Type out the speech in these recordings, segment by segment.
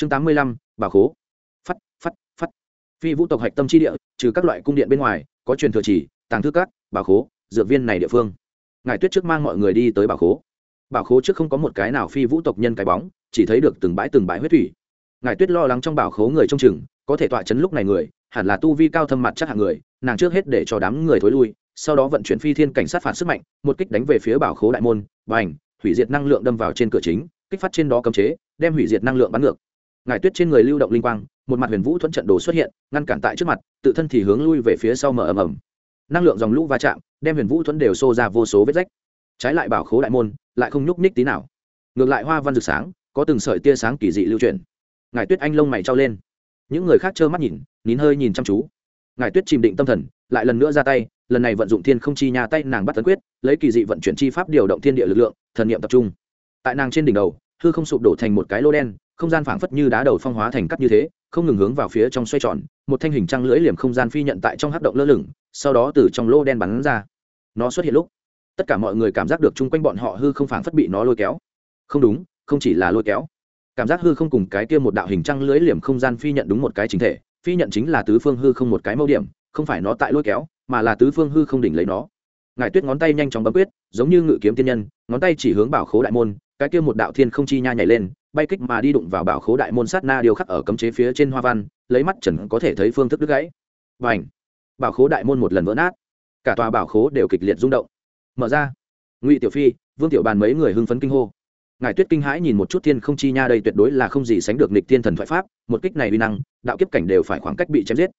chương tám mươi lăm, bà khố. Phắt phắt phắt. Phi vũ tộc hạch tâm tri địa, trừ các loại cung điện bên ngoài, có truyền thừa chỉ, tàng thư cát bà khố, dược viên này địa phương. Ngài tuyết trước mang mọi người đi tới bà khố. Bà khố trước không có một cái nào phi vũ tộc nhân cái bóng, chỉ thấy được từng bãi từng bãi huyết thủy. Ngài tuyết lo lắng trong bảo khố người trong chừng, có thể tọa chấn lúc này người, hẳn là tu vi cao thâm mặt chắc hạng người, nàng trước hết để cho đám người thối lui, sau đó vận chuyển phi thiên cảnh sát phản sức mạnh, một kích đánh về phía bảo khố đại môn, bành, hủy diệt năng lượng đâm vào trên cửa chính, kích phát trên đó cấm chế, đem hủy diệt năng lượng bắn ngược. Ngải tuyết trên người lưu động linh quang, một mặt huyền vũ thuẫn trận đồ xuất hiện, ngăn cản tại trước mặt, tự thân thì hướng lui về phía sau mở ầm ầm. Năng lượng dòng lũ va chạm, đem huyền vũ thuẫn đều xô ra vô số vết rách. Trái lại bảo khố đại môn, lại không nhúc ních tí nào. Ngược lại hoa văn rực sáng, có từng sợi tia sáng kỳ dị lưu truyền. ngài tuyết anh lông mày trao lên. Những người khác trơ mắt nhìn, nín hơi nhìn chăm chú. Ngài tuyết chìm định tâm thần, lại lần nữa ra tay, lần này vận dụng thiên không chi nhà tay nàng bắt tấn quyết, lấy kỳ dị vận chuyển chi pháp điều động thiên địa lực lượng, thần niệm tập trung. Tại nàng trên đỉnh đầu, hư không sụp đổ thành một cái lô đen không gian phảng phất như đá đầu phong hóa thành cắt như thế, không ngừng hướng vào phía trong xoay tròn, một thanh hình trăng lưỡi liềm không gian phi nhận tại trong hắc động lơ lửng, sau đó từ trong lô đen bắn ra. Nó xuất hiện lúc, tất cả mọi người cảm giác được chung quanh bọn họ hư không phảng phất bị nó lôi kéo. Không đúng, không chỉ là lôi kéo. Cảm giác hư không cùng cái kia một đạo hình trăng lưỡi liềm không gian phi nhận đúng một cái chính thể, phi nhận chính là tứ phương hư không một cái mâu điểm, không phải nó tại lôi kéo, mà là tứ phương hư không đỉnh lấy nó. Ngài tuyết ngón tay nhanh chóng bấm quyết, giống như ngự kiếm tiên nhân, ngón tay chỉ hướng bảo khố đại môn, cái kia một đạo thiên không chi nha nhảy lên bay kích mà đi đụng vào bảo khố đại môn sát na điều khắc ở cấm chế phía trên hoa văn, lấy mắt trần có thể thấy phương thức đứt gãy. Và ảnh bảo khố đại môn một lần vỡ nát. Cả tòa bảo khố đều kịch liệt rung động. Mở ra. Ngụy tiểu phi, vương tiểu bàn mấy người hưng phấn kinh hô. Ngài tuyết kinh hãi nhìn một chút thiên không chi nha đây tuyệt đối là không gì sánh được nịch thiên thần thoại pháp, một kích này uy năng, đạo kiếp cảnh đều phải khoảng cách bị chém giết.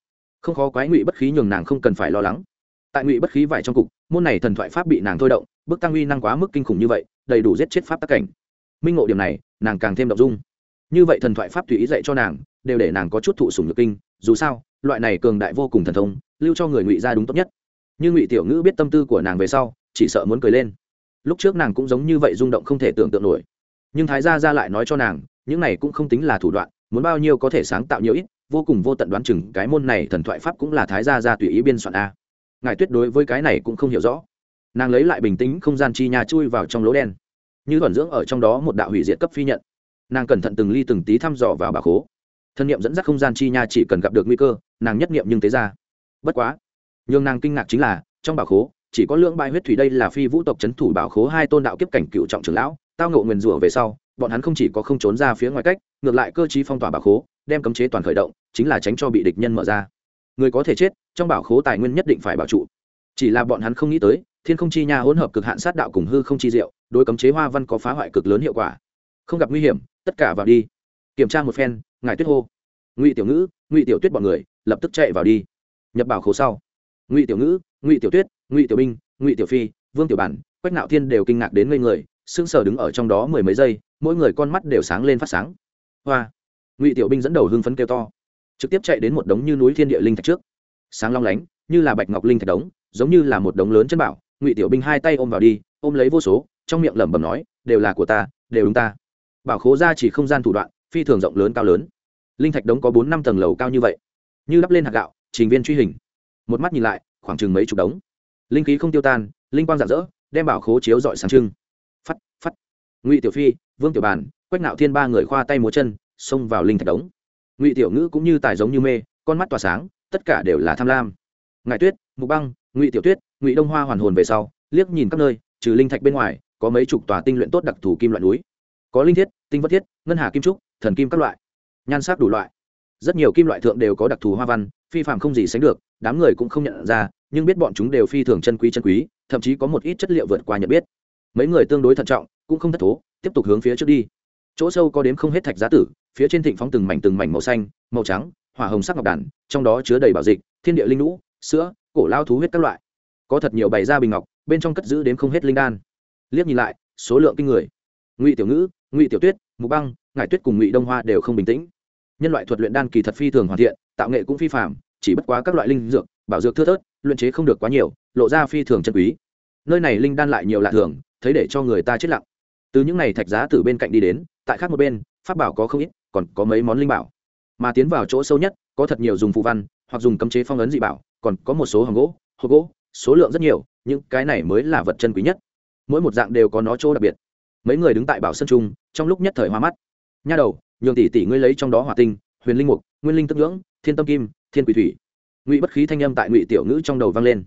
Không khó quái ngụy bất khí nhường nàng không cần phải lo lắng. Tại ngụy bất khí vải trong cục, môn này thần thoại pháp bị nàng thôi động bước tăng uy năng quá mức kinh khủng như vậy, đầy đủ giết chết pháp tác cảnh. Minh ngộ điểm này nàng càng thêm động dung. Như vậy thần thoại pháp tùy ý dạy cho nàng, đều để nàng có chút thụ sùng nhược kinh, dù sao, loại này cường đại vô cùng thần thông, lưu cho người ngụy ra đúng tốt nhất. Nhưng ngụy tiểu ngữ biết tâm tư của nàng về sau, chỉ sợ muốn cười lên. Lúc trước nàng cũng giống như vậy rung động không thể tưởng tượng nổi. Nhưng thái gia ra lại nói cho nàng, những này cũng không tính là thủ đoạn, muốn bao nhiêu có thể sáng tạo nhiều ít, vô cùng vô tận đoán chừng, cái môn này thần thoại pháp cũng là thái gia ra tùy ý biên soạn a. Ngài tuyết đối với cái này cũng không hiểu rõ. Nàng lấy lại bình tĩnh không gian chi nhà chui vào trong lỗ đen như thuần dưỡng ở trong đó một đạo hủy diệt cấp phi nhận. Nàng cẩn thận từng ly từng tí thăm dò vào bà khố. Thân nhiệm dẫn dắt không gian chi nha chỉ cần gặp được nguy cơ, nàng nhất nghiệm nhưng tế ra. Bất quá nhưng nàng kinh ngạc chính là, trong bà khố, chỉ có lượng bãi huyết thủy đây là phi vũ tộc c h ấ n thủ bảo khố hai tôn đạo kiếp cảnh cựu trọng trưởng lão, tao ngộ nguyền rủa về sau, bọn hắn không chỉ có không trốn ra phía ngoài cách, ngược lại cơ chí phong tỏa bảo khố, đem cấm chế toàn khởi động, chính là tránh cho bị địch nhân mở ra. Người có thể chết, trong bảo khố tài nguyên nhất định phải bảo trụ. Chỉ là bọn hắn không nghĩ tới, thiên không chi nha hỗn hợp cực hạn sát đạo cùng hư không chi diệu đối cấm chế hoa văn có phá hoại cực lớn hiệu quả. Không gặp nguy hiểm, tất cả vào đi. Kiểm tra một phen, ngài tuyết hô. Ngụy tiểu ngữ, ngụy tiểu tuyết bọn người, lập tức chạy vào đi. Nhập bảo khổ sau. Ngụy tiểu ngữ, ngụy tiểu tuyết, ngụy tiểu binh ngụy tiểu phi, vương tiểu bản, quách nạo thiên đều kinh ngạc đến ngây người, sững sờ đứng ở trong đó mười mấy giây, mỗi người con mắt đều sáng lên phát sáng. Hoa. Ngụy tiểu binh dẫn đầu hưng phấn kêu to. Trực tiếp chạy đến một đống như núi thiên địa linh thạch trước. Sáng long lánh, như là bạch ngọc linh thạch đống, giống như là một đống lớn chân bảo, ngụy tiểu binh hai tay ôm vào đi, ôm lấy vô số trong miệng lẩm bẩm nói, đều là của ta, đều đúng ta. Bảo khố ra chỉ không gian thủ đoạn, phi thường rộng lớn cao lớn. Linh thạch đống có bốn năm tầng lầu cao như vậy. Như đắp lên hạt gạo, trình viên truy hình. Một mắt nhìn lại, khoảng chừng mấy chục đống. Linh khí không tiêu tan, linh quang rạng rỡ, đem bảo khố chiếu dọi sáng trưng. Phắt phắt. Ngụy tiểu phi, vương tiểu bàn, quách nạo thiên ba người khoa tay múa chân, xông vào linh thạch đống. Ngụy tiểu ngữ cũng như tài giống như mê, con mắt tỏa sáng, tất cả đều là tham lam. Ngại tuyết, mục băng, ngụy tiểu tuyết, ngụy đông hoa hoàn hồn về sau, liếc nhìn các nơi, trừ linh thạch bên ngoài có mấy chục tòa tinh luyện tốt đặc thù kim loại núi. Có linh thiết, tinh vật thiết, ngân hà kim trúc, thần kim các loại. Nhan sắc đủ loại. Rất nhiều kim loại thượng đều có đặc thù hoa văn, phi phạm không gì sánh được, đám người cũng không nhận ra, nhưng biết bọn chúng đều phi thường chân quý chân quý, thậm chí có một ít chất liệu vượt qua nhận biết. Mấy người tương đối thận trọng, cũng không thất thố, tiếp tục hướng phía trước đi. Chỗ sâu có đếm không hết thạch giá tử, phía trên thịnh phóng từng mảnh từng mảnh màu xanh, màu trắng, hỏa hồng sắc ngọc đàn, trong đó chứa đầy bảo dịch, thiên địa linh lũ, sữa, cổ lao thú huyết các loại. Có thật nhiều bày ra bình ngọc, bên trong cất giữ đến không hết linh đan liếc nhìn lại, số lượng kinh người. Ngụy tiểu ngữ, ngụy tiểu tuyết, mục băng, ngải tuyết cùng ngụy đông hoa đều không bình tĩnh. Nhân loại thuật luyện đan kỳ thật phi thường hoàn thiện, tạo nghệ cũng phi phạm chỉ bất quá các loại linh dược, bảo dược thưa thớt, luyện chế không được quá nhiều, lộ ra phi thường chân quý. Nơi này linh đan lại nhiều lạ thường, thấy để cho người ta chết lặng. Từ những này thạch giá từ bên cạnh đi đến, tại khác một bên, pháp bảo có không ít, còn có mấy món linh bảo. Mà tiến vào chỗ sâu nhất, có thật nhiều dùng phù văn, hoặc dùng cấm chế phong ấn dị bảo, còn có một số hòn gỗ, hộp gỗ, số lượng rất nhiều, những cái này mới là vật chân quý nhất mỗi một dạng đều có nó chỗ đặc biệt. Mấy người đứng tại bảo sân trung, trong lúc nhất thời hoa mắt. Nha đầu, nhường tỷ tỷ ngươi lấy trong đó hỏa tinh, huyền linh mục, nguyên linh tức ngưỡng thiên tâm kim, thiên quỷ thủy. Ngụy bất khí thanh âm tại ngụy tiểu ngữ trong đầu vang lên.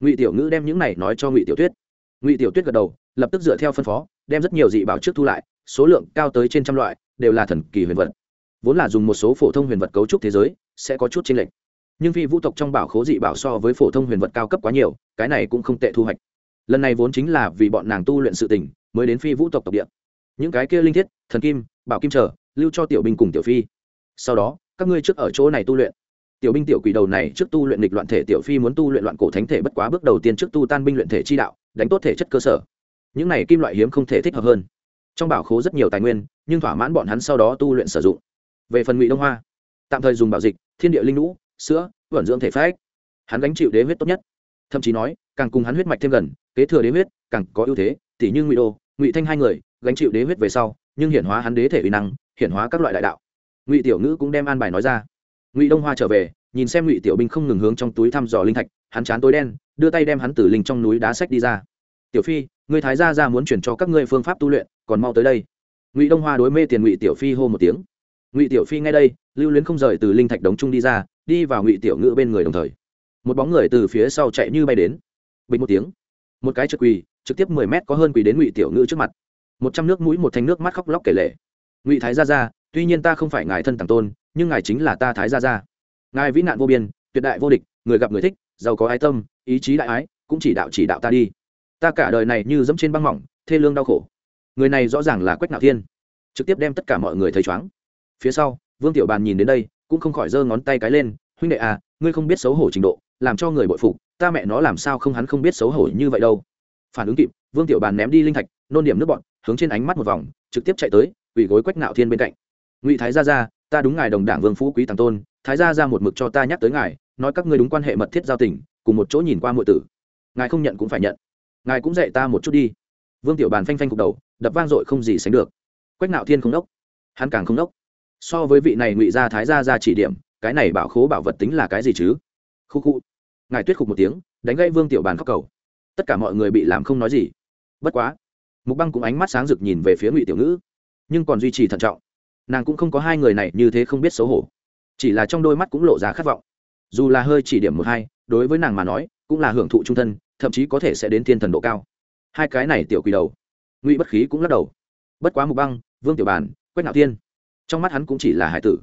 Ngụy tiểu ngữ đem những này nói cho ngụy tiểu tuyết. Ngụy tiểu tuyết gật đầu, lập tức dựa theo phân phó, đem rất nhiều dị bảo trước thu lại, số lượng cao tới trên trăm loại, đều là thần kỳ huyền vật. Vốn là dùng một số phổ thông huyền vật cấu trúc thế giới, sẽ có chút chênh lệch. Nhưng vì vũ tộc trong bảo khố dị bảo so với phổ thông huyền vật cao cấp quá nhiều, cái này cũng không tệ thu hoạch lần này vốn chính là vì bọn nàng tu luyện sự tỉnh mới đến phi vũ tộc tộc địa. Những cái kia linh thiết, thần kim, bảo kim trở, lưu cho tiểu binh cùng tiểu phi. Sau đó, các ngươi trước ở chỗ này tu luyện. Tiểu binh tiểu quỷ đầu này trước tu luyện lịch loạn thể, tiểu phi muốn tu luyện loạn cổ thánh thể bất quá bước đầu tiên trước tu tan binh luyện thể chi đạo, đánh tốt thể chất cơ sở. Những này kim loại hiếm không thể thích hợp hơn. Trong bảo khố rất nhiều tài nguyên, nhưng thỏa mãn bọn hắn sau đó tu luyện sử dụng. Về phần ngụy đông hoa, tạm thời dùng bảo dịch, thiên địa linh lũ, sữa vẩn dưỡng thể phách. Hắn gánh chịu đế huyết tốt nhất thậm chí nói, càng cùng hắn huyết mạch thêm gần, kế thừa đế huyết, càng có ưu thế tỷ như ngụy đô, ngụy thanh hai người, gánh chịu đế huyết về sau, nhưng hiển hóa hắn đế thể uy năng, hiển hóa các loại đại đạo. Ngụy tiểu ngữ cũng đem an bài nói ra. Ngụy đông hoa trở về, nhìn xem ngụy tiểu binh không ngừng hướng trong túi thăm dò linh thạch, hắn chán tối đen, đưa tay đem hắn từ linh trong núi đá sách đi ra. Tiểu phi người thái gia ra muốn chuyển cho các ngươi phương pháp tu luyện, còn mau tới đây. Ngụy đông hoa đối mê tiền ngụy tiểu phi hô một tiếng. Ngụy tiểu phi ngay đây, lưu luyến không rời từ linh thạch đống trung đi ra, đi vào ngụy tiểu ngữ bên người đồng thời một bóng người từ phía sau chạy như bay đến. Bình một tiếng. Một cái trực quỳ, trực tiếp mười mét có hơn quỳ đến ngụy tiểu ngữ trước mặt. Một trăm nước mũi, một thanh nước mắt khóc lóc kể lệ ngụy thái gia gia, tuy nhiên ta không phải ngài thân tàng tôn, nhưng ngài chính là ta thái gia gia. Ngài vĩ nạn vô biên, tuyệt đại vô địch, người gặp người thích, giàu có ái tâm, ý chí đại ái, cũng chỉ đạo chỉ đạo ta đi. Ta cả đời này như dẫm trên băng mỏng, thê lương đau khổ. Người này rõ ràng là quách nạo thiên. Trực tiếp đem tất cả mọi người thấy chóng phía sau, vương tiểu bàn nhìn đến đây, cũng không khỏi giơ ngón tay cái lên. Huynh đệ à ngươi không biết xấu hổ trình độ làm cho người bội phục, ta mẹ nó làm sao không hắn không biết xấu hổ như vậy đâu. Phản ứng kịp, vương tiểu bàn ném đi linh thạch, nôn điểm nước bọn hướng trên ánh mắt một vòng, trực tiếp chạy tới, quỳ gối quách nạo thiên bên cạnh. Ngụy thái gia gia, ta đúng ngài đồng đảng vương phú quý tàng tôn, thái gia ra một mực cho ta nhắc tới ngài, nói các ngươi đúng quan hệ mật thiết giao tình, cùng một chỗ nhìn qua mọi tử. Ngài không nhận cũng phải nhận. Ngài cũng dạy ta một chút đi. Vương tiểu bàn phanh phanh cục đầu, đập vang dội không gì sánh được. Quách nạo thiên không đốc. Hắn càng không đốc. So với vị này ngụy gia thái gia ra chỉ điểm, cái này bảo khố bảo vật tính là cái gì chứ? Khu khu ngài tuyết khục một tiếng, đánh gây vương tiểu bàn khóc cầu. Tất cả mọi người bị làm không nói gì. Bất quá, mục băng cũng ánh mắt sáng rực nhìn về phía ngụy tiểu ngữ, nhưng còn duy trì thận trọng. Nàng cũng không có hai người này như thế không biết xấu hổ. Chỉ là trong đôi mắt cũng lộ ra khát vọng. Dù là hơi chỉ điểm một hai, đối với nàng mà nói, cũng là hưởng thụ trung thân, thậm chí có thể sẽ đến thiên thần độ cao. Hai cái này tiểu quỳ đầu. Ngụy bất khí cũng lắc đầu. Bất quá mục băng, vương tiểu bàn, quách nạo thiên. Trong mắt hắn cũng chỉ là hải tử.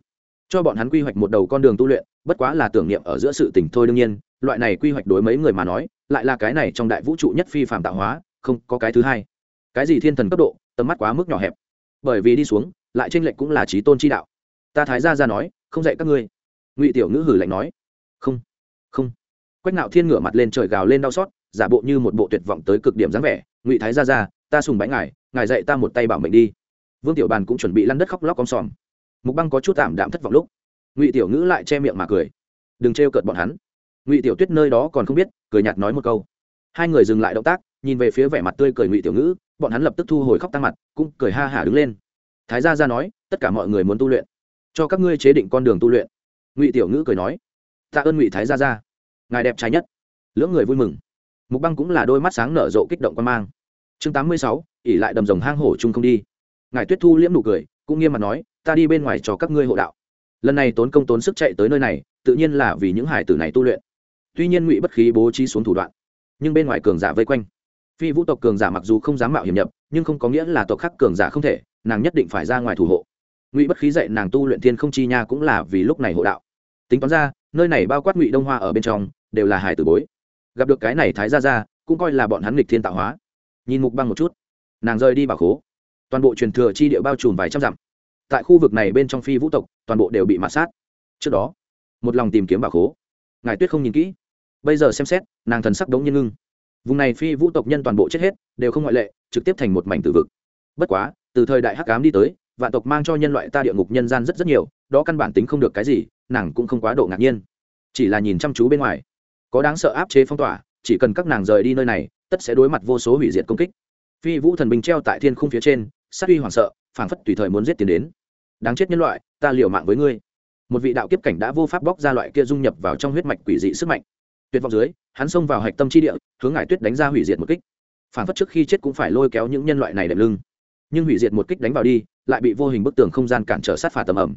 Cho bọn hắn quy hoạch một đầu con đường tu luyện, bất quá là tưởng niệm ở giữa sự tình thôi đương nhiên loại này quy hoạch đối mấy người mà nói, lại là cái này trong đại vũ trụ nhất phi phạm tạo hóa, không có cái thứ hai. Cái gì thiên thần cấp độ, tầm mắt quá mức nhỏ hẹp. Bởi vì đi xuống, lại tranh lệch cũng là trí tôn chi đạo. Ta thái ra ra nói, không dạy các ngươi. Ngụy tiểu ngữ hử lạnh nói. Không không. Quách nạo thiên ngửa mặt lên trời gào lên đau xót, giả bộ như một bộ tuyệt vọng tới cực điểm dáng vẻ. Ngụy thái ra ra ta sùng bãi ngài ngài dạy ta một tay bảo mệnh đi. Vương tiểu bàn cũng chuẩn bị lăn đất khóc lóc con sòm. Mục băng có chút tạm đạm thất vọng lúc. Ngụy tiểu ngữ lại che miệng mà cười. Đừng trêu cợt bọn hắn ngụy tiểu tuyết nơi đó còn không biết, cười nhạt nói một câu. Hai người dừng lại động tác, nhìn về phía vẻ mặt tươi cười ngụy tiểu ngữ, bọn hắn lập tức thu hồi khóc tăng mặt, cũng cười ha hả đứng lên. Thái gia ra nói, tất cả mọi người muốn tu luyện, cho các ngươi chế định con đường tu luyện. Ngụy tiểu ngữ cười nói, tạ ơn ngụy thái gia ra ngài đẹp trai nhất, lưỡng người vui mừng. Mục băng cũng là đôi mắt sáng nở rộ kích động quan mang. Chương tám mươi sáu ỉ lại đầm rồng hang hổ chung không đi. Ngài tuyết thu liễm nụ cười, cũng nghiêm mặt nói, ta đi bên ngoài cho các ngươi hộ đạo. Lần này tốn công tốn sức chạy tới nơi này, tự nhiên là vì những hải tử này tu luyện tuy nhiên ngụy bất khí bố trí xuống thủ đoạn, nhưng bên ngoài cường giả vây quanh. Phi vũ tộc cường giả mặc dù không dám mạo hiểm nhập, nhưng không có nghĩa là tộc khác cường giả không thể, nàng nhất định phải ra ngoài thủ hộ. Ngụy bất khí dạy nàng tu luyện thiên không chi nha cũng là vì lúc này hộ đạo. Tính toán ra, nơi này bao quát ngụy đông hoa ở bên trong, đều là hải tử bối. Gặp được cái này thái ra ra cũng coi là bọn hắn nghịch thiên tạo hóa. Nhìn mục băng một chút, nàng rơi đi vào khố. Toàn bộ truyền thừa chi địa bao trùm vài trăm dặm. Tại khu vực này bên trong phi vũ tộc, toàn bộ đều bị mạt sát. Trước đó, một lòng tìm kiếm bảo khố ngài tuyết không nhìn kỹ. Bây giờ xem xét, nàng thần sắc đống nhiên ngưng. Vùng này phi vũ tộc nhân toàn bộ chết hết, đều không ngoại lệ, trực tiếp thành một mảnh tử vực. Bất quá, từ thời đại hắc ám đi tới, vạn tộc mang cho nhân loại ta địa ngục nhân gian rất rất nhiều, đó căn bản tính không được cái gì, nàng cũng không quá độ ngạc nhiên. Chỉ là nhìn chăm chú bên ngoài. Có đáng sợ áp chế phong tỏa, chỉ cần các nàng rời đi nơi này, tất sẽ đối mặt vô số hủy diệt công kích. Phi vũ thần bình treo tại thiên khung phía trên, sát uy hoảng sợ, phảng phất tùy thời muốn giết tiền đến. Đáng chết nhân loại, ta liều mạng với ngươi một vị đạo kiếp cảnh đã vô pháp bóc ra loại kia dung nhập vào trong huyết mạch quỷ dị sức mạnh. Tuyệt vọng dưới, hắn xông vào hạch tâm chi địa, hướng ngải tuyết đánh ra hủy diệt một kích. Phản phất trước khi chết cũng phải lôi kéo những nhân loại này đệm lưng. Nhưng hủy diệt một kích đánh vào đi, lại bị vô hình bức tường không gian cản trở sát phạt tầm ẩm.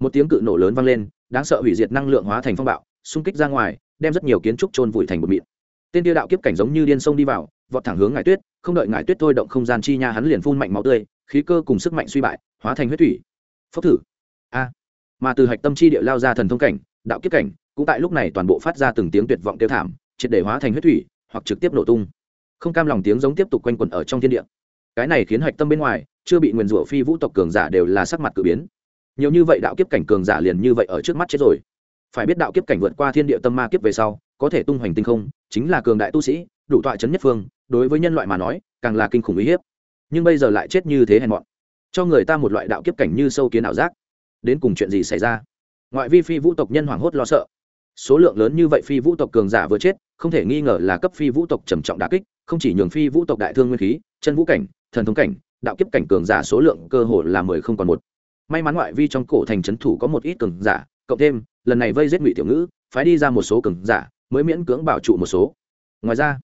Một tiếng cự nổ lớn vang lên, đáng sợ hủy diệt năng lượng hóa thành phong bạo, xung kích ra ngoài, đem rất nhiều kiến trúc trôn vùi thành một mịn. Tên tiêu đạo kiếp cảnh giống như điên sông đi vào, vọt thẳng hướng ngải tuyết, không đợi ngải tuyết thôi động không gian chi nha hắn liền phun mạnh máu tươi, khí cơ cùng sức mạnh suy bại, hóa thành huyết thủy. Phốc thử. A mà từ hạch tâm chi địa lao ra thần thông cảnh, đạo kiếp cảnh, cũng tại lúc này toàn bộ phát ra từng tiếng tuyệt vọng kêu thảm, triệt để hóa thành huyết thủy, hoặc trực tiếp nổ tung. Không cam lòng tiếng giống tiếp tục quanh quẩn ở trong thiên địa. Cái này khiến hạch tâm bên ngoài, chưa bị nguyền rủa phi vũ tộc cường giả đều là sắc mặt cử biến. Nhiều như vậy đạo kiếp cảnh cường giả liền như vậy ở trước mắt chết rồi. Phải biết đạo kiếp cảnh vượt qua thiên địa tâm ma kiếp về sau, có thể tung hoành tinh không, chính là cường đại tu sĩ, đủ tọa chấn nhất phương, đối với nhân loại mà nói, càng là kinh khủng uy hiếp. Nhưng bây giờ lại chết như thế hèn mọn. Cho người ta một loại đạo kiếp cảnh như sâu kiến ảo giác đến cùng chuyện gì xảy ra? Ngoại vi phi vũ tộc nhân hoảng hốt lo sợ. Số lượng lớn như vậy phi vũ tộc cường giả vừa chết, không thể nghi ngờ là cấp phi vũ tộc trầm trọng đà kích, không chỉ nhường phi vũ tộc đại thương nguyên khí, chân vũ cảnh, thần thống cảnh, đạo kiếp cảnh cường giả số lượng cơ hồ là mười không còn một. May mắn ngoại vi trong cổ thành trấn thủ có một ít cường giả, cộng thêm, lần này vây giết ngụy tiểu ngữ, phái đi ra một số cường giả, mới miễn cưỡng bảo trụ một số. Ngoài ra,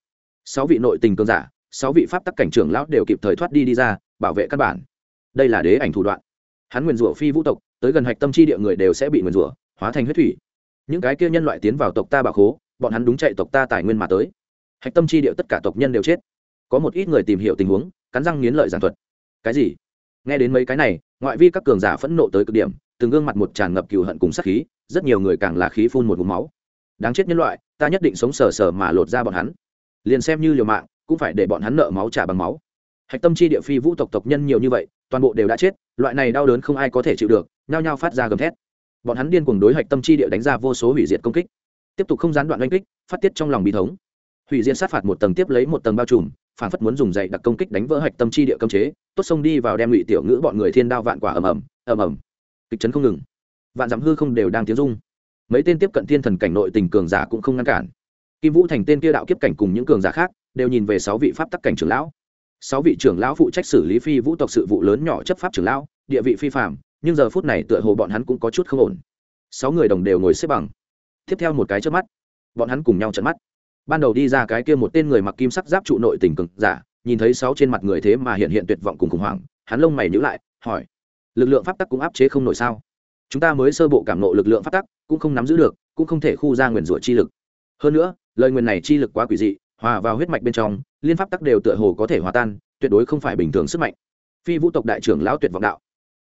sáu vị nội tình cường giả, sáu vị pháp tắc cảnh trưởng lão đều kịp thời thoát đi đi ra, bảo vệ căn bản. Đây là đế ảnh thủ đoạn. Hắn nguyền rủa phi vũ tộc tới gần hạch tâm chi địa người đều sẽ bị nguyền rủa, hóa thành huyết thủy. Những cái kia nhân loại tiến vào tộc ta bảo khố, bọn hắn đúng chạy tộc ta tài nguyên mà tới. Hạch tâm chi địa tất cả tộc nhân đều chết. Có một ít người tìm hiểu tình huống, cắn răng nghiến lợi giảng thuật. Cái gì? Nghe đến mấy cái này, ngoại vi các cường giả phẫn nộ tới cực điểm, từng gương mặt một tràn ngập cừu hận cùng sát khí, rất nhiều người càng là khí phun một vùng máu. Đáng chết nhân loại, ta nhất định sống sờ sờ mà lột ra bọn hắn. Liền xem như liều mạng, cũng phải để bọn hắn nợ máu trả bằng máu. Hạch tâm chi địa phi vũ tộc tộc nhân nhiều như vậy, toàn bộ đều đã chết, loại này đau đớn không ai có thể chịu được nhao nhao phát ra gầm thét. Bọn hắn điên cuồng đối hạch tâm chi địa đánh ra vô số hủy diệt công kích. Tiếp tục không gián đoạn oanh kích phát tiết trong lòng bị thống. Hủy diệt sát phạt một tầng tiếp lấy một tầng bao trùm phản phất muốn dùng dạy đặc công kích đánh vỡ hạch tâm chi địa cấm chế tốt sông đi vào đem ngụy tiểu ngữ bọn người thiên đao vạn quả ầm ầm ầm ầm. Kịch chấn không ngừng. Vạn dặm hư không đều đang tiếng rung, mấy tên tiếp cận thiên thần cảnh nội tình cường giả cũng không ngăn cản. Kim vũ thành tên kia đạo kiếp cảnh cùng những cường giả khác đều nhìn về sáu vị pháp tắc cảnh trưởng lão. Sáu vị trưởng lão phụ trách xử lý phi vũ tộc sự vụ lớn nhỏ chấp pháp trưởng lão địa vị phi phạm nhưng giờ phút này tựa hồ bọn hắn cũng có chút không ổn. Sáu người đồng đều ngồi xếp bằng. Tiếp theo một cái trước mắt, bọn hắn cùng nhau trận mắt. Ban đầu đi ra cái kia một tên người mặc kim sắc giáp trụ nội tình cực giả, nhìn thấy sáu trên mặt người thế mà hiện hiện tuyệt vọng cùng khủng hoảng, hắn lông mày nhữ lại, hỏi, lực lượng pháp tắc cũng áp chế không nổi sao? Chúng ta mới sơ bộ cảm nộ lực lượng pháp tắc, cũng không nắm giữ được, cũng không thể khu ra nguyền rủa chi lực. Hơn nữa, lời nguyền này chi lực quá quỷ dị, hòa vào huyết mạch bên trong, liên pháp tắc đều tựa hồ có thể hòa tan, tuyệt đối không phải bình thường sức mạnh. Phi vũ tộc đại trưởng lão tuyệt vọng đạo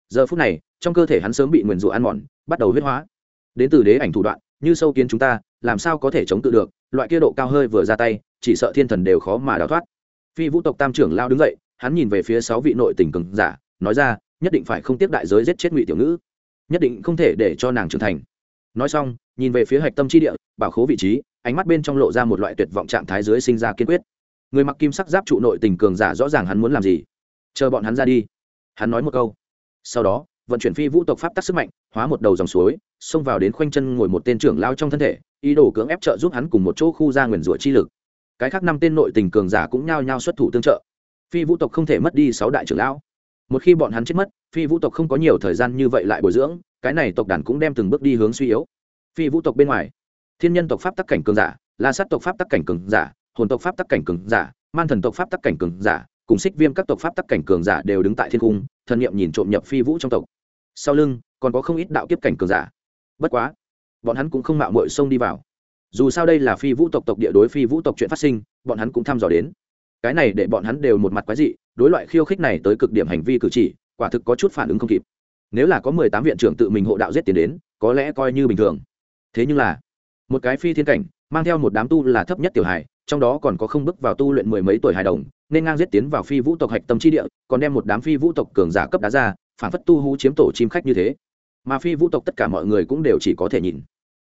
giờ phút này, trong cơ thể hắn sớm bị nguyền rủa ăn mòn, bắt đầu huyết hóa. Đến từ đế ảnh thủ đoạn, như sâu kiến chúng ta, làm sao có thể chống tự được? Loại kia độ cao hơi vừa ra tay, chỉ sợ thiên thần đều khó mà đào thoát. Phi vũ tộc tam trưởng lao đứng dậy, hắn nhìn về phía sáu vị nội tình cường giả, nói ra, nhất định phải không tiếp đại giới giết chết ngụy tiểu ngữ. Nhất định không thể để cho nàng trưởng thành. Nói xong, nhìn về phía hạch tâm tri địa, bảo khố vị trí, ánh mắt bên trong lộ ra một loại tuyệt vọng trạng thái dưới sinh ra kiên quyết. Người mặc kim sắc giáp trụ nội tình cường giả rõ ràng hắn muốn làm gì? Chờ bọn hắn ra đi. Hắn nói một câu sau đó, vận chuyển phi vũ tộc pháp tắc sức mạnh, hóa một đầu dòng suối, xông vào đến khoanh chân ngồi một tên trưởng lao trong thân thể, ý đồ cưỡng ép trợ giúp hắn cùng một chỗ khu ra nguyền rủa chi lực. Cái khác năm tên nội tình cường giả cũng nhao nhao xuất thủ tương trợ. Phi vũ tộc không thể mất đi sáu đại trưởng lão. Một khi bọn hắn chết mất, phi vũ tộc không có nhiều thời gian như vậy lại bồi dưỡng, cái này tộc đàn cũng đem từng bước đi hướng suy yếu. Phi vũ tộc bên ngoài, thiên nhân tộc pháp tắc cảnh cường giả, la sát tộc pháp tắc cảnh cường giả, hồn tộc pháp tắc cảnh cường giả, man thần tộc pháp tắc cảnh cường giả cùng xích viêm các tộc pháp tắc cảnh cường giả đều đứng tại thiên cung, thần nghiệm nhìn trộm nhập phi vũ trong tộc. Sau lưng, còn có không ít đạo kiếp cảnh cường giả. Bất quá, bọn hắn cũng không mạo mội xông đi vào. Dù sao đây là phi vũ tộc tộc địa đối phi vũ tộc chuyện phát sinh, bọn hắn cũng thăm dò đến. Cái này để bọn hắn đều một mặt quái dị, đối loại khiêu khích này tới cực điểm hành vi cử chỉ, quả thực có chút phản ứng không kịp. Nếu là có mười tám viện trưởng tự mình hộ đạo giết tiền đến, có lẽ coi như bình thường. Thế nhưng là, một cái phi thiên cảnh, mang theo một đám tu là thấp nhất tiểu hài, trong đó còn có không bước vào tu luyện mười mấy tuổi hài đồng nên ngang giết tiến vào phi vũ tộc hạch tâm chi địa, còn đem một đám phi vũ tộc cường giả cấp đá ra, phản phất tu hú chiếm tổ chim khách như thế. Mà phi vũ tộc tất cả mọi người cũng đều chỉ có thể nhìn.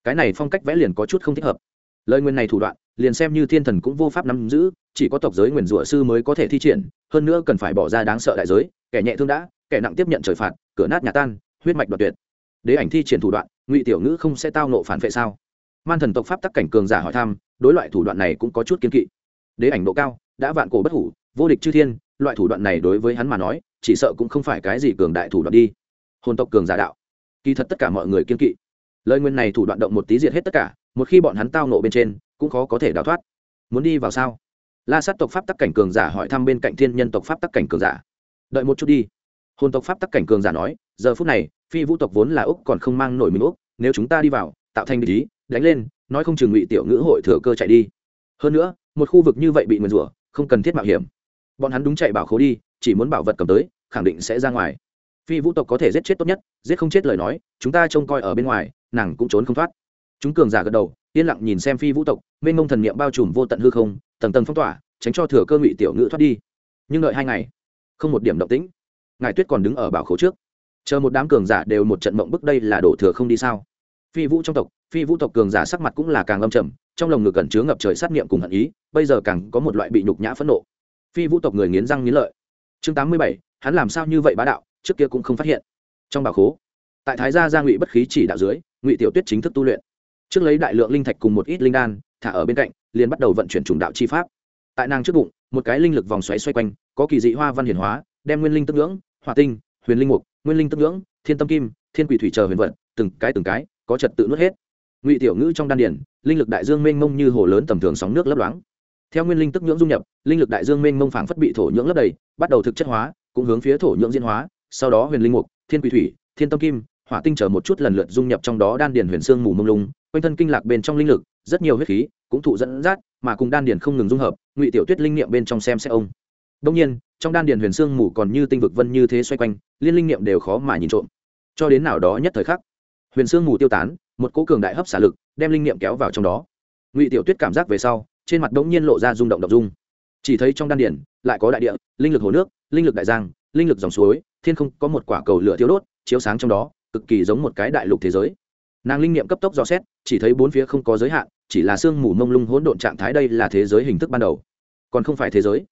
Cái này phong cách vẽ liền có chút không thích hợp. Lời nguyên này thủ đoạn, liền xem như thiên thần cũng vô pháp nắm giữ, chỉ có tộc giới nguyền rủa sư mới có thể thi triển, hơn nữa cần phải bỏ ra đáng sợ đại giới, kẻ nhẹ thương đã, kẻ nặng tiếp nhận trời phạt, cửa nát nhà tan, huyết mạch đoạt tuyệt. Đế ảnh thi triển thủ đoạn, ngụy tiểu ngữ không sẽ tao nộ phản vệ sao? Man thần tộc pháp tắc cảnh cường giả hỏi thăm, đối loại thủ đoạn này cũng có chút kiên kỵ. Đế ảnh độ cao đã vạn cổ bất hủ, vô địch chư thiên, loại thủ đoạn này đối với hắn mà nói, chỉ sợ cũng không phải cái gì cường đại thủ đoạn đi. Hồn tộc cường giả đạo. Kỳ thật tất cả mọi người kiên kỵ. Lời nguyên này thủ đoạn động một tí diệt hết tất cả, một khi bọn hắn tao nộ bên trên, cũng khó có thể đào thoát. Muốn đi vào sao? La sát tộc pháp tắc cảnh cường giả hỏi thăm bên cạnh thiên nhân tộc pháp tắc cảnh cường giả. Đợi một chút đi. Hồn tộc pháp tắc cảnh cường giả nói, giờ phút này, phi vũ tộc vốn là úc còn không mang nổi mình úc, nếu chúng ta đi vào, tạo thành ý, đánh lên, nói không chừng ngụy tiểu ngữ hội thừa cơ chạy đi. Hơn nữa, một khu vực như vậy bị nguyền rủa không cần thiết mạo hiểm. Bọn hắn đúng chạy bảo khố đi, chỉ muốn bảo vật cầm tới, khẳng định sẽ ra ngoài. Phi vũ tộc có thể giết chết tốt nhất, giết không chết lời nói, chúng ta trông coi ở bên ngoài, nàng cũng trốn không thoát. Chúng cường giả gật đầu, yên lặng nhìn xem phi vũ tộc, mênh mông thần niệm bao trùm vô tận hư không, tầng tầng phong tỏa, tránh cho thừa cơ ngụy tiểu ngữ thoát đi. Nhưng đợi hai ngày, không một điểm động tĩnh. Ngài tuyết còn đứng ở bảo khố trước. Chờ một đám cường giả đều một trận mộng bức đây là đổ thừa không đi sao? Phi vũ trong tộc phi vũ tộc cường giả sắc mặt cũng là càng âm trầm, trong lồng ngực cẩn chứa ngập trời sát niệm cùng hận ý, bây giờ càng có một loại bị nhục nhã phẫn nộ. Phi vũ tộc người nghiến răng nghiến lợi. Chương tám mươi bảy, hắn làm sao như vậy bá đạo, trước kia cũng không phát hiện. Trong bảo khố, tại thái gia gia ngụy bất khí chỉ đạo dưới, ngụy tiểu tuyết chính thức tu luyện. Trước lấy đại lượng linh thạch cùng một ít linh đan, thả ở bên cạnh, liền bắt đầu vận chuyển trùng đạo chi pháp. Tại nàng trước bụng, một cái linh lực vòng xoáy xoay quanh, có kỳ dị hoa văn hiển hóa, đem nguyên linh tức ngưỡng, hỏa tinh, huyền linh mục, nguyên linh tức ngưỡng, thiên tâm kim, thiên quỷ thủy chờ huyền vận, từng cái từng cái, có trật tự nuốt hết ngụy tiểu ngữ trong đan điển linh lực đại dương mênh mông như hồ lớn tầm thường sóng nước lấp loáng. Theo nguyên linh tức nhưỡng dung nhập, linh lực đại dương mênh mông phảng phất bị thổ nhưỡng lấp đầy, bắt đầu thực chất hóa, cũng hướng phía thổ nhưỡng diễn hóa, sau đó huyền linh mục, thiên quỷ thủy, thiên tâm kim, hỏa tinh chờ một chút lần lượt dung nhập trong đó đan điển huyền xương mù mông lung, quanh thân kinh lạc bên trong linh lực, rất nhiều huyết khí cũng thụ dẫn dắt, mà cùng đan điển không ngừng dung hợp, ngụy tiểu tuyết linh niệm bên trong xem xét ông. Đông nhiên, trong đan điển huyền xương mù còn như tinh vực vân như thế xoay quanh, liên linh niệm đều khó mà nhìn trộm. Cho đến nào đó nhất thời khắc, huyền xương mù tiêu tán một cỗ cường đại hấp xả lực, đem linh niệm kéo vào trong đó. Ngụy tiểu tuyết cảm giác về sau, trên mặt đống nhiên lộ ra rung động đ dung. Chỉ thấy trong đan điển lại có đại địa, linh lực hồ nước, linh lực đại giang, linh lực dòng suối, thiên không có một quả cầu lửa thiếu đốt, chiếu sáng trong đó, cực kỳ giống một cái đại lục thế giới. Nàng linh niệm cấp tốc dò xét, chỉ thấy bốn phía không có giới hạn, chỉ là sương mù mông lung hỗn độn trạng thái đây là thế giới hình thức ban đầu. Còn không phải thế giới.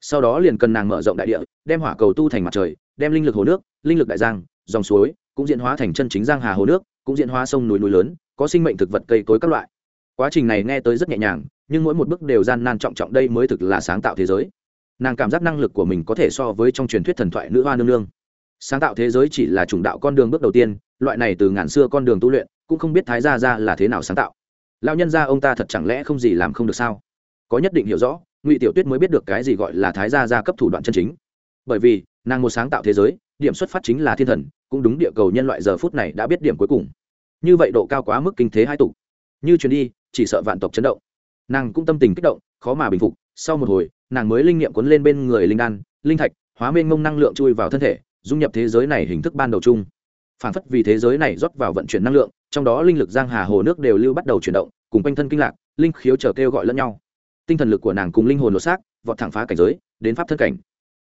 Sau đó liền cần nàng mở rộng đại địa, đem hỏa cầu tu thành mặt trời, đem linh lực hồ nước, linh lực đại giang, dòng suối, cũng diễn hóa thành chân chính giang hà hồ nước cũng diễn hóa sông núi núi lớn, có sinh mệnh thực vật cây cối các loại. Quá trình này nghe tới rất nhẹ nhàng, nhưng mỗi một bước đều gian nan trọng trọng đây mới thực là sáng tạo thế giới. Nàng cảm giác năng lực của mình có thể so với trong truyền thuyết thần thoại nữ hoa nương nương. Sáng tạo thế giới chỉ là chủng đạo con đường bước đầu tiên, loại này từ ngàn xưa con đường tu luyện, cũng không biết thái gia ra là thế nào sáng tạo. Lão nhân gia ông ta thật chẳng lẽ không gì làm không được sao? Có nhất định hiểu rõ, ngụy tiểu tuyết mới biết được cái gì gọi là thái gia gia cấp thủ đoạn chân chính. Bởi vì, nàng một sáng tạo thế giới, điểm xuất phát chính là thiên thần, cũng đúng địa cầu nhân loại giờ phút này đã biết điểm cuối cùng như vậy độ cao quá mức kinh thế hai tục như chuyến đi chỉ sợ vạn tộc chấn động. Nàng cũng tâm tình kích động khó mà bình phục. Sau một hồi nàng mới linh nghiệm cuốn lên bên người linh đan linh thạch hóa mênh mông năng lượng chui vào thân thể dung nhập thế giới này hình thức ban đầu chung. Phản phất vì thế giới này rót vào vận chuyển năng lượng trong đó linh lực giang hà hồ nước đều lưu bắt đầu chuyển động cùng quanh thân kinh lạc linh khiếu chờ kêu gọi lẫn nhau. Tinh thần lực của nàng cùng linh hồn lột xác vọt thẳng phá cảnh giới đến pháp thân cảnh.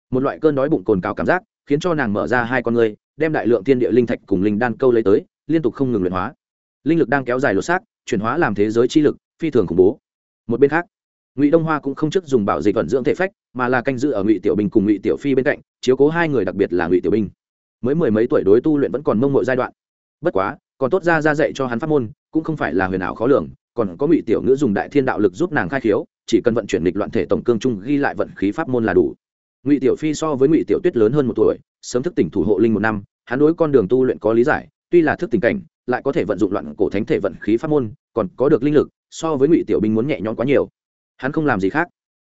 Một loại cơn đói bụng cồn cào cảm giác khiến cho nàng mở ra hai con người, đem đại lượng thiên địa linh thạch cùng linh đan câu lấy tới liên tục không ngừng luyện hóa. Linh lực đang kéo dài lột xác chuyển hóa làm thế giới chi lực phi thường khủng bố. Một bên khác ngụy đông hoa cũng không chức dùng bảo dịch vận dưỡng thể phách mà là canh giữ ở ngụy tiểu Bình cùng ngụy tiểu phi bên cạnh chiếu cố hai người đặc biệt là ngụy tiểu Bình, mới mười mấy tuổi đối tu luyện vẫn còn mông mội giai đoạn. Bất quá còn tốt ra ra dạy cho hắn pháp môn cũng không phải là huyền ảo khó lường còn có ngụy tiểu ngữ dùng đại thiên đạo lực giúp nàng khai khiếu chỉ cần vận chuyển lịch loạn thể tổng cương trung ghi lại vận khí pháp môn là đủ. Ngụy tiểu phi so với ngụy tiểu tuyết lớn hơn một tuổi sớm thức tỉnh thủ hộ linh một năm hắn đối con đường tu luyện có lý giải tuy là thức tình cảnh, lại có thể vận dụng loạn cổ thánh thể vận khí pháp môn, còn có được linh lực, so với ngụy tiểu binh muốn nhẹ nhõm quá nhiều. Hắn không làm gì khác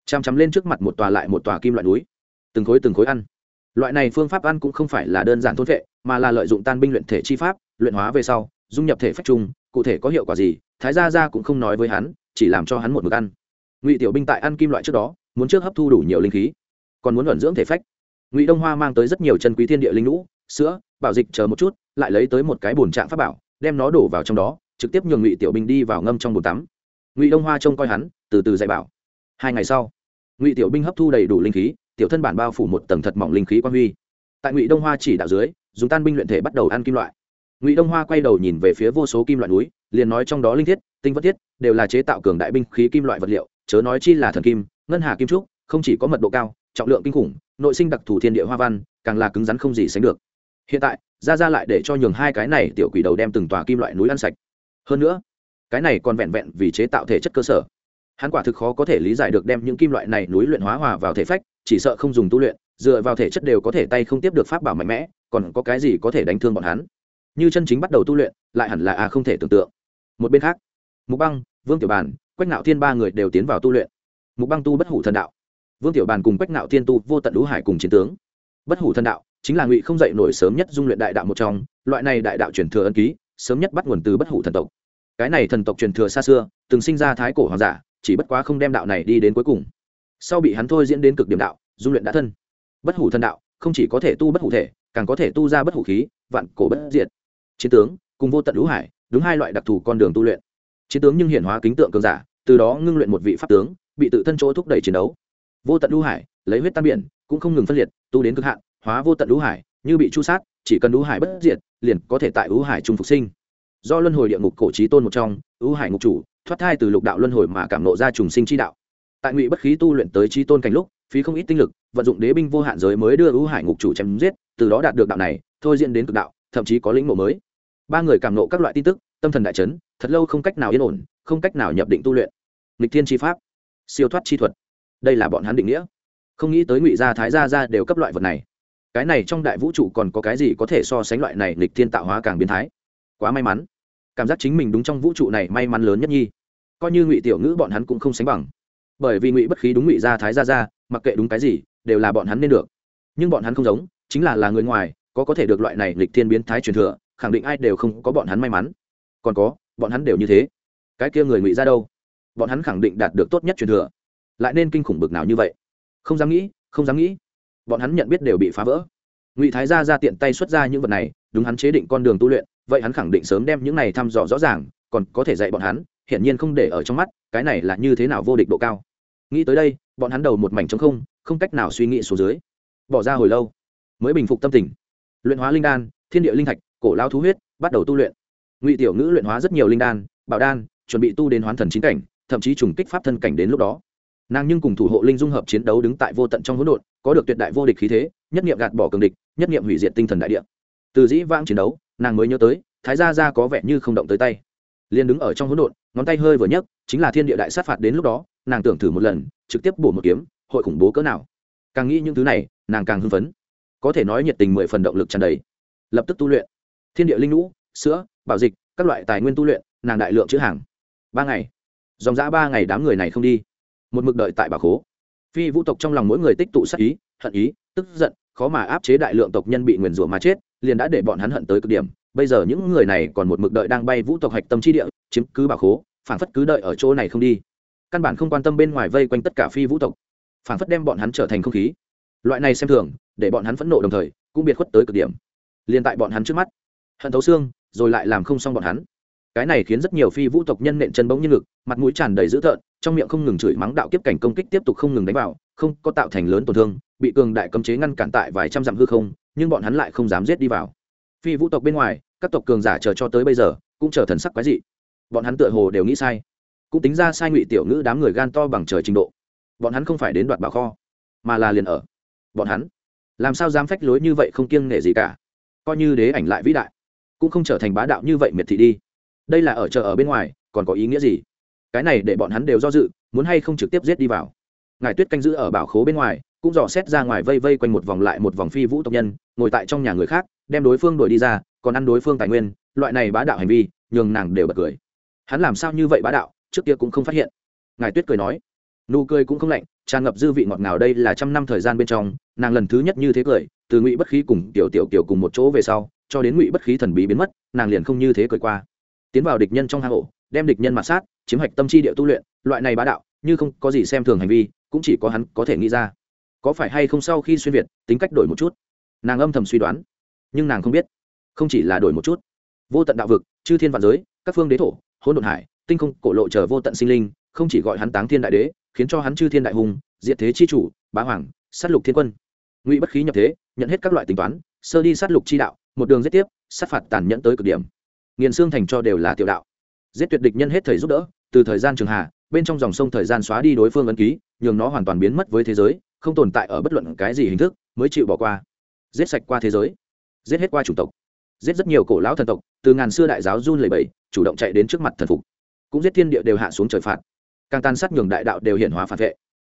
chằm chằm lên trước mặt một tòa lại một tòa kim loại núi. Từng khối từng khối ăn. Loại này phương pháp ăn cũng không phải là đơn giản thôn vệ, mà là lợi dụng tan binh luyện thể chi pháp, luyện hóa về sau, dung nhập thể phách chung, cụ thể có hiệu quả gì, thái gia gia cũng không nói với hắn, chỉ làm cho hắn một mực ăn. Ngụy tiểu binh tại ăn kim loại trước đó, muốn trước hấp thu đủ nhiều linh khí, còn muốn luận dưỡng thể phách. Ngụy đông hoa mang tới rất nhiều chân quý thiên địa linh lũ, sữa bảo dịch chờ một chút, lại lấy tới một cái bồn trạng pháp bảo, đem nó đổ vào trong đó, trực tiếp nhường ngụy tiểu binh đi vào ngâm trong bồn tắm. Ngụy đông hoa trông coi hắn, từ từ dạy bảo. Hai ngày sau, ngụy tiểu binh hấp thu đầy đủ linh khí, tiểu thân bản bao phủ một tầng thật mỏng linh khí quan huy. Tại ngụy đông hoa chỉ đạo dưới, dùng tan binh luyện thể bắt đầu ăn kim loại. Ngụy đông hoa quay đầu nhìn về phía vô số kim loại núi, liền nói trong đó linh thiết, tinh vật thiết, đều là chế tạo cường đại binh khí kim loại vật liệu, chớ nói chi là thần kim, ngân hà kim trúc, không chỉ có mật độ cao, trọng lượng kinh khủng, nội sinh đặc thù thiên địa hoa văn, càng là cứng rắn không gì sánh được hiện tại ra ra lại để cho nhường hai cái này tiểu quỷ đầu đem từng tòa kim loại núi ăn sạch. Hơn nữa, cái này còn vẹn vẹn vì chế tạo thể chất cơ sở. Hắn quả thực khó có thể lý giải được đem những kim loại này núi luyện hóa hòa vào thể phách, chỉ sợ không dùng tu luyện, dựa vào thể chất đều có thể tay không tiếp được pháp bảo mạnh mẽ, còn có cái gì có thể đánh thương bọn hắn? Như chân chính bắt đầu tu luyện, lại hẳn là a không thể tưởng tượng. Một bên khác, mục băng, vương tiểu bàn, quách nạo thiên ba người đều tiến vào tu luyện. Mục băng tu bất hủ thần đạo. Vương tiểu bàn cùng quách nạo thiên tu vô tận đũ hải cùng chiến tướng. Bất hủ thần đạo chính là ngụy không dậy nổi sớm nhất dung luyện đại đạo một trong, loại này đại đạo truyền thừa ân ký, sớm nhất bắt nguồn từ bất hủ thần tộc. Cái này thần tộc truyền thừa xa xưa, từng sinh ra thái cổ hoàng giả, chỉ bất quá không đem đạo này đi đến cuối cùng. Sau bị hắn thôi diễn đến cực điểm đạo, dung luyện đã thân. Bất hủ thần đạo, không chỉ có thể tu bất hủ thể, càng có thể tu ra bất hủ khí, vạn cổ bất diệt. Chiến tướng, cùng vô tận lũ hải, đúng hai loại đặc thù con đường tu luyện. Chiến tướng nhưng hiển hóa kính tượng cường giả, từ đó ngưng luyện một vị pháp tướng, bị tự thân chỗ thúc đẩy chiến đấu. Vô tận lũ hải, lấy huyết tan biển, cũng không ngừng phân liệt, tu đến cực hạn hóa vô tận lũ hải, như bị chu sát, chỉ cần lũ hải bất diệt, liền có thể tại lũ hải trung phục sinh. Do luân hồi địa ngục cổ trí tôn một trong, lũ hải ngục chủ, thoát thai từ lục đạo luân hồi mà cảm nộ ra trùng sinh chi đạo. Tại ngụy bất khí tu luyện tới trí tôn cảnh lúc, phí không ít tinh lực, vận dụng đế binh vô hạn giới mới đưa lũ hải ngục chủ chém giết, từ đó đạt được đạo này, thôi diễn đến cực đạo, thậm chí có lĩnh ngộ mới. Ba người cảm nộ các loại tin tức, tâm thần đại chấn, thật lâu không cách nào yên ổn, không cách nào nhập định tu luyện. Lịch thiên chi pháp, siêu thoát chi thuật. Đây là bọn hắn định nghĩa. Không nghĩ tới ngụy gia, thái gia gia đều cấp loại vật này cái này trong đại vũ trụ còn có cái gì có thể so sánh loại này lịch thiên tạo hóa càng biến thái? Quá may mắn. Cảm giác chính mình đúng trong vũ trụ này may mắn lớn nhất nhi. Coi như ngụy tiểu ngữ bọn hắn cũng không sánh bằng. Bởi vì ngụy bất khí đúng ngụy gia thái gia gia, mặc kệ đúng cái gì, đều là bọn hắn nên được. Nhưng bọn hắn không giống, chính là là người ngoài, có có thể được loại này lịch thiên biến thái truyền thừa, khẳng định ai đều không có bọn hắn may mắn. Còn có, bọn hắn đều như thế. Cái kia người ngụy ra đâu? Bọn hắn khẳng định đạt được tốt nhất truyền thừa. Lại nên kinh khủng bực nào như vậy? Không dám nghĩ, không dám nghĩ bọn hắn nhận biết đều bị phá vỡ. Ngụy thái gia ra tiện tay xuất ra những vật này, đúng hắn chế định con đường tu luyện, vậy hắn khẳng định sớm đem những này thăm dò rõ ràng, còn có thể dạy bọn hắn, hiển nhiên không để ở trong mắt, cái này là như thế nào vô địch độ cao. Nghĩ tới đây, bọn hắn đầu một mảnh trống không không cách nào suy nghĩ xuống dưới. Bỏ ra hồi lâu, mới bình phục tâm tình. Luyện hóa linh đan, thiên địa linh thạch, cổ lao thú huyết, bắt đầu tu luyện. Ngụy tiểu ngữ luyện hóa rất nhiều linh đan, bảo đan, chuẩn bị tu đến hoán thần chính cảnh, thậm chí trùng kích pháp thân cảnh đến lúc đó nàng nhưng cùng thủ hộ linh dung hợp chiến đấu đứng tại vô tận trong hỗn độn, có được tuyệt đại vô địch khí thế, nhất nghiệm gạt bỏ cường địch, nhất nghiệm hủy diệt tinh thần đại địa. Từ dĩ vãng chiến đấu, nàng mới nhớ tới, thái gia gia có vẻ như không động tới tay. Liền đứng ở trong hỗn độn, ngón tay hơi vừa nhấc, chính là thiên địa đại sát phạt đến lúc đó, nàng tưởng thử một lần, trực tiếp bổ một kiếm, hội khủng bố cỡ nào. Càng nghĩ những thứ này, nàng càng hưng phấn. Có thể nói nhiệt tình mười phần động lực tràn đầy. Lập tức tu luyện. Thiên địa linh lũ sữa, bảo dịch, các loại tài nguyên tu luyện, nàng đại lượng chữ hàng. Ba ngày. Dòng dã ba ngày đám người này không đi một mực đợi tại bà khố. Phi vũ tộc trong lòng mỗi người tích tụ sắc ý, hận ý, tức giận, khó mà áp chế đại lượng tộc nhân bị nguyền rủa mà chết, liền đã để bọn hắn hận tới cực điểm. Bây giờ những người này còn một mực đợi đang bay vũ tộc hạch tâm chi địa, chiếm cứ bà khố, phản phất cứ đợi ở chỗ này không đi. Căn bản không quan tâm bên ngoài vây quanh tất cả phi vũ tộc. Phản phất đem bọn hắn trở thành không khí. Loại này xem thường, để bọn hắn phẫn nộ đồng thời, cũng biệt khuất tới cực điểm. Liền tại bọn hắn trước mắt, hận thấu xương, rồi lại làm không xong bọn hắn. Cái này khiến rất nhiều phi vũ tộc nhân nện chân bỗng như ngực, mặt mũi tràn đầy dữ tợn trong miệng không ngừng chửi mắng đạo kiếp cảnh công kích tiếp tục không ngừng đánh vào, không có tạo thành lớn tổn thương, bị cường đại cấm chế ngăn cản tại vài trăm dặm hư không, nhưng bọn hắn lại không dám giết đi vào. Phi vũ tộc bên ngoài, các tộc cường giả chờ cho tới bây giờ, cũng chờ thần sắc quái dị. Bọn hắn tựa hồ đều nghĩ sai. Cũng tính ra sai ngụy tiểu ngữ đám người gan to bằng trời trình độ. Bọn hắn không phải đến đoạt bảo kho, mà là liền ở. Bọn hắn, làm sao dám phách lối như vậy không kiêng nể gì cả. Coi như đế ảnh lại vĩ đại, cũng không trở thành bá đạo như vậy miệt thị đi. Đây là ở chợ ở bên ngoài, còn có ý nghĩa gì? Cái này để bọn hắn đều do dự, muốn hay không trực tiếp giết đi vào. Ngài tuyết canh giữ ở bảo khố bên ngoài, cũng dò xét ra ngoài vây vây quanh một vòng lại một vòng phi vũ tộc nhân, ngồi tại trong nhà người khác, đem đối phương đuổi đi ra, còn ăn đối phương tài nguyên, loại này bá đạo hành vi, nhường nàng đều bật cười. Hắn làm sao như vậy bá đạo, trước kia cũng không phát hiện. Ngài tuyết cười nói, nụ cười cũng không lạnh, tràn ngập dư vị ngọt ngào đây là trăm năm thời gian bên trong, nàng lần thứ nhất như thế cười, từ ngụy bất khí cùng tiểu tiểu kiểu cùng một chỗ về sau, cho đến ngụy bất khí thần bí biến mất, nàng liền không như thế cười qua. Tiến vào địch nhân trong hang ổ, đem địch nhân mặt sát chiếm hạch tâm chi địa tu luyện, loại này bá đạo, như không có gì xem thường hành vi, cũng chỉ có hắn có thể nghĩ ra. Có phải hay không sau khi xuyên việt, tính cách đổi một chút? Nàng âm thầm suy đoán, nhưng nàng không biết. Không chỉ là đổi một chút. Vô tận đạo vực, chư thiên vạn giới, các phương đế thổ, hỗn độn hải, tinh không cổ lộ chờ vô tận sinh linh, không chỉ gọi hắn táng thiên đại đế, khiến cho hắn chư thiên đại hùng, diệt thế chi chủ, bá hoàng, sát lục thiên quân. Ngụy bất khí nhập thế, nhận hết các loại tính toán, sơ đi sát lục chi đạo, một đường giết tiếp, sát phạt tàn nhẫn tới cực điểm. Nghiền xương thành cho đều là tiểu đạo. Giết tuyệt địch nhân hết thời giúp đỡ từ thời gian trường hà, bên trong dòng sông thời gian xóa đi đối phương ấn ký, nhường nó hoàn toàn biến mất với thế giới, không tồn tại ở bất luận cái gì hình thức, mới chịu bỏ qua. Giết sạch qua thế giới. Giết hết qua chủng tộc. Giết rất nhiều cổ lão thần tộc, từ ngàn xưa đại giáo run lầy bẫy chủ động chạy đến trước mặt thần phục. Cũng giết thiên địa đều hạ xuống trời phạt. Càng tan sát nhường đại đạo đều hiển hóa phản vệ.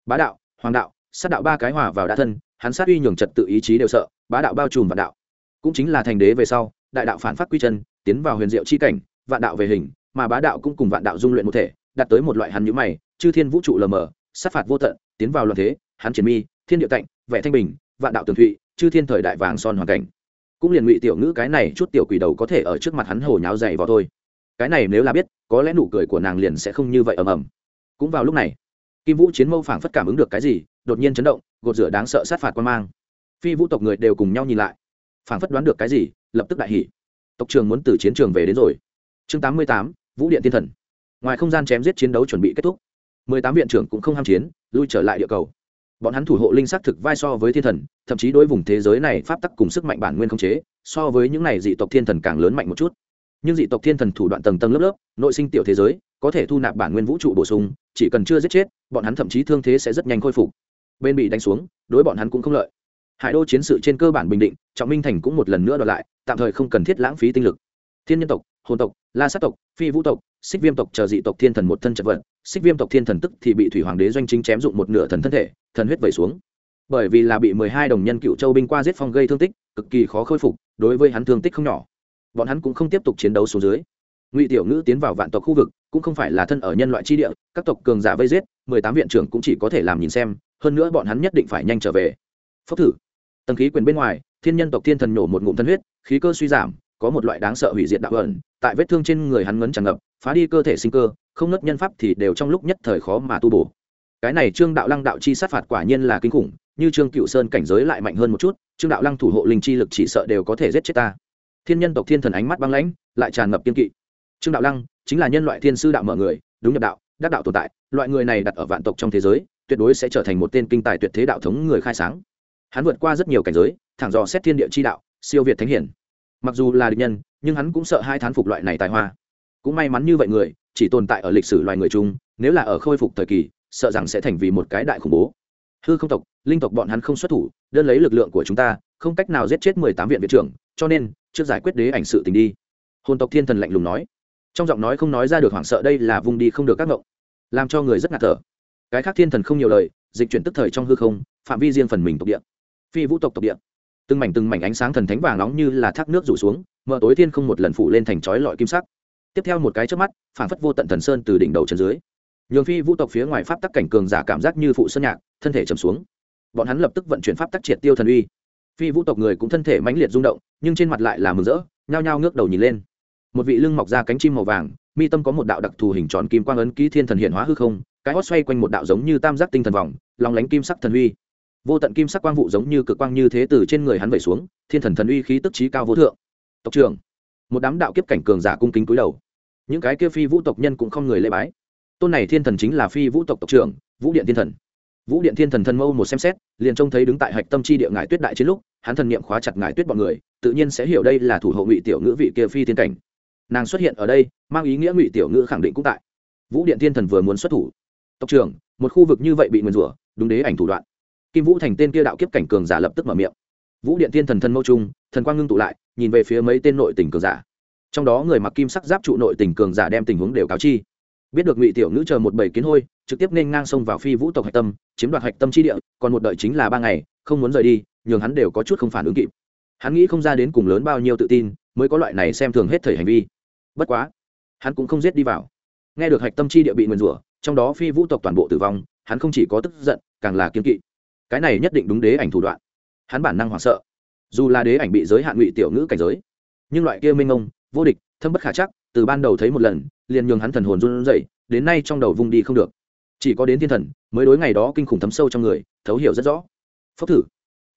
Bá đạo, hoàng đạo, sát đạo ba cái hòa vào đa thân, hắn sát uy nhường trật tự ý chí đều sợ, bá đạo bao trùm vạn đạo. Cũng chính là thành đế về sau, đại đạo phản phát quy chân, tiến vào huyền diệu chi cảnh, vạn đạo về hình mà bá đạo cũng cùng vạn đạo dung luyện một thể đạt tới một loại hắn nhữ mày, chư thiên vũ trụ lờ mờ, sát phạt vô tận, tiến vào loạn thế, hắn triển mi, thiên địa tạnh, vẻ thanh bình, vạn đạo tường thụy, chư thiên thời đại vàng son hoàn cảnh. Cũng liền ngụy tiểu ngữ cái này chút tiểu quỷ đầu có thể ở trước mặt hắn hồ nháo dày vào thôi. Cái này nếu là biết, có lẽ nụ cười của nàng liền sẽ không như vậy ầm ầm. Cũng vào lúc này, kim vũ chiến mâu phảng phất cảm ứng được cái gì, đột nhiên chấn động, gột rửa đáng sợ sát phạt quan mang. Phi vũ tộc người đều cùng nhau nhìn lại, phảng phất đoán được cái gì, lập tức đại hỉ. Tộc trường muốn từ chiến trường về đến rồi chương tám mươi tám, vũ điện thiên thần. Ngoài không gian chém giết chiến đấu chuẩn bị kết thúc, mười tám viện trưởng cũng không ham chiến, lui trở lại địa cầu. Bọn hắn thủ hộ linh xác thực vai so với thiên thần, thậm chí đối vùng thế giới này pháp tắc cùng sức mạnh bản nguyên không chế, so với những này dị tộc thiên thần càng lớn mạnh một chút. Nhưng dị tộc thiên thần thủ đoạn tầng tầng lớp lớp, nội sinh tiểu thế giới, có thể thu nạp bản nguyên vũ trụ bổ sung, chỉ cần chưa giết chết, bọn hắn thậm chí thương thế sẽ rất nhanh khôi phục. Bên bị đánh xuống, đối bọn hắn cũng không lợi. Hải đô chiến sự trên cơ bản bình định, trọng minh thành cũng một lần nữa đoạt lại, tạm thời không cần thiết lãng phí tinh lực. Thiên nhân tộc hồn tộc, la sát tộc, phi vũ tộc, xích viêm tộc chờ dị tộc thiên thần một thân chật vật. Xích viêm tộc thiên thần tức thì bị thủy hoàng đế doanh chính chém dụng một nửa thần thân thể, thần huyết vẩy xuống. Bởi vì là bị mười hai đồng nhân cựu châu binh qua giết phong gây thương tích, cực kỳ khó khôi phục, đối với hắn thương tích không nhỏ. Bọn hắn cũng không tiếp tục chiến đấu xuống dưới. Ngụy tiểu ngữ tiến vào vạn tộc khu vực, cũng không phải là thân ở nhân loại tri địa, các tộc cường giả vây giết, mười tám viện trưởng cũng chỉ có thể làm nhìn xem, hơn nữa bọn hắn nhất định phải nhanh trở về. Phốc thử. Tầng khí quyền bên ngoài, thiên nhân tộc thiên thần nổ một ngụm thân huyết, khí cơ suy giảm, có một loại đáng sợ hủy diệt đạo ẩn tại vết thương trên người hắn ngấn tràn ngập, phá đi cơ thể sinh cơ, không nứt nhân pháp thì đều trong lúc nhất thời khó mà tu bổ. Cái này trương đạo lăng đạo chi sát phạt quả nhiên là kinh khủng, như trương cựu sơn cảnh giới lại mạnh hơn một chút, trương đạo lăng thủ hộ linh chi lực chỉ sợ đều có thể giết chết ta. Thiên nhân tộc thiên thần ánh mắt băng lãnh, lại tràn ngập kiên kỵ. Trương đạo lăng chính là nhân loại thiên sư đạo mở người, đúng nhập đạo, đắc đạo tồn tại, loại người này đặt ở vạn tộc trong thế giới, tuyệt đối sẽ trở thành một tên kinh tài tuyệt thế đạo thống người khai sáng. Hắn vượt qua rất nhiều cảnh giới, thẳng dò xét thiên địa chi đạo, siêu việt thánh hiển mặc dù là địch nhân, nhưng hắn cũng sợ hai thán phục loại này tài hoa. Cũng may mắn như vậy người, chỉ tồn tại ở lịch sử loài người chung, nếu là ở khôi phục thời kỳ, sợ rằng sẽ thành vì một cái đại khủng bố. Hư không tộc, linh tộc bọn hắn không xuất thủ, đơn lấy lực lượng của chúng ta, không cách nào giết chết mười tám viện viện trưởng, cho nên, trước giải quyết đế ảnh sự tình đi. Hồn tộc thiên thần lạnh lùng nói. Trong giọng nói không nói ra được hoảng sợ đây là vùng đi không được các ngộng, làm cho người rất ngạt thở. Cái khác thiên thần không nhiều lời, dịch chuyển tức thời trong hư không, phạm vi riêng phần mình tộc địa. Phi vũ tộc tộc địa từng mảnh từng mảnh ánh sáng thần thánh vàng nóng như là thác nước rủ xuống mở tối thiên không một lần phủ lên thành chói lọi kim sắc. Tiếp theo một cái trước mắt phản phất vô tận thần sơn từ đỉnh đầu trần dưới. Nhường phi vũ tộc phía ngoài pháp tắc cảnh cường giả cảm giác như phụ sơn nhạc, thân thể trầm xuống. Bọn hắn lập tức vận chuyển pháp tắc triệt tiêu thần uy. Phi vũ tộc người cũng thân thể mãnh liệt rung động, nhưng trên mặt lại là mừng rỡ, nhao nhao ngước đầu nhìn lên. Một vị lưng mọc ra cánh chim màu vàng, mi tâm có một đạo đặc thù hình tròn kim quang ấn ký thiên thần hiện hóa hư không, cái hót xoay quanh một đạo giống như tam giác tinh thần vòng lòng lánh kim sắc thần uy vô tận kim sắc quang vụ giống như cực quang như thế từ trên người hắn vẩy xuống, thiên thần thần uy khí tức trí cao vô thượng. Tộc trưởng, một đám đạo kiếp cảnh cường giả cung kính cúi đầu. Những cái kia phi vũ tộc nhân cũng không người lễ bái. Tôn này thiên thần chính là phi vũ tộc tộc trưởng, vũ điện thiên thần. Vũ điện thiên thần thân mâu một xem xét, liền trông thấy đứng tại hạch tâm chi địa ngải tuyết đại chiến lúc, hắn thần niệm khóa chặt ngải tuyết bọn người, tự nhiên sẽ hiểu đây là thủ hộ ngụy tiểu ngữ vị kia phi thiên cảnh. Nàng xuất hiện ở đây, mang ý nghĩa ngụy tiểu ngữ khẳng định cũng tại. Vũ điện thiên thần vừa muốn xuất thủ. Tộc trưởng, một khu vực như vậy bị nguyền rủa, đúng đế ảnh thủ đoạn kim vũ thành tên kia đạo kiếp cảnh cường giả lập tức mở miệng. Vũ điện thiên thần thân mâu trung, thần quang ngưng tụ lại, nhìn về phía mấy tên nội tình cường giả. Trong đó người mặc kim sắc giáp trụ nội tình cường giả đem tình huống đều cáo chi. Biết được ngụy tiểu ngữ chờ một bảy kiến hôi, trực tiếp nên ngang sông vào phi vũ tộc hạch tâm, chiếm đoạt hạch tâm chi địa, còn một đợi chính là ba ngày, không muốn rời đi, nhường hắn đều có chút không phản ứng kịp. Hắn nghĩ không ra đến cùng lớn bao nhiêu tự tin, mới có loại này xem thường hết thời hành vi. Bất quá, hắn cũng không giết đi vào. Nghe được hạch tâm chi địa bị nguyền rủa, trong đó phi vũ tộc toàn bộ tử vong, hắn không chỉ có tức giận, càng là kiên kỵ cái này nhất định đúng đế ảnh thủ đoạn. Hắn bản năng hoảng sợ. Dù là đế ảnh bị giới hạn ngụy tiểu ngữ cảnh giới, nhưng loại kia minh ông, vô địch, thâm bất khả chắc, từ ban đầu thấy một lần, liền nhường hắn thần hồn run rẩy, đến nay trong đầu vung đi không được. Chỉ có đến thiên thần, mới đối ngày đó kinh khủng thấm sâu trong người, thấu hiểu rất rõ. Phốc thử.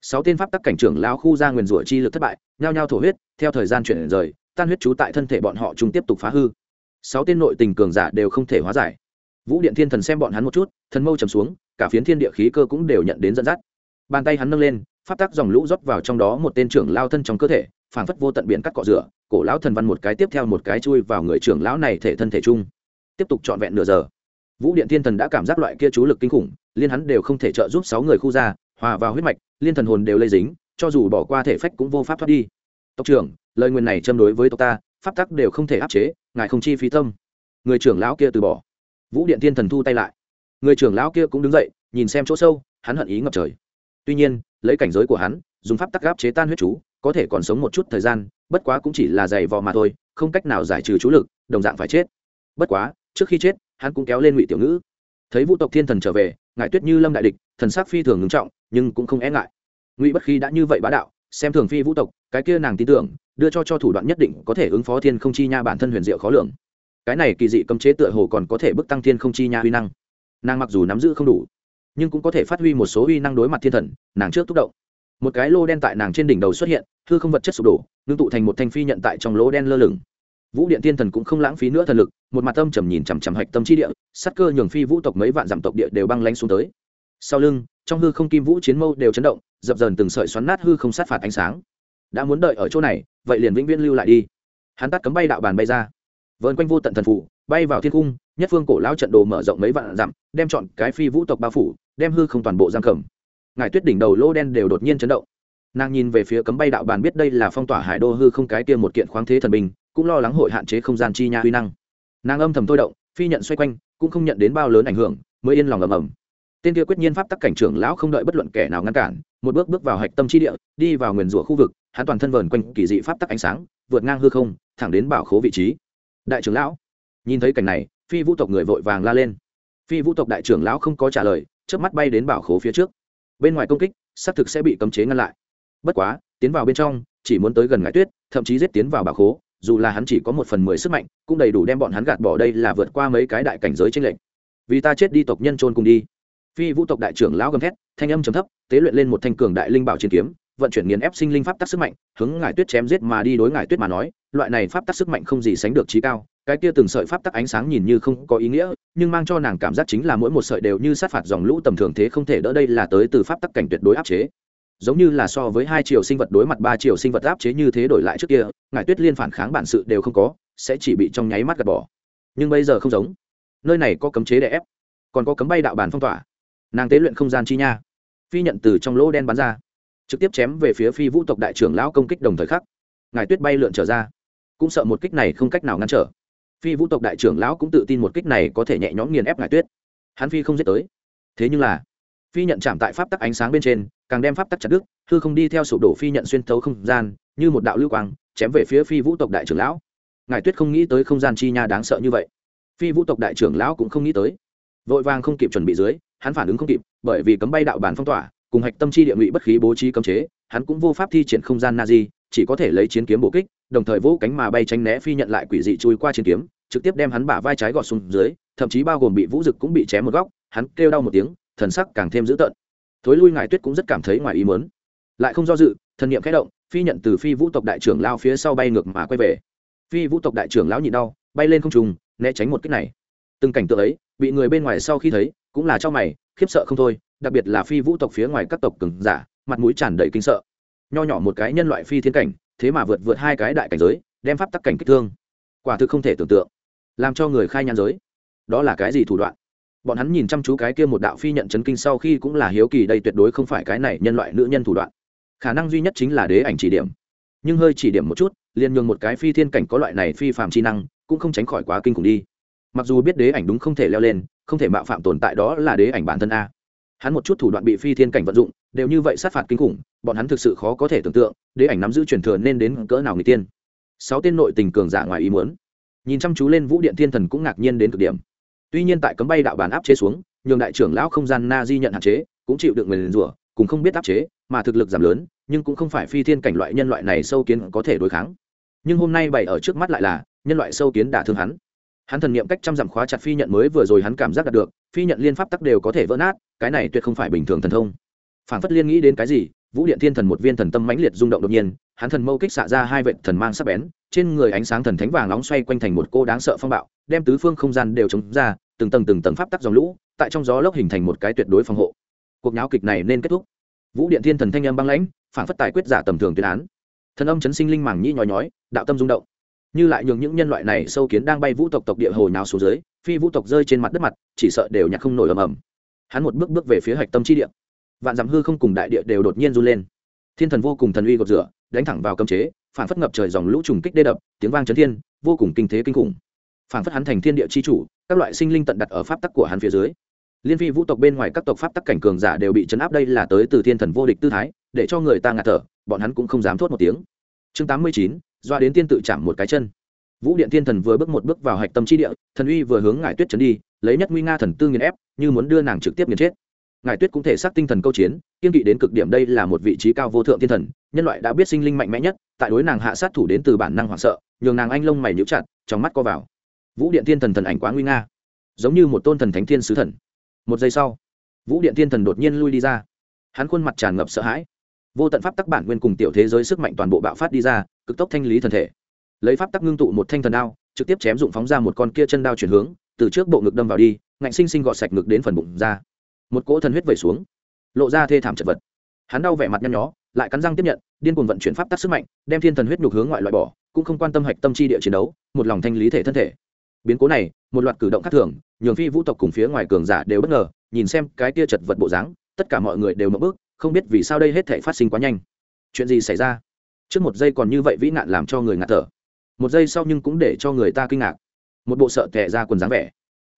Sáu tên pháp tắc cảnh trưởng lao khu ra nguyền rủa chi lực thất bại, nhao nhao thổ huyết, theo thời gian chuyển rời, tan huyết trú tại thân thể bọn họ chúng tiếp tục phá hư. Sáu tên nội tình cường giả đều không thể hóa giải vũ điện thiên thần xem bọn hắn một chút, thần mâu trầm xuống, cả phiến thiên địa khí cơ cũng đều nhận đến dẫn dắt. Bàn tay hắn nâng lên, pháp tắc dòng lũ rót vào trong đó một tên trưởng lao thân trong cơ thể, phảng phất vô tận biển cắt cọ rửa, cổ lão thần văn một cái tiếp theo một cái chui vào người trưởng lão này thể thân thể chung. Tiếp tục trọn vẹn nửa giờ. Vũ điện thiên thần đã cảm giác loại kia chú lực kinh khủng, liên hắn đều không thể trợ giúp sáu người khu ra, hòa vào huyết mạch, liên thần hồn đều lây dính, cho dù bỏ qua thể phách cũng vô pháp thoát đi. Tộc trưởng, lời nguyền này châm đối với tộc ta, pháp tắc đều không thể áp chế, ngài không chi phí tâm. Người trưởng lão kia từ bỏ vũ điện thiên thần thu tay lại. Người trưởng lão kia cũng đứng dậy, nhìn xem chỗ sâu, hắn hận ý ngập trời. Tuy nhiên, lấy cảnh giới của hắn, dùng pháp tắc áp chế tan huyết chú, có thể còn sống một chút thời gian, bất quá cũng chỉ là giày vò mà thôi, không cách nào giải trừ chú lực, đồng dạng phải chết. Bất quá, trước khi chết, hắn cũng kéo lên ngụy tiểu ngữ. Thấy vũ tộc thiên thần trở về ngại tuyết như lâm đại địch, thần sắc phi thường ngưng trọng, nhưng cũng không e ngại. Ngụy bất khí đã như vậy bá đạo, xem thường phi vũ tộc, cái kia nàng tin tưởng, đưa cho cho thủ đoạn nhất định có thể ứng phó thiên không chi nha bản thân huyền diệu khó lường cái này kỳ dị cấm chế tựa hồ còn có thể bức tăng thiên không chi nha uy năng. Nàng mặc dù nắm giữ không đủ, nhưng cũng có thể phát huy một số uy năng đối mặt thiên thần, nàng trước thúc động một cái lô đen tại nàng trên đỉnh đầu xuất hiện, hư không vật chất sụp đổ, ngưng tụ thành một thanh phi nhận tại trong lỗ đen lơ lửng. Vũ điện thiên thần cũng không lãng phí nữa thần lực, một mặt tâm trầm nhìn chằm chằm hạch tâm chi địa sắc cơ nhường phi vũ tộc mấy vạn dặm tộc địa đều băng lanh xuống tới. Sau lưng, trong hư không kim vũ chiến mâu đều chấn động, dập dờn từng sợi xoắn nát hư không sát phạt ánh sáng. Đã muốn đợi ở chỗ này, vậy liền vĩnh viễn lưu lại đi. Hắn tắt cấm bay đạo bàn bay ra vợn quanh vô tận thần phủ, bay vào thiên cung nhất phương cổ lao trận đồ mở rộng mấy vạn dặm, đem chọn cái phi vũ tộc bao phủ, đem hư không toàn bộ giam cầm. Ngài tuyết đỉnh đầu lô đen đều đột nhiên chấn động. Nàng nhìn về phía cấm bay đạo bàn biết đây là phong tỏa hải đô hư không cái kia một kiện khoáng thế thần bình cũng lo lắng hội hạn chế không gian chi nha huy năng. Nàng âm thầm thôi động, phi nhận xoay quanh, cũng không nhận đến bao lớn ảnh hưởng, mới yên lòng ầm ầm. Tên kia quyết nhiên pháp tắc cảnh trưởng lão không đợi bất luận kẻ nào ngăn cản, một bước bước vào hạch tâm chi địa, đi vào nguyền rủa khu vực, hắn toàn thân vờn quanh kỳ dị pháp tắc ánh sáng, vượt ngang hư không, thẳng đến bảo khố vị trí đại trưởng lão. Nhìn thấy cảnh này, phi vũ tộc người vội vàng la lên. Phi vũ tộc đại trưởng lão không có trả lời trước mắt bay đến bảo khố phía trước. Bên ngoài công kích, xác thực sẽ bị cấm chế ngăn lại. Bất quá, tiến vào bên trong, chỉ muốn tới gần ngải tuyết, thậm chí giết tiến vào bảo khố, dù là hắn chỉ có một phần mười sức mạnh, cũng đầy đủ đem bọn hắn gạt bỏ đây là vượt qua mấy cái đại cảnh giới tranh lệch. Vì ta chết đi tộc nhân trôn cùng đi. Phi vũ tộc đại trưởng lão gầm thét, thanh âm trầm thấp, tế luyện lên một thanh cường đại linh bảo chiến kiếm vận chuyển nghiền ép sinh linh pháp tắc sức mạnh, hướng ngải tuyết chém giết mà đi đối ngải tuyết mà nói, loại này pháp tắc sức mạnh không gì sánh được trí cao, cái kia từng sợi pháp tắc ánh sáng nhìn như không có ý nghĩa, nhưng mang cho nàng cảm giác chính là mỗi một sợi đều như sát phạt dòng lũ tầm thường thế không thể đỡ đây là tới từ pháp tắc cảnh tuyệt đối áp chế. Giống như là so với hai triệu sinh vật đối mặt ba triệu sinh vật áp chế như thế đổi lại trước kia, ngải tuyết liên phản kháng bản sự đều không có, sẽ chỉ bị trong nháy mắt gạt bỏ. Nhưng bây giờ không giống. Nơi này có cấm chế đè ép, còn có cấm bay đạo bản phong tỏa. Nàng tế luyện không gian chi nha. Phi nhận từ trong lỗ đen bắn ra trực tiếp chém về phía phi vũ tộc đại trưởng lão công kích đồng thời khắc. Ngài tuyết bay lượn trở ra. Cũng sợ một kích này không cách nào ngăn trở. Phi vũ tộc đại trưởng lão cũng tự tin một kích này có thể nhẹ nhõm nghiền ép ngài tuyết. Hắn phi không giết tới. Thế nhưng là, phi nhận chạm tại pháp tắc ánh sáng bên trên, càng đem pháp tắc chặt đứt, hư không đi theo sụp đổ phi nhận xuyên thấu không gian, như một đạo lưu quang, chém về phía phi vũ tộc đại trưởng lão. Ngài tuyết không nghĩ tới không gian chi nha đáng sợ như vậy. Phi vũ tộc đại trưởng lão cũng không nghĩ tới. Vội vàng không kịp chuẩn bị dưới, hắn phản ứng không kịp, bởi vì cấm bay đạo bản phong tỏa cùng hạch tâm chi địa ngụy bất khí bố trí cấm chế, hắn cũng vô pháp thi triển không gian na di chỉ có thể lấy chiến kiếm bổ kích, đồng thời vỗ cánh mà bay tránh né phi nhận lại quỷ dị chui qua chiến kiếm, trực tiếp đem hắn bả vai trái gọt xuống dưới, thậm chí bao gồm bị vũ dực cũng bị chém một góc, hắn kêu đau một tiếng, thần sắc càng thêm dữ tợn. Thối lui ngài tuyết cũng rất cảm thấy ngoài ý mớn lại không do dự, thần niệm khẽ động, phi nhận từ phi vũ tộc đại trưởng lao phía sau bay ngược mà quay về. Phi vũ tộc đại trưởng lão nhịn đau, bay lên không trùng né tránh một kích này. Từng cảnh tượng ấy, bị người bên ngoài sau khi thấy, cũng là cho mày, khiếp sợ không thôi đặc biệt là phi vũ tộc phía ngoài các tộc cường giả, mặt mũi tràn đầy kinh sợ. Nho nhỏ một cái nhân loại phi thiên cảnh, thế mà vượt vượt hai cái đại cảnh giới, đem pháp tắc cảnh kích thương. Quả thực không thể tưởng tượng. Làm cho người khai nhan giới. Đó là cái gì thủ đoạn? Bọn hắn nhìn chăm chú cái kia một đạo phi nhận chấn kinh sau khi cũng là hiếu kỳ đây tuyệt đối không phải cái này nhân loại nữ nhân thủ đoạn. Khả năng duy nhất chính là đế ảnh chỉ điểm. Nhưng hơi chỉ điểm một chút, liền nhường một cái phi thiên cảnh có loại này phi phạm chi năng, cũng không tránh khỏi quá kinh khủng đi. Mặc dù biết đế ảnh đúng không thể leo lên, không thể mạo phạm tồn tại đó là đế ảnh bản thân a hắn một chút thủ đoạn bị phi thiên cảnh vận dụng, đều như vậy sát phạt kinh khủng, bọn hắn thực sự khó có thể tưởng tượng, đế ảnh nắm giữ truyền thừa nên đến cỡ nào người tiên. Sáu tên nội tình cường giả ngoài ý muốn. Nhìn chăm chú lên vũ điện thiên thần cũng ngạc nhiên đến cực điểm. Tuy nhiên tại cấm bay đạo bàn áp chế xuống, nhường đại trưởng lão không gian na di nhận hạn chế, cũng chịu được người liền rủa cũng không biết áp chế, mà thực lực giảm lớn, nhưng cũng không phải phi thiên cảnh loại nhân loại này sâu kiến có thể đối kháng. Nhưng hôm nay bày ở trước mắt lại là, nhân loại sâu kiến đả thương hắn. Hắn thần niệm cách trăm dặm khóa chặt phi nhận mới vừa rồi hắn cảm giác đạt được phi nhận liên pháp tắc đều có thể vỡ nát, cái này tuyệt không phải bình thường thần thông. Phản phất liên nghĩ đến cái gì, vũ điện thiên thần một viên thần tâm mãnh liệt rung động đột nhiên, hắn thần mâu kích xạ ra hai vệ thần mang sắc bén, trên người ánh sáng thần thánh vàng nóng xoay quanh thành một cô đáng sợ phong bạo, đem tứ phương không gian đều chống ra, từng tầng từng tầng pháp tắc dòng lũ, tại trong gió lốc hình thành một cái tuyệt đối phòng hộ. Cuộc nháo kịch này nên kết thúc. Vũ điện thiên thần thanh âm băng lãnh, phản phất tài quyết giả tầm thường tuyên án. Thần âm chấn sinh linh màng nhĩ nhói nhói, đạo tâm rung động như lại nhường những nhân loại này sâu kiến đang bay vũ tộc tộc địa hồ nào xuống dưới, phi vũ tộc rơi trên mặt đất mặt, chỉ sợ đều nhặt không nổi ầm ầm. Hắn một bước bước về phía hạch tâm chi địa. Vạn dặm hư không cùng đại địa đều đột nhiên run lên. Thiên thần vô cùng thần uy gột rửa, đánh thẳng vào cấm chế, phản phất ngập trời dòng lũ trùng kích đê đập, tiếng vang chấn thiên, vô cùng kinh thế kinh khủng. Phản phất hắn thành thiên địa chi chủ, các loại sinh linh tận đặt ở pháp tắc của hắn phía dưới. Liên phi vũ tộc bên ngoài các tộc pháp tắc cảnh cường giả đều bị chấn áp đây là tới từ thiên thần vô địch tư thái, để cho người ta ngạt thở, bọn hắn cũng không dám thốt một tiếng. Chương tám mươi chín doa đến tiên tự chạm một cái chân. Vũ điện thiên thần vừa bước một bước vào hạch tâm chi địa, thần uy vừa hướng ngải tuyết trấn đi, lấy nhất nguy nga thần tư nghiền ép, như muốn đưa nàng trực tiếp nghiền chết. Ngải tuyết cũng thể xác tinh thần câu chiến, kiên kỵ đến cực điểm đây là một vị trí cao vô thượng thiên thần, nhân loại đã biết sinh linh mạnh mẽ nhất, tại đối nàng hạ sát thủ đến từ bản năng hoảng sợ, nhường nàng anh lông mày nhíu chặt, trong mắt co vào. Vũ điện thiên thần thần ảnh quá nguy nga, giống như một tôn thần thánh thiên sứ thần. Một giây sau, vũ điện thiên thần đột nhiên lui đi ra. Hắn khuôn mặt tràn ngập sợ hãi vô tận pháp tắc bản nguyên cùng tiểu thế giới sức mạnh toàn bộ bạo phát đi ra, cực tốc thanh lý thần thể. Lấy pháp tắc ngưng tụ một thanh thần đao, trực tiếp chém dụng phóng ra một con kia chân đao chuyển hướng, từ trước bộ ngực đâm vào đi, ngạnh sinh sinh gọt sạch ngực đến phần bụng ra. Một cỗ thần huyết vẩy xuống, lộ ra thê thảm chật vật. Hắn đau vẻ mặt nhăn nhó, lại cắn răng tiếp nhận, điên cuồng vận chuyển pháp tắc sức mạnh, đem thiên thần huyết nhục hướng ngoại loại bỏ, cũng không quan tâm hạch tâm chi địa chiến đấu, một lòng thanh lý thể thân thể. Biến cố này, một loạt cử động khác thường, nhường phi vũ tộc cùng phía ngoài cường giả đều bất ngờ, nhìn xem cái tia chật vật bộ dáng, tất cả mọi người đều mập bước không biết vì sao đây hết thể phát sinh quá nhanh. Chuyện gì xảy ra? Trước một giây còn như vậy vĩ nạn làm cho người ngạt thở. Một giây sau nhưng cũng để cho người ta kinh ngạc. Một bộ sợ tệ ra quần dáng vẻ.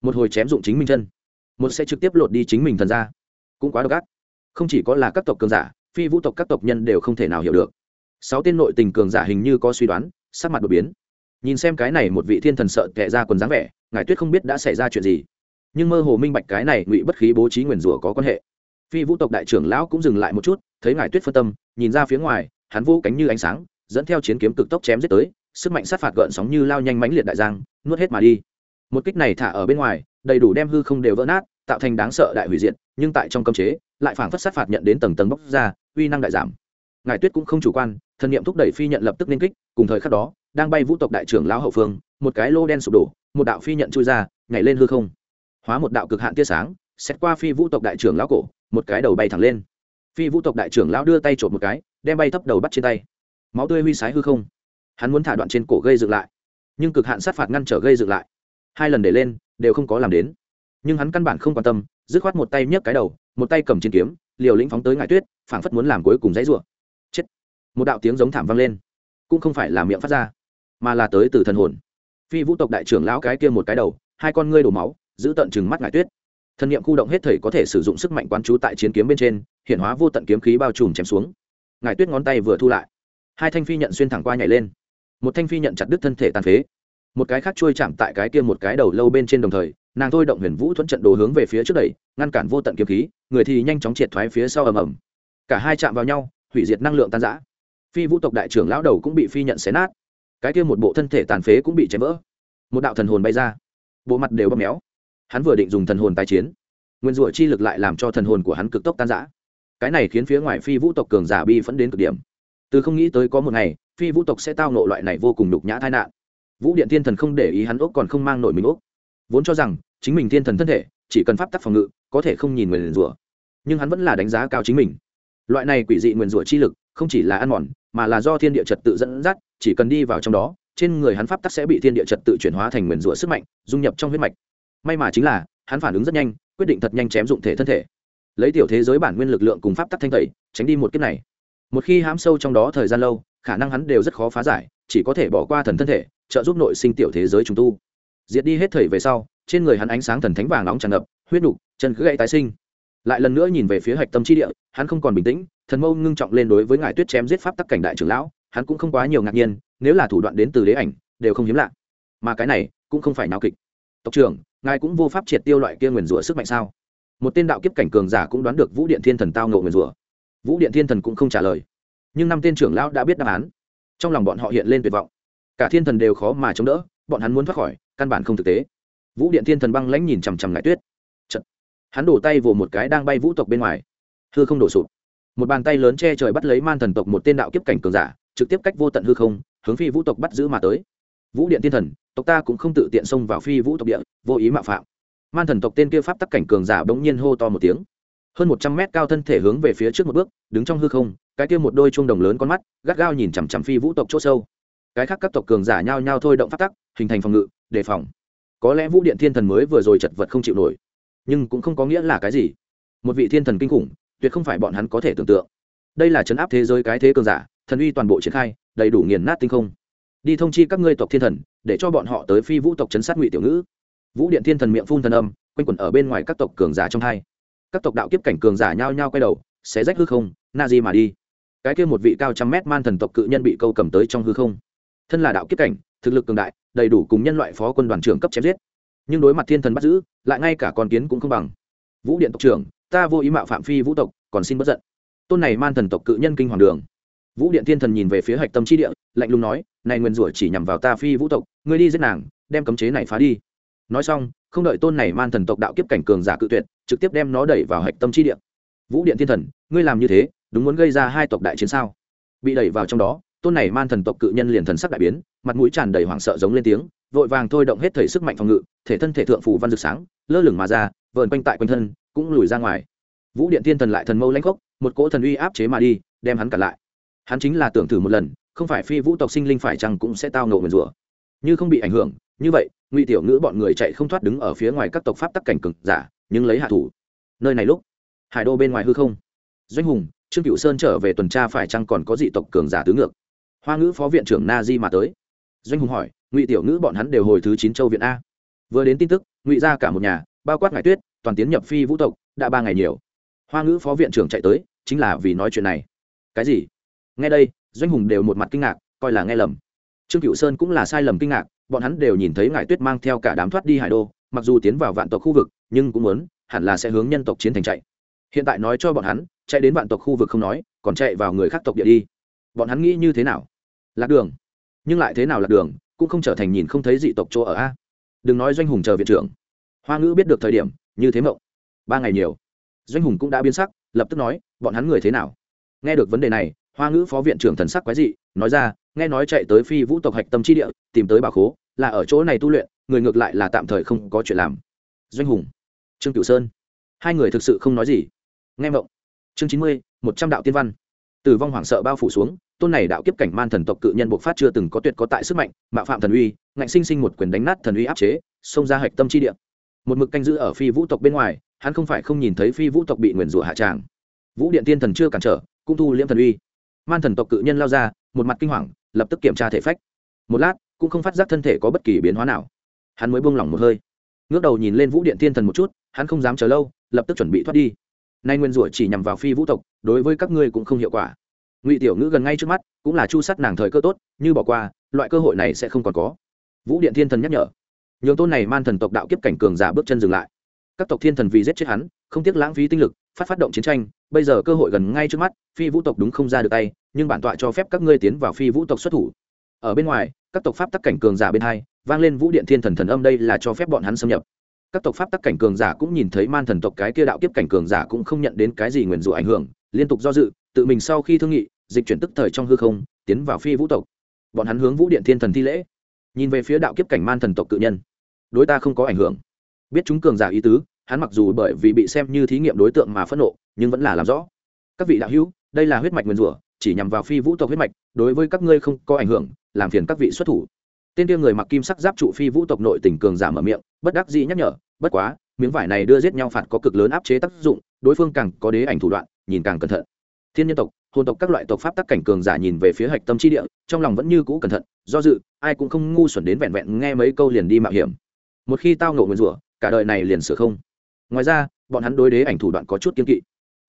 Một hồi chém dụng chính mình chân. Một sẽ trực tiếp lột đi chính mình thần ra. Cũng quá độc ác. Không chỉ có là các tộc cường giả, phi vũ tộc các tộc nhân đều không thể nào hiểu được. Sáu tên nội tình cường giả hình như có suy đoán, sắc mặt đột biến. Nhìn xem cái này một vị thiên thần sợ tệ ra quần dáng vẻ ngài tuyết không biết đã xảy ra chuyện gì. Nhưng mơ hồ minh bạch cái này ngụy bất khí bố trí nguyền rủa có quan hệ phi vũ tộc đại trưởng lão cũng dừng lại một chút, thấy ngài tuyết phân tâm, nhìn ra phía ngoài, hắn vô cánh như ánh sáng, dẫn theo chiến kiếm cực tốc chém giết tới, sức mạnh sát phạt gợn sóng như lao nhanh mãnh liệt đại giang, nuốt hết mà đi. Một kích này thả ở bên ngoài, đầy đủ đem hư không đều vỡ nát, tạo thành đáng sợ đại hủy diệt, nhưng tại trong cấm chế, lại phảng phất sát phạt nhận đến tầng tầng bốc ra, uy năng đại giảm. Ngài tuyết cũng không chủ quan, thần niệm thúc đẩy phi nhận lập tức nên kích, cùng thời khắc đó, đang bay vũ tộc đại trưởng lão hậu phương, một cái lô đen sụp đổ, một đạo phi nhận chui ra, nhảy lên hư không. Hóa một đạo cực hạn tia sáng xét qua phi vũ tộc đại trưởng lão cổ một cái đầu bay thẳng lên. Phi vũ tộc đại trưởng lão đưa tay trộm một cái, đem bay thấp đầu bắt trên tay. Máu tươi huy sái hư không. Hắn muốn thả đoạn trên cổ gây dựng lại, nhưng cực hạn sát phạt ngăn trở gây dựng lại. Hai lần để lên, đều không có làm đến. Nhưng hắn căn bản không quan tâm, dứt khoát một tay nhấc cái đầu, một tay cầm chiến kiếm, liều lĩnh phóng tới ngải tuyết, phảng phất muốn làm cuối cùng dãy rủa. Chết. Một đạo tiếng giống thảm vang lên. Cũng không phải là miệng phát ra, mà là tới từ thần hồn. Phi vũ tộc đại trưởng lão cái kia một cái đầu, hai con ngươi đổ máu, giữ tận chừng mắt ngải tuyết thần niệm khu động hết thể có thể sử dụng sức mạnh quán chú tại chiến kiếm bên trên, hiện hóa vô tận kiếm khí bao trùm chém xuống. Ngải tuyết ngón tay vừa thu lại. Hai thanh phi nhận xuyên thẳng qua nhảy lên. Một thanh phi nhận chặt đứt thân thể tàn phế. Một cái khác trôi chạm tại cái kia một cái đầu lâu bên trên đồng thời, nàng thôi động huyền vũ thuẫn trận đồ hướng về phía trước đẩy, ngăn cản vô tận kiếm khí, người thì nhanh chóng triệt thoái phía sau ầm ầm. Cả hai chạm vào nhau, hủy diệt năng lượng tan giã phi vũ tộc đại trưởng lão đầu cũng bị phi nhận xé nát. Cái kia một bộ thân thể tàn phế cũng bị chém vỡ. Một đạo thần hồn bay ra. Bộ mặt đều bóp méo hắn vừa định dùng thần hồn tái chiến, nguyên rủa chi lực lại làm cho thần hồn của hắn cực tốc tan giã cái này khiến phía ngoài phi vũ tộc cường giả bi phẫn đến cực điểm. Từ không nghĩ tới có một ngày, phi vũ tộc sẽ tao nộ loại này vô cùng đục nhã tai nạn. Vũ điện thiên thần không để ý hắn ốc còn không mang nổi mình ốc. Vốn cho rằng, chính mình thiên thần thân thể, chỉ cần pháp tắc phòng ngự, có thể không nhìn nguyền rủa. Nhưng hắn vẫn là đánh giá cao chính mình. Loại này quỷ dị nguyền rủa chi lực, không chỉ là ăn mòn, mà là do thiên địa trật tự dẫn dắt, chỉ cần đi vào trong đó, trên người hắn pháp tắc sẽ bị thiên địa trật tự chuyển hóa thành nguyền rủa sức mạnh, dung nhập trong huyết mạch may mà chính là, hắn phản ứng rất nhanh, quyết định thật nhanh chém dụng thể thân thể. Lấy tiểu thế giới bản nguyên lực lượng cùng pháp tắc thanh tẩy, tránh đi một kiếp này. Một khi hãm sâu trong đó thời gian lâu, khả năng hắn đều rất khó phá giải, chỉ có thể bỏ qua thần thân thể, trợ giúp nội sinh tiểu thế giới trùng tu. Diệt đi hết thầy về sau, trên người hắn ánh sáng thần thánh vàng nóng tràn ngập, huyết nục, chân cứ gãy tái sinh. Lại lần nữa nhìn về phía hạch tâm chi địa, hắn không còn bình tĩnh, thần mâu ngưng trọng lên đối với ngài tuyết chém giết pháp tắc cảnh đại trưởng lão, hắn cũng không quá nhiều ngạc nhiên, nếu là thủ đoạn đến từ đế ảnh, đều không hiếm lạ. Mà cái này, cũng không phải náo kịch. Tộc trưởng ngài cũng vô pháp triệt tiêu loại kia nguyền rủa sức mạnh sao? Một tên đạo kiếp cảnh cường giả cũng đoán được vũ điện thiên thần tao ngộ nguyền rủa. Vũ điện thiên thần cũng không trả lời. Nhưng năm tên trưởng lão đã biết đáp án. Trong lòng bọn họ hiện lên tuyệt vọng. Cả thiên thần đều khó mà chống đỡ, bọn hắn muốn thoát khỏi, căn bản không thực tế. Vũ điện thiên thần băng lãnh nhìn chằm chằm ngại tuyết. Chật. hắn đổ tay vồ một cái đang bay vũ tộc bên ngoài. Hư không đổ sụp. Một bàn tay lớn che trời bắt lấy man thần tộc một tên đạo kiếp cảnh cường giả, trực tiếp cách vô tận hư không, hướng phi vũ tộc bắt giữ mà tới vũ điện thiên thần, tộc ta cũng không tự tiện xông vào phi vũ tộc địa, vô ý mạo phạm. Man thần tộc tên kia pháp tắc cảnh cường giả bỗng nhiên hô to một tiếng. Hơn một trăm mét cao thân thể hướng về phía trước một bước, đứng trong hư không, cái kia một đôi chuông đồng lớn con mắt, gắt gao nhìn chằm chằm phi vũ tộc chỗ sâu. Cái khác các tộc cường giả nhao nhao thôi động phát tắc, hình thành phòng ngự, đề phòng. Có lẽ vũ điện thiên thần mới vừa rồi chật vật không chịu nổi, nhưng cũng không có nghĩa là cái gì. Một vị thiên thần kinh khủng, tuyệt không phải bọn hắn có thể tưởng tượng. Đây là chấn áp thế giới cái thế cường giả, thần uy toàn bộ triển khai, đầy đủ nghiền nát tinh không đi thông chi các ngươi tộc thiên thần, để cho bọn họ tới phi vũ tộc chấn sát ngụy tiểu ngữ. Vũ điện thiên thần miệng phun thần âm, quanh quẩn ở bên ngoài các tộc cường giả trong hai. Các tộc đạo kiếp cảnh cường giả nhao nhao quay đầu sẽ rách hư không, na di mà đi. Cái kia một vị cao trăm mét man thần tộc cự nhân bị câu cầm tới trong hư không. Thân là đạo kiếp cảnh, thực lực cường đại, đầy đủ cùng nhân loại phó quân đoàn trưởng cấp chém giết. Nhưng đối mặt thiên thần bắt giữ, lại ngay cả con kiến cũng không bằng. Vũ điện tộc trưởng, ta vô ý mạo phạm phi vũ tộc, còn xin bất giận. Tôn này man thần tộc cự nhân kinh hoàng đường vũ điện thiên thần nhìn về phía hạch tâm chi địa, lạnh lùng nói, này nguyên rủa chỉ nhằm vào ta phi vũ tộc, ngươi đi giết nàng, đem cấm chế này phá đi. Nói xong, không đợi tôn này man thần tộc đạo kiếp cảnh cường giả cự tuyệt, trực tiếp đem nó đẩy vào hạch tâm chi địa. Vũ điện thiên thần, ngươi làm như thế, đúng muốn gây ra hai tộc đại chiến sao? Bị đẩy vào trong đó, tôn này man thần tộc cự nhân liền thần sắc đại biến, mặt mũi tràn đầy hoảng sợ giống lên tiếng, vội vàng thôi động hết thể sức mạnh phòng ngự, thể thân thể thượng phủ văn rực sáng, lơ lửng mà ra, vờn quanh tại quanh thân, cũng lùi ra ngoài. Vũ điện thiên thần lại thần mâu lãnh khốc, một cỗ thần uy áp chế mà đi, đem hắn cản lại hắn chính là tưởng thử một lần, không phải phi vũ tộc sinh linh phải chăng cũng sẽ tao ngộ nguyền rủa. Như không bị ảnh hưởng, như vậy, ngụy tiểu ngữ bọn người chạy không thoát đứng ở phía ngoài các tộc pháp tắc cảnh cực giả, nhưng lấy hạ thủ. Nơi này lúc, hải đô bên ngoài hư không. Doanh hùng, trương cựu sơn trở về tuần tra phải chăng còn có dị tộc cường giả tứ ngược? Hoa ngữ phó viện trưởng na di mà tới. Doanh hùng hỏi, ngụy tiểu ngữ bọn hắn đều hồi thứ chín châu viện a. Vừa đến tin tức, ngụy ra cả một nhà, bao quát ngải tuyết, toàn tiến nhập phi vũ tộc, đã ba ngày nhiều. Hoa ngữ phó viện trưởng chạy tới, chính là vì nói chuyện này. Cái gì? Nghe đây, doanh hùng đều một mặt kinh ngạc, coi là nghe lầm. Trương cựu sơn cũng là sai lầm kinh ngạc, bọn hắn đều nhìn thấy ngải tuyết mang theo cả đám thoát đi hải đô, mặc dù tiến vào vạn tộc khu vực, nhưng cũng muốn, hẳn là sẽ hướng nhân tộc chiến thành chạy. Hiện tại nói cho bọn hắn, chạy đến vạn tộc khu vực không nói, còn chạy vào người khác tộc địa đi. Bọn hắn nghĩ như thế nào? Lạc đường. Nhưng lại thế nào lạc đường, cũng không trở thành nhìn không thấy dị tộc chỗ ở a. Đừng nói doanh hùng chờ viện trưởng. Hoa ngữ biết được thời điểm, như thế mộng. Ba ngày nhiều. Doanh hùng cũng đã biến sắc, lập tức nói, bọn hắn người thế nào? Nghe được vấn đề này hoa ngữ phó viện trưởng thần sắc quái dị, nói ra, nghe nói chạy tới phi vũ tộc hạch tâm chi địa, tìm tới bà khố, là ở chỗ này tu luyện, người ngược lại là tạm thời không có chuyện làm. Doanh hùng, trương cửu sơn. Hai người thực sự không nói gì. Nghe mộng chương chín mươi, một trăm đạo tiên văn. Tử vong hoảng sợ bao phủ xuống, tôn này đạo kiếp cảnh man thần tộc cự nhân bộc phát chưa từng có tuyệt có tại sức mạnh mạo phạm thần uy, ngạnh sinh sinh một quyền đánh nát thần uy áp chế, xông ra hạch tâm chi địa. Một mực canh giữ ở phi vũ tộc bên ngoài, hắn không phải không nhìn thấy phi vũ tộc bị nguyền rủa hạ tràng. Vũ điện tiên thần chưa cản trở, cũng thu liễm thần uy man thần tộc cự nhân lao ra, một mặt kinh hoàng, lập tức kiểm tra thể phách. Một lát, cũng không phát giác thân thể có bất kỳ biến hóa nào. Hắn mới buông lỏng một hơi. Ngước đầu nhìn lên vũ điện thiên thần một chút, hắn không dám chờ lâu, lập tức chuẩn bị thoát đi. Nay nguyên rủa chỉ nhằm vào phi vũ tộc, đối với các ngươi cũng không hiệu quả. Ngụy tiểu ngữ gần ngay trước mắt, cũng là chu sắt nàng thời cơ tốt, như bỏ qua, loại cơ hội này sẽ không còn có. Vũ điện thiên thần nhắc nhở. Nhường tôn này man thần tộc đạo kiếp cảnh cường giả bước chân dừng lại các tộc thiên thần vì giết chết hắn, không tiếc lãng phí tinh lực, phát phát động chiến tranh, bây giờ cơ hội gần ngay trước mắt, phi vũ tộc đúng không ra được tay, nhưng bản tọa cho phép các ngươi tiến vào phi vũ tộc xuất thủ. Ở bên ngoài, các tộc pháp tắc cảnh cường giả bên hai, vang lên vũ điện thiên thần thần âm đây là cho phép bọn hắn xâm nhập. Các tộc pháp tắc cảnh cường giả cũng nhìn thấy man thần tộc cái kia đạo kiếp cảnh cường giả cũng không nhận đến cái gì nguyền rủa ảnh hưởng, liên tục do dự, tự mình sau khi thương nghị, dịch chuyển tức thời trong hư không, tiến vào phi vũ tộc. Bọn hắn hướng vũ điện thiên thần thi lễ. Nhìn về phía đạo kiếp cảnh man thần tộc cự nhân. Đối ta không có ảnh hưởng biết chúng cường giả ý tứ, hắn mặc dù bởi vì bị xem như thí nghiệm đối tượng mà phẫn nộ, nhưng vẫn là làm rõ. Các vị đạo hữu, đây là huyết mạch nguyền rủa, chỉ nhằm vào phi vũ tộc huyết mạch, đối với các ngươi không có ảnh hưởng, làm phiền các vị xuất thủ. Tên tiêu người mặc kim sắc giáp trụ phi vũ tộc nội tỉnh cường giả mở miệng, bất đắc dĩ nhắc nhở, bất quá, miếng vải này đưa giết nhau phạt có cực lớn áp chế tác dụng, đối phương càng có đế ảnh thủ đoạn, nhìn càng cẩn thận. Thiên nhân tộc, hồn tộc các loại tộc pháp tác cảnh cường giả nhìn về phía hạch tâm trí địa, trong lòng vẫn như cũ cẩn thận, do dự, ai cũng không ngu xuẩn đến vẹn vẹn nghe mấy câu liền đi mạo hiểm. Một khi tao ngộ nguyên rủa cả đời này liền sửa không. Ngoài ra, bọn hắn đối đế ảnh thủ đoạn có chút kiên kỵ.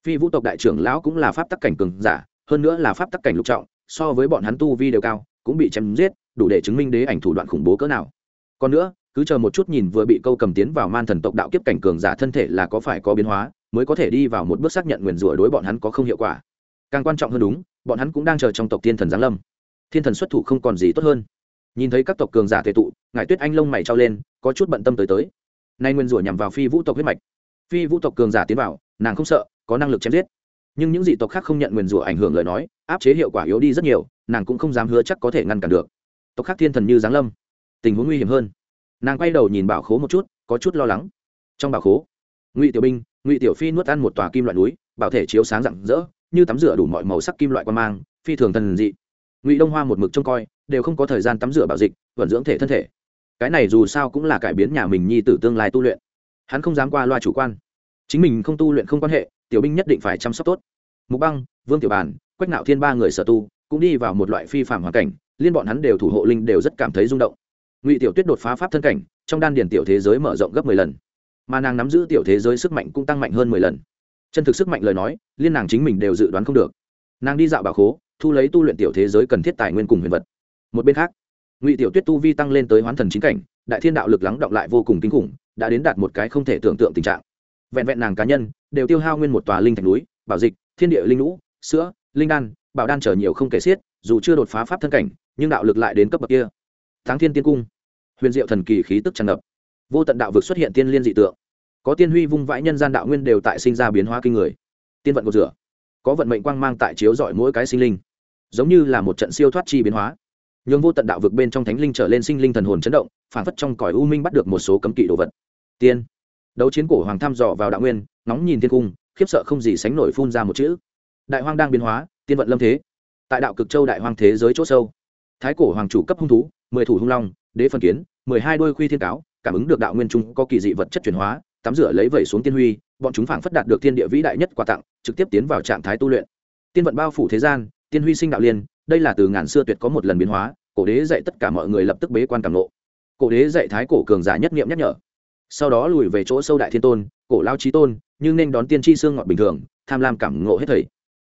Phi vũ tộc đại trưởng lão cũng là pháp tắc cảnh cường giả, hơn nữa là pháp tắc cảnh lục trọng, so với bọn hắn tu vi đều cao, cũng bị chém giết, đủ để chứng minh đế ảnh thủ đoạn khủng bố cỡ nào. Còn nữa, cứ chờ một chút nhìn vừa bị câu cầm tiến vào man thần tộc đạo kiếp cảnh cường giả thân thể là có phải có biến hóa, mới có thể đi vào một bước xác nhận nguyền rủa đối bọn hắn có không hiệu quả. Càng quan trọng hơn đúng, bọn hắn cũng đang chờ trong tộc thiên thần giáng lâm. Thiên thần xuất thủ không còn gì tốt hơn. Nhìn thấy các tộc cường giả tệ tụ ngài tuyết anh lông mày trao lên, có chút bận tâm tới tới nay nguyên rủa nhằm vào phi vũ tộc huyết mạch. Phi vũ tộc cường giả tiến vào, nàng không sợ, có năng lực chém giết. Nhưng những dị tộc khác không nhận nguyền rủa ảnh hưởng lời nói, áp chế hiệu quả yếu đi rất nhiều, nàng cũng không dám hứa chắc có thể ngăn cản được. Tộc khác thiên thần như giáng lâm, tình huống nguy hiểm hơn. Nàng quay đầu nhìn bảo khố một chút, có chút lo lắng. Trong bảo khố, ngụy tiểu binh ngụy tiểu phi nuốt ăn một tòa kim loại núi, bảo thể chiếu sáng rạng rỡ, như tắm rửa đủ mọi màu sắc kim loại quan mang, phi thường thần dị. Ngụy đông hoa một mực trông coi, đều không có thời gian tắm rửa bảo dịch, vận dưỡng thể thân thể cái này dù sao cũng là cải biến nhà mình nhi tử tương lai tu luyện. Hắn không dám qua loa chủ quan. Chính mình không tu luyện không quan hệ, tiểu binh nhất định phải chăm sóc tốt. Mục băng, vương tiểu bàn quách nạo thiên ba người sở tu, cũng đi vào một loại phi phạm hoàn cảnh, liên bọn hắn đều thủ hộ linh đều rất cảm thấy rung động. Ngụy tiểu tuyết đột phá pháp thân cảnh, trong đan điển tiểu thế giới mở rộng gấp mười lần. Mà nàng nắm giữ tiểu thế giới sức mạnh cũng tăng mạnh hơn mười lần. Chân thực sức mạnh lời nói, liên nàng chính mình đều dự đoán không được. Nàng đi dạo bà khố, thu lấy tu luyện tiểu thế giới cần thiết tài nguyên cùng huyền vật. Một bên khác ngụy tiểu tuyết tu vi tăng lên tới hoán thần chính cảnh, đại thiên đạo lực lắng động lại vô cùng kinh khủng, đã đến đạt một cái không thể tưởng tượng tình trạng. Vẹn vẹn nàng cá nhân, đều tiêu hao nguyên một tòa linh thạch núi, bảo dịch, thiên địa linh lũ, sữa, linh đan, bảo đan trở nhiều không kể xiết, dù chưa đột phá pháp thân cảnh, nhưng đạo lực lại đến cấp bậc kia. Tháng thiên tiên cung. Huyền diệu thần kỳ khí tức tràn ngập. Vô tận đạo vực xuất hiện tiên liên dị tượng. Có tiên huy vung vãi nhân gian đạo nguyên đều tại sinh ra biến hóa kinh người. Tiên vận cột rửa. Có vận mệnh quang mang tại chiếu dọi mỗi cái sinh linh. Giống như là một trận siêu thoát chi biến hóa nhường vô tận đạo vực bên trong thánh linh trở lên sinh linh thần hồn chấn động phản phất trong cõi u minh bắt được một số cấm kỵ đồ vật. Tiên. Đấu chiến cổ hoàng thăm dò vào đạo nguyên nóng nhìn thiên cung, khiếp sợ không gì sánh nổi phun ra một chữ. Đại hoang đang biến hóa, tiên vận lâm thế. Tại đạo cực châu đại hoang thế giới c h ỗ sâu, thái cổ hoàng chủ cấp hung thú, mười thủ hung long, đế phân kiến, mười hai đôi khuy thiên cáo, cảm ứng được đạo nguyên trung có kỳ dị vật chất chuyển hóa, tắm rửa lấy vẩy xuống tiên huy, bọn chúng phảng phất đạt được thiên địa vĩ đại nhất quà tặng, trực tiếp tiến vào trạng thái tu luyện. Tiên vận bao phủ thế gian, tiên huy sinh đạo liên đây là từ ngàn xưa tuyệt có một lần biến hóa, cổ đế dạy tất cả mọi người lập tức bế quan cảm nộ cổ đế dạy thái cổ cường giả nhất nghiệm nhắc nhở. Sau đó lùi về chỗ sâu đại thiên tôn, cổ lao trí tôn nhưng nên đón tiên tri xương ngọt bình thường, tham lam cảm ngộ hết thầy.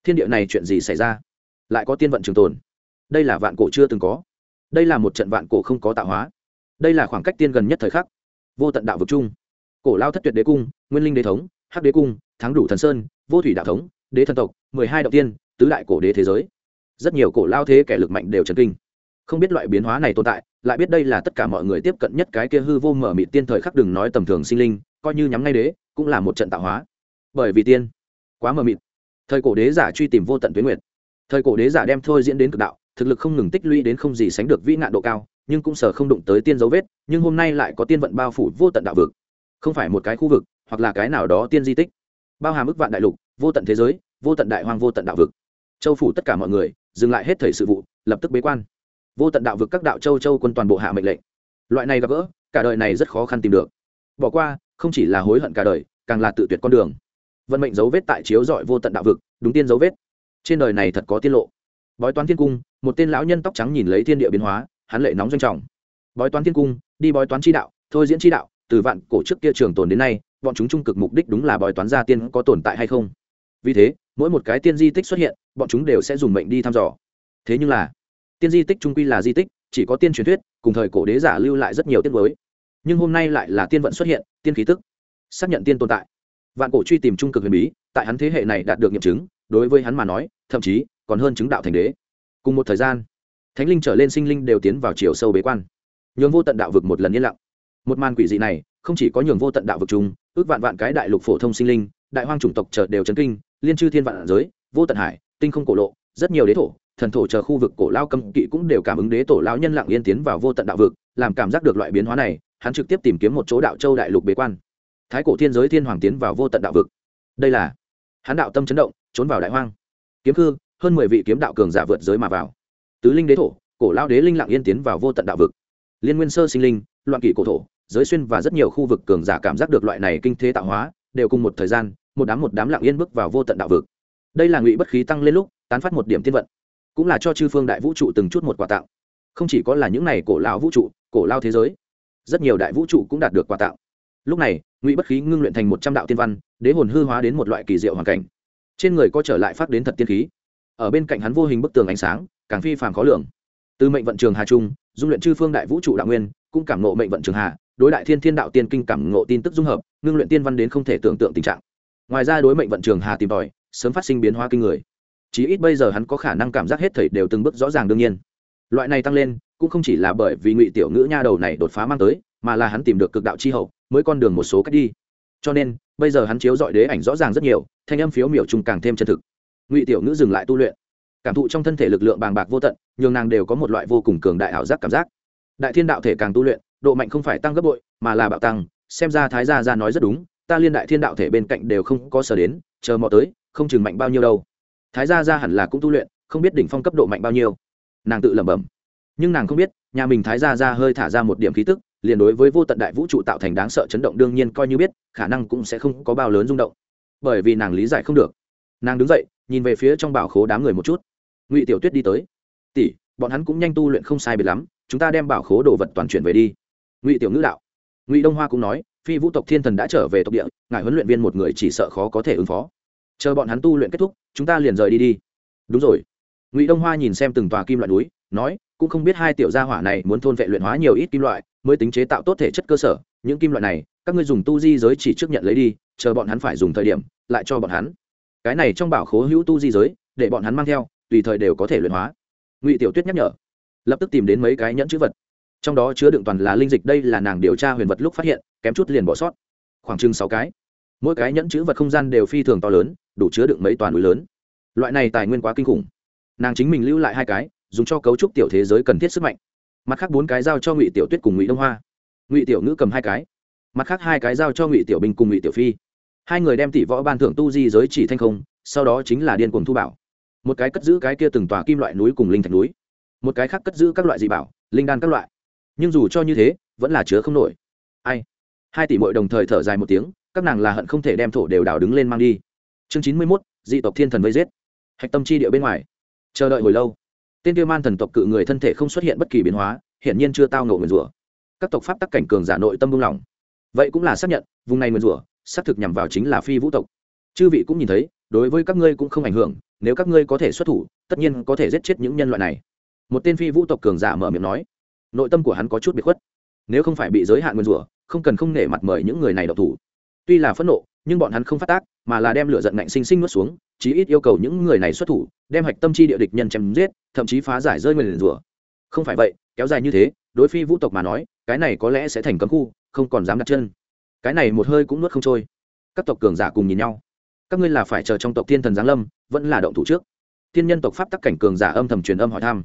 Thiên địa này chuyện gì xảy ra? Lại có tiên vận trường tồn. Đây là vạn cổ chưa từng có. Đây là một trận vạn cổ không có tạo hóa. Đây là khoảng cách tiên gần nhất thời khắc. Vô tận đạo vực chung. Cổ lao thất tuyệt đế cung, nguyên linh đế thống, hắc đế cung, thắng đủ thần sơn, vô thủy đạo thống, đế thần tộc, mười hai đạo tiên, tứ đại cổ đế thế giới rất nhiều cổ lao thế kẻ lực mạnh đều chấn kinh. Không biết loại biến hóa này tồn tại, lại biết đây là tất cả mọi người tiếp cận nhất cái kia hư vô mở mịt tiên thời khắc đừng nói tầm thường sinh linh, coi như nhắm ngay đế, cũng là một trận tạo hóa. Bởi vì tiên quá mờ mịt. Thời cổ đế giả truy tìm vô tận tuyến nguyệt. Thời cổ đế giả đem thôi diễn đến cực đạo, thực lực không ngừng tích lũy đến không gì sánh được vĩ nạn độ cao, nhưng cũng sở không đụng tới tiên dấu vết, nhưng hôm nay lại có tiên vận bao phủ vô tận đạo vực. Không phải một cái khu vực, hoặc là cái nào đó tiên di tích. Bao hàm ức vạn đại lục, vô tận thế giới, vô tận đại hoang, vô tận đạo vực. Châu phủ tất cả mọi người dừng lại hết thời sự vụ, lập tức bế quan. Vô tận đạo vực các đạo châu châu quân toàn bộ hạ mệnh lệnh. Loại này gặp gỡ, cả đời này rất khó khăn tìm được. Bỏ qua, không chỉ là hối hận cả đời, càng là tự tuyệt con đường. Vận mệnh dấu vết tại chiếu dọi vô tận đạo vực, đúng tiên dấu vết. Trên đời này thật có tiết lộ. Bói toán thiên cung, một tên lão nhân tóc trắng nhìn lấy thiên địa biến hóa, hắn lệ nóng doanh trọng. Bói toán thiên cung, đi bói toán chi đạo, thôi diễn chi đạo, từ vạn cổ trước kia trường tồn đến nay, bọn chúng trung cực mục đích đúng là bói toán gia tiên có tồn tại hay không? Vì thế, mỗi một cái tiên di tích xuất hiện, bọn chúng đều sẽ dùng mệnh đi thăm dò. Thế nhưng là, tiên di tích trung quy là di tích, chỉ có tiên truyền thuyết, cùng thời cổ đế giả lưu lại rất nhiều tiết mới. Nhưng hôm nay lại là tiên vận xuất hiện, tiên khí tức, xác nhận tiên tồn tại. Vạn cổ truy tìm trung cực huyền bí, tại hắn thế hệ này đạt được nghiệm chứng, đối với hắn mà nói, thậm chí còn hơn chứng đạo thành đế. Cùng một thời gian, thánh linh trở lên sinh linh đều tiến vào chiều sâu bế quan. Nhường vô tận đạo vực một lần yên lặng. Một màn quỷ dị này, không chỉ có nhường vô tận đạo vực chung, ước vạn vạn cái đại lục phổ thông sinh linh, đại hoang chủng tộc chợt đều chấn kinh liên chư thiên vạn giới, vô tận hải, tinh không cổ lộ, rất nhiều đế thổ, thần thổ chờ khu vực cổ lao cấm kỵ cũng đều cảm ứng đế tổ lao nhân lặng yên tiến vào vô tận đạo vực, làm cảm giác được loại biến hóa này, hắn trực tiếp tìm kiếm một chỗ đạo châu đại lục bế quan. Thái cổ thiên giới thiên hoàng tiến vào vô tận đạo vực. Đây là, hắn đạo tâm chấn động, trốn vào đại hoang. Kiếm cư hơn mười vị kiếm đạo cường giả vượt giới mà vào. Tứ linh đế thổ, cổ lao đế linh lặng yên tiến vào vô tận đạo vực. Liên nguyên sơ sinh linh, loạn kỷ cổ thổ, giới xuyên và rất nhiều khu vực cường giả cảm giác được loại này kinh thế tạo hóa, đều cùng một thời gian một đám một đám lặng yên bước vào vô tận đạo vực. Đây là ngụy bất khí tăng lên lúc, tán phát một điểm tiên vận. Cũng là cho chư phương đại vũ trụ từng chút một quà tặng. Không chỉ có là những này cổ lao vũ trụ, cổ lao thế giới, rất nhiều đại vũ trụ cũng đạt được quà tặng. Lúc này, ngụy bất khí ngưng luyện thành một trăm đạo tiên văn, đế hồn hư hóa đến một loại kỳ diệu hoàn cảnh. Trên người có trở lại phát đến thật tiên khí. Ở bên cạnh hắn vô hình bức tường ánh sáng, càng phi phàm khó lường. Từ mệnh vận trường hà trung, dung luyện chư phương đại vũ trụ đạo nguyên, cũng cảm ngộ mệnh vận trường hà, đối đại thiên thiên đạo tiên kinh cảm ngộ tin tức dung hợp, ngưng luyện tiên văn đến không thể tưởng tượng tình trạng ngoài ra đối mệnh vận trường hà tìm tòi, sớm phát sinh biến hóa kinh người. Chí ít bây giờ hắn có khả năng cảm giác hết thầy đều từng bước rõ ràng đương nhiên. Loại này tăng lên, cũng không chỉ là bởi vì ngụy tiểu ngữ nha đầu này đột phá mang tới, mà là hắn tìm được cực đạo chi hậu, mới con đường một số cách đi. Cho nên, bây giờ hắn chiếu dọi đế ảnh rõ ràng rất nhiều, thanh âm phiếu miểu trùng càng thêm chân thực. Ngụy tiểu ngữ dừng lại tu luyện. Cảm thụ trong thân thể lực lượng bàng bạc vô tận, nhường nàng đều có một loại vô cùng cường đại ảo giác cảm giác. Đại thiên đạo thể càng tu luyện, độ mạnh không phải tăng gấp bội, mà là bạo tăng, xem ra thái gia ra nói rất đúng ta liên đại thiên đạo thể bên cạnh đều không có sở đến, chờ mò tới, không chừng mạnh bao nhiêu đâu. Thái gia ra hẳn là cũng tu luyện, không biết đỉnh phong cấp độ mạnh bao nhiêu. Nàng tự lẩm bẩm. Nhưng nàng không biết, nhà mình thái gia ra hơi thả ra một điểm khí tức, liền đối với vô tận đại vũ trụ tạo thành đáng sợ chấn động đương nhiên coi như biết, khả năng cũng sẽ không có bao lớn rung động. Bởi vì nàng lý giải không được. Nàng đứng dậy, nhìn về phía trong bảo khố đám người một chút. Ngụy tiểu tuyết đi tới. Tỷ, bọn hắn cũng nhanh tu luyện không sai biệt lắm, chúng ta đem bảo khố đồ vật toàn chuyển về đi. Ngụy tiểu ngữ đạo. Ngụy đông hoa cũng nói phi vũ tộc thiên thần đã trở về tộc địa, ngài huấn luyện viên một người chỉ sợ khó có thể ứng phó. Chờ bọn hắn tu luyện kết thúc, chúng ta liền rời đi đi. Đúng rồi. Ngụy đông hoa nhìn xem từng tòa kim loại núi, nói, cũng không biết hai tiểu gia hỏa này muốn thôn vệ luyện hóa nhiều ít kim loại, mới tính chế tạo tốt thể chất cơ sở, những kim loại này, các ngươi dùng tu di giới chỉ trước nhận lấy đi, chờ bọn hắn phải dùng thời điểm, lại cho bọn hắn. Cái này trong bảo khố hữu tu di giới, để bọn hắn mang theo, tùy thời đều có thể luyện hóa. Ngụy tiểu tuyết nhắc nhở, lập tức tìm đến mấy cái nhẫn chữ vật trong đó chứa đựng toàn là linh dịch, đây là nàng điều tra huyền vật lúc phát hiện, kém chút liền bỏ sót. Khoảng chừng sáu cái. Mỗi cái nhẫn chữ vật không gian đều phi thường to lớn, đủ chứa đựng mấy toàn núi lớn. Loại này tài nguyên quá kinh khủng. Nàng chính mình lưu lại hai cái, dùng cho cấu trúc tiểu thế giới cần thiết sức mạnh. Mặt khác bốn cái giao cho ngụy tiểu tuyết cùng ngụy đông hoa. Ngụy tiểu ngữ cầm hai cái. Mặt khác hai cái giao cho ngụy tiểu bình cùng ngụy tiểu phi. Hai người đem tỷ võ ban thưởng tu di giới chỉ thanh không, sau đó chính là điên cuồng thu bảo. Một cái cất giữ cái kia từng tòa kim loại núi cùng linh thạch núi. Một cái khác cất giữ các loại dị bảo, linh đan các loại nhưng dù cho như thế, vẫn là chứa không nổi. Ai? Hai tỷ mội đồng thời thở dài một tiếng, các nàng là hận không thể đem thổ đều đào đứng lên mang đi. Chương chín mươi mốt, dị tộc thiên thần vây giết. Hạch tâm chi địa bên ngoài. Chờ đợi hồi lâu. Tên tiêu man thần tộc cự người thân thể không xuất hiện bất kỳ biến hóa, hiển nhiên chưa tao ngộ nguyền rủa. Các tộc pháp tắc cảnh cường giả nội tâm buông lỏng. Vậy cũng là xác nhận, vùng này nguyền rủa, xác thực nhằm vào chính là phi vũ tộc. Chư vị cũng nhìn thấy, đối với các ngươi cũng không ảnh hưởng, nếu các ngươi có thể xuất thủ, tất nhiên có thể giết chết những nhân loại này. Một tên phi vũ tộc cường giả mở miệng nói nội tâm của hắn có chút bị khuất. Nếu không phải bị giới hạn nguyên rủa, không cần không nể mặt mời những người này độc thủ. Tuy là phẫn nộ, nhưng bọn hắn không phát tác, mà là đem lửa giận ngạnh sinh sinh nuốt xuống, chí ít yêu cầu những người này xuất thủ, đem hạch tâm chi địa địch nhân chém giết, thậm chí phá giải rơi nguyên rủa. Không phải vậy, kéo dài như thế, đối phi vũ tộc mà nói, cái này có lẽ sẽ thành cấm khu, không còn dám đặt chân. Cái này một hơi cũng nuốt không trôi. Các tộc cường giả cùng nhìn nhau. Các ngươi là phải chờ trong tộc thiên thần giáng lâm, vẫn là động thủ trước. Thiên nhân tộc pháp tắc cảnh cường giả âm thầm truyền âm hỏi thăm.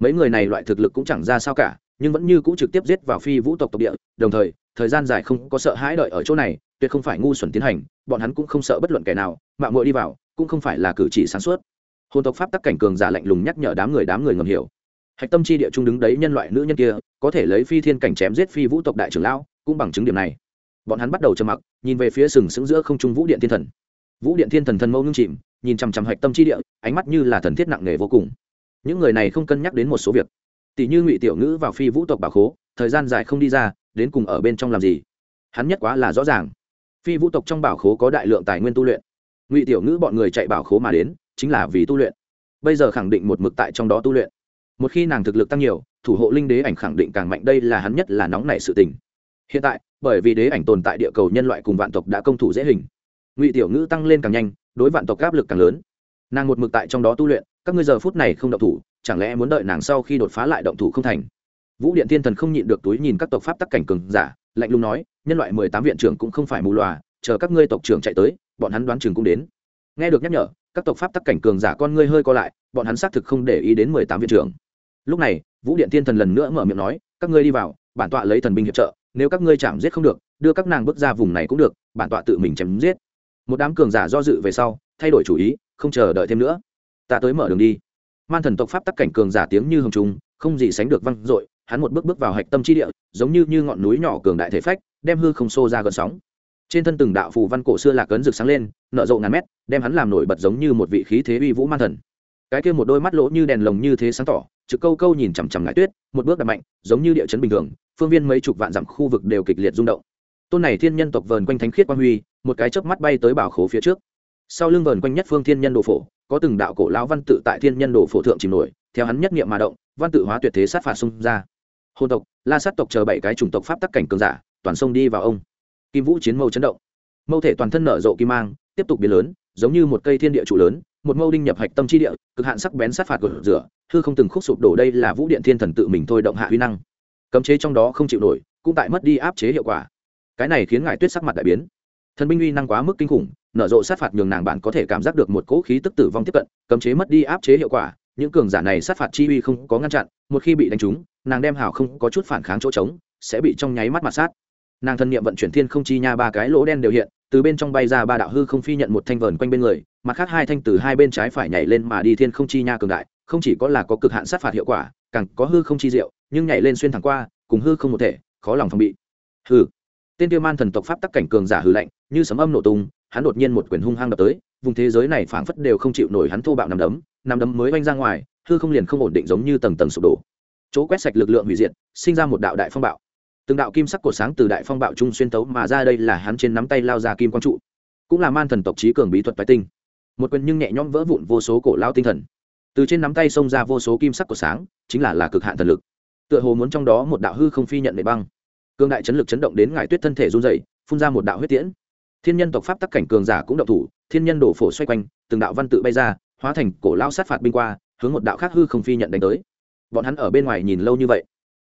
Mấy người này loại thực lực cũng chẳng ra sao cả nhưng vẫn như cũ trực tiếp giết vào phi vũ tộc tộc địa, đồng thời thời gian dài không có sợ hãi đợi ở chỗ này, tuyệt không phải ngu xuẩn tiến hành, bọn hắn cũng không sợ bất luận kẻ nào mạng muội đi vào, cũng không phải là cử chỉ sáng suốt. Hồn tộc pháp tắc cảnh cường giả lạnh lùng nhắc nhở đám người đám người ngầm hiểu. Hạch tâm chi địa trung đứng đấy nhân loại nữ nhân kia, có thể lấy phi thiên cảnh chém giết phi vũ tộc đại trưởng lão, cũng bằng chứng điểm này. Bọn hắn bắt đầu trầm mặc, nhìn về phía sừng sững giữa không trung vũ điện thiên thần. Vũ điện thiên thần thần mâu ngưng chìm, nhìn chằm chằm hạch tâm chi địa, ánh mắt như là thần thiết nặng nề vô cùng. Những người này không cân nhắc đến một số việc tỷ như ngụy tiểu ngữ vào phi vũ tộc bảo khố, thời gian dài không đi ra, đến cùng ở bên trong làm gì? Hắn nhất quá là rõ ràng. Phi vũ tộc trong bảo khố có đại lượng tài nguyên tu luyện. Ngụy tiểu ngữ bọn người chạy bảo khố mà đến, chính là vì tu luyện. Bây giờ khẳng định một mực tại trong đó tu luyện. Một khi nàng thực lực tăng nhiều, thủ hộ linh đế ảnh khẳng định càng mạnh, đây là hắn nhất là nóng nảy sự tình. Hiện tại, bởi vì đế ảnh tồn tại địa cầu nhân loại cùng vạn tộc đã công thủ dễ hình. Ngụy tiểu ngữ tăng lên càng nhanh, đối vạn tộc áp lực càng lớn. Nàng một mực tại trong đó tu luyện, các ngươi giờ phút này không động thủ chẳng lẽ muốn đợi nàng sau khi đột phá lại động thủ không thành? Vũ điện thiên thần không nhịn được túi nhìn các tộc pháp tắc cảnh cường giả, lạnh lùng nói, nhân loại mười tám viện trưởng cũng không phải mù loà, chờ các ngươi tộc trưởng chạy tới, bọn hắn đoán chừng cũng đến. Nghe được nhắc nhở, các tộc pháp tắc cảnh cường giả con ngươi hơi co lại, bọn hắn xác thực không để ý đến mười tám viện trưởng. Lúc này, vũ điện thiên thần lần nữa mở miệng nói, các ngươi đi vào, bản tọa lấy thần binh hiệp trợ, nếu các ngươi chạm giết không được, đưa các nàng bước ra vùng này cũng được, bản tọa tự mình chém giết. Một đám cường giả do dự về sau, thay đổi chủ ý, không chờ đợi thêm nữa. Ta tới mở đường đi man thần tộc pháp tắc cảnh cường giả tiếng như hồng trung không gì sánh được văng dội, hắn một bước bước vào hạch tâm chi địa, giống như như ngọn núi nhỏ cường đại thể phách, đem hư không xô ra gần sóng. Trên thân từng đạo phù văn cổ xưa lạc ấn rực sáng lên, nở rộ ngàn mét, đem hắn làm nổi bật giống như một vị khí thế uy vũ man thần. Cái kia một đôi mắt lỗ như đèn lồng như thế sáng tỏ, trực câu câu nhìn chằm chằm ngại tuyết, một bước đập mạnh, giống như địa chấn bình thường, phương viên mấy chục vạn dặm khu vực đều kịch liệt rung động. Tôn này thiên nhân tộc vờn quanh thánh khiết quang huy, một cái chớp mắt bay tới bảo khố phía trước. Sau lưng vờn quanh nhất phương thiên nhân đồ phổ có từng đạo cổ lão văn tự tại thiên nhân đồ phổ thượng chìm nổi, theo hắn nhất niệm mà động, văn tự hóa tuyệt thế sát phạt xung ra. Hồn tộc, la sát tộc chờ bảy cái chủng tộc pháp tắc cảnh cường giả, toàn sông đi vào ông. Kim vũ chiến mâu chấn động. Mâu thể toàn thân nở rộ kim mang, tiếp tục biến lớn, giống như một cây thiên địa trụ lớn, một mâu đinh nhập hạch tâm chi địa, cực hạn sắc bén sát phạt của rửa, hư không từng khúc sụp đổ đây là vũ điện thiên thần tự mình thôi động hạ huy năng. Cấm chế trong đó không chịu nổi, cũng tại mất đi áp chế hiệu quả. Cái này khiến ngài tuyết sắc mặt đại biến thần binh uy năng quá mức kinh khủng, nở rộ sát phạt nhường nàng bạn có thể cảm giác được một cỗ khí tức tử vong tiếp cận, cấm chế mất đi áp chế hiệu quả, những cường giả này sát phạt chi uy không có ngăn chặn, một khi bị đánh trúng, nàng đem hảo không có chút phản kháng chỗ trống, sẽ bị trong nháy mắt mặt sát. Nàng thân niệm vận chuyển thiên không chi nha ba cái lỗ đen đều hiện, từ bên trong bay ra ba đạo hư không phi nhận một thanh vờn quanh bên người, mặt khác hai thanh từ hai bên trái phải nhảy lên mà đi thiên không chi nha cường đại, không chỉ có là có cực hạn sát phạt hiệu quả, càng có hư không chi diệu, nhưng nhảy lên xuyên thẳng qua, cùng hư không một thể, khó lòng phòng bị. Hư tên tiêu man thần tộc pháp tắc cảnh cường giả hư lạnh, như sấm âm nổ tung, hắn đột nhiên một quyền hung hăng đập tới, vùng thế giới này phảng phất đều không chịu nổi hắn thô bạo nằm đấm nằm đấm mới oanh ra ngoài, hư không liền không ổn định giống như tầng tầng sụp đổ. Chỗ quét sạch lực lượng hủy diệt, sinh ra một đạo đại phong bạo. Từng đạo kim sắc cổ sáng từ đại phong bạo trung xuyên tấu mà ra đây là hắn trên nắm tay lao ra kim quang trụ. Cũng là man thần tộc trí cường bí thuật bài tinh. Một quyền nhưng nhẹ nhõm vỡ vụn vô số cổ lao tinh thần. Từ trên nắm tay xông ra vô số kim sắc cổ sáng, chính là là cực hạn thần lực. Tựa hồ muốn trong đó một đạo hư không phi nhận nệ băng cương đại chấn lực chấn động đến ngải tuyết thân thể run dày phun ra một đạo huyết tiễn. Thiên nhân tộc pháp tắc cảnh cường giả cũng động thủ, thiên nhân đổ phổ xoay quanh, từng đạo văn tự bay ra, hóa thành cổ lao sát phạt binh qua, hướng một đạo khác hư không phi nhận đánh tới. Bọn hắn ở bên ngoài nhìn lâu như vậy,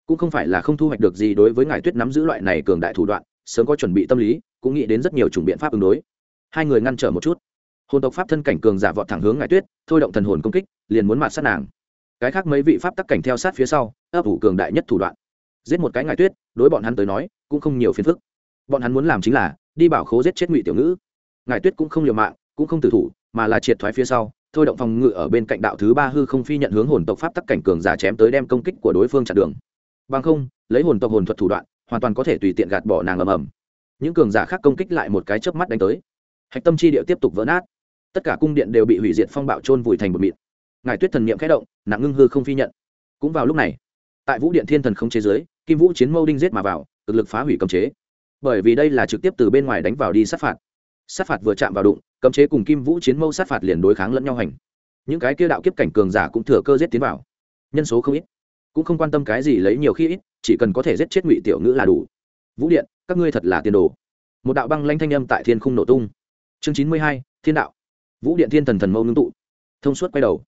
cũng không phải là không thu hoạch được gì đối với ngải tuyết nắm giữ loại này cường đại thủ đoạn, sớm có chuẩn bị tâm lý, cũng nghĩ đến rất nhiều chủng biện pháp ứng đối. Hai người ngăn trở một chút. Hồn tộc pháp thân cảnh cường giả vọt thẳng hướng ngải tuyết, thôi động thần hồn công kích, liền muốn mạt sát nàng. Cái khác mấy vị pháp tắc cảnh theo sát phía sau, ấp ủ cường đại nhất thủ đoạn giết một cái ngài tuyết, đối bọn hắn tới nói, cũng không nhiều phiền phức. Bọn hắn muốn làm chính là, đi bảo khố giết chết ngụy tiểu ngữ. Ngài tuyết cũng không liều mạng, cũng không tử thủ, mà là triệt thoái phía sau, thôi động phòng ngự ở bên cạnh đạo thứ ba hư không phi nhận hướng hồn tộc pháp tắc cảnh cường giả chém tới đem công kích của đối phương chặn đường. Bằng không, lấy hồn tộc hồn thuật thủ đoạn, hoàn toàn có thể tùy tiện gạt bỏ nàng ầm ầm. Những cường giả khác công kích lại một cái chớp mắt đánh tới. Hạch tâm chi địa tiếp tục vỡ nát. Tất cả cung điện đều bị hủy diệt phong bạo trôn vùi thành một mịn. Ngài tuyết thần niệm khẽ động, nặng ngưng hư không phi nhận. Cũng vào lúc này, tại vũ điện thiên thần không chế giới kim vũ chiến mâu đinh giết mà vào, cực lực phá hủy cấm chế. Bởi vì đây là trực tiếp từ bên ngoài đánh vào đi sát phạt. Sát phạt vừa chạm vào đụng, cấm chế cùng kim vũ chiến mâu sát phạt liền đối kháng lẫn nhau hành. Những cái kia đạo kiếp cảnh cường giả cũng thừa cơ giết tiến vào. Nhân số không ít, cũng không quan tâm cái gì lấy nhiều khi ít, chỉ cần có thể giết chết ngụy tiểu ngữ là đủ. Vũ điện, các ngươi thật là tiền đồ. Một đạo băng lanh thanh âm tại thiên khung nổ tung. Chương chín mươi hai, thiên đạo. Vũ điện thiên thần thần mâu ngưng tụ. Thông suốt quay đầu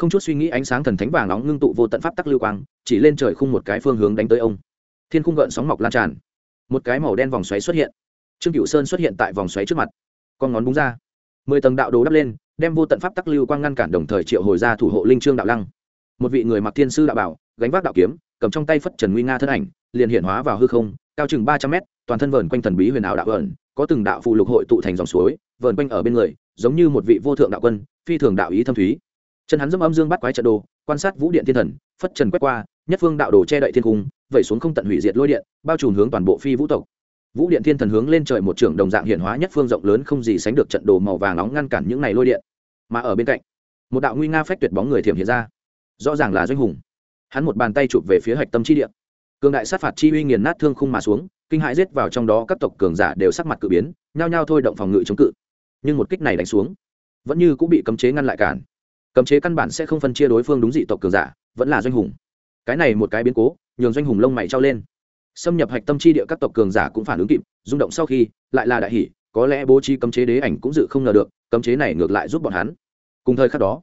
không chút suy nghĩ ánh sáng thần thánh vàng nóng ngưng tụ vô tận pháp tắc lưu quang, chỉ lên trời khung một cái phương hướng đánh tới ông. Thiên khung gợn sóng mọc lan tràn. Một cái màu đen vòng xoáy xuất hiện. Trương cựu sơn xuất hiện tại vòng xoáy trước mặt. Con ngón búng ra. Mười tầng đạo đồ đắp lên, đem vô tận pháp tắc lưu quang ngăn cản đồng thời triệu hồi ra thủ hộ linh trương đạo lăng. Một vị người mặc thiên sư đạo bảo, gánh vác đạo kiếm, cầm trong tay phất trần nguy nga thân ảnh, liền hiện hóa vào hư không, cao chừng ba trăm mét, toàn thân vờn quanh thần bí huyền ảo đạo vờn có từng đạo phụ lục hội tụ thành dòng suối, vờn quanh ở bên người, giống như một vị vô thượng đạo quân, phi thường đạo ý thâm thúy chân hắn dâm âm dương bắt quái trận đồ, quan sát vũ điện thiên thần, phất trần quét qua, nhất phương đạo đồ che đậy thiên cung, vẩy xuống không tận hủy diệt lôi điện, bao trùm hướng toàn bộ phi vũ tộc. Vũ điện thiên thần hướng lên trời một trưởng đồng dạng hiển hóa nhất phương rộng lớn không gì sánh được trận đồ màu vàng nóng ngăn cản những này lôi điện. Mà ở bên cạnh, một đạo nguy nga phách tuyệt bóng người thiểm hiện ra. Rõ ràng là doanh hùng. Hắn một bàn tay chụp về phía hạch tâm chi điện cường đại sát phạt chi uy nghiền nát thương khung mà xuống, kinh hãi giết vào trong đó các tộc cường giả đều sắc mặt cự biến, nhao nhao thôi động phòng ngự chống cự. Nhưng một kích này đánh xuống, vẫn như cũng bị cấm chế ngăn lại cản cấm chế căn bản sẽ không phân chia đối phương đúng dị tộc cường giả, vẫn là doanh hùng. Cái này một cái biến cố, nhường doanh hùng lông mày trao lên. Xâm nhập hạch tâm chi địa các tộc cường giả cũng phản ứng kịp, rung động sau khi, lại là đại hỷ có lẽ bố trí cấm chế đế ảnh cũng dự không ngờ được, cấm chế này ngược lại giúp bọn hắn. Cùng thời khắc đó,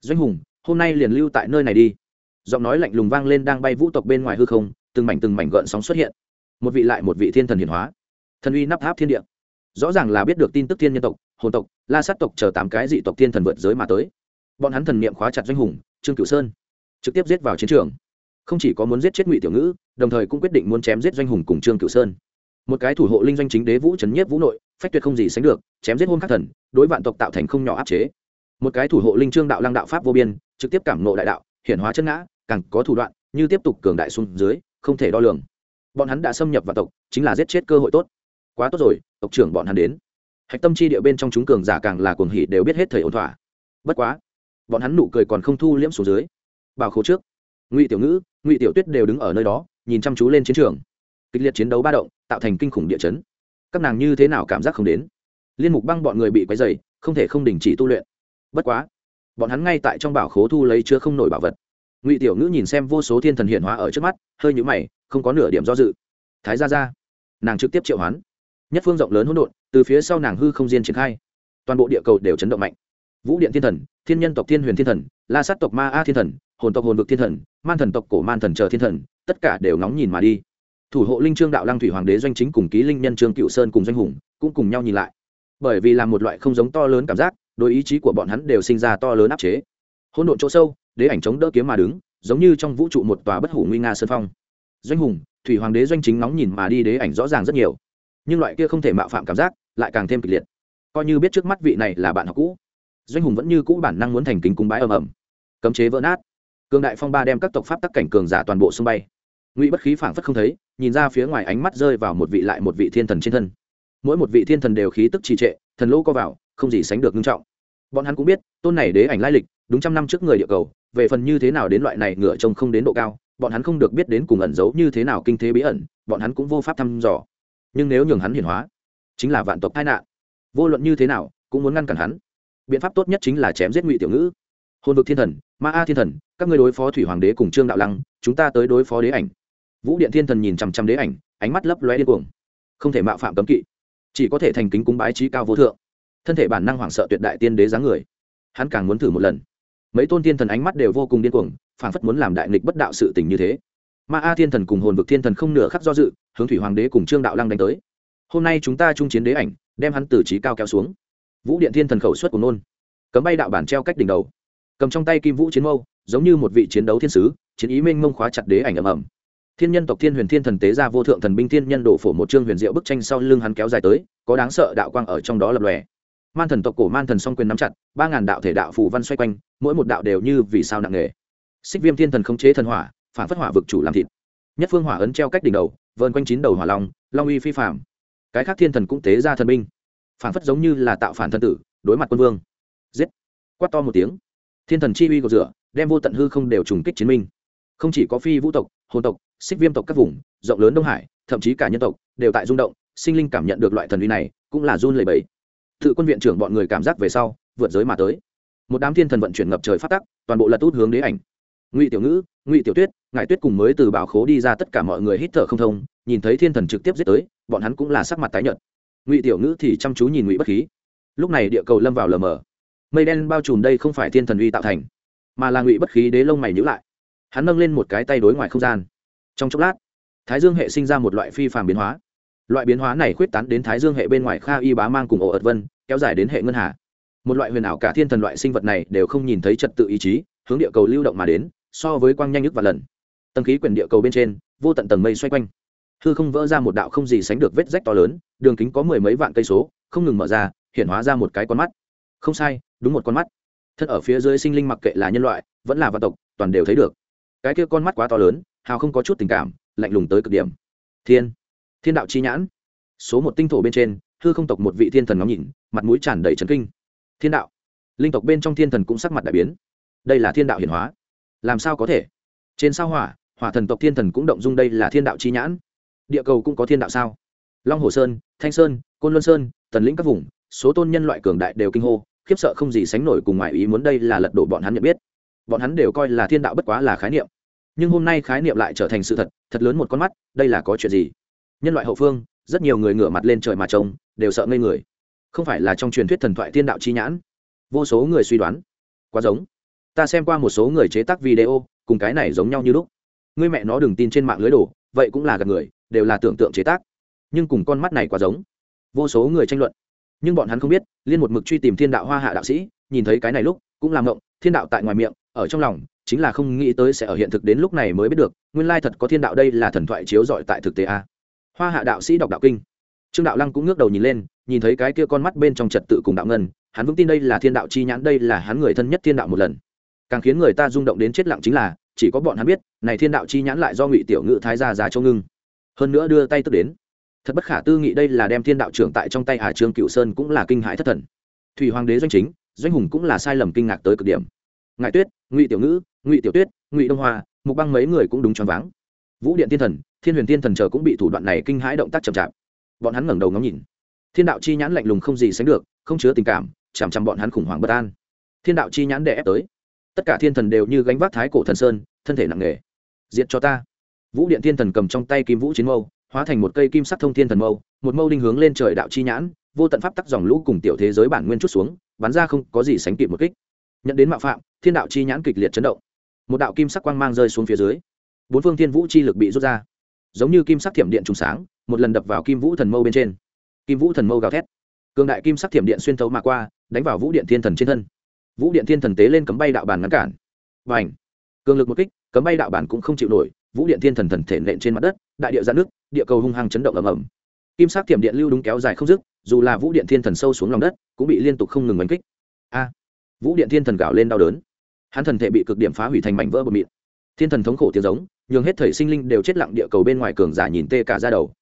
doanh hùng, hôm nay liền lưu tại nơi này đi. Giọng nói lạnh lùng vang lên đang bay vũ tộc bên ngoài hư không, từng mảnh từng mảnh gợn sóng xuất hiện. Một vị lại một vị thiên thần hiển hóa. Thần uy nắp tháp thiên địa. Rõ ràng là biết được tin tức thiên nhân tộc, hồn tộc, la sát tộc chờ tám cái dị tộc thiên thần vượt giới mà tới bọn hắn thần niệm khóa chặt doanh hùng, trương cửu sơn, trực tiếp giết vào chiến trường. Không chỉ có muốn giết chết ngụy tiểu ngữ, đồng thời cũng quyết định muốn chém giết doanh hùng cùng trương cửu sơn. Một cái thủ hộ linh doanh chính đế vũ trấn nhiếp vũ nội, phách tuyệt không gì sánh được, chém giết hôn khắc thần, đối vạn tộc tạo thành không nhỏ áp chế. Một cái thủ hộ linh trương đạo lăng đạo pháp vô biên, trực tiếp cảm nộ đại đạo, hiển hóa chân ngã, càng có thủ đoạn, như tiếp tục cường đại xuống dưới, không thể đo lường. Bọn hắn đã xâm nhập vào tộc, chính là giết chết cơ hội tốt. Quá tốt rồi, tộc trưởng bọn hắn đến. Hạch tâm chi địa bên trong chúng cường giả càng là cuồng hỉ đều biết hết thời ổn thỏa. Bất quá bọn hắn nụ cười còn không thu liễm xuống dưới. Bảo khố trước. Ngụy tiểu ngữ, ngụy tiểu tuyết đều đứng ở nơi đó, nhìn chăm chú lên chiến trường. Kịch liệt chiến đấu ba động, tạo thành kinh khủng địa chấn. Các nàng như thế nào cảm giác không đến? Liên mục băng bọn người bị quấy dày không thể không đình chỉ tu luyện. Bất quá, bọn hắn ngay tại trong bảo khố thu lấy chứa không nổi bảo vật. Ngụy tiểu ngữ nhìn xem vô số thiên thần hiện hóa ở trước mắt, hơi nhũ mày, không có nửa điểm do dự. Thái ra ra nàng trực tiếp triệu hoán. Nhất phương rộng lớn hỗn độn, từ phía sau nàng hư không diên triển khai. Toàn bộ địa cầu đều chấn động mạnh vũ điện thiên thần, thiên nhân tộc thiên huyền thiên thần, la sát tộc ma a thiên thần, hồn tộc hồn vực thiên thần, man thần tộc cổ man thần chờ thiên thần, tất cả đều nóng nhìn mà đi. Thủ hộ linh trương đạo lăng thủy hoàng đế doanh chính cùng ký linh nhân trương cựu sơn cùng doanh hùng cũng cùng nhau nhìn lại. Bởi vì là một loại không giống to lớn cảm giác đôi ý chí của bọn hắn đều sinh ra to lớn áp chế. Hỗn độn chỗ sâu, đế ảnh chống đỡ kiếm mà đứng, giống như trong vũ trụ một tòa bất hủ nguy nga sơn phong. Doanh hùng, thủy hoàng đế doanh chính nóng nhìn mà đi đế ảnh rõ ràng rất nhiều. Nhưng loại kia không thể mạo phạm cảm giác lại càng thêm kịch liệt. Coi như biết trước mắt vị này là bạn học cũ doanh hùng vẫn như cũ bản năng muốn thành kính cung bái ầm ầm. Cấm chế vỡ nát. Cường đại phong ba đem các tộc pháp tắc cảnh cường giả toàn bộ sông bay. Ngụy bất khí phảng phất không thấy, nhìn ra phía ngoài ánh mắt rơi vào một vị lại một vị thiên thần trên thân. Mỗi một vị thiên thần đều khí tức trì trệ, thần lỗ co vào, không gì sánh được nghiêm trọng. Bọn hắn cũng biết, tôn này đế ảnh lai lịch, đúng trăm năm trước người địa cầu, về phần như thế nào đến loại này ngựa trông không đến độ cao, bọn hắn không được biết đến cùng ẩn giấu như thế nào kinh thế bí ẩn, bọn hắn cũng vô pháp thăm dò. Nhưng nếu nhường hắn hiển hóa, chính là vạn tộc tai nạn. Vô luận như thế nào, cũng muốn ngăn cản hắn biện pháp tốt nhất chính là chém giết ngụy tiểu ngữ. Hôn vực thiên thần, ma a thiên thần, các ngươi đối phó thủy hoàng đế cùng trương đạo lăng, chúng ta tới đối phó đế ảnh. Vũ điện thiên thần nhìn chằm chằm đế ảnh, ánh mắt lấp lóe điên cuồng. Không thể mạo phạm cấm kỵ, chỉ có thể thành kính cúng bái trí cao vô thượng. Thân thể bản năng hoảng sợ tuyệt đại tiên đế dáng người. Hắn càng muốn thử một lần. Mấy tôn thiên thần ánh mắt đều vô cùng điên cuồng, phảng phất muốn làm đại nghịch bất đạo sự tình như thế. Ma a thiên thần cùng hồn vực thiên thần không nửa khắc do dự, hướng thủy hoàng đế cùng trương đạo lăng đánh tới. Hôm nay chúng ta chung chiến đế ảnh, đem hắn từ trí cao kéo xuống vũ điện thiên thần khẩu xuất của nôn. Cấm bay đạo bản treo cách đỉnh đầu. Cầm trong tay kim vũ chiến mâu, giống như một vị chiến đấu thiên sứ, chiến ý minh mông khóa chặt đế ảnh ầm ầm. Thiên nhân tộc thiên huyền thiên thần tế ra vô thượng thần binh thiên nhân đổ phổ một chương huyền diệu bức tranh sau lưng hắn kéo dài tới, có đáng sợ đạo quang ở trong đó lập lòe. Man thần tộc cổ man thần song quyền nắm chặt, ba ngàn đạo thể đạo phù văn xoay quanh, mỗi một đạo đều như vì sao nặng nghề xích viêm thiên thần khống chế thần hỏa, phản phất hỏa vực chủ làm thịt. Nhất phương hỏa ấn treo cách đỉnh đầu vơn quanh chín đầu hỏa long long uy phi phạm cái khác thiên thần cũng tế ra thần binh phản phất giống như là tạo phản thân tử, đối mặt quân vương. Giết. Quát to một tiếng. Thiên thần chi uy gột rửa, đem vô tận hư không đều trùng kích chiến minh. Không chỉ có phi vũ tộc, hồn tộc, xích viêm tộc các vùng, rộng lớn đông hải, thậm chí cả nhân tộc, đều tại rung động, sinh linh cảm nhận được loại thần uy này, cũng là run lẩy bẩy. Tự quân viện trưởng bọn người cảm giác về sau, vượt giới mà tới. Một đám thiên thần vận chuyển ngập trời phát tắc, toàn bộ lật út hướng đế ảnh. Ngụy tiểu ngữ, ngụy tiểu tuyết, ngải tuyết cùng mới từ bảo khố đi ra tất cả mọi người hít thở không thông, nhìn thấy thiên thần trực tiếp giết tới, bọn hắn cũng là sắc mặt tái nhợt ngụy tiểu ngữ thì chăm chú nhìn ngụy bất khí. Lúc này địa cầu lâm vào lờ mờ. Mây đen bao trùm đây không phải thiên thần uy tạo thành, mà là ngụy bất khí đế lông mày nhữ lại. Hắn nâng lên một cái tay đối ngoài không gian. Trong chốc lát, thái dương hệ sinh ra một loại phi phàm biến hóa. Loại biến hóa này khuyết tán đến thái dương hệ bên ngoài kha y bá mang cùng ổ ợt vân, kéo dài đến hệ ngân hà. Một loại huyền ảo cả thiên thần loại sinh vật này đều không nhìn thấy trật tự ý chí, hướng địa cầu lưu động mà đến, so với quang nhanh nhất và lần. Tầng khí quyển địa cầu bên trên, vô tận tầng mây xoay quanh. Hư không vỡ ra một đạo không gì sánh được vết rách to lớn đường kính có mười mấy vạn cây số, không ngừng mở ra, hiện hóa ra một cái con mắt. Không sai, đúng một con mắt. Thân ở phía dưới sinh linh mặc kệ là nhân loại, vẫn là vạn tộc, toàn đều thấy được. Cái kia con mắt quá to lớn, hào không có chút tình cảm, lạnh lùng tới cực điểm. Thiên thiên đạo chi nhãn. Số một tinh thổ bên trên, hư không tộc một vị thiên thần ngắm nhìn, mặt mũi tràn đầy trấn kinh. Thiên đạo. Linh tộc bên trong thiên thần cũng sắc mặt đại biến. Đây là thiên đạo hiển hóa. Làm sao có thể? Trên sao hỏa hỏa thần tộc thiên thần cũng động dung đây là thiên đạo chi nhãn. Địa cầu cũng có thiên đạo sao? Long hồ sơn, thanh sơn, côn luân sơn, tần lĩnh các vùng, số tôn nhân loại cường đại đều kinh hô, khiếp sợ không gì sánh nổi cùng ngoại ý muốn đây là lật đổ bọn hắn nhận biết. Bọn hắn đều coi là thiên đạo bất quá là khái niệm. Nhưng hôm nay khái niệm lại trở thành sự thật thật lớn một con mắt, đây là có chuyện gì? Nhân loại hậu phương, rất nhiều người ngửa mặt lên trời mà trông, đều sợ ngây người. Không phải là trong truyền thuyết thần thoại thiên đạo chi nhãn? Vô số người suy đoán. Quá giống. Ta xem qua một số người chế tác video, cùng cái này giống nhau như lúc. Ngươi mẹ nó đừng tin trên mạng lưới đổ vậy cũng là gặp người, đều là tưởng tượng chế tác nhưng cùng con mắt này quá giống. Vô số người tranh luận. Nhưng bọn hắn không biết, liên một mực truy tìm thiên đạo hoa hạ đạo sĩ, nhìn thấy cái này lúc, cũng làm ngộng, thiên đạo tại ngoài miệng, ở trong lòng, chính là không nghĩ tới sẽ ở hiện thực đến lúc này mới biết được, nguyên lai thật có thiên đạo đây là thần thoại chiếu rọi tại thực tế a. Hoa hạ đạo sĩ đọc đạo kinh. Trương đạo lăng cũng ngước đầu nhìn lên, nhìn thấy cái kia con mắt bên trong trật tự cùng đạo ngân, hắn vững tin đây là thiên đạo chi nhãn, đây là hắn người thân nhất thiên đạo một lần. Càng khiến người ta rung động đến chết lặng chính là, chỉ có bọn hắn biết, này thiên đạo chi nhãn lại do ngụy tiểu ngự thái gia già châu ngưng. Hơn nữa đưa tay tức đến thật bất khả tư nghị đây là đem thiên đạo trưởng tại trong tay hà trương cựu sơn cũng là kinh hãi thất thần. Thủy hoàng đế doanh chính, doanh hùng cũng là sai lầm kinh ngạc tới cực điểm. Ngại tuyết, ngụy tiểu ngữ, ngụy tiểu tuyết, ngụy đông hoa, mục băng mấy người cũng đúng choáng váng. Vũ điện thiên thần, thiên huyền thiên thần chờ cũng bị thủ đoạn này kinh hãi động tác chậm chạp. Bọn hắn ngẩng đầu ngắm nhìn. Thiên đạo chi nhãn lạnh lùng không gì sánh được, không chứa tình cảm, chằm chằm bọn hắn khủng hoảng bất an. Thiên đạo chi nhãn đè ép tới. Tất cả thiên thần đều như gánh vác thái cổ thần sơn, thân thể nặng nề. Diệt cho ta. Vũ điện thiên thần cầm trong tay kim vũ chiến mâu hóa thành một cây kim sắc thông thiên thần mâu, một mâu đinh hướng lên trời đạo chi nhãn, vô tận pháp tắc dòng lũ cùng tiểu thế giới bản nguyên chút xuống, bắn ra không có gì sánh kịp một kích. Nhận đến mạo phạm, thiên đạo chi nhãn kịch liệt chấn động. Một đạo kim sắc quang mang rơi xuống phía dưới. Bốn phương thiên vũ chi lực bị rút ra. Giống như kim sắc thiểm điện trùng sáng, một lần đập vào kim vũ thần mâu bên trên. Kim vũ thần mâu gào thét. Cường đại kim sắc thiểm điện xuyên thấu mà qua, đánh vào vũ điện thiên thần trên thân. Vũ điện thiên thần tế lên cấm bay đạo bàn ngăn cản. Và ảnh cường lực một kích, cấm bay đạo bản cũng không chịu nổi vũ điện thiên thần thần thể nện trên mặt đất, đại địa ra nước, địa cầu hung hăng chấn động ầm ầm. Kim sắc tiềm điện lưu đúng kéo dài không dứt, dù là vũ điện thiên thần sâu xuống lòng đất, cũng bị liên tục không ngừng đánh kích. A! À, vũ điện thiên thần gào lên đau đớn. Hắn thần thể bị cực điểm phá hủy thành mảnh vỡ bờ mịn. Thiên thần thống khổ tiếng giống, nhường hết thể sinh linh đều chết lặng địa cầu bên ngoài cường giả nhìn tê cả ra đầu.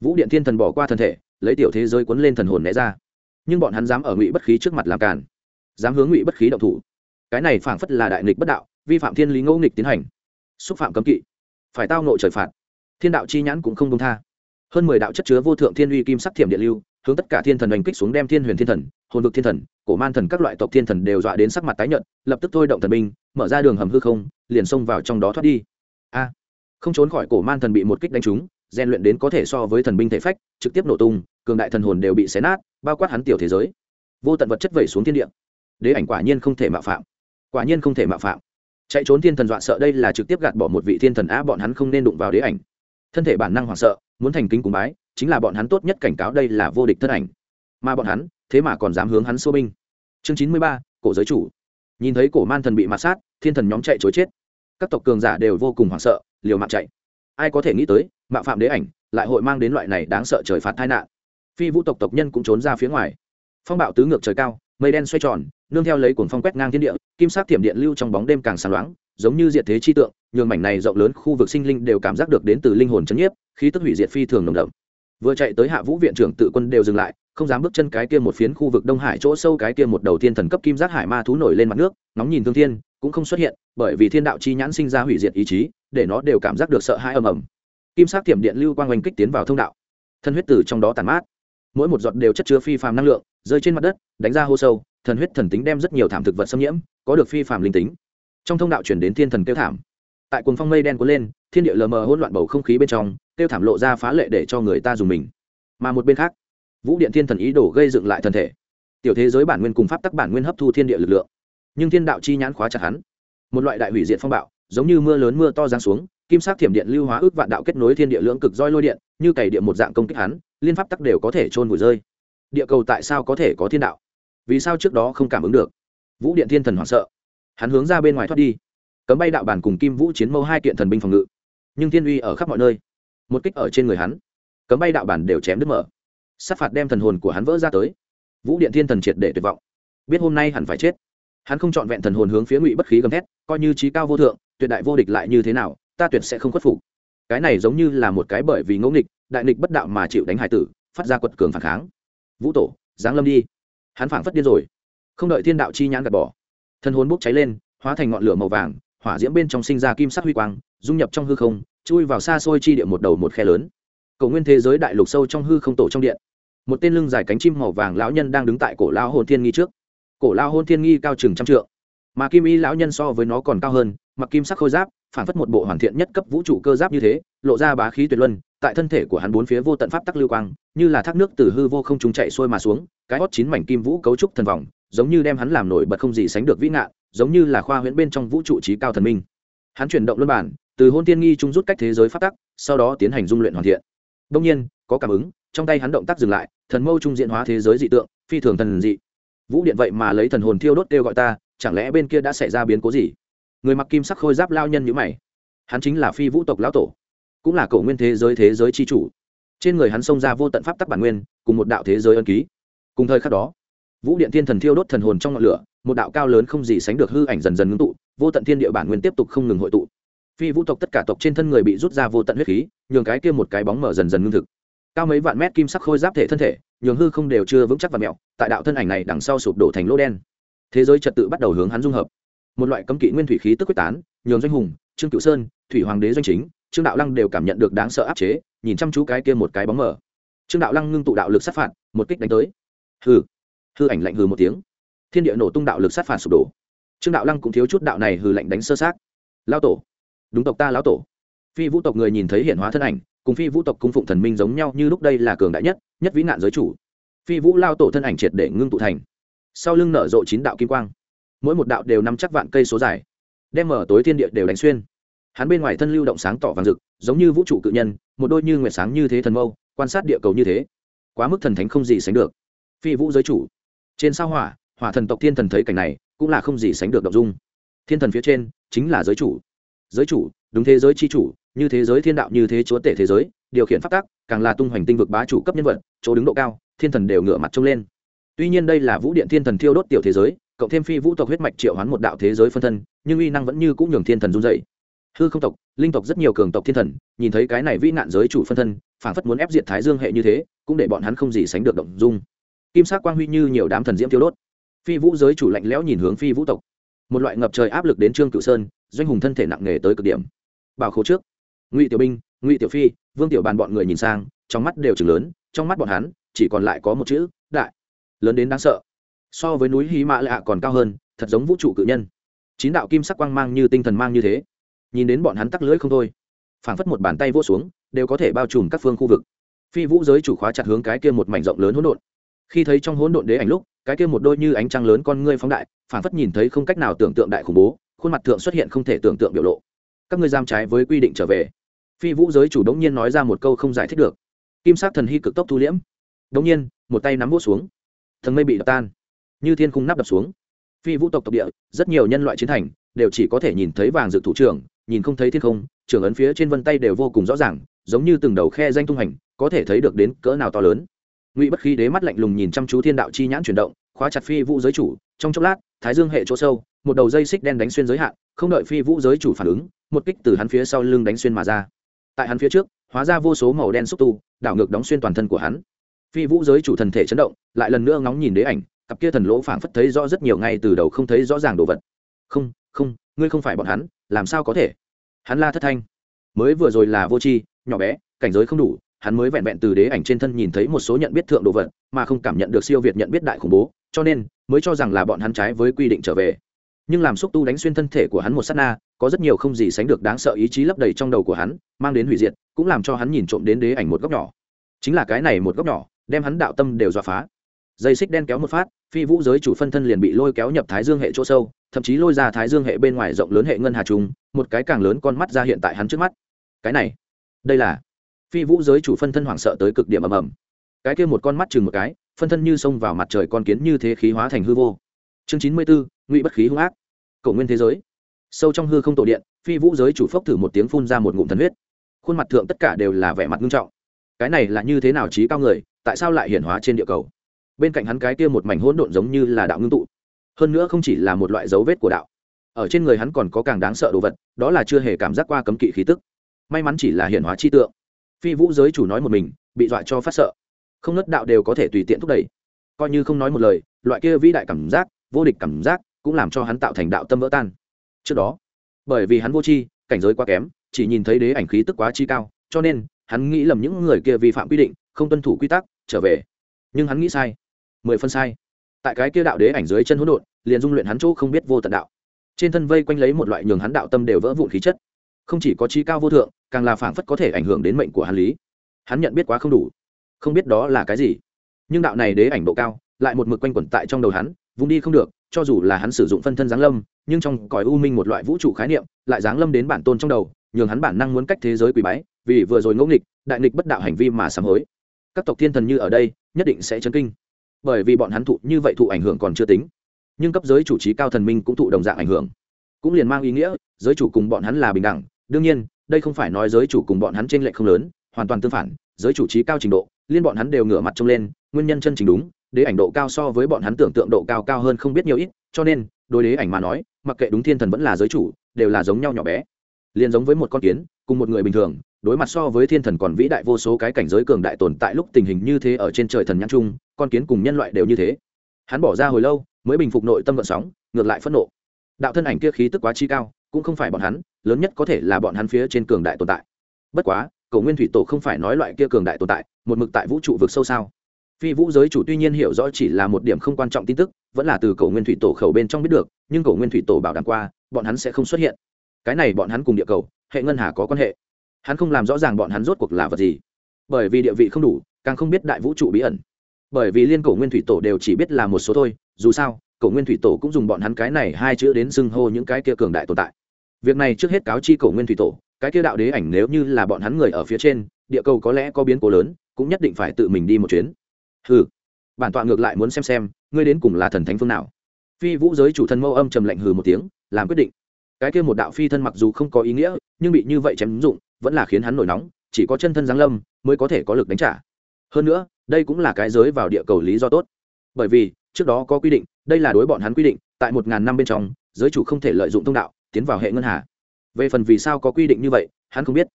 Vũ điện thiên thần bỏ qua thần thể, lấy tiểu thế giới cuốn lên thần hồn né ra. Nhưng bọn hắn dám ở ngụy bất khí trước mặt làm càn. Dám hướng ngụy bất khí động thủ. Cái này phảng phất là đại nghịch bất đạo, vi phạm thiên lý ngẫu nghịch tiến hành. Xúc phạm cấm kỵ phải tao nội trời phạt. Thiên đạo chi nhãn cũng không công tha. Hơn mười đạo chất chứa vô thượng thiên uy kim sắc thiểm địa lưu, hướng tất cả thiên thần đánh kích xuống đem thiên huyền thiên thần, hồn vực thiên thần, cổ man thần các loại tộc thiên thần đều dọa đến sắc mặt tái nhợt, lập tức thôi động thần binh, mở ra đường hầm hư không, liền xông vào trong đó thoát đi. A! Không trốn khỏi cổ man thần bị một kích đánh trúng, rèn luyện đến có thể so với thần binh thể phách, trực tiếp nổ tung, cường đại thần hồn đều bị xé nát, bao quát hắn tiểu thế giới. Vô tận vật chất vẩy xuống thiên địa. Đế ảnh quả nhiên không thể mạo phạm. Quả nhiên không thể mạo phạm chạy trốn thiên thần dọa sợ đây là trực tiếp gạt bỏ một vị thiên thần á, bọn hắn không nên đụng vào đế ảnh. Thân thể bản năng hoảng sợ, muốn thành kính cùng bái, chính là bọn hắn tốt nhất cảnh cáo đây là vô địch thân ảnh. Mà bọn hắn, thế mà còn dám hướng hắn xô binh. Chương chín mươi ba, cổ giới chủ. Nhìn thấy cổ man thần bị mặt sát, thiên thần nhóm chạy chối chết. Các tộc cường giả đều vô cùng hoảng sợ, liều mạng chạy. Ai có thể nghĩ tới, mạo phạm đế ảnh, lại hội mang đến loại này đáng sợ trời phạt tai nạn. Phi vũ tộc tộc nhân cũng trốn ra phía ngoài. Phong bạo tứ ngược trời cao mây đen xoay tròn, nương theo lấy cuồng phong quét ngang thiên địa, kim sắc thiểm điện lưu trong bóng đêm càng sáng loáng, giống như diệt thế chi tượng, nhường mảnh này rộng lớn khu vực sinh linh đều cảm giác được đến từ linh hồn chấn nhiếp, khí tức hủy diệt phi thường nồng đậm. Vừa chạy tới hạ vũ viện trưởng tự quân đều dừng lại, không dám bước chân cái kia một phiến khu vực đông hải chỗ sâu cái kia một đầu tiên thần cấp kim giác hải ma thú nổi lên mặt nước nóng nhìn thương thiên, cũng không xuất hiện, bởi vì thiên đạo chi nhãn sinh ra hủy diệt ý chí, để nó đều cảm giác được sợ hãi ầm ầm. Kim sắc tiềm điện lưu quang oanh kích tiến vào thông đạo. Thân huyết tử trong đó tàn mát. Mỗi một giọt đều chất chứa phi phàm năng lượng rơi trên mặt đất, đánh ra hô sâu, thần huyết thần tính đem rất nhiều thảm thực vật xâm nhiễm, có được phi phàm linh tính. Trong thông đạo chuyển đến thiên thần kêu thảm. Tại cuồng phong mây đen cuốn lên, thiên địa lờ mờ hỗn loạn bầu không khí bên trong, kêu thảm lộ ra phá lệ để cho người ta dùng mình. Mà một bên khác, vũ điện thiên thần ý đồ gây dựng lại thần thể. Tiểu thế giới bản nguyên cùng pháp tắc bản nguyên hấp thu thiên địa lực lượng. Nhưng thiên đạo chi nhãn khóa chặt hắn. Một loại đại hủy diệt phong bạo, giống như mưa lớn mưa to giáng xuống, kim sắc thiểm điện lưu hóa ước vạn đạo kết nối thiên địa lưỡng cực roi lôi điện, như cày điện một dạng công kích hắn, liên pháp tắc đều có thể trôn vùi rơi địa cầu tại sao có thể có thiên đạo? Vì sao trước đó không cảm ứng được? Vũ điện thiên thần hoảng sợ. Hắn hướng ra bên ngoài thoát đi. Cấm bay đạo bản cùng kim vũ chiến mâu hai kiện thần binh phòng ngự. Nhưng thiên uy ở khắp mọi nơi. Một kích ở trên người hắn. Cấm bay đạo bản đều chém đứt mở. Sát phạt đem thần hồn của hắn vỡ ra tới. Vũ điện thiên thần triệt để tuyệt vọng. Biết hôm nay hẳn phải chết. Hắn không chọn vẹn thần hồn hướng phía ngụy bất khí gầm thét, coi như trí cao vô thượng, tuyệt đại vô địch lại như thế nào, ta tuyệt sẽ không khuất phục. Cái này giống như là một cái bởi vì ngẫu nghịch, đại nghịch bất đạo mà chịu đánh hải tử, phát ra quật cường phản kháng vũ tổ, giáng lâm đi. Hắn phảng phất điên rồi. Không đợi thiên đạo chi nhãn gạt bỏ thân hồn bốc cháy lên, hóa thành ngọn lửa màu vàng, hỏa diễm bên trong sinh ra kim sắc huy quang, dung nhập trong hư không, chui vào xa xôi chi địa một đầu một khe lớn. Cầu nguyên thế giới đại lục sâu trong hư không tổ trong điện. Một tên lưng dài cánh chim màu vàng lão nhân đang đứng tại cổ lao hồn thiên nghi trước. Cổ lao hôn thiên nghi cao chừng trăm trượng mà kim y lão nhân so với nó còn cao hơn, mặc kim sắc khôi giáp, phản phất một bộ hoàn thiện nhất cấp vũ trụ cơ giáp như thế, lộ ra bá khí tuyệt luân, tại thân thể của hắn bốn phía vô tận pháp tắc lưu quang, như là thác nước từ hư vô không trung chạy xuôi mà xuống, cái hót chín mảnh kim vũ cấu trúc thần vòng, giống như đem hắn làm nổi bật không gì sánh được vĩ ngạn, giống như là khoa huyễn bên trong vũ trụ trí cao thần minh. Hắn chuyển động luân bản, từ hôn tiên nghi trung rút cách thế giới pháp tắc, sau đó tiến hành dung luyện hoàn thiện. Đông nhiên, có cảm ứng, trong tay hắn động tác dừng lại, thần mâu trung diện hóa thế giới dị tượng, phi thường thần dị. Vũ điện vậy mà lấy thần hồn thiêu đốt kêu gọi ta chẳng lẽ bên kia đã xảy ra biến cố gì? Người mặc kim sắc khôi giáp lao nhân như mày. Hắn chính là phi vũ tộc lão tổ, cũng là cổ nguyên thế giới thế giới c h i chủ. Trên người hắn xông ra vô tận pháp tắc bản nguyên, cùng một đạo thế giới ân ký. Cùng thời khắc đó, vũ điện thiên thần thiêu đốt thần hồn trong ngọn lửa, một đạo cao lớn không gì sánh được hư ảnh dần dần ngưng tụ, vô tận thiên địa bản nguyên tiếp tục không ngừng hội tụ. Phi vũ tộc tất cả tộc trên thân người bị rút ra vô tận huyết khí, nhường cái kia một cái bóng mở dần dần ngưng thực. Cao mấy vạn mét kim sắc khôi giáp thể thân thể, nhường hư không đều chưa vững chắc và mẹo, tại đạo thân ảnh này đằng sau sụp đổ thành lỗ đen thế giới trật tự bắt đầu hướng hắn dung hợp. Một loại cấm kỵ nguyên thủy khí tức quyết tán, nhường doanh hùng, trương cựu sơn, thủy hoàng đế doanh chính, trương đạo lăng đều cảm nhận được đáng sợ áp chế, nhìn chăm chú cái kia một cái bóng mở trương đạo lăng ngưng tụ đạo lực sát phạt, một kích đánh tới. Hư hư ảnh lạnh hư một tiếng. Thiên địa nổ tung đạo lực sát phạt sụp đổ. Trương đạo lăng cũng thiếu chút đạo này hư lạnh đánh sơ sát. Lao tổ. Đúng tộc ta lão tổ. Phi vũ tộc người nhìn thấy hiện hóa thân ảnh, cùng phi vũ tộc cung phụng thần minh giống nhau như lúc đây là cường đại nhất nhất vĩ nạn giới chủ. Phi vũ lao tổ thân ảnh triệt để ngưng tụ thành sau lưng nở rộ chín đạo kim quang. Mỗi một đạo đều nắm chắc vạn cây số dài, đem mở tối thiên địa đều đánh xuyên. Hắn bên ngoài thân lưu động sáng tỏ vàng rực, giống như vũ trụ cự nhân, một đôi như nguyệt sáng như thế thần mâu, quan sát địa cầu như thế. Quá mức thần thánh không gì sánh được. Phi vũ giới chủ, trên sao hỏa hỏa thần tộc thiên thần thấy cảnh này, cũng là không gì sánh được động dung. Thiên thần phía trên, chính là giới chủ. Giới chủ, đúng thế giới c h i chủ, như thế giới thiên đạo, như thế chúa tể thế giới, điều khiển phát tác càng là tung hoành tinh vực bá chủ cấp nhân vật, chỗ đứng độ cao, thiên thần đều ngửa mặt trông lên tuy nhiên đây là vũ điện thiên thần thiêu đốt tiểu thế giới, cộng thêm phi vũ tộc huyết mạch triệu hoán một đạo thế giới phân thân, nhưng uy năng vẫn như cũng nhường thiên thần run dậy hư không tộc, linh tộc rất nhiều cường tộc thiên thần, nhìn thấy cái này vĩ nạn giới chủ phân thân phản phất muốn ép diệt thái dương hệ như thế, cũng để bọn hắn không gì sánh được động dung. Kim sắc quang huy như nhiều đám thần diễm thiêu đốt. Phi vũ giới chủ lạnh lẽo nhìn hướng phi vũ tộc. Một loại ngập trời áp lực đến trương cựu sơn, doanh hùng thân thể nặng nề tới cực điểm. Bảo khố trước. Ngụy tiểu binh, ngụy tiểu phi, vương tiểu bàn bọn người nhìn sang, trong mắt đều chừng lớn, trong mắt bọn hắn chỉ còn lại có một chữ, đại lớn đến đáng sợ. So với núi hy mã lạ còn cao hơn, thật giống vũ trụ cự nhân. Chín đạo kim sắc quang mang như tinh thần mang như thế. Nhìn đến bọn hắn tắc lưỡi không thôi. Phảng phất một bàn tay vỗ xuống, đều có thể bao trùm các phương khu vực. Phi vũ giới chủ khóa chặt hướng cái kia một mảnh rộng lớn hỗn độn. Khi thấy trong hỗn độn đế ảnh lúc, cái kia một đôi như ánh trăng lớn con ngươi phóng đại, phảng phất nhìn thấy không cách nào tưởng tượng đại khủng bố, khuôn mặt thượng xuất hiện không thể tưởng tượng biểu lộ. Các ngươi giam trái với quy định trở về. Phi vũ giới chủ đống nhiên nói ra một câu không giải thích được. Kim sắc thần hy cực tốc thu liễm. Đống nhiên, một tay nắm vỗ xuống thần mây bị đập tan. Như thiên khung nắp đập xuống. Phi vũ tộc tộc địa, rất nhiều nhân loại chiến thành, đều chỉ có thể nhìn thấy vàng dự thủ trưởng, nhìn không thấy thiên không, trưởng ấn phía trên vân tay đều vô cùng rõ ràng, giống như từng đầu khe danh tung hành, có thể thấy được đến cỡ nào to lớn. Ngụy bất khí đế mắt lạnh lùng nhìn chăm chú thiên đạo chi nhãn chuyển động, khóa chặt phi vũ giới chủ, trong chốc lát, thái dương hệ chỗ sâu, một đầu dây xích đen đánh xuyên giới hạn, không đợi phi vũ giới chủ phản ứng, một kích từ hắn phía sau lưng đánh xuyên mà ra. Tại hắn phía trước, hóa ra vô số màu đen xúc tu, đảo ngược đóng xuyên toàn thân của hắn phi vũ giới chủ thần thể chấn động, lại lần nữa ngóng nhìn đế ảnh, cặp kia thần lỗ phảng phất thấy rõ rất nhiều ngay từ đầu không thấy rõ ràng đồ vật. Không không, ngươi không phải bọn hắn, làm sao có thể? Hắn la thất thanh. Mới vừa rồi là vô tri, nhỏ bé, cảnh giới không đủ, hắn mới vẹn vẹn từ đế ảnh trên thân nhìn thấy một số nhận biết thượng đồ vật, mà không cảm nhận được siêu việt nhận biết đại khủng bố, cho nên, mới cho rằng là bọn hắn trái với quy định trở về. Nhưng làm xúc tu đánh xuyên thân thể của hắn một s á t na, có rất nhiều không gì sánh được đáng sợ ý chí lấp đầy trong đầu của hắn, mang đến hủy diệt, cũng làm cho hắn nhìn trộm đến đế ảnh một góc nhỏ. Chính là cái này một góc nhỏ đem hắn đạo tâm đều dọa phá. Dây xích đen kéo một phát, phi vũ giới chủ phân thân liền bị lôi kéo nhập thái dương hệ chỗ sâu, thậm chí lôi ra thái dương hệ bên ngoài rộng lớn hệ ngân hà trung một cái càng lớn con mắt ra hiện tại hắn trước mắt. Cái này, đây là, phi vũ giới chủ phân thân hoảng sợ tới cực điểm ầm ầm. Cái kia một con mắt chừng một cái, phân thân như xông vào mặt trời con kiến như thế khí hóa thành hư vô. Chương chín mươi bốn ngụy bất khí hung ác. Cầu nguyên thế giới. Sâu trong hư không tổ điện, phi vũ giới chủ phốc thử một tiếng phun ra một ngụm thần huyết. Khuôn mặt thượng tất cả đều là vẻ mặt nghiêm trọng. Cái này là như thế nào trí cao người tại sao lại hiển hóa trên địa cầu? Bên cạnh hắn cái kia một mảnh hỗn độn giống như là đạo ngưng tụ. Hơn nữa không chỉ là một loại dấu vết của đạo, ở trên người hắn còn có càng đáng sợ đồ vật, đó là chưa hề cảm giác qua cấm kỵ khí tức. May mắn chỉ là hiển hóa chi tượng. Phi vũ giới chủ nói một mình, bị dọa cho phát sợ. Không nứt đạo đều có thể tùy tiện thúc đẩy. Coi như không nói một lời, loại kia vĩ đại cảm giác, vô địch cảm giác, cũng làm cho hắn tạo thành đạo tâm vỡ tan. Trước đó, bởi vì hắn vô tri, cảnh giới quá kém, chỉ nhìn thấy đế ảnh khí tức quá chi cao, cho nên, hắn nghĩ lầm những người kia vi phạm quy định, không tuân thủ quy tắc trở về. Nhưng hắn nghĩ sai. Mười phân sai. Tại cái kia đạo đế ảnh dưới chân hỗn độn, liền dung luyện hắn chỗ không biết vô tận đạo. Trên thân vây quanh lấy một loại nhường hắn đạo tâm đều vỡ vụn khí chất. Không chỉ có trí cao vô thượng, càng là phảng phất có thể ảnh hưởng đến mệnh của hắn lý. Hắn nhận biết quá không đủ. Không biết đó là cái gì. Nhưng đạo này đế ảnh độ cao, lại một mực quanh quẩn tại trong đầu hắn, vung đi không được, cho dù là hắn sử dụng phân thân giáng lâm, nhưng trong cõi u minh một loại vũ trụ khái niệm, lại giáng lâm đến bản tôn trong đầu, nhường hắn bản năng muốn cách thế giới quỳ bái, vì vừa rồi ngẫu nghịch, đại nghịch bất đạo hành vi mà sám hối các tộc thiên thần như ở đây, nhất định sẽ chấn kinh. Bởi vì bọn hắn thụ như vậy thụ ảnh hưởng còn chưa tính. Nhưng cấp giới chủ trí cao thần minh cũng thụ đồng dạng ảnh hưởng. Cũng liền mang ý nghĩa, giới chủ cùng bọn hắn là bình đẳng. Đương nhiên, đây không phải nói giới chủ cùng bọn hắn t r ê n lệch không lớn, hoàn toàn tương phản. Giới chủ trí cao trình độ, liên bọn hắn đều ngửa mặt trông lên, nguyên nhân chân chính đúng, đế ảnh độ cao so với bọn hắn tưởng tượng độ cao cao hơn không biết nhiều ít, cho nên, đối đế ảnh mà nói, mặc kệ đúng thiên thần vẫn là giới chủ, đều là giống nhau nhỏ bé. Liền giống với một con kiến, cùng một người bình thường đối mặt so với thiên thần còn vĩ đại vô số cái cảnh giới cường đại tồn tại lúc tình hình như thế ở trên trời thần nhãn chung, con kiến cùng nhân loại đều như thế. Hắn bỏ ra hồi lâu, mới bình phục nội tâm vận sóng, ngược lại phẫn nộ. Đạo thân ảnh kia khí tức quá chi cao, cũng không phải bọn hắn, lớn nhất có thể là bọn hắn phía trên cường đại tồn tại. Bất quá cầu nguyên thủy tổ không phải nói loại kia cường đại tồn tại, một mực tại vũ trụ vực sâu sao? Phi vũ giới chủ tuy nhiên hiểu rõ chỉ là một điểm không quan trọng tin tức, vẫn là từ cầu nguyên thủy tổ khẩu bên trong biết được, nhưng cầu nguyên thủy tổ bảo đảm qua, bọn hắn sẽ không xuất hiện. Cái này bọn hắn cùng địa cầu, hệ ngân hà có quan hệ hắn không làm rõ ràng bọn hắn rốt cuộc là vật gì. Bởi vì địa vị không đủ, càng không biết đại vũ trụ bí ẩn. Bởi vì liên cổ nguyên thủy tổ đều chỉ biết là một số thôi, dù sao, cổ nguyên thủy tổ cũng dùng bọn hắn cái này hai chữ đến xưng hô những cái kia cường đại tồn tại. Việc này trước hết cáo chi cổ nguyên thủy tổ, cái kia đạo đế ảnh nếu như là bọn hắn người ở phía trên, địa cầu có lẽ có biến cố lớn, cũng nhất định phải tự mình đi một chuyến. Ừ bản tọa ngược lại muốn xem xem, ngươi đến cùng là thần thánh phương nào. Phi vũ giới chủ thân mâu âm trầm lạnh hừ một tiếng, làm quyết định. Cái kia một đạo phi thân mặc dù không có ý nghĩa, nhưng bị như vậy chém dụng vẫn là khiến hắn nổi nóng, chỉ có chân thân giáng lâm mới có thể có lực đánh trả. Hơn nữa, đây cũng là cái giới vào địa cầu lý do tốt. Bởi vì, trước đó có quy định, đây là đối bọn hắn quy định, tại một ngàn năm bên trong, giới chủ không thể lợi dụng thông đạo, tiến vào hệ ngân hà. Về phần vì sao có quy định như vậy, hắn không biết.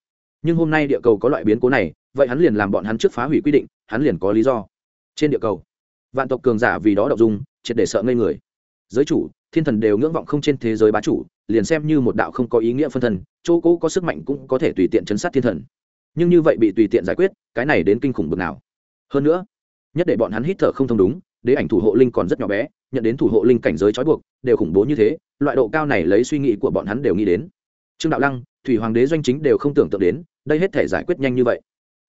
Nhưng hôm nay địa cầu có loại biến cố này, vậy hắn liền làm bọn hắn trước phá hủy quy định, hắn liền có lý do. Trên địa cầu, vạn tộc cường giả vì đó đậu dung, triệt để sợ ngây người. Giới chủ thiên thần đều ngưỡng vọng không trên thế giới bá chủ, liền xem như một đạo không có ý nghĩa phân thân, chỗ cũ có sức mạnh cũng có thể tùy tiện chấn sát thiên thần. Nhưng như vậy bị tùy tiện giải quyết, cái này đến kinh khủng bực nào. Hơn nữa, nhất để bọn hắn hít thở không thông đúng, đế ảnh thủ hộ linh còn rất nhỏ bé, nhận đến thủ hộ linh cảnh giới trói buộc, đều khủng bố như thế, loại độ cao này lấy suy nghĩ của bọn hắn đều nghĩ đến. Trương đạo lăng, thủy hoàng đế doanh chính đều không tưởng tượng đến, đây hết thể giải quyết nhanh như vậy.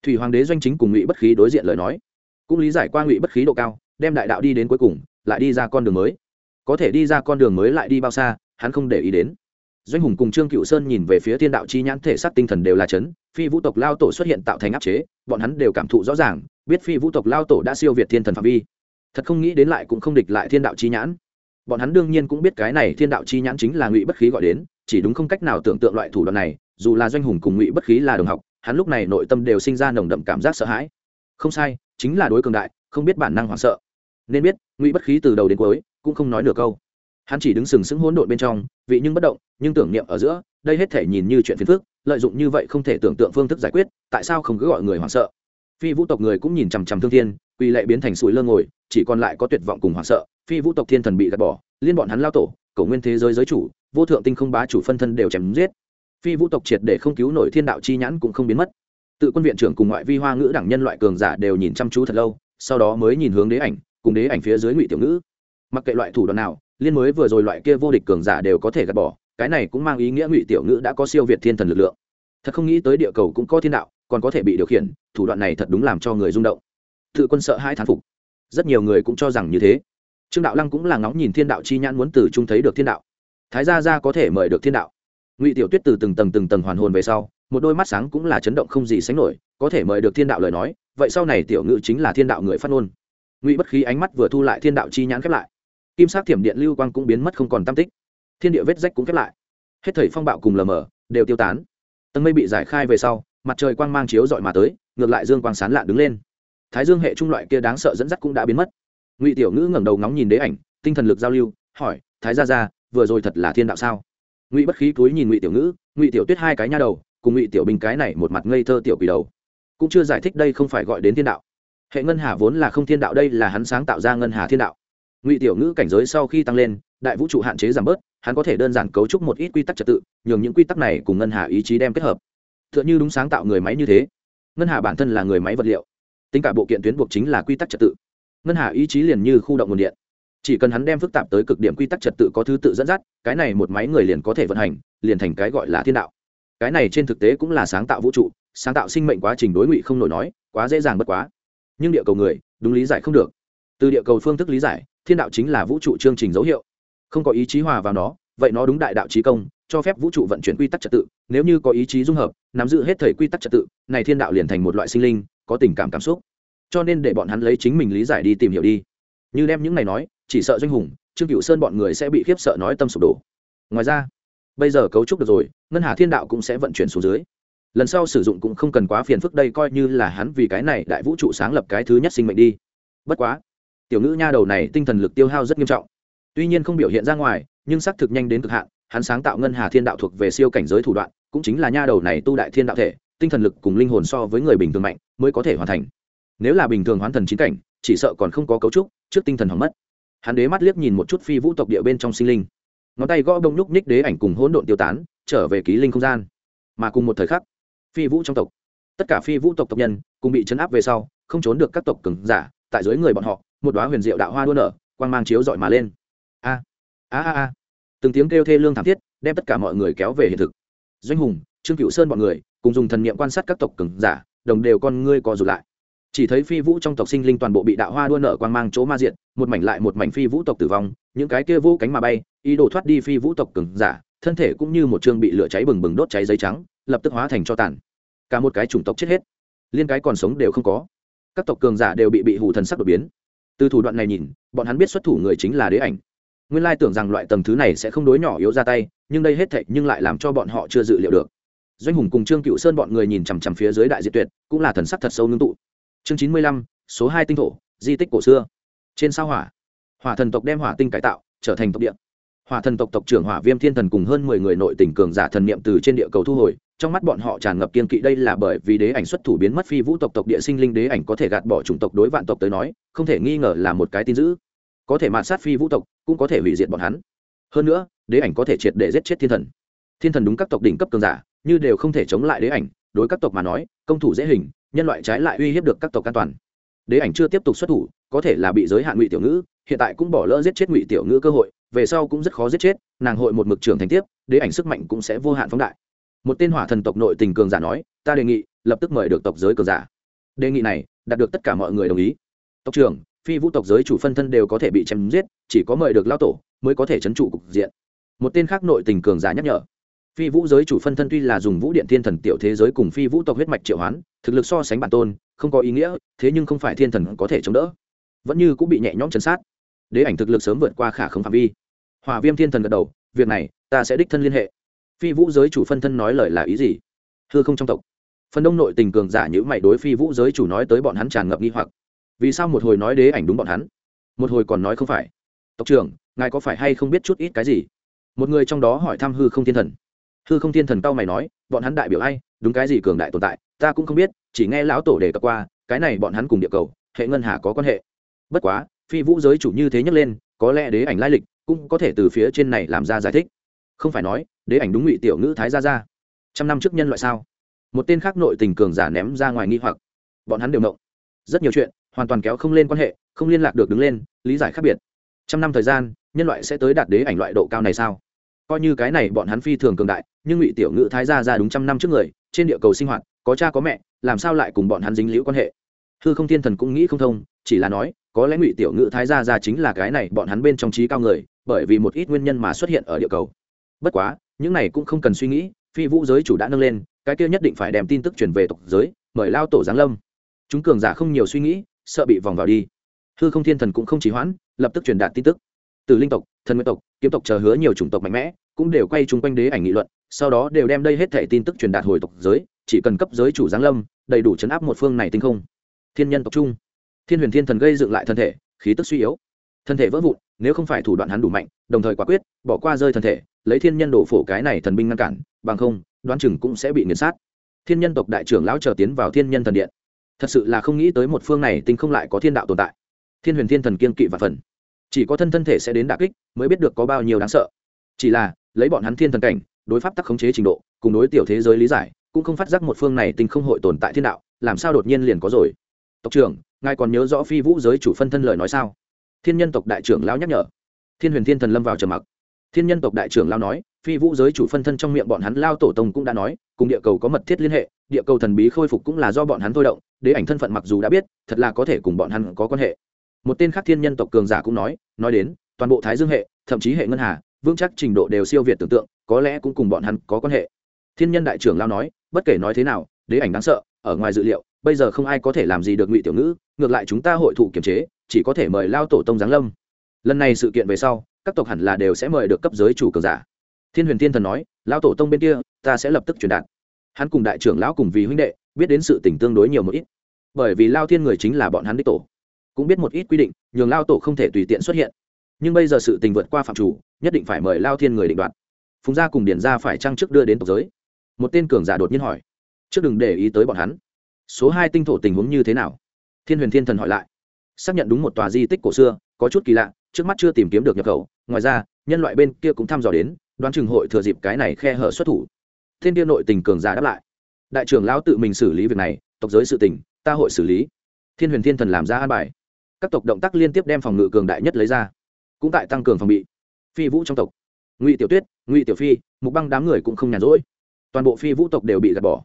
Thủy hoàng đế doanh chính cùng ngụy bất khí đối diện lời nói, cũng lý giải qua ngụy bất khí độ cao, đem đại đạo đi đến cuối cùng, lại đi ra con đường mới có thể đi ra con đường mới lại đi bao xa, hắn không để ý đến. Doanh hùng cùng trương cựu sơn nhìn về phía thiên đạo chi nhãn thể xác tinh thần đều là chấn, phi vũ tộc lao tổ xuất hiện tạo thành áp chế, bọn hắn đều cảm thụ rõ ràng, biết phi vũ tộc lao tổ đã siêu việt thiên thần phạm vi. Thật không nghĩ đến lại cũng không địch lại thiên đạo chi nhãn. Bọn hắn đương nhiên cũng biết cái này thiên đạo chi nhãn chính là ngụy bất khí gọi đến, chỉ đúng không cách nào tưởng tượng loại thủ đoạn này, dù là doanh hùng cùng ngụy bất khí là đồng học, hắn lúc này nội tâm đều sinh ra nồng đậm cảm giác sợ hãi. Không sai, chính là đối cường đại, không biết bản năng hoảng sợ. Nên biết, ngụy bất khí từ đầu đến cuối cũng không nói nửa câu. Hắn chỉ đứng sừng sững hỗn độn bên trong, vị nhưng bất động, nhưng tưởng niệm ở giữa, đây hết thể nhìn như chuyện phiền phức, lợi dụng như vậy không thể tưởng tượng phương thức giải quyết, tại sao không cứ gọi người hoảng sợ? Phi vũ tộc người cũng nhìn chằm chằm thương thiên quy lệ biến thành sủi lơ ngồi, chỉ còn lại có tuyệt vọng cùng hoảng sợ. Phi vũ tộc thiên thần bị gạt bỏ, liên bọn hắn lao tổ, cầu nguyên thế giới giới chủ, vô thượng tinh không bá chủ phân thân đều chém giết. Phi vũ tộc triệt để không cứu nổi thiên đạo chi nhãn cũng không biến mất. Tự quân viện trưởng cùng ngoại vi hoa ngữ đẳng nhân loại cường giả đều nhìn chăm chú thật lâu, sau đó mới nhìn hướng đế ảnh, cùng đế ảnh phía dưới ngụy tiểu ngữ mặc kệ loại thủ đoạn nào, liên mới vừa rồi loại kia vô địch cường giả đều có thể gạt bỏ, cái này cũng mang ý nghĩa ngụy tiểu ngữ đã có siêu việt thiên thần lực lượng. Thật không nghĩ tới địa cầu cũng có thiên đạo, còn có thể bị điều khiển, thủ đoạn này thật đúng làm cho người rung động. Tự quân sợ hai thán phục. Rất nhiều người cũng cho rằng như thế. Trương đạo lăng cũng là ngóng nhìn thiên đạo chi nhãn muốn từ trung thấy được thiên đạo. Thái gia ra có thể mời được thiên đạo. Ngụy tiểu tuyết từ từng tầng từng tầng hoàn hồn về sau, một đôi mắt sáng cũng là chấn động không gì sánh nổi, có thể mời được thiên đạo lời nói, vậy sau này tiểu ngữ chính là thiên đạo người phát ngôn. Ngụy bất khí ánh mắt vừa thu lại thiên đạo chi nhãn khép lại kim sắc thiểm điện lưu quang cũng biến mất không còn tam tích. Thiên địa vết rách cũng khép lại. Hết thầy phong bạo cùng lờ mờ, đều tiêu tán. Tầng mây bị giải khai về sau, mặt trời quang mang chiếu dọi mà tới, ngược lại dương quang sán lạ đứng lên. Thái dương hệ trung loại kia đáng sợ dẫn dắt cũng đã biến mất. Ngụy tiểu ngữ ngẩng đầu ngóng nhìn đế ảnh, tinh thần lực giao lưu, hỏi, thái gia gia, vừa rồi thật là thiên đạo sao? Ngụy bất khí túi nhìn ngụy tiểu ngữ, ngụy tiểu tuyết hai cái nha đầu, cùng ngụy tiểu bình cái này một mặt ngây thơ tiểu quỷ đầu. Cũng chưa giải thích đây không phải gọi đến thiên đạo. Hệ ngân hà vốn là không thiên đạo, đây là hắn sáng tạo ra ngân hà thiên đạo ngụy tiểu ngữ cảnh giới sau khi tăng lên, đại vũ trụ hạn chế giảm bớt, hắn có thể đơn giản cấu trúc một ít quy tắc trật tự, nhường những quy tắc này cùng ngân hà ý chí đem kết hợp. T h ư ợ n h ư đúng sáng tạo người máy như thế. Ngân hà bản thân là người máy vật liệu. Tính cả bộ kiện tuyến buộc chính là quy tắc trật tự. Ngân hà ý chí liền như khu động nguồn điện. Chỉ cần hắn đem phức tạp tới cực điểm quy tắc trật tự có thứ tự dẫn dắt, cái này một máy người liền có thể vận hành, liền thành cái gọi là thiên đạo. Cái này trên thực tế cũng là sáng tạo vũ trụ, sáng tạo sinh mệnh quá trình đối ngụy không nổi nói, quá dễ dàng bất quá. Nhưng địa cầu người, đúng lý giải không được. Từ địa cầu phương thức lý giải thiên đạo chính là vũ trụ chương trình dấu hiệu. Không có ý chí hòa vào nó, vậy nó đúng đại đạo trí công, cho phép vũ trụ vận chuyển quy tắc trật tự, nếu như có ý chí dung hợp, nắm giữ hết thời quy tắc trật tự, này thiên đạo liền thành một loại sinh linh, có tình cảm cảm xúc. Cho nên để bọn hắn lấy chính mình lý giải đi tìm hiểu đi. Như đem những này nói, chỉ sợ doanh hùng, trương cựu sơn bọn người sẽ bị khiếp sợ nói tâm sụp đổ. Ngoài ra, bây giờ cấu trúc được rồi, ngân hà thiên đạo cũng sẽ vận chuyển xuống dưới. Lần sau sử dụng cũng không cần quá phiền phức, đây coi như là hắn vì cái này đại vũ trụ sáng lập cái thứ nhất sinh mệnh đi. Bất quá tiểu ngữ nha đầu này tinh thần lực tiêu hao rất nghiêm trọng. Tuy nhiên không biểu hiện ra ngoài, nhưng xác thực nhanh đến cực hạn, hắn sáng tạo ngân hà thiên đạo thuộc về siêu cảnh giới thủ đoạn, cũng chính là nha đầu này tu đại thiên đạo thể, tinh thần lực cùng linh hồn so với người bình thường mạnh, mới có thể hoàn thành. Nếu là bình thường hoán thần chín cảnh, chỉ sợ còn không có cấu trúc, trước tinh thần hỏng mất. Hắn đế mắt liếc nhìn một chút phi vũ tộc địa bên trong sinh linh. Ngón tay gõ đông nhúc ních đế ảnh cùng hỗn độn tiêu tán, trở về ký linh không gian. Mà cùng một thời khắc, phi vũ trong tộc, tất cả phi vũ tộc tộc nhân, cùng bị chấn áp về sau, không trốn được các tộc cường giả, tại dưới người bọn họ một đoá huyền diệu đạo hoa đua nở, quang mang chiếu dọi mà lên. A a a a. Từng tiếng kêu thê lương thảm thiết, đem tất cả mọi người kéo về hiện thực. Doanh hùng, trương cựu sơn bọn người, cùng dùng thần niệm quan sát các tộc cường giả, đồng đều con ngươi co rụt lại. Chỉ thấy phi vũ trong tộc sinh linh toàn bộ bị đạo hoa đua nở quang mang chỗ ma diện một mảnh lại một mảnh phi vũ tộc tử vong, những cái kia vũ cánh mà bay, ý đồ thoát đi phi vũ tộc cường giả, thân thể cũng như một chương bị lửa cháy bừng bừng đốt cháy giấy trắng, lập tức hóa thành cho tàn. Cả một cái chủng tộc chết hết, liên cái còn sống đều không có. Các tộc cường giả đều bị bị hủ thần sắc đột biến từ thủ đoạn này nhìn, bọn hắn biết xuất thủ người chính là đế ảnh. Nguyên lai tưởng rằng loại tầng thứ này sẽ không đối nhỏ yếu ra tay, nhưng đây hết thệ nhưng lại làm cho bọn họ chưa dự liệu được. Doanh hùng cùng trương cựu sơn bọn người nhìn chằm chằm phía dưới đại diệt tuyệt, cũng là thần sắc thật sâu ngưng tụ. Chương chín mươi lăm, số hai tinh thổ, di tích cổ xưa. Trên sao hỏa. Hỏa thần tộc đem hỏa tinh cải tạo, trở thành tộc địa hỏa thần tộc tộc trưởng hỏa viêm thiên thần cùng hơn mười người nội tỉnh cường giả thần niệm từ trên địa cầu thu hồi, trong mắt bọn họ tràn ngập kiên kỵ. Đây là bởi vì đế ảnh xuất thủ biến mất phi vũ tộc tộc địa sinh linh đế ảnh có thể gạt bỏ chủng tộc đối vạn tộc tới nói, không thể nghi ngờ là một cái tin dữ. Có thể mạn sát phi vũ tộc, cũng có thể hủy diệt bọn hắn. Hơn nữa, đế ảnh có thể triệt để giết chết thiên thần. Thiên thần đúng các tộc đỉnh cấp cường giả, như đều không thể chống lại đế ảnh. Đối các tộc mà nói, công thủ dễ hình, nhân loại trái lại uy hiếp được các tộc an toàn. Đế ảnh chưa tiếp tục xuất thủ có thể là bị giới hạn ngụy tiểu ngữ, hiện tại cũng bỏ lỡ giết chết ngụy tiểu ngữ cơ hội, về sau cũng rất khó giết chết, nàng hội một mực trưởng thành tiếp, đế ảnh sức mạnh cũng sẽ vô hạn phóng đại. Một tên hỏa thần tộc nội tình cường giả nói, ta đề nghị, lập tức mời được tộc giới cường giả. Đề nghị này, đạt được tất cả mọi người đồng ý. Tộc trưởng, phi vũ tộc giới chủ phân thân đều có thể bị chém giết, chỉ có mời được lao tổ mới có thể chấn trụ cục diện. Một tên khác nội tình cường giả nhắc nhở, phi vũ giới chủ phân thân tuy là dùng vũ điện thiên thần tiểu thế giới cùng phi vũ tộc huyết mạch triệu hoán, thực lực so sánh bản tôn, không có ý nghĩa, thế nhưng không phải thiên thần có thể chống đỡ vẫn như cũng bị nhẹ nhõm chấn sát. Đế ảnh thực lực sớm vượt qua khả không phạm vi. Hòa viêm thiên thần gật đầu, việc này, ta sẽ đích thân liên hệ. Phi vũ giới chủ phân thân nói lời là ý gì? Hư không trong tộc. Phần đông nội tình cường giả nhữ mày đối phi vũ giới chủ nói tới bọn hắn tràn ngập nghi hoặc. Vì sao một hồi nói đế ảnh đúng bọn hắn, một hồi còn nói không phải? Tộc trưởng, ngài có phải hay không biết chút ít cái gì? Một người trong đó hỏi thăm hư không thiên thần. Hư không thiên thần tao mày nói, bọn hắn đại biểu ai? Đúng cái gì cường đại tồn tại? Ta cũng không biết, chỉ nghe lão tổ đề cập qua, cái này bọn hắn cùng địa cầu, hệ ngân hà có quan hệ bất quá, phi vũ giới chủ như thế nhấc lên, có lẽ đế ảnh lai lịch cũng có thể từ phía trên này làm ra giải thích. Không phải nói, đế ảnh đúng ngụy tiểu ngữ thái ra ra trăm năm trước nhân loại sao? Một tên khác nội tình cường giả ném ra ngoài nghi hoặc. Bọn hắn đều nộng rất nhiều chuyện, hoàn toàn kéo không lên quan hệ, không liên lạc được đứng lên, lý giải khác biệt. Trăm năm thời gian, nhân loại sẽ tới đạt đế ảnh loại độ cao này sao? Coi như cái này bọn hắn phi thường cường đại, nhưng ngụy tiểu ngữ thái ra ra đúng trăm năm trước người, trên địa cầu sinh hoạt, có cha có mẹ, làm sao lại cùng bọn hắn dính liễu quan hệ? Hư không thiên thần cũng nghĩ không thông chỉ là nói, có lẽ ngụy tiểu ngữ thái gia ra chính là cái này bọn hắn bên trong trí cao người, bởi vì một ít nguyên nhân mà xuất hiện ở địa cầu. Bất quá, những này cũng không cần suy nghĩ, phi vũ giới chủ đã nâng lên, cái kia nhất định phải đem tin tức truyền về tộc giới, mời lao tổ giáng lâm. Chúng cường giả không nhiều suy nghĩ, sợ bị vòng vào đi. Hư không thiên thần cũng không chỉ hoãn, lập tức truyền đạt tin tức. Từ linh tộc, thần nguyên tộc, kiếm tộc chờ hứa nhiều chủng tộc mạnh mẽ, cũng đều quay chung quanh đế ảnh nghị luận, sau đó đều đem đây hết thẻ tin tức truyền đạt hồi tộc giới, chỉ cần cấp giới chủ giáng lâm, đầy đủ chấn áp một phương này tinh không. Thiên nhân tộc trung thiên huyền thiên thần gây dựng lại thân thể, khí tức suy yếu. Thân thể vỡ vụn, nếu không phải thủ đoạn hắn đủ mạnh, đồng thời quả quyết, bỏ qua rơi thân thể, lấy thiên nhân đổ phổ cái này thần binh ngăn cản, bằng không, đoán chừng cũng sẽ bị nghiền sát. Thiên nhân tộc đại trưởng lão chờ tiến vào thiên nhân thần điện. Thật sự là không nghĩ tới một phương này tinh không lại có thiên đạo tồn tại. Thiên huyền thiên thần kiên kỵ và phần. Chỉ có thân thân thể sẽ đến đà kích, mới biết được có bao nhiêu đáng sợ. Chỉ là, lấy bọn hắn thiên thần cảnh, đối pháp tắc khống chế trình độ, cùng đối tiểu thế giới lý giải, cũng không phát giác một phương này tinh không hội tồn tại thiên đạo, làm sao đột nhiên liền có rồi. Tộc trưởng ngài còn nhớ rõ phi vũ giới chủ phân thân lời nói sao? Thiên nhân tộc đại trưởng lão nhắc nhở. Thiên huyền thiên thần lâm vào trầm mặc. Thiên nhân tộc đại trưởng lao nói, phi vũ giới chủ phân thân trong miệng bọn hắn lao tổ tông cũng đã nói, cùng địa cầu có mật thiết liên hệ, địa cầu thần bí khôi phục cũng là do bọn hắn thôi động, đế ảnh thân phận mặc dù đã biết, thật là có thể cùng bọn hắn có quan hệ. Một tên khác thiên nhân tộc cường giả cũng nói nói đến, toàn bộ thái dương hệ, thậm chí hệ ngân hà, vững chắc trình độ đều siêu việt tưởng tượng, có lẽ cũng cùng bọn hắn có quan hệ. Thiên nhân đại trưởng lao nói, bất kể nói thế nào, đế ảnh đáng sợ, ở ngoài dự liệu, bây giờ không ai có thể làm gì được ngụy tiểu ngữ ngược lại chúng ta hội thụ kiểm chế, chỉ có thể mời lao tổ tông giáng lâm. Lần này sự kiện về sau, các tộc hẳn là đều sẽ mời được cấp giới chủ cường giả. Thiên huyền thiên thần nói, lao tổ tông bên kia, ta sẽ lập tức truyền đạt. Hắn cùng đại trưởng lão cùng vì huynh đệ, biết đến sự tình tương đối nhiều một ít. Bởi vì lao thiên người chính là bọn hắn đích tổ. Cũng biết một ít quy định, nhường lao tổ không thể tùy tiện xuất hiện. Nhưng bây giờ sự tình vượt qua phạm chủ, nhất định phải mời lao thiên người định đoạt. Phùng gia cùng điển gia phải trăng trước đưa đến tộc giới. Một tên cường giả đột nhiên hỏi, trước đừng để ý tới bọn hắn. Số hai tinh thổ tình huống như thế nào? Thiên huyền thiên thần hỏi lại. Xác nhận đúng một tòa di tích cổ xưa, có chút kỳ lạ, trước mắt chưa tìm kiếm được nhập khẩu. Ngoài ra, nhân loại bên kia cũng thăm dò đến, đoán chừng hội thừa dịp cái này khe hở xuất thủ. Thiên biên nội tình cường giả đáp lại. Đại trưởng lão tự mình xử lý việc này, tộc giới sự tình, ta hội xử lý. Thiên huyền thiên thần làm ra an bài. Các tộc động tác liên tiếp đem phòng ngự cường đại nhất lấy ra, cũng tại tăng cường phòng bị. Phi vũ trong tộc. Ngụy tiểu tuyết, ngụy tiểu phi, mục băng đám người cũng không nhàn rỗi. Toàn bộ phi vũ tộc đều bị gạt bỏ.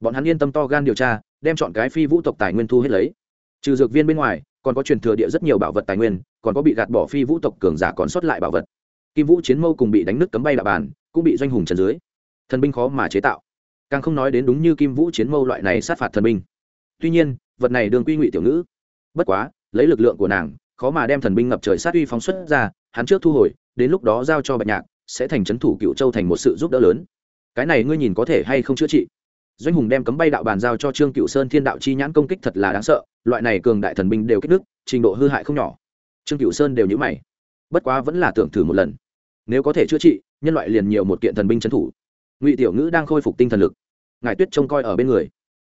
Bọn hắn yên tâm to gan điều tra, đem chọn cái phi vũ tộc tài nguyên thu hết lấy trừ dược viên bên ngoài, còn có truyền thừa địa rất nhiều bảo vật tài nguyên, còn có bị gạt bỏ phi vũ tộc cường giả còn sót lại bảo vật. Kim vũ chiến mâu cùng bị đánh nứt cấm bay đạo bàn, cũng bị doanh hùng trần dưới. Thần binh khó mà chế tạo. Càng không nói đến đúng như kim vũ chiến mâu loại này sát phạt thần binh. Tuy nhiên, vật này đường quy ngụy tiểu ngữ. Bất quá, lấy lực lượng của nàng, khó mà đem thần binh ngập trời sát uy phóng xuất ra, hắn trước thu hồi, đến lúc đó giao cho bạch nhạc, sẽ thành c thủ cựu châu thành một sự giúp đỡ lớn. Cái này ngươi nhìn có thể hay không chữa trị? Doanh hùng đem cấm bay đạo bàn giao cho trương cựu sơn thiên đạo chi nhãn công kích thật là đáng sợ, loại này cường đại thần binh đều kích đức trình độ hư hại không nhỏ. Trương cựu sơn đều nhữ mày. Bất quá vẫn là tưởng thử một lần. Nếu có thể chữa trị, nhân loại liền nhiều một kiện thần binh trấn thủ. Ngụy tiểu ngữ đang khôi phục tinh thần lực. Ngài tuyết trông coi ở bên người.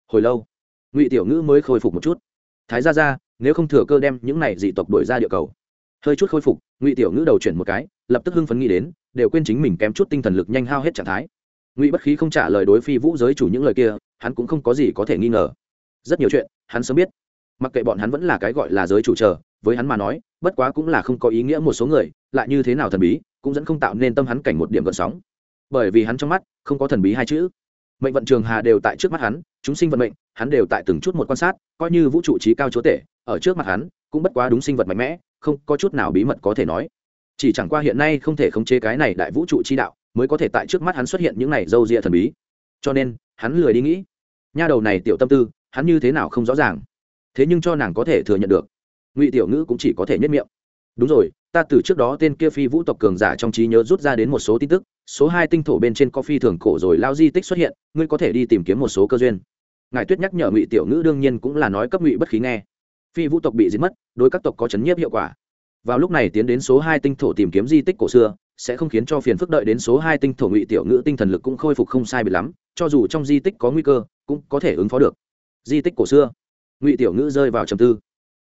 Hồi lâu, ngụy tiểu ngữ mới khôi phục một chút. Thái ra ra nếu không thừa cơ đem những này dị tộc đuổi ra địa cầu. Hơi chút khôi phục, ngụy tiểu ngữ đầu chuyển một cái, lập tức hưng phấn nghĩ đến, đều quên chính mình kém chút tinh thần lực nhanh hao hết trạng thái ngụy bất khí không trả lời đối phi vũ giới chủ những lời kia, hắn cũng không có gì có thể nghi ngờ. Rất nhiều chuyện, hắn sớm biết. Mặc kệ bọn hắn vẫn là cái gọi là giới chủ chờ, với hắn mà nói, bất quá cũng là không có ý nghĩa một số người, lại như thế nào thần bí, cũng dẫn không tạo nên tâm hắn cảnh một điểm gợn sóng. Bởi vì hắn trong mắt, không có thần bí hai chữ. Mệnh vận trường hà đều tại trước mắt hắn, chúng sinh vận mệnh, hắn đều tại từng chút một quan sát, coi như vũ trụ trí cao chúa tể, ở trước mặt hắn, cũng bất quá đúng sinh vật mạnh mẽ, không có chút nào bí mật có thể nói. Chỉ chẳng qua hiện nay không thể khống chế cái này đại vũ trụ chi đạo mới có thể tại trước mắt hắn xuất hiện những này dâu ria thần bí. Cho nên, hắn lười đi nghĩ. Nha đầu này tiểu tâm tư, hắn như thế nào không rõ ràng. Thế nhưng cho nàng có thể thừa nhận được. Ngụy tiểu ngữ cũng chỉ có thể nhất miệng. Đúng rồi, ta từ trước đó tên kia phi vũ tộc cường giả trong trí nhớ rút ra đến một số tin tức, số hai tinh thổ bên trên có phi thường cổ rồi lao di tích xuất hiện, ngươi có thể đi tìm kiếm một số cơ duyên. Ngài tuyết nhắc nhở ngụy tiểu ngữ đương nhiên cũng là nói cấp ngụy bất khí nghe. Phi vũ tộc bị giết mất, đối các tộc có chấn nhiếp hiệu quả. Vào lúc này tiến đến số hai tinh thổ tìm kiếm di tích cổ xưa sẽ không khiến cho phiền phức đợi đến số hai tinh thổ ngụy tiểu ngữ tinh thần lực cũng khôi phục không sai biệt lắm, cho dù trong di tích có nguy cơ, cũng có thể ứng phó được. Di tích cổ xưa, ngụy tiểu ngữ rơi vào trầm tư.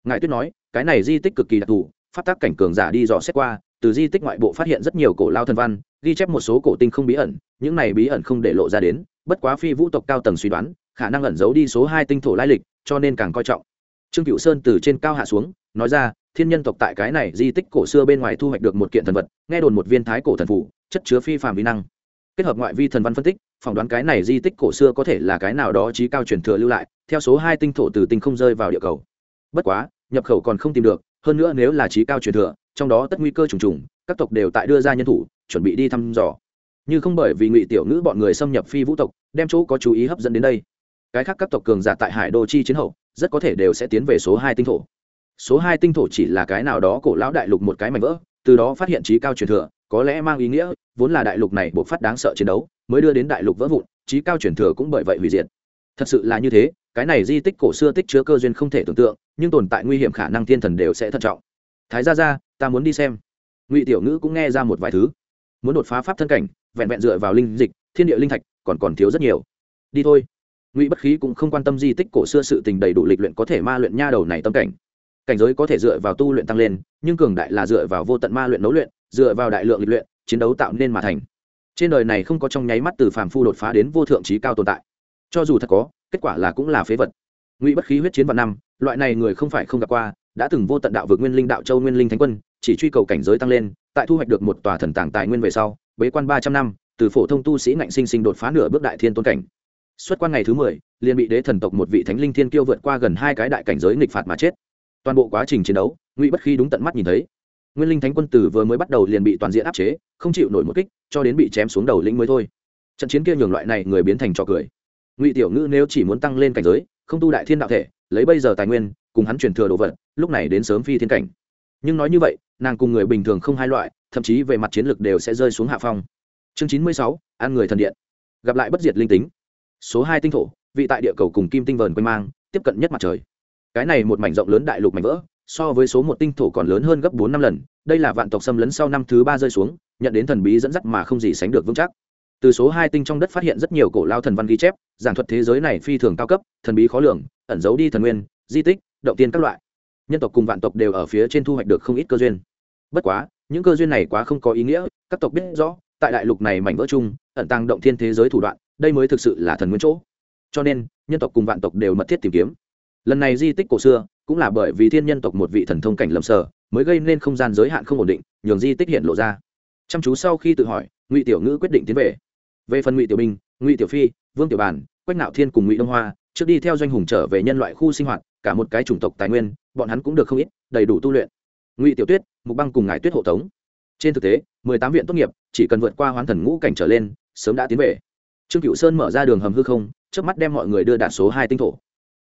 Ngài tuyết nói, cái này di tích cực kỳ đặc thù phát tác cảnh cường giả đi dò xét qua, từ di tích ngoại bộ phát hiện rất nhiều cổ lao thần văn, ghi chép một số cổ tinh không bí ẩn, những này bí ẩn không để lộ ra đến, bất quá phi vũ tộc cao tầng suy đoán, khả năng ẩn giấu đi số hai tinh thổ lai lịch, cho nên càng coi trọng. Trương cựu sơn từ trên cao hạ xuống, nói ra thiên nhân tộc tại cái này di tích cổ xưa bên ngoài thu hoạch được một kiện thần vật, nghe đồn một viên thái cổ thần phủ, chất chứa phi phàm vi năng. Kết hợp ngoại vi thần văn phân tích, phỏng đoán cái này di tích cổ xưa có thể là cái nào đó trí cao truyền thừa lưu lại, theo số hai tinh thổ từ tinh không rơi vào địa cầu. Bất quá, nhập khẩu còn không tìm được, hơn nữa nếu là trí cao truyền thừa, trong đó tất nguy cơ trùng trùng, các tộc đều tại đưa ra nhân thủ, chuẩn bị đi thăm dò. Như không bởi vì ngụy tiểu ngữ bọn người xâm nhập phi vũ tộc, đem chỗ có chú ý hấp dẫn đến đây. Cái khác các tộc cường giả tại hải đô chi chiến hậu, rất có thể đều sẽ tiến về số hai tinh thổ số hai tinh thổ chỉ là cái nào đó cổ lão đại lục một cái mảnh vỡ, từ đó phát hiện trí cao truyền thừa, có lẽ mang ý nghĩa, vốn là đại lục này buộc phát đáng sợ chiến đấu, mới đưa đến đại lục vỡ vụn, trí cao truyền thừa cũng bởi vậy hủy diệt. Thật sự là như thế, cái này di tích cổ xưa tích chứa cơ duyên không thể tưởng tượng, nhưng tồn tại nguy hiểm khả năng thiên thần đều sẽ thận trọng. Thái ra ra ta muốn đi xem. Ngụy tiểu ngữ cũng nghe ra một vài thứ. Muốn đột phá pháp thân cảnh, vẹn vẹn dựa vào linh dịch, thiên địa linh thạch, còn còn thiếu rất nhiều. Đi thôi. Ngụy bất khí cũng không quan tâm di tích cổ xưa sự tình đầy đủ lịch luyện có thể ma luyện nha đầu này tâm cảnh cảnh giới có thể dựa vào tu luyện tăng lên, nhưng cường đại là dựa vào vô tận ma luyện nấu luyện, dựa vào đại lượng lịch luyện, chiến đấu tạo nên mà thành. Trên đời này không có trong nháy mắt từ phàm phu đột phá đến vô thượng trí cao tồn tại. Cho dù thật có, kết quả là cũng là phế vật. Ngụy bất khí huyết chiến vào năm, loại này người không phải không gặp qua, đã từng vô tận đạo vượt nguyên linh đạo châu nguyên linh thánh quân, chỉ truy cầu cảnh giới tăng lên, tại thu hoạch được một tòa thần tàng tài nguyên về sau, bế quan ba trăm năm, từ phổ thông tu sĩ ngạnh sinh sinh đột phá nửa bước đại thiên tôn cảnh. Xuất quan ngày thứ mười, liền bị đế thần tộc một vị thánh linh thiên kiêu vượt qua gần hai cái đại cảnh giới nghịch phạt mà chết toàn bộ quá trình chiến đấu, ngụy bất khi đúng tận mắt nhìn thấy. Nguyên linh thánh quân tử vừa mới bắt đầu liền bị toàn diện áp chế, không chịu nổi một kích, cho đến bị chém xuống đầu lĩnh mới thôi. Trận chiến kia nhường loại này người biến thành trò cười. Ngụy tiểu ngữ nếu chỉ muốn tăng lên cảnh giới, không tu đại thiên đạo thể, lấy bây giờ tài nguyên, cùng hắn truyền thừa đồ vật, lúc này đến sớm phi thiên cảnh. Nhưng nói như vậy, nàng cùng người bình thường không hai loại, thậm chí về mặt chiến lược đều sẽ rơi xuống hạ phong. Chương chín mươi sáu, ăn người thần điện. Gặp lại bất diệt linh tính. Số hai tinh thổ, vị tại địa cầu cùng kim tinh vờn quanh mang, tiếp cận nhất mặt trời cái này một mảnh rộng lớn đại lục mảnh vỡ, so với số một tinh thổ còn lớn hơn gấp bốn năm lần, đây là vạn tộc xâm lấn sau năm thứ ba rơi xuống, nhận đến thần bí dẫn dắt mà không gì sánh được vững chắc. Từ số hai tinh trong đất phát hiện rất nhiều cổ lao thần văn ghi chép, giảng thuật thế giới này phi thường cao cấp, thần bí khó lường, ẩn giấu đi thần nguyên, di tích, động tiên các loại. Nhân tộc cùng vạn tộc đều ở phía trên thu hoạch được không ít cơ duyên. Bất quá, những cơ duyên này quá không có ý nghĩa, các tộc biết rõ, tại đại lục này mảnh vỡ chung, ẩn tăng động thiên thế giới thủ đoạn, đây mới thực sự là thần nguyên chỗ. Cho nên, nhân tộc cùng vạn tộc đều mật thiết tìm kiếm lần này di tích cổ xưa cũng là bởi vì thiên nhân tộc một vị thần thông cảnh lầm sở mới gây nên không gian giới hạn không ổn định, nhường di tích hiện lộ ra. Chăm chú sau khi tự hỏi, ngụy tiểu ngữ quyết định tiến về. Về phần ngụy tiểu binh ngụy tiểu phi, vương tiểu bản, quách nạo thiên cùng ngụy đông hoa, trước đi theo doanh hùng trở về nhân loại khu sinh hoạt, cả một cái chủng tộc tài nguyên, bọn hắn cũng được không ít, đầy đủ tu luyện. Ngụy tiểu tuyết, mục băng cùng ngài tuyết hộ tống. Trên thực tế, mười tám viện tốt nghiệp, chỉ cần vượt qua hoán thần ngũ cảnh trở lên, sớm đã tiến về. Trương cựu sơn mở ra đường hầm hư không trước mắt đem mọi người đưa đạt số hai tinh thổ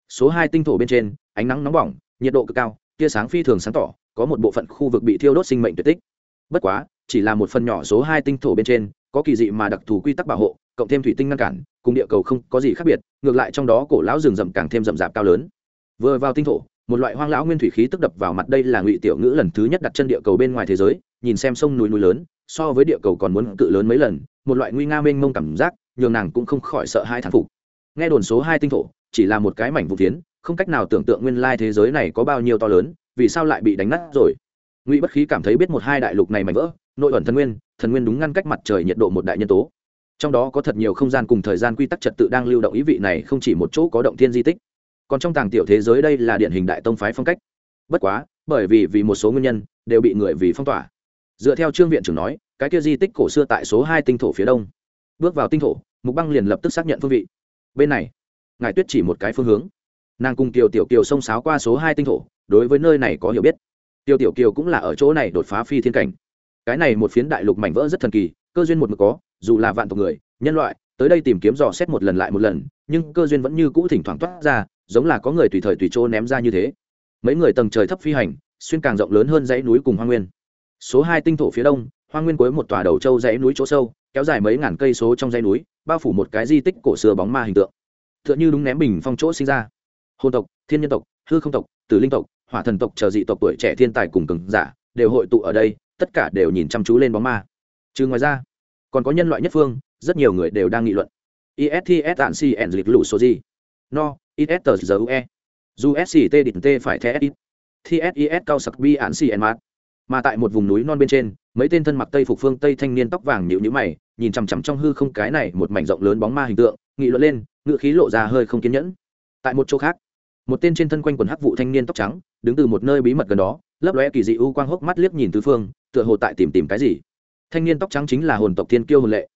số hai tinh thổ bên trên, ánh nắng nóng bỏng, nhiệt độ cực cao, tia sáng phi thường sáng tỏ, có một bộ phận khu vực bị thiêu đốt sinh mệnh tuyệt tích. Bất quá, chỉ là một phần nhỏ số hai tinh thổ bên trên, có kỳ dị mà đặc thù quy tắc bảo hộ, cộng thêm thủy tinh ngăn cản, cùng địa cầu không có gì khác biệt, ngược lại trong đó cổ lão rừng rậm càng thêm rậm rạp cao lớn. Vừa vào tinh thổ, một loại hoang lão nguyên thủy khí tức đập vào mặt đây là ngụy tiểu ngữ lần thứ nhất đặt chân địa cầu bên ngoài thế giới, nhìn xem sông núi núi lớn, so với địa cầu còn muốn cự lớn mấy lần, một loại nguy nga mênh mông cảm giác, nhường nàng cũng không khỏi sợ hai thán phục. Nghe đồn số hai tinh thổ chỉ là một cái mảnh vụ tiến không cách nào tưởng tượng nguyên lai thế giới này có bao nhiêu to lớn, vì sao lại bị đánh nát rồi. Ngụy bất khí cảm thấy biết một hai đại lục này mảnh vỡ, nội ẩn thần nguyên thần nguyên đúng ngăn cách mặt trời nhiệt độ một đại nhân tố. Trong đó có thật nhiều không gian cùng thời gian quy tắc trật tự đang lưu động ý vị này không chỉ một chỗ có động thiên di tích. Còn trong tàng tiểu thế giới đây là điển hình đại tông phái phong cách. Bất quá, bởi vì vì một số nguyên nhân, đều bị người vì phong tỏa. Dựa theo trương viện trưởng nói, cái kia di tích cổ xưa tại số hai tinh thổ phía đông. Bước vào tinh thổ, mục băng liền lập tức xác nhận phương vị. Bên này ngài tuyết chỉ một cái phương hướng. Nàng cùng kiều tiểu kiều xông sáo qua số hai tinh thổ, đối với nơi này có hiểu biết. Tiêu tiểu kiều cũng là ở chỗ này đột phá phi thiên cảnh. Cái này một phiến đại lục mảnh vỡ rất thần kỳ, cơ duyên một mực có, dù là vạn tộc người, nhân loại, tới đây tìm kiếm dò xét một lần lại một lần, nhưng cơ duyên vẫn như cũ thỉnh thoảng toát ra, giống là có người tùy thời tùy chỗ ném ra như thế. Mấy người tầng trời thấp phi hành, xuyên càng rộng lớn hơn dãy núi cùng hoa nguyên. Số hai tinh thổ phía đông, hoa nguyên cuối một tòa đầu châu dãy núi chỗ sâu, kéo dài mấy ngàn cây số trong dãy núi, bao phủ một cái di tích cổ xưa bóng ma hình tượng tựa như đúng ném bình phong chỗ sinh ra hồn tộc thiên nhân tộc hư không tộc tử linh tộc hỏa thần tộc chờ dị tộc tuổi trẻ thiên tài cùng cường giả đều hội tụ ở đây tất cả đều nhìn chăm chú lên bóng ma trừ ngoài ra còn có nhân loại nhất phương rất nhiều người đều đang nghị luận ISTS tạn CN lịch lũ số gì? No, ISTZUE. Dù SCT định T phải thế ít. TSIS cao sặc bi ạn CN mát. Mà tại một vùng núi non bên trên, mấy tên thân mặc tây phục phương tây thanh niên tóc vàng nhíu nhíu mày, nhìn chằm chằm trong hư không cái này một mảnh rộng lớn bóng ma hình tượng, nghị luận lên, ngựa khí lộ ra hơi không kiên nhẫn. Tại một chỗ khác, một tên trên thân quanh quần hắc vụ thanh niên tóc trắng, đứng từ một nơi bí mật gần đó, lấp lóe kỳ dị u quang hốc mắt liếc nhìn tứ phương, tựa hồ tại tìm tìm cái gì. Thanh niên tóc trắng chính là hồn tộc thiên kiêu hồn lệ.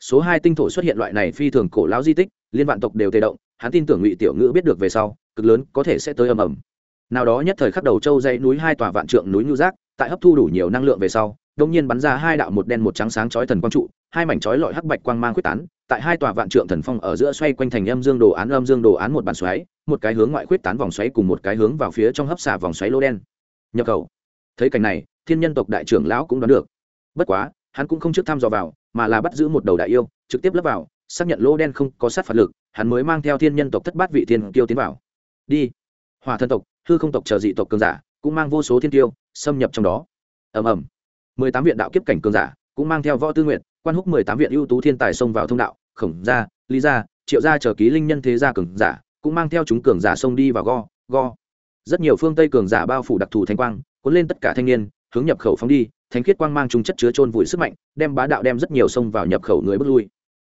Số hai tinh thổ xuất hiện loại này phi thường cổ lão di tích, liên vạn tộc đều tê động, hắn tin tưởng Ngụy Tiểu Ngữ biết được về sau, cực lớn có thể sẽ tới ầm ầm. Nào đó nhất thời khắc đầu châu dãy núi hai tòa vạn trượng núi như rác, tại hấp thu đủ nhiều năng lượng về sau, đột nhiên bắn ra hai đạo một đen một trắng sáng chói thần quang trụ, hai mảnh chói lọi hắc bạch quang mang quyết tán, tại hai tòa vạn trượng thần phong ở giữa xoay quanh thành âm dương đồ án âm dương đồ án một bàn xoáy, một cái hướng ngoại quyết tán vòng xoáy cùng một cái hướng vào phía trong hấp xả vòng xoáy lỗ đen. Nhập cầu Thấy cảnh này, Thiên Nhân tộc đại trưởng lão cũng đoán được. Bất quá, hắn cũng không trước thăm dò vào, mà là bắt giữ một đầu đại yêu, trực tiếp lấp vào, xác nhận lỗ đen không có sát phạt lực, hắn mới mang theo Thiên Nhân tộc thất bát vị thiên kiêu tiến vào. Đi. Hỏa thần tộc, hư không tộc chờ dị tộc cường giả, cũng mang vô số thiên kiêu xâm nhập trong đó. Ầm ầm mười tám viện đạo kiếp cảnh cường giả, cũng mang theo võ tư nguyện, quan húc mười tám viện ưu tú thiên tài xông vào thông đạo, khổng gia, lý gia, triệu gia chờ ký linh nhân thế gia cường giả, cũng mang theo chúng cường giả xông đi vào go go. Rất nhiều phương tây cường giả bao phủ đặc thù thanh quang, cuốn lên tất cả thanh niên, hướng nhập khẩu phóng đi, thánh khiết quang mang chung chất chứa trôn vùi sức mạnh, đem bá đạo đem rất nhiều xông vào nhập khẩu người bước lui.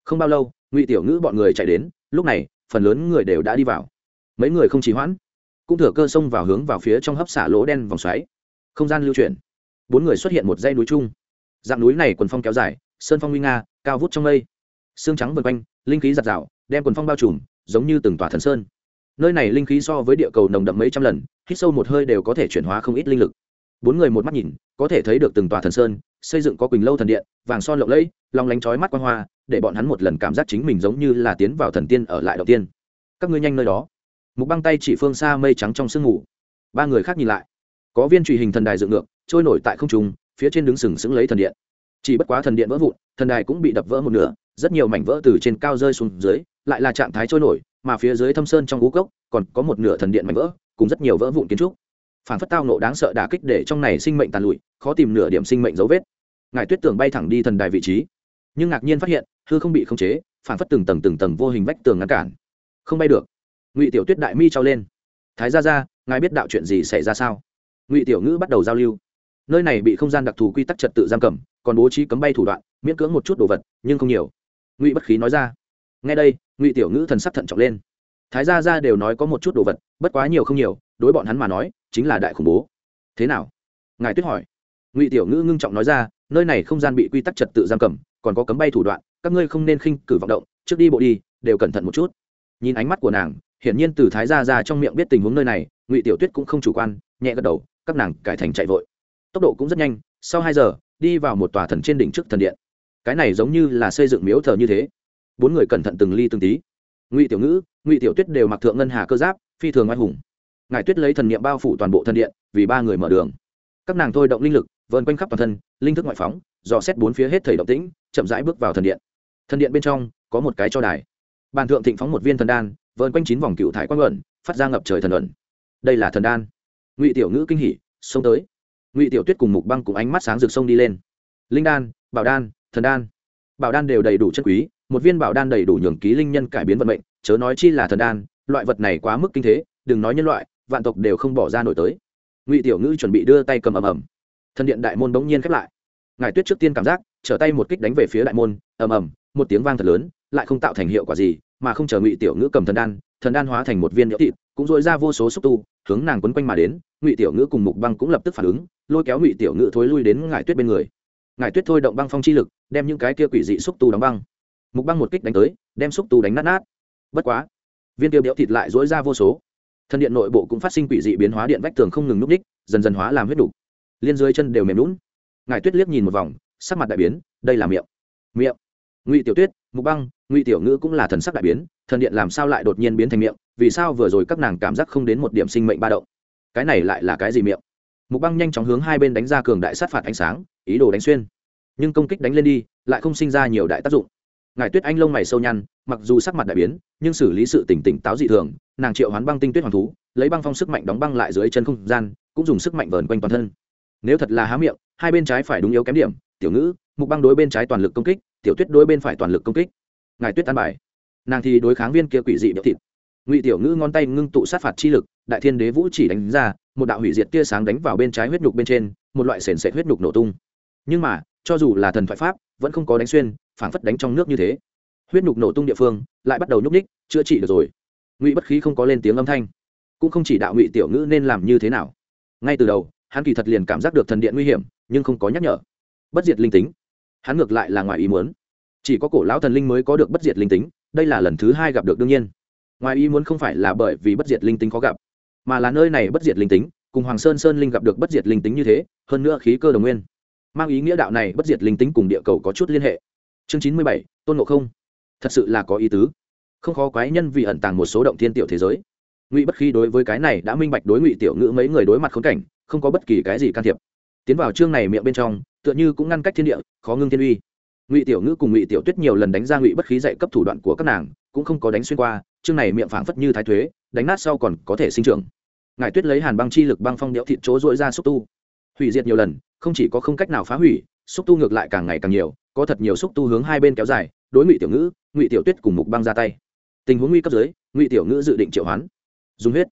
Không bao lâu, ngụy tiểu ngữ bọn người chạy đến, lúc này, phần lớn người đều đã đi vào. Mấy người không trì hoãn, cũng thừa cơ xông vào hướng vào phía trong hấp xả lỗ đen vòng xoáy. Không gian lưu chuyển bốn người xuất hiện một dãy núi chung. Dạng núi này quần phong kéo dài, sơn phong nguy nga, cao vút trong mây. Xương trắng vần quanh, linh khí giặt rào, đem quần phong bao trùm, giống như từng tòa thần sơn. Nơi này linh khí so với địa cầu nồng đậm mấy trăm lần, hít sâu một hơi đều có thể chuyển hóa không ít linh lực. Bốn người một mắt nhìn, có thể thấy được từng tòa thần sơn, xây dựng có quỳnh lâu thần điện, vàng son lộng lẫy, long lánh chói mắt quan hoa, để bọn hắn một lần cảm giác chính mình giống như là tiến vào thần tiên ở lại đầu tiên. Các ngươi nhanh nơi đó. Mục băng tay chỉ phương xa mây trắng trong sương ngủ ba người khác nhìn lại. Có viên truy hình thần đài dựng ngược trôi nổi tại không trung, phía trên đứng sừng sững lấy thần điện. Chỉ bất quá thần điện vỡ vụn, thần đài cũng bị đập vỡ một nửa, rất nhiều mảnh vỡ từ trên cao rơi xuống dưới, lại là trạng thái trôi nổi, mà phía dưới thâm sơn trong gú cốc, còn có một nửa thần điện mảnh vỡ, cùng rất nhiều vỡ vụn kiến trúc. Phản phất tao nộ đáng sợ đả kích để trong này sinh mệnh tàn lụi, khó tìm nửa điểm sinh mệnh dấu vết. Ngài tuyết tưởng bay thẳng đi thần đài vị trí. Nhưng ngạc nhiên phát hiện, hư không bị khống chế, phản phất từng tầng từng tầng vô hình vách tường ngăn cản. Không bay được. Ngụy tiểu tuyết đại mi trao lên. Thái ra ra ngài biết đạo chuyện gì xảy ra sao? Ngụy tiểu ngữ bắt đầu giao lưu nơi này bị không gian đặc thù quy tắc trật tự giam cầm, còn bố trí cấm bay thủ đoạn, miễn cưỡng một chút đồ vật, nhưng không nhiều. Ngụy bất khí nói ra. Ngay đây, ngụy tiểu ngữ thần sắc thận trọng lên. Thái gia ra đều nói có một chút đồ vật, bất quá nhiều không nhiều, đối bọn hắn mà nói, chính là đại khủng bố. Thế nào? Ngài tuyết hỏi. Ngụy tiểu ngữ ngưng trọng nói ra, nơi này không gian bị quy tắc trật tự giam cầm, còn có cấm bay thủ đoạn, các ngươi không nên khinh cử vọng động, trước đi bộ đi, đều cẩn thận một chút. Nhìn ánh mắt của nàng, hiển nhiên từ thái gia ra trong miệng biết tình huống nơi này, ngụy tiểu tuyết cũng không chủ quan, nhẹ gật đầu, các nàng cải thành chạy vội tốc độ cũng rất nhanh, sau hai giờ, đi vào một tòa thần trên đỉnh trước thần điện. Cái này giống như là xây dựng miếu thờ như thế. Bốn người cẩn thận từng ly từng tí. Ngụy tiểu ngữ, ngụy tiểu tuyết đều mặc thượng ngân hà cơ giáp, phi thường oai hùng. Ngài tuyết lấy thần niệm bao phủ toàn bộ thần điện, vì ba người mở đường. Các nàng thôi động linh lực vơn quanh khắp toàn thân, linh thức ngoại phóng, dò xét bốn phía hết thầy động tĩnh, chậm rãi bước vào thần điện. Thần điện bên trong, có một cái cho đài. Bàn thượng thịnh phóng một viên thần đan vơn quanh chín vòng cựu thải quang luận, phát ra ngập trời thần luận. Đây là thần đan. Ngụy tiểu ngữ kinh hỉ, xông tới ngụy tiểu tuyết cùng mục băng cùng ánh mắt sáng rực sông đi lên linh đan bảo đan thần đan bảo đan đều đầy đủ chất quý một viên bảo đan đầy đủ nhường ký linh nhân cải biến vận mệnh chớ nói chi là thần đan loại vật này quá mức kinh thế đừng nói nhân loại vạn tộc đều không bỏ ra nổi tới ngụy tiểu ngữ chuẩn bị đưa tay cầm ầm ầm thần điện đại môn bỗng nhiên khép lại ngài tuyết trước tiên cảm giác trở tay một kích đánh về phía đại môn ầm ầm một tiếng vang thật lớn lại không tạo thành hiệu quả gì mà không chờ ngụy tiểu ngữ cầm thần đan thần đan hóa thành một viên nhỡ thịt cũng dội ra vô số xúc tu hướng nàng quấn quanh mà đến ngụy tiểu ngữ cùng mục băng cũng lập tức phản ứng lôi kéo ngụy tiểu ngự thối lui đến ngải tuyết bên người. Ngải tuyết thôi động băng phong chi lực đem những cái kia quỷ dị xúc tu đóng băng. Mục băng một kích đánh tới đem xúc tu đánh nát nát. Bất quá viên tiêu béo thịt lại dối ra vô số. Thần điện nội bộ cũng phát sinh quỷ dị biến hóa điện vách tường không ngừng núp ních, dần dần hóa làm huyết đủ. liên dưới chân đều mềm lún ngài tuyết liếc nhìn một vòng sắc mặt đại biến đây là miệng. Miệng. Ngụy tiểu tuyết mục băng ngụy tiểu ngữ cũng là thần sắc đại biến thần điện làm sao lại đột nhiên biến thành miệng vì sao vừa rồi các nàng cảm giác không đến một điểm sinh mệnh ba động? Cái này lại là cái gì miệng? Mục băng nhanh chóng hướng hai bên đánh ra cường đại sát phạt ánh sáng, ý đồ đánh xuyên. Nhưng công kích đánh lên đi, lại không sinh ra nhiều đại tác dụng. Ngài tuyết anh lông mày sâu nhăn, mặc dù sắc mặt đại biến, nhưng xử lý sự tỉnh tỉnh táo dị thường, nàng triệu hoán băng tinh tuyết hoàng thú, lấy băng phong sức mạnh đóng băng lại dưới chân không gian, cũng dùng sức mạnh vờn quanh toàn thân. Nếu thật là há miệng, hai bên trái phải đúng yếu kém điểm, tiểu ngữ, mục băng đối bên trái toàn lực công kích, tiểu tuyết đối bên phải toàn lực công kích. Ngài tuyết an bài. Nàng thì đối kháng viên kia quỷ dị biểu thịt ngụy tiểu ngữ ngón tay ngưng tụ sát phạt chi lực, đại thiên đế vũ chỉ đánh ra, một đạo hủy diệt tia sáng đánh vào bên trái huyết nhục bên trên, một loại sền sệt huyết nhục nổ tung. Nhưng mà, cho dù là thần thoại pháp, vẫn không có đánh xuyên, phảng phất đánh trong nước như thế. Huyết nhục nổ tung địa phương, lại bắt đầu nhúc ních chữa trị được rồi. Ngụy bất khí không có lên tiếng âm thanh, cũng không chỉ đạo ngụy tiểu ngữ nên làm như thế nào. Ngay từ đầu, hắn kỳ thật liền cảm giác được thần điện nguy hiểm, nhưng không có nhắc nhở. Bất diệt linh tính. Hắn ngược lại là ngoài ý muốn. Chỉ có cổ lão thần linh mới có được bất diệt linh tính, đây là lần thứ hai gặp được đương nhiên ngoài ý muốn không phải là bởi vì bất diệt linh tính khó gặp, mà là nơi này bất diệt linh tính, cùng hoàng sơn sơn linh gặp được bất diệt linh tính như thế, hơn nữa khí cơ đồng nguyên. Mang ý nghĩa đạo này bất diệt linh tính cùng địa cầu có chút liên hệ. Chương chín mươi bảy, tôn ngộ không. Thật sự là có ý tứ. Không khó quái nhân vì ẩn tàng một số động thiên tiểu thế giới. Ngụy bất khi đối với cái này đã minh bạch đối ngụy tiểu ngữ mấy người đối mặt khốn cảnh, không có bất kỳ cái gì can thiệp. Tiến vào chương này miệng bên trong, tựa như cũng ngăn cách thiên địa, khó ngưng thiên uy. Ngụy tiểu ngữ cùng ngụy tiểu tuyết nhiều lần đánh ra ngụy bất khí dạy cấp thủ đoạn của các nàng, cũng không có đánh xuyên qua chương này miệng phảng phất như thái thuế, đánh nát sau còn có thể sinh trưởng. Ngài tuyết lấy hàn băng chi lực băng phong đẽo thịt chỗ dội ra xúc tu. Hủy diệt nhiều lần, không chỉ có không cách nào phá hủy, xúc tu ngược lại càng ngày càng nhiều, có thật nhiều xúc tu hướng hai bên kéo dài, đối ngụy tiểu ngữ, ngụy tiểu tuyết cùng mục băng ra tay. Tình huống nguy cấp dưới, ngụy tiểu ngữ dự định triệu hoán. Dùng huyết.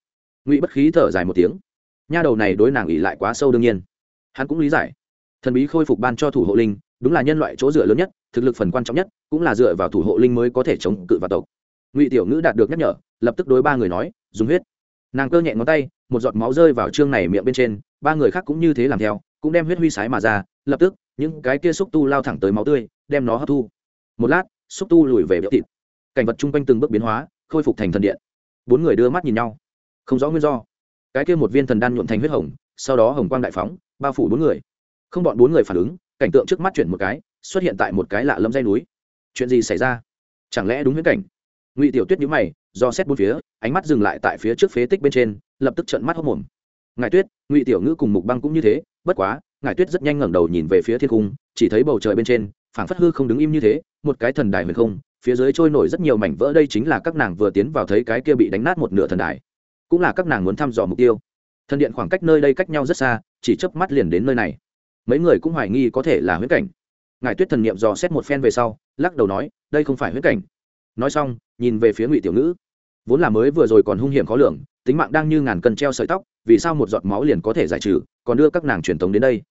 Ngụy bất khí thở dài một tiếng. Nha đầu này đối nàng ỉ lại quá sâu đương nhiên. Hắn cũng lý giải. Thần bí khôi phục ban cho thủ hộ linh, đúng là nhân loại chỗ dựa lớn nhất, thực lực phần quan trọng nhất, cũng là dựa vào thủ hộ linh mới có thể chống cự và tộc ngụy tiểu ngữ đạt được nhắc nhở, lập tức đối ba người nói, dùng huyết. Nàng cơ nhẹ ngón tay, một giọt máu rơi vào chương này miệng bên trên, ba người khác cũng như thế làm theo, cũng đem huyết huy sái mà ra, lập tức, những cái kia xúc tu lao thẳng tới máu tươi, đem nó hấp thu. Một lát, xúc tu lùi về biểu thịt. Cảnh vật chung quanh từng bước biến hóa, khôi phục thành thần điện. Bốn người đưa mắt nhìn nhau. Không rõ nguyên do. Cái kia một viên thần đan nhuộm thành huyết hồng, sau đó hồng quang đại phóng, bao phủ bốn người. Không bọn bốn người phản ứng, cảnh tượng trước mắt chuyển một cái, xuất hiện tại một cái lạ lẫm dây núi. Chuyện gì xảy ra? Chẳng lẽ đúng huyết cảnh? Ngụy tiểu tuyết nhíu mày, do xét bốn phía, ánh mắt dừng lại tại phía trước phế tích bên trên, lập tức trợn mắt hốc mồm. Ngài tuyết, ngụy tiểu ngữ cùng mục băng cũng như thế, bất quá ngài tuyết rất nhanh ngẩng đầu nhìn về phía thiên cung, chỉ thấy bầu trời bên trên, phảng phất hư không đứng im như thế, một cái thần đài huyền không, phía dưới trôi nổi rất nhiều mảnh vỡ, đây chính là các nàng vừa tiến vào thấy cái kia bị đánh nát một nửa thần đài. Cũng là các nàng muốn thăm dò mục tiêu. Thần điện khoảng cách nơi đây cách nhau rất xa, chỉ chớp mắt liền đến nơi này. Mấy người cũng hoài nghi có thể là huyễn cảnh. Ngài tuyết thần niệm dò xét một phen về sau, lắc đầu nói, đây không phải huyễn cảnh nói xong, nhìn về phía ngụy tiểu ngữ. Vốn là mới vừa rồi còn hung hiểm khó lường, tính mạng đang như ngàn cân treo sợi tóc, vì sao một giọt máu liền có thể giải trừ, còn đưa các nàng truyền thống đến đây?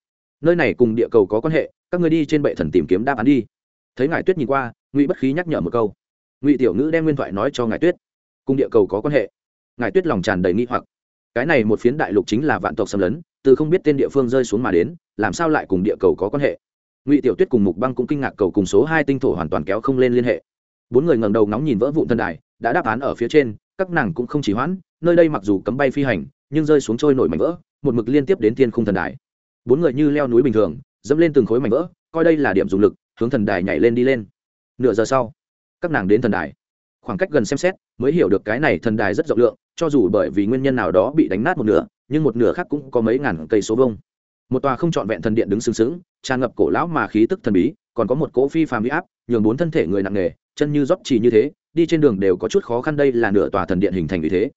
Nơi này cùng địa cầu có quan hệ, các người đi trên bệ thần tìm kiếm đáp án đi. Thấy ngài tuyết nhìn qua, ngụy bất khí nhắc nhở một câu. Ngụy tiểu ngữ đem nguyên thoại nói cho ngài tuyết. Cùng địa cầu có quan hệ. Ngài tuyết lòng tràn đầy nghi hoặc. Cái này một phiến đại lục chính là vạn tộc xâm lấn, từ không biết tên địa phương rơi xuống mà đến, làm sao lại cùng địa cầu có quan hệ? Ngụy tiểu tuyết cùng mục băng cũng kinh ngạc cầu cùng số hai tinh thổ hoàn toàn kéo không lên liên hệ bốn người ngẩng đầu ngóng nhìn vỡ vụn thân đài, đã đáp án ở phía trên, các nàng cũng không chỉ hoãn, nơi đây mặc dù cấm bay phi hành, nhưng rơi xuống trôi nổi mảnh vỡ, một mực liên tiếp đến thiên khung thần đài. Bốn người như leo núi bình thường, dẫm lên từng khối mảnh vỡ, coi đây là điểm dùng lực, hướng thần đài nhảy lên đi lên. Nửa giờ sau, các nàng đến thần đài. Khoảng cách gần xem xét, mới hiểu được cái này thần đài rất rộng lượng, cho dù bởi vì nguyên nhân nào đó bị đánh nát một nửa, nhưng một nửa khác cũng có mấy ngàn cây số vông một tòa không trọn vẹn thần điện đứng sừng sững, tràn ngập cổ lão mà khí tức thần bí, còn có một cỗ phi phàm huy áp, nhường bốn thân thể người nặng nề chân như rót chỉ như thế, đi trên đường đều có chút khó khăn, đây là nửa tòa thần điện hình thành vì thế.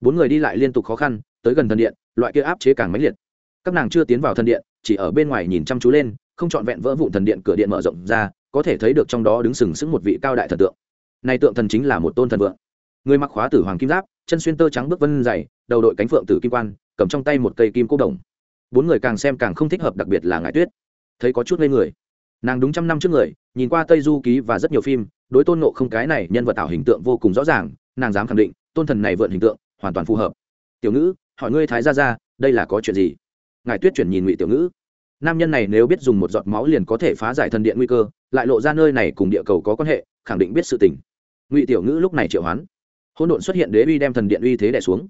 Bốn người đi lại liên tục khó khăn, tới gần thần điện, loại kia áp chế càng mãnh liệt. Các nàng chưa tiến vào thần điện, chỉ ở bên ngoài nhìn chăm chú lên, không trọn vẹn vỡ vụn thần điện cửa điện mở rộng ra, có thể thấy được trong đó đứng sừng sững một vị cao đại thần tượng. Này tượng thần chính là một tôn thần vượng. Người mặc khóa tử hoàng kim giáp, chân xuyên tơ trắng bước vân dày, đầu đội cánh phượng tử kim quan, cầm trong tay một cây kim cố đồng. Bốn người càng xem càng không thích hợp, đặc biệt là ngải tuyết. Thấy có chút ngây người nàng đúng trăm năm trước người, nhìn qua tây du ký và rất nhiều phim, đối tôn nộ không cái này nhân vật tạo hình tượng vô cùng rõ ràng, nàng dám khẳng định, tôn thần này vượn hình tượng, hoàn toàn phù hợp. Tiểu ngữ, hỏi ngươi thái ra ra đây là có chuyện gì? Ngài tuyết chuyển nhìn ngụy tiểu ngữ. Nam nhân này nếu biết dùng một giọt máu liền có thể phá giải thần điện nguy cơ, lại lộ ra nơi này cùng địa cầu có quan hệ, khẳng định biết sự tình. Ngụy tiểu ngữ lúc này triệu hoán. Hỗn độn xuất hiện đế uy đem thần điện uy thế đẻ xuống.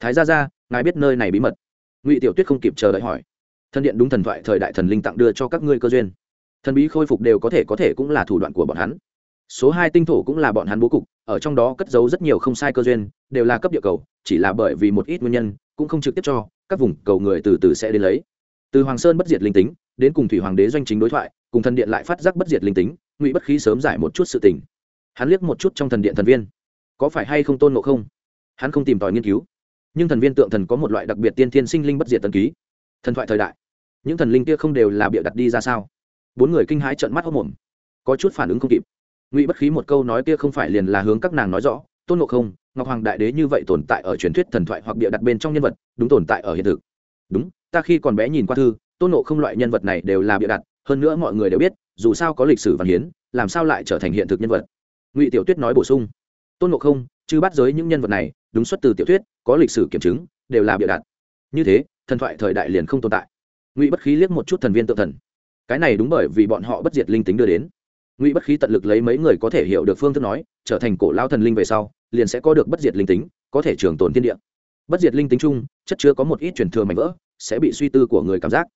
Thái gia gia, ngài biết nơi này bí mật? Ngụy tiểu tuyết không kịp chờ đợi hỏi. Thần điện đúng thần thoại thời đại thần linh tặng đưa cho các ngươi cơ duyên thần bí khôi phục đều có thể có thể cũng là thủ đoạn của bọn hắn. Số hai tinh thổ cũng là bọn hắn bố cục, ở trong đó cất giấu rất nhiều không sai cơ duyên, đều là cấp địa cầu, chỉ là bởi vì một ít nguyên nhân, cũng không trực tiếp cho, các vùng cầu người từ từ sẽ đến lấy. Từ hoàng sơn bất diệt linh tính, đến cùng thủy hoàng đế doanh chính đối thoại, cùng thần điện lại phát giác bất diệt linh tính, ngụy bất khí sớm giải một chút sự tình. Hắn liếc một chút trong thần điện thần viên. Có phải hay không tôn ngộ không? Hắn không tìm tòi nghiên cứu. Nhưng thần viên tượng thần có một loại đặc biệt tiên thiên sinh linh bất diệt tần ký. Thần thoại thời đại. Những thần linh kia không đều là bịa đặt đi ra sao? Bốn người kinh hãi trợn mắt hốc mồm. Có chút phản ứng không kịp. Ngụy bất khí một câu nói kia không phải liền là hướng các nàng nói rõ, tôn ngộ không, ngọc hoàng đại đế như vậy tồn tại ở truyền thuyết thần thoại hoặc bịa đặt bên trong nhân vật, đúng tồn tại ở hiện thực. Đúng, ta khi còn bé nhìn qua thư, tôn ngộ không loại nhân vật này đều là bịa đặt, hơn nữa mọi người đều biết, dù sao có lịch sử văn hiến, làm sao lại trở thành hiện thực nhân vật. Ngụy tiểu tuyết nói bổ sung, tôn ngộ không chứ bắt giới những nhân vật này, đúng xuất từ tiểu thuyết, có lịch sử kiểm chứng, đều là bịa đặt. Như thế, thần thoại thời đại liền không tồn tại. Ngụy bất khí liếc một chút thần viên tự thần cái này đúng bởi vì bọn họ bất diệt linh tính đưa đến. Ngụy bất khí tận lực lấy mấy người có thể hiểu được phương thức nói, trở thành cổ lao thần linh về sau, liền sẽ có được bất diệt linh tính, có thể trường tồn thiên địa. Bất diệt linh tính chung, chất chứa có một ít truyền thừa mảnh vỡ, sẽ bị suy tư của người cảm giác.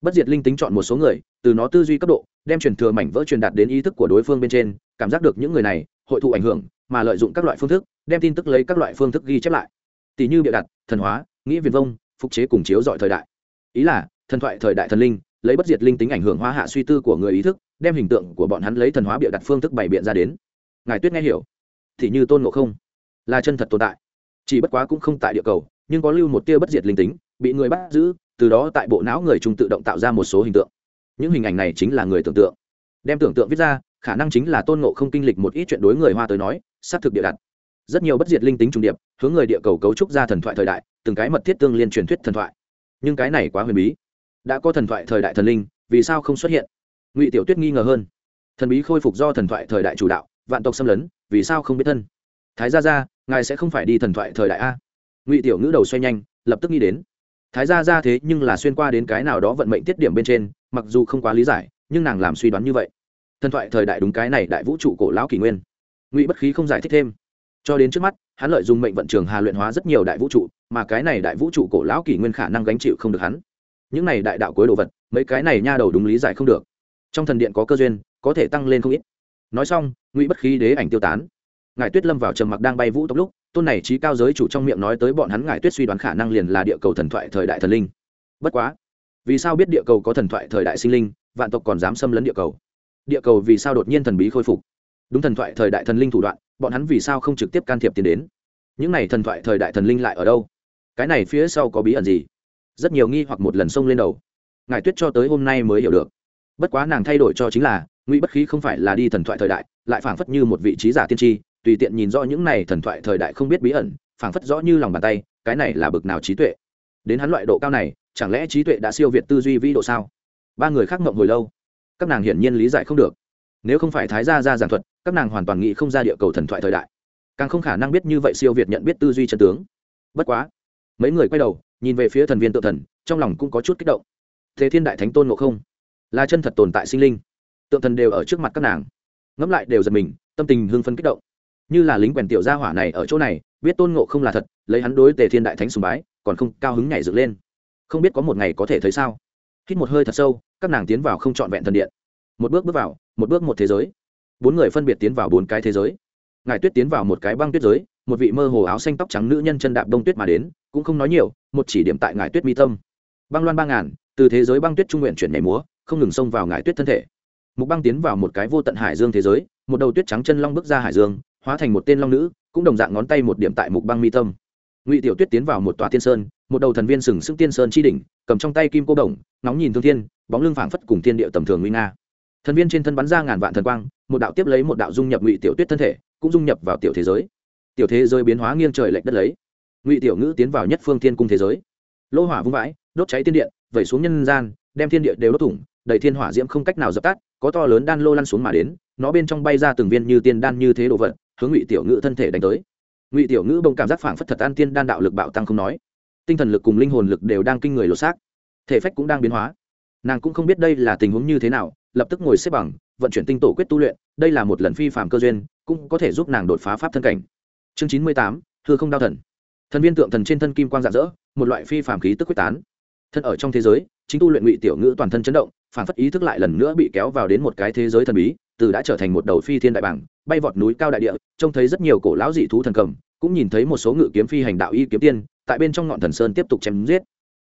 Bất diệt linh tính chọn một số người, từ nó tư duy cấp độ, đem truyền thừa mảnh vỡ truyền đạt đến ý thức của đối phương bên trên, cảm giác được những người này, hội thụ ảnh hưởng, mà lợi dụng các loại phương thức, đem tin tức lấy các loại phương thức ghi chép lại. Tỷ như bịa đặt, thần hóa, nghĩ viền vông, phục chế cùng chiếu dọi thời đại. Ý là, thần thoại thời đại thần linh lấy bất diệt linh tính ảnh hưởng hóa hạ suy tư của người ý thức, đem hình tượng của bọn hắn lấy thần hóa bịa đặt phương thức bày biện ra đến. Ngài tuyết nghe hiểu. Thì như tôn ngộ không, là chân thật tồn tại. Chỉ bất quá cũng không tại địa cầu, nhưng có lưu một tia bất diệt linh tính, bị người bắt giữ, từ đó tại bộ não người trung tự động tạo ra một số hình tượng. Những hình ảnh này chính là người tưởng tượng. Đem tưởng tượng viết ra, khả năng chính là tôn ngộ không kinh lịch một ít chuyện đối người hoa tới nói, xác thực địa đặt. Rất nhiều bất diệt linh tính trung điệp, hướng người địa cầu cấu trúc ra thần thoại thời đại, từng cái mật thiết tương liên truyền thuyết thần thoại. Nhưng cái này quá huyền bí đã có thần thoại thời đại thần linh, vì sao không xuất hiện? Ngụy tiểu tuyết nghi ngờ hơn. Thần bí khôi phục do thần thoại thời đại chủ đạo, vạn tộc xâm lấn, vì sao không biết thân? Thái gia gia, ngài sẽ không phải đi thần thoại thời đại a? Ngụy tiểu ngữ đầu xoay nhanh, lập tức nghĩ đến. Thái gia gia thế nhưng là xuyên qua đến cái nào đó vận mệnh tiết điểm bên trên, mặc dù không quá lý giải, nhưng nàng làm suy đoán như vậy. Thần thoại thời đại đúng cái này đại vũ trụ cổ lão kỷ nguyên. Ngụy bất khí không giải thích thêm. Cho đến trước mắt, hắn lợi dụng mệnh vận trường hà luyện hóa rất nhiều đại vũ trụ, mà cái này đại vũ trụ cổ lão kỷ nguyên khả năng gánh chịu không được hắn những này đại đạo cuối đồ vật, mấy cái này nha đầu đúng lý giải không được. Trong thần điện có cơ duyên, có thể tăng lên không ít. Nói xong, ngụy bất khí đế ảnh tiêu tán. Ngài tuyết lâm vào trầm mặc đang bay vũ tốc lúc, tôn này trí cao giới chủ trong miệng nói tới bọn hắn ngài tuyết suy đoán khả năng liền là địa cầu thần thoại thời đại thần linh. Bất quá, vì sao biết địa cầu có thần thoại thời đại sinh linh, vạn tộc còn dám xâm lấn địa cầu? Địa cầu vì sao đột nhiên thần bí khôi phục? Đúng thần thoại thời đại thần linh thủ đoạn, bọn hắn vì sao không trực tiếp can thiệp tiến đến? Những này thần thoại thời đại thần linh lại ở đâu? Cái này phía sau có bí ẩn gì? Rất nhiều nghi hoặc một lần xông lên đầu. Ngài tuyết cho tới hôm nay mới hiểu được. Bất quá nàng thay đổi cho chính là, ngụy bất khí không phải là đi thần thoại thời đại, lại phảng phất như một vị trí giả tiên tri, tùy tiện nhìn rõ những này thần thoại thời đại không biết bí ẩn, phảng phất rõ như lòng bàn tay, cái này là bực nào trí tuệ. Đến hắn loại độ cao này, chẳng lẽ trí tuệ đã siêu việt tư duy vĩ độ sao? Ba người khác mộng hồi lâu. Các nàng hiển nhiên lý giải không được. Nếu không phải thái gia ra giảng thuật, các nàng hoàn toàn nghĩ không ra địa cầu thần thoại thời đại. Càng không khả năng biết như vậy siêu việt nhận biết tư duy chân tướng. Bất quá, mấy người quay đầu nhìn về phía thần viên tự thần, trong lòng cũng có chút kích động. Thế thiên đại thánh tôn ngộ không, là chân thật tồn tại sinh linh. Tượng thần đều ở trước mặt các nàng. Ngẫm lại đều giật mình, tâm tình hưng phấn kích động. Như là lính quèn tiểu gia hỏa này ở chỗ này, biết tôn ngộ không là thật, lấy hắn đối tề thiên đại thánh sùng bái, còn không cao hứng nhảy dựng lên. Không biết có một ngày có thể thấy sao. Hít một hơi thật sâu, các nàng tiến vào không trọn vẹn thần điện. Một bước bước vào, một bước một thế giới. Bốn người phân biệt tiến vào bốn cái thế giới. Ngài tuyết tiến vào một cái băng tuyết giới, một vị mơ hồ áo xanh tóc trắng nữ nhân chân đạp đông tuyết mà đến cũng không nói nhiều, một chỉ điểm tại ngải tuyết mi tâm. Băng loan ba ngàn, từ thế giới băng tuyết trung nguyện chuyển nhảy múa, không ngừng xông vào ngải tuyết thân thể. Mục băng tiến vào một cái vô tận hải dương thế giới, một đầu tuyết trắng chân long bước ra hải dương, hóa thành một tên long nữ, cũng đồng dạng ngón tay một điểm tại mục băng mi tâm. Ngụy tiểu tuyết tiến vào một tòa tiên sơn, một đầu thần viên sừng sững tiên sơn chi đỉnh, cầm trong tay kim cô đồng, nóng nhìn thương thiên, bóng lưng phảng phất cùng thiên địa tầm thường nguy nga. Thần viên trên thân bắn ra ngàn vạn thần quang, một đạo tiếp lấy một đạo dung nhập ngụy tiểu tuyết thân thể, cũng dung nhập vào tiểu thế giới. Tiểu thế giới biến hóa nghiêng trời lệch đất lấy ngụy tiểu ngữ tiến vào nhất phương thiên cung thế giới. Lô hỏa vung vãi, đốt cháy tiên điện, vẩy xuống nhân gian, đem thiên địa đều đốt thủng, đầy thiên hỏa diễm không cách nào dập tắt, có to lớn đan lô lăn xuống mà đến, nó bên trong bay ra từng viên như tiên đan như thế đồ vật, hướng ngụy tiểu ngữ thân thể đánh tới. Ngụy tiểu ngữ bông cảm giác phảng phất thật an tiên đan đạo lực bạo tăng không nói. Tinh thần lực cùng linh hồn lực đều đang kinh người lột xác. Thể phách cũng đang biến hóa. Nàng cũng không biết đây là tình huống như thế nào, lập tức ngồi xếp bằng, vận chuyển tinh tổ quyết tu luyện, đây là một lần phi phạm cơ duyên, cũng có thể giúp nàng đột phá pháp thân cảnh. Chương chín mươi tám thưa không đau thần thần viên tượng thần trên thân kim quang rạng rỡ, một loại phi phàm khí tức quyết tán. Thân ở trong thế giới, chính tu luyện ngụy tiểu ngữ toàn thân chấn động, phản phất ý thức lại lần nữa bị kéo vào đến một cái thế giới thần bí, từ đã trở thành một đầu phi thiên đại bảng, bay vọt núi cao đại địa, trông thấy rất nhiều cổ lão dị thú thần cầm, cũng nhìn thấy một số ngự kiếm phi hành đạo y kiếm tiên, tại bên trong ngọn thần sơn tiếp tục chém giết.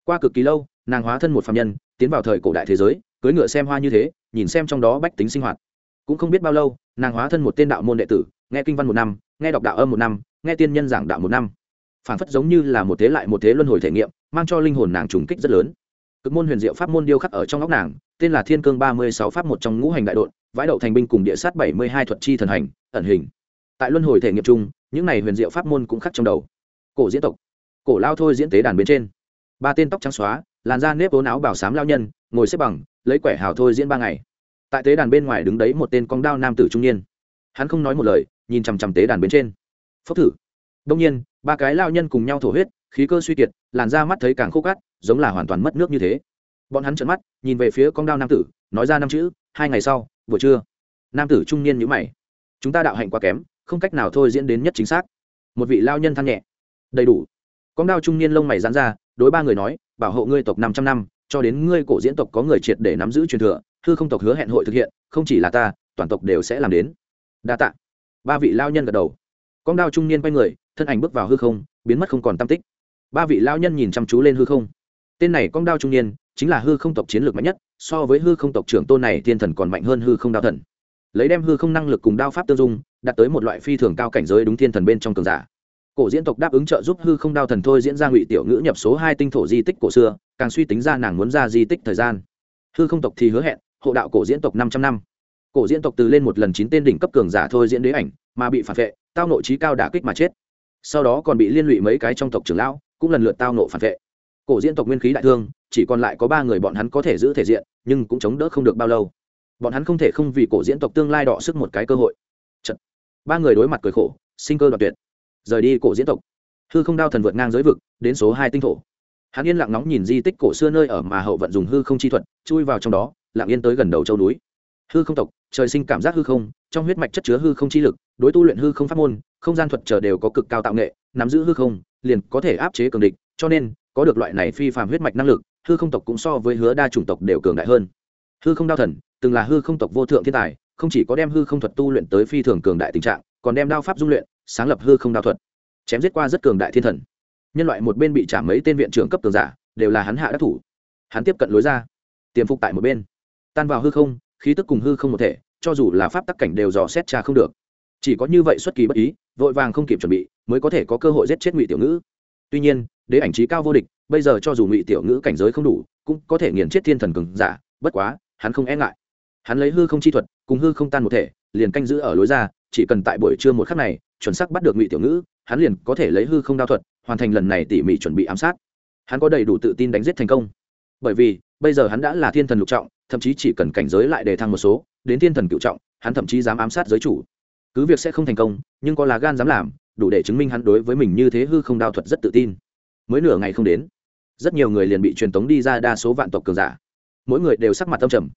Qua cực kỳ lâu, nàng hóa thân một phạm nhân, tiến vào thời cổ đại thế giới cưới ngựa xem hoa như thế, nhìn xem trong đó bách tính sinh hoạt. Cũng không biết bao lâu, nàng hóa thân một tên đạo môn đệ tử, nghe kinh văn một năm, nghe đọc đạo âm một năm, nghe tiên nhân giảng đạo một năm phản phất giống như là một thế lại một thế luân hồi thể nghiệm, mang cho linh hồn nàng trùng kích rất lớn. Cực môn huyền diệu pháp môn điêu khắc ở trong óc nàng, tên là thiên cương ba mươi sáu pháp một trong ngũ hành đại đội vãi đậu thành binh cùng địa sát bảy mươi hai thuật chi thần hành, ẩn hình. Tại luân hồi thể nghiệm chung, những này huyền diệu pháp môn cũng khắc trong đầu. Cổ diễn tộc, cổ lao thôi diễn tế đàn bên trên. Ba tên tóc trắng xóa, làn da nếp vốn áo bảo sám lao nhân, ngồi xếp bằng, lấy quẻ hào thôi diễn ba ngày. Tại tế đàn bên ngoài đứng đấy một tên con đao nam tử trung niên. Hắn không nói một lời, nhìn chằm chằm tế đàn bên trên. Phốc thử. Đông nhiên ba cái lao nhân cùng nhau thổ huyết, khí cơ suy kiệt, làn da mắt thấy càng khô cát, giống là hoàn toàn mất nước như thế. Bọn hắn trợn mắt, nhìn về phía con đao nam tử, nói ra năm chữ, hai ngày sau, buổi trưa. Nam tử trung niên nhữ mày. Chúng ta đạo hạnh quá kém, không cách nào thôi diễn đến nhất chính xác. Một vị lao nhân than nhẹ. Đầy đủ. Con đao trung niên lông mày dán ra, đối ba người nói, bảo hộ ngươi tộc năm trăm năm, cho đến ngươi cổ diễn tộc có người triệt để nắm giữ truyền thừa thư không tộc hứa hẹn hội thực hiện, không chỉ là ta, toàn tộc đều sẽ làm đến. Đa tạ. Ba vị lao nhân gật đầu con đao trung niên quay người, thân ảnh bước vào hư không, biến mất không còn tam tích. Ba vị lao nhân nhìn chăm chú lên hư không. Tên này con đao trung niên, chính là hư không tộc chiến lược mạnh nhất, so với hư không tộc trưởng tôn này thiên thần còn mạnh hơn hư không đao thần. Lấy đem hư không năng lực cùng đao pháp tương dung, đạt tới một loại phi thường cao cảnh giới đúng thiên thần bên trong cường giả. Cổ diễn tộc đáp ứng trợ giúp hư không đao thần thôi diễn ra ngụy tiểu ngữ nhập số hai tinh thổ di tích cổ xưa, càng suy tính ra nàng muốn ra di tích thời gian. Hư không tộc thì hứa hẹn, hộ đạo cổ diễn tộc năm trăm năm. Cổ diễn tộc từ lên một lần chín tên đỉnh cấp cường giả thôi diễn đế ảnh mà bị phản vệ, tao nội trí cao đả kích mà chết. Sau đó còn bị liên lụy mấy cái trong tộc trưởng lão, cũng lần lượt tao nộ phản vệ. Cổ diễn tộc nguyên khí đại thương, chỉ còn lại có ba người bọn hắn có thể giữ thể diện, nhưng cũng chống đỡ không được bao lâu. Bọn hắn không thể không vì cổ diễn tộc tương lai đọ sức một cái cơ hội. Chật. ba người đối mặt cười khổ, sinh cơ đoạt tuyệt. Rời đi cổ diễn tộc. Hư không đao thần vượt ngang giới vực, đến số hai tinh thổ. Hắn yên lặng nóng nhìn di tích cổ xưa nơi ở mà hậu vận dùng hư không chi thuật, chui vào trong đó, lặng yên tới gần đầu châu núi. Hư không tộc, trời sinh cảm giác hư không, trong huyết mạch chất chứa hư không chi lực đối tu luyện hư không pháp môn, không gian thuật trở đều có cực cao tạo nghệ, nắm giữ hư không, liền có thể áp chế cường địch, cho nên, có được loại này phi phàm huyết mạch năng lực, hư không tộc cũng so với hứa đa chủng tộc đều cường đại hơn. Hư không đao thần, từng là hư không tộc vô thượng thiên tài, không chỉ có đem hư không thuật tu luyện tới phi thường cường đại tình trạng, còn đem đao pháp dung luyện, sáng lập hư không đao thuật, chém giết qua rất cường đại thiên thần. Nhân loại một bên bị trả mấy tên viện trưởng cấp tường giả, đều là hắn hạ đắc thủ. Hắn tiếp cận lối ra, tiềm phục tại một bên, tan vào hư không, khí tức cùng hư không một thể, cho dù là pháp tắc cảnh đều dò xét tra không được chỉ có như vậy xuất kỳ bất ý, vội vàng không kịp chuẩn bị, mới có thể có cơ hội giết chết ngụy tiểu ngữ. Tuy nhiên, đế ảnh trí cao vô địch, bây giờ cho dù ngụy tiểu ngữ cảnh giới không đủ, cũng có thể nghiền chết thiên thần cường giả, bất quá, hắn không e ngại. Hắn lấy hư không chi thuật, cùng hư không tan một thể, liền canh giữ ở lối ra, chỉ cần tại buổi trưa một khắc này, chuẩn xác bắt được ngụy tiểu ngữ, hắn liền có thể lấy hư không đao thuật, hoàn thành lần này tỉ mỉ chuẩn bị ám sát. Hắn có đầy đủ tự tin đánh giết thành công. Bởi vì, bây giờ hắn đã là thiên thần lục trọng, thậm chí chỉ cần cảnh giới lại đề thăng một số, đến thiên thần cựu trọng, hắn thậm chí dám ám sát giới chủ cứ việc sẽ không thành công, nhưng có là gan dám làm, đủ để chứng minh hắn đối với mình như thế hư không đao thuật rất tự tin. Mới nửa ngày không đến, rất nhiều người liền bị truyền tống đi ra đa số vạn tộc cường giả. Mỗi người đều sắc mặt tâm trầm.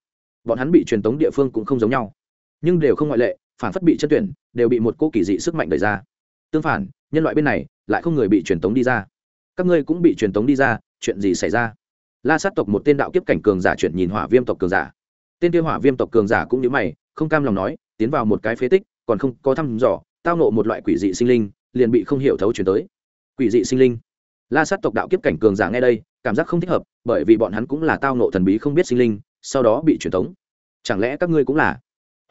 Bọn hắn bị truyền tống địa phương cũng không giống nhau. Nhưng đều không ngoại lệ, phản phất bị chân tuyển, đều bị một cô kỳ dị sức mạnh đẩy ra. Tương phản, nhân loại bên này, lại không người bị truyền tống đi ra. Các ngươi cũng bị truyền tống đi ra, chuyện gì xảy ra? La sát tộc một tên đạo kiếp cảnh cường giả chuyển nhìn hỏa viêm tộc cường giả. Tên kia hỏa viêm tộc cường giả cũng như mày, không cam lòng nói, tiến vào một cái phế tích còn không có thăm dò, tao nộ một loại quỷ dị sinh linh, liền bị không hiểu thấu chuyển tới. Quỷ dị sinh linh? La sát tộc đạo kiếp cảnh cường giả nghe đây, cảm giác không thích hợp, bởi vì bọn hắn cũng là tao nộ thần bí không biết sinh linh, sau đó bị truyền tống chẳng lẽ các ngươi cũng là?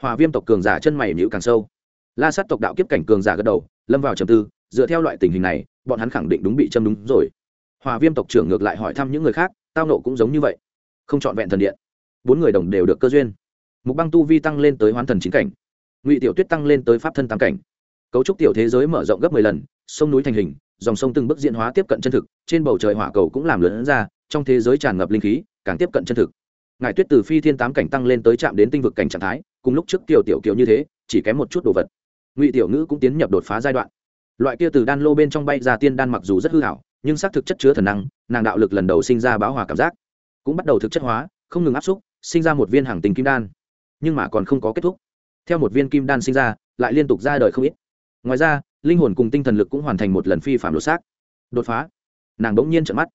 Hòa viêm tộc cường giả chân mày nhữ càng sâu. La sát tộc đạo kiếp cảnh cường giả gật đầu, lâm vào trầm tư, dựa theo loại tình hình này, bọn hắn khẳng định đúng bị châm đúng rồi. Hòa viêm tộc trưởng ngược lại hỏi thăm những người khác, tao nộ cũng giống như vậy. Không chọn vẹn thần điện. Bốn người đồng đều được cơ duyên. Mục băng tu vi tăng lên tới hoán thần chính cảnh ngụy tiểu tuyết tăng lên tới pháp thân tam cảnh cấu trúc tiểu thế giới mở rộng gấp mười lần sông núi thành hình dòng sông từng bước diễn hóa tiếp cận chân thực trên bầu trời hỏa cầu cũng làm lớn ra trong thế giới tràn ngập linh khí càng tiếp cận chân thực ngài tuyết từ phi thiên tám cảnh tăng lên tới chạm đến tinh vực cảnh trạng thái cùng lúc trước tiểu tiểu kiểu như thế chỉ kém một chút đồ vật ngụy tiểu ngữ cũng tiến nhập đột phá giai đoạn loại kia từ đan lô bên trong bay ra tiên đan mặc dù rất hư hảo nhưng xác thực chất chứa thần năng nàng đạo lực lần đầu sinh ra báo hòa cảm giác cũng bắt đầu thực chất hóa không ngừng áp xúc sinh ra một viên hàng tình kim đan nhưng mà còn không có kết thúc theo một viên kim đan sinh ra, lại liên tục ra đời không ít. Ngoài ra, linh hồn cùng tinh thần lực cũng hoàn thành một lần phi phạm lột xác. Đột phá. Nàng đ ỗ n g nhiên trợn mắt.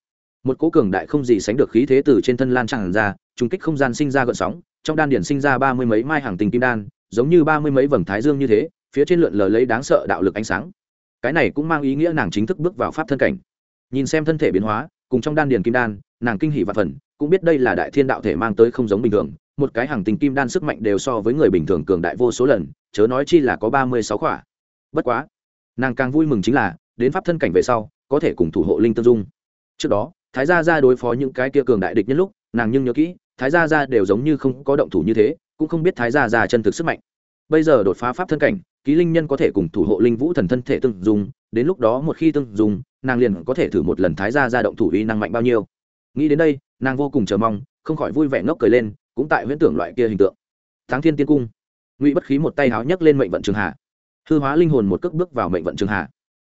Một cố cường đại không gì sánh được khí thế từ trên thân lan tràn ra trung kích không gian sinh ra gợn sóng, trong đan điển sinh ra ba mươi mấy mai hàng tình kim đan, giống như ba mươi mấy vầng thái dương như thế, phía trên lượn lờ lấy đáng sợ đạo lực ánh sáng. Cái này cũng mang ý nghĩa nàng chính thức bước vào pháp thân cảnh. Nhìn xem thân thể biến hóa, cùng trong đan điền kim đan, nàng kinh hỷ và phần cũng biết đây là đại thiên đạo thể mang tới không giống bình thường, một cái hàng tình kim đan sức mạnh đều so với người bình thường cường đại vô số lần, chớ nói chi là có ba mươi sáu khỏa. Bất quá, nàng càng vui mừng chính là, đến pháp thân cảnh về sau, có thể cùng thủ hộ linh tương dung. Trước đó, thái gia ra đối phó những cái kia cường đại địch nhân lúc, nàng nhưng nhớ kỹ, thái gia ra đều giống như không có động thủ như thế, cũng không biết thái gia ra chân thực sức mạnh. Bây giờ đột phá pháp thân cảnh, ký linh nhân có thể cùng thủ hộ linh vũ thần thân thể tương dung, đến lúc đó một khi tương dung, nàng liền có thể thử một lần thái gia ra động thủ uy năng mạnh bao nhiêu nghĩ đến đây, nàng vô cùng chờ mong, không khỏi vui vẻ ngốc cười lên, cũng tại huyễn tưởng loại kia hình tượng. Tháng thiên tiên cung. Ngụy bất khí một tay háo nhấc lên mệnh vận trường hạ. Hư hóa linh hồn một cước bước vào mệnh vận trường hạ.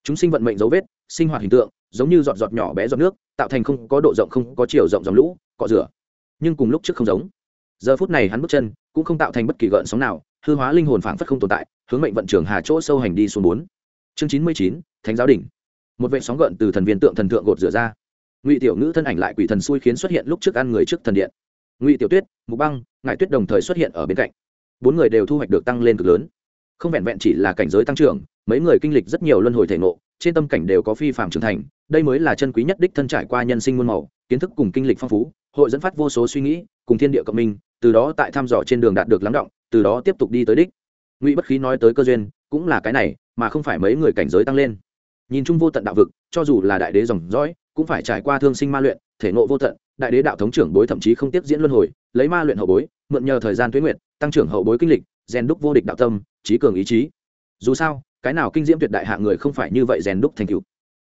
Chúng sinh vận mệnh dấu vết, sinh hoạt hình tượng, giống như giọt giọt nhỏ bé giọt nước, tạo thành không có độ rộng không có chiều rộng dòng lũ, cọ rửa. Nhưng cùng lúc trước không giống. Giờ phút này hắn bước chân, cũng không tạo thành bất kỳ gợn sóng nào, hư hóa linh hồn phảng phất không tồn tại, hướng mệnh vận trường hà chỗ sâu hành đi xuống bốn. Chương chín mươi chín, thánh giáo đỉnh. Một vệ sóng gợn từ thần viên tượng thần tượng gột rửa ra ngụy tiểu ngữ thân ảnh lại quỷ thần xui khiến xuất hiện lúc trước ăn người trước thần điện ngụy tiểu tuyết mục băng ngại tuyết đồng thời xuất hiện ở bên cạnh bốn người đều thu hoạch được tăng lên cực lớn không vẹn vẹn chỉ là cảnh giới tăng trưởng mấy người kinh lịch rất nhiều luân hồi thể ngộ trên tâm cảnh đều có phi phạm trưởng thành đây mới là chân quý nhất đích thân trải qua nhân sinh muôn màu kiến thức cùng kinh lịch phong phú hội dẫn phát vô số suy nghĩ cùng thiên địa cộng minh từ đó tại thăm dò trên đường đạt được lắng động từ đó tiếp tục đi tới đích ngụy bất khí nói tới cơ duyên cũng là cái này mà không phải mấy người cảnh giới tăng lên nhìn chung vô tận đạo vực, cho dù là đại đế dòng dõi, cũng phải trải qua thương sinh ma luyện, thể nộ vô tận, đại đế đạo thống trưởng bối thậm chí không tiếp diễn luân hồi, lấy ma luyện hậu bối, mượn nhờ thời gian tuyến nguyện tăng trưởng hậu bối kinh lịch, rèn đúc vô địch đạo tâm, trí cường ý chí. Dù sao, cái nào kinh diễm tuyệt đại hạ người không phải như vậy rèn đúc thành cựu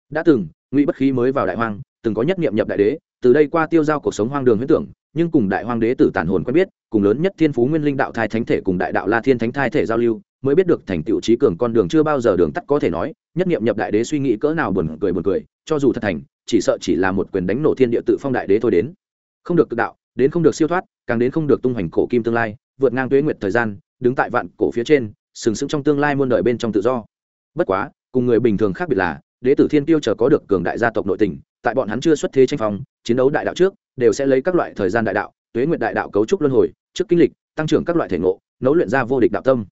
đã từng, ngụy bất khí mới vào đại hoang, từng có nhất nghiệm nhập đại đế, từ đây qua tiêu giao cuộc sống hoang đường huyết tưởng, nhưng cùng đại hoang đế tử tản hồn quen biết, cùng lớn nhất thiên phú nguyên linh đạo thai thánh thể cùng đại đạo la thiên thánh thai thể giao lưu mới biết được thành tựu trí cường con đường chưa bao giờ đường tắt có thể nói, nhất nghiệm nhập đại đế suy nghĩ cỡ nào buồn cười buồn cười, cho dù thật thành, chỉ sợ chỉ là một quyền đánh nổ thiên địa tự phong đại đế thôi đến. Không được cực đạo, đến không được siêu thoát, càng đến không được tung hoành cổ kim tương lai, vượt ngang tuế nguyệt thời gian, đứng tại vạn cổ phía trên, sừng sững trong tương lai muôn đời bên trong tự do. Bất quá, cùng người bình thường khác biệt là, đế tử thiên tiêu chờ có được cường đại gia tộc nội tình, tại bọn hắn chưa xuất thế tranh phòng chiến đấu đại đạo trước, đều sẽ lấy các loại thời gian đại đạo, tuế nguyệt đại đạo cấu trúc luân hồi, trước kinh lịch, tăng trưởng các loại thể ngộ, nấu luyện ra vô địch đạo tâm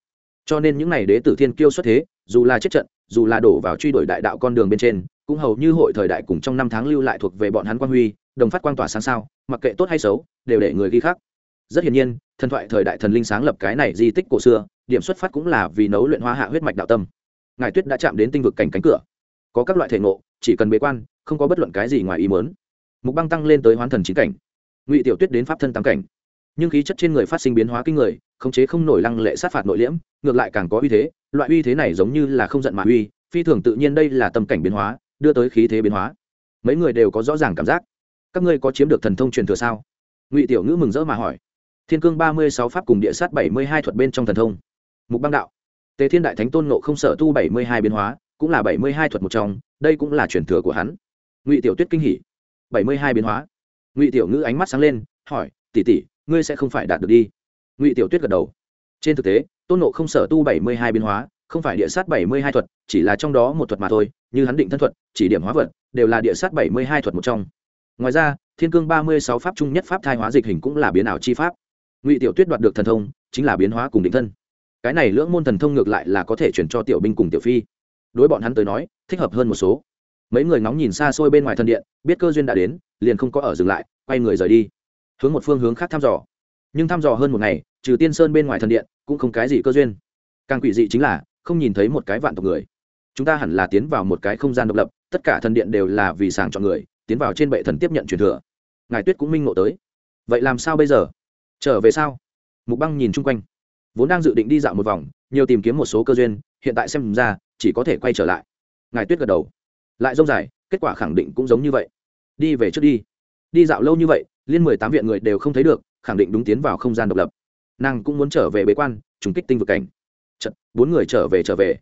cho nên những n à y đế tử thiên kiêu xuất thế, dù là chết trận, dù là đổ vào truy đuổi đại đạo con đường bên trên, cũng hầu như hội thời đại cùng trong năm tháng lưu lại thuộc về bọn hắn quan huy, đồng phát quang tỏa sáng sao, mặc kệ tốt hay xấu, đều để người ghi khác rất hiển nhiên, thần thoại thời đại thần linh sáng lập cái này di tích cổ xưa, điểm xuất phát cũng là vì nấu luyện hóa hạ huyết mạch đạo tâm. Ngài tuyết đã chạm đến tinh vực cảnh cánh cửa. Có các loại thể ngộ, chỉ cần bế quan, không có bất luận cái gì ngoài ý mớn mục băng tăng lên tới hoán thần chín cảnh. Ngụy tiểu tuyết đến pháp thân tám cảnh. Nhưng khí chất trên người phát sinh biến hóa kinh người khống chế không nổi lăng lệ sát phạt nội liễm, ngược lại càng có uy thế, loại uy thế này giống như là không giận mà uy, phi thường tự nhiên đây là tâm cảnh biến hóa, đưa tới khí thế biến hóa. Mấy người đều có rõ ràng cảm giác. Các ngươi có chiếm được thần thông truyền thừa sao? Ngụy tiểu ngữ mừng rỡ mà hỏi. Thiên cương ba mươi sáu pháp cùng địa sát bảy mươi hai thuật bên trong thần thông. Mục băng đạo. Tề thiên đại thánh tôn nộ không sở tu bảy mươi hai biến hóa, cũng là bảy mươi hai thuật một trong, đây cũng là truyền thừa của hắn. Ngụy tiểu tuyết kinh hỉ. bảy mươi hai biến hóa. Ngụy tiểu ngữ ánh mắt sáng lên, hỏi, tỷ tỷ, ngươi sẽ không phải đạt được đi? Ngụy tiểu tuyết gật đầu trên thực tế tôn nộ không sở tu bảy mươi hai biến hóa không phải địa sát bảy mươi hai thuật chỉ là trong đó một thuật mà thôi như hắn định thân thuật chỉ điểm hóa vật đều là địa sát bảy mươi hai thuật một trong ngoài ra thiên cương ba mươi sáu pháp trung nhất pháp thai hóa dịch hình cũng là biến ảo chi pháp ngụy tiểu tuyết đoạt được thần thông chính là biến hóa cùng định thân cái này lưỡng môn thần thông ngược lại là có thể chuyển cho tiểu binh cùng tiểu phi đối bọn hắn tới nói thích hợp hơn một số mấy người ngóng nhìn xa xôi bên ngoài thân điện biết cơ duyên đã đến liền không có ở dừng lại quay người rời đi hướng một phương hướng khác thăm dò nhưng thăm dò hơn một ngày, trừ tiên sơn bên ngoài thần điện, cũng không cái gì cơ duyên. Càng quỷ dị chính là, không nhìn thấy một cái vạn tộc người. Chúng ta hẳn là tiến vào một cái không gian độc lập, tất cả thần điện đều là vì sàng chọn người, tiến vào trên bệ thần tiếp nhận truyền thừa. Ngài tuyết cũng minh ngộ tới. Vậy làm sao bây giờ? Trở về sao? Mục băng nhìn chung quanh. Vốn đang dự định đi dạo một vòng, nhiều tìm kiếm một số cơ duyên, hiện tại xem ra, chỉ có thể quay trở lại. Ngài tuyết gật đầu. Lại dông dài, kết quả khẳng định cũng giống như vậy. Đi về trước đi. Đi dạo lâu như vậy, liên mười tám viện người đều không thấy được khẳng định đúng tiến vào không gian độc lập. Nàng cũng muốn trở về bế quan trùng kích tinh vực cảnh. Chật, bốn người trở về trở về.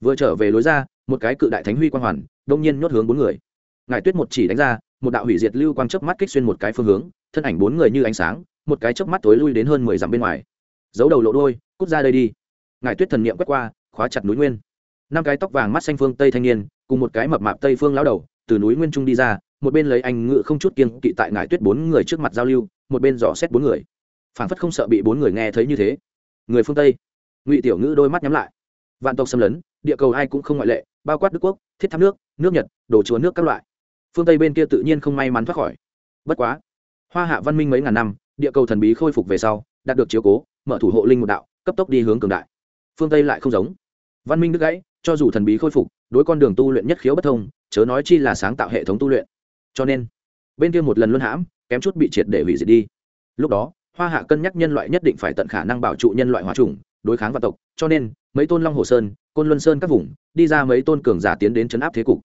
Vừa trở về lối ra một cái cự đại thánh huy quang hoàn đông nhiên nhốt hướng bốn người. Ngài tuyết một chỉ đánh ra một đạo hủy diệt lưu quang chớp mắt kích xuyên một cái phương hướng thân ảnh bốn người như ánh sáng một cái chớp mắt tối lui đến hơn mười dặm bên ngoài. Giấu đầu lộ đôi cút ra đây đi. Ngài tuyết thần niệm quét qua khóa chặt núi nguyên. Năm cái tóc vàng mắt xanh phương tây thanh niên cùng một cái mập mạp tây phương lão đầu từ núi nguyên trung đi ra một bên lấy anh ngự không chút kiên kỵ tại ngải tuyết bốn người trước mặt giao lưu, một bên dò xét bốn người. Phản phất không sợ bị bốn người nghe thấy như thế. Người phương tây. Ngụy tiểu ngữ đôi mắt nhắm lại. Vạn tộc xâm lấn, địa cầu ai cũng không ngoại lệ, bao quát đức quốc, thiết tháp nước nước nhật, đồ chúa nước các loại. Phương tây bên kia tự nhiên không may mắn thoát khỏi. Bất quá, hoa hạ văn minh mấy ngàn năm, địa cầu thần bí khôi phục về sau, đạt được chiếu cố, mở thủ hộ linh một đạo, cấp tốc đi hướng cường đại. Phương tây lại không giống. Văn minh đứt gãy, cho dù thần bí khôi phục, đối con đường tu luyện nhất khiếu bất thông, chớ nói chi là sáng tạo hệ thống tu luyện cho nên bên kia một lần luân hãm, kém chút bị triệt để hủy diệt đi. Lúc đó, hoa hạ cân nhắc nhân loại nhất định phải tận khả năng bảo trụ nhân loại hóa chủng, đối kháng vạn tộc, cho nên, mấy tôn long hồ sơn, côn luân sơn các vùng, đi ra mấy tôn cường giả tiến đến chấn áp thế cục.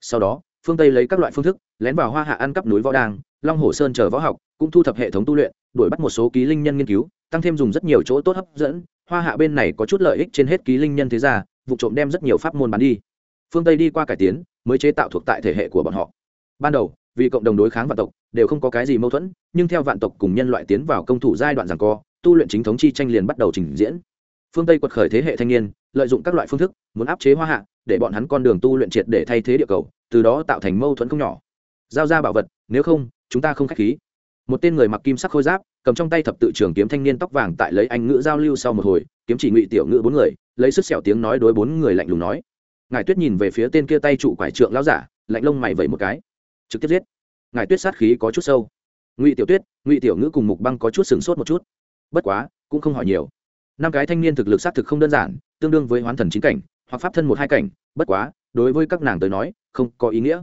Sau đó, phương tây lấy các loại phương thức, lén vào hoa hạ ăn cắp núi võ đàng, long hồ sơn chờ võ học, cũng thu thập hệ thống tu luyện, đuổi bắt một số ký linh nhân nghiên cứu, tăng thêm dùng rất nhiều chỗ tốt hấp dẫn. Hoa hạ bên này có chút lợi ích trên hết ký linh nhân thế gia, vụ trộm đem rất nhiều pháp môn bán đi. Phương tây đi qua cải tiến, mới chế tạo thuộc tại thể hệ của bọn họ ban đầu, vì cộng đồng đối kháng vạn tộc, đều không có cái gì mâu thuẫn, nhưng theo vạn tộc cùng nhân loại tiến vào công thủ giai đoạn rằng co, tu luyện chính thống chi tranh liền bắt đầu trình diễn. Phương tây quật khởi thế hệ thanh niên, lợi dụng các loại phương thức, muốn áp chế hoa hạ, để bọn hắn con đường tu luyện triệt để thay thế địa cầu, từ đó tạo thành mâu thuẫn không nhỏ. Giao ra bảo vật, nếu không, chúng ta không k h á c h khí. Một tên người mặc kim sắc khôi giáp, cầm trong tay thập tự trường kiếm thanh niên tóc vàng tại lấy anh ngữ giao lưu sau một hồi, kiếm chỉ ngụy tiểu ngữ bốn người, lấy sức sẹo tiếng nói đối bốn người lạnh lùng nói. Ngài tuyết nhìn về phía tên kia tay trụ quải trượng lao giả, lạnh lông mày vẩy một cái trực tiếp giết. Ngài tuyết sát khí có chút sâu. Ngụy tiểu tuyết, ngụy tiểu ngữ cùng mục băng có chút sửng sốt một chút. Bất quá, cũng không hỏi nhiều. Năm cái thanh niên thực lực xác thực không đơn giản, tương đương với hoán thần chính cảnh, hoặc pháp thân một hai cảnh. Bất quá, đối với các nàng tới nói, không có ý nghĩa.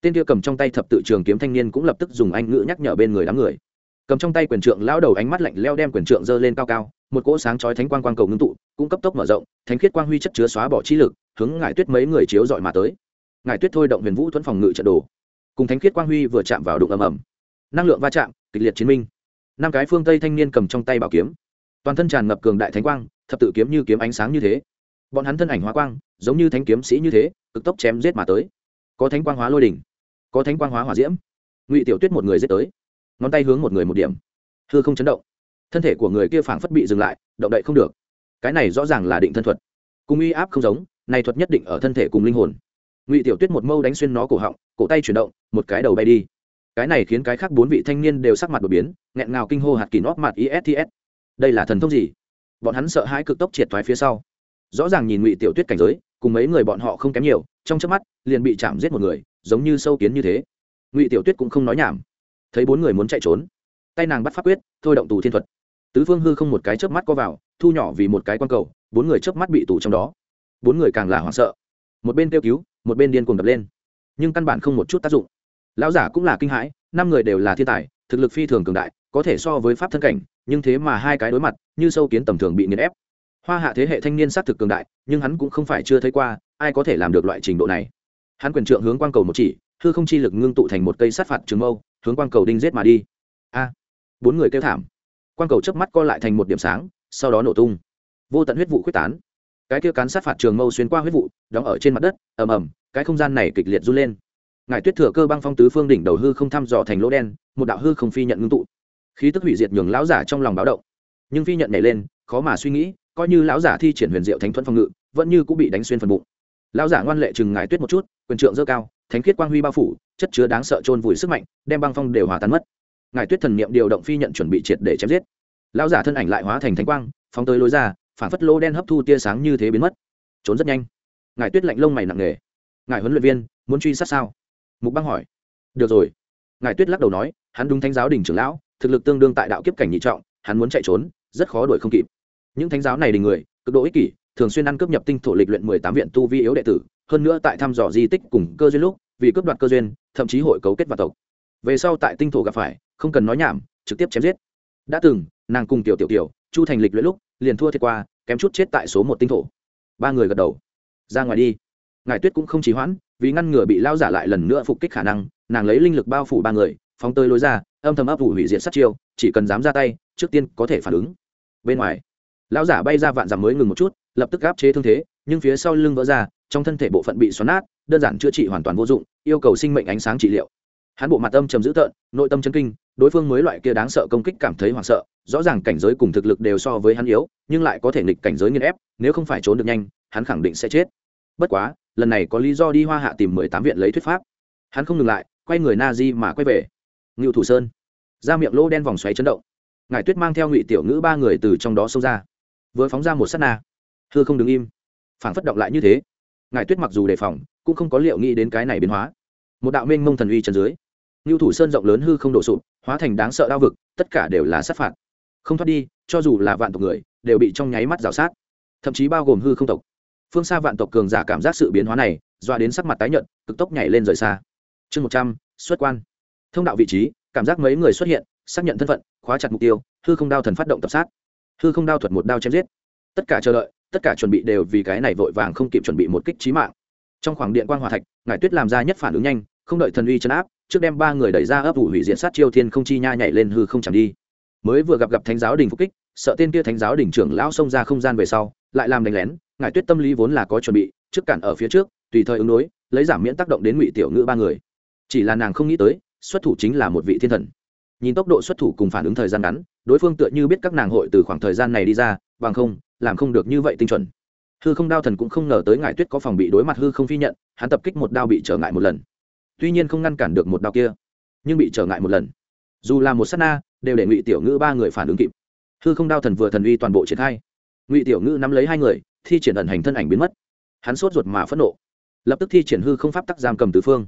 Tên kia cầm trong tay thập tự trường kiếm thanh niên cũng lập tức dùng anh ngữ nhắc nhở bên người đám người. Cầm trong tay quyền trượng lão đầu ánh mắt lạnh leo đem quyền trượng giơ lên cao cao, một cỗ sáng chói thánh quang quang cầu ngưng tụ, cũng cấp tốc mở rộng, thánh khiết quang huy chất chứa xóa bỏ chi lực, hướng ngải tuyết mấy người chiếu dọi mà tới. Ngải tuyết thôi động huyền vũ thuẫn phòng ngự trận đồ cùng thánh khiết quang huy vừa chạm vào đụng ầm ầm. Năng lượng va chạm, kịch liệt chiến minh. Năm cái phương tây thanh niên cầm trong tay bảo kiếm. Toàn thân tràn ngập cường đại thánh quang, thập tự kiếm như kiếm ánh sáng như thế. Bọn hắn thân ảnh hóa quang, giống như thánh kiếm sĩ như thế, cực tốc chém giết mà tới. Có thánh quang hóa lôi đỉnh, có thánh quang hóa hỏa diễm. Ngụy tiểu tuyết một người giết tới. Ngón tay hướng một người một điểm. Hư không chấn động. Thân thể của người kia phảng phất bị dừng lại, động đậy không được. Cái này rõ ràng là định thân thuật. Cùng uy áp không giống, này thuật nhất định ở thân thể cùng linh hồn ngụy tiểu tuyết một mâu đánh xuyên nó cổ họng cổ tay chuyển động một cái đầu bay đi cái này khiến cái khác bốn vị thanh niên đều sắc mặt đột biến nghẹn ngào kinh hô hạt kỳ nót mặt ists đây là thần thông gì bọn hắn sợ hãi cực tốc triệt thoái phía sau rõ ràng nhìn ngụy tiểu tuyết cảnh giới cùng mấy người bọn họ không kém nhiều trong chớp mắt liền bị chạm giết một người giống như sâu kiến như thế ngụy tiểu tuyết cũng không nói nhảm thấy bốn người muốn chạy trốn tay nàng bắt pháp quyết thôi động tù thiên thuật tứ phương hư không một cái chớp mắt co vào thu nhỏ vì một cái quan cầu bốn người chớp mắt bị tù trong đó bốn người càng là hoảng sợ một bên kêu cứu một bên điên cuồng đập lên. Nhưng căn bản không một chút tác dụng. Lão giả cũng là kinh hãi, năm người đều là thiên tài, thực lực phi thường cường đại, có thể so với pháp thân cảnh, nhưng thế mà hai cái đối mặt, như sâu kiến tầm thường bị nghiền ép. Hoa hạ thế hệ thanh niên xác thực cường đại, nhưng hắn cũng không phải chưa thấy qua, ai có thể làm được loại trình độ này. Hắn quyền trượng hướng quang cầu một chỉ thư không chi lực ngưng tụ thành một cây sát phạt trường mâu, hướng quang cầu đinh giết mà đi. A! Bốn người kêu thảm. Quang cầu chớp mắt co lại thành một điểm sáng, sau đó nổ tung. Vô tận huyết vụ quyết tán cái kia cán sát phạt trường mâu xuyên qua huyết vụ, đóng ở trên mặt đất, ầm ầm, cái không gian này kịch liệt run lên. Ngài tuyết thừa cơ băng phong tứ phương đỉnh đầu hư không thăm dò thành lỗ đen, một đạo hư không phi nhận ngưng tụ. Khí tức hủy diệt nhường lão giả trong lòng báo động. Nhưng phi nhận nhảy lên, khó mà suy nghĩ, coi như lão giả thi triển huyền diệu thánh thuẫn phòng ngự, vẫn như cũng bị đánh xuyên phần bụng. Lão giả ngoan lệ chừng ngài tuyết một chút, quyền trượng dơ cao, thánh khiết quang huy bao phủ, chất chứa đáng sợ trôn vùi sức mạnh, đem băng phong đều hòa tan mất. Ngài tuyết thần niệm điều động phi nhận chuẩn bị triệt để chém giết. Lão giả thân ảnh lại hóa thành thánh quang, phóng tới lối ra phản phất lô đen hấp thu tia sáng như thế biến mất. Trốn rất nhanh. Ngài tuyết lạnh lông mày nặng nề. Ngài huấn luyện viên, muốn truy sát sao? Mục băng hỏi. Được rồi. Ngài tuyết lắc đầu nói, hắn đúng thánh giáo đình trưởng lão, thực lực tương đương tại đạo kiếp cảnh nhị trọng, hắn muốn chạy trốn, rất khó đuổi không kịp. Những thánh giáo này đình người, cực độ ích kỷ, thường xuyên ăn cướp nhập tinh thổ lịch luyện mười tám viện tu vi yếu đệ tử, hơn nữa tại thăm dò di tích cùng cơ duyên lúc, vì cướp đoạt cơ duyên, thậm chí hội cấu kết vào tộc. Về sau tại tinh thổ gặp phải, không cần nói nhảm, trực tiếp chém giết. Đã từng, nàng cùng tiểu tiểu tiểu, chu thành lịch luyện lúc liền thua thiệt qua, kém chút chết tại số một tinh thổ. Ba người gật đầu. Ra ngoài đi. Ngài tuyết cũng không trì hoãn, vì ngăn ngừa bị lao giả lại lần nữa phục kích khả năng, nàng lấy linh lực bao phủ ba người, phóng tơi lối ra, âm thầm ấp ủ hủy diệt sát chiêu, chỉ cần dám ra tay, trước tiên có thể phản ứng. Bên ngoài, lão giả bay ra vạn dặm mới ngừng một chút, lập tức gáp chế thương thế, nhưng phía sau lưng vỡ ra, trong thân thể bộ phận bị xoắn nát, đơn giản chữa trị hoàn toàn vô dụng, yêu cầu sinh mệnh ánh sáng trị liệu. Hắn bộ mặt âm trầm dữ tợn, nội tâm chân kinh đối phương mới loại kia đáng sợ công kích cảm thấy hoảng sợ, rõ ràng cảnh giới cùng thực lực đều so với hắn yếu, nhưng lại có thể nghịch cảnh giới nghiên ép, nếu không phải trốn được nhanh, hắn khẳng định sẽ chết. Bất quá, lần này có lý do đi hoa hạ tìm mười tám viện lấy thuyết pháp. Hắn không ngừng lại, quay người na di mà quay về. Ngự thủ sơn. Ra miệng lỗ đen vòng xoáy chấn động. Ngài tuyết mang theo ngụy tiểu ngữ ba người từ trong đó xông ra. Vừa phóng ra một s á t na. Hư không đứng im. Phảng phất động lại như thế. Ngài tuyết mặc dù đề phòng, cũng không có liệu nghĩ đến cái này biến hóa. Một đạo minh mông thần uy chân dưới ngưu thủ sơn rộng lớn hư không đổ sụp, hóa thành đáng sợ đao vực, tất cả đều là sát phạt. Không thoát đi, cho dù là vạn tộc người, đều bị trong nháy mắt rào sát. Thậm chí bao gồm hư không tộc. Phương xa vạn tộc cường giả cảm giác sự biến hóa này, doa đến sắc mặt tái nhợt, cực tốc nhảy lên rời xa. Chương một trăm, xuất quan. Thông đạo vị trí, cảm giác mấy người xuất hiện, xác nhận thân phận, khóa chặt mục tiêu, hư không đao thần phát động tập sát. Hư không đao thuật một đao chém giết. Tất cả chờ đợi, tất cả chuẩn bị đều vì cái này vội vàng không kịp chuẩn bị một kích trí mạng. Trong khoảng điện quan hòa thạch, ngải tuyết làm ra nhất phản ứng nhanh, không đợi thần uy chấn áp trước đem ba người đẩy ra ấp ủ hủy diện sát chiêu thiên không chi nha nhảy lên hư không chẳng đi. Mới vừa gặp gặp thánh giáo đình phục kích, sợ tên kia thánh giáo đình trưởng lão xông ra không gian về sau, lại làm đánh lén, ngải tuyết tâm lý vốn là có chuẩn bị, trước cản ở phía trước, tùy thời ứng đối, lấy giảm miễn tác động đến ngụy tiểu ngữ ba người. Chỉ là nàng không nghĩ tới, xuất thủ chính là một vị thiên thần. Nhìn tốc độ xuất thủ cùng phản ứng thời gian ngắn, đối phương tựa như biết các nàng hội từ khoảng thời gian này đi ra, bằng không, làm không được như vậy tinh chuẩn. Hư không đao thần cũng không ngờ tới ngải tuyết có phòng bị đối mặt hư không phi nhận, hắn tập kích một đao bị trở ngại một lần tuy nhiên không ngăn cản được một đao kia, nhưng bị trở ngại một lần. Dù là một s á t na, đều để ngụy tiểu ngữ ba người phản ứng kịp. Hư không đao thần vừa thần uy toàn bộ triển khai. Ngụy tiểu ngữ nắm lấy hai người, thi triển ẩn hành thân ảnh biến mất. Hắn sốt ruột mà phẫn nộ. Lập tức thi triển hư không pháp tắc giam cầm tứ phương.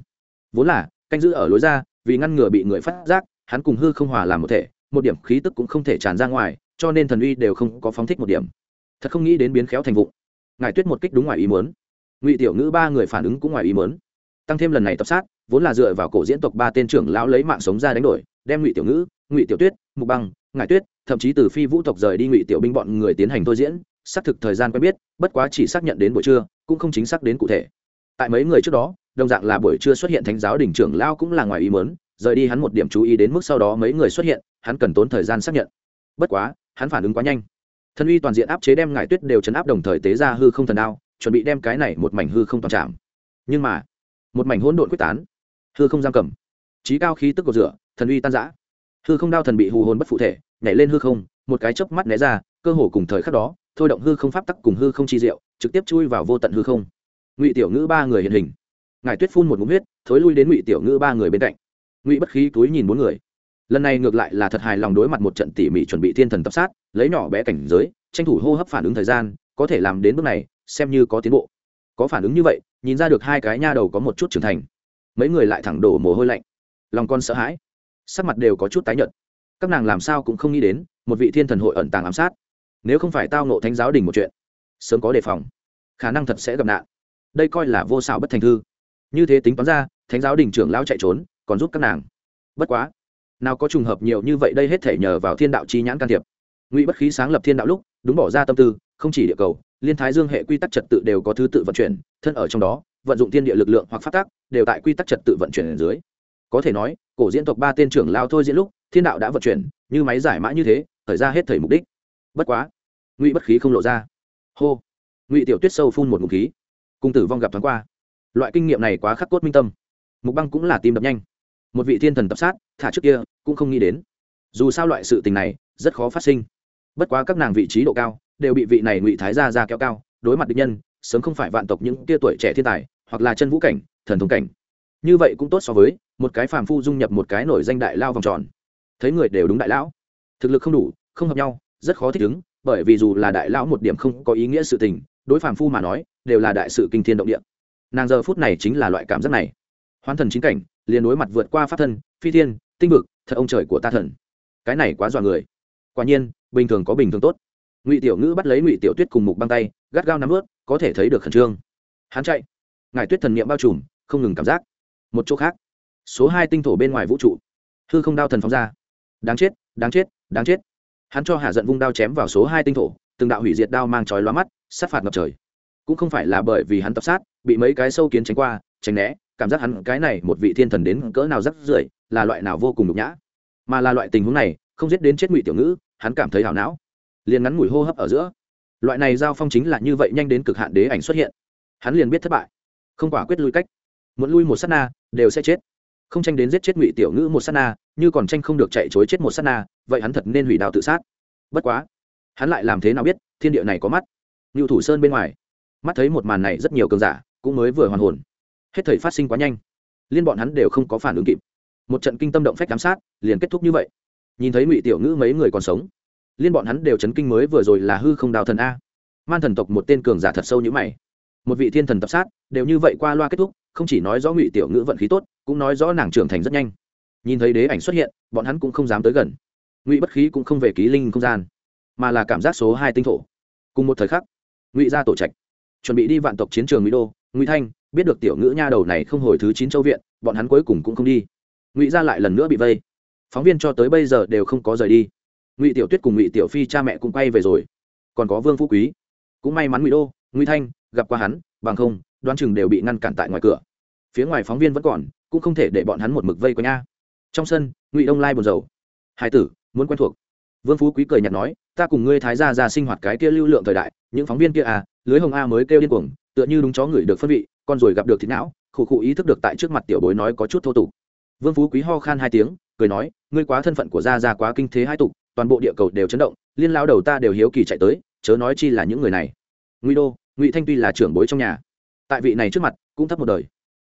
Vốn là, canh giữ ở lối ra, vì ngăn ngừa bị người phát giác, hắn cùng hư không hòa làm một thể, một điểm khí tức cũng không thể tràn ra ngoài, cho nên thần uy đều không có phóng thích một điểm. Thật không nghĩ đến biến khéo thành vụng ngài tuyết một kích đúng ngoài ý muốn. Ngụy tiểu ngữ ba người phản ứng cũng ngoài ý muốn. Tăng thêm lần này tập sát vốn là dựa vào cổ diễn tộc ba tên trưởng lão lấy mạng sống ra đánh đổi, đem ngụy tiểu ngữ, ngụy tiểu tuyết, mục băng, ngải tuyết, thậm chí từ phi vũ tộc rời đi ngụy tiểu binh bọn người tiến hành thôi diễn, xác thực thời gian quen biết, bất quá chỉ xác nhận đến buổi trưa, cũng không chính xác đến cụ thể. Tại mấy người trước đó, đồng dạng là buổi trưa xuất hiện thánh giáo đình trưởng lao cũng là ngoài ý mớn rời đi hắn một điểm chú ý đến mức sau đó mấy người xuất hiện, hắn cần tốn thời gian xác nhận. Bất quá, hắn phản ứng quá nhanh. Thân uy toàn diện áp chế đem ngải tuyết đều chấn áp đồng thời tế ra hư không thần đao, chuẩn bị đem cái này một mảnh hư không toàn chạm nhưng mà, một mảnh hỗn độn quyết tán hư không giam cầm. Trí cao khí tức cột rửa thần uy tan giã hư không đao thần bị hù hồn bất phụ thể, nhảy lên hư không, một cái chớp mắt né ra, cơ hồ cùng thời khắc đó, thôi động hư không pháp tắc cùng hư không chi diệu, trực tiếp chui vào vô tận hư không. Ngụy tiểu ngữ ba người hiện hình. Ngài tuyết phun một ngụm huyết, thối lui đến ngụy tiểu ngữ ba người bên cạnh. Ngụy bất khí túi nhìn bốn người. Lần này ngược lại là thật hài lòng đối mặt một trận tỉ mỉ chuẩn bị thiên thần tập sát, lấy nhỏ bé cảnh giới, tranh thủ hô hấp phản ứng thời gian, có thể làm đến bước này, xem như có tiến bộ. Có phản ứng như vậy, nhìn ra được hai cái nha đầu có một chút trưởng thành mấy người lại thẳng đổ mồ hôi lạnh. Lòng con sợ hãi, sắc mặt đều có chút tái nhợt. Các nàng làm sao cũng không nghĩ đến, một vị thiên thần hội ẩn tàng ám sát. Nếu không phải tao nộ thánh giáo đình một chuyện, sớm có đề phòng, khả năng thật sẽ gặp nạn. Đây coi là vô xảo bất thành thư. Như thế tính toán ra, thánh giáo đình trưởng lão chạy trốn, còn giúp các nàng. Bất quá, nào có trùng hợp nhiều như vậy đây hết thể nhờ vào thiên đạo chi nhãn can thiệp. Ngụy bất khí sáng lập thiên đạo lúc, đúng bỏ ra tâm tư, không chỉ địa cầu, liên thái dương hệ quy tắc trật tự đều có thứ tự vận chuyển, thân ở trong đó vận dụng thiên địa lực lượng hoặc phát tác đều tại quy tắc trật tự vận chuyển ở dưới. Có thể nói, cổ diễn tộc ba tên trưởng lao thôi diễn lúc, thiên đạo đã vận chuyển, như máy giải mã như thế thời ra hết thời mục đích. Bất quá, ngụy bất khí không lộ ra. Hô, ngụy tiểu tuyết sâu phun một ngụm khí. Cùng tử vong gặp thoáng qua. Loại kinh nghiệm này quá khắc cốt minh tâm. Mục băng cũng là tim đập nhanh. Một vị thiên thần tập sát, thả trước kia, cũng không nghĩ đến. Dù sao loại sự tình này, rất khó phát sinh. Bất quá các nàng vị trí độ cao, đều bị vị này ngụy thái gia ra kéo cao, đối mặt địch nhân sớm không phải vạn tộc những tia tuổi trẻ thiên tài, hoặc là chân vũ cảnh, thần thống cảnh. Như vậy cũng tốt so với một cái phàm phu dung nhập một cái nổi danh đại lao vòng tròn. Thấy người đều đúng đại lão. Thực lực không đủ, không hợp nhau, rất khó thích ứng, bởi vì dù là đại lão một điểm không có ý nghĩa sự tình, đối phàm phu mà nói, đều là đại sự kinh thiên động địa. Nàng giờ phút này chính là loại cảm giác này. Hoán thần chính cảnh, liền đối mặt vượt qua pháp thân, phi thiên, tinh vực, thật ông trời của ta thần. Cái này quá dọa người. Quả nhiên, bình thường có bình thường tốt. Ngụy tiểu ngữ bắt lấy ngụy tiểu tuyết cùng mục băng tay gắt gao nắm ướt, có thể thấy được khẩn trương. Hắn chạy. Ngài tuyết thần niệm bao trùm, không ngừng cảm giác. Một chỗ khác. Số hai tinh thổ bên ngoài vũ trụ. Hư không đao thần phóng ra. Đáng chết đáng chết đáng chết. Hắn cho hạ giận vung đao chém vào số hai tinh thổ, từng đạo hủy diệt đao mang trói lóa mắt, sát phạt ngập trời. Cũng không phải là bởi vì hắn tập sát, bị mấy cái sâu kiến tránh qua, tránh né, cảm giác hắn cái này một vị thiên thần đến cỡ nào rắc rưởi, là loại nào vô cùng nhục nhã. Mà là loại tình huống này, không giết đến chết ngụy tiểu ngữ, hắn cảm thấy hảo não. Liền ngắn ngủi hô hấp ở giữa loại này giao phong chính là như vậy nhanh đến cực hạn đế ảnh xuất hiện. Hắn liền biết thất bại. Không quả quyết lui cách. Muốn lui một s á t na, đều sẽ chết. Không tranh đến giết chết ngụy tiểu ngữ một s á t na, như còn tranh không được chạy chối chết một s á t na, vậy hắn thật nên hủy đạo tự sát. Bất quá, hắn lại làm thế nào biết, thiên địa này có mắt? Ngự thủ sơn bên ngoài, mắt thấy một màn này rất nhiều cường giả cũng mới vừa hoàn hồn. Hết thời phát sinh quá nhanh. Liên bọn hắn đều không có phản ứng kịp. Một trận kinh tâm động phách giám sát liền kết thúc như vậy. Nhìn thấy ngụy tiểu ngữ mấy người còn sống liên bọn hắn đều chấn kinh mới vừa rồi là hư không đào thần a. Man thần tộc một tên cường giả thật sâu như mày. Một vị thiên thần tập sát, đều như vậy qua loa kết thúc, không chỉ nói rõ ngụy tiểu ngữ vận khí tốt, cũng nói rõ nàng trưởng thành rất nhanh. Nhìn thấy đế ảnh xuất hiện, bọn hắn cũng không dám tới gần. Ngụy bất khí cũng không về ký linh không gian, mà là cảm giác số hai tinh thổ. Cùng một thời khắc, ngụy ra tổ trạch, chuẩn bị đi vạn tộc chiến trường ngụy đô, ngụy thanh, biết được tiểu ngữ nha đầu này không hồi thứ chín châu viện, bọn hắn cuối cùng cũng không đi. Ngụy ra lại lần nữa bị vây. Phóng viên cho tới bây giờ đều không có rời đi ngụy tiểu tuyết cùng ngụy tiểu phi cha mẹ cũng quay về rồi. Còn có vương phú quý. Cũng may mắn ngụy đô, ngụy thanh, gặp qua hắn, bằng không, đoán chừng đều bị ngăn cản tại ngoài cửa. Phía ngoài phóng viên vẫn còn, cũng không thể để bọn hắn một mực vây quanh nha trong sân, ngụy đông lai buồn rầu. Hai tử, muốn quen thuộc. Vương phú quý cười nhạt nói, ta cùng ngươi thái gia ra sinh hoạt cái kia lưu lượng thời đại, những phóng viên kia à lưới hồng a mới kêu điên cuồng, tựa như đúng chó người được phân vị, con rồi gặp được thịt não, khụ khụ ý thức được tại trước mặt tiểu bối nói có chút thô tục. Vương phú quý ho khan hai tiếng, cười nói, ngươi quá thân phận của gia gia quá kinh thế hai tục toàn bộ địa cầu đều chấn động, liên lao đầu ta đều hiếu kỳ chạy tới, chớ nói chi là những người này. Ngụy đô, ngụy thanh tuy là trưởng bối trong nhà, tại vị này trước mặt cũng thấp một đời.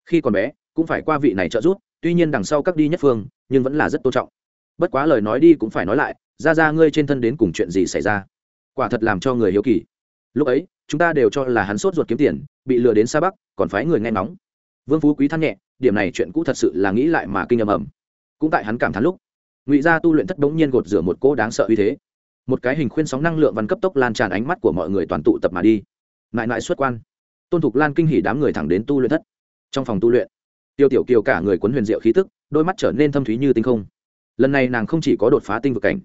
Khi còn bé, cũng phải qua vị này trợ giúp, tuy nhiên đằng sau các đi nhất phương, nhưng vẫn là rất tôn trọng. Bất quá lời nói đi cũng phải nói lại, ra ra ngươi trên thân đến cùng chuyện gì xảy ra? Quả thật làm cho người hiếu kỳ. Lúc ấy, chúng ta đều cho là hắn sốt ruột kiếm tiền, bị lừa đến xa bắc, còn phái người nghe ngóng. Vương phú quý than nhẹ, điểm này chuyện cũ thật sự là nghĩ lại mà kinh ầm ầm. Cũng tại hắn cảm thán lúc ngụy gia tu luyện thất đống nhiên gột rửa một cỗ đáng sợ uy thế. Một cái hình khuyên sóng năng lượng văn cấp tốc lan tràn ánh mắt của mọi người toàn tụ tập mà đi. Mãi mãi xuất quan. Tôn thục lan kinh hỉ đám người thẳng đến tu luyện thất. Trong phòng tu luyện, tiêu tiểu kiều cả người quấn huyền diệu khí tức, đôi mắt trở nên thâm thúy như tinh không. Lần này nàng không chỉ có đột phá tinh vực cảnh,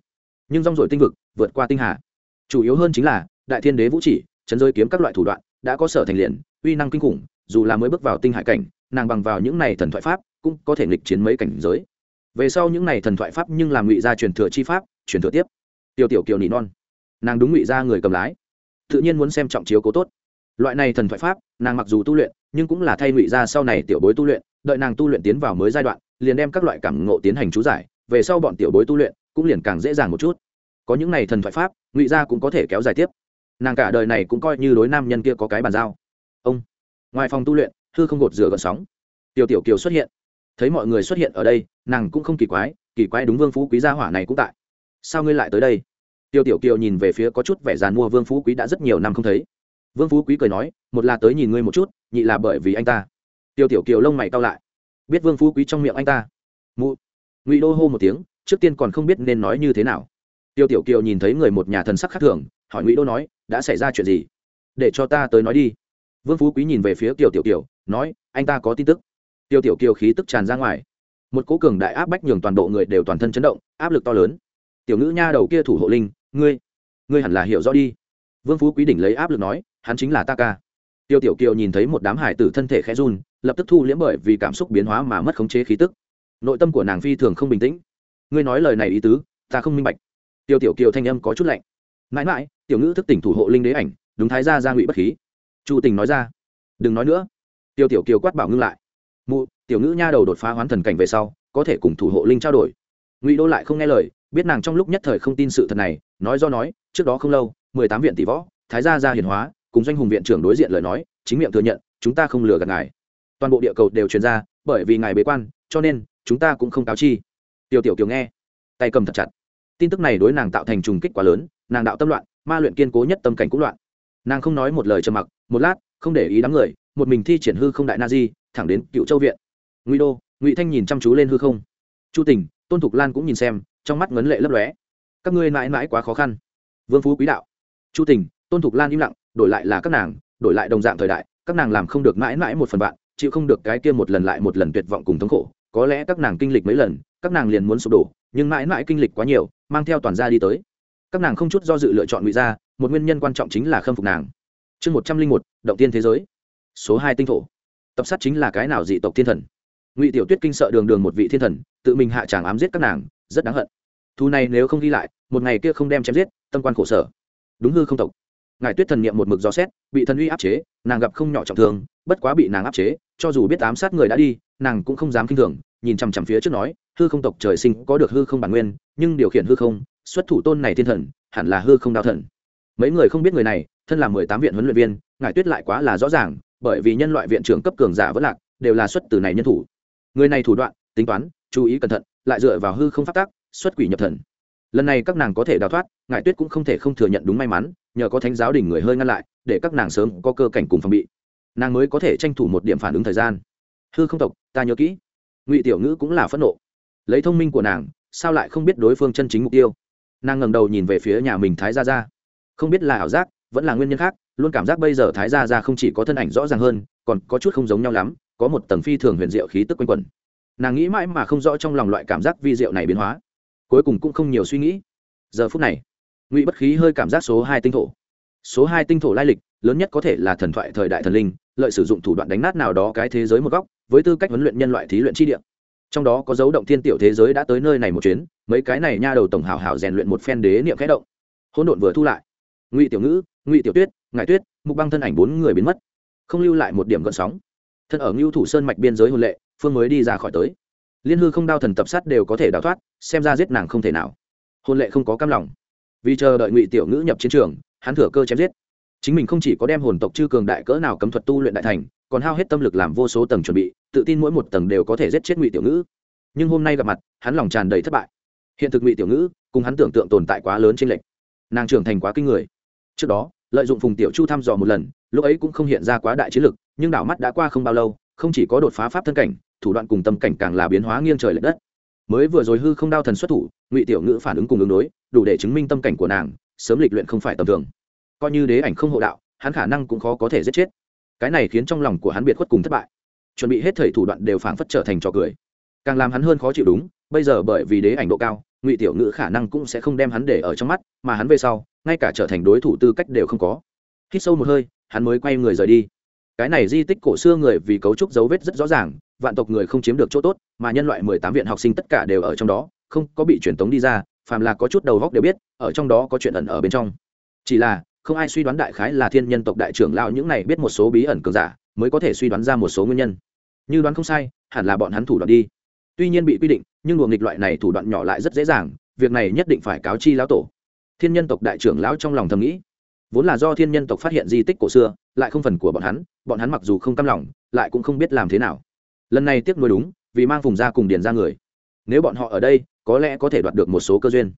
nhưng rong rổi tinh vực, vượt qua tinh hà. Chủ yếu hơn chính là, đại thiên đế vũ chỉ, chấn rơi kiếm các loại thủ đoạn, đã có sở thành liền, uy năng kinh khủng, dù là mới bước vào tinh hải cảnh, nàng bằng vào những này thần thoại pháp, cũng có thể nghịch chiến mấy cảnh giới về sau những này thần thoại pháp nhưng làm ngụy gia truyền thừa chi pháp, truyền thừa tiếp. Tiểu tiểu kiều nỉ non. Nàng đúng ngụy gia người cầm lái. Tự nhiên muốn xem trọng chiếu cố tốt. Loại này thần thoại pháp, nàng mặc dù tu luyện, nhưng cũng là thay ngụy gia sau này tiểu bối tu luyện, đợi nàng tu luyện tiến vào mới giai đoạn, liền đem các loại cảm ngộ tiến hành chú giải, về sau bọn tiểu bối tu luyện cũng liền càng dễ dàng một chút. Có những này thần thoại pháp, ngụy gia cũng có thể kéo dài tiếp. Nàng cả đời này cũng coi như đối nam nhân kia có cái bàn giao. Ông, ngoài phòng tu luyện, hư không gột rửa gợn sóng. Tiểu tiểu kiều xuất hiện thấy mọi người xuất hiện ở đây, nàng cũng không kỳ quái kỳ quái đúng vương phú quý gia hỏa này cũng tại. Sao ngươi lại tới đây? Tiêu tiểu kiều nhìn về phía có chút vẻ dàn mua vương phú quý đã rất nhiều năm không thấy. Vương phú quý cười nói, một là tới nhìn ngươi một chút, nhị là bởi vì anh ta. Tiêu tiểu kiều lông mày cao lại. Biết vương phú quý trong miệng anh ta? Mụ. Ngụy đô hô một tiếng, trước tiên còn không biết nên nói như thế nào. Tiêu tiểu kiều nhìn thấy người một nhà thần sắc khác thường, hỏi ngụy đô nói, đã xảy ra chuyện gì? Để cho ta tới nói đi. Vương phú quý nhìn về phía tiểu tiểu kiều, nói, anh ta có tin tức tiêu tiểu kiều khí tức tràn ra ngoài. Một cố cường đại áp bách nhường toàn bộ người đều toàn thân chấn động, áp lực to lớn. Tiểu ngữ nha đầu kia thủ hộ linh, ngươi ngươi hẳn là hiểu rõ đi. Vương phú quý đỉnh lấy áp lực nói, hắn chính là ta ca. Tiêu tiểu kiều nhìn thấy một đám hải tử thân thể khẽ run, lập tức thu liễm bởi vì cảm xúc biến hóa mà mất khống chế khí tức. Nội tâm của nàng phi thường không bình tĩnh. Ngươi nói lời này ý tứ, ta không minh bạch. Tiêu tiểu kiều thanh âm có chút lạnh. Mãi mãi, tiểu ngữ thức tỉnh thủ hộ linh đế ảnh, đúng thái gia gia ngụy bất khí. Chu tình nói ra. Đừng nói nữa. Tiêu tiểu kiều quát bảo ngưng lại mụ, tiểu ngữ nha đầu đột phá hoán thần cảnh về sau, có thể cùng thủ hộ linh trao đổi. Ngụy đô lại không nghe lời, biết nàng trong lúc nhất thời không tin sự thật này, nói do nói, trước đó không lâu, mười tám viện tỷ võ, thái gia gia hiền hóa, cùng doanh hùng viện trưởng đối diện lời nói, chính miệng thừa nhận, chúng ta không lừa gạt ngài. Toàn bộ địa cầu đều truyền ra, bởi vì ngài bế quan, cho nên, chúng ta cũng không cáo chi. Tiểu tiểu kiều nghe, tay cầm thật chặt. Tin tức này đối nàng tạo thành trùng kích quá lớn, nàng đạo tâm loạn, ma luyện kiên cố nhất tâm cảnh cũng loạn. Nàng không nói một lời trầm mặc, một lát, không để ý đám người một mình thi triển hư không đại na di, thẳng đến cựu châu viện. Ngụy đô, ngụy thanh nhìn chăm chú lên hư không. Chu tình, tôn thục lan cũng nhìn xem, trong mắt ngấn lệ lấp lóe. Các ngươi mãi mãi quá khó khăn. Vương phú quý đạo. Chu tình, tôn thục lan im lặng, đổi lại là các nàng, đổi lại đồng dạng thời đại, các nàng làm không được mãi mãi một phần bạn chịu không được cái kia một lần lại một lần tuyệt vọng cùng thống khổ. Có lẽ các nàng kinh lịch mấy lần, các nàng liền muốn sụp đổ, nhưng mãi mãi kinh lịch quá nhiều, mang theo toàn gia đi tới. Các nàng không chút do dự lựa chọn ngụy gia, một nguyên nhân quan trọng chính là khâm phục nàng. Chương một trăm linh một, động tiên thế giới số hai tinh thổ. Tập sát chính là cái nào dị tộc thiên thần? Ngụy tiểu tuyết kinh sợ đường đường một vị thiên thần, tự mình hạ tràng ám giết các nàng, rất đáng hận. Thu này nếu không ghi lại, một ngày kia không đem chém giết, tâm quan khổ sở. Đúng hư không tộc. Ngài tuyết thần niệm một mực gió xét, bị thần uy áp chế, nàng gặp không nhỏ trọng thương, bất quá bị nàng áp chế, cho dù biết ám sát người đã đi, nàng cũng không dám k i n h thường, nhìn chằm chằm phía trước nói, hư không tộc trời sinh có được hư không bản nguyên, nhưng điều khiển hư không, xuất thủ tôn này thiên thần, hẳn là hư không đao thần. Mấy người không biết người này, thân là mười tám viện huấn luyện viên, ngài tuyết lại quá là rõ ràng bởi vì nhân loại viện trưởng cấp cường giả vẫn lạc, đều là xuất từ này nhân thủ. Người này thủ đoạn, tính toán, chú ý cẩn thận, lại dựa vào hư không phát tác xuất quỷ nhập thần. Lần này các nàng có thể đào thoát ngại tuyết cũng không thể không thừa nhận đúng may mắn, nhờ có thánh giáo đỉnh người hơi ngăn lại, để các nàng sớm có cơ cảnh cùng phòng bị. Nàng mới có thể tranh thủ một điểm phản ứng thời gian. Hư không tộc, ta nhớ kỹ. Ngụy tiểu ngữ cũng là phẫn nộ. Lấy thông minh của nàng, sao lại không biết đối phương chân chính mục tiêu? Nàng ngẩng đầu nhìn về phía nhà mình thái gia gia. Không biết là ảo giác, vẫn là nguyên nhân khác luôn cảm giác bây giờ thái gia gia không chỉ có thân ảnh rõ ràng hơn, còn có chút không giống nhau lắm, có một tầng phi thường huyền diệu khí tức quanh quẩn. Nàng nghĩ mãi mà không rõ trong lòng loại cảm giác vi diệu này biến hóa. Cuối cùng cũng không nhiều suy nghĩ. Giờ phút này, ngụy bất khí hơi cảm giác số hai tinh thổ. Số hai tinh thổ lai lịch, lớn nhất có thể là thần thoại thời đại thần linh, lợi sử dụng thủ đoạn đánh nát nào đó cái thế giới một góc, với tư cách huấn luyện nhân loại thí luyện chi địa. Trong đó có dấu động thiên tiểu thế giới đã tới nơi này một chuyến, mấy cái này nha đầu tổng hảo hảo rèn luyện một phen đế niệm khẽ động. Hỗn độn vừa thu lại. Ngụy tiểu ngữ, ngụy tiểu tuyết ngải tuyết, mục băng thân ảnh bốn người biến mất, không lưu lại một điểm gợn sóng. Thân ở ngưu thủ sơn mạch biên giới hôn lệ, phương mới đi ra khỏi tới. Liên hư không đao thần tập sát đều có thể đào thoát, xem ra giết nàng không thể nào. Hôn lệ không có cam lòng. Vì chờ đợi ngụy tiểu ngữ nhập chiến trường, hắn thừa cơ chém giết. Chính mình không chỉ có đem hồn tộc chư cường đại cỡ nào cấm thuật tu luyện đại thành, còn hao hết tâm lực làm vô số tầng chuẩn bị, tự tin mỗi một tầng đều có thể giết chết ngụy tiểu ngữ. Nhưng hôm nay gặp mặt, hắn lòng tràn đầy thất bại. Hiện thực ngụy tiểu ngữ, cùng hắn tưởng tượng tồn tại quá lớn trên lệch. Nàng trưởng thành quá kinh người. Trước đó lợi dụng phùng tiểu chu thăm dò một lần, lúc ấy cũng không hiện ra quá đại chiến lực, nhưng đảo mắt đã qua không bao lâu, không chỉ có đột phá pháp thân cảnh, thủ đoạn cùng tâm cảnh càng là biến hóa nghiêng trời lệch đất. Mới vừa rồi hư không đao thần xuất thủ, ngụy tiểu ngữ phản ứng cùng ứng đối, đủ để chứng minh tâm cảnh của nàng, sớm lịch luyện không phải tầm thường. Coi như đế ảnh không hộ đạo, hắn khả năng cũng khó có thể giết chết. Cái này khiến trong lòng của hắn biệt khuất cùng thất bại. Chuẩn bị hết thời thủ đoạn đều phảng phất trở thành trò cười. Càng làm hắn hơn khó chịu đúng bây giờ bởi vì đế ảnh độ cao, ngụy tiểu ngữ khả năng cũng sẽ không đem hắn để ở trong mắt, mà hắn về sau, ngay cả trở thành đối thủ tư cách đều không có. Hít sâu một hơi, hắn mới quay người rời đi. Cái này di tích cổ xưa người vì cấu trúc dấu vết rất rõ ràng, vạn tộc người không chiếm được chỗ tốt, mà nhân loại mười tám viện học sinh tất cả đều ở trong đó, không có bị truyền tống đi ra, phàm là có chút đầu góc đều biết, ở trong đó có chuyện ẩn ở bên trong. Chỉ là, không ai suy đoán đại khái là thiên nhân tộc đại trưởng lão những này biết một số bí ẩn cường giả, mới có thể suy đoán ra một số nguyên nhân. Như đoán không sai, hẳn là bọn hắn thủ đoạn đi tuy nhiên bị quy định, nhưng luồng nghịch loại này thủ đoạn nhỏ lại rất dễ dàng, việc này nhất định phải cáo chi lão tổ. Thiên nhân tộc đại trưởng lão trong lòng thầm nghĩ. Vốn là do thiên nhân tộc phát hiện di tích cổ xưa, lại không phần của bọn hắn bọn hắn mặc dù không cam lòng, lại cũng không biết làm thế nào. Lần này tiếc nuôi đúng, vì mang vùng ra cùng điền ra người. Nếu bọn họ ở đây, có lẽ có thể đoạt được một số cơ duyên.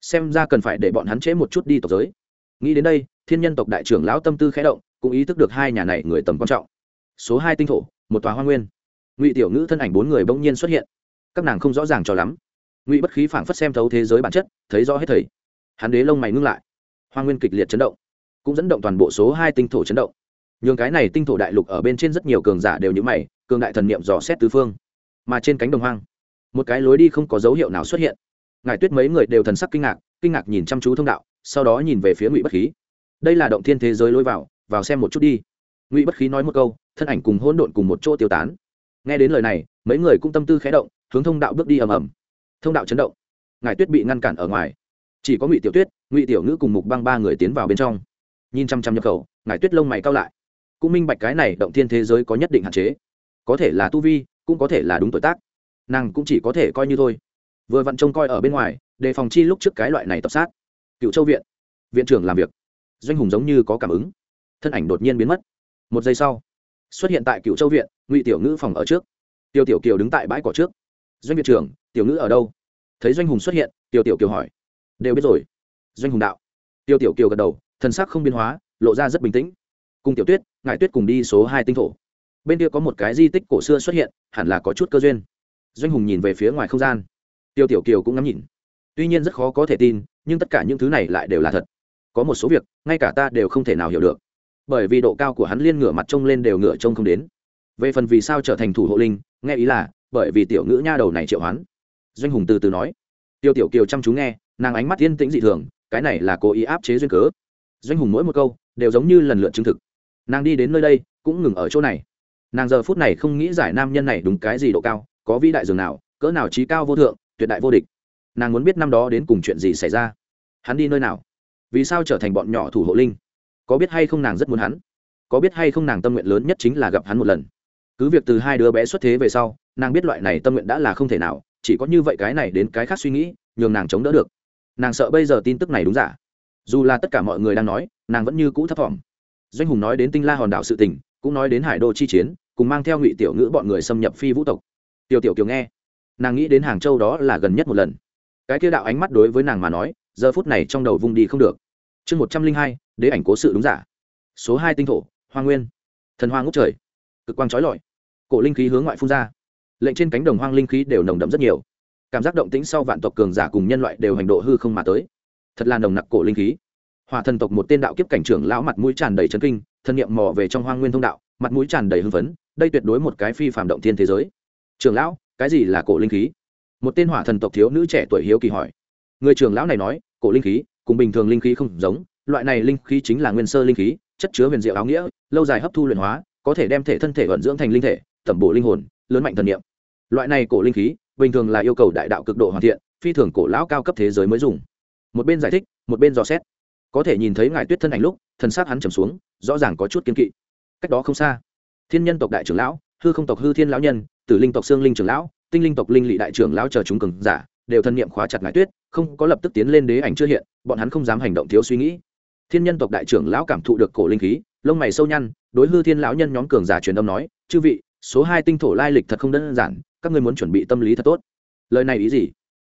Xem ra cần phải để bọn hắn chế một chút đi tộc giới. Nghĩ đến đây, thiên nhân tộc đại trưởng lão tâm tư khẽ động, cũng ý thức được hai nhà này người tầm quan trọng. Số hai tinh thổ, một tòa hoa nguyên. Ngụy tiểu ngữ thân ảnh bốn người bỗng nhiên xuất hiện các nàng không rõ ràng cho lắm. Ngụy bất khí phảng phất xem thấu thế giới bản chất, thấy rõ hết thầy. Hắn đế lông mày ngưng lại. Hoa nguyên kịch liệt chấn động, cũng dẫn động toàn bộ số hai tinh thổ chấn động. Nhường cái này tinh thổ đại lục ở bên trên rất nhiều cường giả đều như mày, cường đại thần niệm dò xét tứ phương. Mà trên cánh đồng hoang, một cái lối đi không có dấu hiệu nào xuất hiện. Ngài tuyết mấy người đều thần sắc kinh ngạc kinh ngạc nhìn chăm chú thông đạo, sau đó nhìn về phía ngụy bất khí. Đây là động thiên thế giới lối vào vào xem một chút đi. Ngụy bất khí nói một câu, thân ảnh cùng hỗn độn cùng một chỗ tiêu tán nghe đến lời này, mấy người cũng tâm tư khé động, hướng thông đạo bước đi ầm ầm. Thông đạo chấn động. Ngài tuyết bị ngăn cản ở ngoài. Chỉ có ngụy tiểu tuyết, ngụy tiểu ngữ cùng mục băng ba người tiến vào bên trong. Nhìn chăm chăm nhập khẩu ngài tuyết lông mày cao lại. Cũng minh bạch cái này động thiên thế giới có nhất định hạn chế. Có thể là tu vi, cũng có thể là đúng tuổi tác. Nàng cũng chỉ có thể coi như thôi. Vừa vặn trông coi ở bên ngoài, đề phòng chi lúc trước cái loại này tập sát. Cựu châu viện. Viện trưởng làm việc. Doanh hùng giống như có cảm ứng. Thân ảnh đột nhiên biến mất. Một giây sau xuất hiện tại cựu châu viện, ngụy tiểu ngữ phòng ở trước. Tiêu tiểu kiều đứng tại bãi cỏ trước. Doanh viện trưởng, tiểu ngữ ở đâu? Thấy doanh hùng xuất hiện, tiêu tiểu kiều hỏi. Đều biết rồi. Doanh hùng đạo. Tiêu tiểu kiều gật đầu, thần sắc không biến hóa, lộ ra rất bình tĩnh. Cùng tiểu tuyết ngại tuyết cùng đi số hai tinh thổ. Bên kia có một cái di tích cổ xưa xuất hiện, hẳn là có chút cơ duyên. Doanh hùng nhìn về phía ngoài không gian. Tiêu tiểu kiều cũng ngắm nhìn. Tuy nhiên rất khó có thể tin, nhưng tất cả những thứ này lại đều là thật. Có một số việc, ngay cả ta đều không thể nào hiểu được bởi vì độ cao của hắn liên ngửa mặt trông lên đều ngửa trông không đến. Về phần vì sao trở thành thủ hộ linh, nghe ý là, bởi vì tiểu ngữ nha đầu này triệu hoán. Doanh hùng từ từ nói. Tiêu tiểu kiều chăm chú nghe, nàng ánh mắt yên tĩnh dị thường, cái này là cố ý áp chế duyên cớ. Doanh hùng mỗi một câu, đều giống như lần lượt chứng thực. Nàng đi đến nơi đây, cũng ngừng ở chỗ này. Nàng giờ phút này không nghĩ giải nam nhân này đúng cái gì độ cao, có vĩ đại dường nào, cỡ nào trí cao vô thượng, tuyệt đại vô địch. Nàng muốn biết năm đó đến cùng chuyện gì xảy ra. Hắn đi nơi nào? Vì sao trở thành bọn nhỏ thủ hộ linh? Có biết hay không nàng rất muốn hắn? Có biết hay không nàng tâm nguyện lớn nhất chính là gặp hắn một lần? Cứ việc từ hai đứa bé xuất thế về sau, nàng biết loại này tâm nguyện đã là không thể nào, chỉ có như vậy cái này đến cái khác suy nghĩ, nhường nàng chống đỡ được. Nàng sợ bây giờ tin tức này đúng giả. Dù là tất cả mọi người đang nói, nàng vẫn như cũ thấp t doanh hùng nói đến tinh la hòn đảo sự tình, cũng nói đến hải đô chi chiến, cùng mang theo ngụy tiểu ngữ bọn người xâm nhập phi vũ tộc. Tiểu tiểu kiều nghe, nàng nghĩ đến hàng châu đó là gần nhất một lần. Cái kia đạo ánh mắt đối với nàng mà nói, giờ phút này trong đầu vung đi không được. Chương một trăm linh hai đế ảnh cố sự đúng giả. Số hai tinh thổ, hoa nguyên. Thần hoa ngốc trời. Cực quang trói lọi. Cổ linh khí hướng ngoại phun ra. Lệnh trên cánh đồng hoang linh khí đều nồng đậm rất nhiều. Cảm giác động tĩnh sau vạn tộc cường giả cùng nhân loại đều hành độ hư không mà tới. Thật là nồng nặc cổ linh khí. Hòa thần tộc một tên đạo kiếp cảnh trưởng lão mặt mũi tràn đầy trấn kinh, thân nhiệm mò về trong hoang nguyên thông đạo, mặt mũi tràn đầy hưng phấn, đây tuyệt đối một cái phi phạm động thiên thế giới. Trưởng lão, cái gì là cổ linh khí? Một tên hỏa thần tộc thiếu nữ trẻ tuổi hiếu kỳ hỏi. Người trưởng lão này nói, cổ linh khí cùng bình thường linh khí không giống loại này linh khí chính là nguyên sơ linh khí, chất chứa huyền diệu áo nghĩa, lâu dài hấp thu luyện hóa, có thể đem thể thân thể vận dưỡng thành linh thể, tẩm bổ linh hồn, lớn mạnh thần niệm. Loại này cổ linh khí, bình thường là yêu cầu đại đạo cực độ hoàn thiện, phi thường cổ lão cao cấp thế giới mới dùng. Một bên giải thích, một bên dò xét. Có thể nhìn thấy ngài tuyết thân ảnh lúc, thần xác hắn trầm xuống, rõ ràng có chút kiên kỵ. Cách đó không xa, thiên nhân tộc đại trưởng lão, hư không tộc hư thiên lão nhân, tử linh tộc xương linh trưởng lão, tinh linh tộc linh lị đại trưởng lão chờ chúng cường giả, đều thân niệm khóa chặt ngài tuyết, không có lập tức tiến lên đế ảnh chưa hiện, bọn hắn không dám hành động thiếu suy nghĩ thiên nhân tộc đại trưởng lão cảm thụ được cổ linh khí, lông mày sâu nhăn, đối hư thiên lão nhân nhóm cường giả truyền âm nói, chư vị, số hai tinh thổ lai lịch thật không đơn giản, các ngươi muốn chuẩn bị tâm lý thật tốt. Lời này ý gì?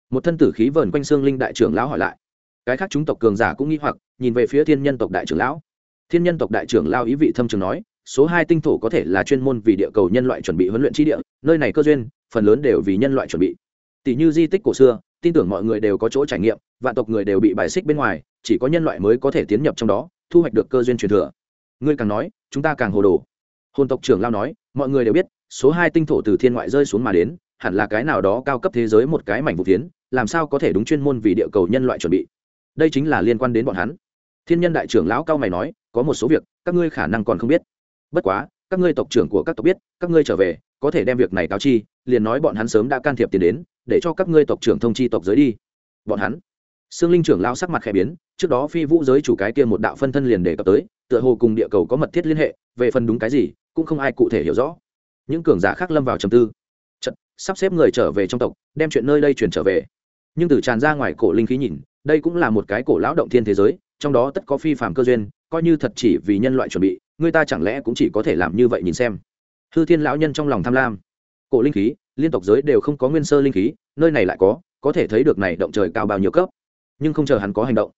Một thân tử khí vờn quanh xương linh đại trưởng lão hỏi lại. Cái khác chúng tộc cường giả cũng nghi hoặc, nhìn về phía thiên nhân tộc đại trưởng lão. Thiên nhân tộc đại trưởng lao ý vị thâm trường nói, số hai tinh thổ có thể là chuyên môn vì địa cầu nhân loại chuẩn bị huấn luyện tri địa, nơi này cơ duyên, phần lớn đều vì nhân loại chuẩn bị. Tỷ như di tích cổ xưa tin tưởng mọi người đều có chỗ trải nghiệm, vạn tộc người đều bị bài xích bên ngoài, chỉ có nhân loại mới có thể tiến nhập trong đó, thu hoạch được cơ duyên truyền thừa. Ngươi càng nói, chúng ta càng hồ đồ. Hồn tộc trưởng lao nói, mọi người đều biết, số hai tinh thổ từ thiên ngoại rơi xuống mà đến, hẳn là cái nào đó cao cấp thế giới một cái mảnh vụ tiến làm sao có thể đúng chuyên môn vì địa cầu nhân loại chuẩn bị? Đây chính là liên quan đến bọn hắn. Thiên nhân đại trưởng lão cao mày nói, có một số việc, các ngươi khả năng còn không biết. Bất quá, các ngươi tộc trưởng của các tộc biết, các ngươi trở về, có thể đem việc này cáo chi, liền nói bọn hắn sớm đã can thiệp tiền đến để cho các ngươi tộc trưởng thông chi tộc giới đi. Bọn hắn. Xương linh trưởng lao sắc mặt khẽ biến trước đó phi vũ giới chủ cái kia một đạo phân thân liền đề cập tới tựa hồ cùng địa cầu có mật thiết liên hệ về phần đúng cái gì cũng không ai cụ thể hiểu rõ. Những cường giả khác lâm vào trầm tư. Chật, sắp xếp người trở về trong tộc đem chuyện nơi đây chuyển trở về. Nhưng từ tràn ra ngoài cổ linh khí nhìn đây cũng là một cái cổ lão động thiên thế giới trong đó tất có phi phạm cơ duyên coi như thật chỉ vì nhân loại chuẩn bị người ta chẳng lẽ cũng chỉ có thể làm như vậy nhìn xem. Hư thiên lão nhân trong lòng tham lam cổ linh khí, liên tộc giới đều không có nguyên sơ linh khí, nơi này lại có có thể thấy được này động trời cao bao nhiêu cấp. Nhưng không chờ hắn có hành động,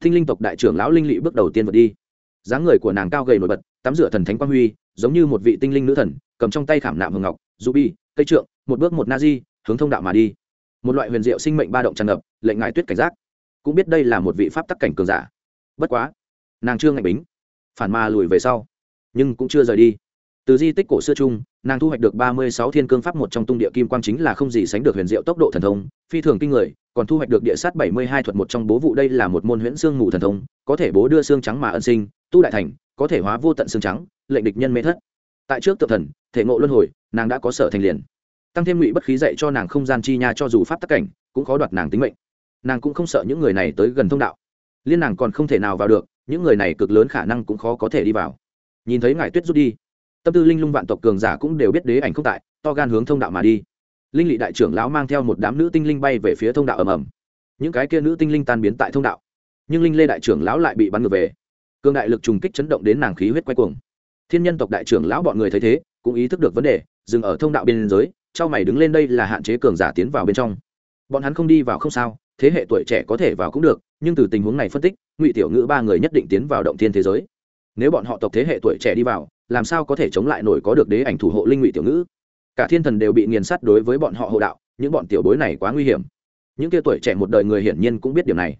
thinh linh tộc đại trưởng lão linh lị bước đầu tiên vượt đi. Dáng người của nàng cao gầy nổi bật, tắm rửa thần thánh quang huy, giống như một vị tinh linh nữ thần, cầm trong tay khảm nạm hường ngọc du bi, cây trượng, một bước một na di, hướng thông đạo mà đi. Một loại huyền diệu sinh mệnh ba động tràn ngập, lệnh ngại tuyết cảnh giác. Cũng biết đây là một vị pháp tắc cảnh cường giả. Bất quá, nàng chưa ngạch bính, phản ma lùi về sau, nhưng cũng chưa rời đi từ di tích cổ xưa chung, nàng thu hoạch được ba mươi sáu thiên cương pháp một trong tung địa kim quang chính là không gì sánh được huyền diệu tốc độ thần thông, phi thường kinh người, còn thu hoạch được địa sát bảy mươi hai thuật một trong bố vụ đây là một môn huyễn xương ngủ thần thông, có thể bố đưa xương trắng mà ân sinh, tu đại thành, có thể hóa vô tận xương trắng, lệnh địch nhân mê thất. Tại trước tự thần, thể ngộ luân hồi, nàng đã có sở thành liền. Tăng thêm ngụy bất khí dạy cho nàng không gian chi nha cho dù pháp tắc cảnh, cũng khó đoạt nàng tính mệnh. Nàng cũng không sợ những người này tới gần thông đạo. Liên nàng còn không thể nào vào được, những người này cực lớn khả năng cũng khó có thể đi vào. Nhìn thấy ngài tuyết rút đi tâm tư linh lung vạn tộc cường giả cũng đều biết đế ảnh không tại, to gan hướng thông đạo mà đi. Linh lị đại trưởng lão mang theo một đám nữ tinh linh bay về phía thông đạo ầm ầm. Những cái kia nữ tinh linh tan biến tại thông đạo, nhưng linh lê đại trưởng lão lại bị bắn ngược về. Cường đại lực trùng kích chấn động đến nàng khí huyết quay cuồng. Thiên nhân tộc đại trưởng lão bọn người thấy thế, cũng ý thức được vấn đề, dừng ở thông đạo biên giới trao mày đứng lên đây là hạn chế cường giả tiến vào bên trong. Bọn hắn không đi vào không sao, thế hệ tuổi trẻ có thể vào cũng được, nhưng từ tình huống này phân tích, ngụy tiểu ngữ ba người nhất định tiến vào động thiên thế giới. Nếu bọn họ tộc thế hệ tuổi trẻ đi vào làm sao có thể chống lại nổi có được đế ảnh thủ hộ linh ngụy tiểu ngữ? Cả thiên thần đều bị nghiền sát đối với bọn họ hộ đạo, những bọn tiểu bối này quá nguy hiểm. Những kia tuổi trẻ một đời người hiển nhiên cũng biết điểm này.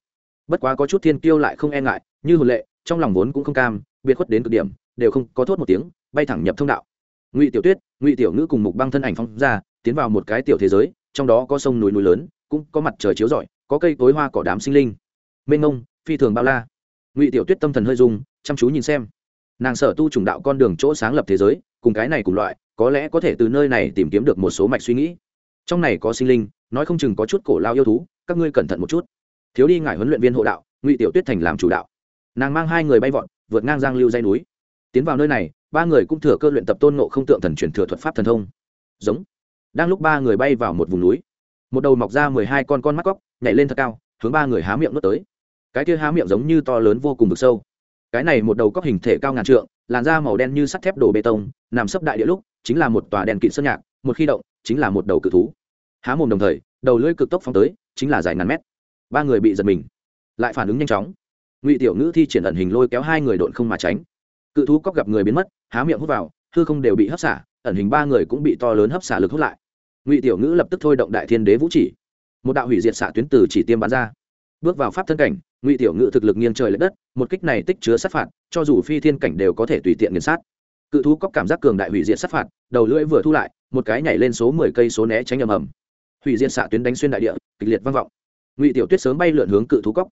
Bất quá có chút thiên kiêu lại không e ngại, như hồn lệ, trong lòng vốn cũng không cam, biệt khuất đến cực điểm, đều không có thốt một tiếng, bay thẳng nhập thông đạo. Ngụy tiểu tuyết, ngụy tiểu ngữ cùng mục băng thân ảnh phong ra, tiến vào một cái tiểu thế giới, trong đó có sông núi núi lớn, cũng có mặt trời chiếu rọi, có cây cối hoa cỏ đám sinh linh. Mênh ngông phi thường bao la. Ngụy tiểu tuyết tâm thần hơi dùng chăm chú nhìn xem nàng sở tu trùng đạo con đường chỗ sáng lập thế giới, cùng cái này cùng loại, có lẽ có thể từ nơi này tìm kiếm được một số mạch suy nghĩ. Trong này có sinh linh, nói không chừng có chút cổ lao yêu thú, các ngươi cẩn thận một chút. Thiếu đi ngại huấn luyện viên hộ đạo, ngụy tiểu tuyết thành làm chủ đạo. Nàng mang hai người bay vọt, vượt ngang giang lưu dây núi. Tiến vào nơi này, ba người cũng thừa cơ luyện tập tôn nộ không tượng thần truyền thừa thuật pháp thần thông. Giống. Đang lúc ba người bay vào một vùng núi, một đầu mọc ra mười hai con con mắt cóc nhảy lên thật cao, hướng ba người há miệng nuốt tới. Cái kia há miệng giống như to lớn vô cùng vực sâu cái này một đầu cóc hình thể cao ngàn trượng, làn da màu đen như sắt thép đổ bê tông, nằm sấp đại địa lúc, chính là một tòa đèn kịt sơn nhạc, một khi động, chính là một đầu cự thú. Há mồm đồng thời, đầu lưỡi cực tốc phóng tới, chính là dài ngàn mét. Ba người bị giật mình, lại phản ứng nhanh chóng. Ngụy tiểu ngữ thi triển ẩn hình lôi kéo hai người độn không mà tránh. Cự thú cóc gặp người biến mất, há miệng hút vào, hư không đều bị hấp xả, ẩn hình ba người cũng bị to lớn hấp xả lực hút lại. Ngụy tiểu ngữ lập tức thôi động đại thiên đế vũ chỉ. Một đạo hủy diệt xạ tuyến từ chỉ tiêm bắn ra. Bước vào pháp thân cảnh ngụy tiểu Ngự thực lực nghiêng trời l ệ đất, một kích này tích chứa sát phạt, cho dù phi thiên cảnh đều có thể tùy tiện nghiền sát. Cự thú cóc cảm giác cường đại hủy diệt sát phạt, đầu lưỡi vừa thu lại, một cái nhảy lên số mười cây số né tránh ầm ầm. Hủy diệt xạ tuyến đánh xuyên đại địa, kịch liệt vang vọng. Ngụy tiểu tuyết sớm bay lượn hướng cự thú cóc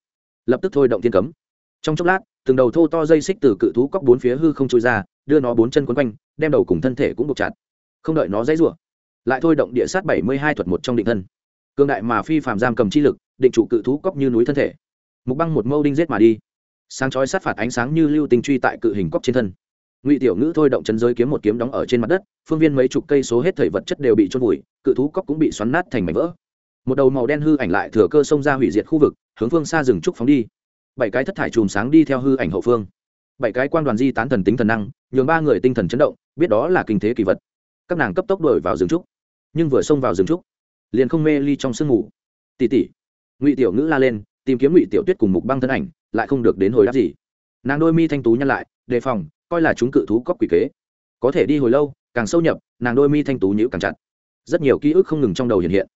lập tức thôi động thiên cấm. Trong chốc lát, từng đầu thô to dây xích từ cự thú cóc bốn phía hư không trôi ra, đưa nó bốn chân quấn quanh, đem đầu cùng thân thể cũng buộc chặt. Không đợi nó dãy rủa, lại thôi động địa sát bảy mươi hai thuật một trong định thân. Cương đại mà phi phàm giam cầm chi lực, định trụ cự thú cóc như núi thân thể mục băng một mâu đinh giết mà đi. Sáng chói sát phạt ánh sáng như lưu tinh truy tại cự hình cóc trên thân. Ngụy tiểu ngữ thôi động chân giới kiếm một kiếm đóng ở trên mặt đất, phương viên mấy chục cây số hết thời vật chất đều bị trôn vùi, cự thú cóc cũng bị xoắn nát thành mảnh vỡ. Một đầu màu đen hư ảnh lại thừa cơ xông ra hủy diệt khu vực, hướng phương xa rừng trúc phóng đi. Bảy cái thất thải chùm sáng đi theo hư ảnh hậu phương. Bảy cái quan đoàn di tán thần tính thần năng, nhường ba người tinh thần chấn động, biết đó là kinh thế kỳ vật. Các nàng cấp tốc đổi vào rừng trúc, nhưng vừa xông vào rừng trúc, liền không mê ly trong sương ngủ tỉ tỉ ngụy tiểu ngữ la lên tìm kiếm ngụy tiểu tuyết cùng mục băng thân ảnh, lại không được đến hồi đáp gì. Nàng đôi mi thanh tú nhăn lại, đề phòng, coi là chúng cự thú cóc quỷ kế. Có thể đi hồi lâu, càng sâu nhập, nàng đôi mi thanh tú nhữ càng chặt. Rất nhiều ký ức không ngừng trong đầu hiện hiện.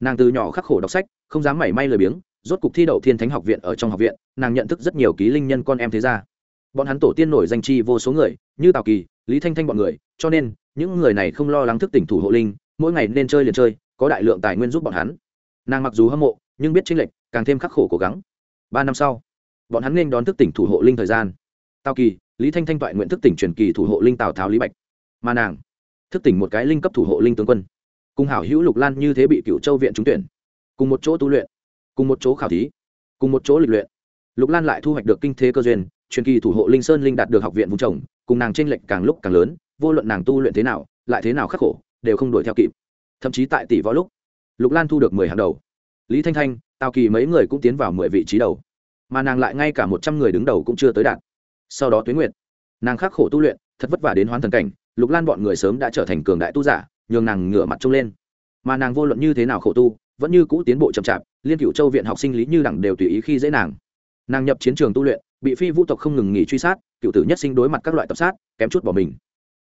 Nàng từ nhỏ khắc khổ đọc sách, không dám mảy may lười biếng, rốt cục thi đậu thiên thánh học viện ở trong học viện, nàng nhận thức rất nhiều ký linh nhân con em thế gia. Bọn hắn tổ tiên nổi danh chi vô số người, như tào kỳ, lý thanh thanh bọn người, cho nên, những người này không lo lắng thức tỉnh thủ hộ linh, mỗi ngày nên chơi liền chơi, có đại lượng tài nguyên giúp bọn hắn. Nàng mặc dù hâm mộ nhưng biết chênh lệch, càng thêm khắc khổ cố gắng. Ba năm sau, bọn hắn nên đón thức tỉnh thủ hộ linh thời gian. Tào kỳ, lý thanh thanh toại nguyện thức tỉnh truyền kỳ thủ hộ linh tào tháo lý bạch. Mà nàng, thức tỉnh một cái linh cấp thủ hộ linh tướng quân. Cùng hảo hữu lục lan như thế bị cựu châu viện trúng tuyển. Cùng một chỗ tu luyện, cùng một chỗ khảo thí, cùng một chỗ lịch luyện. Lục lan lại thu hoạch được kinh thế cơ duyên, truyền kỳ thủ hộ linh sơn linh đạt được học viện vùng trồng cùng nàng tranh lệch càng lúc càng lớn, vô luận nàng tu luyện thế nào, lại thế nào khắc khổ, đều không đuổi theo kịp. Thậm chí tại tỷ võ lúc, lục lan thu được mười hàng đầu lý thanh thanh, tào kỳ mấy người cũng tiến vào mười vị trí đầu, mà nàng lại ngay cả một trăm người đứng đầu cũng chưa tới đạt. Sau đó tuyến nguyệt, nàng khắc khổ tu luyện, thật vất vả đến hoán thần cảnh, lục lan bọn người sớm đã trở thành cường đại tu giả, nhường nàng ngửa mặt trông lên. Mà nàng vô luận như thế nào khổ tu, vẫn như cũ tiến bộ chậm chạp, liên cựu châu viện học sinh lý như đẳng đều tùy ý khi dễ nàng. Nàng nhập chiến trường tu luyện, bị phi vũ tộc không ngừng nghỉ truy sát, cựu tử nhất sinh đối mặt các loại tập sát, kém chút bỏ mình.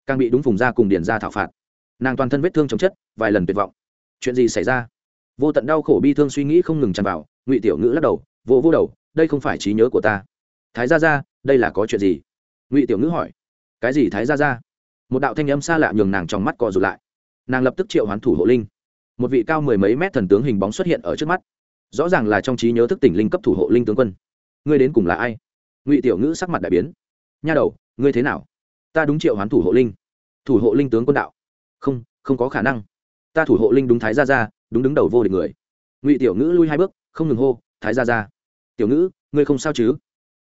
Càng bị đúng vùng ra cùng điền ra thảo phạt. Nàng toàn thân vết thương chống chất, vài lần tuyệt vọng. Chuyện gì xảy ra? Vô tận đau khổ bi thương suy nghĩ không ngừng tràn vào, ngụy tiểu ngữ lắc đầu, vô vô đầu, đây không phải trí nhớ của ta. Thái ra ra đây là có chuyện gì? Ngụy tiểu ngữ hỏi. Cái gì thái ra ra một đạo thanh âm xa lạ nhường nàng trong mắt co rụt lại. Nàng lập tức triệu hoán thủ hộ linh. Một vị cao mười mấy mét thần tướng hình bóng xuất hiện ở trước mắt. Rõ ràng là trong trí nhớ thức tỉnh linh cấp thủ hộ linh tướng quân. Ngươi đến cùng là ai? Ngụy tiểu ngữ sắc mặt đại biến. Nha đầu, ngươi thế nào? Ta đúng triệu hoán thủ hộ linh. Thủ hộ linh tướng quân đạo. Không không có khả năng. Ta thủ hộ linh đúng thái gia gia đúng đứng đầu vô địch người. Ngụy tiểu ngữ lui hai bước, không ngừng hô, thái gia gia, tiểu ngữ, ngươi không sao chứ?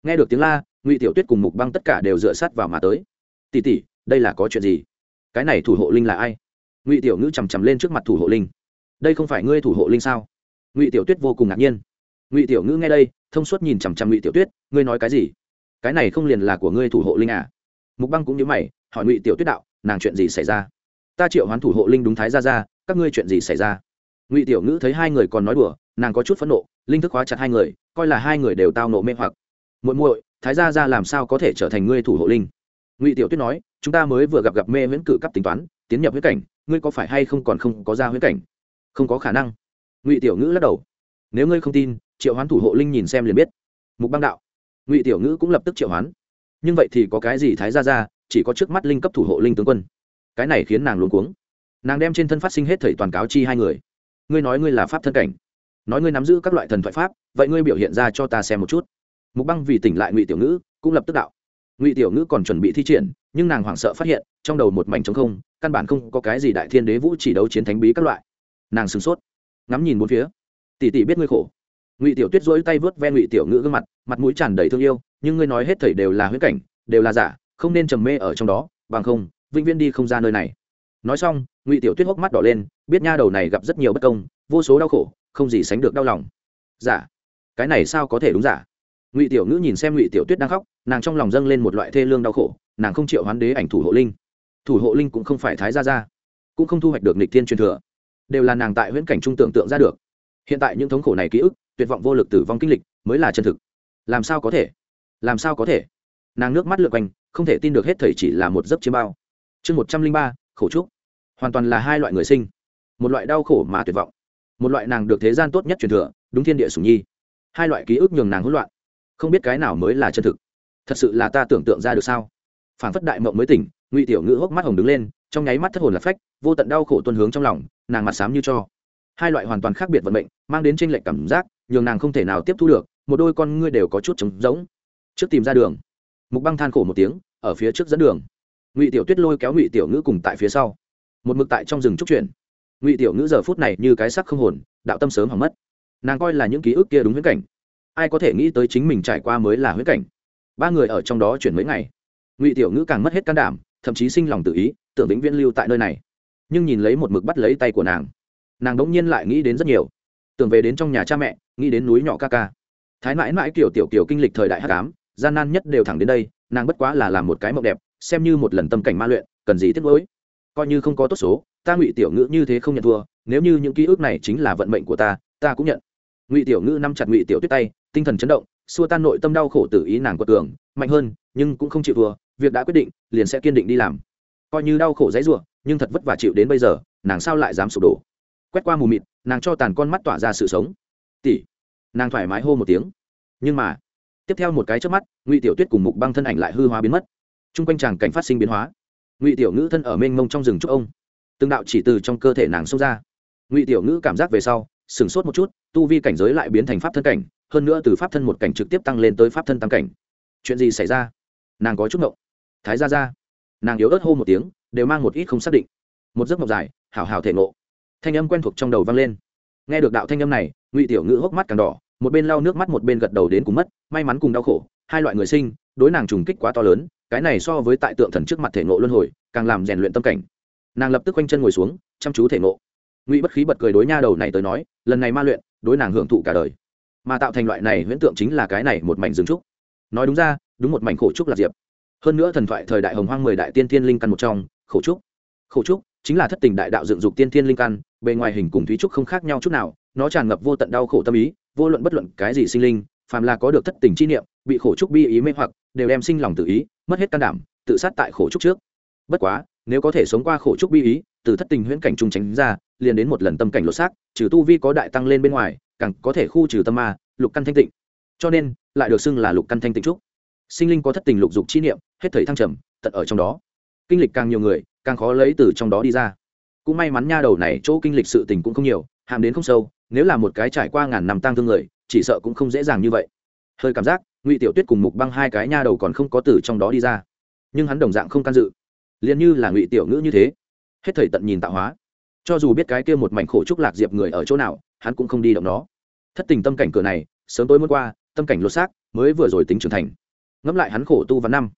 Nghe được tiếng la, ngụy tiểu tuyết cùng mục băng tất cả đều dựa sát vào mà tới. Tỉ tỉ đây là có chuyện gì? Cái này thủ hộ linh là ai? Ngụy tiểu ngữ chằm chằm lên trước mặt thủ hộ linh. Đây không phải ngươi thủ hộ linh sao? Ngụy tiểu tuyết vô cùng ngạc nhiên. Ngụy tiểu ngữ nghe đây, thông suốt nhìn chằm chằm ngụy tiểu tuyết, ngươi nói cái gì? Cái này không liền là của ngươi thủ hộ linh à? Mục băng cũng như mày, hỏi ngụy tiểu tuyết đạo, nàng chuyện gì xảy ra? Ta triệu hoán thủ hộ linh đúng thái ra ra các ngươi chuyện gì xảy ra? Ngụy tiểu ngữ thấy hai người còn nói đùa, nàng có chút phẫn nộ, linh thức hóa chặt hai người, coi là hai người đều tao nộ mê hoặc. Muội muội, thái gia ra làm sao có thể trở thành ngươi thủ hộ linh? Ngụy tiểu tuyết nói, chúng ta mới vừa gặp gặp mê viễn cự cấp tính toán, tiến nhập huyết cảnh, ngươi có phải hay không còn không có ra huyết cảnh? Không có khả năng. Ngụy tiểu ngữ lắc đầu. Nếu ngươi không tin, triệu hoán thủ hộ linh nhìn xem liền biết. Mục băng đạo. Ngụy tiểu ngữ cũng lập tức triệu hoán. Nhưng vậy thì có cái gì thái ra ra chỉ có trước mắt linh cấp thủ hộ linh tướng quân? Cái này khiến nàng luống cuống. Nàng đem trên thân phát sinh hết thầy toàn cáo chi hai người ngươi nói ngươi là pháp thân cảnh, nói ngươi nắm giữ các loại thần thoại pháp, vậy ngươi biểu hiện ra cho ta xem một chút. Mục băng vì tỉnh lại ngụy tiểu ngữ, cũng lập tức đạo. Ngụy tiểu ngữ còn chuẩn bị thi triển, nhưng nàng hoảng sợ phát hiện, trong đầu một mảnh trống không, căn bản không có cái gì đại thiên đế vũ chỉ đấu chiến thánh bí các loại. Nàng sửng sốt, ngắm nhìn bốn phía. Tỷ tỷ biết ngươi khổ. Ngụy tiểu tuyết dỗi tay vớt ven ngụy tiểu ngữ gương mặt mặt mũi tràn đầy thương yêu, nhưng ngươi nói hết thảy đều là huyết cảnh, đều là giả, không nên trầm mê ở trong đó, bằng không, vĩnh viễn đi không ra nơi này. Nói xong ngụy tiểu tuyết hốc mắt đỏ lên biết nha đầu này gặp rất nhiều bất công vô số đau khổ không gì sánh được đau lòng giả cái này sao có thể đúng giả ngụy tiểu ngữ nhìn xem ngụy tiểu tuyết đang khóc nàng trong lòng dâng lên một loại thê lương đau khổ nàng không chịu hoán đế ảnh thủ hộ linh thủ hộ linh cũng không phải thái gia gia cũng không thu hoạch được nịch thiên truyền thừa đều là nàng tại huyễn cảnh trung tưởng tượng ra được hiện tại những thống khổ này ký ức tuyệt vọng vô lực tử vong kinh lịch mới là chân thực làm sao có thể làm sao có thể nàng nước mắt lượt quanh không thể tin được hết thầy chỉ là một giấc chiêm bao chương một trăm linh ba khổ trúc hoàn toàn là hai loại người sinh, một loại đau khổ mà tuyệt vọng, một loại nàng được thế gian tốt nhất truyền thừa, đúng thiên địa sủng nhi. Hai loại ký ức nhường nàng hỗn loạn, không biết cái nào mới là chân thực. Thật sự là ta tưởng tượng ra được sao? Phản phất đại mộng mới tỉnh, ngụy tiểu ngữ hốc mắt hồng đứng lên, trong nháy mắt thất hồn lạc phách, vô tận đau khổ tuân hướng trong lòng, nàng mặt xám như cho. Hai loại hoàn toàn khác biệt vận mệnh, mang đến tranh lệch cảm giác, nhường nàng không thể nào tiếp thu được, một đôi con ngươi đều có chút trống rỗng. Trước tìm ra đường. Mục băng than khổ một tiếng, ở phía trước dẫn đường. Ngụy tiểu tuyết lôi kéo ngụy tiểu ngữ cùng tại phía sau một mực tại trong rừng trúc chuyển. Ngụy tiểu ngữ giờ phút này như cái sắc không hồn, đạo tâm sớm hỏng mất. Nàng coi là những ký ức kia đúng huyễn cảnh. Ai có thể nghĩ tới chính mình trải qua mới là huyễn cảnh. Ba người ở trong đó chuyển mấy ngày. Ngụy tiểu ngữ càng mất hết can đảm, thậm chí sinh lòng tự ý, tưởng vĩnh viễn lưu tại nơi này. Nhưng nhìn lấy một mực bắt lấy tay của nàng nàng đ ỗ n g nhiên lại nghĩ đến rất nhiều. Tưởng về đến trong nhà cha mẹ, nghĩ đến núi nhỏ ca ca. Thái mãi mãi kiểu tiểu kiểu kinh lịch thời đại hát cám gian nan nhất đều thẳng đến đây, nàng bất quá là làm một cái mộng đẹp, xem như một lần tâm cảnh ma luyện, cần gì tiếc gối coi như không có tốt số, ta ngụy tiểu ngữ như thế không nhận thua, nếu như những ký ức này chính là vận mệnh của ta ta cũng nhận. Ngụy tiểu ngữ nắm chặt ngụy tiểu tuyết tay, tinh thần chấn động, xua tan nội tâm đau khổ tự ý nàng quật cường, mạnh hơn, nhưng cũng không chịu thua, việc đã quyết định, liền sẽ kiên định đi làm. Coi như đau khổ dãy ruộng nhưng thật vất vả chịu đến bây giờ, nàng sao lại dám sụp đổ? Quét qua mù mịt, nàng cho tàn con mắt tỏa ra sự sống. Tỷ, nàng thoải mái hô một tiếng. Nhưng mà, tiếp theo một cái trước mắt, ngụy tiểu tuyết cùng mục băng thân ảnh lại hư hóa biến mất. T r u n g quanh chàng cảnh phát sinh biến hóa ngụy tiểu ngữ thân ở mênh mông trong rừng trúc ông từng đạo chỉ từ trong cơ thể nàng xông ra ngụy tiểu ngữ cảm giác về sau sửng sốt một chút tu vi cảnh giới lại biến thành pháp thân cảnh hơn nữa từ pháp thân một cảnh trực tiếp tăng lên tới pháp thân tam cảnh chuyện gì xảy ra nàng có chút mộng thái ra ra nàng yếu ớt hô một tiếng đều mang một ít không xác định một giấc mộng dài hảo hảo thể ngộ thanh âm quen thuộc trong đầu vang lên nghe được đạo thanh âm này ngụy tiểu ngữ hốc mắt càng đỏ một bên lau nước mắt một bên gật đầu đến cùng mất may mắn cùng đau khổ hai loại người sinh đối nàng trùng kích quá to lớn cái này so với tại tượng thần trước mặt thể ngộ luân hồi, càng làm rèn luyện tâm cảnh. Nàng lập tức quanh chân ngồi xuống, chăm chú thể ngộ. Ngụy bất khí bật cười đối nha đầu này tới nói, lần này ma luyện, đối nàng hưởng thụ cả đời. Mà tạo thành loại này huyễn tượng chính là cái này một mảnh rừng trúc. Nói đúng ra, đúng một mảnh khổ trúc là diệp. Hơn nữa thần thoại thời đại hồng hoang mười đại tiên thiên linh căn một trong, khổ trúc. Khổ trúc chính là thất tình đại đạo dựng dục tiên thiên linh căn, bề ngoài hình cùng thúy trúc không khác nhau chút nào, nó tràn ngập vô tận đau khổ tâm ý, vô luận bất luận cái gì sinh linh, phàm là có được thất tình chi niệm bị khổ trúc bi ý mê hoặc, đều đem sinh lòng tự ý, mất hết can đảm, tự sát tại khổ trúc trước. Bất quá, nếu có thể sống qua khổ trúc bi ý, từ thất tình huyễn cảnh trung tránh ra, liền đến một lần tâm cảnh lột xác, trừ tu vi có đại tăng lên bên ngoài, càng có thể khu trừ tâm ma, lục căn thanh tịnh. Cho nên, lại được xưng là lục căn thanh tịnh trúc. Sinh linh có thất tình lục dục chi niệm, hết thời thăng trầm, tận ở trong đó. Kinh lịch càng nhiều người, càng khó lấy từ trong đó đi ra. Cũng may mắn nha đầu này chỗ kinh lịch sự tình cũng không nhiều, hàm đến không sâu, nếu là một cái trải qua ngàn năm tăng thương người, chỉ sợ cũng không dễ dàng như vậy hơi cảm giác, ngụy tiểu tuyết cùng mục băng hai cái nha đầu còn không có từ trong đó đi ra. Nhưng hắn đồng dạng không can dự. Liền như là ngụy tiểu ngữ như thế, hết thời tận nhìn tạo hóa. Cho dù biết cái kia một mảnh khổ trúc lạc diệp người ở chỗ nào, hắn cũng không đi động nó. Thất tình tâm cảnh cửa này, sớm tối muốn qua, tâm cảnh lột xác, mới vừa rồi tính trưởng thành. Ngẫm lại hắn khổ tu văn năm,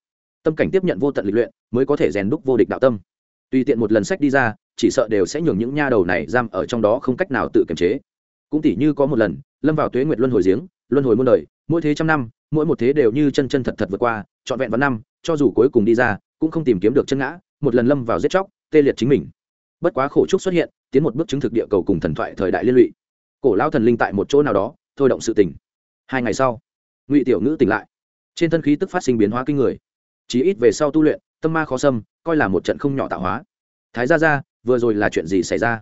tâm cảnh tiếp nhận vô tận lịch luyện, mới có thể rèn đúc vô địch đạo tâm. Tùy tiện một lần sách đi ra, chỉ sợ đều sẽ nhường những nha đầu này giam ở trong đó không cách nào tự kiềm chế. Cũng tỉ như có một lần, lâm vào tuế nguyệt luân hồi giếng luân hồi muôn đời, mỗi thế trăm năm, mỗi một thế đều như chân chân thật thật vượt qua, trọn vẹn vào năm, cho dù cuối cùng đi ra, cũng không tìm kiếm được chân ngã, một lần lâm vào giết chóc, tê liệt chính mình. Bất quá khổ trúc xuất hiện, tiến một bước chứng thực địa cầu cùng thần thoại thời đại liên lụy. Cổ lao thần linh tại một chỗ nào đó, thôi động sự tỉnh hai ngày sau, ngụy tiểu ngữ tỉnh lại. Trên thân khí tức phát sinh biến hóa kinh người. Chí ít về sau tu luyện, tâm ma khó xâm, coi là một trận không nhỏ tạo hóa. Thái ra ra vừa rồi là chuyện gì xảy ra?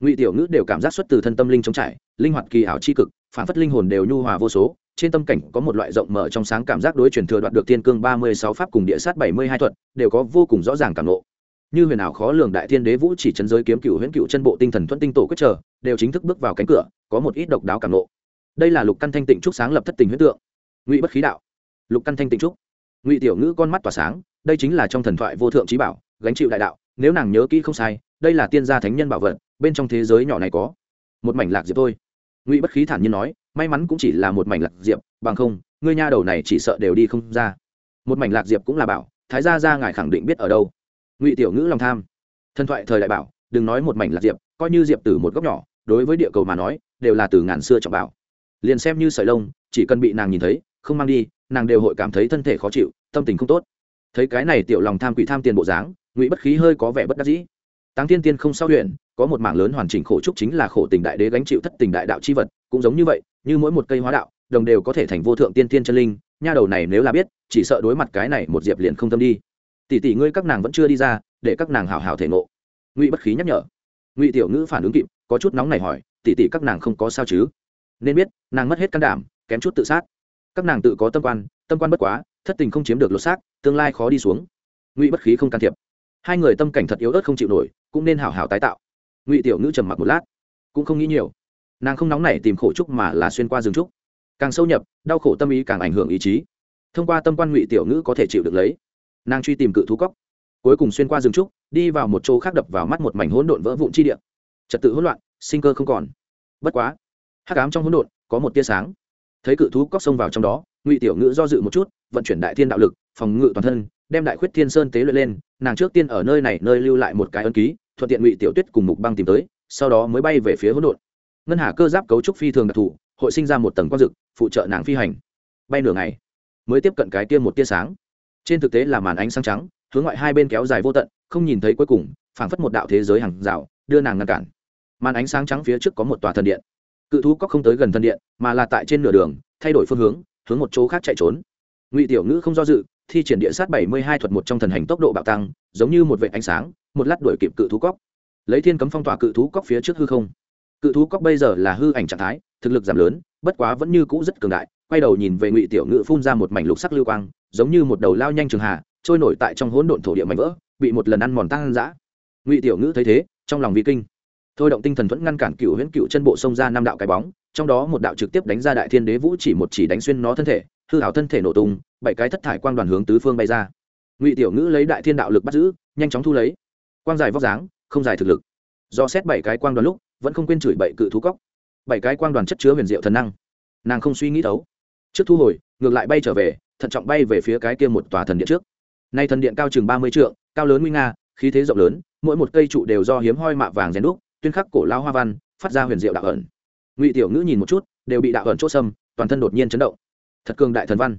Ngụy tiểu ngữ đều cảm giác xuất từ thân tâm linh trống trải, linh hoạt kỳ ảo c h i cực phản phất linh hồn đều nhu hòa vô số, trên tâm cảnh có một loại rộng mở trong sáng cảm giác đối truyền thừa đoạt được thiên cương ba mươi sáu pháp cùng địa sát bảy mươi hai thuật, đều có vô cùng rõ ràng cảm lộ như huyền ảo khó lường đại thiên đế vũ chỉ chân giới kiếm cựu huyễn cựu chân bộ tinh thần thuận tinh tổ quyết trở, đều chính thức bước vào cánh cửa, có một ít độc đáo cảm lộ đây là lục căn thanh tịnh trúc sáng lập thất tình huyết tượng. Ngụy bất khí đạo. Lục căn thanh tịnh trúc. Ngụy tiểu ngữ con mắt tỏa sáng, đây chính là trong thần thoại vô thượng trí bảo, gánh chịu đại đạo, nếu nàng nhớ kỹ không sai, đây là tiên gia thánh nhân bảo vật, bên trong thế giới nhỏ này có. Một mảnh lạc diệp thôi ngụy bất khí thản nhiên nói, may mắn cũng chỉ là một mảnh lạc diệp, bằng không, ngươi nha đầu này chỉ sợ đều đi không ra. Một mảnh lạc diệp cũng là bảo, thái gia gia ngài khẳng định biết ở đâu. Ngụy tiểu ngữ lòng tham. Thần thoại thời đại bảo, đừng nói một mảnh lạc diệp, coi như diệp từ một góc nhỏ, đối với địa cầu mà nói, đều là từ ngàn xưa trọng bảo. Liền xem như sợi lông, chỉ cần bị nàng nhìn thấy, không mang đi, nàng đều hội cảm thấy thân thể khó chịu, tâm tình không tốt. Thấy cái này tiểu lòng tham quỷ tham tiền bộ dáng, ngụy bất khí hơi có vẻ bất đắc dĩ táng thiên tiên không sao huyện có một mảng lớn hoàn chỉnh khổ trúc chính là khổ tình đại đế gánh chịu thất tình đại đạo chi vật, cũng giống như vậy, như mỗi một cây hóa đạo, đồng đều có thể thành vô thượng tiên tiên chân linh, nha đầu này nếu là biết, chỉ sợ đối mặt cái này một diệp liền không tâm đi. Tỷ tỷ ngươi các nàng vẫn chưa đi ra, để các nàng hào hào thể ngộ. Ngụy bất khí nhắc nhở. Ngụy tiểu ngữ phản ứng kịp, có chút nóng này hỏi, tỷ tỷ các nàng không có sao chứ? Nên biết, nàng mất hết can đảm, kém chút tự sát. Các nàng tự có tâm quan tâm quan bất quá, thất tình không chiếm được lột xác, tương lai khó đi xuống. Ngụy bất khí không can thiệp. Hai người tâm cảnh thật yếu ớt không chịu nổi cũng nên hảo hảo tái tạo. Ngụy tiểu ngữ trầm mặc một lát, cũng không nghĩ nhiều. Nàng không nóng nảy tìm khổ trúc mà là xuyên qua rừng trúc. Càng sâu nhập, đau khổ tâm ý càng ảnh hưởng ý chí. Thông qua tâm quan ngụy tiểu ngữ có thể chịu được lấy. Nàng truy tìm cự thú cóc cuối cùng xuyên qua rừng trúc, đi vào một chỗ khác đập vào mắt một mảnh hỗn độn vỡ vụn chi địa. Trật tự hỗn loạn, sinh cơ không còn. Bất quá hát cám trong hỗn độn có một tia sáng. Thấy cự thú cóc xông vào trong đó, ngụy tiểu ngữ do dự một chút, vận chuyển đại thiên đạo lực, phòng ngự toàn thân đem đại khuyết thiên sơn tế luyện lên, nàng trước tiên ở nơi này nơi lưu lại một cái ân ký, thuận tiện ngụy tiểu tuyết cùng mục băng tìm tới, sau đó mới bay về phía hỗn độn. Ngân hà cơ giáp cấu trúc phi thường đặc thù, hội sinh ra một tầng quang dực, phụ trợ nàng phi hành. Bay nửa ngày, mới tiếp cận cái tiêm một tia sáng. Trên thực tế là màn ánh sáng trắng, hướng ngoại hai bên kéo dài vô tận, không nhìn thấy cuối cùng, phảng phất một đạo thế giới hàng rào, đưa nàng ngăn cản. Màn ánh sáng trắng phía trước có một tòa thần điện. Cự thú cóc không tới gần thần điện, mà là tại trên nửa đường, thay đổi phương hướng hướng một chỗ khác chạy trốn. Ngụy tiểu ngữ không do dự thi triển địa sát bảy mươi hai thuật một trong thần hành tốc độ bạo tăng, giống như một vệ ánh sáng, một lát đuổi kịp cự thú cóc lấy thiên cấm phong tỏa cự thú cóc phía trước hư không. Cự thú cóc bây giờ là hư ảnh trạng thái, thực lực giảm lớn, bất quá vẫn như cũ rất cường đại, quay đầu nhìn về ngụy tiểu ngự phun ra một mảnh lục sắc lưu quang, giống như một đầu lao nhanh trường hà, trôi nổi tại trong hỗn độn thổ địa mảnh vỡ, bị một lần ăn mòn tăng dã ngụy tiểu ngự thấy thế, trong lòng vi kinh. Thôi động tinh thần thuẫn ngăn cản cựu huyễn cựu chân bộ xông ra năm đạo cái bóng, trong đó một đạo trực tiếp đánh ra đại thiên đế vũ chỉ một chỉ đánh xuyên nó thân thể, hư hảo thân thể nổ tung bảy cái thất thải quang đoàn hướng tứ phương bay ra. Ngụy tiểu ngữ lấy đại thiên đạo lực bắt giữ, nhanh chóng thu lấy. Quang dài vóc dáng, không dài thực lực. Do xét bảy cái quang đoàn lúc, vẫn không quên chửi bậy cự thú cóc. Bảy cái quang đoàn chất chứa huyền diệu thần năng. Nàng không suy nghĩ thấu. Trước thu hồi, ngược lại bay trở về, thận trọng bay về phía cái kia một tòa thần điện trước. Nay thần điện cao chừng ba mươi trượng, cao lớn nguy nga, khí thế rộng lớn, mỗi một cây trụ đều do hiếm hoi mạ vàng rèn đúc, tuyên khắc cổ lao hoa văn, phát ra huyền diệu đạo ẩn. Ngụy tiểu ngữ nhìn một chút, đều bị đạo ẩn chốt sâm toàn thân đột nhiên chấn động. Thật cường đại thần văn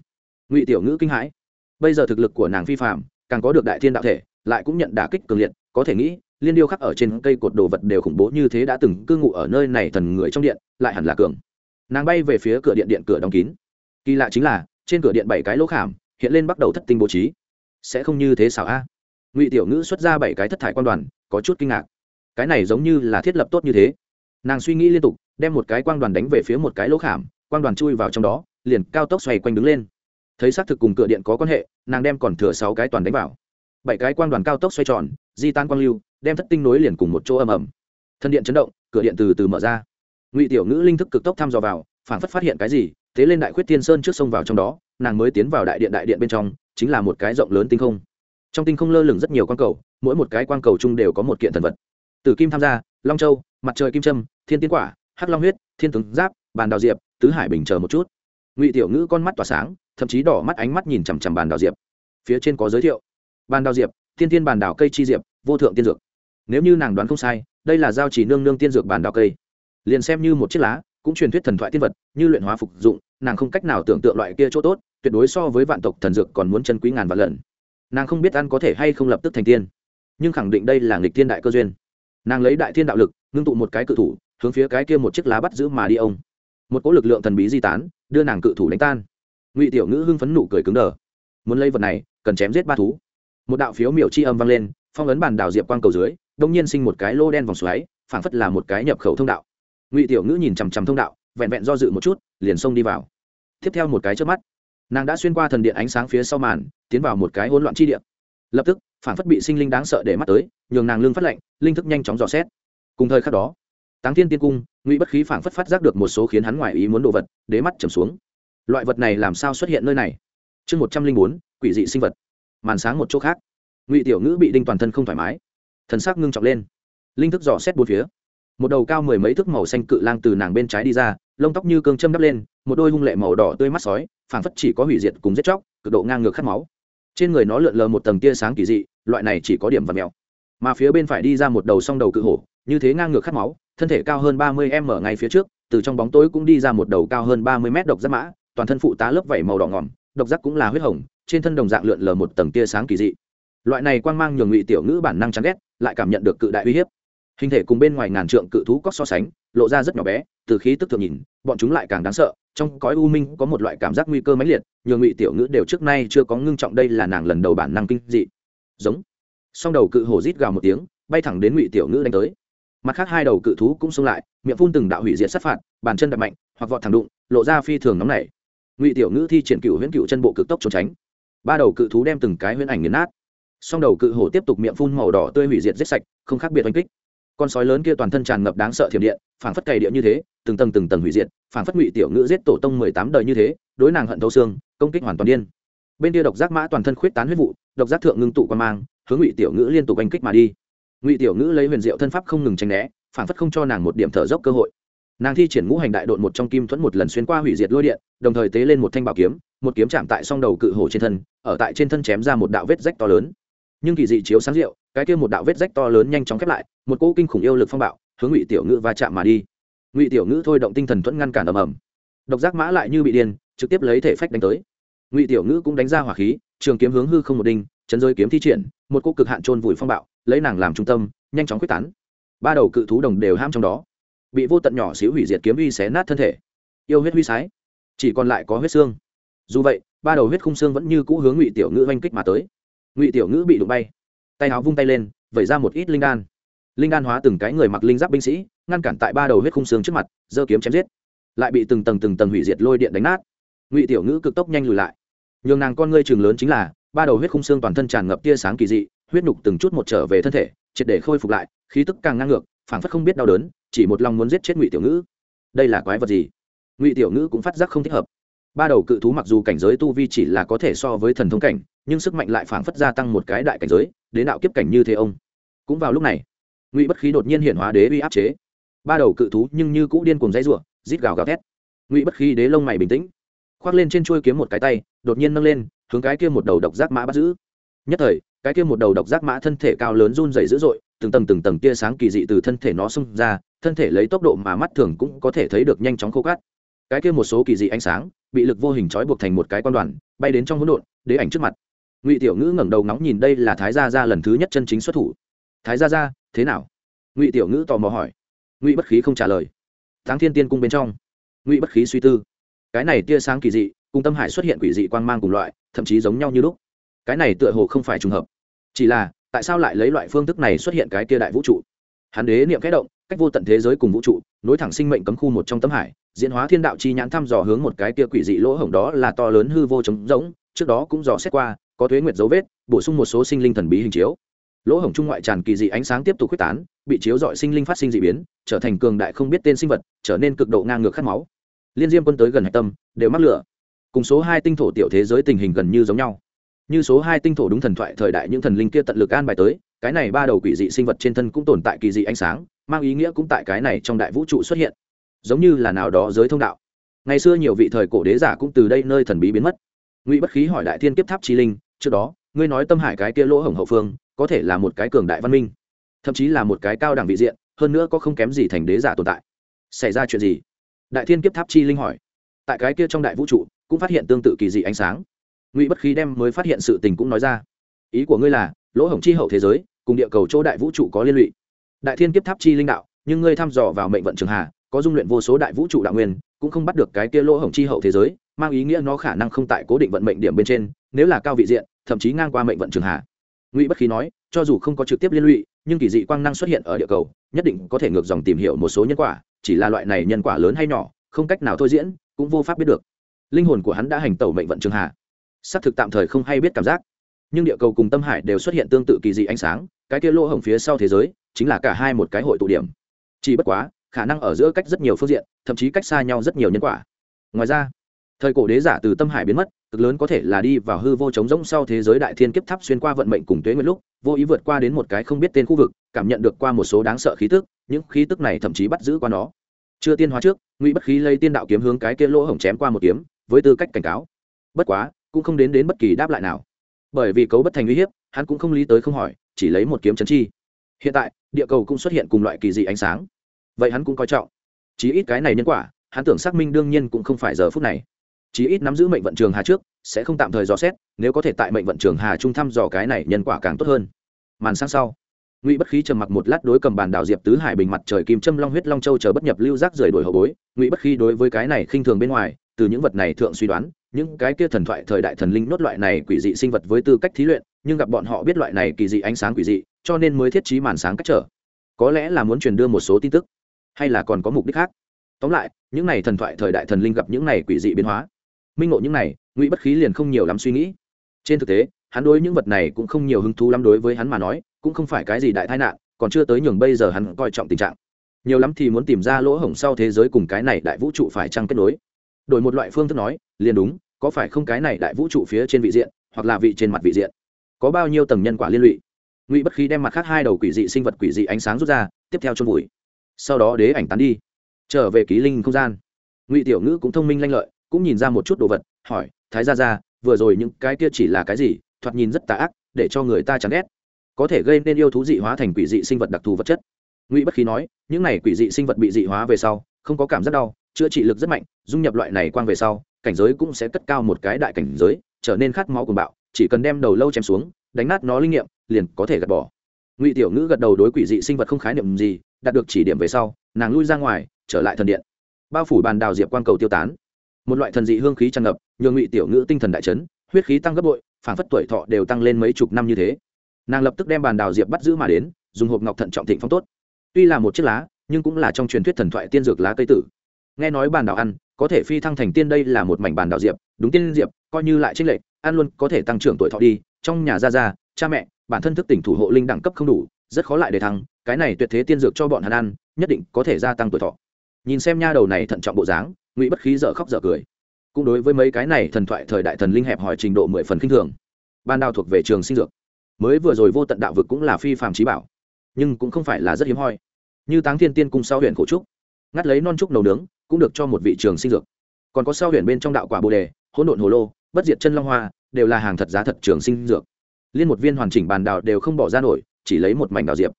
ngụy tiểu ngữ kinh hãi. Bây giờ thực lực của nàng phi phạm càng có được đại thiên đạo thể, lại cũng nhận đả kích cường liệt, có thể nghĩ, liên điêu khắc ở trên cây cột đồ vật đều khủng bố như thế đã từng cư ngụ ở nơi này thần người trong điện, lại hẳn là cường. Nàng bay về phía cửa điện điện cửa đóng kín. Kỳ lạ chính là, trên cửa điện bảy cái lỗ khảm, hiện lên bắt đầu thất tinh bố trí. Sẽ không như thế xảo a. Ngụy tiểu ngữ xuất ra bảy cái thất thải quan đoàn, có chút kinh ngạc. Cái này giống như là thiết lập tốt như thế. Nàng suy nghĩ liên tục, đem một cái quang đoàn đánh về phía một cái lỗ khảm quang đoàn chui vào trong đó, liền cao tốc xoay quanh đứng lên thấy xác thực cùng cửa điện có quan hệ, nàng đem còn thừa sáu cái toàn đánh vào. Bảy cái quang đoàn cao tốc xoay tròn, di tan quang lưu, đem thất tinh nối liền cùng một chỗ ầm ầm. Thân điện chấn động, cửa điện từ từ mở ra. Ngụy tiểu ngữ linh thức cực tốc thăm dò vào phản phất phát hiện cái gì, thế lên đại khuyết tiên sơn trước sông vào trong đó, nàng mới tiến vào đại điện đại điện bên trong, chính là một cái rộng lớn tinh không. Trong tinh không lơ lửng rất nhiều quang cầu, mỗi một cái quang cầu chung đều có một kiện thần vật. Tử kim tham gia, long châu, mặt trời kim trâm thiên tiến quả, hắc long huyết, thiên tướng giáp, bàn đào diệp, tứ hải bình chờ một chút ngụy tiểu ngữ con mắt tỏa sáng, thậm chí đỏ mắt ánh mắt nhìn chằm chằm bàn đào diệp. Phía trên có giới thiệu. Bàn đào diệp, thiên tiên bàn đào cây chi diệp, vô thượng tiên dược. Nếu như nàng đoán không sai, đây là giao chỉ nương nương tiên dược bàn đào cây. Liền xem như một chiếc lá, cũng truyền thuyết thần thoại tiên vật, như luyện hóa phục dụng, nàng không cách nào tưởng tượng loại kia chỗ tốt, tuyệt đối so với vạn tộc thần dược còn muốn chân quý ngàn vạn lần. Nàng không biết ăn có thể hay không lập tức thành tiên. Nhưng khẳng định đây là nghịch thiên đại cơ duyên. Nàng lấy đại thiên đạo lực, ngưng tụ một cái cự thủ, hướng phía cái kia một chiếc lá bắt giữ mà đi ông một cỗ lực lượng thần bí di tán, đưa nàng cự thủ đánh tan. Ngụy tiểu ngữ hưng phấn nụ cười cứng đờ. Muốn lấy vật này, cần chém giết ba thú. Một đạo phiếu miểu chi âm vang lên, phong ấn bàn đào diệp quang cầu dưới, đông nhiên sinh một cái lô đen vòng xoáy, phảng phất là một cái nhập khẩu thông đạo. Ngụy tiểu ngữ nhìn chằm chằm thông đạo, vẹn vẹn do dự một chút, liền xông đi vào. Tiếp theo một cái trước mắt, nàng đã xuyên qua thần điện ánh sáng phía sau màn, tiến vào một cái hỗn loạn chi điện lập tức phản phất bị sinh linh đáng sợ để mắt tới, nhường nàng lương phát lệnh linh thức nhanh chóng dò xét. Cùng thời khắc đó táng thiên tiên cung, ngụy bất khí phảng phất phát giác được một số khiến hắn ngoài ý muốn đồ vật, đế mắt trầm xuống. Loại vật này làm sao xuất hiện nơi này? Chương một trăm linh bốn, quỷ dị sinh vật. Màn sáng một chỗ khác. Ngụy tiểu ngữ bị đinh toàn thân không thoải mái. Thần sắc ngưng trọng lên. Linh thức dò xét bốn phía. Một đầu cao mười mấy thước màu xanh cự lang từ nàng bên trái đi ra, lông tóc như cương châm đắp lên, một đôi hung lệ màu đỏ tươi mắt sói, phảng phất chỉ có hủy diệt cùng giết chóc, cực độ ngang ngược khát máu. Trên người nó lượn lờ một tầng tia sáng kỳ dị, loại này chỉ có điểm và mèo mà phía bên phải đi ra một đầu song đầu cự hổ như thế ngang ngược khát máu, thân thể cao hơn ba mươi m ngay phía trước, từ trong bóng tối cũng đi ra một đầu cao hơn ba mươi m độc giác mã, toàn thân phụ tá lớp vảy màu đỏ ngỏm, độc giác cũng là huyết hồng, trên thân đồng dạng lượn lờ một tầng tia sáng kỳ dị. Loại này quang mang nhường ngụy tiểu ngữ bản năng chán ghét, lại cảm nhận được cự đại uy hiếp. Hình thể cùng bên ngoài ngàn trượng cự thú cóc so sánh, lộ ra rất nhỏ bé, từ khí tức thượng nhìn, bọn chúng lại càng đáng sợ, trong cõi u minh có một loại cảm giác nguy cơ mãnh liệt, nhường ngụy tiểu ngữ đều trước nay chưa có ngưng trọng đây là nàng lần đầu bản năng kinh dị. Giống. Song đầu cự hổ rít gào một tiếng, bay thẳng đến ngụy tiểu ngữ đánh tới mặt khác hai đầu cự thú cũng xông lại, miệng phun từng đạo hủy diệt sát phạt, bàn chân đập mạnh, hoặc vọt thẳng đụng, lộ ra phi thường nóng nảy. Ngụy tiểu ngữ thi triển cựu huyễn cựu chân bộ cực tốc trốn tránh. Ba đầu cự thú đem từng cái huyễn ảnh nghiền nát. Song đầu cự hổ tiếp tục miệng phun màu đỏ tươi hủy diệt giết sạch, không khác biệt oanh kích. Con sói lớn kia toàn thân tràn ngập đáng sợ thiểm điện, phảng phất cày địa như thế, từng tầng từng tầng hủy diệt, phảng phất ngụy tiểu ngữ giết tổ tông mười tám đời như thế, đối nàng hận thấu xương, công kích hoàn toàn điên. Bên kia độc giác mã toàn thân khuyết tán huyết vụ, độc giác thượng ngưng tụ quan mang, hướng ngụy tiểu ngữ liên tục oanh kích mà đi ngụy tiểu ngữ lấy huyền diệu thân pháp không ngừng tranh né, phảng phất không cho nàng một điểm thở dốc cơ hội. Nàng thi triển ngũ hành đại đột một trong kim thuẫn một lần xuyên qua hủy diệt lôi điện, đồng thời tế lên một thanh bảo kiếm, một kiếm chạm tại song đầu cự hổ trên thân, ở tại trên thân chém ra một đạo vết rách to lớn. Nhưng kỳ dị chiếu sáng rượu cái kia một đạo vết rách to lớn nhanh chóng khép lại, một cỗ kinh khủng yêu lực phong bạo, hướng ngụy tiểu ngữ va chạm mà đi. Ngụy tiểu ngữ thôi động tinh thần thuẫn ngăn cản ầm ầm. Độc giác mã lại như bị điên, trực tiếp lấy thể phách đánh tới. Ngụy tiểu ngữ cũng đánh ra hỏa khí, trường kiếm hướng hư không một đinh, chấn rơi kiếm thi triển, một cỗ cực hạn trôn vùi phong bạo lấy nàng làm trung tâm, nhanh chóng quyết tán. Ba đầu cự thú đồng đều ham trong đó. Bị vô tận nhỏ xíu hủy diệt kiếm uy xé nát thân thể. Yêu huyết huy sái. Chỉ còn lại có huyết xương. Dù vậy, ba đầu huyết khung xương vẫn như cũ hướng ngụy tiểu ngữ oanh kích mà tới. Ngụy tiểu ngữ bị đụng bay. Tay áo vung tay lên, vẩy ra một ít linh đan. Linh đan hóa từng cái người mặc linh giáp binh sĩ, ngăn cản tại ba đầu huyết khung xương trước mặt, giơ kiếm chém giết. Lại bị từng tầng từng tầng hủy diệt lôi điện đánh nát. Ngụy tiểu ngữ cực tốc nhanh lùi lại. Nhường nàng con ngươi trường lớn chính là, ba đầu huyết khung xương toàn thân tràn ngập tia sáng kỳ dị huyết nhục từng chút một trở về thân thể, triệt để khôi phục lại, khí tức càng ngang ngược, phảng phất không biết đau đớn, chỉ một lòng muốn giết chết ngụy tiểu ngữ. Đây là quái vật gì? Ngụy tiểu ngữ cũng phát giác không thích hợp. Ba đầu cự thú mặc dù cảnh giới tu vi chỉ là có thể so với thần thông cảnh, nhưng sức mạnh lại phảng phất gia tăng một cái đại cảnh giới, đến đạo kiếp cảnh như thế ông. Cũng vào lúc này, ngụy bất khí đột nhiên hiện hóa đế uy áp chế. Ba đầu cự thú nhưng như cũ điên cùng dãy ruộng rít gào gào thét. Ngụy bất khí đế lông mày bình tĩnh, khoác lên trên chuôi kiếm một cái tay, đột nhiên nâng lên, hướng cái kia một đầu độc giác mã bắt giữ. Nhất thời cái kia một đầu độc giác mã thân thể cao lớn run rẩy dữ dội, từng tầng từng tầng tia sáng kỳ dị từ thân thể nó xông ra, thân thể lấy tốc độ mà mắt thường cũng có thể thấy được nhanh chóng khô cát. Cái kia một số kỳ dị ánh sáng, bị lực vô hình trói buộc thành một cái quan đoàn, bay đến trong hỗn độn, đế ảnh trước mặt. Ngụy tiểu ngữ ngẩng đầu nóng nhìn đây là thái gia gia lần thứ nhất chân chính xuất thủ. Thái gia gia, thế nào? Ngụy tiểu ngữ tò mò hỏi. Ngụy bất khí không trả lời. Tháng thiên tiên cung bên trong. Ngụy bất khí suy tư. Cái này tia sáng kỳ dị, cùng tâm hải xuất hiện quỷ dị quang mang cùng loại, thậm chí giống nhau như lúc cái này tựa hồ không phải trùng hợp. Chỉ là, tại sao lại lấy loại phương thức này xuất hiện cái kia đại vũ trụ? Hắn đế niệm kẽ động, cách vô tận thế giới cùng vũ trụ, nối thẳng sinh mệnh cấm khu một trong tâm hải, diễn hóa thiên đạo chi nhãn thăm dò hướng một cái kia quỷ dị lỗ hổng đó là to lớn hư vô trống rỗng, trước đó cũng dò xét qua, có thuế nguyệt dấu vết, bổ sung một số sinh linh thần bí hình chiếu. Lỗ hổng trung ngoại tràn kỳ dị ánh sáng tiếp tục quyết tán, bị chiếu dọi sinh linh phát sinh d ị biến, trở thành cường đại không biết tên sinh vật, trở nên cực độ ngang ngược khát máu. Liên diêm quân tới gần hạch tâm, đều mắc lửa. Cùng số hai tinh thổ tiểu thế giới tình hình gần như giống nhau như số hai tinh thổ đúng thần thoại thời đại những thần linh kia tận lực an bài tới, cái này ba đầu quỷ dị sinh vật trên thân cũng tồn tại kỳ dị ánh sáng, mang ý nghĩa cũng tại cái này trong đại vũ trụ xuất hiện. Giống như là nào đó giới thông đạo. Ngày xưa nhiều vị thời cổ đế giả cũng từ đây nơi thần bí biến mất. Ngụy bất khí hỏi đại thiên kiếp tháp chi linh, trước đó, ngươi nói tâm hải cái kia lỗ hổng hậu phương, có thể là một cái cường đại văn minh, thậm chí là một cái cao đẳng vị diện, hơn nữa có không kém gì thành đế giả tồn tại. Xảy ra chuyện gì? Đại thiên kiếp tháp chi linh hỏi. Tại cái kia trong đại vũ trụ, cũng phát hiện tương tự kỳ dị ánh sáng ngụy bất khí đem mới phát hiện sự tình cũng nói ra ý của ngươi là lỗ hổng chi hậu thế giới cùng địa cầu chỗ đại vũ trụ có liên lụy đại thiên kiếp tháp chi linh đạo nhưng ngươi thăm dò vào mệnh vận trường hà có dung luyện vô số đại vũ trụ đạo nguyên cũng không bắt được cái kia lỗ hổng chi hậu thế giới mang ý nghĩa nó khả năng không tại cố định vận mệnh điểm bên trên nếu là cao vị diện thậm chí ngang qua mệnh vận trường hà ngụy bất khí nói cho dù không có trực tiếp liên lụy nhưng kỳ dị quang năng xuất hiện ở địa cầu nhất định có thể ngược dòng tìm hiểu một số nhân quả chỉ là loại này nhân quả lớn hay nhỏ không cách nào thôi diễn cũng vô pháp biết được linh hồn của hắn đã hành tẩu mệnh vận trường hà xác thực tạm thời không hay biết cảm giác. Nhưng địa cầu cùng tâm hải đều xuất hiện tương tự kỳ dị ánh sáng, cái kia lỗ hổng phía sau thế giới, chính là cả hai một cái hội tụ điểm. Chỉ bất quá, khả năng ở giữa cách rất nhiều phương diện, thậm chí cách xa nhau rất nhiều nhân quả. Ngoài ra, thời cổ đế giả từ tâm hải biến mất, cực lớn có thể là đi vào hư vô trống rỗng sau thế giới đại thiên kiếp tháp xuyên qua vận mệnh cùng tuế nguyệt lúc, vô ý vượt qua đến một cái không biết tên khu vực, cảm nhận được qua một số đáng sợ khí tức, những khí tức này thậm chí bắt giữ qua nó. Chưa tiên hóa trước, ngụy bất khí lấy tiên đạo kiếm hướng cái kia lỗ hổng chém qua một kiếm, với tư cách cảnh cáo. Bất quá cũng không đến đến bất kỳ đáp lại nào. Bởi vì cấu bất thành uy hiếp, hắn cũng không lý tới không hỏi, chỉ lấy một kiếm chấn chi. Hiện tại, địa cầu cũng xuất hiện cùng loại kỳ dị ánh sáng. Vậy hắn cũng coi trọng. Chí ít cái này nhân quả, hắn tưởng xác minh đương nhiên cũng không phải giờ phút này. Chí ít nắm giữ mệnh vận trường hà trước, sẽ không tạm thời dò xét, nếu có thể tại mệnh vận trường hà trung thăm dò cái này nhân quả càng tốt hơn. Màn sang sau, ngụy bất khí trầm mặc một lát đối cầm bàn đào diệp tứ hải bình mặt trời kim châm long huyết long châu chờ bất nhập lưu giác rời đổi hậu bối. Ngụy bất khí đối với cái này khinh thường bên ngoài, từ những vật này thượng suy đoán những cái kia thần thoại thời đại thần linh nốt loại này quỷ dị sinh vật với tư cách thí luyện, nhưng gặp bọn họ biết loại này kỳ dị ánh sáng quỷ dị, cho nên mới thiết trí màn sáng cách trở. Có lẽ là muốn truyền đưa một số tin tức, hay là còn có mục đích khác. Tóm lại, những này thần thoại thời đại thần linh gặp những này quỷ dị biến hóa. Minh ngộ những này, ngụy bất khí liền không nhiều lắm suy nghĩ. Trên thực tế, hắn đối những vật này cũng không nhiều hứng thú lắm đối với hắn mà nói, cũng không phải cái gì đại tai nạn, còn chưa tới nhường bây giờ hắn coi trọng tình trạng. Nhiều lắm thì muốn tìm ra lỗ hổng sau thế giới cùng cái này đại vũ trụ phải chăng kết nối đổi một loại phương thức nói, liền đúng, có phải không cái này đại vũ trụ phía trên vị diện, hoặc là vị trên mặt vị diện? Có bao nhiêu tầng nhân quả liên lụy? Ngụy bất khí đem mặt khác hai đầu quỷ dị sinh vật quỷ dị ánh sáng rút ra, tiếp theo chôn vùi. Sau đó đế ảnh tán đi, trở về ký linh không gian. Ngụy tiểu ngữ cũng thông minh lanh lợi, cũng nhìn ra một chút đồ vật, hỏi, thái ra ra vừa rồi những cái kia chỉ là cái gì? Thoạt nhìn rất tà ác, để cho người ta chán ghét. Có thể gây nên yêu thú dị hóa thành quỷ dị sinh vật đặc thù vật chất. Ngụy bất khí nói, những này quỷ dị sinh vật bị dị hóa về sau, không có cảm giác đau chữa trị lực rất mạnh, dung nhập loại này quang về sau, cảnh giới cũng sẽ cất cao một cái đại cảnh giới, trở nên khát máu cùng bạo, chỉ cần đem đầu lâu chém xuống, đánh nát nó linh nghiệm, liền có thể gạt bỏ. Ngụy tiểu ngữ gật đầu đối quỷ dị sinh vật không khái niệm gì, đạt được chỉ điểm về sau, nàng lui ra ngoài, trở lại thần điện. Bao phủ bàn đào diệp quang cầu tiêu tán. Một loại thần dị hương khí tràn ngập, nhường ngụy tiểu ngữ tinh thần đại chấn, huyết khí tăng gấp bội phản phất tuổi thọ đều tăng lên mấy chục năm như thế. Nàng lập tức đem bàn đào diệp bắt giữ mà đến, dùng hộp ngọc thận trọng thịnh phong tốt. Tuy là một chiếc lá, nhưng cũng là trong truyền thuyết thần thoại tiên dược lá cây tử nghe nói bàn đào ăn, có thể phi thăng thành tiên đây là một mảnh bàn đào diệp, đúng tiên diệp, coi như lại trích lệ ăn luôn có thể tăng trưởng tuổi thọ đi, trong nhà gia gia, cha mẹ, bản thân thức tỉnh thủ hộ linh đẳng cấp không đủ, rất khó lại để thăng, cái này tuyệt thế tiên dược cho bọn hắn ăn, nhất định có thể gia tăng tuổi thọ. Nhìn xem nha đầu này thận trọng bộ dáng, ngụy bất khí dở khóc dở cười. Cũng đối với mấy cái này thần thoại thời đại thần linh hẹp hỏi trình độ mười phần kinh thường. Ban đào thuộc về trường sinh dược. Mới vừa rồi vô tận đạo vực cũng là phi phàm trí bảo, nhưng cũng không phải là rất hiếm hoi. Như táng thiên tiên cung sau huyện cổ trúc, ngắt lấy non trúc nấu nướng cũng được cho một vị trường sinh dược. Còn có sau huyện bên trong đạo quả bồ đề, hỗn độn hồ lô, bất diệt chân long hoa, đều là hàng thật giá thật trường sinh dược. Liên một viên hoàn chỉnh bàn đào đều không bỏ ra nổi, chỉ lấy một mảnh đào diệp.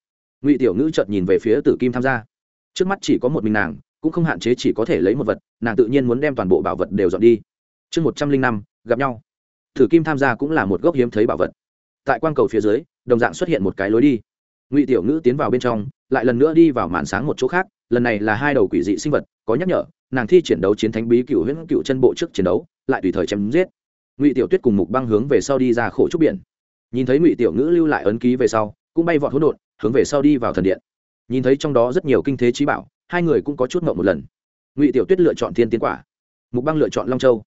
Ngụy tiểu ngữ chợt nhìn về phía tử kim tham gia. Trước mắt chỉ có một mình nàng, cũng không hạn chế chỉ có thể lấy một vật, nàng tự nhiên muốn đem toàn bộ bảo vật đều dọn đi. Chương một trăm linh năm, gặp nhau. Tử kim tham gia cũng là một gốc hiếm thấy bảo vật. Tại quang cầu phía dưới, đồng dạng xuất hiện một cái lối đi. Ngụy tiểu ngữ tiến vào bên trong, lại lần nữa đi vào màn sáng một chỗ khác, lần này là hai đầu quỷ dị sinh vật có nhắc nhở, nàng thi chiến đấu chiến thánh bí cựu huyễn cựu chân bộ trước chiến đấu, lại tùy thời chém giết. Ngụy tiểu tuyết cùng mục băng hướng về sau đi ra khổ trúc biển. Nhìn thấy ngụy tiểu ngữ lưu lại ấn ký về sau, cũng bay vọt hỗn độn, hướng về sau đi vào thần điện. Nhìn thấy trong đó rất nhiều kinh thế trí bảo, hai người cũng có chút mộng một lần. Ngụy tiểu tuyết lựa chọn thiên tiến quả, mục băng lựa chọn long châu.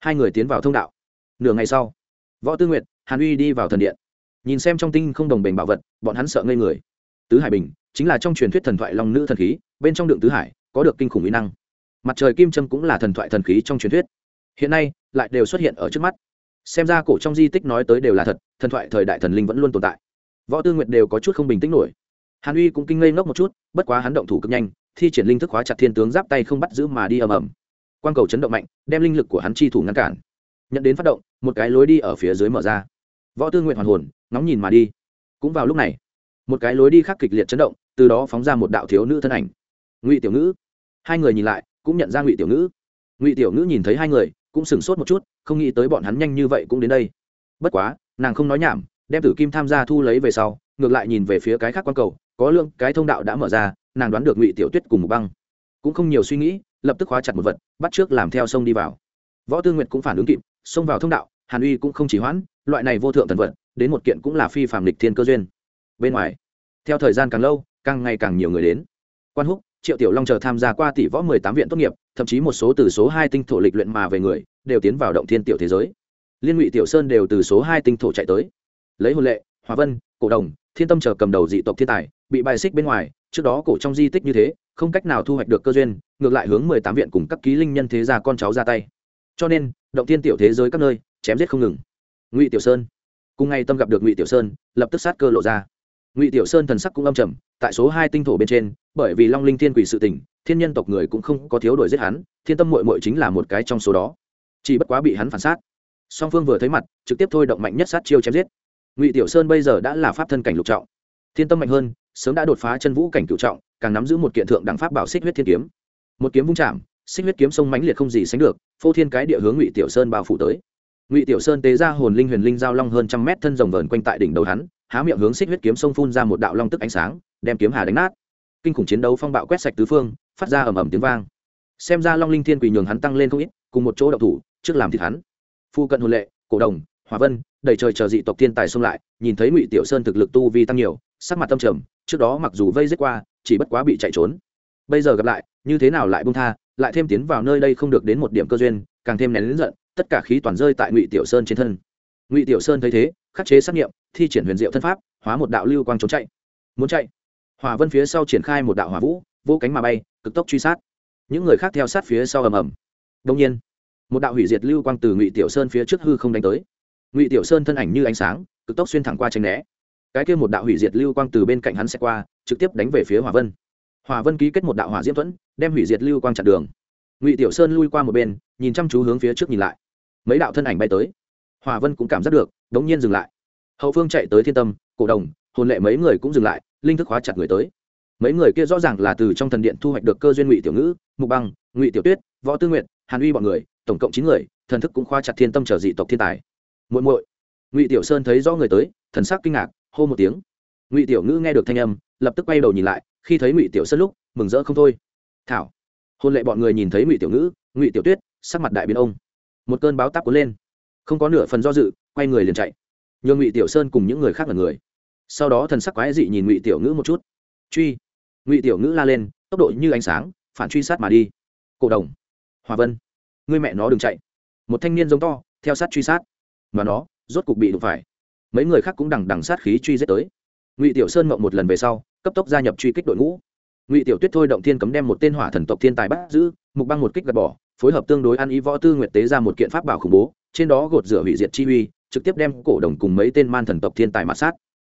Hai người tiến vào thông đạo. Nửa ngày sau, võ tư nguyệt, hàn uy đi vào thần điện. Nhìn xem trong tinh không đồng bền bảo vật, bọn hắn sợ ngây người. Tứ hải bình chính là trong truyền thuyết thần thoại long nữ thần khí, bên trong đường tứ hải có được kinh khủng uy năng. Mặt trời kim trâm cũng là thần thoại thần khí trong truyền thuyết. Hiện nay, lại đều xuất hiện ở trước mắt. Xem ra cổ trong di tích nói tới đều là thật, thần thoại thời đại thần linh vẫn luôn tồn tại. Võ tư nguyệt đều có chút không bình tĩnh nổi. Hàn uy cũng kinh ngây ngốc một chút, bất quá hắn động thủ cực nhanh, thi triển linh thức hóa chặt thiên tướng giáp tay không bắt giữ mà đi ầm ầm. Quang cầu chấn động mạnh, đem linh lực của hắn chi thủ ngăn cản. Nhận đến phát động, một cái lối đi ở phía dưới mở ra. Võ tư nguyện hoàn hồn, ngóng nhìn mà đi. Cũng vào lúc này, một cái lối đi khác kịch liệt chấn động, từ đó phóng ra một đạo thiếu nữ thân ảnh ngụy tiểu ngữ. Hai người nhìn lại, cũng nhận ra ngụy tiểu ngữ. Ngụy tiểu ngữ nhìn thấy hai người, cũng sửng sốt một chút, không nghĩ tới bọn hắn nhanh như vậy cũng đến đây. Bất quá, nàng không nói nhảm, đem tử kim tham gia thu lấy về sau, ngược lại nhìn về phía cái khác quan cầu, có lượng cái thông đạo đã mở ra, nàng đoán được ngụy tiểu tuyết cùng một băng. Cũng không nhiều suy nghĩ, lập tức khóa chặt một vật, bắt trước làm theo sông đi vào. Võ tư nguyệt cũng phản ứng kịp, xông vào thông đạo, hàn uy cũng không chỉ hoãn, loại này vô thượng thần vật, đến một kiện cũng là phi phạm lịch thiên cơ duyên. Bên ngoài, theo thời gian càng lâu, càng ngày càng nhiều người đến. Quan húc triệu tiểu long chờ tham gia qua tỷ võ mười tám viện tốt nghiệp, thậm chí một số từ số hai tinh thổ lịch luyện mà về người, đều tiến vào động thiên tiểu thế giới. Liên ngụy tiểu sơn đều từ số hai tinh thổ chạy tới. Lấy hôn lệ hòa vân, cổ đồng, thiên tâm chờ cầm đầu dị tộc thiên tài, bị bài xích bên ngoài, trước đó cổ trong di tích như thế, không cách nào thu hoạch được cơ duyên, ngược lại hướng mười tám viện cùng các ký linh nhân thế gia con cháu ra tay. Cho nên, động thiên tiểu thế giới các nơi, chém giết không ngừng. Ngụy tiểu sơn. Cùng ngày tâm gặp được ngụy tiểu sơn, lập tức sát cơ lộ ra ngụy tiểu sơn thần sắc cũng âm trầm tại số hai tinh thổ bên trên bởi vì long linh thiên quỷ sự Tình, thiên nhân tộc người cũng không có thiếu đổi giết hắn thiên tâm mội mội chính là một cái trong số đó. Chỉ bất quá bị hắn phản sát. Song phương vừa thấy mặt trực tiếp thôi động mạnh nhất sát chiêu chém giết. Ngụy tiểu sơn bây giờ đã là pháp thân cảnh lục trọng. Thiên tâm mạnh hơn sớm đã đột phá chân vũ cảnh cựu trọng càng nắm giữ một kiện thượng đẳng pháp bảo xích huyết thiên kiếm. Một kiếm vung chạm xích huyết kiếm sông mãnh liệt không gì sánh được phô thiên cái địa hướng ngụy tiểu sơn bao phủ tới ngụy tiểu sơn tế ra hồn linh huyền linh giao long hơn trăm mét thân rồng vờn quanh tại đỉnh đầu hắn, há miệng hướng xích huyết kiếm sông phun ra một đạo long tức ánh sáng, đem kiếm hà đánh nát. Kinh khủng chiến đấu phong bạo quét sạch tứ phương, phát ra ầm ầm tiếng vang. Xem ra long linh thiên quỳ nhường hắn tăng lên không ít, cùng một chỗ đậu thủ, trước làm thịt hắn. Phu cận hồn lệ, cổ đồng hòa vân, đầy trời chờ dị tộc thiên tài xông lại, nhìn thấy ngụy tiểu sơn thực lực tu vi tăng nhiều, sắc mặt tâm trầm, trước đó mặc dù vây giết qua, chỉ bất quá bị chạy trốn. Bây giờ gặp lại, như thế nào lại bung tha, lại thêm tiến vào nơi đây không được đến một điểm cơ duyên, càng thêm nén lớn giận tất cả khí toàn rơi tại ngụy tiểu sơn trên thân ngụy tiểu sơn thấy thế khắc chế xác nghiệm thi triển huyền diệu thân pháp hóa một đạo lưu quang trốn chạy muốn chạy hòa vân phía sau triển khai một đạo hỏa vũ vô cánh mà bay cực tốc truy sát những người khác theo sát phía sau ầm ầm đông nhiên một đạo hủy diệt lưu quang từ ngụy tiểu sơn phía trước hư không đánh tới ngụy tiểu sơn thân ảnh như ánh sáng cực tốc xuyên thẳng qua tranh né cái kia một đạo hủy diệt lưu quang từ bên cạnh hắn sẽ qua trực tiếp đánh về phía hòa vân hòa vân ký kết một đạo hỏa diễm thuẫn đem hủy diệt lưu quang chặn đường ngụy tiểu sơn lui qua một bên nhìn chăm chú hướng phía trước nhìn lại mấy đạo thân ảnh bay tới. Hòa vân cũng cảm giác được, đống nhiên dừng lại. Hậu phương chạy tới thiên tâm, cổ đồng, hồn lệ mấy người cũng dừng lại, linh thức hóa chặt người tới. Mấy người kia rõ ràng là từ trong thần điện thu hoạch được cơ duyên ngụy tiểu ngữ, mục băng, ngụy tiểu tuyết, võ tư nguyện hàn uy bọn người, tổng cộng chín người, thần thức cũng khoa chặt thiên tâm trở dị tộc thiên tài. Muội muội. Ngụy tiểu sơn thấy rõ người tới, thần sắc kinh ngạc, hô một tiếng. Ngụy tiểu ngữ nghe được thanh âm, lập tức quay đầu nhìn lại, khi thấy ngụy tiểu sơn lúc, mừng rỡ không thôi. Thảo. Hôn lệ bọn người nhìn thấy ngụy tiểu ngữ, ngụy tiểu tuyết, sắc mặt đại biến ông một cơn báo táp cuốn lên. Không có nửa phần do dự, quay người liền chạy. Nhường ngụy tiểu sơn cùng những người khác là người. Sau đó thần sắc quái dị nhìn ngụy tiểu ngữ một chút. Truy. Ngụy tiểu ngữ la lên, tốc độ như ánh sáng, phản truy sát mà đi. Cổ đồng. Hòa vân. Người mẹ nó đừng chạy. Một thanh niên giống to, theo sát truy sát. Mà nó, rốt cục bị đụng phải. Mấy người khác cũng đằng đằng sát khí truy giết tới. Ngụy tiểu sơn mộng một lần về sau, cấp tốc gia nhập truy kích đội ngũ. Ngụy tiểu tuyết thôi động thiên cấm đem một tên hỏa thần tộc thiên tài bắt giữ, mục băng một kích gạt bỏ phối hợp tương đối ăn ý võ tư nguyệt tế ra một kiện pháp bảo khủng bố, trên đó gột rửa hủy diệt chi uy, trực tiếp đem cổ đồng cùng mấy tên man thần tộc thiên tài mạt sát.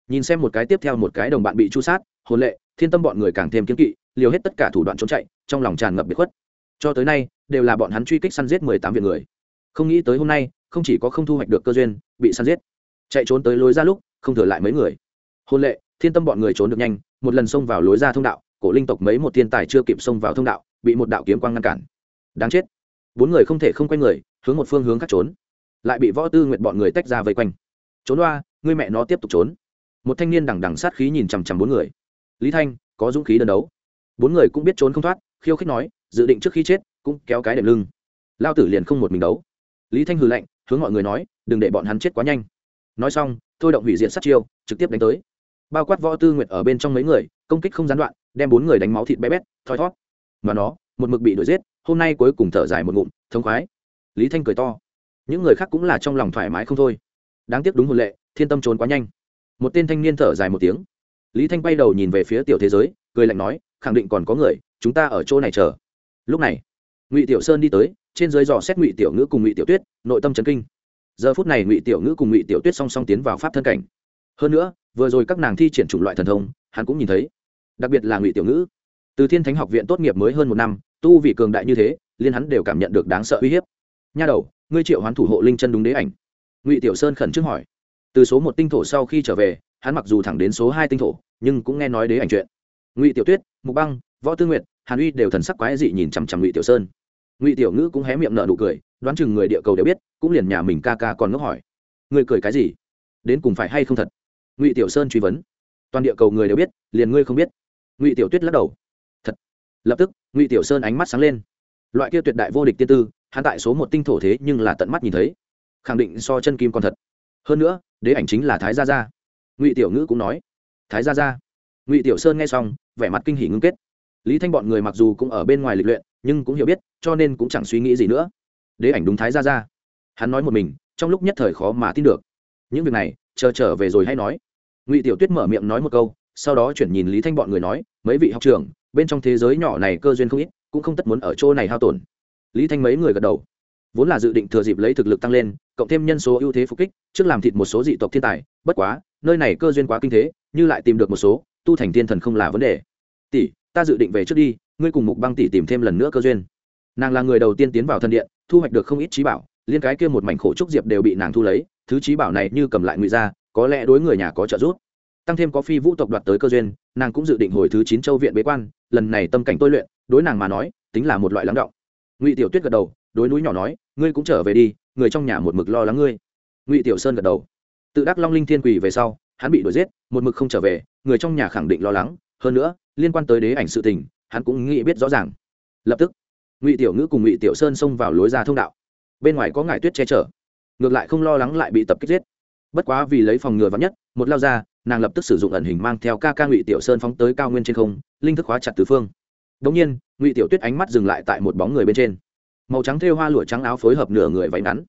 Nhìn xem một cái tiếp theo một cái đồng bạn bị chu sát, hồn lệ, thiên tâm bọn người càng thêm kiếm kỵ, liều hết tất cả thủ đoạn trốn chạy, trong lòng tràn ngập biệt khuất. Cho tới nay, đều là bọn hắn truy kích săn giết mười tám viện người. Không nghĩ tới hôm nay, không chỉ có không thu hoạch được cơ duyên, bị săn giết. Chạy trốn tới lối ra lúc, không thừa lại mấy người. Hôn lệ, thiên tâm bọn người trốn được nhanh, một lần xông vào lối ra thông đạo, cổ linh tộc mấy một thiên tài chưa kịp xông vào thông đạo, bị một đạo kiếm quang ngăn cản đáng chết. Bốn người không thể không quay người, hướng một phương hướng khác trốn. Lại bị võ tư nguyện bọn người tách ra vây quanh. Trốn loa ngươi mẹ nó tiếp tục trốn. Một thanh niên đằng đằng sát khí nhìn chằm chằm bốn người. Lý thanh, có dũng khí đơn đấu. Bốn người cũng biết trốn không thoát, khiêu khích nói, dự định trước khi chết, cũng kéo cái đệm lưng. Lao tử liền không một mình đấu. Lý thanh hừ lạnh, hướng mọi người nói, đừng để bọn hắn chết quá nhanh. Nói xong, thôi động hủy diện sát chiêu, trực tiếp đánh tới. Bao quát võ tư nguyệt ở bên trong mấy người, công kích không gián đoạn, đem bốn người đánh máu thịt bé bét, thoi thót mà nó một mực bị đuổi giết, hôm nay cuối cùng thở dài một ngụm, thống khoái. Lý thanh cười to. Những người khác cũng là trong lòng thoải mái không thôi. Đáng tiếc đúng hồn lệ, thiên tâm trốn quá nhanh. Một tên thanh niên thở dài một tiếng. Lý thanh bay đầu nhìn về phía tiểu thế giới, cười lạnh nói, khẳng định còn có người, chúng ta ở chỗ này chờ. Lúc này, ngụy tiểu sơn đi tới, trên dưới dò xét ngụy tiểu ngữ cùng ngụy tiểu tuyết, nội tâm trấn kinh. Giờ phút này ngụy tiểu ngữ cùng ngụy tiểu tuyết song song tiến vào pháp thân cảnh. Hơn nữa, vừa rồi các nàng thi triển chủng loại thần thông, hắn cũng nhìn thấy. Đặc biệt là ngụy tiểu ngữ từ thiên thánh học viện tốt nghiệp mới hơn một năm, tu vị cường đại như thế, liên hắn đều cảm nhận được đáng sợ uy hiếp. Nha đầu, ngươi triệu hoán thủ hộ linh chân đúng đế ảnh. Ngụy tiểu sơn khẩn trương hỏi. Từ số một tinh thổ sau khi trở về, hắn mặc dù thẳng đến số hai tinh thổ, nhưng cũng nghe nói đế ảnh chuyện. Ngụy tiểu tuyết, mục băng, võ tư nguyệt, hàn uy đều thần sắc quái dị nhìn chằm chằm ngụy tiểu sơn. Ngụy tiểu ngữ cũng hé miệng nở nụ cười, đoán chừng người địa cầu đều biết, cũng liền nhà mình ca ca còn ngốc hỏi. Ngươi cười cái gì? Đến cùng phải hay không thật? Ngụy tiểu sơn truy vấn. Toàn địa cầu người đều biết, liền ngươi không biết. Ngụy tiểu tuyết lắc đầu lập tức, ngụy tiểu sơn ánh mắt sáng lên. Loại kia tuyệt đại vô địch tiên tư, hắn tại số một tinh thổ thế nhưng là tận mắt nhìn thấy. Khẳng định so chân kim còn thật. Hơn nữa, đế ảnh chính là thái gia gia. Ngụy tiểu ngữ cũng nói, thái gia gia. Ngụy tiểu sơn nghe xong, vẻ mặt kinh hỉ ngưng kết. Lý thanh bọn người mặc dù cũng ở bên ngoài lịch luyện, nhưng cũng hiểu biết, cho nên cũng chẳng suy nghĩ gì nữa. Đế ảnh đúng thái gia gia. Hắn nói một mình, trong lúc nhất thời khó mà tin được. Những việc này, chờ trở về rồi hay nói. Ngụy tiểu tuyết mở miệng nói một câu, sau đó chuyển nhìn lý thanh bọn người nói, mấy vị học trưởng bên trong thế giới nhỏ này cơ duyên không ít, cũng không tất muốn ở chỗ này hao tổn. Lý thanh mấy người gật đầu. Vốn là dự định thừa dịp lấy thực lực tăng lên, cộng thêm nhân số ưu thế phục kích, trước làm thịt một số dị tộc thiên tài, bất quá, nơi này cơ duyên quá kinh thế, như lại tìm được một số, tu thành thiên thần không là vấn đề. Tỷ, ta dự định về trước đi, ngươi cùng mục băng tỷ tìm thêm lần nữa cơ duyên. Nàng là người đầu tiên tiến vào thân điện, thu hoạch được không ít trí bảo, liên cái kia một mảnh khổ trúc diệp đều bị nàng thu lấy, thứ trí bảo này như cầm lại ngụy ra, có lẽ đối người nhà có trợ giúp tăng thêm có phi vũ tộc đoạt tới cơ duyên, nàng cũng dự định hồi thứ chín châu viện bế quan, lần này tâm cảnh tôi luyện, đối nàng mà nói, tính là một loại lắng động. Ngụy tiểu tuyết gật đầu, đối núi nhỏ nói, ngươi cũng trở về đi, người trong nhà một mực lo lắng ngươi. Ngụy tiểu sơn gật đầu. Tự đắc long linh thiên quỳ về sau, hắn bị đuổi giết, một mực không trở về, người trong nhà khẳng định lo lắng, hơn nữa, liên quan tới đế ảnh sự tình, hắn cũng nghĩ biết rõ ràng. Lập tức, ngụy tiểu ngữ cùng ngụy tiểu sơn xông vào lối ra thông đạo. Bên ngoài có ngải tuyết che chở. Ngược lại không lo lắng lại bị tập kích giết. Bất quá vì lấy phòng ngừa vắn nhất, một lao ra nàng lập tức sử dụng ẩn hình mang theo ca ca ngụy tiểu sơn phóng tới cao nguyên trên không, linh thức khóa chặt tứ phương. Đống nhiên, ngụy tiểu tuyết ánh mắt dừng lại tại một bóng người bên trên. Màu trắng thêu hoa lụa trắng áo phối hợp nửa người váy ngắn,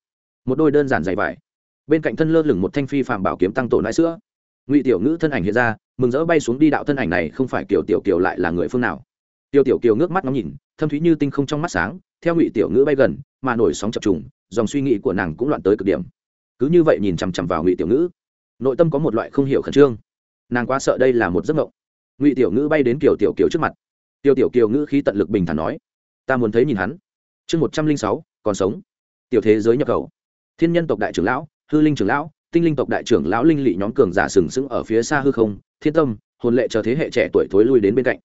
một đôi đơn giản dày vải. Bên cạnh thân lơ lửng một thanh phi phàm bảo kiếm tăng tổ nãi sữa. Ngụy tiểu ngữ thân ảnh hiện ra, mừng rỡ bay xuống đi đạo thân ảnh này không phải kiểu tiểu kiều lại là người phương nào. Tiểu tiểu kiều ngước mắt ngắm nhìn, thâm thúy như tinh không trong mắt sáng, theo ngụy tiểu ngữ bay gần, mà nổi sóng chập trùng, dòng suy nghĩ của nàng cũng loạn tới cực điểm. Cứ như vậy nhìn chằm chằm vào ngụy tiểu ngữ nội tâm có một loại không hiểu khẩn trương. Nàng quá sợ đây là một giấc mộng. Ngụy tiểu ngữ bay đến kiểu tiểu kiều trước mặt. Tiêu tiểu kiều ngữ khí tận lực bình thản nói, ta muốn thấy nhìn hắn. Chương một trăm linh sáu, còn sống. Tiểu thế giới nhập khẩu. Thiên nhân tộc đại trưởng lão, hư linh trưởng lão, tinh linh tộc đại trưởng lão linh lị nhóm cường giả sừng sững ở phía xa hư không, thiên tâm, hồn lệ chờ thế hệ trẻ tuổi thối lui đến bên cạnh.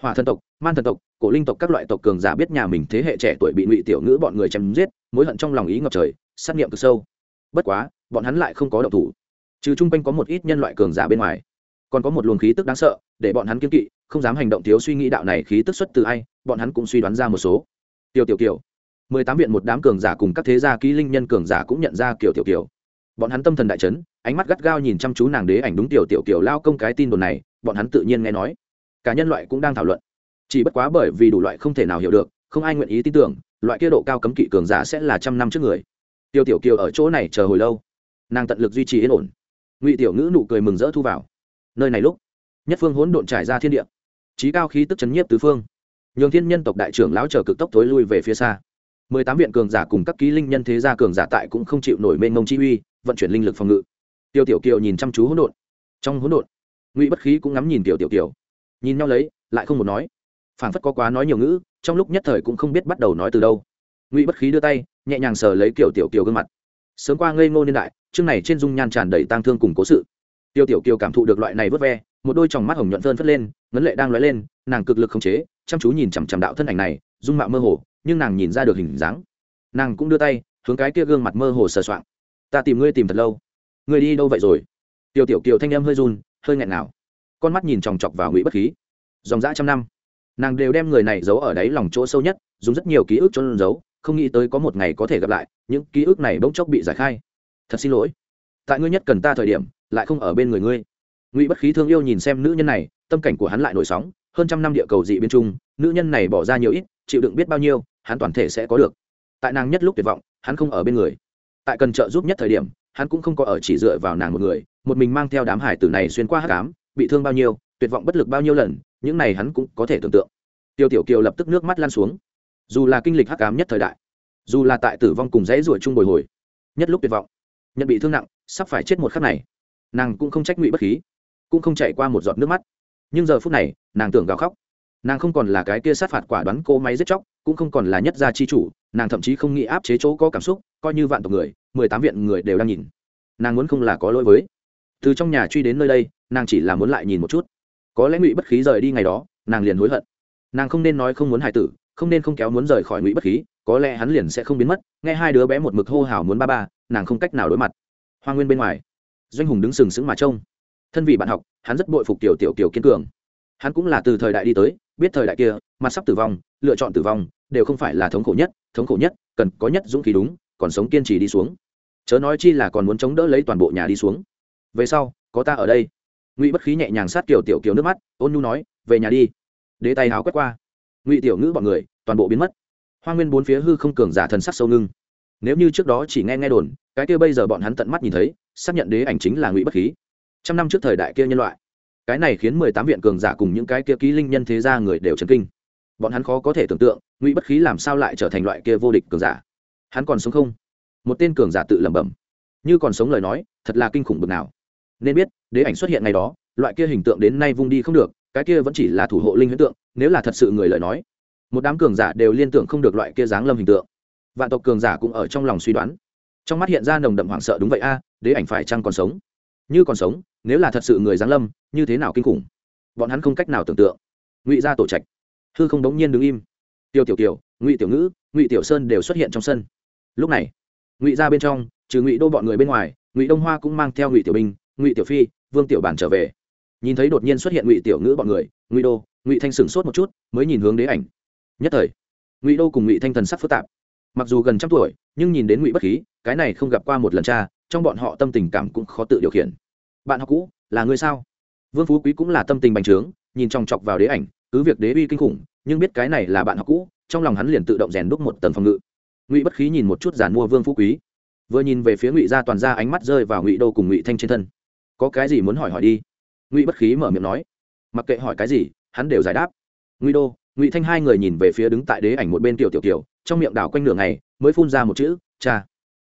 Hòa thần tộc, man thần tộc, cổ linh tộc các loại tộc cường giả biết nhà mình thế hệ trẻ tuổi bị ngụy tiểu ngữ bọn người chém giết, mối hận trong lòng ý ngập trời, sát nghiệm cực sâu. Bất quá, bọn hắn lại không có động thủ trừ chung quanh có một ít nhân loại cường giả bên ngoài. Còn có một luồng khí tức đáng sợ, để bọn hắn kiên kỵ, không dám hành động thiếu suy nghĩ đạo này khí tức xuất từ ai, bọn hắn cũng suy đoán ra một số. Tiểu tiểu kiểu mười tám viện một đám cường giả cùng các thế gia ký linh nhân cường giả cũng nhận ra kiểu tiểu kiểu bọn hắn tâm thần đại chấn, ánh mắt gắt gao nhìn chăm chú nàng đế ảnh đúng tiểu tiểu kiểu lao công cái tin đồn này, bọn hắn tự nhiên nghe nói. Cả nhân loại cũng đang thảo luận. Chỉ bất quá bởi vì đủ loại không thể nào hiểu được, không ai nguyện ý tin tưởng, loại kia độ cao cấm kỵ cường giả sẽ là trăm năm trước người. Tiêu tiểu kiều ở chỗ này chờ hồi lâu. Nàng tận lực duy trì yên ổn ngụy tiểu ngữ nụ cười mừng rỡ thu vào nơi này lúc nhất phương hỗn độn trải ra thiên địa trí cao khí tức chấn nhiếp tứ phương nhường thiên nhân tộc đại trưởng lão chờ cực tốc tối lui về phía xa mười tám viện cường giả cùng các ký linh nhân thế gia cường giả tại cũng không chịu nổi mênh mông chi uy vận chuyển linh lực phòng ngự tiêu tiểu kiều nhìn chăm chú hỗn độn trong hỗn độn ngụy bất khí cũng ngắm nhìn tiểu tiểu kiều nhìn nhau lấy lại không một nói phảng phất có quá nói nhiều ngữ trong lúc nhất thời cũng không biết bắt đầu nói từ đâu ngụy bất khí đưa tay nhẹ nhàng sờ lấy kiểu tiểu kiều gương mặt sớm qua ngây ngô niên đại, chương này trên dung nhan tràn đầy tang thương cùng cố sự. Tiêu tiểu kiều cảm thụ được loại này vớt ve, một đôi tròng mắt hồng nhuận phơn phất lên, ngấn lệ đang lóe lên, nàng cực lực khống chế, chăm chú nhìn chằm chằm đạo thân ảnh này, dung mạo mơ hồ, nhưng nàng nhìn ra được hình dáng. Nàng cũng đưa tay, hướng cái kia gương mặt mơ hồ sờ soạng. Ta tìm ngươi tìm thật lâu. Ngươi đi đâu vậy rồi? Tiểu tiểu kiều thanh em hơi run, hơi nghẹn nào con mắt nhìn chòng chọc vào ngụy bất khí. Dòng dã trăm năm, nàng đều đem người này giấu ở đáy lòng chỗ sâu nhất, dùng rất nhiều ký ức cho giấu không nghĩ tới có một ngày có thể gặp lại, những ký ức này bỗng chốc bị giải khai. Thật xin lỗi. Tại ngươi nhất cần ta thời điểm, lại không ở bên người ngươi. Ngụy bất khí thương yêu nhìn xem nữ nhân này, tâm cảnh của hắn lại nổi sóng, hơn trăm năm địa cầu dị biên trung nữ nhân này bỏ ra nhiều ít, chịu đựng biết bao nhiêu, hắn toàn thể sẽ có được. Tại nàng nhất lúc tuyệt vọng, hắn không ở bên người. Tại cần trợ giúp nhất thời điểm, hắn cũng không có ở chỉ dựa vào nàng một người, một mình mang theo đám hải tử này xuyên qua hát cám bị thương bao nhiêu, tuyệt vọng bất lực bao nhiêu lần, những này hắn cũng có thể tưởng tượng. Tiêu tiểu kiều lập tức nước mắt lan xuống dù là kinh lịch hắc ám nhất thời đại, dù là tại tử vong cùng dãy ruổi chung bồi hồi, nhất lúc tuyệt vọng, nhận bị thương nặng, sắp phải chết một khắc này, nàng cũng không trách ngụy bất khí, cũng không chạy qua một giọt nước mắt. Nhưng giờ phút này, nàng tưởng gào khóc. Nàng không còn là cái kia sát phạt quả đoán cô máy giết chóc, cũng không còn là nhất gia chi chủ, nàng thậm chí không nghĩ áp chế chỗ có cảm xúc, coi như vạn tộc người, mười tám viện người đều đang nhìn. Nàng muốn không là có lỗi với. Từ trong nhà truy đến nơi đây, nàng chỉ là muốn lại nhìn một chút. Có lẽ ngụy bất khí rời đi ngày đó, nàng liền hối hận. Nàng không nên nói không muốn hài tử không nên không kéo muốn rời khỏi ngụy bất khí, có lẽ hắn liền sẽ không biến mất, nghe hai đứa bé một mực hô hào muốn ba ba, nàng không cách nào đối mặt. Hoa nguyên bên ngoài, doanh hùng đứng sừng sững mà trông. Thân vì bạn học, hắn rất bội phục tiểu tiểu kiều kiên cường. Hắn cũng là từ thời đại đi tới, biết thời đại kia, mặt sắp tử vong, lựa chọn tử vong, đều không phải là thống khổ nhất, thống khổ nhất, cần có nhất dũng khí đúng, còn sống kiên trì đi xuống. Chớ nói chi là còn muốn chống đỡ lấy toàn bộ nhà đi xuống. Về sau, có ta ở đây. Ngụy bất khí nhẹ nhàng sát kiểu tiểu kiều nước mắt, ôn nhu nói, về nhà đi. Đế tay háo quét qua ngụy tiểu ngữ bọn người toàn bộ biến mất. Hoa nguyên bốn phía hư không cường giả thần sắc sâu ngưng. Nếu như trước đó chỉ nghe nghe đồn, cái kia bây giờ bọn hắn tận mắt nhìn thấy, xác nhận đế ảnh chính là ngụy bất khí. Trăm năm trước thời đại kia nhân loại, cái này khiến mười tám viện cường giả cùng những cái kia ký linh nhân thế gia người đều chấn kinh. Bọn hắn khó có thể tưởng tượng, ngụy bất khí làm sao lại trở thành loại kia vô địch cường giả. Hắn còn sống không? Một tên cường giả tự lẩm bẩm. Như còn sống lời nói, thật là kinh khủng bực nào. Nên biết, đế ảnh xuất hiện ngày đó, loại kia hình tượng đến nay vung đi không được cái kia vẫn chỉ là thủ hộ linh huyễn tượng nếu là thật sự người lời nói một đám cường giả đều liên tưởng không được loại kia dáng lâm hình tượng. Vạn tộc cường giả cũng ở trong lòng suy đoán. Trong mắt hiện ra nồng đậm hoảng sợ đúng vậy a đế ảnh phải chăng còn sống? Như còn sống nếu là thật sự người giáng lâm như thế nào kinh khủng? Bọn hắn không cách nào tưởng tượng. Ngụy gia tổ trạch. Hư không đống nhiên đứng im. Tiêu tiểu tiểu, ngụy tiểu ngữ ngụy tiểu sơn đều xuất hiện trong sân. Lúc này ngụy gia bên trong trừ ngụy đô bọn người bên ngoài ngụy đông hoa cũng mang theo ngụy tiểu binh ngụy tiểu phi vương tiểu bản trở về nhìn thấy đột nhiên xuất hiện ngụy tiểu ngữ bọn người, ngụy đô, ngụy thanh sửng sốt một chút, mới nhìn hướng đế ảnh. Nhất thời, ngụy đô cùng ngụy thanh thần sắc phức tạp. Mặc dù gần trăm tuổi, nhưng nhìn đến ngụy bất khí, cái này không gặp qua một lần cha trong bọn họ tâm tình cảm cũng khó tự điều khiển. Bạn học cũ, là người sao? Vương phú quý cũng là tâm tình bành trướng, nhìn chòng chọc vào đế ảnh, cứ việc đế uy kinh khủng, nhưng biết cái này là bạn học cũ, trong lòng hắn liền tự động rèn đúc một tầng phòng ngự. Ngụy bất khí nhìn một chút giàn mua vương phú quý. Vừa nhìn về phía ngụy gia toàn ra ánh mắt rơi vào ngụy đô cùng ngụy thanh trên thân. Có cái gì muốn hỏi hỏi đi? Ngụy bất khí mở miệng nói mặc kệ hỏi cái gì hắn đều giải đáp. Ngụy đô ngụy thanh hai người nhìn về phía đứng tại đế ảnh một bên tiểu tiểu Tiểu, trong miệng đảo quanh nửa ngày mới phun ra một chữ cha.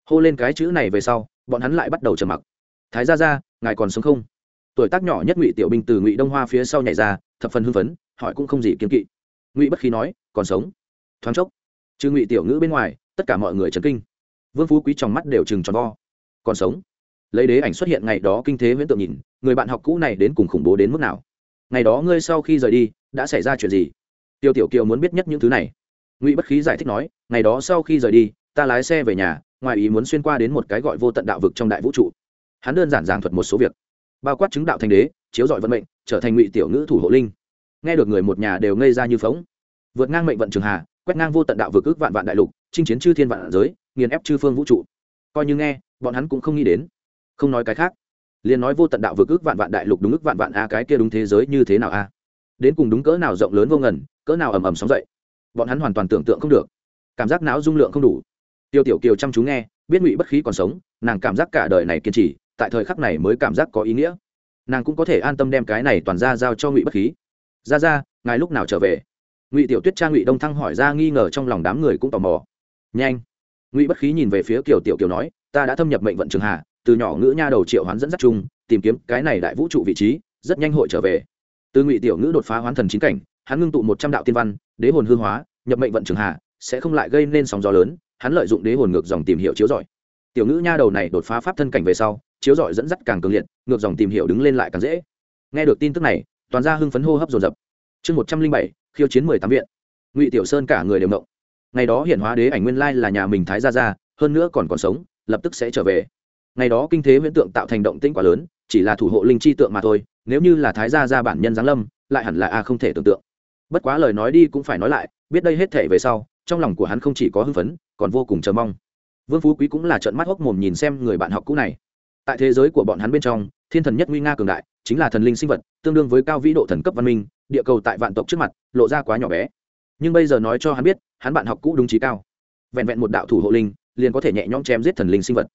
Hô lên cái chữ này về sau bọn hắn lại bắt đầu trầm mặc. Thái ra ra ngài còn sống không? Tuổi tác nhỏ nhất ngụy tiểu binh từ ngụy đông hoa phía sau nhảy ra thập phần hưng phấn hỏi cũng không gì kiếm kỵ. Ngụy bất khí nói còn sống? Thoáng chốc trừ ngụy tiểu ngữ bên ngoài tất cả mọi người chấn kinh. Vương phú quý trong mắt đều chừng tròn vo. Còn sống? Lấy đế ảnh xuất hiện ngày đó kinh thế huyễn tượng nhìn, người bạn học cũ này đến cùng khủng bố đến mức nào? Ngày đó ngươi sau khi rời đi, đã xảy ra chuyện gì? Tiêu tiểu kiều muốn biết nhất những thứ này. Ngụy bất khí giải thích nói, ngày đó sau khi rời đi, ta lái xe về nhà, ngoài ý muốn xuyên qua đến một cái gọi vô tận đạo vực trong đại vũ trụ. Hắn đơn giản giảng thuật một số việc. Bao quát chứng đạo thành đế, chiếu dọi vận mệnh, trở thành ngụy tiểu ngữ thủ hộ linh. Nghe được người một nhà đều ngây ra như phóng vượt ngang mệnh vận trường hà, quét ngang vô tận đạo vực ước vạn vạn đại lục, chinh chiến chư thiên vạn giới, nghiền ép chư phương vũ trụ. Coi như nghe, bọn hắn cũng không nghĩ đến không nói cái khác. Liền nói vô tận đạo vực ước vạn vạn đại lục đúng ước vạn vạn a, cái kia đúng thế giới như thế nào a? Đến cùng đúng cỡ nào rộng lớn vô ngần, cỡ nào ầm ầm sóng dậy? Bọn hắn hoàn toàn tưởng tượng không được. Cảm giác não dung lượng không đủ. Tiêu tiểu kiều chăm chú nghe, biết ngụy bất khí còn sống, nàng cảm giác cả đời này kiên trì, tại thời khắc này mới cảm giác có ý nghĩa. Nàng cũng có thể an tâm đem cái này toàn ra giao cho ngụy bất khí. Ra ra, ngài lúc nào trở về? Ngụy tiểu tuyết cha ngụy đông thăng hỏi ra nghi ngờ trong lòng đám người cũng tò mò. Nhanh. Ngụy bất khí nhìn về phía kiều tiểu kiều nói, ta đã thâm nhập mệnh vận trường hà từ nhỏ ngữ nha đầu triệu hoán dẫn dắt chung, tìm kiếm cái này đại vũ trụ vị trí, rất nhanh hội trở về. Từ ngụy tiểu ngữ đột phá hoán thần chính cảnh, hắn ngưng tụ một trăm đạo tiên văn, đế hồn hư hóa, nhập mệnh vận trường hạ, sẽ không lại gây nên sóng gió lớn, hắn lợi dụng đế hồn ngược dòng tìm hiểu chiếu giỏi tiểu ngữ nha đầu này đột phá pháp thân cảnh về sau, chiếu giỏi dẫn dắt càng cường liệt, ngược dòng tìm hiểu đứng lên lại càng dễ. Nghe được tin tức này, toàn ra hưng phấn hô hấp dồn dập. Chương một trăm linh bảy, khiêu chiến mười tám viện. Ngụy tiểu sơn cả người đều động. Ngày đó hiện hóa đế ảnh nguyên lai là nhà mình thái gia gia, hơn nữa còn còn sống, lập tức sẽ trở về ngày đó kinh thế huyễn tượng tạo thành động tĩnh quá lớn, chỉ là thủ hộ linh chi tượng mà thôi, nếu như là thái gia gia bản nhân giáng lâm, lại hẳn là a không thể tưởng tượng. Bất quá lời nói đi cũng phải nói lại, biết đây hết thể về sau, trong lòng của hắn không chỉ có hưng phấn, còn vô cùng chờ mong. Vương phú quý cũng là trận mắt hốc mồm nhìn xem người bạn học cũ này. Tại thế giới của bọn hắn bên trong, thiên thần nhất nguy nga cường đại, chính là thần linh sinh vật, tương đương với cao vĩ độ thần cấp văn minh, địa cầu tại vạn tộc trước mặt, lộ ra quá nhỏ bé. Nhưng bây giờ nói cho hắn biết, hắn bạn học cũ đúng trí cao. Vẹn vẹn một đạo thủ hộ linh, liền có thể nhẹ nhõm chém giết thần linh sinh vật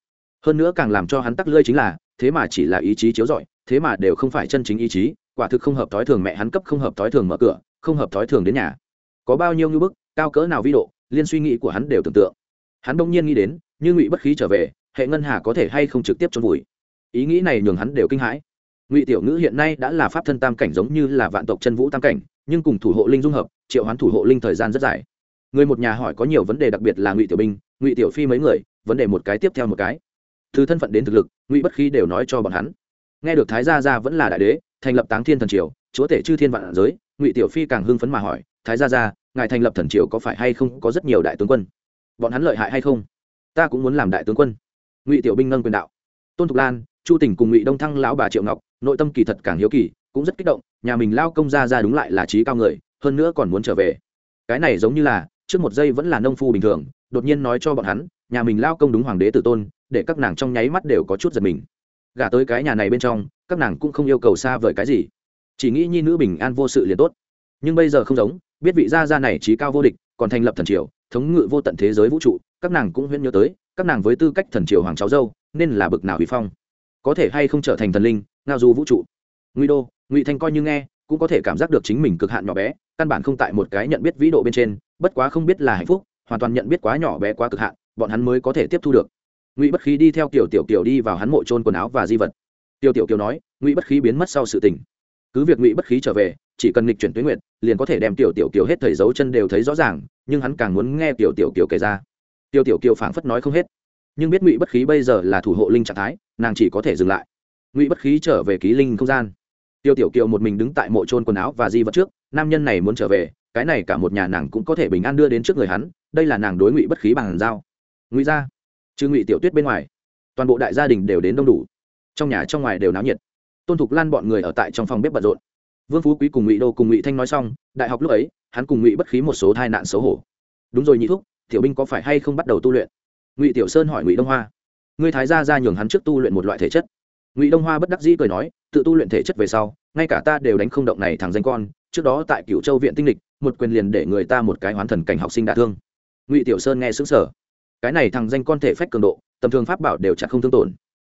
hơn nữa càng làm cho hắn tắc lơi chính là, thế mà chỉ là ý chí chiếu rọi, thế mà đều không phải chân chính ý chí, quả thực không hợp thói thường mẹ hắn cấp không hợp thói thường mở cửa, không hợp thói thường đến nhà. Có bao nhiêu như bức, cao cỡ nào vi độ, liên suy nghĩ của hắn đều tưởng tượng. Hắn đông nhiên nghĩ đến, như ngụy bất khí trở về, hệ ngân hà có thể hay không trực tiếp trôn vùi. Ý nghĩ này nhường hắn đều kinh hãi. Ngụy tiểu ngữ hiện nay đã là pháp thân tam cảnh giống như là vạn tộc chân vũ tam cảnh, nhưng cùng thủ hộ linh dung hợp, triệu hoán thủ hộ linh thời gian rất dài. Người một nhà hỏi có nhiều vấn đề đặc biệt là ngụy tiểu binh ngụy tiểu phi mấy người, vấn đề một cái tiếp theo một cái từ thân phận đến thực lực, ngụy bất khí đều nói cho bọn hắn. Nghe được thái gia gia vẫn là đại đế, thành lập táng thiên thần triều, chúa tể chư thiên vạn giới, ngụy tiểu phi càng hưng phấn mà hỏi, thái gia gia, ngài thành lập thần triều có phải hay không có rất nhiều đại tướng quân? Bọn hắn lợi hại hay không? Ta cũng muốn làm đại tướng quân. Ngụy tiểu binh nâng quyền đạo. Tôn thục lan, chu tỉnh cùng ngụy đông thăng lão bà triệu ngọc, nội tâm kỳ thật càng hiếu kỳ, cũng rất kích động, nhà mình lao công ra ra đúng lại là trí cao người, hơn nữa còn muốn trở về. Cái này giống như là, trước một giây vẫn là nông phu bình thường, đột nhiên nói cho bọn hắn, nhà mình lao công đúng hoàng đế tử tôn để các nàng trong nháy mắt đều có chút giật mình. Gả tới cái nhà này bên trong, các nàng cũng không yêu cầu xa vời cái gì. Chỉ nghĩ nhi nữ bình an vô sự liền tốt. Nhưng bây giờ không giống, biết vị gia gia này trí cao vô địch, còn thành lập thần triều, thống ngự vô tận thế giới vũ trụ, các nàng cũng huyễn nhớ tới, các nàng với tư cách thần triều hoàng cháu dâu, nên là bực nào huy phong. Có thể hay không trở thành thần linh, ngao du vũ trụ. Nguy đô, ngụy thanh coi như nghe, cũng có thể cảm giác được chính mình cực hạn nhỏ bé, căn bản không tại một cái nhận biết vĩ độ bên trên, bất quá không biết là hạnh phúc, hoàn toàn nhận biết quá nhỏ bé quá cực hạn, bọn hắn mới có thể tiếp thu được ngụy bất khí đi theo kiểu tiểu kiểu đi vào hắn mộ trôn quần áo và di vật tiểu tiểu kiều nói ngụy bất khí biến mất sau sự tình cứ việc ngụy bất khí trở về chỉ cần nghịch chuyển tuyến nguyện liền có thể đem tiểu tiểu kiều hết thầy dấu chân đều thấy rõ ràng nhưng hắn càng muốn nghe tiểu tiểu kiều kể ra tiểu tiểu kiều phảng phất nói không hết nhưng biết ngụy bất khí bây giờ là thủ hộ linh trạng thái nàng chỉ có thể dừng lại ngụy bất khí trở về ký linh không gian tiêu tiểu kiều một mình đứng tại mộ trôn quần áo và di vật trước nam nhân này muốn trở về cái này cả một nhà nàng cũng có thể bình an đưa đến trước người hắn đây là nàng đối ngụy bất khí bằng giao ngụy ra trừ ngụy tiểu tuyết bên ngoài, toàn bộ đại gia đình đều đến đông đủ. Trong nhà trong ngoài đều náo nhiệt. Tôn thục lan bọn người ở tại trong phòng bếp bận rộn. Vương phú quý cùng ngụy đô cùng ngụy thanh nói xong, đại học lúc ấy, hắn cùng ngụy bất khí một số tai nạn xấu hổ. Đúng rồi nhị thúc, tiểu binh có phải hay không bắt đầu tu luyện? Ngụy tiểu sơn hỏi ngụy đông hoa. Ngươi thái gia ra nhường hắn trước tu luyện một loại thể chất. Ngụy đông hoa bất đắc dĩ cười nói, tự tu luyện thể chất về sau, ngay cả ta đều đánh không động này thằng danh con, trước đó tại cựu châu viện tinh lịch, một quyền liền để người ta một cái hoán thần cảnh học sinh đả thương. Ngụy tiểu sơn nghe xứng sở cái này thằng danh con thể phách cường độ, tầm thường pháp bảo đều chặt không thương tổn.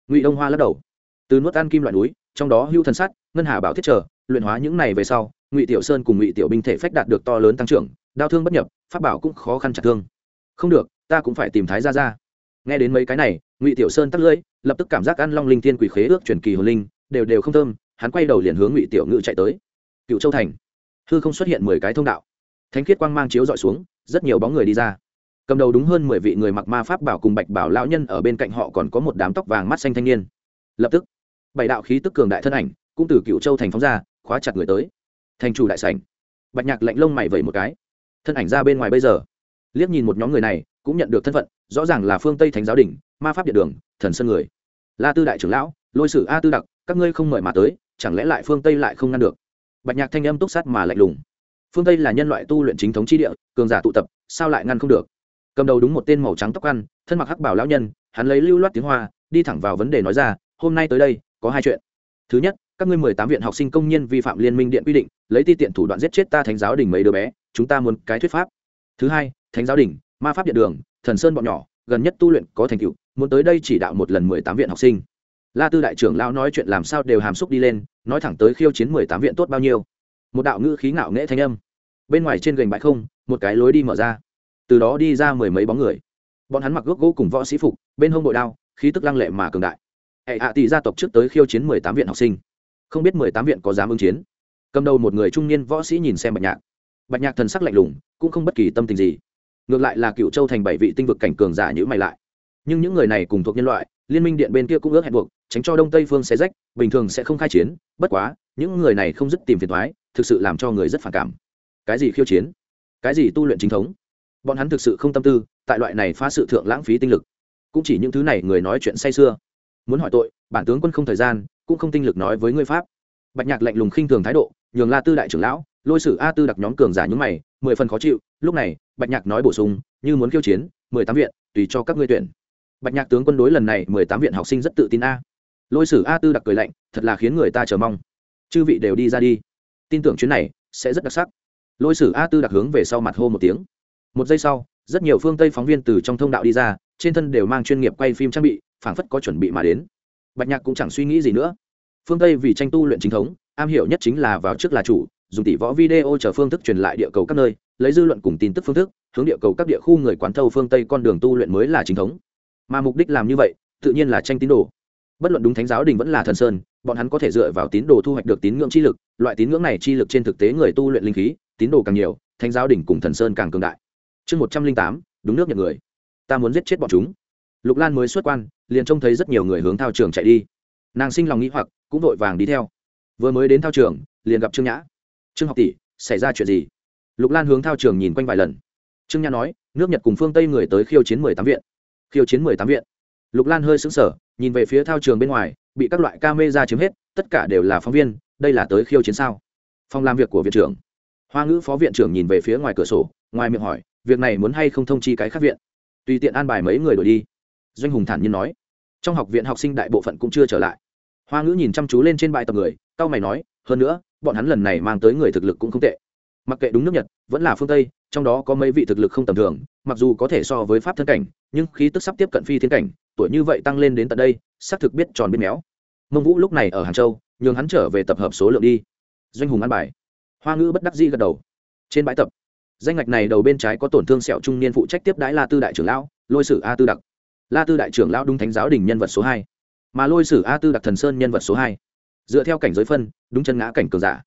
Ngụy đông hoa lắc đầu. Từ nuốt ăn kim loại núi, trong đó hưu thần sắt, ngân hà bảo thiết trở, luyện hóa những này về sau, ngụy tiểu sơn cùng ngụy tiểu binh thể phách đạt được to lớn tăng trưởng, đau thương bất nhập, pháp bảo cũng khó khăn chặt thương. Không được, ta cũng phải tìm thái ra ra nghe đến mấy cái này, ngụy tiểu sơn tắt lưỡi, lập tức cảm giác ăn long linh tiên quỷ khế ước truyền kỳ hồn linh, đều đều không thơm, hắn quay đầu liền hướng ngụy tiểu ngự chạy tới. Cựu châu thành. Hư không xuất hiện mười cái thông đạo. Thánh khiết quang mang chiếu dọi xuống, rất nhiều bóng người đi ra cầm đầu đúng hơn mười vị người mặc ma pháp bảo cùng bạch bảo lão nhân ở bên cạnh họ còn có một đám tóc vàng mắt xanh thanh niên. Lập tức, bảy đạo khí tức cường đại thân ảnh cũng từ cựu châu thành phóng ra, khóa chặt người tới. Thành chủ đại sảnh. Bạch nhạc lạnh lông mày vẩy một cái. Thân ảnh ra bên ngoài bây giờ. Liếc nhìn một nhóm người này, cũng nhận được thân phận, rõ ràng là phương tây thánh giáo đình ma pháp điện đường, thần sơn người. La tư đại trưởng lão, lôi sử a tư đặc, các ngươi không mời mà tới, chẳng lẽ lại phương tây lại không ngăn được? Bạch nhạc thanh âm túc sát mà lạnh lùng. Phương tây là nhân loại tu luyện chính thống chi địa, cường giả tụ tập, sao lại ngăn không được? Cầm đầu đúng một tên màu trắng tóc ăn, thân mặc hắc bảo lão nhân, hắn lấy lưu loát tiếng hoa, đi thẳng vào vấn đề nói ra, hôm nay tới đây, có hai chuyện. Thứ nhất, các ngươi mười tám viện học sinh công nhân vi phạm liên minh điện quy định, lấy ti tiện thủ đoạn giết chết ta thánh giáo đình mấy đứa bé, chúng ta muốn cái thuyết pháp. Thứ hai, thánh giáo đình, ma pháp điện đường, thần sơn bọn nhỏ, gần nhất tu luyện có thành tựu, muốn tới đây chỉ đạo một lần mười tám viện học sinh. La tư đại trưởng lão nói chuyện làm sao đều hàm xúc đi lên, nói thẳng tới khiêu chiến mười tám viện tốt bao nhiêu. Một đạo ngữ khí ngạo nghễ thanh âm. Bên ngoài trên gành bãi không, một cái lối đi mở ra từ đó đi ra mười mấy bóng người. Bọn hắn mặc gốc gỗ cùng võ sĩ phục, bên hông bội đao, khí tức lăng lệ mà cường đại. Hệ hạ tỷ gia tộc trước tới khiêu chiến mười tám viện học sinh. Không biết mười tám viện có dám ứng chiến. Cầm đầu một người trung niên võ sĩ nhìn xem bạch nhạc. Bạch nhạc thần sắc lạnh lùng, cũng không bất kỳ tâm tình gì. Ngược lại là cựu châu thành bảy vị tinh vực cảnh cường giả nhữ mày lại. Nhưng những người này cùng thuộc nhân loại, liên minh điện bên kia cũng ước hẹn buộc, tránh cho đông tây phương xé rách, bình thường sẽ không khai chiến, bất quá, những người này không dứt tìm phiền thoái, thực sự làm cho người rất phản cảm. Cái gì khiêu chiến? Cái gì tu luyện chính thống? Bọn hắn thực sự không tâm tư, tại loại này phá sự thượng lãng phí tinh lực. Cũng chỉ những thứ này người nói chuyện say sưa. Muốn hỏi tội, bản tướng quân không thời gian, cũng không tinh lực nói với ngươi pháp. Bạch nhạc lạnh lùng khinh thường thái độ, nhường la tư đại trưởng lão, lôi sử a tư đặc nhóm cường giả nhúng mày, mười phần khó chịu. Lúc này, bạch nhạc nói bổ sung, như muốn khiêu chiến, mười tám viện, tùy cho các ngươi tuyển. Bạch nhạc tướng quân đối lần này mười tám viện học sinh rất tự tin a. Lôi sử a tư đặc cười lạnh, thật là khiến người ta chờ mong. Chư vị đều đi ra đi. Tin tưởng chuyến này sẽ rất đặc sắc. Lôi sử a tư đặc hướng về sau mặt hô một tiếng một giây sau, rất nhiều phương tây phóng viên từ trong thông đạo đi ra, trên thân đều mang chuyên nghiệp quay phim trang bị, phảng phất có chuẩn bị mà đến. Bạch nhạc cũng chẳng suy nghĩ gì nữa. Phương tây vì tranh tu luyện chính thống, am hiểu nhất chính là vào trước là chủ, dùng tỷ võ video chờ phương thức truyền lại địa cầu các nơi, lấy dư luận cùng tin tức phương thức, hướng địa cầu các địa khu người quán thâu phương tây con đường tu luyện mới là chính thống. Mà mục đích làm như vậy, tự nhiên là tranh tín đồ. Bất luận đúng thánh giáo đình vẫn là thần sơn, bọn hắn có thể dựa vào tín đồ thu hoạch được tín ngưỡng chi lực, loại tín ngưỡng này chi lực trên thực tế người tu luyện linh khí, tín đồ càng nhiều, thánh giáo đình cùng thần sơn càng cường đại chương một trăm linh tám, đúng nước nhận người. Ta muốn giết chết bọn chúng. Lục lan mới xuất quan, liền trông thấy rất nhiều người hướng thao trường chạy đi. Nàng sinh lòng nghĩ hoặc, cũng vội vàng đi theo. Vừa mới đến thao trường, liền gặp trương nhã. Trương học tỷ, xảy ra chuyện gì? Lục lan hướng thao trường nhìn quanh vài lần. Trương nhã nói, nước nhật cùng phương tây người tới khiêu chiến mười tám viện. Khiêu chiến mười tám viện? Lục lan hơi sững sờ, nhìn về phía thao trường bên ngoài, bị các loại ca mê ra chiếm hết, tất cả đều là phóng viên, đây là tới khiêu chiến sao? Phòng làm việc của viện trưởng. Hoa ngữ phó viện trưởng nhìn về phía ngoài cửa sổ, ngoài miệng hỏi việc này muốn hay không thông chi cái khác viện? Tùy tiện an bài mấy người đổi đi. Doanh hùng thản nhiên nói. Trong học viện học sinh đại bộ phận cũng chưa trở lại. Hoa ngữ nhìn chăm chú lên trên bãi tập người cao mày nói, hơn nữa, bọn hắn lần này mang tới người thực lực cũng không tệ. Mặc kệ đúng nước nhật, vẫn là phương tây, trong đó có mấy vị thực lực không tầm thường, mặc dù có thể so với pháp thân cảnh, nhưng khí tức sắp tiếp cận phi thiên cảnh, tuổi như vậy tăng lên đến tận đây, xác thực biết tròn biết méo. Mông vũ lúc này ở hàng châu, nhường hắn trở về tập hợp số lượng đi. Doanh hùng ăn bài. Hoa ngữ bất đắc dĩ gật đầu. Trên bãi tập danh ngạch này đầu bên trái có tổn thương sẹo trung niên phụ trách tiếp đãi la tư đại trưởng lão, lôi sử a tư đặc. La tư đại trưởng lão đúng thánh giáo đình nhân vật số hai. Mà lôi sử a tư đặc thần sơn nhân vật số hai. Dựa theo cảnh giới phân, đúng chân ngã cảnh cường giả.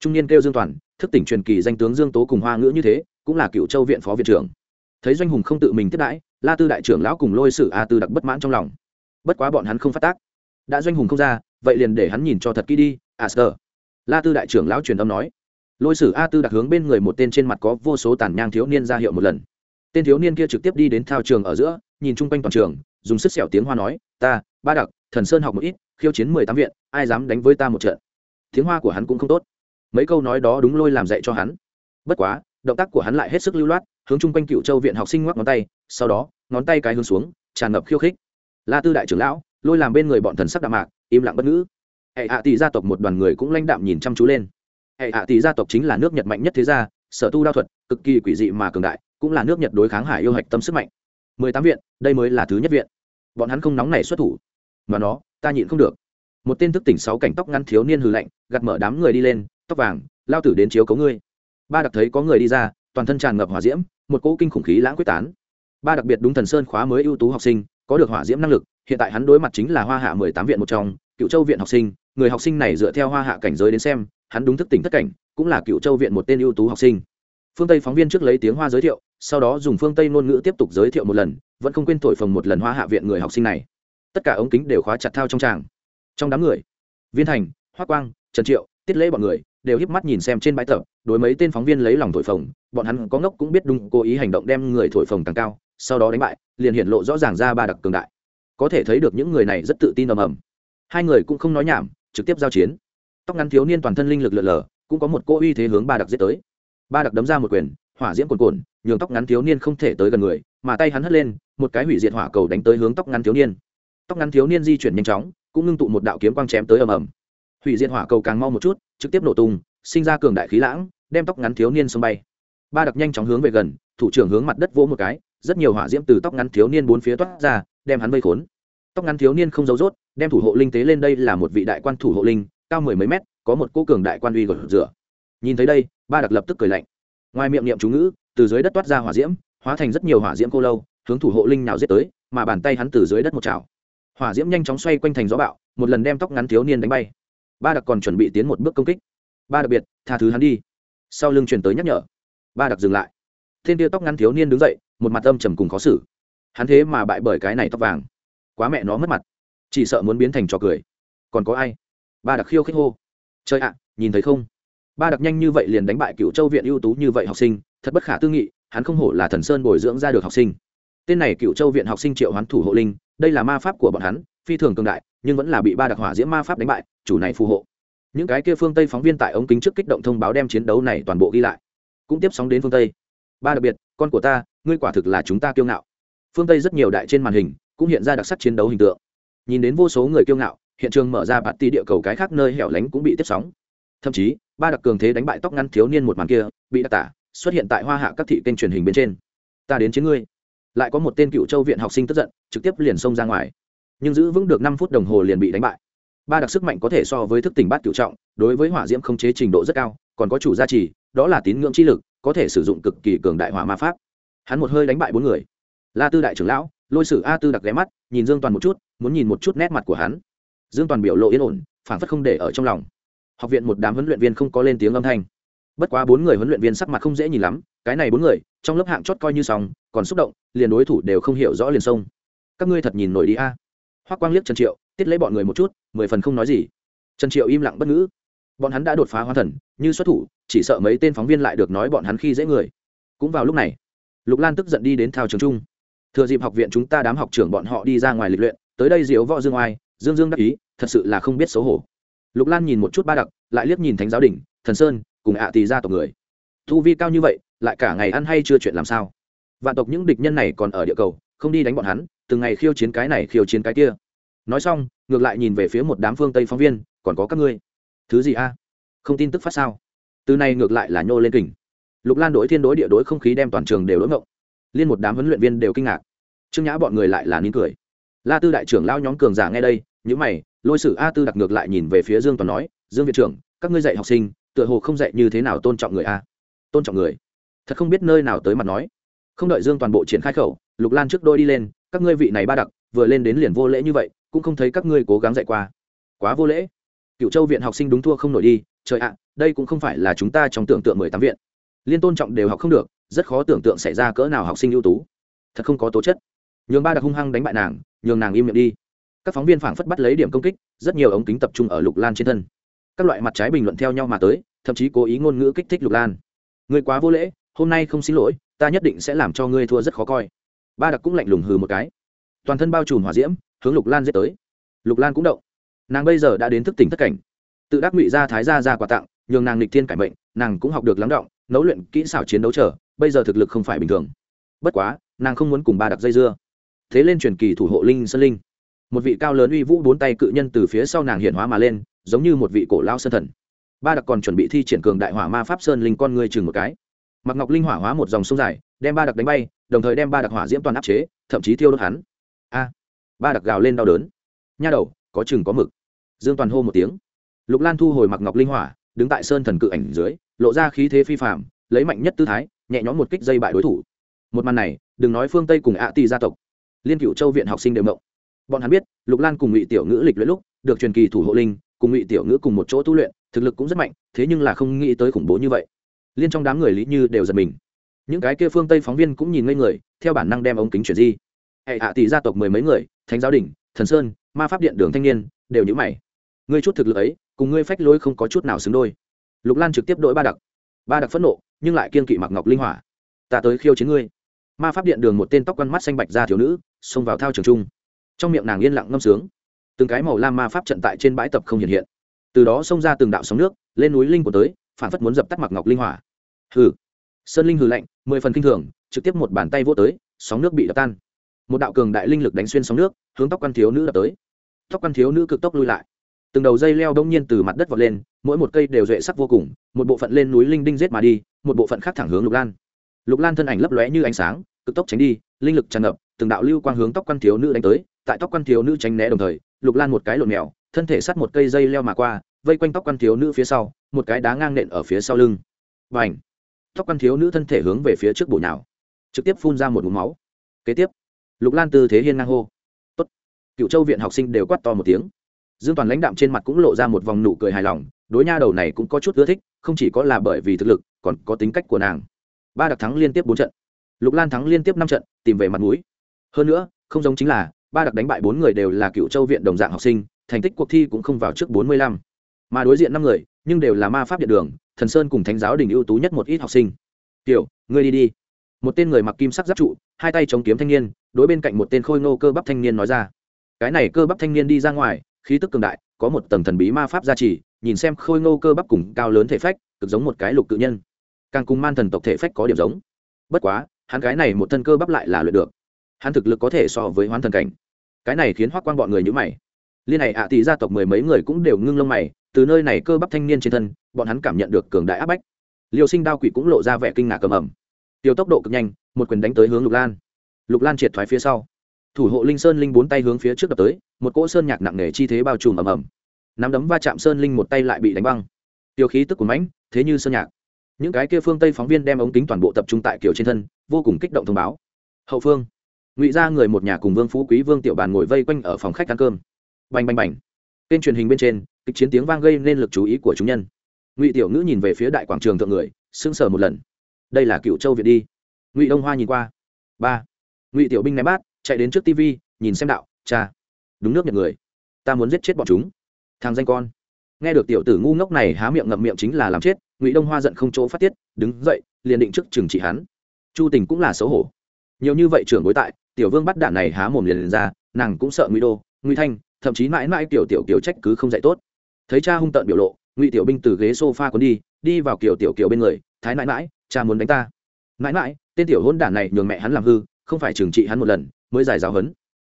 Trung niên kêu dương toàn, thức tỉnh truyền kỳ danh tướng dương tố cùng hoa ngữ như thế, cũng là cựu châu viện phó viện trưởng. Thấy doanh hùng không tự mình tiếp đãi, la tư đại trưởng lão cùng lôi sử a tư đặc bất mãn trong lòng. Bất quá bọn hắn không phát tác. Đã doanh hùng không ra, vậy liền để hắn nhìn cho thật kỹ đi à, a sơ la tư đại trưởng lão truyền âm nói lôi sử a tư đặc hướng bên người một tên trên mặt có vô số tàn nhang thiếu niên ra hiệu một lần. Tên thiếu niên kia trực tiếp đi đến thao trường ở giữa, nhìn chung quanh toàn trường, dùng sức sẹo tiếng hoa nói, ta, ba đặc, thần sơn học một ít, khiêu chiến mười tám viện, ai dám đánh với ta một trận? Tiếng hoa của hắn cũng không tốt. Mấy câu nói đó đúng lôi làm dạy cho hắn. Bất quá, động tác của hắn lại hết sức lưu loát, hướng chung quanh cựu châu viện học sinh ngoắc ngón tay, sau đó, ngón tay cái hướng xuống, tràn ngập khiêu khích. La tư đại trưởng lão, lôi làm bên người bọn thần sắc đạm mạc, im lặng bất ngữ. Hệ hạ tỷ gia tộc một đoàn người cũng lãnh đạm nhìn chăm chú lên hệ hạ tỷ gia tộc chính là nước nhật mạnh nhất thế gia, sở tu đao thuật, cực kỳ quỷ dị mà cường đại, cũng là nước nhật đối kháng hải yêu hạch tâm sức mạnh. Mười tám viện, đây mới là thứ nhất viện. Bọn hắn không nóng này xuất thủ. Mà nó, ta nhịn không được. Một tên thức tỉnh sáu cảnh tóc ngắn thiếu niên hừ lạnh gặt mở đám người đi lên, tóc vàng, lao tử đến chiếu cấu ngươi. Ba đặc thấy có người đi ra, toàn thân tràn ngập hỏa diễm, một cỗ kinh khủng khí lãng quyết tán. Ba đặc biệt đúng thần sơn khóa mới ưu tú học sinh, có được hỏa diễm năng lực, hiện tại hắn đối mặt chính là hoa hạ mười tám viện một trong cựu châu viện học sinh, người học sinh này dựa theo hoa hạ cảnh giới đến xem, hắn đúng thức tỉnh thất cảnh, cũng là cựu châu viện một tên ưu tú học sinh. Phương tây phóng viên trước lấy tiếng hoa giới thiệu, sau đó dùng phương tây ngôn ngữ tiếp tục giới thiệu một lần, vẫn không quên thổi phồng một lần hoa hạ viện người học sinh này. Tất cả ống kính đều khóa chặt thao trong tràng. Trong đám người, viên thành hoa quang, trần triệu, tiết lễ bọn người đều híp mắt nhìn xem trên bãi tập, đối mấy tên phóng viên lấy lòng thổi phồng, bọn hắn có ngốc cũng biết đúng, cố ý hành động đem người thổi phồng càng cao, sau đó đánh bại, liền hiện lộ rõ ràng ra ba đặc cường đại. Có thể thấy được những người này rất tự tin ầm ầm hai người cũng không nói nhảm, trực tiếp giao chiến. Tóc ngắn thiếu niên toàn thân linh lực lượn lờ, cũng có một cô uy thế hướng ba đặc giết tới. Ba đặc đấm ra một quyền, hỏa diễm cồn cồn nhường tóc ngắn thiếu niên không thể tới gần người, mà tay hắn hất lên, một cái hủy diệt hỏa cầu đánh tới hướng tóc ngắn thiếu niên. Tóc ngắn thiếu niên di chuyển nhanh chóng, cũng ngưng tụ một đạo kiếm quang chém tới ầm ầm. Hủy diệt hỏa cầu càng mau một chút, trực tiếp nổ tung, sinh ra cường đại khí lãng, đem tóc ngắn thiếu niên xông bay. Ba đặc nhanh chóng hướng về gần, thủ trưởng hướng mặt đất vỗ một cái, rất nhiều hỏa diễm từ tóc ngắn thiếu niên bốn phía toát ra, đem hắn vây khốn. Tóc ngắn thiếu niên không giấu rốt đem thủ hộ linh tế lên đây là một vị đại quan thủ hộ linh, cao mười mấy mét, có một cô cường đại quan uy gột rửa. Nhìn thấy đây, ba đặc lập tức cười lạnh. Ngoài miệng niệm chú ngữ, từ dưới đất toát ra hỏa diễm, hóa thành rất nhiều hỏa diễm cô lâu, hướng thủ hộ linh nào giết tới, mà bàn tay hắn từ dưới đất một chảo. Hỏa diễm nhanh chóng xoay quanh thành gió bạo, một lần đem tóc ngắn thiếu niên đánh bay. Ba đặc còn chuẩn bị tiến một bước công kích. Ba đặc biệt, tha thứ hắn đi. Sau lưng truyền tới nhắc nhở. Ba đặc dừng lại. Thiên tia tóc ngắn thiếu niên đứng dậy, một mặt âm trầm cùng khó xử. Hắn thế mà bại bởi cái này tóc vàng. Quá mẹ nó mất mặt chỉ sợ muốn biến thành trò cười. Còn có ai? Ba đặc khiêu khích hô. Chơi ạ, nhìn thấy không? Ba đặc nhanh như vậy liền đánh bại cựu châu viện ưu tú như vậy học sinh, thật bất khả tư nghị, hắn không hổ là thần sơn bồi dưỡng ra được học sinh. Tên này cựu châu viện học sinh triệu hoán thủ hộ linh, đây là ma pháp của bọn hắn, phi thường cường đại, nhưng vẫn là bị ba đặc hỏa diễm ma pháp đánh bại, chủ này phù hộ. Những cái kia phương tây phóng viên tại ống kính trước kích động thông báo đem chiến đấu này toàn bộ ghi lại. Cũng tiếp sóng đến phương tây. Ba đặc biệt, con của ta, ngươi quả thực là chúng ta kiêu ngạo. Phương tây rất nhiều đại trên màn hình cũng hiện ra đặc sắc chiến đấu hình tượng nhìn đến vô số người kiêu ngạo, hiện trường mở ra bạt ti địa cầu cái khác nơi hẻo lánh cũng bị tiếp sóng. Thậm chí, ba đặc cường thế đánh bại tóc ngắn thiếu niên một màn kia, bị đặc tả, xuất hiện tại hoa hạ các thị kênh truyền hình bên trên. Ta đến chiến ngươi. Lại có một tên cựu châu viện học sinh tức giận, trực tiếp liền xông ra ngoài. Nhưng giữ vững được năm phút đồng hồ liền bị đánh bại. Ba đặc sức mạnh có thể so với thức tỉnh bát cựu trọng, đối với hỏa diễm không chế trình độ rất cao, còn có chủ gia trì, đó là tín ngưỡng chi lực, có thể sử dụng cực kỳ cường đại hỏa ma pháp. Hắn một hơi đánh bại bốn người. La tư đại trưởng lão lôi sử a tư đặc ghé mắt, nhìn dương toàn một chút, muốn nhìn một chút nét mặt của hắn. Dương toàn biểu lộ yên ổn phản phất không để ở trong lòng. Học viện một đám huấn luyện viên không có lên tiếng âm thanh. Bất quá bốn người huấn luyện viên sắc mặt không dễ nhìn lắm, cái này bốn người, trong lớp hạng chót coi như xong, còn xúc động, liền đối thủ đều không hiểu rõ liền sông các ngươi thật nhìn nổi đi a. À. hoác quang liếc trần triệu, tiết lấy bọn người một chút, mười phần không nói gì. Trần triệu im lặng bất ngữ. Bọn hắn đã đột phá hoa thần, như xuất thủ, chỉ sợ mấy tên phóng viên lại được nói bọn hắn khi dễ người. Cũng vào lúc này, lục lan tức giận đi đến thao trường trung thừa dịp học viện chúng ta đám học trưởng bọn họ đi ra ngoài lịch luyện, tới đây diễu võ dương oai, dương dương đắc ý, thật sự là không biết xấu hổ. Lục lan nhìn một chút ba đặc, lại liếc nhìn thánh giáo đình thần sơn, cùng ạ à tì ra tộc người. Thu vi cao như vậy, lại cả ngày ăn hay chưa chuyện làm sao? Vạn tộc những địch nhân này còn ở địa cầu, không đi đánh bọn hắn, từng ngày khiêu chiến cái này khiêu chiến cái kia. Nói xong, ngược lại nhìn về phía một đám phương tây phóng viên, còn có các ngươi? Thứ gì a? Không tin tức phát sao? Từ này ngược lại là nhô lên kình. Lục lan đối thiên đối địa đối không khí đem toàn trường đều đối ngộng liên một đám huấn luyện viên đều kinh ngạc. Trương nhã bọn người lại là nín cười. La tư đại trưởng lao nhóm cường giả nghe đây những mày, lôi sử a tư đặc ngược lại nhìn về phía dương toàn nói, dương viện trưởng, các ngươi dạy học sinh, tựa hồ không dạy như thế nào tôn trọng người a. Tôn trọng người? Thật không biết nơi nào tới mặt nói. Không đợi dương toàn bộ triển khai khẩu, lục lan trước đôi đi lên, các ngươi vị này ba đặc, vừa lên đến liền vô lễ như vậy, cũng không thấy các ngươi cố gắng dạy qua. Quá vô lễ. Cựu châu viện học sinh đúng thua không nổi đi, trời ạ, đây cũng không phải là chúng ta trong tưởng tượng mười tám viện. Liên tôn trọng đều học không được rất khó tưởng tượng xảy ra cỡ nào học sinh ưu tú. Thật không có tố chất. Nhường ba đặc hung hăng đánh bại nàng, nhường nàng im miệng đi. Các phóng viên phảng phất bắt lấy điểm công kích, rất nhiều ống kính tập trung ở lục lan trên thân. Các loại mặt trái bình luận theo nhau mà tới, thậm chí cố ý ngôn ngữ kích thích lục lan. Người quá vô lễ, hôm nay không xin lỗi, ta nhất định sẽ làm cho ngươi thua rất khó coi. Ba đặc cũng lạnh lùng hừ một cái. Toàn thân bao trùm hỏa diễm, hướng lục lan giết tới. Lục lan cũng động. Nàng bây giờ đã đến thức tỉnh tất cảnh. Tự đắc ngụy ra thái ra ra quà tặng, nhường nàng lịch thiên cải mệnh, nàng cũng học được lắng động, nấu luyện kỹ xảo chiến đấu trở bây giờ thực lực không phải bình thường. Bất quá, nàng không muốn cùng ba đặc dây dưa. Thế lên truyền kỳ thủ hộ linh sơn linh. Một vị cao lớn uy vũ bốn tay cự nhân từ phía sau nàng hiện hóa mà lên, giống như một vị cổ lao sơn thần. Ba đặc còn chuẩn bị thi triển cường đại hỏa ma pháp sơn linh con người chừng một cái. Mặc ngọc linh hỏa hóa một dòng sông dài, đem ba đặc đánh bay, đồng thời đem ba đặc hỏa diễm toàn áp chế, thậm chí thiêu đốt hắn. A! Ba đặc gào lên đau đớn. Nha đầu, có chừng có mực. Dương toàn hô một tiếng. Lục lan thu hồi mặc ngọc linh hỏa, đứng tại sơn thần cự ảnh dưới, lộ ra khí thế phi phạm lấy mạnh nhất tư thái nhẹ nhõm một kích dây bại đối thủ. Một màn này, đừng nói phương tây cùng ạ tì gia tộc, liên cựu châu viện học sinh đều mộng bọn hắn biết, lục lan cùng ngụy tiểu ngữ lịch luyện lúc, được truyền kỳ thủ hộ linh, cùng ngụy tiểu ngữ cùng một chỗ tu luyện, thực lực cũng rất mạnh, thế nhưng là không nghĩ tới khủng bố như vậy. Liên trong đám người lý như đều giật mình. Những cái kia phương tây phóng viên cũng nhìn ngây người, theo bản năng đem ống kính chuyển di. Hệ hạ tỷ gia tộc mười mấy người, thánh giáo đình thần sơn, ma pháp điện, đường thanh niên, đều nhữ mày. Ngươi chút thực lực ấy, cùng ngươi phách lối không có chút nào xứng đôi. Lục lan trực tiếp đội ba đặc ba đặc phẫn nộ, nhưng lại kiên kỵ mặc ngọc linh hỏa. Ta tới khiêu chiến ngươi. Ma pháp điện đường một tên tóc quăn mắt xanh bạch ra thiếu nữ, xông vào thao trường trung trong miệng nàng yên lặng ngâm sướng. Từng cái màu lam ma pháp trận tại trên bãi tập không hiện hiện. Từ đó xông ra từng đạo sóng nước, lên núi linh của tới, phản phất muốn dập tắt mặc ngọc linh hỏa. Hừ. Sơn linh hừ lạnh, mười phần kinh thường, trực tiếp một bàn tay vô tới, sóng nước bị đập tan. Một đạo cường đại linh lực đánh xuyên sóng nước, hướng tóc quan thiếu nữ đập tới. Tóc quan thiếu nữ cực tốc lui lại từng đầu dây leo đông nhiên từ mặt đất vọt lên, mỗi một cây đều duệ sắc vô cùng, một bộ phận lên núi linh đinh rết mà đi, một bộ phận khác thẳng hướng lục lan. Lục lan thân ảnh lấp lóe như ánh sáng, cực tốc tránh đi, linh lực tràn ngập, từng đạo lưu quang hướng tóc quan thiếu nữ đánh tới, tại tóc quan thiếu nữ tránh né đồng thời, lục lan một cái lộn mèo, thân thể sát một cây dây leo mà qua, vây quanh tóc quan thiếu nữ phía sau, một cái đá ngang nện ở phía sau lưng. Và ảnh tóc quan thiếu nữ thân thể hướng về phía trước bổ nhào, trực tiếp phun ra một mũ máu. Kế tiếp, lục lan tư thế hiên ngang hô. Tốt. cựu châu viện học sinh đều quát to một tiếng dương toàn lãnh đạm trên mặt cũng lộ ra một vòng nụ cười hài lòng, đối nha đầu này cũng có chút ưa thích, không chỉ có là bởi vì thực lực, còn có tính cách của nàng. Ba đặc thắng liên tiếp bốn trận. Lục lan thắng liên tiếp năm trận, tìm về mặt mũi. Hơn nữa, không giống chính là, ba đặc đánh bại bốn người đều là cựu châu viện đồng dạng học sinh, thành tích cuộc thi cũng không vào trước bốn mươi lăm. Mà đối diện năm người, nhưng đều là ma pháp điện đường, thần sơn cùng thánh giáo đình ưu tú nhất một ít học sinh. Tiểu, ngươi đi đi. Một tên người mặc kim sắc giáp trụ, hai tay chống kiếm thanh niên, đối bên cạnh một tên khôi ngô cơ bắp thanh niên nói ra. Cái này cơ bắp thanh niên đi ra ngoài khí tức cường đại, có một tầng thần bí ma pháp gia trì, nhìn xem khôi ngô cơ bắp cùng cao lớn thể phách, cực giống một cái lục tự nhân. Càng cùng man thần tộc thể phách có điểm giống. Bất quá, hắn cái này một thân cơ bắp lại là luyện được. Hắn thực lực có thể so với hoán thần cảnh. Cái này khiến hoác quan bọn người nhữ mày. Liên này ạ tỷ gia tộc mười mấy người cũng đều ngưng lông mày, từ nơi này cơ bắp thanh niên trên thân, bọn hắn cảm nhận được cường đại áp bách. Liêu sinh đao quỷ cũng lộ ra vẻ kinh ngạc cầm ẩm. Tiêu tốc độ cực nhanh, một quyền đánh tới hướng lục lan. Lục lan triệt thoái phía sau thủ hộ linh sơn linh bốn tay hướng phía trước đập tới, một cỗ sơn nhạc nặng nề chi thế bao trùm ầm ầm. Nắm đấm va chạm sơn linh một tay lại bị đánh băng. Tiêu khí tức của mãnh, thế như sơn nhạc. Những cái kia phương tây phóng viên đem ống kính toàn bộ tập trung tại kiểu trên thân, vô cùng kích động thông báo. Hậu phương, ngụy ra người một nhà cùng vương phú quý, vương tiểu bàn ngồi vây quanh ở phòng khách ăn cơm. Bành bành bành. Kênh truyền hình bên trên, kịch chiến tiếng vang gây nên lực chú ý của chúng nhân. Ngụy tiểu ngữ nhìn về phía đại quảng trường thượng người, sững sờ một lần. Đây là cựu châu việt đi. Ngụy đông hoa nhìn qua. Ba. Ngụy tiểu binh ném bát chạy đến trước tv nhìn xem đạo cha đúng nước nhật người ta muốn giết chết bọn chúng. Thằng danh con. Nghe được tiểu tử ngu ngốc này há miệng ngậm miệng chính là làm chết ngụy đông hoa giận không chỗ phát tiết đứng dậy liền định trước trừng trị hắn. Chu tình cũng là xấu hổ. Nhiều như vậy trưởng bối tại tiểu vương bắt đạn này há mồm liền, liền ra nàng cũng sợ ngụy đô ngụy thanh thậm chí mãi mãi tiểu tiểu kiểu trách cứ không dạy tốt. Thấy cha hung tợn biểu lộ ngụy tiểu binh từ ghế sofa cuốn đi đi vào kiểu tiểu kiểu bên người thái mãi mãi cha muốn đánh ta. Mãi mãi tên tiểu hôn đản này nhường mẹ hắn làm hư không phải trừng trị hắn một lần, mới giải giáo hấn.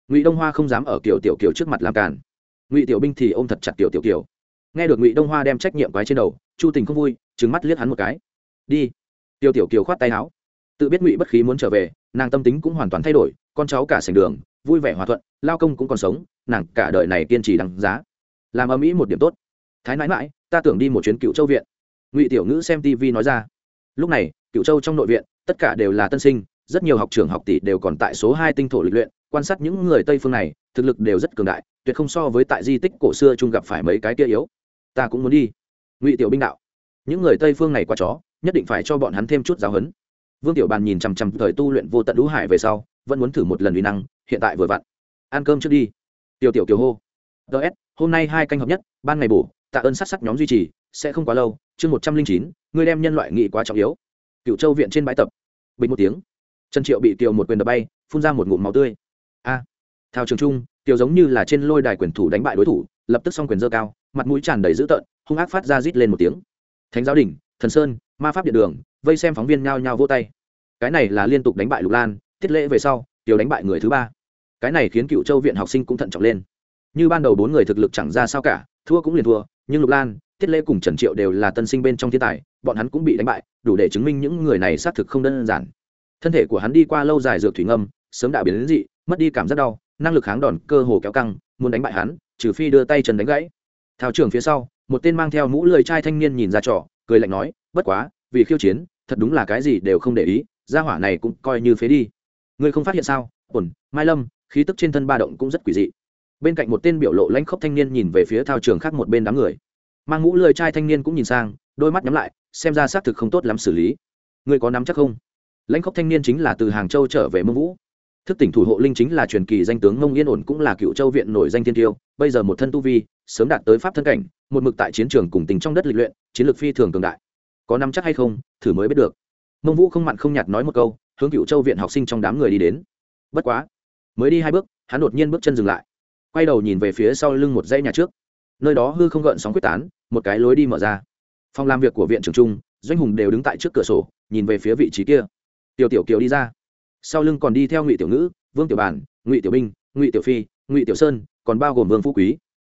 Ngụy đông hoa không dám ở kiểu tiểu kiểu trước mặt làm càn. Ngụy tiểu binh thì ôm thật chặt tiểu tiểu kiểu nghe được ngụy đông hoa đem trách nhiệm quái trên đầu, chu tình không vui trứng mắt liếc hắn một cái. Đi. Tiểu tiểu kiều khoát tay áo. Tự biết ngụy bất khí muốn trở về, nàng tâm tính cũng hoàn toàn thay đổi, con cháu cả sành đường, vui vẻ hòa thuận, lao công cũng còn sống, nàng cả đời này kiên trì đằng giá. Làm ở mỹ một điểm tốt. Thái nãi mãi, ta tưởng đi một chuyến cựu châu viện. Ngụy tiểu ngữ xem tv nói ra. Lúc này, cựu châu trong nội viện, tất cả đều là tân sinh rất nhiều học trường học tỷ đều còn tại số hai tinh thổ lịch luyện, quan sát những người tây phương này, thực lực đều rất cường đại, tuyệt không so với tại di tích cổ xưa chung gặp phải mấy cái kia yếu. Ta cũng muốn đi. Ngụy tiểu binh đạo. Những người tây phương này qua chó, nhất định phải cho bọn hắn thêm chút giáo huấn. Vương tiểu bàn nhìn chằm chằm thời tu luyện vô tận lũ hải về sau, vẫn muốn thử một lần uy năng, hiện tại vừa vặn. Ăn cơm trước đi. Tiểu tiểu kiều hô. Ts hôm nay hai canh hợp nhất, ban ngày bổ, tạ ơn sát sắc nhóm duy trì, sẽ không quá lâu, chương một trăm linh chín người đem nhân loại nghị quá trọng yếu. Cựu châu viện trên bãi tập. Bình một tiếng trần triệu bị Tiêu một quyền đập bay, phun ra một ngụm máu tươi. A, thao trường trung Tiêu giống như là trên lôi đài quyền thủ đánh bại đối thủ, lập tức song quyền dơ cao, mặt mũi tràn đầy dữ tợn, hung ác phát ra rít lên một tiếng. Thánh giáo đình thần sơn, ma pháp điện đường, vây xem phóng viên nhao nhao vô tay. Cái này là liên tục đánh bại lục lan, tiết lễ về sau Tiêu đánh bại người thứ ba. Cái này khiến cựu châu viện học sinh cũng thận trọng lên. Như ban đầu bốn người thực lực chẳng ra sao cả, thua cũng liền thua, nhưng lục lan, tiết lễ cùng trần triệu đều là tân sinh bên trong thiên tài, bọn hắn cũng bị đánh bại, đủ để chứng minh những người này xác thực không đơn giản thân thể của hắn đi qua lâu dài dược thủy ngâm, sớm đã biến đến dị, mất đi cảm giác đau, năng lực kháng đòn cơ hồ kéo căng, muốn đánh bại hắn, trừ phi đưa tay chân đánh gãy. Thao trường phía sau, một tên mang theo mũ lười trai thanh niên nhìn ra trò, cười lạnh nói, bất quá, vì khiêu chiến, thật đúng là cái gì đều không để ý, gia hỏa này cũng coi như phế đi. Ngươi không phát hiện sao? Ổn, mai lâm, khí tức trên thân ba động cũng rất quỷ dị. Bên cạnh một tên biểu lộ lãnh khốc thanh niên nhìn về phía thao trường khác một bên đám người. Mang mũ lười trai thanh niên cũng nhìn sang, đôi mắt nhắm lại, xem ra xác thực không tốt lắm xử lý. Ngươi có nắm chắc không? Lãnh khốc thanh niên chính là từ hàng châu trở về mông vũ. Thức tỉnh thủ hộ linh chính là truyền kỳ danh tướng mông yên ổn cũng là cựu châu viện nổi danh thiên tiêu, bây giờ một thân tu vi, sớm đạt tới pháp thân cảnh, một mực tại chiến trường cùng tình trong đất lịch luyện, chiến lược phi thường cường đại. Có nắm chắc hay không, thử mới biết được. Mông vũ không mặn không nhạt nói một câu, hướng cựu châu viện học sinh trong đám người đi đến. Bất quá, mới đi hai bước, hắn đột nhiên bước chân dừng lại. Quay đầu nhìn về phía sau lưng một dãy nhà trước. Nơi đó hư không gợn sóng quyết tán, một cái lối đi mở ra. Phòng làm việc của viện trường trung, doanh hùng đều đứng tại trước cửa sổ, nhìn về phía vị trí kia tiểu tiểu kiều đi ra. Sau lưng còn đi theo ngụy tiểu ngữ, vương tiểu bản, ngụy tiểu binh, ngụy tiểu phi, ngụy tiểu sơn, còn bao gồm vương phú quý.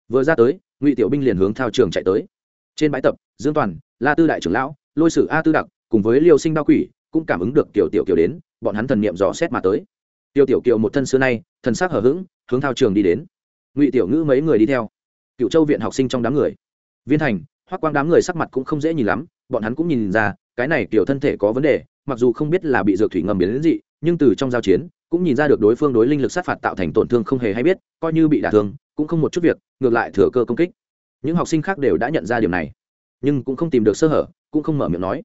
Vừa ra tới, ngụy tiểu binh liền hướng thao trường chạy tới. Trên bãi tập, dương toàn, la tư đại trưởng lão, lôi sử a tư đặc, cùng với liêu sinh đao quỷ, cũng cảm ứng được tiểu tiểu kiều đến, bọn hắn thần niệm dò xét mà tới. Tiểu tiểu kiều một thân xưa nay, thần sắc hở h ữ g hướng thao trường đi đến. Ngụy tiểu ngữ mấy người đi theo. Cựu châu viện học sinh trong đám người. Viên thành, hoắc quang đám người sắc mặt cũng không dễ nhìn lắm, bọn hắn cũng nhìn ra, cái này kiểu thân thể có vấn đề mặc dù không biết là bị dược thủy ngầm biến đến dị, nhưng từ trong giao chiến, cũng nhìn ra được đối phương đối linh lực sát phạt tạo thành tổn thương không hề hay biết, coi như bị đả thương, cũng không một chút việc, ngược lại thừa cơ công kích. Những học sinh khác đều đã nhận ra điểm này, nhưng cũng không tìm được sơ hở, cũng không mở miệng nói.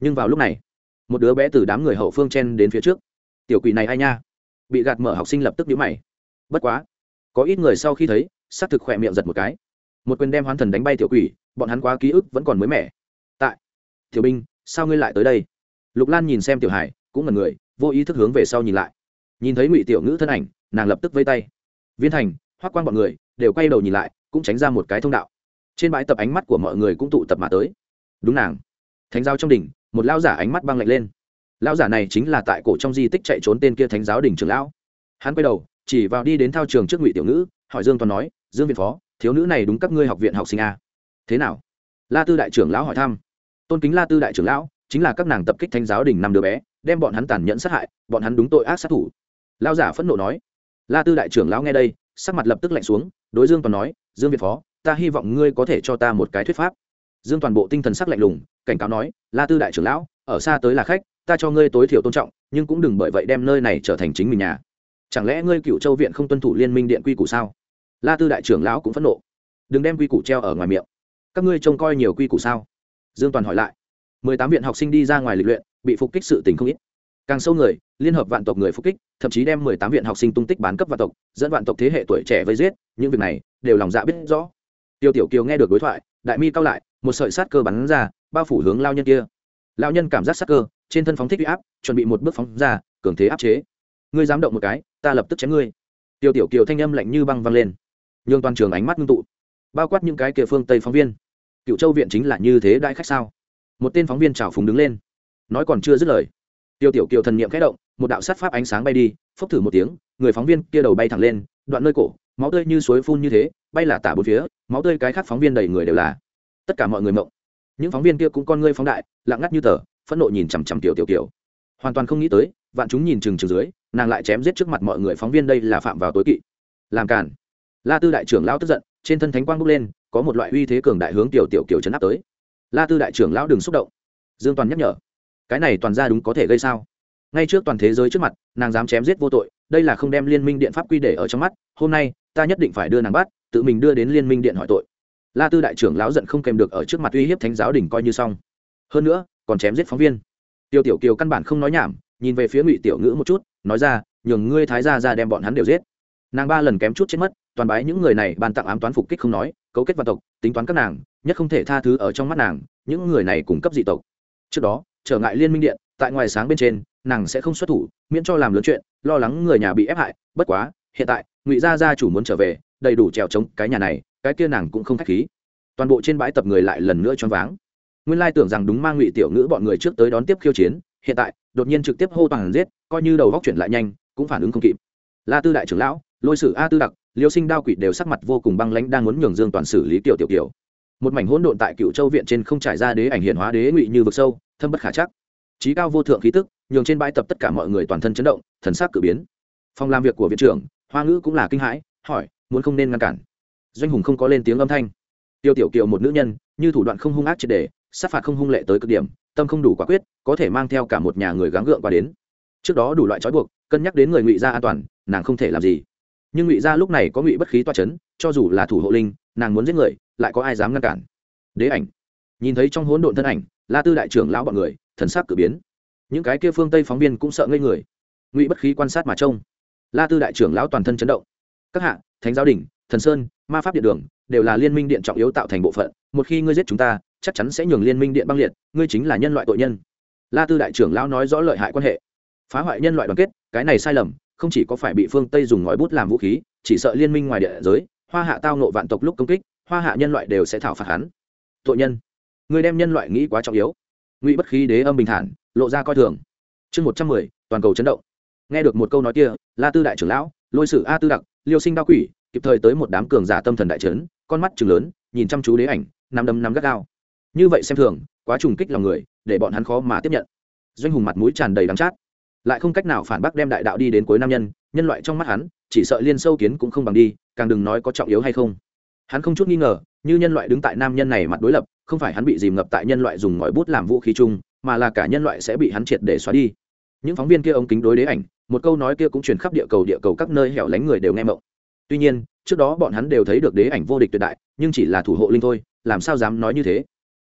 Nhưng vào lúc này, một đứa bé từ đám người hậu phương chen đến phía trước. Tiểu quỷ này ai nha? Bị gạt mở học sinh lập tức nhíu mày. Bất quá, có ít người sau khi thấy, xác thực khỏe miệng giật một cái. Một quyền đem hoán thần đánh bay tiểu quỷ, bọn hắn quá ký ức vẫn còn mới mẻ. Tại, tiểu binh, sao ngươi lại tới đây? Lục lan nhìn xem tiểu hải, cũng là người, vô ý thức hướng về sau nhìn lại. Nhìn thấy ngụy tiểu ngữ thân ảnh, nàng lập tức vây tay. Viên thành, hoác quan bọn người đều quay đầu nhìn lại, cũng tránh ra một cái thông đạo. Trên bãi tập ánh mắt của mọi người cũng tụ tập mà tới. Đúng nàng. Thánh giáo trong đỉnh, một lao giả ánh mắt băng lạnh lên. Lao giả này chính là tại cổ trong di tích chạy trốn tên kia thánh giáo đỉnh trường lão. Hắn quay đầu, chỉ vào đi đến thao trường trước ngụy tiểu ngữ, hỏi dương toàn nói, dương viện phó, thiếu nữ này đúng các ngươi học viện học sinh a? À? thế nào? La tư đại trưởng lão hỏi thăm. Tôn kính la tư đại trưởng lão chính là các nàng tập kích thánh giáo đỉnh năm đứa bé, đem bọn hắn tàn nhẫn sát hại, bọn hắn đúng tội ác sát thủ. Lao giả phẫn nộ nói, la tư đại trưởng lão nghe đây, sắc mặt lập tức lạnh xuống, đối dương toàn nói, dương việt phó, ta hy vọng ngươi có thể cho ta một cái thuyết pháp. Dương toàn bộ tinh thần sắc lạnh lùng, cảnh cáo nói, la tư đại trưởng lão, ở xa tới là khách, ta cho ngươi tối thiểu tôn trọng, nhưng cũng đừng bởi vậy đem nơi này trở thành chính mình nhà. Chẳng lẽ ngươi cựu châu viện không tuân thủ liên minh điện quy củ sao? La tư đại trưởng lão cũng phẫn nộ, đừng đem quy củ treo ở ngoài miệng. Các ngươi trông coi nhiều quy củ sao? Dương toàn hỏi lại mười tám viện học sinh đi ra ngoài lịch luyện, bị phục kích sự tình không ít. Càng sâu người, liên hợp vạn tộc người phục kích, thậm chí đem mười tám viện học sinh tung tích bán cấp vạn tộc, dẫn vạn tộc thế hệ tuổi trẻ vây giết, những việc này đều lòng dạ biết rõ. Tiêu tiểu kiều nghe được đối thoại, đại mi cao lại, một sợi sát cơ bắn ra, bao phủ hướng lao nhân kia. Lao nhân cảm giác sát cơ, trên thân phóng thích huy áp, chuẩn bị một bước phóng ra, cường thế áp chế. Ngươi dám động một cái, ta lập tức chém ngươi. Tiêu tiểu kiều thanh âm lạnh như băng văng lên. Nhường toàn trường ánh mắt ngưng tụ, bao quát những cái kia phương tây phóng viên. Cựu châu viện chính là như thế đại khách sao? Một tên phóng viên trào phúng đứng lên. Nói còn chưa dứt lời, tiêu tiểu kiều thần niệm khẽ động, một đạo sát pháp ánh sáng bay đi, phốc thử một tiếng, người phóng viên kia đầu bay thẳng lên, đoạn nơi cổ, máu tươi như suối phun như thế, bay là tả bốn phía, máu tươi cái khác phóng viên đầy người đều là. Tất cả mọi người mộng. Những phóng viên kia cũng con ngươi phóng đại, lặng ngắt như tờ, phẫn nộ nhìn chằm chằm tiểu tiểu kiều. Hoàn toàn không nghĩ tới, vạn chúng nhìn chừng chừng dưới, nàng lại chém giết trước mặt mọi người phóng viên đây là phạm vào tối kỵ. Làm cản la tư đại trưởng lão tức giận, trên thân thánh quang bốc lên, có một loại uy thế cường đại hướng tiểu tiểu kiều chấn áp tới la tư đại trưởng lão đừng xúc động. Dương toàn nhắc nhở, cái này toàn ra đúng có thể gây sao? Ngay trước toàn thế giới trước mặt, nàng dám chém giết vô tội, đây là không đem liên minh điện pháp quy để ở trong mắt, hôm nay, ta nhất định phải đưa nàng bắt, tự mình đưa đến liên minh điện hỏi tội. La tư đại trưởng lão giận không kèm được ở trước mặt uy hiếp thánh giáo đình coi như xong. Hơn nữa, còn chém giết phóng viên. Tiêu tiểu kiều căn bản không nói nhảm, nhìn về phía ngụy tiểu ngữ một chút, nói ra, nhường ngươi thái gia ra đem bọn hắn đều giết. Nàng ba lần kém chút chết mất, toàn bái những người này ban tặng ám toán phục kích không nói, cấu kết văn tộc, tính toán các nàng nhất không thể tha thứ ở trong mắt nàng, những người này cung cấp dị tộc. Trước đó, trở ngại liên minh điện, tại ngoài sáng bên trên, nàng sẽ không xuất thủ, miễn cho làm lớn chuyện, lo lắng người nhà bị ép hại, bất quá, hiện tại, ngụy gia gia chủ muốn trở về, đầy đủ trèo chống cái nhà này, cái kia nàng cũng không khách khí. Toàn bộ trên bãi tập người lại lần nữa choáng váng. Nguyên lai tưởng rằng đúng mang ngụy tiểu ngữ bọn người trước tới đón tiếp khiêu chiến, hiện tại, đột nhiên trực tiếp hô toàn giết, coi như đầu góc chuyển lại nhanh, cũng phản ứng không kịp. La tư đại trưởng lão, lôi sử a tư đặc, liêu sinh đao quỷ đều sắc mặt vô cùng băng lãnh đang muốn nhường dương toàn xử lý tiểu tiểu tiểu một mảnh hỗn độn tại cựu châu viện trên không trải ra đế ảnh hiện hóa đế ngụy như vực sâu, thâm bất khả chắc. Trí cao vô thượng khí tức, nhường trên bãi tập tất cả mọi người toàn thân chấn động, thần sắc cử biến. Phòng làm việc của viện trưởng, hoa ngữ cũng là kinh hãi, hỏi, muốn không nên ngăn cản? Doanh hùng không có lên tiếng âm thanh. Tiêu tiểu kiều một nữ nhân, như thủ đoạn không hung ác triệt đề sát phạt không hung lệ tới cực điểm, tâm không đủ quả quyết, có thể mang theo cả một nhà người gắng gượng qua đến. Trước đó đủ loại trói buộc, cân nhắc đến người ngụy gia an toàn, nàng không thể làm gì. Nhưng ngụy gia lúc này có ngụy bất khí toa c h ấ n cho dù là thủ hộ linh, nàng muốn giết người lại có ai dám ngăn cản? Đế ảnh. Nhìn thấy trong hỗn độn thân ảnh, la tư đại trưởng lão bọn người, thần sắc cử biến. Những cái kia phương tây phóng viên cũng sợ ngây người. Ngụy bất khí quan sát mà trông. La tư đại trưởng lão toàn thân chấn động. Các hạ, thánh giáo đình, thần sơn, ma pháp điện đường, đều là liên minh điện trọng yếu tạo thành bộ phận. Một khi ngươi giết chúng ta, chắc chắn sẽ nhường liên minh điện băng liệt, ngươi chính là nhân loại tội nhân. La tư đại trưởng lão nói rõ lợi hại quan hệ. Phá hoại nhân loại đoàn kết, cái này sai lầm, không chỉ có phải bị phương tây dùng ngòi bút làm vũ khí, chỉ sợ liên minh ngoài địa giới, hoa hạ tao nộ vạn tộc lúc công kích hoa hạ nhân loại đều sẽ thảo phạt hắn. Tội nhân. Người đem nhân loại nghĩ quá trọng yếu. Ngụy bất khí đế âm bình thản, lộ ra coi thường. Chương một trăm mười, toàn cầu chấn động. Nghe được một câu nói kia, la tư đại trưởng lão, lôi sử a tư đặc, liêu sinh đao quỷ, kịp thời tới một đám cường giả tâm thần đại trấn, con mắt chừng lớn, nhìn chăm chú đế ảnh nằm đấm nằm gắt gao. Như vậy xem thường, quá trùng kích lòng người, để bọn hắn khó mà tiếp nhận. Doanh hùng mặt mũi tràn đầy đắng chát. Lại không cách nào phản bác đem đại đạo đi đến cuối nam nhân nhân loại trong mắt hắn, chỉ sợ liên sâu kiến cũng không bằng đi, càng đừng nói có trọng yếu hay không hắn không chút nghi ngờ, như nhân loại đứng tại nam nhân này mặt đối lập, không phải hắn bị dìm ngập tại nhân loại dùng ngòi bút làm vũ khí chung, mà là cả nhân loại sẽ bị hắn triệt để xóa đi. Những phóng viên kia ống kính đối đế ảnh, một câu nói kia cũng truyền khắp địa cầu địa cầu các nơi hẻo lánh người đều nghe mộng. Tuy nhiên, trước đó bọn hắn đều thấy được đế ảnh vô địch tuyệt đại, nhưng chỉ là thủ hộ linh thôi, làm sao dám nói như thế?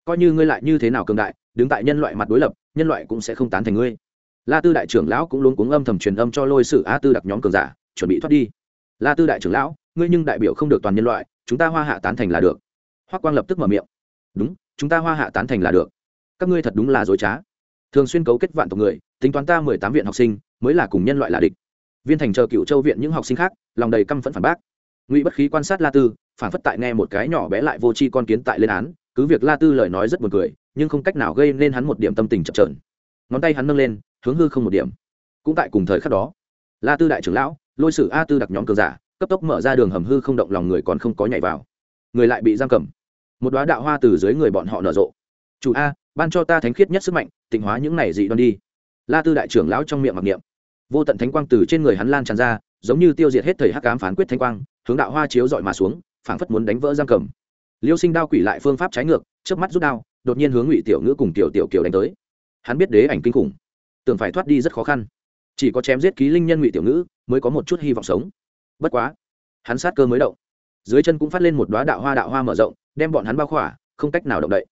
Coi như ngươi lại như thế nào cường đại, đứng tại nhân loại mặt đối lập, nhân loại cũng sẽ không tán thành ngươi. La tư đại trưởng lão cũng luôn cuống âm thầm truyền âm cho lôi sử a tư đặc nhóm cường giả, chuẩn bị thoát đi. La tư đại trưởng lão, ngươi nhưng đại biểu không được toàn nhân loại chúng ta hoa hạ tán thành là được. Hoắc quang lập tức mở miệng. Đúng, chúng ta hoa hạ tán thành là được. Các ngươi thật đúng là dối trá. Thường xuyên cấu kết vạn tộc người, tính toán ta mười tám viện học sinh, mới là cùng nhân loại là địch. Viên thành chờ cựu châu viện những học sinh khác, lòng đầy căm phẫn phản bác. Ngụy bất khí quan sát la tư, phản phất tại nghe một cái nhỏ bé lại vô tri con kiến tại lên án, cứ việc la tư lời nói rất buồn cười, nhưng không cách nào gây nên hắn một điểm tâm tình chậm trởn ngón tay hắn nâng lên, hướng hư không một điểm. Cũng tại cùng thời khắc đó, la tư đại trưởng lão, lôi sử a tư đặc nhóm cường giả cấp tốc mở ra đường hầm hư không động lòng người còn không có nhảy vào. Người lại bị giam cầm. Một đoá đạo hoa từ dưới người bọn họ nở rộ. Chủ a, ban cho ta thánh khiết nhất sức mạnh, tịnh hóa những này dị đoan đi. La tư đại trưởng lão trong miệng mặc niệm. Vô tận thánh quang từ trên người hắn lan tràn ra, giống như tiêu diệt hết thời hắc ám phán quyết thánh quang, hướng đạo hoa chiếu dọi mà xuống, phảng phất muốn đánh vỡ giam cầm. Liêu sinh đao quỷ lại phương pháp trái ngược trước mắt rút đao, đột nhiên hướng ngụy tiểu ngữ cùng tiểu tiểu kiều đánh tới. Hắn biết đế ảnh kinh khủng, tưởng phải thoát đi rất khó khăn. Chỉ có chém giết ký linh nhân ngụy tiểu ngữ, mới có một chút hy vọng sống bất quá, hắn sát cơ mới động. Dưới chân cũng phát lên một đoá đạo hoa đạo hoa mở rộng, đem bọn hắn bao khỏa, không cách nào động đậy.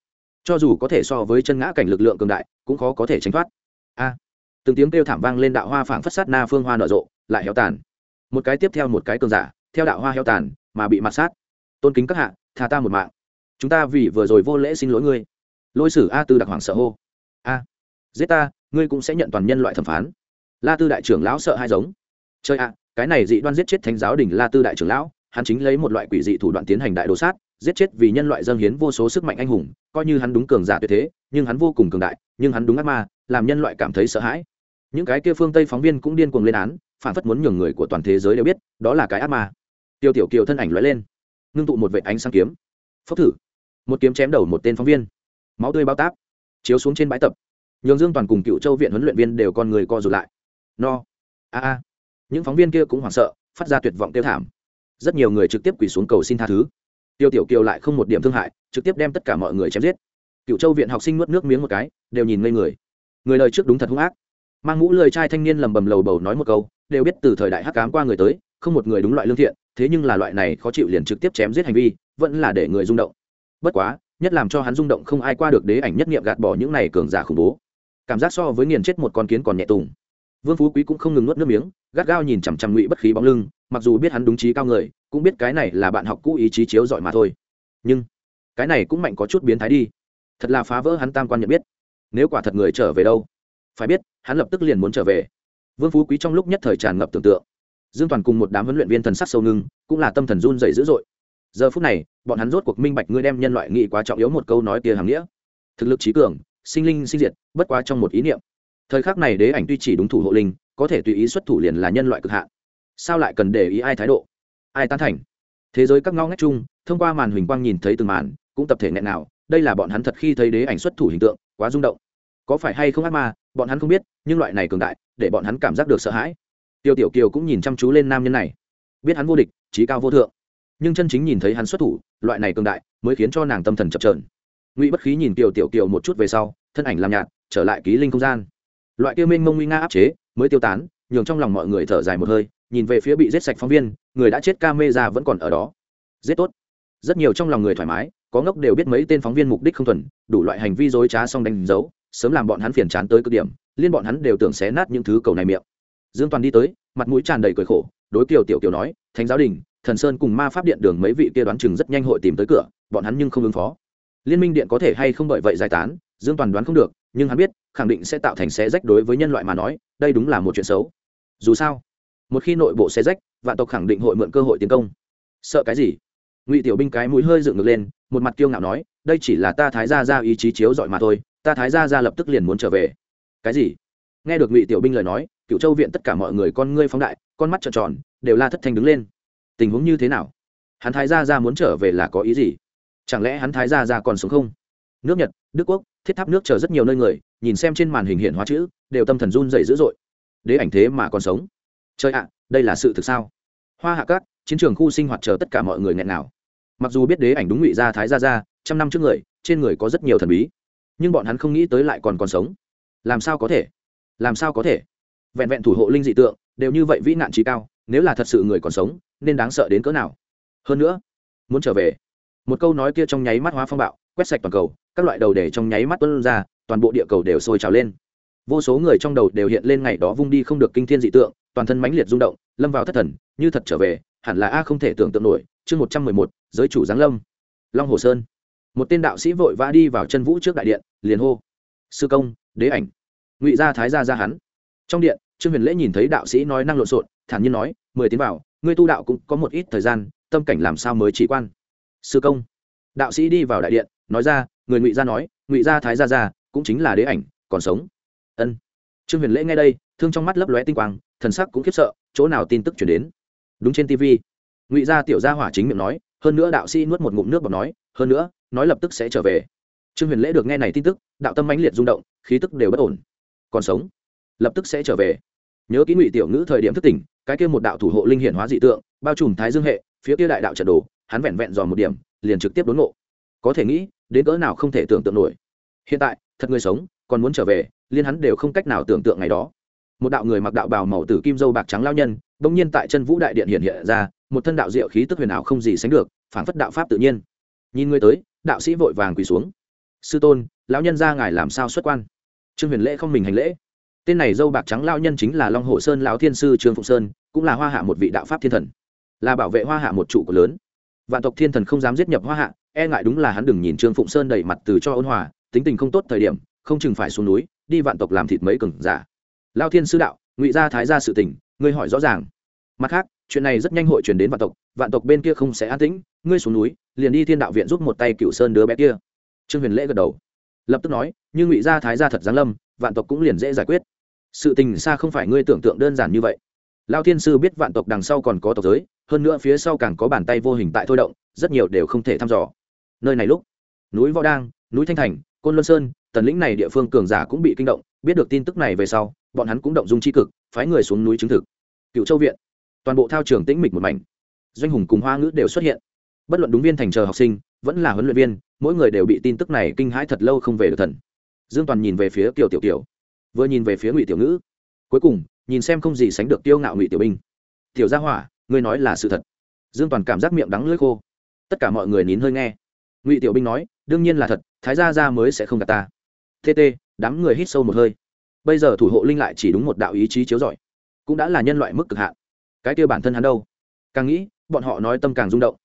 Cho dù có thể so với chân ngã cảnh lực lượng cường đại, cũng khó có thể tránh thoát. A! Từng tiếng kêu thảm vang lên đạo hoa phảng phất sát na phương hoa nở rộ, lại héo tàn. Một cái tiếp theo một cái cường giả, theo đạo hoa héo tàn, mà bị mặt sát. Tôn kính các hạ, tha ta một mạng. Chúng ta vì vừa rồi vô lễ xin lỗi ngươi. Lôi sử a tư đặc hoàng sợ hô. A! Giết ta, ngươi cũng sẽ nhận toàn nhân loại thẩm phán. La tư đại trưởng lão sợ hai giống. Chơi ạ cái này dị đoan giết chết thánh giáo đình la tư đại trưởng lão, hắn chính lấy một loại quỷ dị thủ đoạn tiến hành đại đồ sát, giết chết vì nhân loại dâng hiến vô số sức mạnh anh hùng, coi như hắn đúng cường giả tuyệt thế, nhưng hắn vô cùng cường đại, nhưng hắn đúng ác ma, làm nhân loại cảm thấy sợ hãi. Những cái kia phương tây phóng viên cũng điên cuồng lên án, phản phất muốn nhường người của toàn thế giới đều biết, đó là cái ác ma. Tiêu tiểu kiều thân ảnh lóe lên, ngưng tụ một vệ ánh sáng kiếm. Phốc thử. Một kiếm chém đầu một tên phóng viên. Máu tươi bao táp, chiếu xuống trên bãi tập. Nhường dương toàn cùng cựu châu viện huấn luyện viên đều con người co rụt lại. No. A a những phóng viên kia cũng hoảng sợ, phát ra tuyệt vọng tiêu thảm. Rất nhiều người trực tiếp quỳ xuống cầu xin tha thứ. Tiêu tiểu kiều lại không một điểm thương hại, trực tiếp đem tất cả mọi người chém giết. Cựu châu viện học sinh nuốt nước miếng một cái, đều nhìn ngây người. Người lời trước đúng thật hung ác. Mang mũ lời trai thanh niên lầm bầm lầu bầu nói một câu, đều biết từ thời đại hắc cám qua người tới, không một người đúng loại lương thiện, thế nhưng là loại này khó chịu liền trực tiếp chém giết hành vi, vẫn là để người rung động. Bất quá, nhất làm cho hắn rung động không ai qua được đế ảnh nhất nghiệm gạt bỏ những này cường giả khủng bố. Cảm giác so với nghiền chết một con kiến còn nhẹ tùng vương phú quý cũng không ngừng nuốt nước miếng, gắt gao nhìn chằm chằm ngụy bất khí bóng lưng, mặc dù biết hắn đúng trí cao người, cũng biết cái này là bạn học cũ ý chí chiếu giỏi mà thôi. Nhưng, cái này cũng mạnh có chút biến thái đi. Thật là phá vỡ hắn tam quan nhận biết. Nếu quả thật người trở về đâu? Phải biết, hắn lập tức liền muốn trở về. Vương phú quý trong lúc nhất thời tràn ngập tưởng tượng. Dương toàn cùng một đám huấn luyện viên thần sắc sâu ngưng, cũng là tâm thần run dày dữ dội. Giờ phút này, bọn hắn rốt cuộc minh bạch ngươi đem nhân loại nghị quá trọng yếu một câu nói kia hàng nghĩa. Thực lực trí cường, sinh linh sinh diệt, bất quá trong một ý niệm thời khắc này đế ảnh tuy chỉ đúng thủ hộ linh, có thể tùy ý xuất thủ liền là nhân loại cực hạn. Sao lại cần để ý ai thái độ? Ai tán thành? Thế giới các ngõ ngách chung, thông qua màn huỳnh quang nhìn thấy từng màn, cũng tập thể nghẹn nào đây là bọn hắn thật khi thấy đế ảnh xuất thủ hình tượng, quá rung động. Có phải hay không ác ma, bọn hắn không biết, nhưng loại này cường đại, để bọn hắn cảm giác được sợ hãi. Tiêu tiểu kiều cũng nhìn chăm chú lên nam nhân này. Biết hắn vô địch, trí cao vô thượng. Nhưng chân chính nhìn thấy hắn xuất thủ, loại này cường đại, mới khiến cho nàng tâm thần chập trờn ngụy bất khí nhìn tiểu tiểu kiều một chút về sau, thân ảnh làm nhạt, trở lại ký linh không gian loại kia mênh mông nguy nga áp chế mới tiêu tán, nhường trong lòng mọi người thở dài một hơi, nhìn về phía bị giết sạch phóng viên, người đã chết ca mê ra vẫn còn ở đó. Giết tốt. Rất nhiều trong lòng người thoải mái, có ngốc đều biết mấy tên phóng viên mục đích không thuần, đủ loại hành vi dối trá xong đánh dấu, sớm làm bọn hắn phiền chán tới cực điểm, liên bọn hắn đều tưởng xé nát những thứ cầu này miệng. Dương toàn đi tới, mặt mũi tràn đầy cười khổ, đối kiều tiểu kiều nói, thánh giáo đình, thần sơn cùng ma pháp điện đường mấy vị kia đoán chừng rất nhanh hội tìm tới cửa, bọn hắn nhưng không ứng phó. Liên minh điện có thể hay không bởi vậy giải tán dương toàn đoán không được, nhưng hắn biết, khẳng định sẽ tạo thành xé rách đối với nhân loại mà nói, đây đúng là một chuyện xấu. Dù sao, một khi nội bộ xé rách, vạn tộc khẳng định hội mượn cơ hội tiến công. Sợ cái gì? Ngụy tiểu binh cái mũi hơi dựng ngược lên, một mặt kiêu ngạo nói, đây chỉ là ta thái gia ra ý chí chiếu dọi mà thôi, ta thái gia ra lập tức liền muốn trở về. Cái gì? Nghe được ngụy tiểu binh lời nói cựu châu viện tất cả mọi người con ngươi phóng đại, con mắt trợn tròn, đều la thất thanh đứng lên. Tình huống như thế nào? Hắn thái gia ra muốn trở về là có ý gì? Chẳng lẽ hắn thái gia ra còn sống không? Nước nhật, đức quốc thiết tháp nước chờ rất nhiều nơi người nhìn xem trên màn hình hiện hóa chữ đều tâm thần run dày dữ dội. Đế ảnh thế mà còn sống. Chơi ạ đây là sự thực sao? Hoa hạ cát chiến trường khu sinh hoạt chờ tất cả mọi người nghẹn nào mặc dù biết đế ảnh đúng ngụy gia thái gia gia, trăm năm trước người trên người có rất nhiều thần bí nhưng bọn hắn không nghĩ tới lại còn còn sống. Làm sao có thể? Làm sao có thể? Vẹn vẹn thủ hộ linh dị tượng đều như vậy vĩ nạn trí cao nếu là thật sự người còn sống nên đáng sợ đến cỡ nào? Hơn nữa muốn trở về. Một câu nói kia trong nháy mắt hóa phong bạo quét sạch toàn cầu, các loại đầu để trong nháy mắt tuân ra, toàn bộ địa cầu đều sôi trào lên. Vô số người trong đầu đều hiện lên ngày đó vung đi không được kinh thiên dị tượng, toàn thân mãnh liệt rung động, lâm vào thất thần, như thật trở về, hẳn là a không thể tưởng tượng nổi, chương một trăm mười một, giới chủ giáng lâm. Long hồ sơn. Một tên đạo sĩ vội vã đi vào chân vũ trước đại điện, liền hô, sư công, đế ảnh. Ngụy gia thái gia ra hắn. Trong điện, trương huyền lễ nhìn thấy đạo sĩ nói năng lộn xộn, thản nhiên nói, mười tiến vào, ngươi tu đạo cũng có một ít thời gian, tâm cảnh làm sao mới chỉ quan? Sư công. Đạo sĩ đi vào đại điện nói ra, người ngụy gia nói, ngụy gia thái gia gia, cũng chính là đế ảnh, còn sống. Ân. Trương huyền lễ nghe đây, thương trong mắt lấp lóe tinh quang, thần sắc cũng khiếp sợ, chỗ nào tin tức chuyển đến? Đúng trên tv ngụy gia tiểu gia hỏa chính miệng nói, hơn nữa đạo sĩ nuốt một ngụm nước bọc nói, hơn nữa, nói lập tức sẽ trở về. Trương huyền lễ được nghe này tin tức, đạo tâm mãnh liệt rung động, khí tức đều bất ổn. Còn sống. Lập tức sẽ trở về. Nhớ kỹ ngụy tiểu ngữ thời điểm thức tỉnh, cái kia một đạo thủ hộ linh hiển hóa dị tượng, bao trùm thái dương hệ, phía kia đại đạo trận đồ, hắn vẹn vẹn dò một điểm, liền trực tiếp đốn ngộ. Có thể nghĩ đến cỡ nào không thể tưởng tượng nổi. Hiện tại, thật người sống, còn muốn trở về, liên hắn đều không cách nào tưởng tượng ngày đó. Một đạo người mặc đạo bào màu tử kim dâu bạc trắng lao nhân, bỗng nhiên tại chân vũ đại điện hiện hiện ra, một thân đạo diệu khí tức huyền ảo không gì sánh được phản phất đạo pháp tự nhiên. Nhìn người tới, đạo sĩ vội vàng quỳ xuống. Sư tôn, lão nhân ra ngài làm sao xuất quan? Trương huyền lễ không mình hành lễ. Tên này dâu bạc trắng lao nhân chính là long hồ sơn lão thiên sư trương phụng sơn, cũng là hoa hạ một vị đạo pháp thiên thần. Là bảo vệ hoa hạ một trụ của lớn. Vạn tộc thiên thần không dám giết nhập hoa hạ e ngại đúng là hắn đừng nhìn trương phụng sơn đẩy mặt từ cho ôn hòa, tính tình không tốt thời điểm, không chừng phải xuống núi, đi vạn tộc làm thịt mấy cừng giả. Lao thiên sư đạo, ngụy gia thái gia sự tình, ngươi hỏi rõ ràng. Mặt khác, chuyện này rất nhanh hội truyền đến vạn tộc vạn tộc bên kia không sẽ an tĩnh, ngươi xuống núi, liền đi thiên đạo viện giúp một tay cựu sơn đứa bé kia. Trương huyền lễ gật đầu. Lập tức nói, như ngụy gia thái gia thật giáng lâm, vạn tộc cũng liền dễ giải quyết. Sự tình xa không phải ngươi tưởng tượng đơn giản như vậy. Lao thiên sư biết vạn tộc đằng sau còn có tộc giới, hơn nữa phía sau càng có bàn tay vô hình tại thôi động, rất nhiều đều không thể thăm dò nơi này lúc, núi võ đang, núi thanh thành, côn luân sơn, tần lĩnh này địa phương cường giả cũng bị kinh động, biết được tin tức này về sau, bọn hắn cũng động dung c h i cực, phái người xuống núi chứng thực. Cựu châu viện, toàn bộ thao trường tĩnh mịch một mảnh. Doanh hùng cùng hoa ngữ đều xuất hiện. Bất luận đúng viên thành chờ học sinh, vẫn là huấn luyện viên, mỗi người đều bị tin tức này kinh hãi thật lâu không về được thần. Dương toàn nhìn về phía kiều tiểu tiểu vừa nhìn về phía ngụy tiểu ngữ. Cuối cùng, nhìn xem không gì sánh được tiêu ngạo ngụy tiểu binh tiểu gia hỏa, ngươi nói là sự thật. Dương toàn cảm giác miệng đắng lưỡi khô. Tất cả mọi người nín hơi nghe ngụy tiểu binh nói, đương nhiên là thật, thái gia gia mới sẽ không gạt ta. Tt đám người hít sâu một hơi. Bây giờ thủ hộ linh lại chỉ đúng một đạo ý chí chiếu giỏi cũng đã là nhân loại mức cực hạn. Cái kia bản thân hắn đâu? Càng nghĩ, bọn họ nói tâm càng rung động.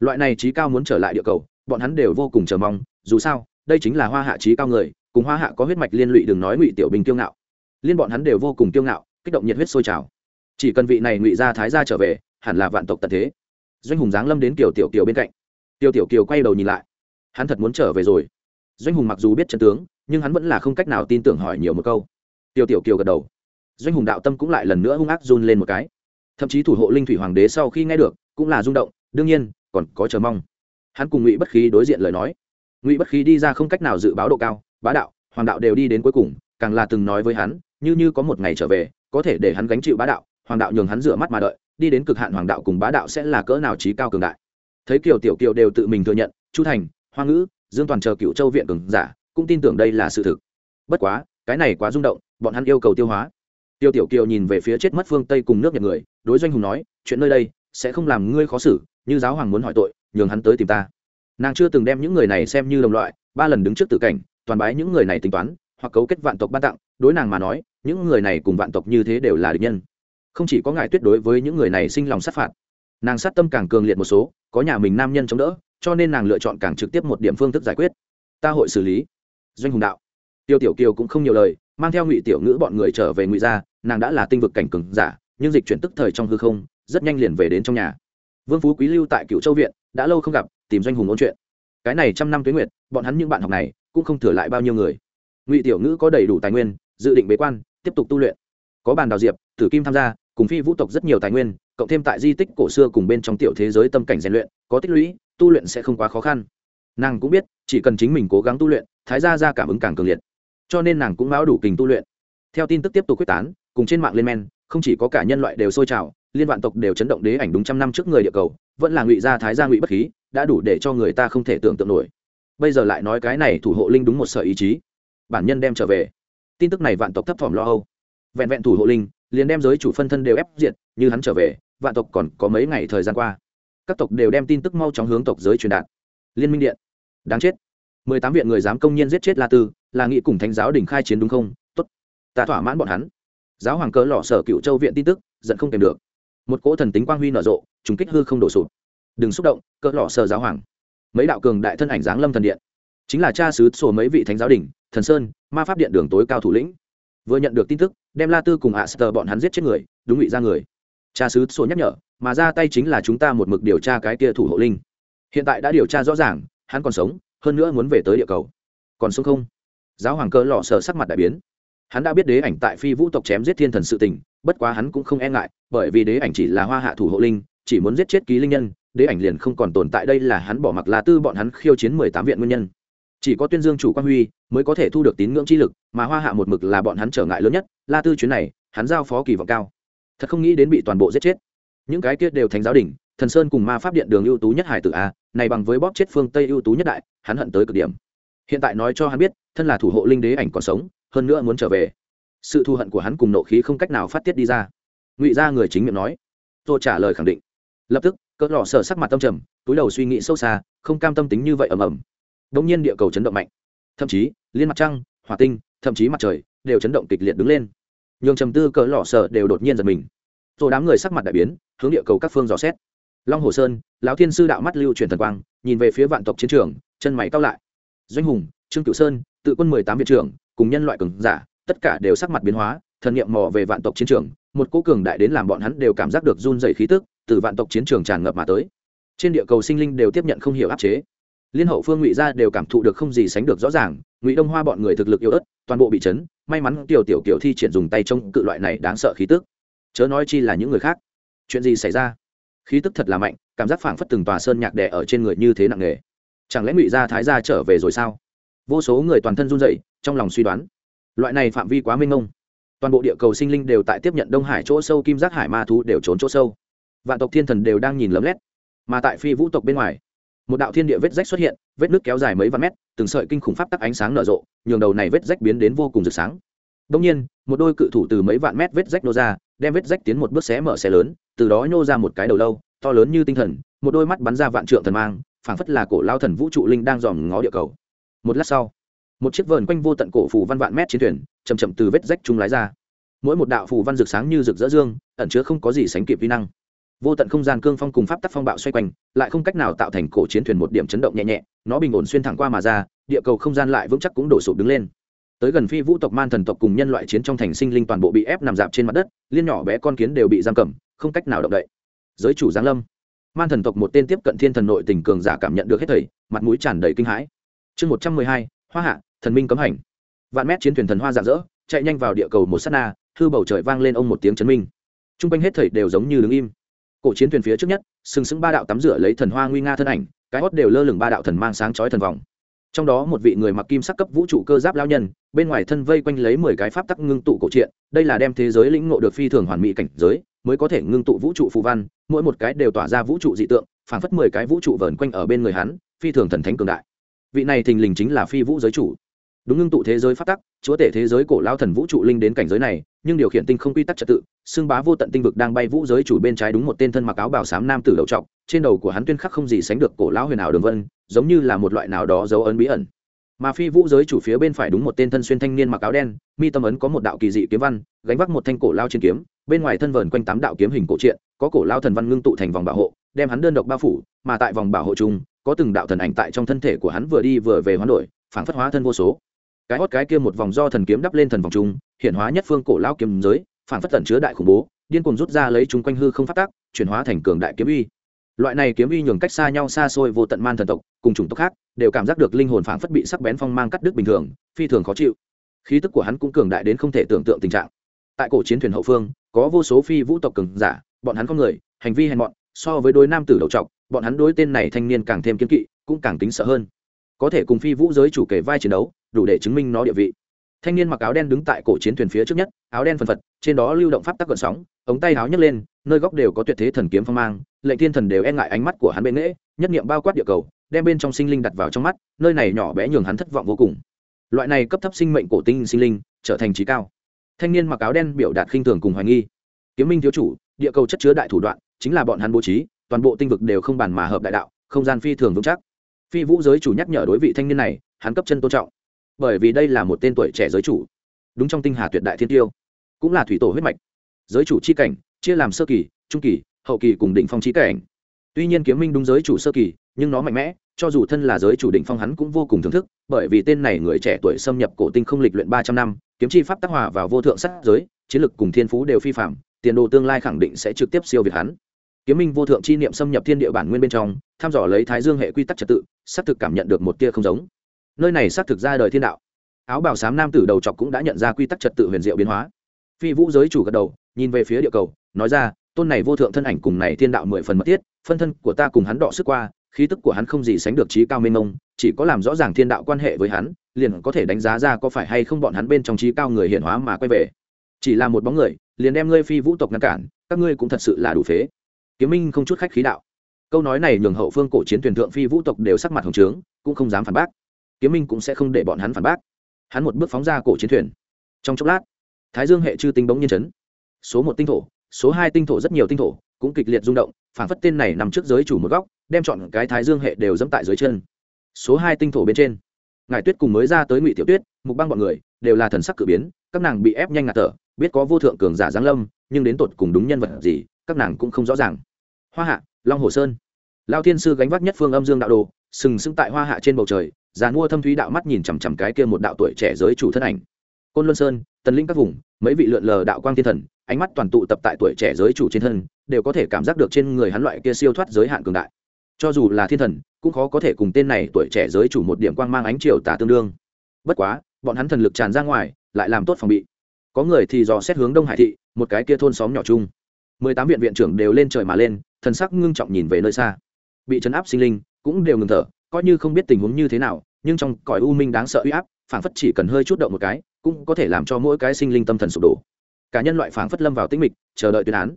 Loại này trí cao muốn trở lại địa cầu, bọn hắn đều vô cùng chờ mong, dù sao, đây chính là hoa hạ trí cao người, cùng hoa hạ có huyết mạch liên lụy đừng nói ngụy tiểu bình kiêu ngạo. Liên bọn hắn đều vô cùng kiêu ngạo, kích động nhiệt huyết sôi trào. Chỉ cần vị này ngụy gia thái gia trở về, hẳn là vạn tộc tận thế. Doanh hùng giáng lâm đến kiểu tiểu kiều bên cạnh. Tiêu tiểu kiều quay đầu nhìn lại hắn thật muốn trở về rồi. Doanh hùng mặc dù biết chân tướng, nhưng hắn vẫn là không cách nào tin tưởng hỏi nhiều một câu. Tiêu tiểu kiều gật đầu. Doanh hùng đạo tâm cũng lại lần nữa hung ác run lên một cái. Thậm chí thủ hộ linh thủy hoàng đế sau khi nghe được, cũng là rung động, đương nhiên, còn có chờ mong. Hắn cùng ngụy bất khí đối diện lời nói. Ngụy bất khí đi ra không cách nào dự báo độ cao, bá đạo, hoàng đạo đều đi đến cuối cùng, càng là từng nói với hắn, như như có một ngày trở về, có thể để hắn gánh chịu bá đạo, hoàng đạo nhường hắn rửa mắt mà đợi, đi đến cực hạn hoàng đạo cùng bá đạo sẽ là cỡ nào trí cao cường đại. Thấy kiều tiểu kiều đều tự mình thừa nhận, chu thành hoa ngữ, dương toàn chờ cựu châu viện cường giả, cũng tin tưởng đây là sự thực. Bất quá, cái này quá rung động, bọn hắn yêu cầu tiêu hóa. Tiêu tiểu kiều nhìn về phía chết mất phương tây cùng nước nhật người, đối doanh hùng nói, chuyện nơi đây sẽ không làm ngươi khó xử, như giáo hoàng muốn hỏi tội, nhường hắn tới tìm ta. Nàng chưa từng đem những người này xem như đồng loại, ba lần đứng trước tử cảnh, toàn bái những người này tính toán, hoặc cấu kết vạn tộc ban tặng, đối nàng mà nói, những người này cùng vạn tộc như thế đều là địch nhân. Không chỉ có ngài tuyệt đối với những người này sinh lòng sát phạt, nàng sát tâm càng cường liệt một số, có nhà mình nam nhân chống đỡ cho nên nàng lựa chọn càng trực tiếp một điểm phương thức giải quyết. Ta hội xử lý. Doanh hùng đạo. Tiêu tiểu kiều cũng không nhiều lời, mang theo ngụy tiểu ngữ bọn người trở về ngụy gia, nàng đã là tinh vực cảnh cường giả, nhưng dịch chuyển tức thời trong hư không, rất nhanh liền về đến trong nhà. Vương phú quý lưu tại cựu châu viện, đã lâu không gặp, tìm doanh hùng ôn chuyện. Cái này trăm năm tuyến nguyệt, bọn hắn những bạn học này, cũng không thừa lại bao nhiêu người. Ngụy tiểu ngữ có đầy đủ tài nguyên, dự định bế quan, tiếp tục tu luyện. Có bàn đào diệp, tử kim tham gia, cùng phi vũ tộc rất nhiều tài nguyên, cộng thêm tại di tích cổ xưa cùng bên trong tiểu thế giới tâm cảnh rèn luyện, có tích lũy tu luyện sẽ không quá khó khăn. Nàng cũng biết, chỉ cần chính mình cố gắng tu luyện, thái gia ra cảm ứng càng cường liệt. Cho nên nàng cũng báo đủ kình tu luyện. Theo tin tức tiếp tục quyết tán, cùng trên mạng lên men, không chỉ có cả nhân loại đều sôi trào, liên vạn tộc đều chấn động đế ảnh đúng trăm năm trước người địa cầu, vẫn là ngụy gia thái gia ngụy bất khí, đã đủ để cho người ta không thể tưởng tượng nổi. Bây giờ lại nói cái này thủ hộ linh đúng một sở ý chí. Bản nhân đem trở về. Tin tức này vạn tộc thấp thỏm lo âu. Vẹn vẹn thủ hộ linh, liền đem giới chủ phân thân đều ép diệt, như hắn trở về, vạn tộc còn có mấy ngày thời gian qua các tộc đều đem tin tức mau chóng hướng tộc giới truyền đạt. Liên minh điện. Đáng chết. Mười tám viện người dám công nhiên giết chết la tư, là nghị cùng thánh giáo đình khai chiến đúng không? Tốt. Ta thỏa mãn bọn hắn. Giáo hoàng cỡ lọ sở cựu châu viện tin tức, giận không kèm được. Một cỗ thần tính quang huy nở rộ, trùng kích hư không đổ sụp. Đừng xúc động, cỡ lọ sở giáo hoàng. Mấy đạo cường đại thân ảnh giáng lâm thần điện. Chính là cha sứ sổ mấy vị thánh giáo đình thần sơn, ma pháp điện đường tối cao thủ lĩnh. Vừa nhận được tin tức, đem la tư cùng ạ sờ bọn hắn giết chết người, đúng ngụy ra người cha sứ sổ nhắc nhở, mà ra tay chính là chúng ta một mực điều tra cái kia thủ hộ linh. Hiện tại đã điều tra rõ ràng, hắn còn sống, hơn nữa muốn về tới địa cầu. Còn sống không? Giáo hoàng cơ lọ sợ sắc mặt đại biến. Hắn đã biết đế ảnh tại phi vũ tộc chém giết thiên thần sự tình, bất quá hắn cũng không e ngại, bởi vì đế ảnh chỉ là hoa hạ thủ hộ linh, chỉ muốn giết chết ký linh nhân, đế ảnh liền không còn tồn tại đây là hắn bỏ mặc la tư bọn hắn khiêu chiến mười tám viện nguyên nhân. Chỉ có tuyên dương chủ quan huy, mới có thể thu được tín ngưỡng chi lực, mà hoa hạ một mực là bọn hắn trở ngại lớn nhất, la tư chuyến này, hắn giao phó kỳ vọng cao thật không nghĩ đến bị toàn bộ giết chết. Những cái kia đều thành giáo đình, thần sơn cùng ma pháp điện đường ưu tú nhất hải tử a, này bằng với bóp chết phương tây ưu tú nhất đại, hắn hận tới cực điểm. Hiện tại nói cho hắn biết, thân là thủ hộ linh đế ảnh còn sống, hơn nữa muốn trở về. Sự thù hận của hắn cùng nộ khí không cách nào phát tiết đi ra. Ngụy ra người chính miệng nói. Tôi trả lời khẳng định. Lập tức, cỡ lò sở sắc mặt tâm trầm, túi đầu suy nghĩ sâu xa, không cam tâm tính như vậy ầm ầm. Đông nhiên địa cầu chấn động mạnh. Thậm chí, liên mặt trăng, hỏa tinh, thậm chí mặt trời, đều chấn động kịch liệt đứng lên nhường trầm tư cỡ lỏ sợ đều đột nhiên giật mình. Rồi đám người sắc mặt đại biến, hướng địa cầu các phương dò xét. Long hồ sơn, lão thiên sư đạo mắt lưu truyền thần quang, nhìn về phía vạn tộc chiến trường, chân mày cao lại. Doanh hùng, trương cửu sơn, tự quân mười tám viện trưởng, cùng nhân loại cường giả, tất cả đều sắc mặt biến hóa, thần niệm mò về vạn tộc chiến trường, một cố cường đại đến làm bọn hắn đều cảm giác được run dày khí tức, từ vạn tộc chiến trường tràn ngập mà tới. Trên địa cầu sinh linh đều tiếp nhận không hiểu áp chế. Liên hậu phương ngụy gia đều cảm thụ được không gì sánh được rõ ràng, ngụy đông hoa bọn người thực lực yếu ớt, toàn bộ bị chấn may mắn tiểu tiểu kiểu thi triển dùng tay trông cự loại này đáng sợ khí tức. Chớ nói chi là những người khác. Chuyện gì xảy ra? Khí tức thật là mạnh, cảm giác phảng phất từng tòa sơn nhạc đẻ ở trên người như thế nặng nề. Chẳng lẽ ngụy gia thái gia trở về rồi sao? Vô số người toàn thân run dậy trong lòng suy đoán. Loại này phạm vi quá mênh mông. Toàn bộ địa cầu sinh linh đều tại tiếp nhận đông hải chỗ sâu, kim giác hải ma thú đều trốn chỗ sâu. Vạn tộc thiên thần đều đang nhìn lấm lét. Mà tại phi vũ tộc bên ngoài một đạo thiên địa vết rách xuất hiện, vết nước kéo dài mấy vạn mét, từng sợi kinh khủng pháp tắc ánh sáng nở rộ, nhường đầu này vết rách biến đến vô cùng rực sáng. Đông nhiên, một đôi cự thủ từ mấy vạn mét vết rách nô ra, đem vết rách tiến một bước xé mở xe lớn, từ đó nhô ra một cái đầu lâu, to lớn như tinh thần, một đôi mắt bắn ra vạn trượng thần mang, phảng phất là cổ lao thần vũ trụ linh đang dòm ngó địa cầu. Một lát sau, một chiếc vờn quanh vô tận cổ phủ văn vạn mét chiến thuyền chầm chậm từ vết rách trung lái ra. Mỗi một đạo phù văn rực sáng như rực rỡ dương, ẩn chứa không có gì sánh kịp vi năng vô tận không gian cương phong cùng pháp tắc phong bạo xoay quanh, lại không cách nào tạo thành cổ chiến thuyền một điểm chấn động nhẹ nhẹ, nó bình ổn xuyên thẳng qua mà ra, địa cầu không gian lại vững chắc cũng đổ sụp đứng lên. Tới gần phi vũ tộc man thần tộc cùng nhân loại chiến trong thành sinh linh toàn bộ bị ép nằm dạp trên mặt đất, liên nhỏ bé con kiến đều bị giam cầm, không cách nào động đậy. Giới chủ giáng lâm. Man thần tộc một tên tiếp cận thiên thần nội tình cường giả cảm nhận được hết thầy, mặt mũi tràn đầy kinh hãi. Chương một trăm mười hai, hoa hạ, thần minh cấm hành. Vạn mét chiến thuyền thần hoa rạng rỡ, chạy nhanh vào địa cầu một s á t na, hư bầu trời vang lên ông một tiếng chấn minh. T r u n g quanh hết thầy đều giống như đứng im cổ chiến thuyền phía trước nhất, sừng sững ba đạo tắm rửa lấy thần hoa nguy nga thân ảnh, cái hót đều lơ lửng ba đạo thần mang sáng chói thần vòng. Trong đó một vị người mặc kim sắc cấp vũ trụ cơ giáp lao nhân, bên ngoài thân vây quanh lấy mười cái pháp tắc ngưng tụ cổ truyện, đây là đem thế giới lĩnh ngộ được phi thường hoàn mỹ cảnh giới, mới có thể ngưng tụ vũ trụ phù văn, mỗi một cái đều tỏa ra vũ trụ dị tượng, phảng phất mười cái vũ trụ vờn quanh ở bên người hắn, phi thường thần thánh cường đại. Vị này thình lình chính là phi vũ giới chủ đúng ngưng tụ thế giới phát tắc, chúa tể thế giới cổ lao thần vũ trụ linh đến cảnh giới này, nhưng điều khiển tinh không quy tắc trật tự, xưng bá vô tận tinh vực đang bay vũ giới chủ bên trái đúng một tên thân mặc áo bảo sám nam tử đầu trọc, trên đầu của hắn tuyên khắc không gì sánh được cổ lão huyền ảo đường vân, giống như là một loại nào đó dấu ấn bí ẩn. Mà phi vũ giới chủ phía bên phải đúng một tên thân xuyên thanh niên mặc áo đen, mi tâm ấn có một đạo kỳ dị kiếm văn, gánh vác một thanh cổ lao trên kiếm, bên ngoài thân vờn quanh tám đạo kiếm hình cổ truyện, có cổ lao thần văn ngưng tụ thành vòng bảo hộ, đem hắn đơn độc bao phủ, mà tại vòng bảo hộ chung, có từng đạo thần ảnh tại trong thân thể của hắn vừa đi vừa về hoán đổi, phảng phất hóa thân vô số cái hót cái kia một vòng do thần kiếm đắp lên thần vòng trung hiện hóa nhất phương cổ lao kiếm giới phảng phất tẩn chứa đại khủng bố, điên cuồng rút ra lấy chúng quanh hư không phát tác, chuyển hóa thành cường đại kiếm uy. Loại này kiếm uy nhường cách xa nhau xa xôi vô tận man thần tộc, cùng chủng tộc khác, đều cảm giác được linh hồn phảng phất bị sắc bén phong mang cắt đứt bình thường, phi thường khó chịu. Khí tức của hắn cũng cường đại đến không thể tưởng tượng tình trạng. Tại cổ chiến thuyền hậu phương, có vô số phi vũ tộc cường giả, bọn hắn có người, hành vi hèn mọn, so với đối nam tử đầu trọc, bọn hắn đối tên này thanh niên càng thêm kiên kỵ, cũng càng tính sợ hơn. Có thể cùng phi vũ giới chủ kể vai chiến đấu đủ để chứng minh nó địa vị. Thanh niên mặc áo đen đứng tại cổ chiến thuyền phía trước nhất, áo đen phần phật, trên đó lưu động pháp tắc gợn sóng, ống tay áo nhấc lên, nơi góc đều có tuyệt thế thần kiếm phong mang, lệnh thiên thần đều e ngại ánh mắt của hắn bên nghễ, nhất nghiệm bao quát địa cầu, đem bên trong sinh linh đặt vào trong mắt, nơi này nhỏ bé nhường hắn thất vọng vô cùng. Loại này cấp thấp sinh mệnh cổ tinh sinh linh, trở thành trí cao. Thanh niên mặc áo đen biểu đạt khinh thường cùng hoài nghi. Kiếm minh thiếu chủ, địa cầu chất chứa đại thủ đoạn, chính là bọn hắn bố trí, toàn bộ tinh vực đều không bàn mà hợp đại đạo, không gian phi thường vững chắc. Phi vũ giới chủ nhắc nhở đối vị thanh niên này, hắn cấp chân tôn trọng bởi vì đây là một tên tuổi trẻ giới chủ, đúng trong tinh hà tuyệt đại thiên tiêu, cũng là thủy tổ huyết mạch. Giới chủ c h i cảnh, chia làm sơ kỳ, trung kỳ, hậu kỳ cùng đỉnh phong trí cảnh. Tuy nhiên kiếm minh đúng giới chủ sơ kỳ, nhưng nó mạnh mẽ, cho dù thân là giới chủ đỉnh phong hắn cũng vô cùng thưởng thức, bởi vì tên này người trẻ tuổi xâm nhập cổ tinh không lịch luyện ba trăm năm, kiếm chi pháp tác hòa vào vô thượng sắc giới, chiến lực cùng thiên phú đều phi phạm, tiền đồ tương lai khẳng định sẽ trực tiếp siêu việt hắn. Kiếm minh vô thượng chi niệm xâm nhập thiên địa bản nguyên bên trong, thăm dò lấy thái dương hệ quy tắc trật tự, xác thực cảm nhận được một tia không giống nơi này xác thực ra đời thiên đạo. Áo bào xám nam tử đầu chọc cũng đã nhận ra quy tắc trật tự huyền diệu biến hóa. Phi vũ giới chủ gật đầu, nhìn về phía địa cầu, nói ra, tôn này vô thượng thân ảnh cùng này thiên đạo mười phần mật thiết, phân thân của ta cùng hắn đọ sức qua, khí tức của hắn không gì sánh được trí cao mênh mông, chỉ có làm rõ ràng thiên đạo quan hệ với hắn, liền có thể đánh giá ra có phải hay không bọn hắn bên trong trí cao người hiện hóa mà quay về. Chỉ là một bóng người, liền đem ngươi phi vũ tộc ngăn cản, các ngươi cũng thật sự là đủ phế. Kiếm minh không chút khách khí đạo. Câu nói này nhường hậu phương cổ chiến tuyển thượng phi vũ tộc đều sắc mặt hồng trướng, cũng không dám phản bác kiếm minh cũng sẽ không để bọn hắn phản bác. Hắn một bước phóng ra cổ chiến thuyền. Trong chốc lát, thái dương hệ chư tinh bỗng nhiên chấn. Số một tinh thổ, số hai tinh thổ rất nhiều tinh thổ cũng kịch liệt rung động phản phất tên này nằm trước giới chủ một góc, đem chọn cái thái dương hệ đều dẫm tại dưới chân. Số hai tinh thổ bên trên ngài tuyết cùng mới ra tới ngụy tiểu tuyết, mục băng bọn người đều là thần sắc cử biến, các nàng bị ép nhanh ngạt thở, biết có vô thượng cường giả giáng lâm, nhưng đến tột cùng đúng nhân vật gì, các nàng cũng không rõ ràng. Hoa hạ, long hồ sơn. Lao thiên sư gánh vác nhất phương âm dương đạo đồ, sừng sững tại hoa hạ trên bầu trời già mua thâm thúy đạo mắt nhìn chằm chằm cái kia một đạo tuổi trẻ giới chủ thân ảnh. Côn luân sơn, tần linh các vùng, mấy vị lượn lờ đạo quang thiên thần, ánh mắt toàn tụ tập tại tuổi trẻ giới chủ trên thân, đều có thể cảm giác được trên người hắn loại kia siêu thoát giới hạn cường đại. Cho dù là thiên thần, cũng khó có thể cùng tên này tuổi trẻ giới chủ một điểm quang mang ánh chiều tả tương đương. Bất quá, bọn hắn thần lực tràn ra ngoài, lại làm tốt phòng bị. Có người thì dò xét hướng đông hải thị, một cái kia thôn xóm nhỏ chung. Mười tám viện viện trưởng đều lên trời mà lên, thần sắc ngưng trọng nhìn về nơi xa. Bị chấn áp sinh linh, cũng đều ngừng thở coi như không biết tình huống như thế nào, nhưng trong cõi u minh đáng sợ uy áp, phảng phất chỉ cần hơi chút động một cái, cũng có thể làm cho mỗi cái sinh linh tâm thần sụp đổ. Cả nhân loại phảng phất lâm vào tĩnh mịch, chờ đợi tuyên án.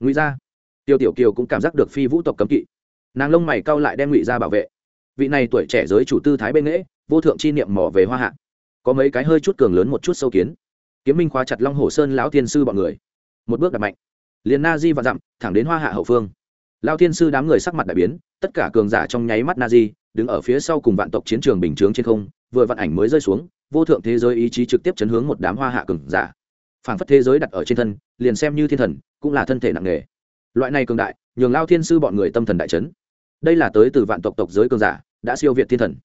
Ngụy gia. Tiêu tiểu kiều cũng cảm giác được phi vũ tộc cấm kỵ. Nàng lông mày cau lại đem ngụy gia bảo vệ. Vị này tuổi trẻ giới chủ tư thái bên nghễ, vô thượng chi niệm mỏ về hoa hạ. Có mấy cái hơi chút cường lớn một chút sâu kiến. Kiếm minh khóa chặt long hồ sơn lão tiên sư bọn người. Một bước đặt mạnh. Liền na di và dặm, thẳng đến hoa hạ hậu phương. Lao thiên sư đám người sắc mặt đại biến, tất cả cường giả trong nháy mắt na di đứng ở phía sau cùng vạn tộc chiến trường bình chướng trên không, vừa vạn ảnh mới rơi xuống, vô thượng thế giới ý chí trực tiếp chấn hướng một đám hoa hạ cường giả. Phản phất thế giới đặt ở trên thân, liền xem như thiên thần, cũng là thân thể nặng nề. Loại này cường đại, nhường lao thiên sư bọn người tâm thần đại chấn. Đây là tới từ vạn tộc tộc giới cường giả, đã siêu việt thiên thần.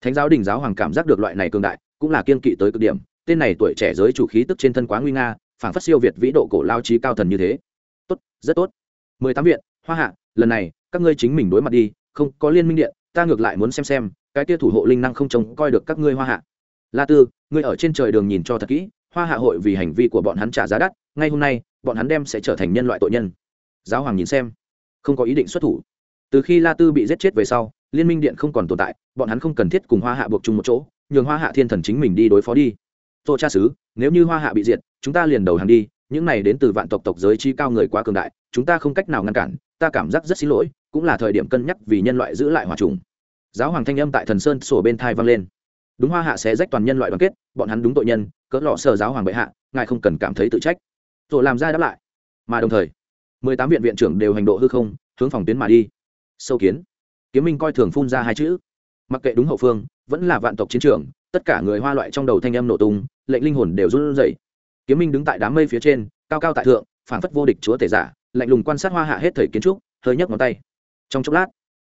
Thánh giáo, đình giáo hoàng cảm giác được loại này cường đại, cũng là kiên kỵ tới cực điểm. Tên này tuổi trẻ giới chủ khí tức trên thân quá nguy nga phản phất siêu việt vĩ độ cổ lao trí cao thần như thế. Tốt, rất tốt. Mười tám viện, hoa hạ, lần này, các ngươi chính mình đối mặt đi, không, có liên minh điện ta ngược lại muốn xem xem, cái tia thủ hộ linh năng không trông coi được các ngươi hoa hạ. La tư, ngươi ở trên trời đường nhìn cho thật kỹ, hoa hạ hội vì hành vi của bọn hắn trả giá đắt, ngay hôm nay, bọn hắn đem sẽ trở thành nhân loại tội nhân. Giáo hoàng nhìn xem, không có ý định xuất thủ. Từ khi la tư bị giết chết về sau, liên minh điện không còn tồn tại, bọn hắn không cần thiết cùng hoa hạ buộc chung một chỗ, nhường hoa hạ thiên thần chính mình đi đối phó đi. Tô cha xứ nếu như hoa hạ bị diệt, chúng ta liền đầu hàng đi, những này đến từ vạn tộc tộc giới chi cao người quá cường đại, chúng ta không cách nào ngăn cản, ta cảm giác rất xin lỗi cũng là thời điểm cân nhắc vì nhân loại giữ lại hòa trùng. Giáo hoàng thanh âm tại thần sơn sổ bên thai vang lên. Đúng hoa hạ sẽ rách toàn nhân loại đoàn kết, bọn hắn đúng tội nhân, cỡ lọ sở giáo hoàng bệ hạ, ngài không cần cảm thấy tự trách. Rồi làm ra đáp lại. Mà đồng thời, mười tám viện viện trưởng đều hành độ hư không, hướng phòng tuyến mà đi. Sâu kiến. Kiếm minh coi thường phun ra hai chữ. Mặc kệ đúng hậu phương, vẫn là vạn tộc chiến trường, tất cả người hoa loại trong đầu thanh âm nổ tung, lệnh linh hồn đều run rẩy. Kiếm minh đứng tại đám mây phía trên, cao cao tại thượng phản phất vô địch chúa tể giả, lạnh lùng quan sát hoa hạ hết thời kiến trúc, hơi nhấc ngón tay trong chốc lát,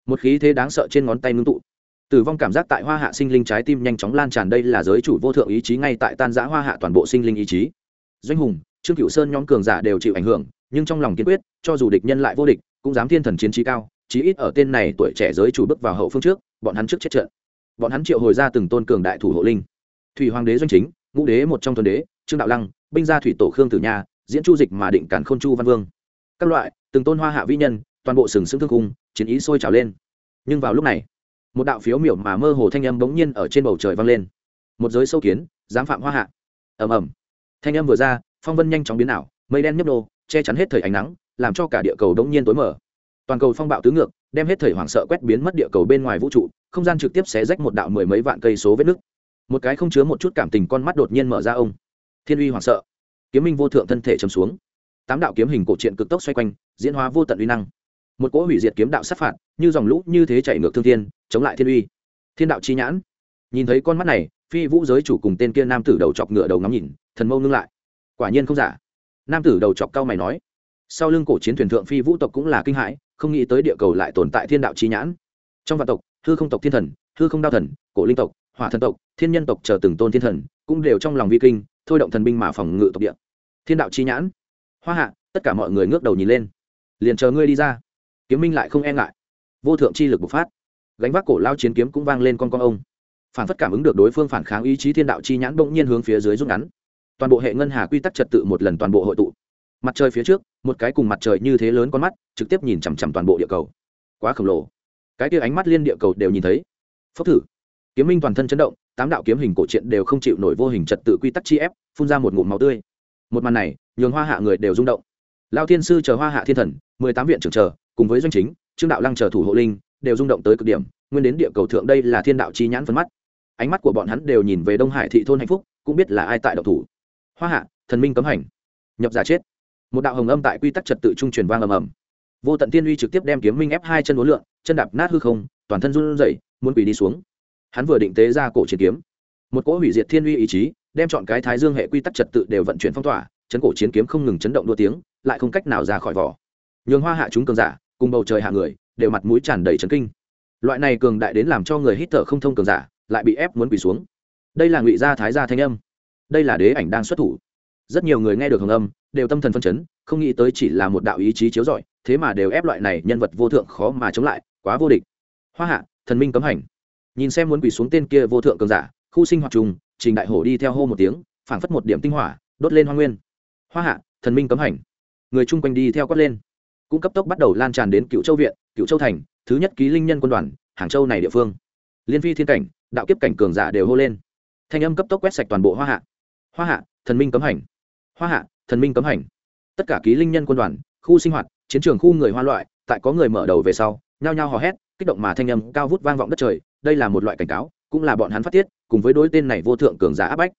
một khí thế đáng sợ trên ngón tay ngưng tụ. Tử vong cảm giác tại hoa hạ sinh linh trái tim nhanh chóng lan tràn đây là giới chủ vô thượng ý chí ngay tại tan giã hoa hạ toàn bộ sinh linh ý chí. Doanh hùng, trương cựu sơn nhóm cường giả đều chịu ảnh hưởng, nhưng trong lòng kiên quyết, cho dù địch nhân lại vô địch, cũng dám thiên thần chiến trí cao, chí ít ở tên này tuổi trẻ giới chủ bước vào hậu phương trước, bọn hắn trước chết trận. Bọn hắn triệu hồi ra từng tôn cường đại thủ hộ linh. Thủy hoàng đế doanh chính, ngũ đế một trong tuần đế, trương đạo lăng, binh gia thủy tổ khương tử nha, diễn chu dịch mà định cản khôn chu văn vương. Các loại, từng tôn hoa hạ vĩ nhân toàn bộ sừng sững thương cung chiến ý sôi trào lên. Nhưng vào lúc này, một đạo phiếu miểu mà mơ hồ thanh âm bỗng nhiên ở trên bầu trời vang lên. Một giới sâu kiến dám phạm hoa hạ. Ầm ầm. Thanh âm vừa ra, phong vân nhanh chóng biến ảo, mây đen nhấp nô, che chắn hết thời ánh nắng, làm cho cả địa cầu đống nhiên tối mở toàn cầu phong bạo tứ ngược, đem hết thời hoảng sợ quét biến mất địa cầu bên ngoài vũ trụ, không gian trực tiếp xé rách một đạo mười mấy vạn cây số vết nứt. Một cái không chứa một chút cảm tình con mắt đột nhiên mở ra ông. Thiên uy hoảng sợ. Kiếm minh vô thượng thân thể chầm xuống. Tám đạo kiếm hình cổ truyện cực tốc xoay quanh, diễn hóa vô tận uy năng một cỗ hủy diệt kiếm đạo sát phạt, như dòng lũ như thế chạy ngược thương thiên, chống lại thiên uy. Thiên đạo chi nhãn. Nhìn thấy con mắt này, phi vũ giới chủ cùng tên kia nam tử đầu chọc ngựa đầu ngắm nhìn, thần mâu ngưng lại. Quả nhiên không giả. Nam tử đầu chọc cao mày nói, sau lưng cổ chiến thuyền thượng phi vũ tộc cũng là kinh hãi, không nghĩ tới địa cầu lại tồn tại thiên đạo chi nhãn. Trong vạn tộc, hư không tộc thiên thần, hư không đao thần, cổ linh tộc, hỏa thần tộc, thiên nhân tộc chờ từng tôn thiên thần, cũng đều trong lòng vi kinh, thôi động thần binh mà phòng ngự tộc địa. Thiên đạo chi nhãn. Hoa hạ, tất cả mọi người ngước đầu nhìn lên. Liền chờ ngươi đi ra kiếm minh lại không e ngại. Vô thượng chi lực bộc phát. Gánh vác cổ lao chiến kiếm cũng vang lên con con ông. Phản phất cảm ứng được đối phương phản kháng ý chí thiên đạo chi nhãn bỗng nhiên hướng phía dưới rút ngắn. Toàn bộ hệ ngân hà quy tắc trật tự một lần toàn bộ hội tụ. Mặt trời phía trước, một cái cùng mặt trời như thế lớn con mắt, trực tiếp nhìn chằm chằm toàn bộ địa cầu. Quá khổng lồ. Cái kia ánh mắt liên địa cầu đều nhìn thấy. Phốc thử. Kiếm minh toàn thân chấn động, tám đạo kiếm hình cổ truyện đều không chịu nổi vô hình trật tự quy tắc chi ép, phun ra một ngụm máu tươi. Một màn này, nhường hoa hạ người đều rung động. Lao thiên sư chờ hoa hạ thiên thần, mười tám viện trưởng chờ cùng với doanh chính, trương đạo lăng chờ thủ hộ linh, đều rung động tới cực điểm, nguyên đến địa cầu thượng đây là thiên đạo chi nhãn phân mắt. Ánh mắt của bọn hắn đều nhìn về đông hải thị thôn hạnh phúc, cũng biết là ai tại độc thủ. Hoa hạ, thần minh cấm hành. Nhập giả chết. Một đạo hồng âm tại quy tắc trật tự trung truyền vang ầm ầm. Vô tận tiên uy trực tiếp đem kiếm minh ép hai chân uốn lượn chân đạp nát hư không, toàn thân run rẩy, muốn quỳ đi xuống. Hắn vừa định tế ra cổ chiến kiếm. Một cỗ hủy diệt thiên uy ý chí, đem chọn cái thái dương hệ quy tắc trật tự đều vận chuyển phong tỏa, chấn cổ chiến kiếm không ngừng chấn động đua tiếng, lại không cách nào ra khỏi vỏ nhường hoa hạ chúng cường giả, cùng bầu trời hạ người, đều mặt mũi tràn đầy trấn kinh. Loại này cường đại đến làm cho người hít thở không thông cường giả, lại bị ép muốn quỳ xuống. Đây là ngụy gia thái gia thanh âm. Đây là đế ảnh đang xuất thủ. Rất nhiều người nghe được hồng âm, đều tâm thần phân chấn, không nghĩ tới chỉ là một đạo ý chí chiếu rọi, thế mà đều ép loại này nhân vật vô thượng khó mà chống lại, quá vô địch. Hoa hạ, thần minh cấm hành. Nhìn xem muốn quỳ xuống tên kia vô thượng cường giả, khu sinh hoạt trùng, trình đại hổ đi theo hô một tiếng, phảng phất một điểm tinh hỏa, đốt lên hoa nguyên. Hoa hạ, thần minh cấm hành. Người chung quanh đi theo quát lên cũng cấp tốc bắt đầu lan tràn đến cựu châu viện, cựu châu thành, thứ nhất ký linh nhân quân đoàn, hàng châu này địa phương. Liên phi thiên cảnh, đạo kiếp cảnh cường giả đều hô lên. Thanh âm cấp tốc quét sạch toàn bộ hoa hạ. Hoa hạ, thần minh cấm hành. Hoa hạ, thần minh cấm hành. Tất cả ký linh nhân quân đoàn, khu sinh hoạt, chiến trường khu người hoa loại, tại có người mở đầu về sau, nhao nhao hò hét, kích động mà thanh âm cao vút vang vọng đất trời. Đây là một loại cảnh cáo, cũng là bọn hắn phát tiết, cùng với đối tên này vô thượng cường giả áp bách.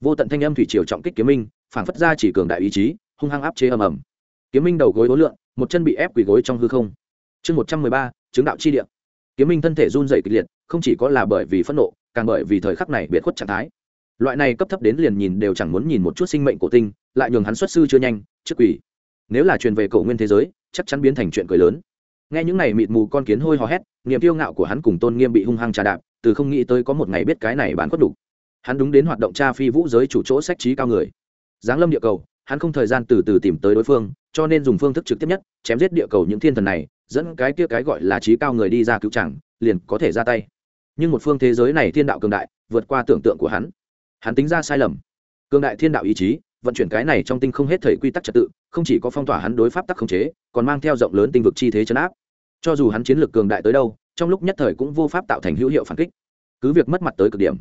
Vô tận thanh âm thủy triều trọng kích kiếm minh phản phất ra chỉ cường đại ý chí, hung hăng áp chế ầm ầm. Kiếm minh đầu gối gối lượn một chân bị ép quỳ gối trong hư không. Chương một trăm mười ba, chứng đạo chi địa. Kiếm minh thân thể run dày kịch liệt, không chỉ có là bởi vì phẫn nộ, càng bởi vì thời khắc này biệt khuất trạng thái. Loại này cấp thấp đến liền nhìn đều chẳng muốn nhìn một chút sinh mệnh cổ tinh, lại nhường hắn xuất sư chưa nhanh, trước quỷ nếu là truyền về cổ nguyên thế giới, chắc chắn biến thành chuyện cười lớn. Nghe những này mịt mù con kiến hôi hò hét, niềm kiêu ngạo của hắn cùng tôn nghiêm bị hung hăng trà đạp, từ không nghĩ tới có một ngày biết cái này bán khuất đủ. hắn đúng đến hoạt động cha phi vũ giới chủ chỗ sách trí cao người. Giáng lâm địa cầu hắn không thời gian từ từ tìm tới đối phương, cho nên dùng phương thức trực tiếp nhất, chém giết địa cầu những thiên thần này, dẫn cái kia cái gọi là trí cao người đi ra cứu chẳng, liền có thể ra tay. Nhưng một phương thế giới này thiên đạo cường đại, vượt qua tưởng tượng của hắn. Hắn tính ra sai lầm. Cường đại thiên đạo ý chí, vận chuyển cái này trong tinh không hết thời quy tắc trật tự, không chỉ có phong tỏa hắn đối pháp tắc khống chế, còn mang theo rộng lớn tinh vực chi thế chấn áp. Cho dù hắn chiến lược cường đại tới đâu, trong lúc nhất thời cũng vô pháp tạo thành hữu hiệu phản kích. Cứ việc mất mặt tới cực điểm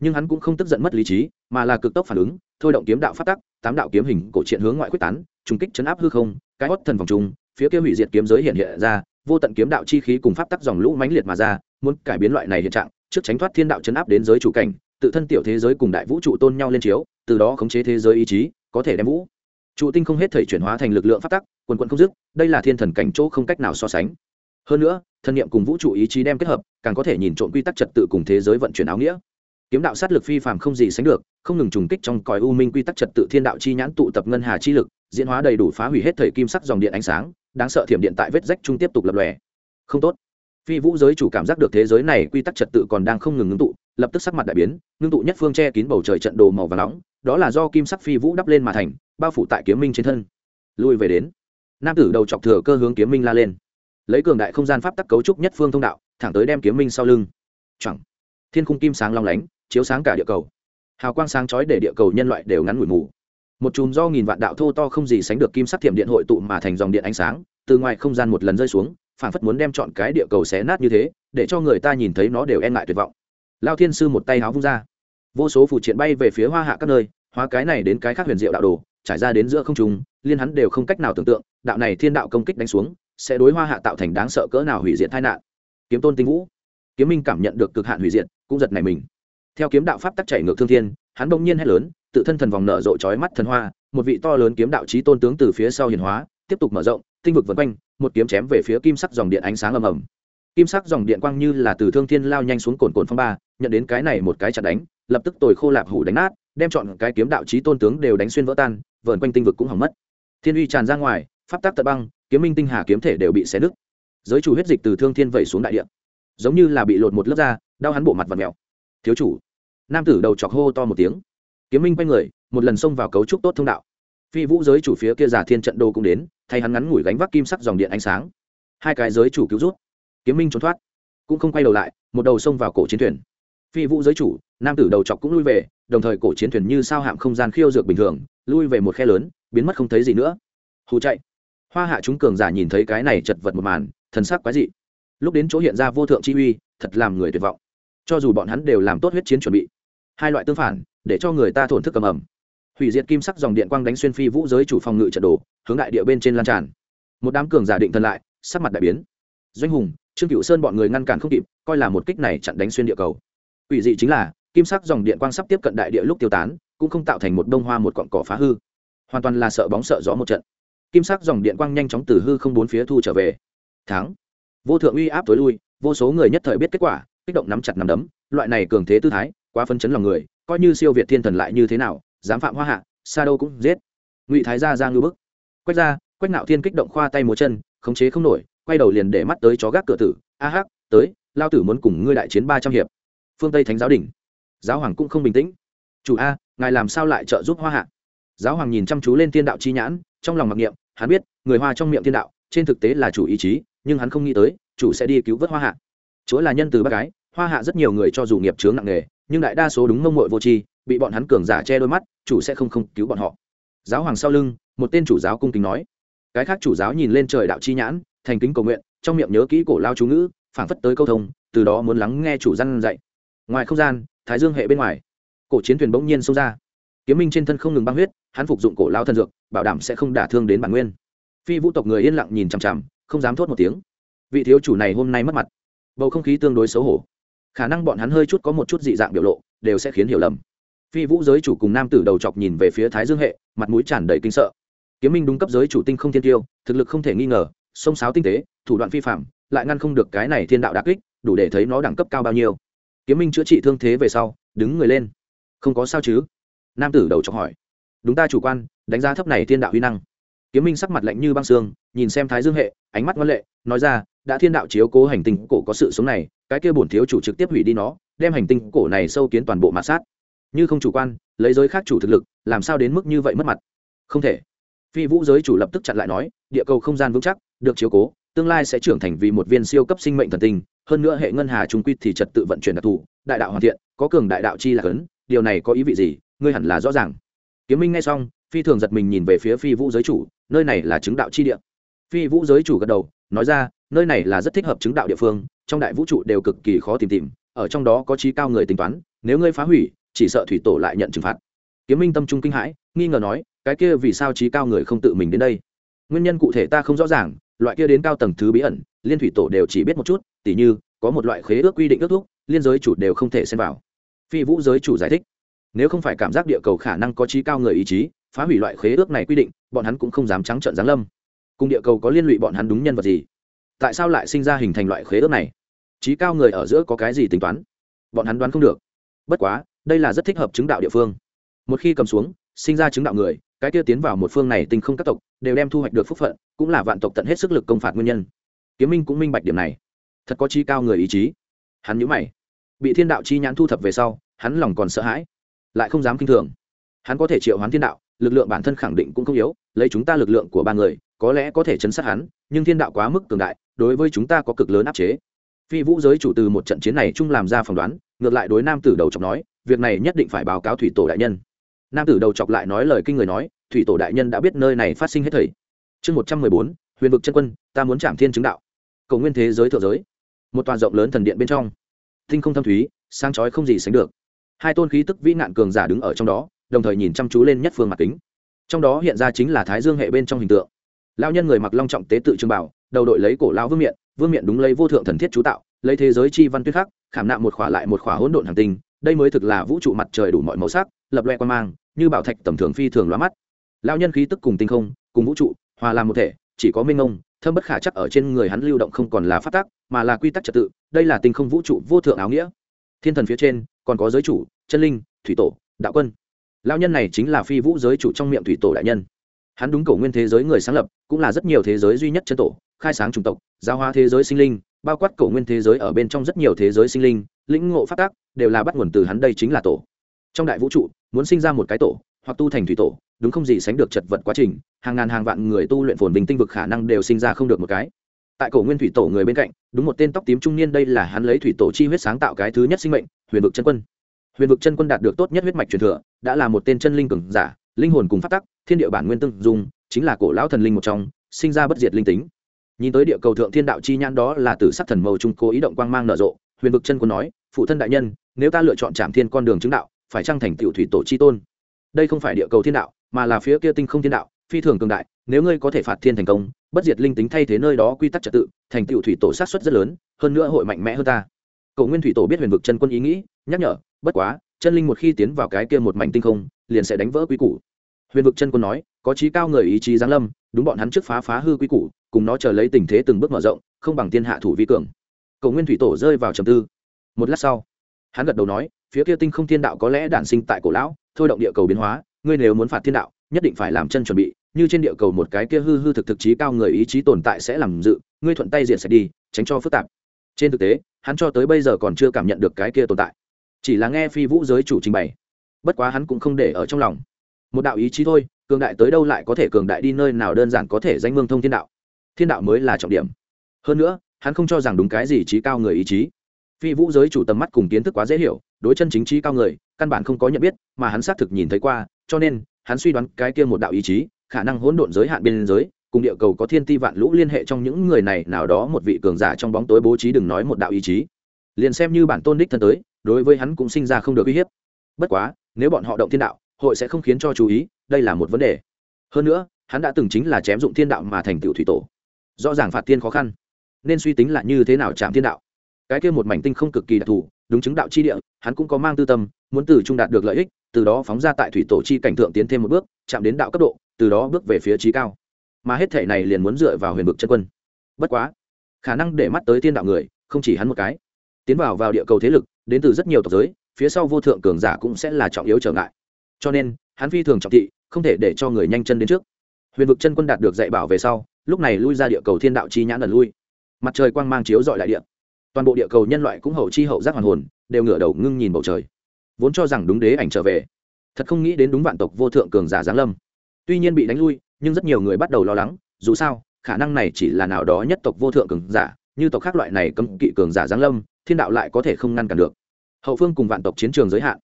nhưng hắn cũng không tức giận mất lý trí, mà là cực tốc phản ứng, thôi động kiếm đạo phát tắc, tám đạo kiếm hình cổ truyện hướng ngoại quyết tán, trùng kích chấn áp hư không, cái hót thần vòng trùng, phía kia hủy diệt kiếm giới hiện hiện ra, vô tận kiếm đạo chi khí cùng pháp tắc dòng lũ mãnh liệt mà ra, muốn cải biến loại này hiện trạng, trước tránh thoát thiên đạo chấn áp đến giới chủ cảnh, tự thân tiểu thế giới cùng đại vũ trụ tôn nhau lên chiếu, từ đó khống chế thế giới ý chí, có thể đem vũ trụ tinh không hết thể chuyển hóa thành lực lượng pháp tắc, quần quận không dứt, đây là thiên thần cảnh chỗ không cách nào so sánh. Hơn nữa thân nhiệm cùng vũ trụ ý chí đem kết hợp, càng có thể nhìn trộn quy tắc trật tự cùng thế giới vận chuyển áo nghĩa kiếm đạo sát lực phi phàm không gì sánh được, không ngừng trùng kích trong còi u minh quy tắc trật tự thiên đạo chi nhãn tụ tập ngân hà chi lực, diễn hóa đầy đủ phá hủy hết thời kim sắc dòng điện ánh sáng, đáng sợ thiểm điện tại vết rách trung tiếp tục lập lòe. Không tốt. Phi vũ giới chủ cảm giác được thế giới này quy tắc trật tự còn đang không ngừng ngưng tụ, lập tức sắc mặt đại biến, ngưng tụ nhất phương che kín bầu trời trận đồ màu và nóng, đó là do kim sắc phi vũ đắp lên mà thành, bao phủ tại kiếm minh trên thân. Lui về đến. Nam tử đầu chọc thừa cơ hướng kiếm minh la lên. Lấy cường đại không gian pháp tắc cấu trúc nhất phương thông đạo, thẳng tới đem kiếm minh sau lưng. Chẳng thiên khung kim sáng long lánh chiếu sáng cả địa cầu. Hào quang sáng chói để địa cầu nhân loại đều ngắn ngủi mù. Một chùm do nghìn vạn đạo thô to không gì sánh được kim sắc thiểm điện hội tụ mà thành dòng điện ánh sáng, từ ngoài không gian một lần rơi xuống phản phất muốn đem chọn cái địa cầu xé nát như thế, để cho người ta nhìn thấy nó đều e ngại tuyệt vọng. Lao thiên sư một tay háo vung ra. Vô số phụ triện bay về phía hoa hạ các nơi, hóa cái này đến cái khác huyền diệu đạo đồ, trải ra đến giữa không trùng liên hắn đều không cách nào tưởng tượng, đạo này thiên đạo công kích đánh xuống, sẽ đối hoa hạ tạo thành đáng sợ cỡ nào hủy diệt tai nạn. Kiếm tôn tinh vũ. Kiếm minh cảm nhận được cực hạn hủy diệt, cũng giật này mình theo kiếm đạo pháp tắc chảy ngược thương thiên, hắn bỗng nhiên hét lớn, tự thân thần vòng nở rộ trói mắt thần hoa, một vị to lớn kiếm đạo trí tôn tướng từ phía sau hiền hóa, tiếp tục mở rộng, tinh vực vân quanh, một kiếm chém về phía kim sắc dòng điện ánh sáng ầm ầm. Kim sắc dòng điện quang như là từ thương thiên lao nhanh xuống cồn cồn phong ba, nhận đến cái này một cái chặt đánh, lập tức tồi khô lạp hủ đánh nát, đem chọn cái kiếm đạo trí tôn tướng đều đánh xuyên vỡ tan vờn quanh tinh vực cũng hỏng mất. Thiên uy tràn ra ngoài, pháp tắc tật băng, kiếm minh tinh hà kiếm thể đều bị xé nứt. Giới chủ huyết dịch từ thương thiên vẩy xuống đại địa, giống như là bị lột một lớp da, đau hắn bộ mặt và mèo thiếu chủ. Nam tử đầu chọc hô to một tiếng. Kiếm minh quay người, một lần xông vào cấu trúc tốt thông đạo. Phi vũ giới chủ phía kia giả thiên trận đô cũng đến, thay hắn ngắn ngủi gánh vác kim sắc dòng điện ánh sáng. Hai cái giới chủ cứu rút. Kiếm minh trốn thoát. Cũng không quay đầu lại, một đầu xông vào cổ chiến thuyền. Phi vũ giới chủ, nam tử đầu chọc cũng lui về, đồng thời cổ chiến thuyền như sao hạm không gian khiêu dược bình thường, lui về một khe lớn, biến mất không thấy gì nữa. Hù chạy. Hoa hạ chúng cường giả nhìn thấy cái này chật vật một màn, thần sắc quái dị. Lúc đến chỗ hiện ra vô thượng chi uy, thật làm người tuyệt vọng cho dù bọn hắn đều làm tốt huyết chiến chuẩn bị. Hai loại tương phản, để cho người ta thổn thức cầm ẩm. Hủy diệt kim sắc dòng điện quang đánh xuyên phi vũ giới chủ phòng ngự trận đồ, hướng đại địa bên trên lan tràn. Một đám cường giả định thân lại, sắc mặt đại biến. Doanh hùng, trương cựu sơn bọn người ngăn cản không kịp, coi là một kích này chặn đánh xuyên địa cầu. Ủy dị chính là, kim sắc dòng điện quang sắp tiếp cận đại địa lúc tiêu tán, cũng không tạo thành một đông hoa một cọn cỏ phá hư. Hoàn toàn là sợ bóng sợ gió một trận. Kim sắc dòng điện quang nhanh chóng từ hư không bốn phía thu trở về. Thắng. Vô thượng uy áp tối lui, vô số người nhất thời biết kết quả kích động nắm chặt nắm đấm, loại này cường thế tư thái, quá phân chấn lòng người, coi như siêu việt thiên thần lại như thế nào dám phạm hoa hạ sa đâu cũng giết. Ngụy thái gia giang ngư bức. Quách ra, quách nạo thiên kích động khoa tay múa chân, khống chế không nổi, quay đầu liền để mắt tới chó gác cửa tử. A hắc, tới, lao tử muốn cùng ngươi đại chiến ba trăm hiệp. Phương tây thánh giáo đình giáo hoàng cũng không bình tĩnh. Chủ a, ngài làm sao lại trợ giúp hoa hạ? Giáo hoàng nhìn chăm chú lên thiên đạo chi nhãn, trong lòng mặc niệm, hắn biết, người hoa trong miệng thiên đạo, trên thực tế là chủ ý chí, nhưng hắn không nghĩ tới, chủ sẽ đi cứu vớt hoa hạ chúa là nhân từ bác gái, hoa hạ rất nhiều người cho dù nghiệp chướng nặng nề, nhưng đại đa số đúng mông mội vô tri, bị bọn hắn cường giả che đôi mắt, chủ sẽ không không cứu bọn họ. Giáo hoàng sau lưng, một tên chủ giáo cung kính nói. Cái khác chủ giáo nhìn lên trời đạo chi nhãn, thành kính cầu nguyện, trong miệng nhớ kỹ cổ lao chú ngữ, phảng phất tới câu thông, từ đó muốn lắng nghe chủ dân dạy. Ngoài không gian, thái dương hệ bên ngoài, cổ chiến thuyền bỗng nhiên xông ra. Kiếm minh trên thân không ngừng băng huyết, hắn phục dụng cổ lao thân dược, bảo đảm sẽ không đả thương đến bản nguyên. Phi vũ tộc người yên lặng nhìn chằm chằm, không dám thốt một tiếng. Vị thiếu chủ này hôm nay mất mặt bầu không khí tương đối xấu hổ. Khả năng bọn hắn hơi chút có một chút dị dạng biểu lộ, đều sẽ khiến hiểu lầm. Phi vũ giới chủ cùng nam tử đầu chọc nhìn về phía thái dương hệ, mặt mũi tràn đầy kinh sợ. Kiếm minh đúng cấp giới chủ tinh không thiên tiêu, thực lực không thể nghi ngờ, sông sáo tinh tế, thủ đoạn phi phạm lại ngăn không được cái này thiên đạo đặc kích, đủ để thấy nó đẳng cấp cao bao nhiêu. Kiếm minh chữa trị thương thế về sau, đứng người lên. Không có sao chứ? Nam tử đầu chọc hỏi. Đúng ta chủ quan, đánh giá thấp này thiên đạo huy năng. Kiếm minh sắc mặt lạnh như băng xương nhìn xem thái dương hệ, ánh mắt ngoan lệ, nói ra đã thiên đạo chiếu cố hành tinh cổ có sự sống này, cái kia bổn thiếu chủ trực tiếp hủy đi nó, đem hành tinh cổ này sâu kiến toàn bộ mạt sát. Như không chủ quan, lấy giới khác chủ thực lực, làm sao đến mức như vậy mất mặt? Không thể. Phi vũ giới chủ lập tức chặn lại nói, địa cầu không gian vững chắc, được chiếu cố, tương lai sẽ trưởng thành vì một viên siêu cấp sinh mệnh thần tinh, hơn nữa hệ ngân hà trung quy thì trật tự vận chuyển đặc thù, đại đạo hoàn thiện, có cường đại đạo chi là cấn, điều này có ý vị gì? Ngươi hẳn là rõ ràng. Kiếm minh nghe xong, phi thường giật mình nhìn về phía phi vũ giới chủ, nơi này là chứng đạo chi địa. Phi vũ giới chủ gật đầu, nói ra nơi này là rất thích hợp chứng đạo địa phương, trong đại vũ trụ đều cực kỳ khó tìm tìm, ở trong đó có trí cao người tính toán, nếu ngươi phá hủy, chỉ sợ thủy tổ lại nhận trừng phạt. Kiếm minh tâm trung kinh hãi, nghi ngờ nói, cái kia vì sao trí cao người không tự mình đến đây? Nguyên nhân cụ thể ta không rõ ràng, loại kia đến cao tầng thứ bí ẩn, liên thủy tổ đều chỉ biết một chút, tỉ như, có một loại khế ước quy định ước thúc, liên giới chủ đều không thể xem vào. Phi vũ giới chủ giải thích, nếu không phải cảm giác địa cầu khả năng có trí cao người ý chí, phá hủy loại khế ước này quy định, bọn hắn cũng không dám trắng trợn giáng lâm. Cùng địa cầu có liên lụy bọn hắn đúng nhân vật gì? Tại sao lại sinh ra hình thành loại khế ước này? Trí cao người ở giữa có cái gì tính toán? Bọn hắn đoán không được. Bất quá, đây là rất thích hợp chứng đạo địa phương. Một khi cầm xuống, sinh ra chứng đạo người, cái kia tiến vào một phương này tình không các tộc, đều đem thu hoạch được phúc phận, cũng là vạn tộc tận hết sức lực công phạt nguyên nhân. Kiếm minh cũng minh bạch điểm này. Thật có chi cao người ý chí. Hắn nhữ mày. Bị thiên đạo chi nhãn thu thập về sau, hắn lòng còn sợ hãi, lại không dám kinh thường. Hắn có thể triệu hoán thiên đạo, lực lượng bản thân khẳng định cũng không yếu, lấy chúng ta lực lượng của ba người, có lẽ có thể chấn sát hắn, nhưng thiên đạo quá mức cường đại đối với chúng ta có cực lớn áp chế. Phi vũ giới chủ từ một trận chiến này chung làm ra phỏng đoán, ngược lại đối nam tử đầu chọc nói, việc này nhất định phải báo cáo thủy tổ đại nhân. Nam tử đầu chọc lại nói lời kinh người nói, thủy tổ đại nhân đã biết nơi này phát sinh hết thầy. Chương một trăm mười bốn, huyền vực chân quân, ta muốn chạm thiên chứng đạo. Cầu nguyên thế giới thượng giới. Một toàn rộng lớn thần điện bên trong. Tinh không thâm thúy sang chói không gì sánh được. Hai tôn khí tức vĩ nạn cường giả đứng ở trong đó, đồng thời nhìn chăm chú lên nhất phương mặt kính. Trong đó hiện ra chính là thái dương hệ bên trong hình tượng. Lao nhân người mặc long trọng tế tự trương bảo đầu đội lấy cổ lao vương miện vương miện đúng lấy vô thượng thần thiết chú tạo, lấy thế giới chi văn tuyết khắc, khảm nạm một khỏa lại một khỏa hỗn độn hàng tinh, đây mới thực là vũ trụ mặt trời đủ mọi màu sắc, lập loe quan mang, như bảo thạch tầm thường phi thường loa mắt. Lao nhân khí tức cùng tinh không, cùng vũ trụ, hòa làm một thể, chỉ có minh ông thâm bất khả chắc ở trên người hắn lưu động không còn là phát tác mà là quy tắc trật tự, đây là tinh không vũ trụ vô thượng áo nghĩa. Thiên thần phía trên, còn có giới chủ, chân linh, thủy tổ, đạo quân. Lao nhân này chính là phi vũ giới chủ trong miệng thủy tổ đại nhân. Hắn đúng cổ nguyên thế giới người sáng lập, cũng là rất nhiều thế giới duy nhất chân tổ khai sáng chủng tộc, giáo hóa thế giới sinh linh, bao quát cổ nguyên thế giới ở bên trong rất nhiều thế giới sinh linh, lĩnh ngộ phát tác đều là bắt nguồn từ hắn đây chính là tổ. Trong đại vũ trụ, muốn sinh ra một cái tổ, hoặc tu thành thủy tổ, đúng không gì sánh được chật vật quá trình, hàng ngàn hàng vạn người tu luyện phồn bình tinh vực khả năng đều sinh ra không được một cái. Tại cổ nguyên thủy tổ người bên cạnh, đúng một tên tóc tím trung niên đây là hắn lấy thủy tổ chi huyết sáng tạo cái thứ nhất sinh mệnh, huyền vực chân quân. Huyền vực chân quân đạt được tốt nhất huyết mạch truyền thừa, đã là một tên chân linh cường giả, linh hồn cùng phát tắc, thiên địa bản nguyên tương dung, chính là cổ lão thần linh một trong, sinh ra bất diệt linh tính nhìn tới địa cầu thượng thiên đạo chi nhãn đó là từ sắc thần màu trung cố ý động quang mang nở rộ, huyền vực chân quân nói, phụ thân đại nhân, nếu ta lựa chọn trạm thiên con đường chứng đạo, phải trăng thành tiểu thủy tổ chi tôn? Đây không phải địa cầu thiên đạo, mà là phía kia tinh không thiên đạo, phi thường cường đại, nếu ngươi có thể phạt thiên thành công, bất diệt linh tính thay thế nơi đó quy tắc trật tự, thành tiểu thủy tổ sát xuất rất lớn, hơn nữa hội mạnh mẽ hơn ta. Cậu nguyên thủy tổ biết huyền vực chân quân ý nghĩ, nhắc nhở, bất quá, chân linh một khi tiến vào cái kia một mảnh tinh không, liền sẽ đánh vỡ quy củ. Huyền vực chân quân nói, có trí cao người ý chí giáng lâm đúng bọn hắn trước phá phá hư quy củ, cùng nó chờ lấy tình thế từng bước mở rộng, không bằng tiên hạ thủ vi cường. Cầu nguyên thủy tổ rơi vào trầm tư. Một lát sau, hắn gật đầu nói, phía kia tinh không thiên đạo có lẽ đản sinh tại cổ lão, thôi động địa cầu biến hóa, ngươi nếu muốn phạt thiên đạo, nhất định phải làm chân chuẩn bị, như trên địa cầu một cái kia hư hư thực thực chí cao người ý chí tồn tại sẽ làm dự, ngươi thuận tay diện sẽ đi, tránh cho phức tạp. Trên thực tế, hắn cho tới bây giờ còn chưa cảm nhận được cái kia tồn tại. Chỉ là nghe phi vũ giới chủ trình bày, bất quá hắn cũng không để ở trong lòng. Một đạo ý chí thôi cường đại tới đâu lại có thể cường đại đi nơi nào đơn giản có thể danh mương thông thiên đạo. Thiên đạo mới là trọng điểm. Hơn nữa, hắn không cho rằng đúng cái gì trí cao người ý chí. Phi vũ giới chủ tầm mắt cùng kiến thức quá dễ hiểu, đối chân chính trí cao người, căn bản không có nhận biết, mà hắn xác thực nhìn thấy qua, cho nên, hắn suy đoán cái kia một đạo ý chí, khả năng hỗn độn giới hạn biên giới, cùng địa cầu có thiên ti vạn lũ liên hệ trong những người này, nào đó một vị cường giả trong bóng tối bố trí đừng nói một đạo ý chí. Liền xem như bản tôn đích thân tới, đối với hắn cũng sinh ra không được uy hiếp. Bất quá, nếu bọn họ động thiên đạo, hội sẽ không khiến cho chú ý đây là một vấn đề. Hơn nữa, hắn đã từng chính là chém dụng thiên đạo mà thành tựu thủy tổ. Rõ ràng phạt thiên khó khăn, nên suy tính là như thế nào chạm thiên đạo. Cái kia một mảnh tinh không cực kỳ đặc thù, đúng chứng đạo chi địa, hắn cũng có mang tư tâm, muốn từ trung đạt được lợi ích, từ đó phóng ra tại thủy tổ chi cảnh thượng tiến thêm một bước, chạm đến đạo cấp độ, từ đó bước về phía trí cao. Mà hết thể này liền muốn dựa vào huyền vực chân quân. Bất quá, khả năng để mắt tới thiên đạo người, không chỉ hắn một cái. Tiến vào vào địa cầu thế lực, đến từ rất nhiều tộc giới, phía sau vô thượng cường giả cũng sẽ là trọng yếu trở ngại. Cho nên hắn phi thường trọng thị, không thể để cho người nhanh chân đến trước. Huyền vực chân quân đạt được dạy bảo về sau, lúc này lui ra địa cầu thiên đạo chi nhãn lần lui. Mặt trời quang mang chiếu dọi lại địa. Toàn bộ địa cầu nhân loại cũng hậu chi hậu giác hoàn hồn, đều ngửa đầu ngưng nhìn bầu trời. Vốn cho rằng đúng đế ảnh trở về, thật không nghĩ đến đúng vạn tộc vô thượng cường giả giáng lâm. Tuy nhiên bị đánh lui, nhưng rất nhiều người bắt đầu lo lắng, dù sao, khả năng này chỉ là nào đó nhất tộc vô thượng cường giả, như tộc khác loại này cấm kỵ cường giả giáng lâm, thiên đạo lại có thể không ngăn cản được. Hậu phương cùng vạn tộc chiến trường giới hạn.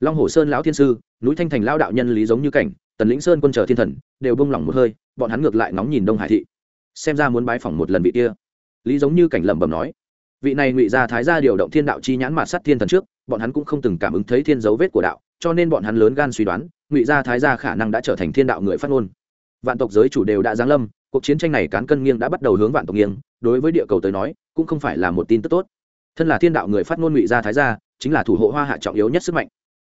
Long hồ sơn lão thiên sư núi thanh thành lao đạo nhân lý giống như cảnh, tần lĩnh sơn quân chờ thiên thần, đều bông lỏng một hơi, bọn hắn ngược lại nóng nhìn đông hải thị. Xem ra muốn bái phỏng một lần vị kia. Lý giống như cảnh lẩm bẩm nói. Vị này ngụy gia thái gia điều động thiên đạo chi nhãn mạt sắt thiên thần trước, bọn hắn cũng không từng cảm ứng thấy thiên dấu vết của đạo, cho nên bọn hắn lớn gan suy đoán, ngụy gia thái gia khả năng đã trở thành thiên đạo người phát ngôn. Vạn tộc giới chủ đều đã giáng lâm, cuộc chiến tranh này cán cân nghiêng đã bắt đầu hướng vạn tộc nghiêng, đối với địa cầu tới nói, cũng không phải là một tin tức tốt. Thân là thiên đạo người phát ngôn ngụy gia thái gia, chính là thủ hộ hoa hạ trọng yếu nhất sức mạnh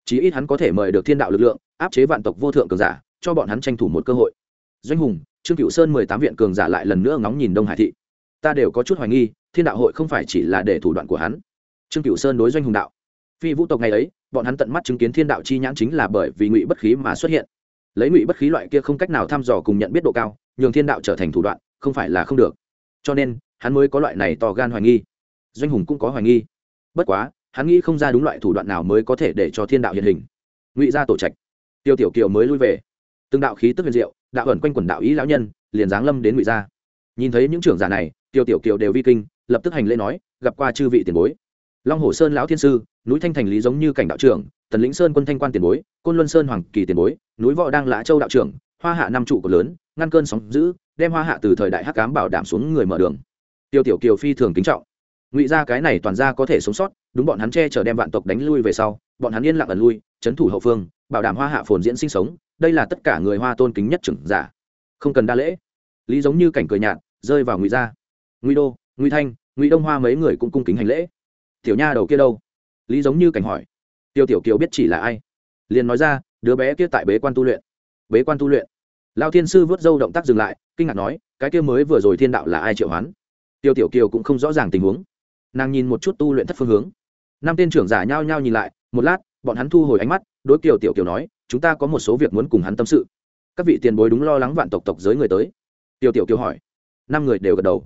chí ít hắn có thể mời được thiên đạo lực lượng, áp chế vạn tộc vô thượng cường giả, cho bọn hắn tranh thủ một cơ hội. Doanh hùng, trương cựu sơn mười tám viện cường giả lại lần nữa ngóng nhìn đông hải thị. Ta đều có chút hoài nghi, thiên đạo hội không phải chỉ là để thủ đoạn của hắn. Trương cựu sơn đối doanh hùng đạo. Phi vũ tộc ngày ấy, bọn hắn tận mắt chứng kiến thiên đạo chi nhãn chính là bởi vì ngụy bất khí mà xuất hiện. Lấy ngụy bất khí loại kia không cách nào thăm dò cùng nhận biết độ cao, nhường thiên đạo trở thành thủ đoạn, không phải là không được. Cho nên, hắn mới có loại này to gan hoài nghi. Doanh hùng cũng có hoài nghi. Bất quá hắn nghĩ không ra đúng loại thủ đoạn nào mới có thể để cho thiên đạo hiện hình. Ngụy ra tổ trạch. Tiêu tiểu kiều mới lui về. Từng đạo khí tức huyền diệu, đạo ẩn quanh quần đạo ý lão nhân, liền giáng lâm đến ngụy gia. Nhìn thấy những trưởng giả này, tiêu tiểu kiều đều vi kinh, lập tức hành lễ nói, gặp qua chư vị tiền bối. Long hồ sơn lão thiên sư, núi thanh thành lý giống như cảnh đạo trưởng, tần lĩnh sơn quân thanh quan tiền bối, côn luân sơn hoàng kỳ tiền bối, núi võ đang lã châu đạo trưởng, hoa hạ năm trụ cột lớn, ngăn cơn sóng giữ đem hoa hạ từ thời đại hắc cám bảo đảm xuống người mở đường. Tiêu tiểu kiều phi thường kính trọng. Ngụy ra cái này toàn ra có thể sống sót đúng bọn hắn che chở đem vạn tộc đánh lui về sau, bọn hắn yên lặng ẩn lui trấn thủ hậu phương, bảo đảm hoa hạ phồn diễn sinh sống, đây là tất cả người hoa tôn kính nhất trưởng giả. Không cần đa lễ. Lý giống như cảnh cười nhạt, rơi vào ngụy gia. Ngụy đô, ngụy thanh, ngụy đông hoa mấy người cũng cung kính hành lễ. Tiểu nha đầu kia đâu? Lý giống như cảnh hỏi. Tiêu tiểu kiều biết chỉ là ai? Liền nói ra, đứa bé kia tại bế quan tu luyện. Bế quan tu luyện. Lao thiên sư vớt dâu động tác dừng lại, kinh ngạc nói, cái kia mới vừa rồi thiên đạo là ai triệu hoán? Tiêu tiểu kiều cũng không rõ ràng tình huống. Nàng nhìn một chút tu luyện thất phương hướng năm tên trưởng giả nhao nhao nhìn lại, một lát, bọn hắn thu hồi ánh mắt, đối kiều tiểu kiều nói, chúng ta có một số việc muốn cùng hắn tâm sự. Các vị tiền bối đúng lo lắng vạn tộc tộc giới người tới. Tiểu tiểu kiều hỏi. Năm người đều gật đầu.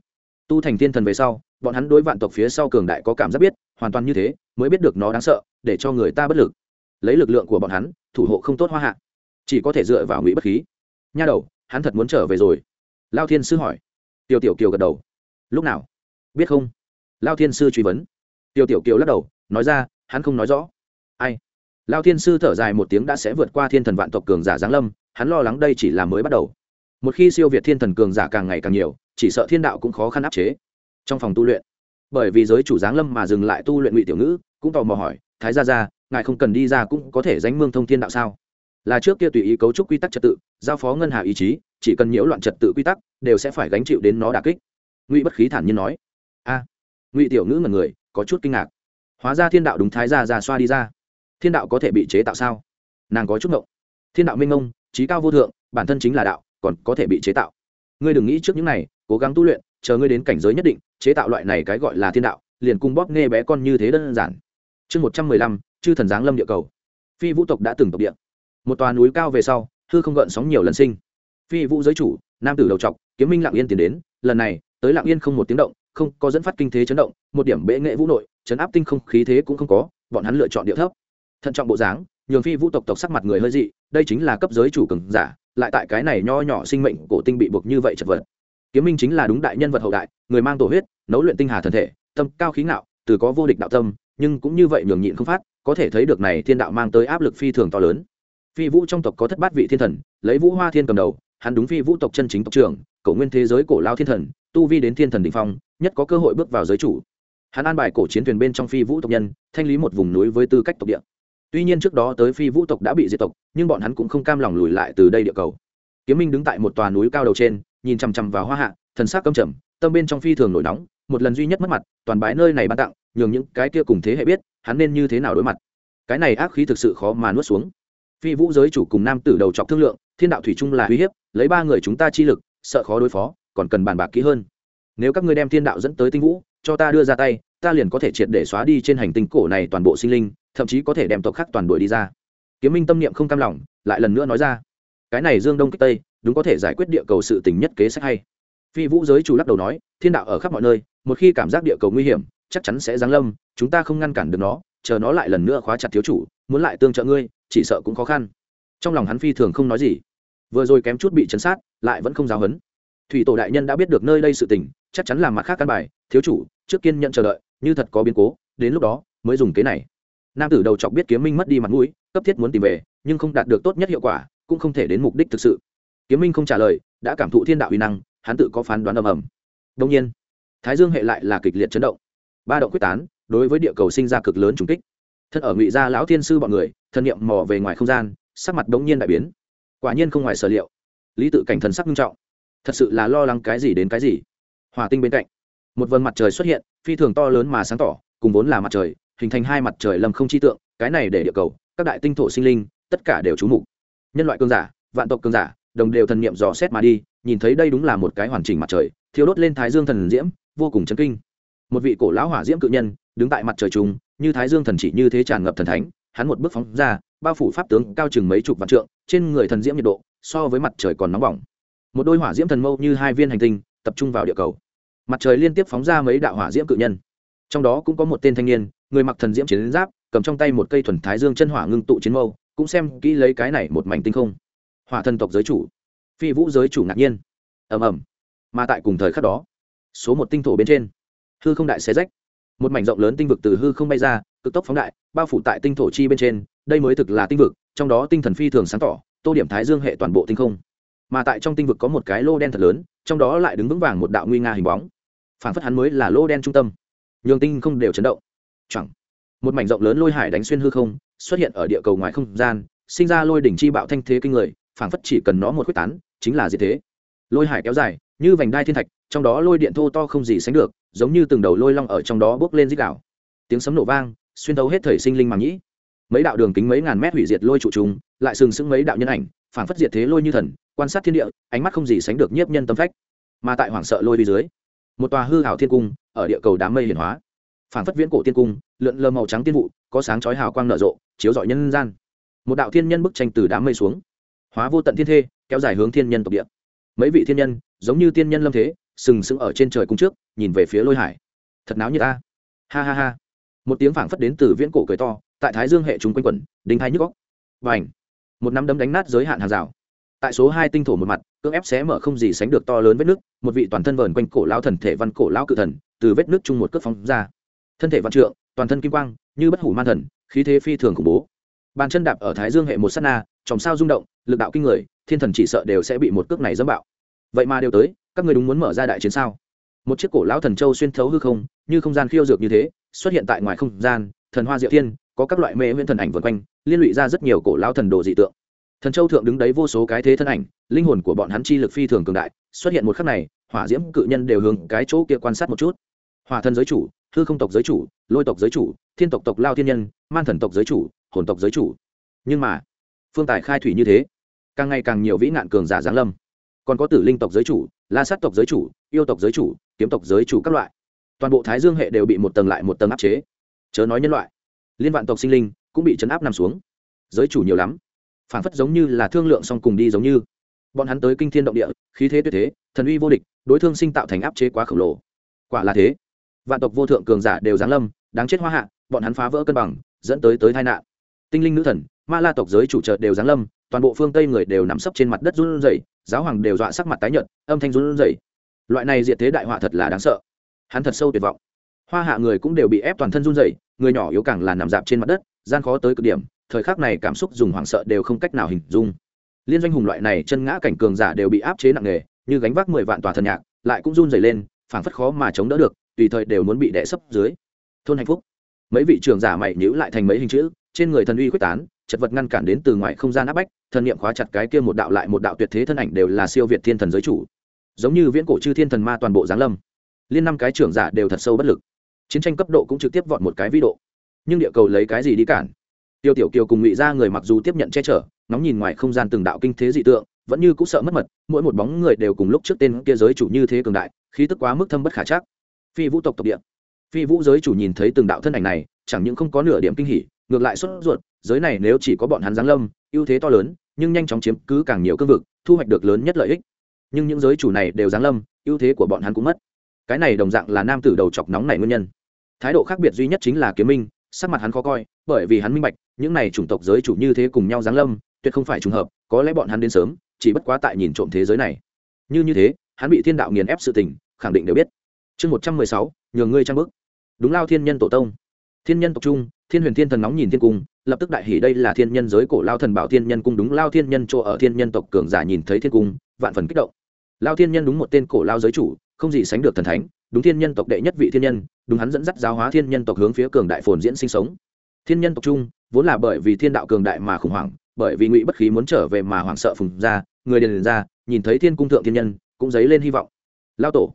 Tu thành thiên thần về sau, bọn hắn đối vạn tộc phía sau cường đại có cảm giác biết, hoàn toàn như thế, mới biết được nó đáng sợ, để cho người ta bất lực. Lấy lực lượng của bọn hắn, thủ hộ không tốt hoa hạ. Chỉ có thể dựa vào ngụy bất khí. Nha đầu, hắn thật muốn trở về rồi. Lao thiên sư hỏi. Tiểu tiểu kiều gật đầu. Lúc nào? Biết không? Lao thiên sư truy vấn. Tiểu tiểu kiều lắc đầu nói ra, hắn không nói rõ. Ai? Lao thiên sư thở dài một tiếng đã sẽ vượt qua thiên thần vạn tộc cường giả giáng lâm, hắn lo lắng đây chỉ là mới bắt đầu. Một khi siêu việt thiên thần cường giả càng ngày càng nhiều, chỉ sợ thiên đạo cũng khó khăn áp chế. Trong phòng tu luyện, bởi vì giới chủ giáng lâm mà dừng lại tu luyện ngụy tiểu ngữ, cũng tò mò hỏi, thái gia ra ngài không cần đi ra cũng có thể danh mương thông thiên đạo sao? Là trước kia tùy ý cấu trúc quy tắc trật tự, giao phó ngân hà ý chí, chỉ cần nhiễu loạn trật tự quy tắc, đều sẽ phải gánh chịu đến nó đà kích. Ngụy bất khí thản nhiên nói. A. Ngụy tiểu ngữ mật người, có chút kinh ngạc hóa ra thiên đạo đúng thái gia ra xoa đi ra. Thiên đạo có thể bị chế tạo sao? Nàng có chút ngộng. Thiên đạo minh ngông, trí cao vô thượng, bản thân chính là đạo, còn có thể bị chế tạo. Ngươi đừng nghĩ trước những này, cố gắng tu luyện, chờ ngươi đến cảnh giới nhất định, chế tạo loại này cái gọi là thiên đạo, liền cung bóp nghe bé con như thế đơn giản. Chương một trăm mười lăm, chư thần giáng lâm địa cầu. Phi vũ tộc đã từng tộc địa. Một tòa núi cao về sau, hư không gợn sóng nhiều lần sinh. Phi vũ giới chủ, nam tử đầu trọc, kiếm minh lặng yên tiến đến, lần này, tới lặng yên không một tiếng động, không có dẫn phát kinh thế chấn động, một điểm bệ nghệ vũ nội chấn áp tinh không khí thế cũng không có, bọn hắn lựa chọn địa thấp. Thận trọng bộ dáng, nhường phi vũ tộc tộc sắc mặt người hơi dị, đây chính là cấp giới chủ cường giả, lại tại cái này nho nhỏ sinh mệnh cổ tinh bị buộc như vậy chật vật. Kiếm minh chính là đúng đại nhân vật hậu đại, người mang tổ huyết, nấu luyện tinh hà thần thể, tâm cao khí ngạo, từ có vô địch đạo tâm, nhưng cũng như vậy nhường nhịn không phát, có thể thấy được này thiên đạo mang tới áp lực phi thường to lớn. Phi vũ trong tộc có thất bát vị thiên thần, lấy vũ hoa thiên cầm đầu, hắn đúng phi vũ tộc chân chính tộc trưởng, cổ nguyên thế giới cổ lao thiên thần, tu vi đến thiên thần đình phong, nhất có cơ hội bước vào giới chủ hắn an bài cổ chiến thuyền bên trong phi vũ tộc nhân, thanh lý một vùng núi với tư cách tộc địa. Tuy nhiên trước đó tới phi vũ tộc đã bị diệt tộc, nhưng bọn hắn cũng không cam lòng lùi lại từ đây địa cầu. Kiếm minh đứng tại một tòa núi cao đầu trên, nhìn chằm chằm vào hoa hạ, thần sắc căm trầm, tâm bên trong phi thường nổi nóng, một lần duy nhất mất mặt, toàn bãi nơi này ban tặng, nhường những cái kia cùng thế hệ biết, hắn nên như thế nào đối mặt. Cái này ác khí thực sự khó mà nuốt xuống. Phi vũ giới chủ cùng nam tử đầu chọc thương lượng, thiên đạo thủy chung là uy hiếp, lấy ba người chúng ta chi lực, sợ khó đối phó, còn cần bàn bạc kỹ hơn. Nếu các ngươi đem thiên đạo dẫn tới tinh vũ cho ta đưa ra tay, ta liền có thể triệt để xóa đi trên hành tinh cổ này toàn bộ sinh linh, thậm chí có thể đem tộc khác toàn đuổi đi ra. Kiếm minh tâm niệm không cam lòng, lại lần nữa nói ra. Cái này dương đông kích tây, đúng có thể giải quyết địa cầu sự tình nhất kế sách hay. Phi vũ giới chủ lắc đầu nói, thiên đạo ở khắp mọi nơi, một khi cảm giác địa cầu nguy hiểm, chắc chắn sẽ giáng lâm, chúng ta không ngăn cản được nó, chờ nó lại lần nữa khóa chặt thiếu chủ, muốn lại tương trợ ngươi, chỉ sợ cũng khó khăn. Trong lòng hắn phi thường không nói gì. Vừa rồi kém chút bị chấn sát, lại vẫn không giáo hấn thủy tổ đại nhân đã biết được nơi đây sự tình, chắc chắn là mặt khác căn bài thiếu chủ, trước kiên nhận chờ đợi, như thật có biến cố, đến lúc đó, mới dùng kế này. Nam tử đầu chọc biết kiếm minh mất đi mặt mũi, cấp thiết muốn tìm về, nhưng không đạt được tốt nhất hiệu quả, cũng không thể đến mục đích thực sự. Kiếm minh không trả lời, đã cảm thụ thiên đạo uy năng, hắn tự có phán đoán ầm ầm. Đông nhiên, thái dương hệ lại là kịch liệt chấn động. Ba động quyết tán, đối với địa cầu sinh ra cực lớn trùng kích. Thân ở ngụy gia lão thiên sư bọn người, thân nhiệm mò về ngoài không gian, sắc mặt đống nhiên đại biến. Quả nhiên không ngoài sở liệu. Lý tự cảnh thần sắc nghiêm trọng. Thật sự là lo lắng cái gì đến cái gì. Hòa tinh bên cạnh một vầng mặt trời xuất hiện, phi thường to lớn mà sáng tỏ, cùng vốn là mặt trời, hình thành hai mặt trời lầm không chi tượng, cái này để địa cầu, các đại tinh thổ sinh linh, tất cả đều trú mục. Nhân loại cương giả, vạn tộc cương giả, đồng đều thần niệm dò xét mà đi, nhìn thấy đây đúng là một cái hoàn chỉnh mặt trời thiếu đốt lên thái dương thần diễm, vô cùng chấn kinh. Một vị cổ lão hỏa diễm cự nhân, đứng tại mặt trời trùng, như thái dương thần chỉ như thế tràn ngập thần thánh, hắn một bước phóng ra, bao phủ pháp tướng cao chừng mấy chục vạn trượng, trên người thần diễm nhiệt độ so với mặt trời còn nóng bỏng. Một đôi hỏa diễm thần mâu như hai viên hành tinh, tập trung vào địa cầu mặt trời liên tiếp phóng ra mấy đạo hỏa diễm cự nhân. Trong đó cũng có một tên thanh niên, người mặc thần diễm chiến giáp, cầm trong tay một cây thuần thái dương chân hỏa ngưng tụ chiến mâu, cũng xem kỹ lấy cái này một mảnh tinh không. Hỏa thần tộc giới chủ. Phi vũ giới chủ ngạc nhiên. Ầm ầm. Mà tại cùng thời khắc đó, số một tinh thổ bên trên, hư không đại xé rách. Một mảnh rộng lớn tinh vực từ hư không bay ra, cực tốc phóng đại, bao phủ tại tinh thổ chi bên trên, đây mới thực là tinh vực, trong đó tinh thần phi thường sáng tỏ, tô điểm thái dương hệ toàn bộ tinh không. Mà tại trong tinh vực có một cái lô đen thật lớn, trong đó lại đứng vững vàng một đạo nguy nga hình bóng phản phất hắn mới là lô đen trung tâm. Nhường tinh không đều chấn động. Chẳng, một mảnh rộng lớn lôi hải đánh xuyên hư không, xuất hiện ở địa cầu ngoài không gian, sinh ra lôi đỉnh chi bạo thanh thế kinh người, phảng phất chỉ cần nó một quyết tán, chính là gì thế. Lôi hải kéo dài, như vành đai thiên thạch, trong đó lôi điện thô to không gì sánh được, giống như từng đầu lôi long ở trong đó bước lên dích đảo tiếng sấm nổ vang, xuyên thấu hết thời sinh linh màng nhĩ. Mấy đạo đường kính mấy ngàn mét hủy diệt lôi trụ chúng lại sừng sững mấy đạo nhân ảnh, phảng phất diệt thế lôi như thần, quan sát thiên địa, ánh mắt không gì sánh được nhiếp nhân tâm phách. Mà tại hoảng sợ lôi đi dưới một tòa hư hảo thiên cung, ở địa cầu đám mây hiển hóa. Phảng phất viễn cổ tiên cung, lượn lờ màu trắng tiên vụ, có sáng chói hào quang nở rộ, chiếu rọi nhân gian. Một đạo thiên nhân bức tranh từ đám mây xuống. Hóa vô tận thiên thê, kéo dài hướng thiên nhân tộc địa. Mấy vị thiên nhân, giống như tiên nhân lâm thế, sừng sững ở trên trời cung trước, nhìn về phía lôi hải. Thật náo như ta ha ha ha. Một tiếng phảng phất đến từ viễn cổ cười to, tại thái dương hệ chúng quanh quẩn, đinh hai nhức góc và ảnh một nắm đấm đánh nát giới hạn hàng rào tại số hai tinh thổ một mặt, cưỡng ép xé mở không gì sánh được to lớn vết nước, một vị toàn thân vờn quanh cổ lao thần thể văn cổ lao cự thần, từ vết nước chung một cước phóng ra. Thân thể văn trượng, toàn thân kim quang, như bất hủ man thần, khí thế phi thường khủng bố. Bàn chân đạp ở thái dương hệ một s á t na, chòm sao rung động, lực đạo kinh người, thiên thần chỉ sợ đều sẽ bị một cước này dẫm bạo. Vậy mà đều tới, các người đúng muốn mở ra đại chiến sao? Một chiếc cổ lão thần châu xuyên thấu hư không, như không gian khiêu dược như thế, xuất hiện tại ngoài không gian, thần hoa diệu thiên, có các loại mê nguyên thần ảnh vân quanh, liên lụy ra rất nhiều cổ lão thần đồ dị tượng thần châu thượng đứng đấy vô số cái thế thân ảnh, linh hồn của bọn hắn chi lực phi thường cường đại, xuất hiện một khắc này, hỏa diễm cự nhân đều hướng cái chỗ kia quan sát một chút. Hỏa thần giới chủ, hư không tộc giới chủ, lôi tộc giới chủ, thiên tộc tộc lao thiên nhân, man thần tộc giới chủ, hồn tộc giới chủ. Nhưng mà, phương tài khai thủy như thế, càng ngày càng nhiều vĩ nạn cường giả giáng lâm. Còn có tử linh tộc giới chủ, la sát tộc giới chủ, yêu tộc giới chủ, kiếm tộc giới chủ các loại. Toàn bộ thái dương hệ đều bị một tầng lại một tầng áp chế. Chớ nói nhân loại, liên vạn tộc sinh linh cũng bị chấn áp nằm xuống. Giới chủ nhiều lắm phản phất giống như là thương lượng xong cùng đi giống như. Bọn hắn tới kinh thiên động địa, khí thế tuyệt thế, thần uy vô địch, đối thương sinh tạo thành áp chế quá khổng lồ. Quả là thế. Vạn tộc vô thượng cường giả đều giáng lâm, đáng chết hoa hạ, bọn hắn phá vỡ cân bằng, dẫn tới tới tai nạn. Tinh linh nữ thần, ma la tộc giới chủ trợ đều giáng lâm, toàn bộ phương tây người đều nằm sấp trên mặt đất run rẩy, giáo hoàng đều dọa sắc mặt tái nhợt, âm thanh run rẩy. Loại này diệt thế đại họa thật là đáng sợ. Hắn thật sâu tuyệt vọng. Hoa hạ người cũng đều bị ép toàn thân run rẩy, người nhỏ yếu càng là nằm dạp trên mặt đất, gian khó tới cực điểm thời khắc này cảm xúc dùng hoảng sợ đều không cách nào hình dung. Liên doanh hùng loại này chân ngã cảnh cường giả đều bị áp chế nặng nề, như gánh vác mười vạn tòa thần nhạc, lại cũng run rẩy lên, phảng phất khó mà chống đỡ được, tùy thời đều muốn bị đè sấp dưới. Thôn hạnh phúc. Mấy vị trưởng giả mày nhíu lại thành mấy hình chữ, trên người thần uy quyết tán, chật vật ngăn cản đến từ ngoài không gian áp bách, thần niệm khóa chặt cái kia một đạo lại một đạo tuyệt thế thân ảnh đều là siêu việt thiên thần giới chủ. Giống như viễn cổ chư thiên thần ma toàn bộ giáng lâm. Liên năm cái trưởng giả đều thật sâu bất lực. Chiến tranh cấp độ cũng trực tiếp vọt một cái vĩ độ. Nhưng địa cầu lấy cái gì đi cản? Tiêu tiểu kiều cùng ngụy ra người mặc dù tiếp nhận che chở nóng nhìn ngoài không gian từng đạo kinh thế dị tượng, vẫn như cũng sợ mất mật, mỗi một bóng người đều cùng lúc trước tên kia giới chủ như thế cường đại, khí tức quá mức thâm bất khả chắc. Phi vũ tộc tộc địa. Phi vũ giới chủ nhìn thấy từng đạo thân ảnh này, chẳng những không có nửa điểm kinh hỉ, ngược lại sốt ruột, giới này nếu chỉ có bọn hắn giáng lâm, ưu thế to lớn, nhưng nhanh chóng chiếm cứ càng nhiều cương vực, thu hoạch được lớn nhất lợi ích. Nhưng những giới chủ này đều giáng lâm, ưu thế của bọn hắn cũng mất. Cái này đồng dạng là nam tử đầu chọc nóng này nguyên nhân. Thái độ khác biệt duy nhất chính là kiếm minh sắc mặt hắn khó coi, bởi vì hắn minh bạch, những này chủng tộc giới chủ như thế cùng nhau giáng lâm, tuyệt không phải trùng hợp, có lẽ bọn hắn đến sớm, chỉ bất quá tại nhìn trộm thế giới này. Như như thế, hắn bị thiên đạo nghiền ép sự tình, khẳng định đều biết. Chương một trăm mười sáu, nhường ngươi trang bức. Đúng lao thiên nhân tổ tông. Thiên nhân tộc trung, thiên huyền thiên thần nóng nhìn thiên cung, lập tức đại hỉ đây là thiên nhân giới cổ lao thần bảo thiên nhân cung đúng lao thiên nhân chỗ ở thiên nhân tộc cường giả nhìn thấy thiên cung, vạn phần kích động. Lao thiên nhân đúng một tên cổ lao giới chủ, không gì sánh được thần thánh đúng thiên nhân tộc đệ nhất vị thiên nhân, đúng hắn dẫn dắt giáo hóa thiên nhân tộc hướng phía cường đại phồn diễn sinh sống. Thiên nhân tộc trung vốn là bởi vì thiên đạo cường đại mà khủng hoảng, bởi vì ngụy bất khí muốn trở về mà hoảng sợ phùng ra, người đền ra, nhìn thấy thiên cung thượng thiên nhân, cũng dấy lên hy vọng. Lao tổ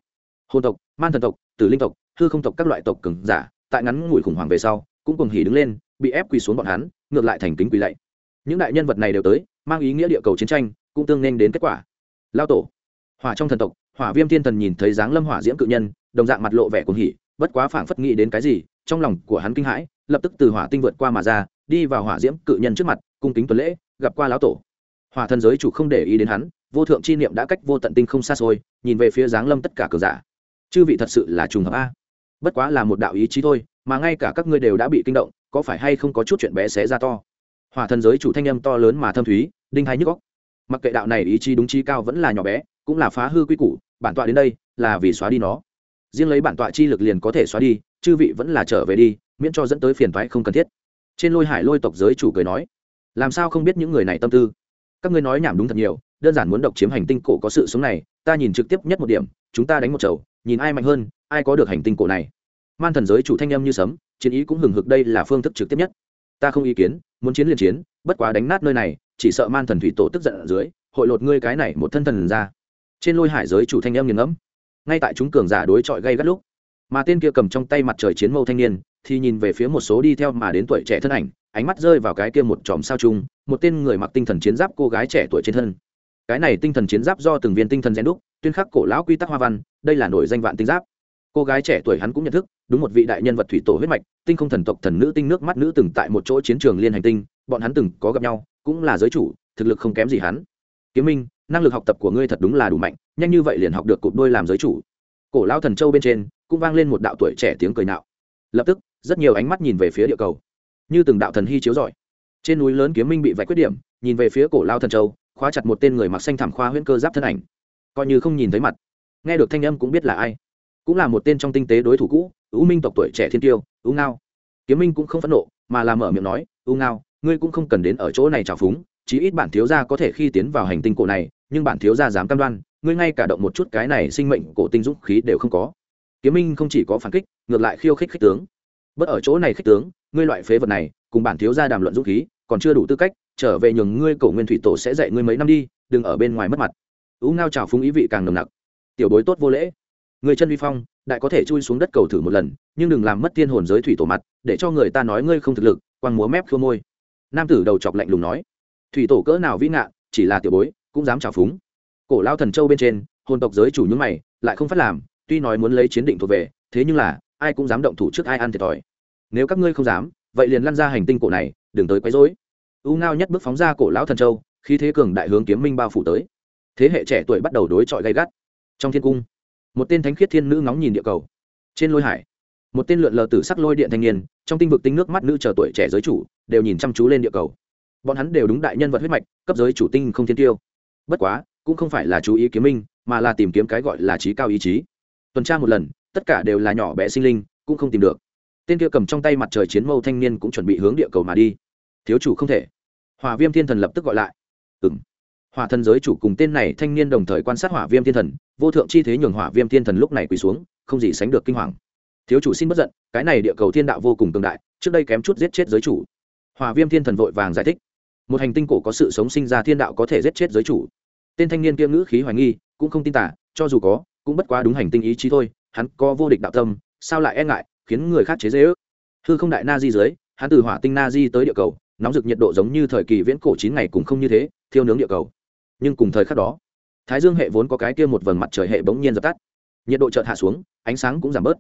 hồn tộc, man thần tộc, tử linh tộc, hư không tộc các loại tộc cường giả, tại ngắn ngủi khủng hoảng về sau, cũng cùng hỉ đứng lên, bị ép quỳ xuống bọn hắn, ngược lại thành kính quỳ lạy. Những đại nhân vật này đều tới, mang ý nghĩa địa cầu chiến tranh, cũng tương nên đến kết quả. Lao tổ hỏa trong thần tộc hỏa viêm thiên thần nhìn thấy dáng lâm hỏa diễm cự nhân, đồng dạng mặt lộ vẻ cuồng hỉ, bất quá phảng phất nghĩ đến cái gì, trong lòng của hắn kinh hãi, lập tức từ hỏa tinh vượt qua mà ra, đi vào hỏa diễm cự nhân trước mặt, cung kính tuần lễ, gặp qua lão tổ. Hỏa thần giới chủ không để ý đến hắn, vô thượng chi niệm đã cách vô tận tinh không xa xôi, nhìn về phía giáng lâm tất cả cờ giả. Chư vị thật sự là trùng hợp a. Bất quá là một đạo ý chí thôi, mà ngay cả các ngươi đều đã bị kinh động, có phải hay không có chút chuyện bé xé ra to? Hỏa thần giới chủ thanh âm to lớn mà thâm thúy, đinh hay nhức góc mặc kệ đạo này ý chí đúng chi cao vẫn là nhỏ bé cũng là phá hư quy củ, bản tọa đến đây là vì xóa đi nó. Riêng lấy bản tọa chi lực liền có thể xóa đi, chư vị vẫn là trở về đi, miễn cho dẫn tới phiền thoái không cần thiết. Trên lôi hải lôi tộc giới chủ cười nói, làm sao không biết những người này tâm tư? Các ngươi nói nhảm đúng thật nhiều, đơn giản muốn độc chiếm hành tinh cổ có sự sống này, ta nhìn trực tiếp nhất một điểm, chúng ta đánh một chầu, nhìn ai mạnh hơn, ai có được hành tinh cổ này. Man thần giới chủ thanh em như sấm, chiến ý cũng hừng hực đây là phương thức trực tiếp nhất. Ta không ý kiến, muốn chiến liền chiến, bất quá đánh nát nơi này, chỉ sợ man thần thủy tổ tức giận ở dưới, hội lột ngươi cái này một thân thần ra trên lôi hải giới chủ thanh âm nghiền ngẫm. Ngay tại chúng cường giả đối chọi gây gắt lúc, mà tên kia cầm trong tay mặt trời chiến mâu thanh niên thì nhìn về phía một số đi theo mà đến tuổi trẻ thân ảnh, ánh mắt rơi vào cái kia một chòm sao chung, một tên người mặc tinh thần chiến giáp cô gái trẻ tuổi trên thân. Cái này tinh thần chiến giáp do từng viên tinh thần rèn đúc, tuyên khắc cổ lão quy tắc hoa văn, đây là nổi danh vạn tinh giáp. Cô gái trẻ tuổi hắn cũng nhận thức, đúng một vị đại nhân vật thủy tổ huyết mạch, tinh không thần tộc thần nữ tinh nước mắt nữ từng tại một chỗ chiến trường liên hành tinh, bọn hắn từng có gặp nhau, cũng là giới chủ, thực lực không kém gì hắn. Kiếm minh năng lực học tập của ngươi thật đúng là đủ mạnh, nhanh như vậy liền học được cụp đôi làm giới chủ. Cổ lao thần châu bên trên, cũng vang lên một đạo tuổi trẻ tiếng cười nạo. Lập tức, rất nhiều ánh mắt nhìn về phía địa cầu. Như từng đạo thần hy chiếu rọi. Trên núi lớn kiếm minh bị vạch khuyết điểm, nhìn về phía cổ lao thần châu, khóa chặt một tên người mặc xanh thảm khoa huyễn cơ giáp thân ảnh. Coi như không nhìn thấy mặt, nghe được thanh âm cũng biết là ai. Cũng là một tên trong tinh tế đối thủ cũ ưu minh tộc tuổi trẻ thiên tiêu ưu ngao. Kiếm minh cũng không phẫn nộ, mà làm mở miệng nói ưu ngao, ngươi cũng không cần đến ở chỗ này trào phúng, chí ít bản thiếu gia có thể khi tiến vào hành tinh cổ này nhưng bản thiếu gia dám cam đoan ngươi ngay cả động một chút cái này sinh mệnh cổ tinh dũng khí đều không có. Kiếm minh không chỉ có phản kích ngược lại khiêu khích khích tướng. Bất ở chỗ này khích tướng ngươi loại phế vật này cùng bản thiếu gia đàm luận dũng khí còn chưa đủ tư cách trở về nhường ngươi cổ nguyên thủy tổ sẽ dạy ngươi mấy năm đi đừng ở bên ngoài mất mặt. Ú ngao trào phúng ý vị càng nồng nặc. Tiểu bối tốt vô lễ. Người chân vi phong đại có thể chui xuống đất cầu thử một lần nhưng đừng làm mất thiên hồn giới thủy tổ mặt để cho người ta nói ngươi không thực lực quăng múa mép khua môi. Nam tử đầu chọc lạnh lùng nói. Thủy tổ cỡ nào vĩ ngạ, chỉ là tiểu bối cũng dám trào phúng. Cổ lao thần châu bên trên, hồn tộc giới chủ những mày, lại không phát làm, tuy nói muốn lấy chiến định thuộc về, thế nhưng là, ai cũng dám động thủ trước ai ăn thiệt thòi. Nếu các ngươi không dám, vậy liền lăn ra hành tinh cổ này, đừng tới quấy rối. U ngao nhất bước phóng ra cổ lão thần châu khi thế cường đại hướng kiếm minh bao phủ tới. Thế hệ trẻ tuổi bắt đầu đối chọi gay gắt. Trong thiên cung, một tên thánh khiết thiên nữ ngóng nhìn địa cầu. Trên lôi hải, một tên lượn lờ tử sắc lôi điện thanh niên, trong tinh vực tinh nước mắt nữ chờ tuổi trẻ giới chủ, đều nhìn chăm chú lên địa cầu. Bọn hắn đều đúng đại nhân vật huyết mạch, cấp giới chủ tinh không thiên tiêu bất quá, cũng không phải là chú ý kiếm minh, mà là tìm kiếm cái gọi là trí cao ý chí. Tuần tra một lần, tất cả đều là nhỏ bé sinh linh, cũng không tìm được. Tên kia cầm trong tay mặt trời chiến mâu thanh niên cũng chuẩn bị hướng địa cầu mà đi. Thiếu chủ không thể. Hỏa viêm thiên thần lập tức gọi lại. Ừ hỏa thần giới chủ cùng tên này thanh niên đồng thời quan sát hỏa viêm thiên thần, vô thượng chi thế nhường hỏa viêm thiên thần lúc này quỳ xuống, không gì sánh được kinh hoàng. Thiếu chủ xin bất giận, cái này địa cầu thiên đạo vô cùng cường đại, trước đây kém chút giết chết giới chủ. Hỏa viêm thiên thần vội vàng giải thích một hành tinh cổ có sự sống sinh ra thiên đạo có thể giết chết giới chủ. Tên thanh niên kia ngữ khí hoài nghi, cũng không tin tả, cho dù có, cũng bất quá đúng hành tinh ý chí thôi, hắn có vô địch đạo tâm, sao lại e ngại, khiến người khác chế dễ ước? Hư không đại na di dưới, hắn từ hỏa tinh na di tới địa cầu, nóng rực nhiệt độ giống như thời kỳ viễn cổ chín ngày cùng không như thế, thiêu nướng địa cầu. Nhưng cùng thời khắc đó, thái dương hệ vốn có cái kia một vầng mặt trời hệ bỗng nhiên dập tắt. Nhiệt độ chợt hạ xuống, ánh sáng cũng giảm bớt.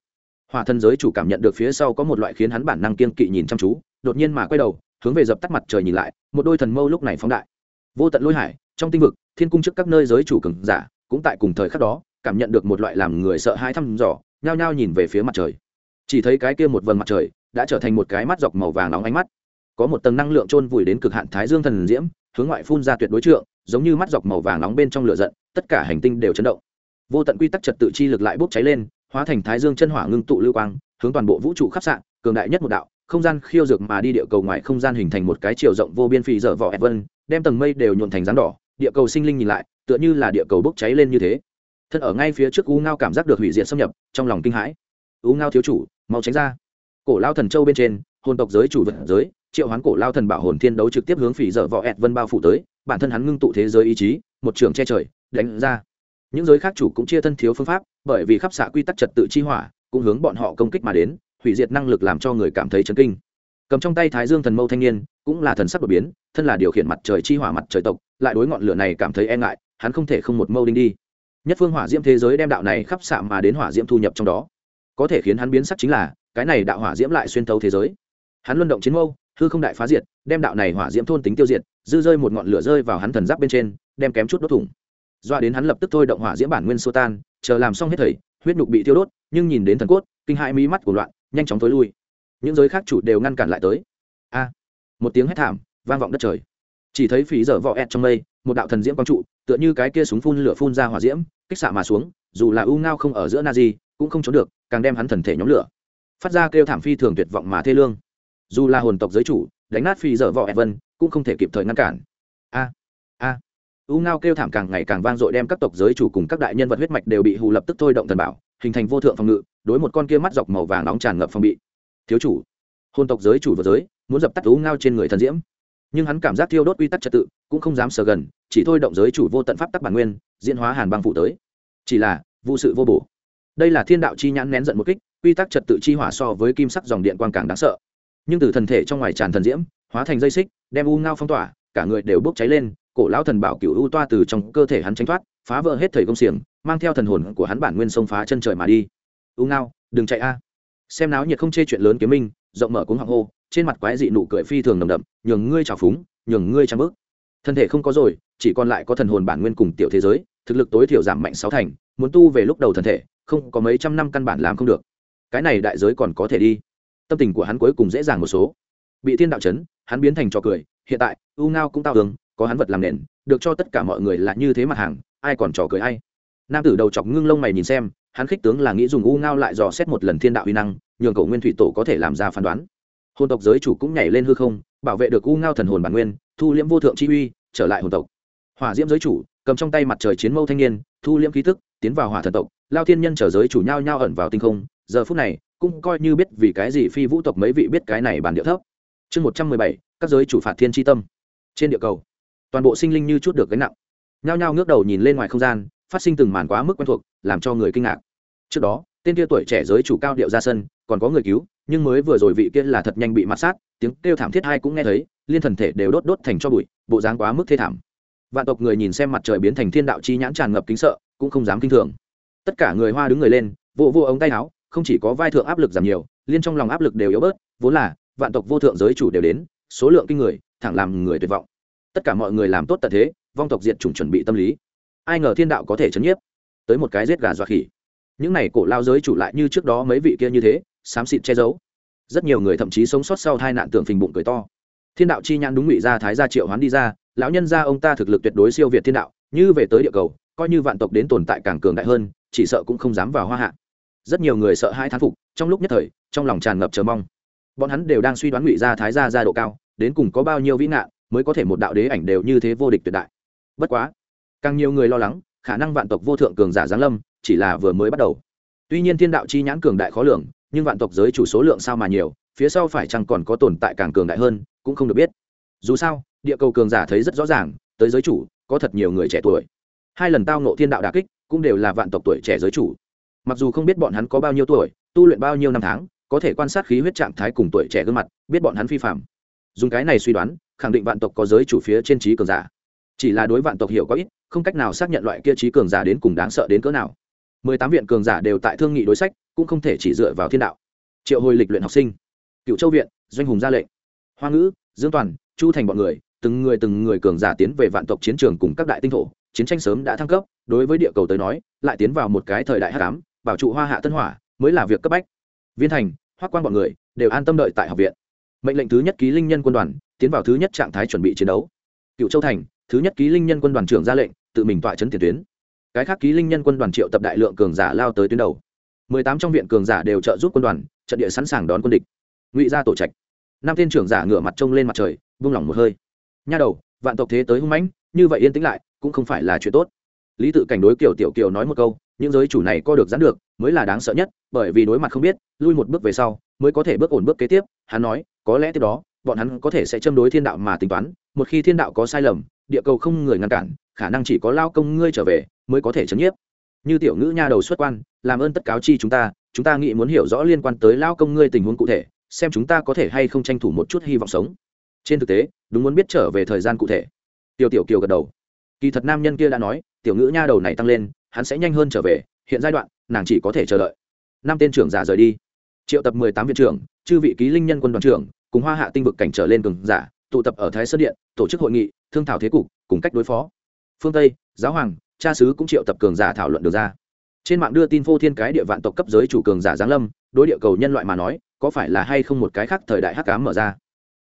Hỏa thân giới chủ cảm nhận được phía sau có một loại khiến hắn bản năng kiên kỵ nhìn chăm chú, đột nhiên mà quay đầu hướng về dập tắt mặt trời nhìn lại, một đôi thần mâu lúc này phóng đại. Vô tận lôi hải, trong tinh vực, thiên cung trước các nơi giới chủ cường giả, cũng tại cùng thời khắc đó, cảm nhận được một loại làm người sợ hãi thăm dò, nhao nhao nhìn về phía mặt trời. Chỉ thấy cái kia một vầng mặt trời, đã trở thành một cái mắt dọc màu vàng nóng ánh mắt. Có một tầng năng lượng trôn vùi đến cực hạn thái dương thần diễm, hướng ngoại phun ra tuyệt đối trượng, giống như mắt dọc màu vàng nóng bên trong lửa giận, tất cả hành tinh đều chấn động. Vô tận quy tắc trật tự chi lực lại bốc cháy lên, hóa thành thái dương chân hỏa ngưng tụ lưu quang, hướng toàn bộ vũ trụ khắp sạn, cường đại nhất một đạo không gian khiêu dược mà đi địa cầu ngoài không gian hình thành một cái chiều rộng vô biên phì dở vỏ vân đem tầng mây đều nhuộn thành rắn đỏ, địa cầu sinh linh nhìn lại, tựa như là địa cầu bốc cháy lên như thế. Thân ở ngay phía trước u ngao cảm giác được hủy diệt xâm nhập, trong lòng kinh hãi. U ngao thiếu chủ, mau tránh ra. Cổ lao thần châu bên trên, hồn tộc giới chủ vật giới, triệu hoán cổ lao thần bảo hồn thiên đấu trực tiếp hướng phỉ dở võ ẹt vân bao phủ tới, bản thân hắn ngưng tụ thế giới ý chí, một trường che trời, đánh ra. Những giới khác chủ cũng chia thân thiếu phương pháp, bởi vì khắp xạ quy tắc trật tự chi hỏa, cũng hướng bọn họ công kích mà đến hủy diệt năng lực làm cho người cảm thấy chấn kinh. Cầm trong tay thái dương thần mâu thanh niên, cũng là thần sắc đột biến, thân là điều khiển mặt trời chi hỏa mặt trời tộc, lại đối ngọn lửa này cảm thấy e ngại, hắn không thể không một mâu đinh đi. Nhất phương hỏa diễm thế giới đem đạo này khắp xạ mà đến hỏa diễm thu nhập trong đó. Có thể khiến hắn biến sắc chính là, cái này đạo hỏa diễm lại xuyên thấu thế giới. Hắn luân động chiến mâu, hư không đại phá diệt, đem đạo này hỏa diễm thôn tính tiêu diệt, dư rơi một ngọn lửa rơi vào hắn thần giáp bên trên, đem kém chút đốt thủng. Doa đến hắn lập tức thôi động hỏa diễm bản nguyên sô tan, chờ làm xong hết thảy, huyết nhục bị tiêu đốt, nhưng nhìn đến thần cốt, kinh hãi mí mắt của loạn nhanh chóng tối lui. Những giới khác chủ đều ngăn cản lại tới. A! Một tiếng hét thảm, vang vọng đất trời. Chỉ thấy phí dở vọ ẹt trong mây, một đạo thần diễm quang trụ, tựa như cái kia súng phun lửa phun ra hỏa diễm, kích xạ mà xuống, dù là u ngao không ở giữa na di cũng không trốn được, càng đem hắn thần thể nhóm lửa. Phát ra kêu thảm phi thường tuyệt vọng mà thê lương. Dù là hồn tộc giới chủ, đánh nát phi dở vọ ẹt vân, cũng không thể kịp thời ngăn cản. A! A! U ngao kêu thảm càng ngày càng vang dội đem các tộc giới chủ cùng các đại nhân vật huyết mạch đều bị hù lập tức thôi động thần bảo hình thành vô thượng phòng ngự, đối một con kia mắt dọc màu vàng nóng tràn ngập phòng bị. Thiếu chủ, hôn tộc giới chủ vừa giới, muốn dập tắt thú ngao trên người thần diễm. Nhưng hắn cảm giác thiêu đốt quy tắc trật tự, cũng không dám sờ gần, chỉ thôi động giới chủ vô tận pháp tắc bản nguyên, diễn hóa hàn băng phụ tới. Chỉ là vụ sự vô bổ. Đây là thiên đạo chi nhãn nén giận một kích, quy tắc trật tự chi hỏa so với kim sắc dòng điện quang càng đáng sợ. Nhưng từ thần thể trong ngoài tràn thần diễm, hóa thành dây xích, đem u ngao phong tỏa, cả người đều bốc cháy lên, cổ lão thần bảo cựu u toa từ trong cơ thể hắn tránh thoát, phá vỡ hết thời công xiềng mang theo thần hồn của hắn bản nguyên sông phá chân trời mà đi. U ngao, đừng chạy a. Xem náo nhiệt không chê chuyện lớn kiếm minh, rộng mở cuống hoàng hô, trên mặt quái dị nụ cười phi thường nồng đậm, nhường ngươi trào phúng, nhường ngươi trang bước. Thân thể không có rồi, chỉ còn lại có thần hồn bản nguyên cùng tiểu thế giới, thực lực tối thiểu giảm mạnh sáu thành, muốn tu về lúc đầu thân thể, không có mấy trăm năm căn bản làm không được. Cái này đại giới còn có thể đi. Tâm tình của hắn cuối cùng dễ dàng một số. Bị thiên đạo chấn, hắn biến thành trò cười, hiện tại, u ngao cũng tao hướng có hắn vật làm nền, được cho tất cả mọi người là như thế mặt hàng, ai còn trò cười ai? Nam tử đầu chọc ngưng lông mày nhìn xem, hắn khích tướng là nghĩ dùng u ngao lại dò xét một lần thiên đạo uy năng, nhường cầu nguyên thủy tổ có thể làm ra phán đoán. Hồn tộc giới chủ cũng nhảy lên hư không, bảo vệ được u ngao thần hồn bản nguyên, thu liễm vô thượng chi uy, trở lại hồn tộc. Hỏa diễm giới chủ, cầm trong tay mặt trời chiến mâu thanh niên, thu liễm khí thức tiến vào hỏa thần tộc. Lao thiên nhân trở giới chủ nhau nhau ẩn vào tinh không, giờ phút này, cũng coi như biết vì cái gì phi vũ tộc mấy vị biết cái này bản địa thấp. Chương một trăm mười bảy, các giới chủ phạt thiên tri tâm. Trên địa cầu, toàn bộ sinh linh như chút được gánh nặng. Nhao nhao ngước đầu nhìn lên ngoài không gian phát sinh từng màn quá mức quen thuộc làm cho người kinh ngạc. Trước đó tên kia tuổi trẻ giới chủ cao điệu ra sân còn có người cứu nhưng mới vừa rồi vị kia là thật nhanh bị mặt sát tiếng kêu thảm thiết hai cũng nghe thấy liên thần thể đều đốt đốt thành cho bụi bộ dáng quá mức thê thảm. Vạn tộc người nhìn xem mặt trời biến thành thiên đạo chi nhãn tràn ngập kính sợ cũng không dám kinh thường. Tất cả người hoa đứng người lên vụ vô, vô ống tay áo không chỉ có vai thượng áp lực giảm nhiều liên trong lòng áp lực đều yếu bớt vốn là vạn tộc vô thượng giới chủ đều đến số lượng kinh người thẳng làm người tuyệt vọng. Tất cả mọi người làm tốt tận thế vong tộc diệt chủng chuẩn bị tâm lý ai ngờ thiên đạo có thể chấn nhiếp. Tới một cái giết gà dọa khỉ. Những này cổ lao giới chủ lại như trước đó mấy vị kia như thế, xám xịt che giấu. Rất nhiều người thậm chí sống sót sau hai nạn tưởng phình bụng cười to. Thiên đạo chi nhãn đúng ngụy gia thái gia triệu hoán đi ra, lão nhân gia ông ta thực lực tuyệt đối siêu việt thiên đạo, như về tới địa cầu, coi như vạn tộc đến tồn tại càng cường đại hơn, chỉ sợ cũng không dám vào hoa hạ. Rất nhiều người sợ hai thán phục, trong lúc nhất thời, trong lòng tràn ngập chờ mong. Bọn hắn đều đang suy đoán ngụy gia thái gia gia độ cao, đến cùng có bao nhiêu vĩ nạn, mới có thể một đạo đế ảnh đều như thế vô địch tuyệt đại. Bất quá càng nhiều người lo lắng, khả năng vạn tộc vô thượng cường giả giáng lâm, chỉ là vừa mới bắt đầu. Tuy nhiên thiên đạo chi nhãn cường đại khó lường, nhưng vạn tộc giới chủ số lượng sao mà nhiều, phía sau phải chăng còn có tồn tại càng cường đại hơn, cũng không được biết. Dù sao, địa cầu cường giả thấy rất rõ ràng, tới giới chủ, có thật nhiều người trẻ tuổi. Hai lần tao nộ thiên đạo đà kích, cũng đều là vạn tộc tuổi trẻ giới chủ. Mặc dù không biết bọn hắn có bao nhiêu tuổi, tu luyện bao nhiêu năm tháng, có thể quan sát khí huyết trạng thái cùng tuổi trẻ gương mặt, biết bọn hắn phi phạm dùng cái này suy đoán, khẳng định vạn tộc có giới chủ phía trên trí cường giả chỉ là đối vạn tộc hiểu có ít, không cách nào xác nhận loại kia trí cường giả đến cùng đáng sợ đến cỡ nào. Mười tám viện cường giả đều tại thương nghị đối sách, cũng không thể chỉ dựa vào thiên đạo. Triệu hồi lịch luyện học sinh. Cựu châu viện, doanh hùng ra lệnh. Hoa ngữ, dương toàn, chu thành bọn người, từng người từng người cường giả tiến về vạn tộc chiến trường cùng các đại tinh thổ, chiến tranh sớm đã thăng cấp, đối với địa cầu tới nói, lại tiến vào một cái thời đại h tám bảo trụ hoa hạ tân hỏa, mới là việc cấp bách. Viên thành hoác quan bọn người, đều an tâm đợi tại học viện. Mệnh lệnh thứ nhất ký linh nhân quân đoàn, tiến vào thứ nhất trạng thái chuẩn bị chiến đấu. Cựu châu thành thứ nhất ký linh nhân quân đoàn trưởng ra lệnh, tự mình tọa chấn tiền tuyến. Cái khác ký linh nhân quân đoàn triệu tập đại lượng cường giả lao tới tuyến đầu. Mười tám trong viện cường giả đều trợ giúp quân đoàn, trận địa sẵn sàng đón quân địch. Ngụy ra tổ trạch. Năm tên trưởng giả ngửa mặt trông lên mặt trời, vung lỏng một hơi. Nha đầu, vạn tộc thế tới hung mãnh, như vậy yên tĩnh lại, cũng không phải là chuyện tốt. Lý tự cảnh đối kiểu tiểu kiều nói một câu, những giới chủ này co được dán được, mới là đáng sợ nhất, bởi vì đối mặt không biết, lui một bước về sau, mới có thể bước ổn bước kế tiếp. Hắn nói, có lẽ tiếp đó, bọn hắn có thể sẽ châm đối thiên đạo mà tính toán, một khi thiên đạo có sai lầm địa cầu không người ngăn cản, khả năng chỉ có lao công ngươi trở về mới có thể chấn nhiếp. Như tiểu ngữ nha đầu xuất quan, làm ơn tất cáo chi chúng ta chúng ta nghĩ muốn hiểu rõ liên quan tới lao công ngươi tình huống cụ thể, xem chúng ta có thể hay không tranh thủ một chút hy vọng sống. Trên thực tế, đúng muốn biết trở về thời gian cụ thể. Tiểu tiểu kiều gật đầu. Kỳ thật nam nhân kia đã nói, tiểu ngữ nha đầu này tăng lên, hắn sẽ nhanh hơn trở về, hiện giai đoạn, nàng chỉ có thể chờ đợi. Năm tên trưởng giả rời đi. Triệu tập mười tám viện trưởng, chư vị ký linh nhân quân đoàn trưởng, cùng hoa hạ tinh vực cảnh trở lên cường giả, tụ tập ở thái sơn điện, tổ chức hội nghị thương thảo thế cục, cùng cách đối phó. Phương tây, giáo hoàng, cha sứ cũng triệu tập cường giả thảo luận được ra. Trên mạng đưa tin phô thiên cái địa vạn tộc cấp giới chủ cường giả giáng lâm, đối địa cầu nhân loại mà nói, có phải là hay không một cái khác thời đại hắc cám mở ra?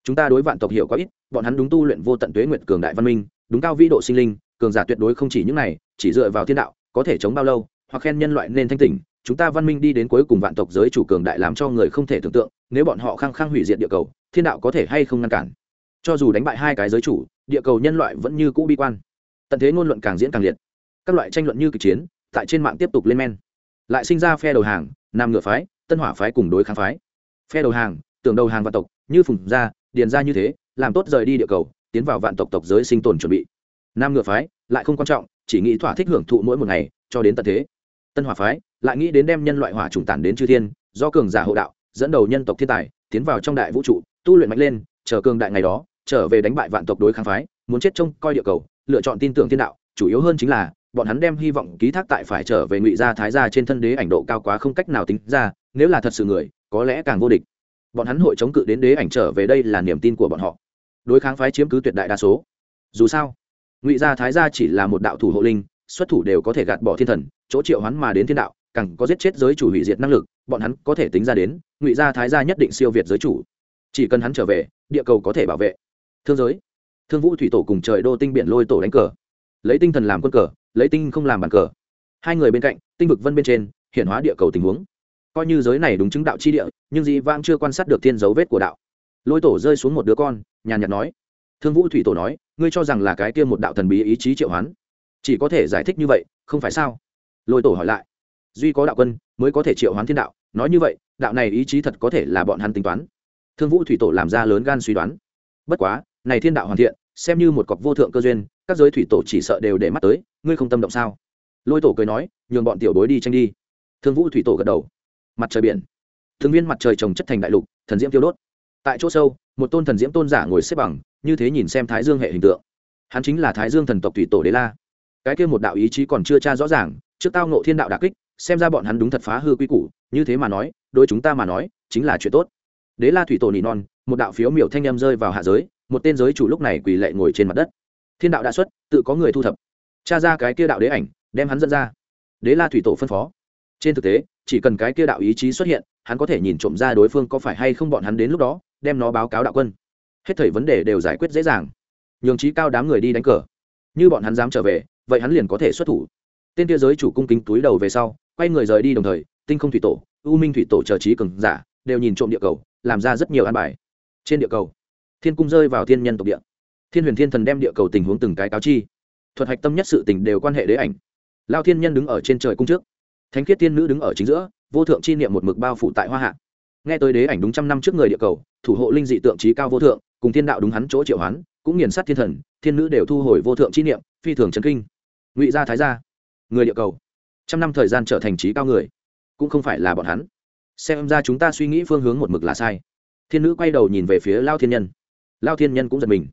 Chúng ta đối vạn tộc hiểu quá ít, bọn hắn đúng tu luyện vô tận tuế nguyện cường đại văn minh, đúng cao vĩ độ sinh linh, cường giả tuyệt đối không chỉ những này, chỉ dựa vào thiên đạo, có thể chống bao lâu, hoặc khen nhân loại nên thanh tỉnh, chúng ta văn minh đi đến cuối cùng vạn tộc giới chủ cường đại làm cho người không thể tưởng tượng, nếu bọn họ khăng khăng hủy diệt địa cầu, thiên đạo có thể hay không ngăn cản? Cho dù đánh bại hai cái giới chủ địa cầu nhân loại vẫn như cũ bi quan. Tận thế ngôn luận càng diễn càng liệt. Các loại tranh luận như kịch chiến, tại trên mạng tiếp tục lên men. Lại sinh ra phe đầu hàng, nam ngựa phái, tân hỏa phái cùng đối kháng phái. Phe đầu hàng, tưởng đầu hàng vạn tộc, như phùng gia điền gia như thế, làm tốt rời đi địa cầu, tiến vào vạn tộc tộc giới sinh tồn chuẩn bị. Nam ngựa phái lại không quan trọng, chỉ nghĩ thỏa thích hưởng thụ mỗi một ngày, cho đến tận thế. Tân hỏa phái lại nghĩ đến đem nhân loại hỏa trùng tản đến chư thiên, do cường giả hộ đạo, dẫn đầu nhân tộc thiên tài, tiến vào trong đại vũ trụ, tu luyện mạnh lên, chờ cường đại ngày đó trở về đánh bại vạn tộc đối kháng phái, muốn chết trông coi địa cầu, lựa chọn tin tưởng thiên đạo, chủ yếu hơn chính là, bọn hắn đem hy vọng ký thác tại phải trở về ngụy gia thái gia trên thân đế ảnh độ cao quá không cách nào tính ra, nếu là thật sự người, có lẽ càng vô địch. Bọn hắn hội chống cự đến đế ảnh trở về đây là niềm tin của bọn họ. Đối kháng phái chiếm cứ tuyệt đại đa số. Dù sao, ngụy gia thái gia chỉ là một đạo thủ hộ linh, xuất thủ đều có thể gạt bỏ thiên thần, chỗ triệu hắn mà đến thiên đạo, càng có giết chết giới chủ hủy diệt năng lực, bọn hắn có thể tính ra đến, ngụy gia thái gia nhất định siêu việt giới chủ. Chỉ cần hắn trở về, địa cầu có thể bảo vệ thương giới. Thương vũ thủy tổ cùng trời đô tinh biển lôi tổ đánh cờ. Lấy tinh thần làm quân cờ, lấy tinh không làm bàn cờ. Hai người bên cạnh, tinh vực vân bên trên hiện hóa địa cầu tình huống. Coi như giới này đúng chứng đạo chi địa, nhưng dị vang chưa quan sát được thiên dấu vết của đạo. Lôi tổ rơi xuống một đứa con, nhàn nhạt nói. Thương vũ thủy tổ nói, ngươi cho rằng là cái kia một đạo thần bí ý chí triệu hoán. Chỉ có thể giải thích như vậy, không phải sao? Lôi tổ hỏi lại. Duy có đạo quân, mới có thể triệu hoán thiên đạo. Nói như vậy, đạo này ý chí thật có thể là bọn hắn tính toán. Thương vũ thủy tổ làm ra lớn gan suy đoán. Bất quá này thiên đạo hoàn thiện, xem như một cọc vô thượng cơ duyên, các giới thủy tổ chỉ sợ đều để mắt tới, ngươi không tâm động sao? Lôi tổ cười nói, nhường bọn tiểu bối đi tranh đi. Thương vũ thủy tổ gật đầu. Mặt trời biển. Thường viên mặt trời trồng chất thành đại lục, thần diễm tiêu đốt. Tại chỗ sâu, một tôn thần diễm tôn giả ngồi xếp bằng, như thế nhìn xem thái dương hệ hình tượng. Hắn chính là thái dương thần tộc thủy tổ đế la. Cái kia một đạo ý chí còn chưa tra rõ ràng, trước tao ngộ thiên đạo đà kích, xem ra bọn hắn đúng thật phá hư quy củ, như thế mà nói đôi chúng ta mà nói, chính là chuyện tốt. Đế la thủy tổ nỉ non, một đạo phiếu miểu thanh em rơi vào hạ giới một tên giới chủ lúc này quỳ lệ ngồi trên mặt đất. Thiên đạo đã xuất, tự có người thu thập. Cha ra cái kia đạo đế ảnh, đem hắn dẫn ra. Đế la thủy tổ phân phó. Trên thực tế, chỉ cần cái kia đạo ý chí xuất hiện, hắn có thể nhìn trộm ra đối phương có phải hay không bọn hắn đến lúc đó, đem nó báo cáo đạo quân. Hết thảy vấn đề đều giải quyết dễ dàng. Nhường trí cao đám người đi đánh cờ. Như bọn hắn dám trở về, vậy hắn liền có thể xuất thủ. Tên kia giới chủ cung kính túi đầu về sau, quay người rời đi đồng thời, tinh không thủy tổ, u minh thủy tổ chờ trí cường giả, đều nhìn trộm địa cầu, làm ra rất nhiều an bài. Trên địa cầu thiên cung rơi vào thiên nhân tộc địa. Thiên huyền thiên thần đem địa cầu tình huống từng cái cáo chi. Thuật hạch tâm nhất sự tình đều quan hệ đế ảnh. Lao thiên nhân đứng ở trên trời cung trước. Thánh khiết thiên nữ đứng ở chính giữa, vô thượng chi niệm một mực bao phủ tại hoa hạ. Nghe tới đế ảnh đúng trăm năm trước người địa cầu, thủ hộ linh dị tượng trí cao vô thượng, cùng thiên đạo đúng hắn chỗ triệu hoán, cũng nghiền sát thiên thần, thiên nữ đều thu hồi vô thượng chi niệm, phi thường trấn kinh. Ngụy gia thái gia, người địa cầu. Trăm năm thời gian trở thành trí cao người, cũng không phải là bọn hắn. Xem ra chúng ta suy nghĩ phương hướng một mực là sai. Thiên nữ quay đầu nhìn về phía lao thiên nhân lao thiên nhân cũng giật mình.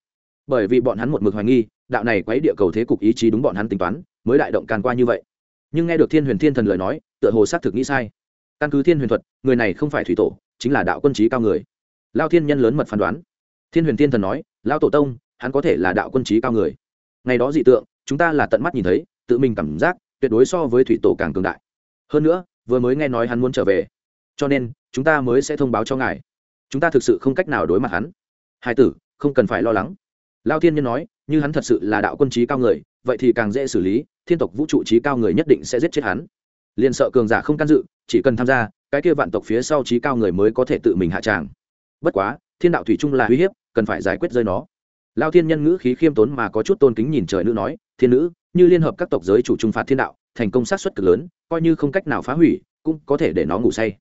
Bởi vì bọn hắn một mực hoài nghi, đạo này quấy địa cầu thế cục ý chí đúng bọn hắn tính toán, mới đại động can qua như vậy. Nhưng nghe được thiên huyền thiên thần lời nói, tựa hồ xác thực nghĩ sai. Căn cứ thiên huyền thuật, người này không phải thủy tổ, chính là đạo quân trí cao người. Lao thiên nhân lớn mật phán đoán. Thiên huyền thiên thần nói, lao tổ tông, hắn có thể là đạo quân trí cao người. Ngày đó dị tượng, chúng ta là tận mắt nhìn thấy, tự mình cảm giác, tuyệt đối so với thủy tổ càng cường đại. Hơn nữa, vừa mới nghe nói hắn muốn trở về. Cho nên, chúng ta mới sẽ thông báo cho ngài. Chúng ta thực sự không cách nào đối mặt hắn hai tử, không cần phải lo lắng. Lao thiên nhân nói, như hắn thật sự là đạo quân trí cao người, vậy thì càng dễ xử lý, thiên tộc vũ trụ trí cao người nhất định sẽ giết chết hắn. Liền sợ cường giả không can dự, chỉ cần tham gia, cái kia vạn tộc phía sau trí cao người mới có thể tự mình hạ tràng. Bất quá, thiên đạo thủy chung là uy hiếp, cần phải giải quyết rơi nó. Lao thiên nhân ngữ khí khiêm tốn mà có chút tôn kính nhìn trời nữ nói, thiên nữ, như liên hợp các tộc giới chủ trung phạt thiên đạo, thành công sát xuất cực lớn, coi như không cách nào phá hủy, cũng có thể để nó ngủ say.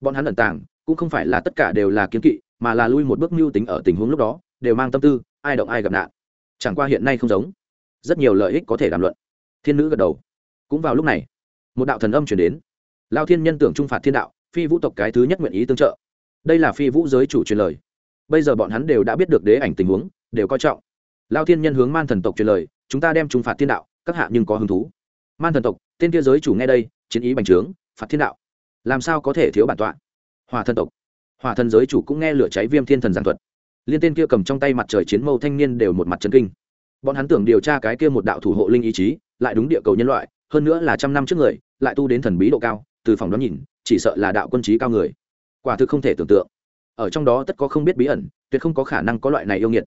Bọn hắn ẩn tàng, cũng không phải là tất cả đều là kiến kỵ mà là lui một bước mưu tính ở tình huống lúc đó, đều mang tâm tư, ai động ai gặp nạn. Chẳng qua hiện nay không giống. Rất nhiều lợi ích có thể đàm luận. Thiên nữ gật đầu. Cũng vào lúc này, một đạo thần âm chuyển đến. Lao thiên nhân tưởng trung phạt thiên đạo, phi vũ tộc cái thứ nhất nguyện ý tương trợ. Đây là phi vũ giới chủ truyền lời. Bây giờ bọn hắn đều đã biết được đế ảnh tình huống, đều coi trọng. Lao thiên nhân hướng man thần tộc truyền lời, chúng ta đem trung phạt thiên đạo, các hạ nhưng có hứng thú. Man thần tộc, tên kia giới chủ nghe đây, chiến ý bành trướng, phạt thiên đạo. Làm sao có thể thiếu bản tọa? Hòa thần tộc hòa thần giới chủ cũng nghe lửa cháy viêm thiên thần giảng thuật. Liên tên kia cầm trong tay mặt trời chiến mâu thanh niên đều một mặt trấn kinh. Bọn hắn tưởng điều tra cái kia một đạo thủ hộ linh ý chí, lại đúng địa cầu nhân loại, hơn nữa là trăm năm trước người, lại tu đến thần bí độ cao, từ phòng đó nhìn, chỉ sợ là đạo quân trí cao người. Quả thực không thể tưởng tượng. Ở trong đó tất có không biết bí ẩn, tuyệt không có khả năng có loại này yêu nghiệt.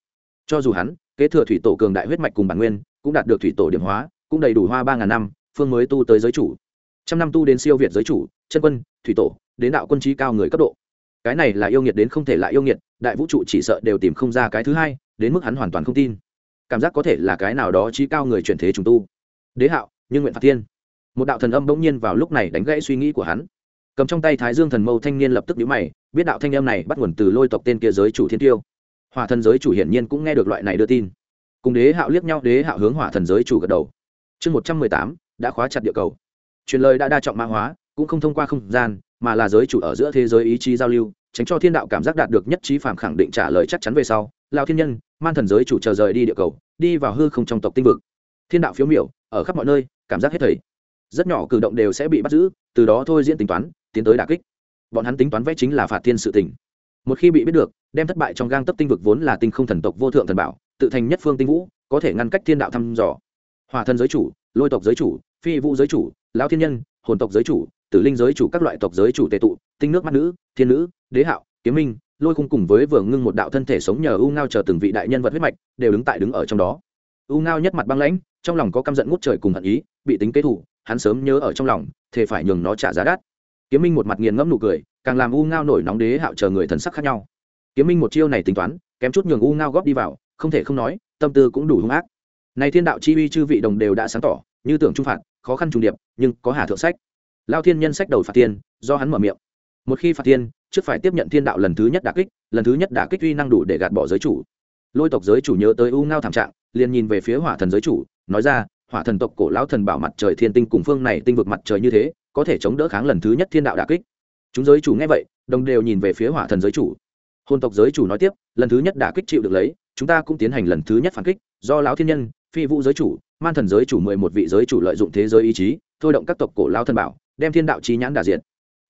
Cho dù hắn, kế thừa thủy tổ cường đại huyết mạch cùng bản nguyên, cũng đạt được thủy tổ điểm hóa, cũng đầy đủ hoa ba ngàn năm, phương mới tu tới giới chủ. Trăm năm tu đến siêu việt giới chủ, chân quân, thủy tổ, đến đạo quân trí cao người cấp độ cái này là yêu nghiệt đến không thể lại yêu nghiệt, đại vũ trụ chỉ sợ đều tìm không ra cái thứ hai, đến mức hắn hoàn toàn không tin. Cảm giác có thể là cái nào đó trí cao người chuyển thế trùng tu. Đế hạo, nhưng nguyện phạt thiên. Một đạo thần âm bỗng nhiên vào lúc này đánh gãy suy nghĩ của hắn. Cầm trong tay thái dương thần mâu thanh niên lập tức nhíu mày, biết đạo thanh âm này bắt nguồn từ lôi tộc tên kia giới chủ thiên tiêu. Hỏa thần giới chủ hiển nhiên cũng nghe được loại này đưa tin. Cùng đế hạo liếc nhau, đế hạo hướng hỏa thần giới chủ gật đầu. Chương một trăm mười tám, đã khóa chặt địa cầu. Truyền lời đã đa trọng mã hóa, cũng không thông qua không gian mà là giới chủ ở giữa thế giới ý chí giao lưu, tránh cho thiên đạo cảm giác đạt được nhất trí phàm khẳng định trả lời chắc chắn về sau, lao thiên nhân, man thần giới chủ chờ rời đi địa cầu, đi vào hư không trong tộc tinh vực. Thiên đạo phiếu miểu, ở khắp mọi nơi, cảm giác hết thầy. Rất nhỏ cử động đều sẽ bị bắt giữ, từ đó thôi diễn tính toán, tiến tới đà kích. Bọn hắn tính toán vẽ chính là phạt thiên sự tỉnh một khi bị biết được, đem thất bại trong gang tấp tinh vực vốn là tinh không thần tộc vô thượng thần bảo, tự thành nhất phương tinh vũ, có thể ngăn cách thiên đạo thăm dò. Hòa thân giới chủ, lôi tộc giới chủ, phi vũ giới chủ lão thiên nhân, hồn tộc giới chủ tử linh giới chủ các loại tộc giới chủ tệ tụ, tinh nước mắt nữ, thiên nữ, đế hạo, kiếm minh, lôi khung cùng với vừa ngưng một đạo thân thể sống nhờ u ngao chờ từng vị đại nhân vật huyết mạch, đều đứng tại đứng ở trong đó. U ngao nhất mặt băng lãnh, trong lòng có căm giận ngút trời cùng hận ý, bị tính kế thủ, hắn sớm nhớ ở trong lòng, thề phải nhường nó trả giá đắt. Kiếm minh một mặt nghiền ngẫm nụ cười, càng làm u ngao nổi nóng đế hạo chờ người thần sắc khác nhau. Kiếm minh một chiêu này tính toán, kém chút nhường u ngao góp đi vào, không thể không nói, tâm tư cũng đủ hung ác. Này thiên đạo chi uy chư vị đồng đều đã sáng tỏ, như tưởng trung phạt, khó khăn trùng điệp, nhưng có hà thượng sách lao thiên nhân sách đầu phạt tiên do hắn mở miệng. Một khi phạt tiên trước phải tiếp nhận thiên đạo lần thứ nhất đả kích, lần thứ nhất đả kích uy năng đủ để gạt bỏ giới chủ. Lôi tộc giới chủ nhớ tới u ngao thảm trạng, liền nhìn về phía hỏa thần giới chủ, nói ra, hỏa thần tộc cổ lão thần bảo mặt trời thiên tinh cùng phương này tinh vực mặt trời như thế, có thể chống đỡ kháng lần thứ nhất thiên đạo đả kích. Chúng giới chủ nghe vậy, đồng đều nhìn về phía hỏa thần giới chủ. Hôn tộc giới chủ nói tiếp, lần thứ nhất đả kích chịu được lấy, chúng ta cũng tiến hành lần thứ nhất phản kích, do lão thiên nhân, phi vũ giới chủ, man thần giới chủ mười một vị giới chủ lợi dụng thế giới ý chí, thôi động các tộc cổ lao thần bảo đem thiên đạo trí nhãn đả diện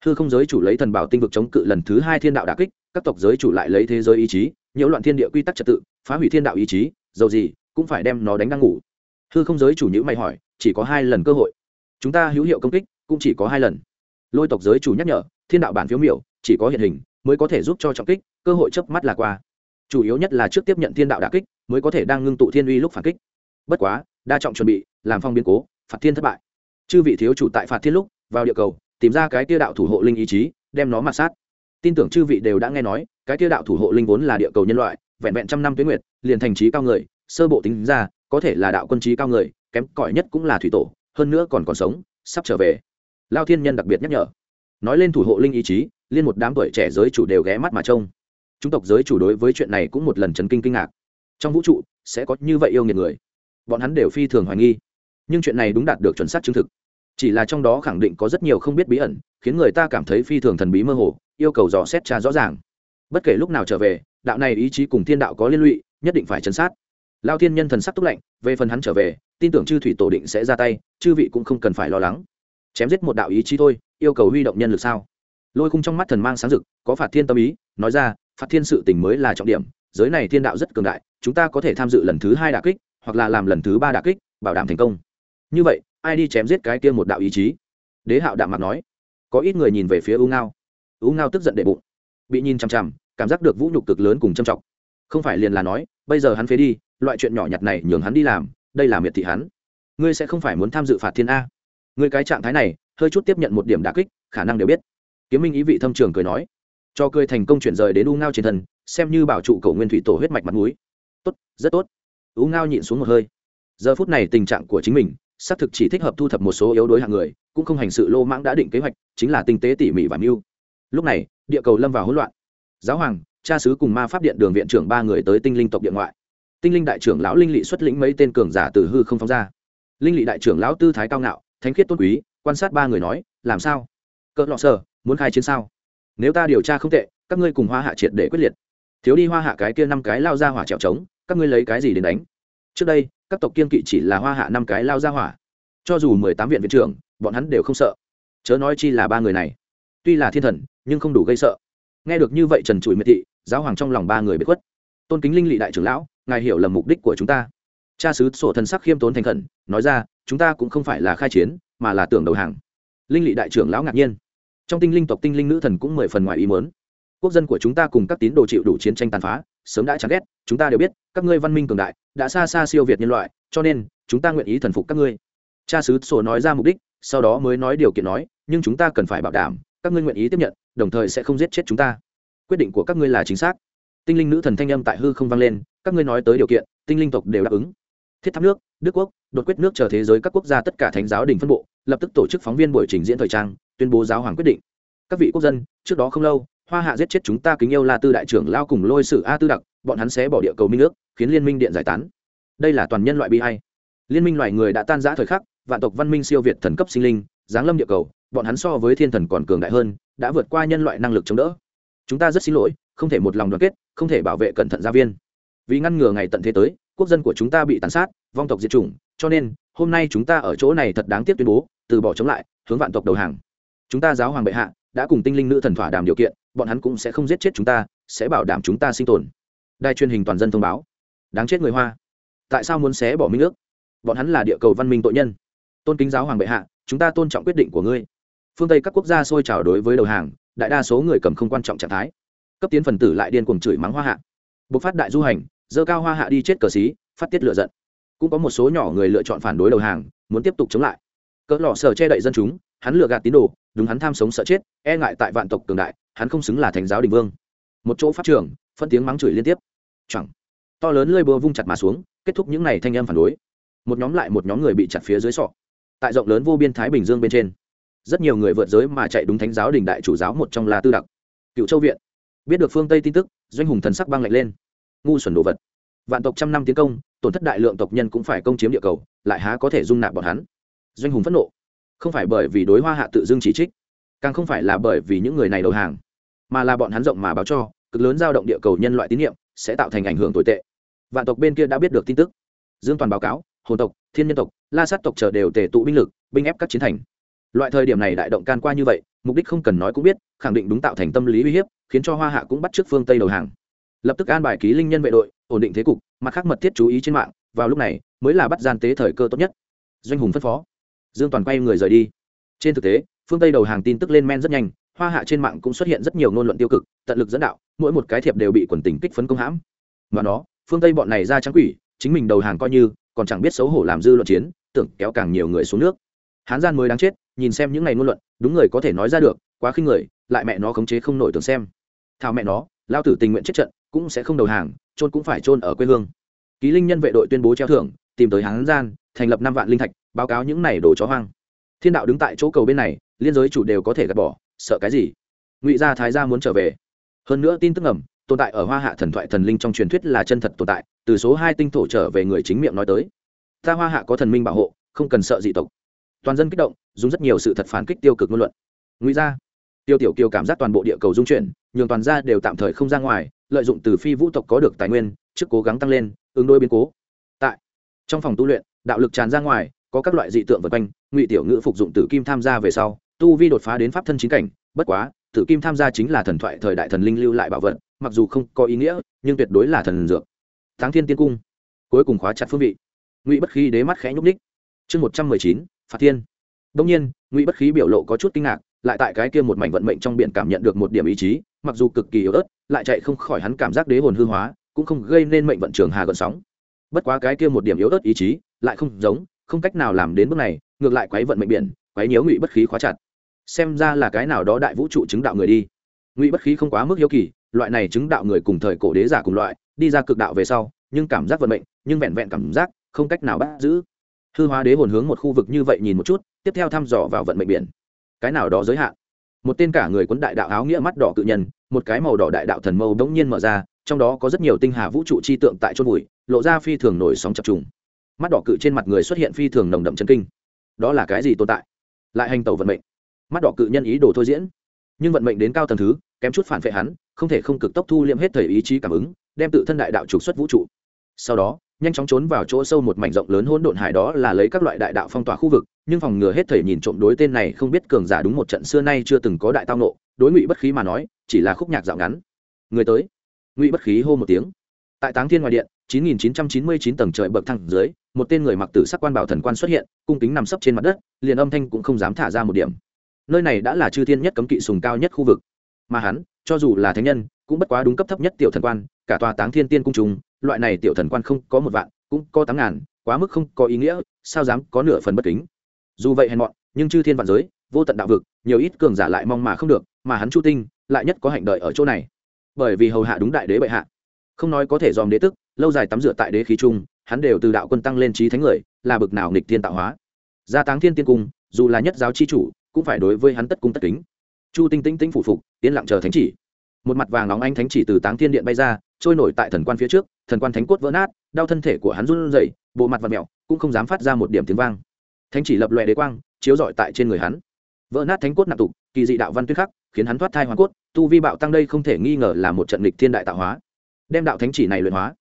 hư không giới chủ lấy thần bảo tinh vực chống cự lần thứ hai thiên đạo đả kích, các tộc giới chủ lại lấy thế giới ý chí, nhiễu loạn thiên địa quy tắc trật tự, phá hủy thiên đạo ý chí, dầu gì, cũng phải đem nó đánh đang ngủ. Hư không giới chủ nhữ mày hỏi, chỉ có hai lần cơ hội. Chúng ta hữu hiệu công kích, cũng chỉ có hai lần. Lôi tộc giới chủ nhắc nhở, thiên đạo bản phiếu miểu, chỉ có hiện hình, mới có thể giúp cho trọng kích, cơ hội chớp mắt là qua. Chủ yếu nhất là trước tiếp nhận thiên đạo đả kích, mới có thể đang ngưng tụ thiên uy lúc phản kích. Bất quá, đa trọng chuẩn bị, làm phong biến cố, phạt thiên thất bại. Chư vị thiếu chủ tại phạt thiên lúc vào địa cầu, tìm ra cái tia đạo thủ hộ linh ý chí, đem nó mặt sát. Tin tưởng chư vị đều đã nghe nói, cái tia đạo thủ hộ linh vốn là địa cầu nhân loại, vẹn vẹn trăm năm tuyến nguyệt, liền thành trí cao người, sơ bộ tính ra, có thể là đạo quân trí cao người, kém cỏi nhất cũng là thủy tổ, hơn nữa còn còn sống, sắp trở về. Lao thiên nhân đặc biệt nhắc nhở. Nói lên thủ hộ linh ý chí, liên một đám tuổi trẻ giới chủ đều ghé mắt mà trông. Chúng tộc giới chủ đối với chuyện này cũng một lần chấn kinh kinh ngạc. Trong vũ trụ, sẽ có như vậy yêu nghiệt người. Bọn hắn đều phi thường hoài nghi. Nhưng chuyện này đúng đạt được chuẩn xác chứng thực chỉ là trong đó khẳng định có rất nhiều không biết bí ẩn, khiến người ta cảm thấy phi thường thần bí mơ hồ, yêu cầu dò xét tra rõ ràng. Bất kể lúc nào trở về, đạo này ý chí cùng thiên đạo có liên lụy, nhất định phải chấn sát. Lao thiên nhân thần sắc túc lạnh, về phần hắn trở về, tin tưởng chư thủy tổ định sẽ ra tay, chư vị cũng không cần phải lo lắng. Chém giết một đạo ý chí thôi, yêu cầu huy động nhân lực sao? Lôi khung trong mắt thần mang sáng rực, có phạt thiên tâm ý, nói ra, phạt thiên sự tình mới là trọng điểm, giới này thiên đạo rất cường đại, chúng ta có thể tham dự lần thứ hai đà kích, hoặc là làm lần thứ ba đà kích, bảo đảm thành công. Như vậy ai đi chém giết cái kia một đạo ý chí? Đế hạo đạm mặt nói. Có ít người nhìn về phía u ngao. U ngao tức giận đệ bụng. Bị nhìn chằm chằm, cảm giác được vũ nhục cực lớn cùng châm trọng. Không phải liền là nói, bây giờ hắn phế đi, loại chuyện nhỏ nhặt này nhường hắn đi làm, đây là miệt thị hắn. Ngươi sẽ không phải muốn tham dự phạt thiên a. Ngươi cái trạng thái này, hơi chút tiếp nhận một điểm đà kích, khả năng đều biết. Kiếm minh ý vị thâm trường cười nói. Cho cười thành công chuyển rời đến u ngao trên thân, xem như bảo trụ cầu nguyên thủy tổ huyết mạch mặt núi tốt, rất tốt. U ngao nhịn xuống một hơi. Giờ phút này tình trạng của chính mình xác thực chỉ thích hợp thu thập một số yếu đối hạng người, cũng không hành sự lô mãng đã định kế hoạch, chính là tinh tế tỉ mỉ và mưu. Lúc này, địa cầu lâm vào hỗn loạn. Giáo hoàng, cha sứ cùng ma pháp điện đường viện trưởng ba người tới tinh linh tộc điện ngoại. Tinh linh đại trưởng lão linh lị xuất lĩnh mấy tên cường giả từ hư không phóng ra. Linh lị đại trưởng lão tư thái cao ngạo, thánh khiết tôn quý, quan sát ba người nói, làm sao? Cỡ lọ sờ, muốn khai chiến sao? Nếu ta điều tra không tệ, các ngươi cùng hoa hạ triệt để quyết liệt. Thiếu đi hoa hạ cái kia năm cái lao ra hỏa trèo trống, các ngươi lấy cái gì đến đánh? Trước đây các tộc kiên kỵ chỉ là hoa hạ năm cái lao ra hỏa. Cho dù mười tám viện viện trưởng, bọn hắn đều không sợ. Chớ nói chi là ba người này. Tuy là thiên thần, nhưng không đủ gây sợ. Nghe được như vậy trần trụi miệt thị, giáo hoàng trong lòng ba người bị khuất. Tôn kính linh lị đại trưởng lão, ngài hiểu lầm mục đích của chúng ta. Cha sứ sổ thần sắc khiêm tốn thành khẩn, nói ra, chúng ta cũng không phải là khai chiến, mà là tưởng đầu hàng. Linh lị đại trưởng lão ngạc nhiên. Trong tinh linh tộc tinh linh nữ thần cũng mười phần ngoài ý mớn quốc dân của chúng ta cùng các tín đồ chịu đủ chiến tranh tàn phá sớm đã chán ghét, chúng ta đều biết, các ngươi văn minh cường đại, đã xa xa siêu việt nhân loại, cho nên, chúng ta nguyện ý thần phục các ngươi. Cha sứ sổ nói ra mục đích, sau đó mới nói điều kiện nói, nhưng chúng ta cần phải bảo đảm, các ngươi nguyện ý tiếp nhận, đồng thời sẽ không giết chết chúng ta. Quyết định của các ngươi là chính xác. Tinh linh nữ thần thanh âm tại hư không vang lên, các ngươi nói tới điều kiện, tinh linh tộc đều đáp ứng. Thiết tháp nước, đức quốc, đột quyết nước chờ thế giới các quốc gia tất cả thánh giáo đình phân bộ, lập tức tổ chức phóng viên buổi trình diễn thời trang, tuyên bố giáo hoàng quyết định. Các vị quốc dân, trước đó không lâu hoa hạ giết chết chúng ta kính yêu la tư đại trưởng lao cùng lôi sử a tư đặc, bọn hắn sẽ bỏ địa cầu minh ước, khiến liên minh điện giải tán. Đây là toàn nhân loại bi hay liên minh loài người đã tan giã thời khắc, vạn tộc văn minh siêu việt thần cấp sinh linh, giáng lâm địa cầu, bọn hắn so với thiên thần còn cường đại hơn, đã vượt qua nhân loại năng lực chống đỡ. Chúng ta rất xin lỗi, không thể một lòng đoàn kết, không thể bảo vệ cẩn thận gia viên. Vì ngăn ngừa ngày tận thế tới, quốc dân của chúng ta bị tàn sát, vong tộc diệt chủng, cho nên, hôm nay chúng ta ở chỗ này thật đáng tiếc tuyên bố, từ bỏ chống lại, hướng vạn tộc đầu hàng. Chúng ta giáo hoàng bệ hạ, đã cùng tinh linh nữ thần thỏa đàm điều kiện bọn hắn cũng sẽ không giết chết chúng ta, sẽ bảo đảm chúng ta sinh tồn. Đài truyền hình toàn dân thông báo. Đáng chết người hoa. Tại sao muốn xé bỏ minh ước? Bọn hắn là địa cầu văn minh tội nhân. Tôn kính giáo hoàng bệ hạ, chúng ta tôn trọng quyết định của ngươi. Phương tây các quốc gia xôi trào đối với đầu hàng, đại đa số người cầm không quan trọng trạng thái. Cấp tiến phần tử lại điên cuồng chửi mắng hoa hạ. Bộc phát đại du hành dơ cao hoa hạ đi chết cờ xí, phát tiết lựa giận. Cũng có một số nhỏ người lựa chọn phản đối đầu hàng, muốn tiếp tục chống lại. Cỡ lọ sở che đậy dân chúng, hắn lừa gạt tín đồ, đúng hắn tham sống sợ chết e ngại tại vạn tộc cường đại hắn không xứng là thánh giáo đình vương. Một chỗ pháp trường, phân tiếng mắng chửi liên tiếp. Chẳng. To lớn lơi búa vung chặt mà xuống, kết thúc những ngày thanh âm phản đối. Một nhóm lại một nhóm người bị chặt phía dưới sọ. Tại rộng lớn vô biên thái bình dương bên trên, rất nhiều người vượt giới mà chạy đúng thánh giáo đình đại chủ giáo một trong là tư đặc. Cựu châu viện. Biết được phương tây tin tức, doanh hùng thần sắc băng lạnh lên. Ngu xuẩn đồ vật. Vạn tộc trăm năm tiến công, tổn thất đại lượng tộc nhân cũng phải công chiếm địa cầu, lại há có thể dung nạp bọn hắn. Doanh hùng phẫn nộ. Không phải bởi vì đối hoa hạ tự dưng chỉ trích, càng không phải là bởi vì những người này đầu hàng mà là bọn hắn rộng mà báo cho, cực lớn dao động địa cầu nhân loại tín nhiệm sẽ tạo thành ảnh hưởng tồi tệ. Vạn tộc bên kia đã biết được tin tức. Dương toàn báo cáo, hồn tộc, thiên nhân tộc, la sát tộc chờ đều tề tụ binh lực, binh ép các chiến thành. Loại thời điểm này đại động can qua như vậy, mục đích không cần nói cũng biết, khẳng định đúng tạo thành tâm lý uy hiếp, khiến cho hoa hạ cũng bắt trước phương tây đầu hàng. Lập tức an bài ký linh nhân vệ đội, ổn định thế cục, mặt khác mật thiết chú ý trên mạng, vào lúc này mới là bắt gian tế thời cơ tốt nhất. Doanh hùng phân phó. Dương toàn quay người rời đi. Trên thực tế, phương tây đầu hàng tin tức lên men rất nhanh hoa hạ trên mạng cũng xuất hiện rất nhiều ngôn luận tiêu cực tận lực dẫn đạo mỗi một cái thiệp đều bị quần tình kích phấn công hãm. Và nó, phương tây bọn này ra trắng quỷ chính mình đầu hàng coi như còn chẳng biết xấu hổ làm dư luận chiến tưởng kéo càng nhiều người xuống nước. Hán gian mới đáng chết nhìn xem những ngày ngôn luận đúng người có thể nói ra được quá khinh người lại mẹ nó khống chế không nổi tưởng xem. Thao mẹ nó lao tử tình nguyện chết trận cũng sẽ không đầu hàng trôn cũng phải trôn ở quê hương. Ký linh nhân vệ đội tuyên bố treo thưởng tìm tới hán gian thành lập năm vạn linh thạch báo cáo những này đổ chó hoang. Thiên đạo đứng tại chỗ cầu bên này liên giới chủ đều có thể gạt bỏ sợ cái gì? Ngụy gia thái gia muốn trở về. Hơn nữa tin tức ngầm, tồn tại ở hoa hạ thần thoại thần linh trong truyền thuyết là chân thật tồn tại, từ số hai tinh thổ trở về người chính miệng nói tới. Ta hoa hạ có thần minh bảo hộ, không cần sợ dị tộc. Toàn dân kích động, dùng rất nhiều sự thật phản kích tiêu cực ngôn luận. Ngụy gia, tiêu tiểu kiều cảm giác toàn bộ địa cầu dung chuyển, nhường toàn gia đều tạm thời không ra ngoài, lợi dụng từ phi vũ tộc có được tài nguyên, trước cố gắng tăng lên, ứng đối biến cố. Tại, trong phòng tu luyện, đạo lực tràn ra ngoài, có các loại dị tượng vật quanh, ngụy tiểu ngữ phục dụng tử kim tham gia về sau tu vi đột phá đến pháp thân chính cảnh, bất quá, tử kim tham gia chính là thần thoại thời đại thần linh lưu lại bảo vật, mặc dù không có ý nghĩa, nhưng tuyệt đối là thần dược. Thắng thiên tiên cung. Cuối cùng khóa chặt phương vị. Ngụy bất khí đế mắt khẽ nhúc ních chương một trăm mười chín, phạt thiên. Đông nhiên, ngụy bất khí biểu lộ có chút kinh ngạc, lại tại cái kia một mảnh vận mệnh trong biển cảm nhận được một điểm ý chí, mặc dù cực kỳ yếu ớt, lại chạy không khỏi hắn cảm giác đế hồn hư hóa, cũng không gây nên mệnh vận trường hà gợn sóng. Bất quá cái kia một điểm yếu ớt ý chí, lại không giống, không cách nào làm đến bước này, ngược lại quấy vận mệnh biển, quấy nhiễu ngụy bất khí khóa chặt xem ra là cái nào đó đại vũ trụ chứng đạo người đi. Ngụy bất khí không quá mức hiếu kỳ, loại này chứng đạo người cùng thời cổ đế giả cùng loại, đi ra cực đạo về sau, nhưng cảm giác vận mệnh, nhưng vẹn vẹn cảm giác, không cách nào bắt giữ. Hư hóa đế hồn hướng một khu vực như vậy nhìn một chút, tiếp theo thăm dò vào vận mệnh biển. Cái nào đó giới hạn. Một tên cả người quấn đại đạo áo nghĩa mắt đỏ cự nhân, một cái màu đỏ đại đạo thần mâu bỗng nhiên mở ra, trong đó có rất nhiều tinh hà vũ trụ chi tượng tại chôn bụi, lộ ra phi thường nổi sóng chập trùng. Mắt đỏ cự trên mặt người xuất hiện phi thường nồng đậm chân kinh. Đó là cái gì tồn tại? Lại hành tẩu vận mệnh mắt đỏ cự nhân ý đồ thôi diễn. Nhưng vận mệnh đến cao tầng thứ, kém chút phản vệ hắn, không thể không cực tốc thu liệm hết thời ý chí cảm ứng, đem tự thân đại đạo trục xuất vũ trụ. Sau đó, nhanh chóng trốn vào chỗ sâu một mảnh rộng lớn hỗn độn hải đó là lấy các loại đại đạo phong tỏa khu vực, nhưng phòng ngừa hết thầy nhìn trộm đối tên này không biết cường giả đúng một trận xưa nay chưa từng có đại tao nộ đối ngụy bất khí mà nói, chỉ là khúc nhạc dạo ngắn. Người tới. Ngụy bất khí hô một tiếng. Tại táng thiên ngoài điện 9999 tầng trời bậc thang dưới, một tên người mặc tử sắc quan bảo thần quan xuất hiện, cung kính nằm sấp trên mặt đất, liền âm thanh cũng không dám thả ra một điểm nơi này đã là chư thiên nhất cấm kỵ sùng cao nhất khu vực. Mà hắn, cho dù là thánh nhân, cũng bất quá đúng cấp thấp nhất tiểu thần quan, cả tòa táng thiên tiên cung trùng, loại này tiểu thần quan không có một vạn, cũng có tám ngàn, quá mức không có ý nghĩa, sao dám có nửa phần bất kính. Dù vậy hèn mọn, nhưng chư thiên vạn giới, vô tận đạo vực, nhiều ít cường giả lại mong mà không được, mà hắn chu tinh, lại nhất có hạnh đợi ở chỗ này. Bởi vì hầu hạ đúng đại đế bệ hạ. Không nói có thể dòm đế tức, lâu dài tắm rửa tại đế khí trung hắn đều từ đạo quân tăng lên trí thánh người, là bực nào nghịch thiên tạo hóa. Gia táng thiên tiên cung, dù là nhất giáo chi chủ cũng phải đối với hắn tất cung tất kính. Chu tinh tinh tinh phụ phục, yên lặng chờ thánh chỉ. Một mặt vàng nóng anh thánh chỉ từ táng thiên điện bay ra, trôi nổi tại thần quan phía trước, thần quan thánh cốt vỡ nát, đau thân thể của hắn run rẩy, bộ mặt và mẹo cũng không dám phát ra một điểm tiếng vang. Thánh chỉ lập lòe đế quang, chiếu rọi tại trên người hắn. Vỡ nát thánh cốt nạp tục kỳ dị đạo văn tuyết khắc, khiến hắn thoát thai hoàn cốt, tu vi bạo tăng đây không thể nghi ngờ là một trận lịch thiên đại tạo hóa. Đem đạo thánh chỉ này luyện hóa.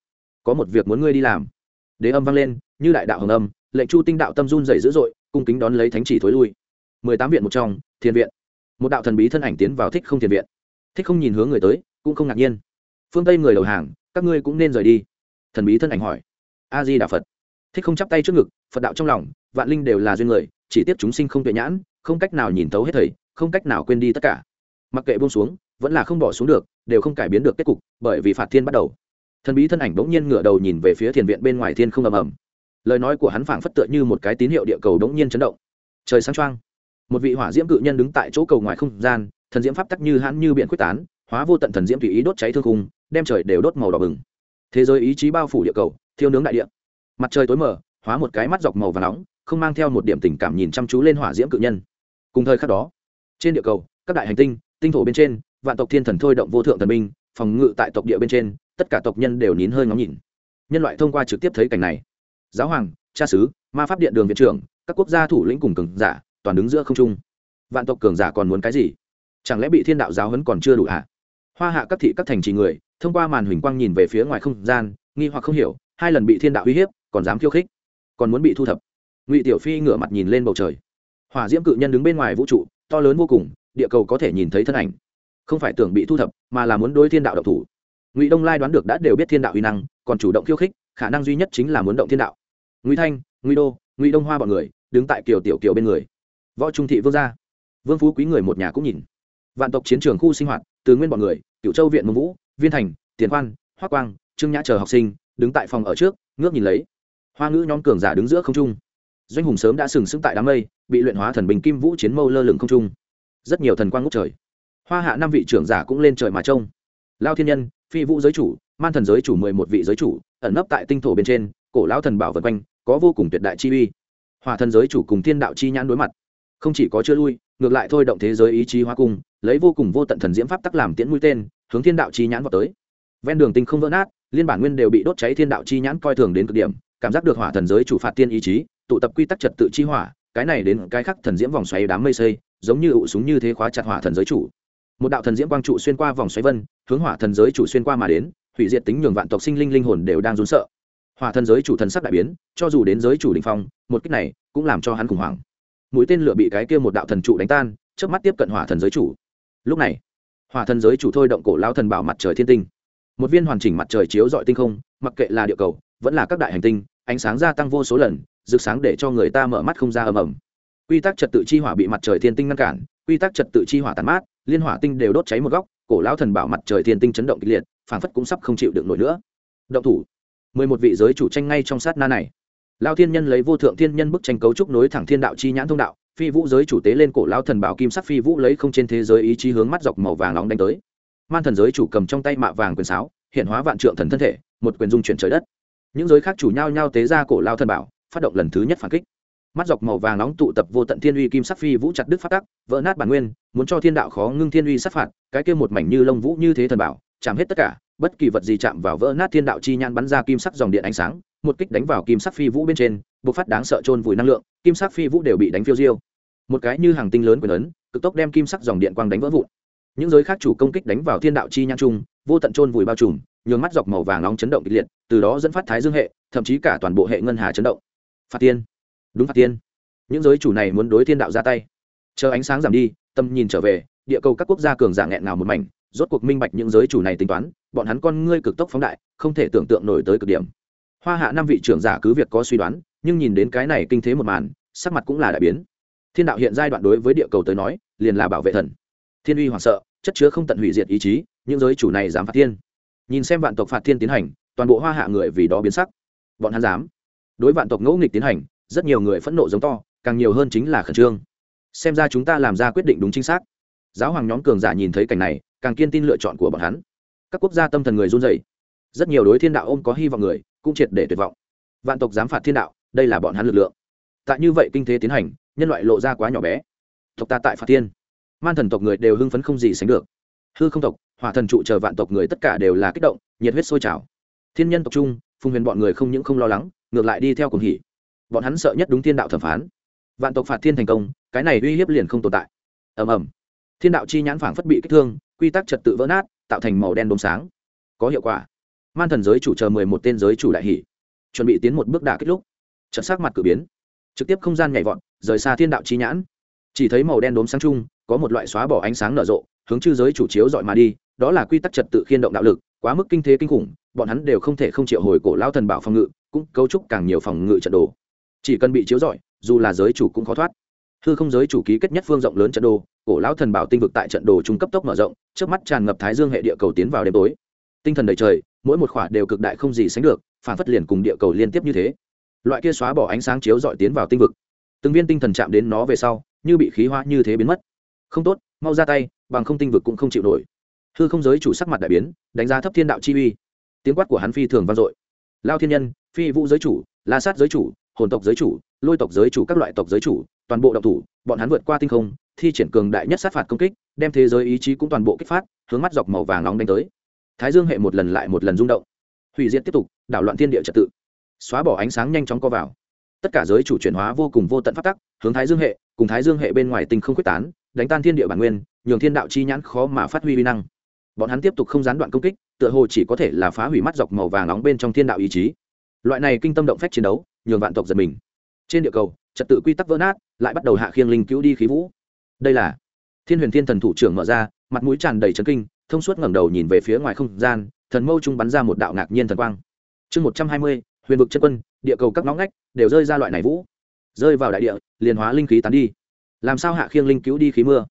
Có một việc muốn ngươi đi làm. Đế âm vang lên, như đại đạo hồng âm, lệnh chu tinh đạo tâm run dày dữ dội, cung kính đón lấy thánh chỉ thối lui mười tám viện một trong, thiền viện. Một đạo thần bí thân ảnh tiến vào thích không thiền viện. Thích không nhìn hướng người tới, cũng không ngạc nhiên. Phương tây người đầu hàng, các ngươi cũng nên rời đi. Thần bí thân ảnh hỏi. A di đà phật. Thích không chắp tay trước ngực, phật đạo trong lòng, vạn linh đều là duyên người, chỉ tiếp chúng sinh không tuệ nhãn, không cách nào nhìn thấu hết thầy, không cách nào quên đi tất cả. Mặc kệ buông xuống, vẫn là không bỏ xuống được, đều không cải biến được kết cục, bởi vì phạt thiên bắt đầu. Thần bí thân ảnh bỗng nhiên ngửa đầu nhìn về phía thiền viện bên ngoài thiên không ầm ầm. Lời nói của hắn phảng phất tựa như một cái tín hiệu địa cầu bỗng nhiên chấn động. Trời sáng choang một vị hỏa diễm cự nhân đứng tại chỗ cầu ngoài không gian, thần diễm pháp tắc như hãn như biển quyết tán, hóa vô tận thần diễm tùy ý đốt cháy thương khung, đem trời đều đốt màu đỏ bừng. Thế giới ý chí bao phủ địa cầu, thiêu nướng đại địa. Mặt trời tối mở hóa một cái mắt dọc màu và nóng, không mang theo một điểm tình cảm nhìn chăm chú lên hỏa diễm cự nhân. Cùng thời khắc đó, trên địa cầu, các đại hành tinh tinh thổ bên trên, vạn tộc thiên thần thôi động vô thượng thần minh phòng ngự tại tộc địa bên trên, tất cả tộc nhân đều nín hơi ngóng nhìn. Nhân loại thông qua trực tiếp thấy cảnh này. Giáo hoàng, cha sứ ma pháp điện đường viện trưởng, các quốc gia thủ lĩnh cùng cường giả toàn đứng giữa không trung. Vạn tộc cường giả còn muốn cái gì? Chẳng lẽ bị thiên đạo giáo hấn còn chưa đủ hả? Hoa hạ các thị các thành trì người, thông qua màn huỳnh quang nhìn về phía ngoài không gian, nghi hoặc không hiểu, hai lần bị thiên đạo uy hiếp, còn dám khiêu khích, còn muốn bị thu thập. Ngụy tiểu phi ngửa mặt nhìn lên bầu trời. Hỏa diễm cự nhân đứng bên ngoài vũ trụ, to lớn vô cùng, địa cầu có thể nhìn thấy thân ảnh. Không phải tưởng bị thu thập, mà là muốn đối thiên đạo độc thủ. Ngụy đông lai đoán được đã đều biết thiên đạo uy năng, còn chủ động khiêu khích, khả năng duy nhất chính là muốn động thiên đạo. Ngụy thanh, ngụy đô, ngụy đông hoa b ọ n người, đứng tại kiều tiểu kiều bên người võ trung thị vương gia. Vương phú quý người một nhà cũng nhìn. Vạn tộc chiến trường khu sinh hoạt, từ nguyên bọn người cựu châu viện mông vũ, viên thành, tiền khoan hoác quang, trương nhã chờ học sinh, đứng tại phòng ở trước, ngước nhìn lấy. Hoa ngữ nhóm cường giả đứng giữa không trung. Doanh hùng sớm đã sừng sững tại đám mây, bị luyện hóa thần bình kim vũ chiến mâu lơ lửng không trung. Rất nhiều thần quang ngút trời. Hoa hạ năm vị trưởng giả cũng lên trời mà trông. Lao thiên nhân, phi vũ giới chủ, man thần giới chủ mười một vị giới chủ, ẩn nấp tại tinh thổ bên trên, cổ lao thần bảo vật quanh, có vô cùng tuyệt đại chi uy. Hòa thần giới chủ cùng thiên đạo chi nhãn đối mặt không chỉ có chưa lui, ngược lại thôi động thế giới ý chí hóa cung lấy vô cùng vô tận thần diễm pháp tắc làm tiễn mũi tên, hướng thiên đạo chi nhãn vào tới. Ven đường tinh không vỡ nát, liên bản nguyên đều bị đốt cháy thiên đạo chi nhãn coi thường đến cực điểm, cảm giác được hỏa thần giới chủ phạt tiên ý chí, tụ tập quy tắc trật tự chi hỏa, cái này đến cái khắc thần diễm vòng xoáy đám mây xây, giống như ụ súng như thế khóa chặt hỏa thần giới chủ. Một đạo thần diễm quang trụ xuyên qua vòng xoáy vân, hướng hỏa thần giới chủ xuyên qua mà đến, hủy diệt tính nhường vạn tộc sinh linh linh hồn đều đang run sợ. Hỏa thần giới chủ thần sắc đại biến, cho dù đến giới chủ đình phong, một cách này cũng làm cho hắn khủng hoảng mũi tên lửa bị cái kia một đạo thần trụ đánh tan trước mắt tiếp cận hỏa thần giới chủ. Lúc này, hỏa thần giới chủ thôi động cổ lao thần bảo mặt trời thiên tinh. Một viên hoàn chỉnh mặt trời chiếu dọi tinh không, mặc kệ là địa cầu, vẫn là các đại hành tinh, ánh sáng gia tăng vô số lần, rực sáng để cho người ta mở mắt không ra ầm ầm. Quy tắc trật tự chi hỏa bị mặt trời thiên tinh ngăn cản, quy tắc trật tự chi hỏa tàn mát, liên hỏa tinh đều đốt cháy một góc, cổ lão thần bảo mặt trời thiên tinh chấn động kịch liệt, phảng phất cũng sắp không chịu được nổi nữa. Động thủ. Mười một vị giới chủ tranh ngay trong sát na này lao thiên nhân lấy vô thượng thiên nhân bức tranh cấu trúc nối thẳng thiên đạo chi nhãn thông đạo, phi vũ giới chủ tế lên cổ lao thần bảo kim sắc phi vũ lấy không trên thế giới ý chí hướng mắt dọc màu vàng nóng đánh tới. Man thần giới chủ cầm trong tay mạ vàng quyền sáo, hiện hóa vạn trượng thần thân thể, một quyền dung chuyển trời đất. Những giới khác chủ nhau nhau tế ra cổ lao thần bảo, phát động lần thứ nhất phản kích. Mắt dọc màu vàng nóng tụ tập vô tận thiên uy kim sắc phi vũ chặt đức phát tắc, vỡ nát bản nguyên, muốn cho thiên đạo khó ngưng thiên uy sát phạt, cái kia một mảnh như lông vũ như thế thần bảo, chạm hết tất cả, bất kỳ vật gì chạm vào vỡ nát thiên đạo chi nhan bắn ra kim sắc dòng điện ánh sáng một kích đánh vào kim sắc phi vũ bên trên, bộc phát đáng sợ trôn vùi năng lượng, kim sắc phi vũ đều bị đánh phiêu diêu. Một cái như hàng tinh lớn quyền ấn, cực tốc đem kim sắc dòng điện quang đánh vỡ vụn. Những giới khác chủ công kích đánh vào thiên đạo chi nhang trung, vô tận trôn vùi bao trùm, nhường mắt dọc màu vàng nóng chấn động kịch liệt, từ đó dẫn phát thái dương hệ, thậm chí cả toàn bộ hệ ngân hà chấn động. Phạt tiên. Đúng phạt tiên. Những giới chủ này muốn đối thiên đạo ra tay. Chờ ánh sáng giảm đi, tâm nhìn trở về, địa cầu các quốc gia cường giả nghẹn nào một mảnh, rốt cuộc minh bạch những giới chủ này tính toán, bọn hắn con ngươi cực tốc phóng đại, không thể tưởng tượng nổi tới cực điểm hoa hạ năm vị trưởng giả cứ việc có suy đoán, nhưng nhìn đến cái này kinh thế một màn, sắc mặt cũng là đại biến. Thiên đạo hiện giai đoạn đối với địa cầu tới nói, liền là bảo vệ thần. Thiên uy hoảng sợ, chất chứa không tận hủy diệt ý chí, những giới chủ này dám phạt thiên. Nhìn xem vạn tộc phạt thiên tiến hành, toàn bộ hoa hạ người vì đó biến sắc. Bọn hắn dám. Đối vạn tộc ngẫu nghịch tiến hành, rất nhiều người phẫn nộ giống to, càng nhiều hơn chính là khẩn trương. Xem ra chúng ta làm ra quyết định đúng chính xác. Giáo hoàng nhóm cường giả nhìn thấy cảnh này, càng kiên tin lựa chọn của bọn hắn. Các quốc gia tâm thần người run dày rất nhiều đối thiên đạo ôm có hy vọng người cũng triệt để tuyệt vọng. Vạn tộc dám phạt thiên đạo, đây là bọn hắn lực lượng. Tại như vậy kinh thế tiến hành, nhân loại lộ ra quá nhỏ bé. Tộc ta tại phạt thiên. Man thần tộc người đều hưng phấn không gì sánh được. Hư không tộc, hỏa thần trụ chờ vạn tộc người tất cả đều là kích động, nhiệt huyết sôi trào. Thiên nhân tộc trung phùng huyền bọn người không những không lo lắng, ngược lại đi theo cùng hỉ. Bọn hắn sợ nhất đúng thiên đạo thẩm phán. Vạn tộc phạt thiên thành công, cái này uy hiếp liền không tồn tại. Ầm ầm. Thiên đạo chi nhãn phảng phất bị kích thương, quy tắc trật tự vỡ nát, tạo thành màu đen đốm sáng. Có hiệu quả man thần giới chủ chờ mười một tên giới chủ đại hỷ, chuẩn bị tiến một bước đả kích lúc trận sắc mặt cử biến, trực tiếp không gian nhảy vọt, rời xa thiên đạo chi nhãn. Chỉ thấy màu đen đốm sáng chung có một loại xóa bỏ ánh sáng nở rộ, hướng chư giới chủ chiếu dọi mà đi, đó là quy tắc trật tự khiên động đạo lực, quá mức kinh thế kinh khủng, bọn hắn đều không thể không chịu hồi cổ lao thần bảo phòng ngự, cũng cấu trúc càng nhiều phòng ngự trận đồ. Chỉ cần bị chiếu rọi dù là giới chủ cũng khó thoát. Hư không giới chủ ký kết nhất phương rộng lớn trận đồ, cổ lão thần bảo tinh vực tại trận đồ trung cấp tốc mở rộng trước mắt tràn ngập thái dương hệ địa cầu tiến vào đêm tối. Tinh thần đầy trời mỗi một khỏa đều cực đại không gì sánh được, phản phất liền cùng địa cầu liên tiếp như thế. Loại kia xóa bỏ ánh sáng chiếu dọi tiến vào tinh vực. Từng viên tinh thần chạm đến nó về sau, như bị khí hóa như thế biến mất. Không tốt, mau ra tay, bằng không tinh vực cũng không chịu nổi. Hư không giới chủ sắc mặt đại biến, đánh giá thấp thiên đạo chi uy. Tiếng quát của hắn phi thường vang dội. Lao thiên nhân, phi vũ giới chủ, la sát giới chủ, hồn tộc giới chủ, lôi tộc giới chủ, các loại tộc giới chủ, toàn bộ động thủ, bọn hắn vượt qua tinh không, thi triển cường đại nhất sát phạt công kích, đem thế giới ý chí cũng toàn bộ kích phát, hướng mắt dọc màu vàng nóng đánh tới thái dương hệ một lần lại một lần rung động. Hủy diệt tiếp tục, đảo loạn thiên địa trật tự. Xóa bỏ ánh sáng nhanh chóng co vào. Tất cả giới chủ chuyển hóa vô cùng vô tận phát tắc, hướng thái dương hệ, cùng thái dương hệ bên ngoài tinh không quyết tán, đánh tan thiên địa bản nguyên, nhường thiên đạo chi nhãn khó mà phát huy vi năng. Bọn hắn tiếp tục không gián đoạn công kích, tựa hồ chỉ có thể là phá hủy mắt dọc màu vàng nóng bên trong thiên đạo ý chí. Loại này kinh tâm động phách chiến đấu, nhường vạn tộc giật mình. Trên địa cầu, trật tự quy tắc vỡ nát, lại bắt đầu hạ khiêng linh cứu đi khí vũ. Đây là thiên huyền thiên thần thủ trưởng mở ra, mặt mũi tràn đầy trấn kinh thông suốt ngẩng đầu nhìn về phía ngoài không gian, thần mâu trung bắn ra một đạo ngạc nhiên thần quang. Chương một trăm hai mươi, huyền vực chân quân, địa cầu các ngõ ngách, đều rơi ra loại này vũ. Rơi vào đại địa, liền hóa linh khí tán đi. Làm sao hạ khiêng linh cứu đi khí mưa?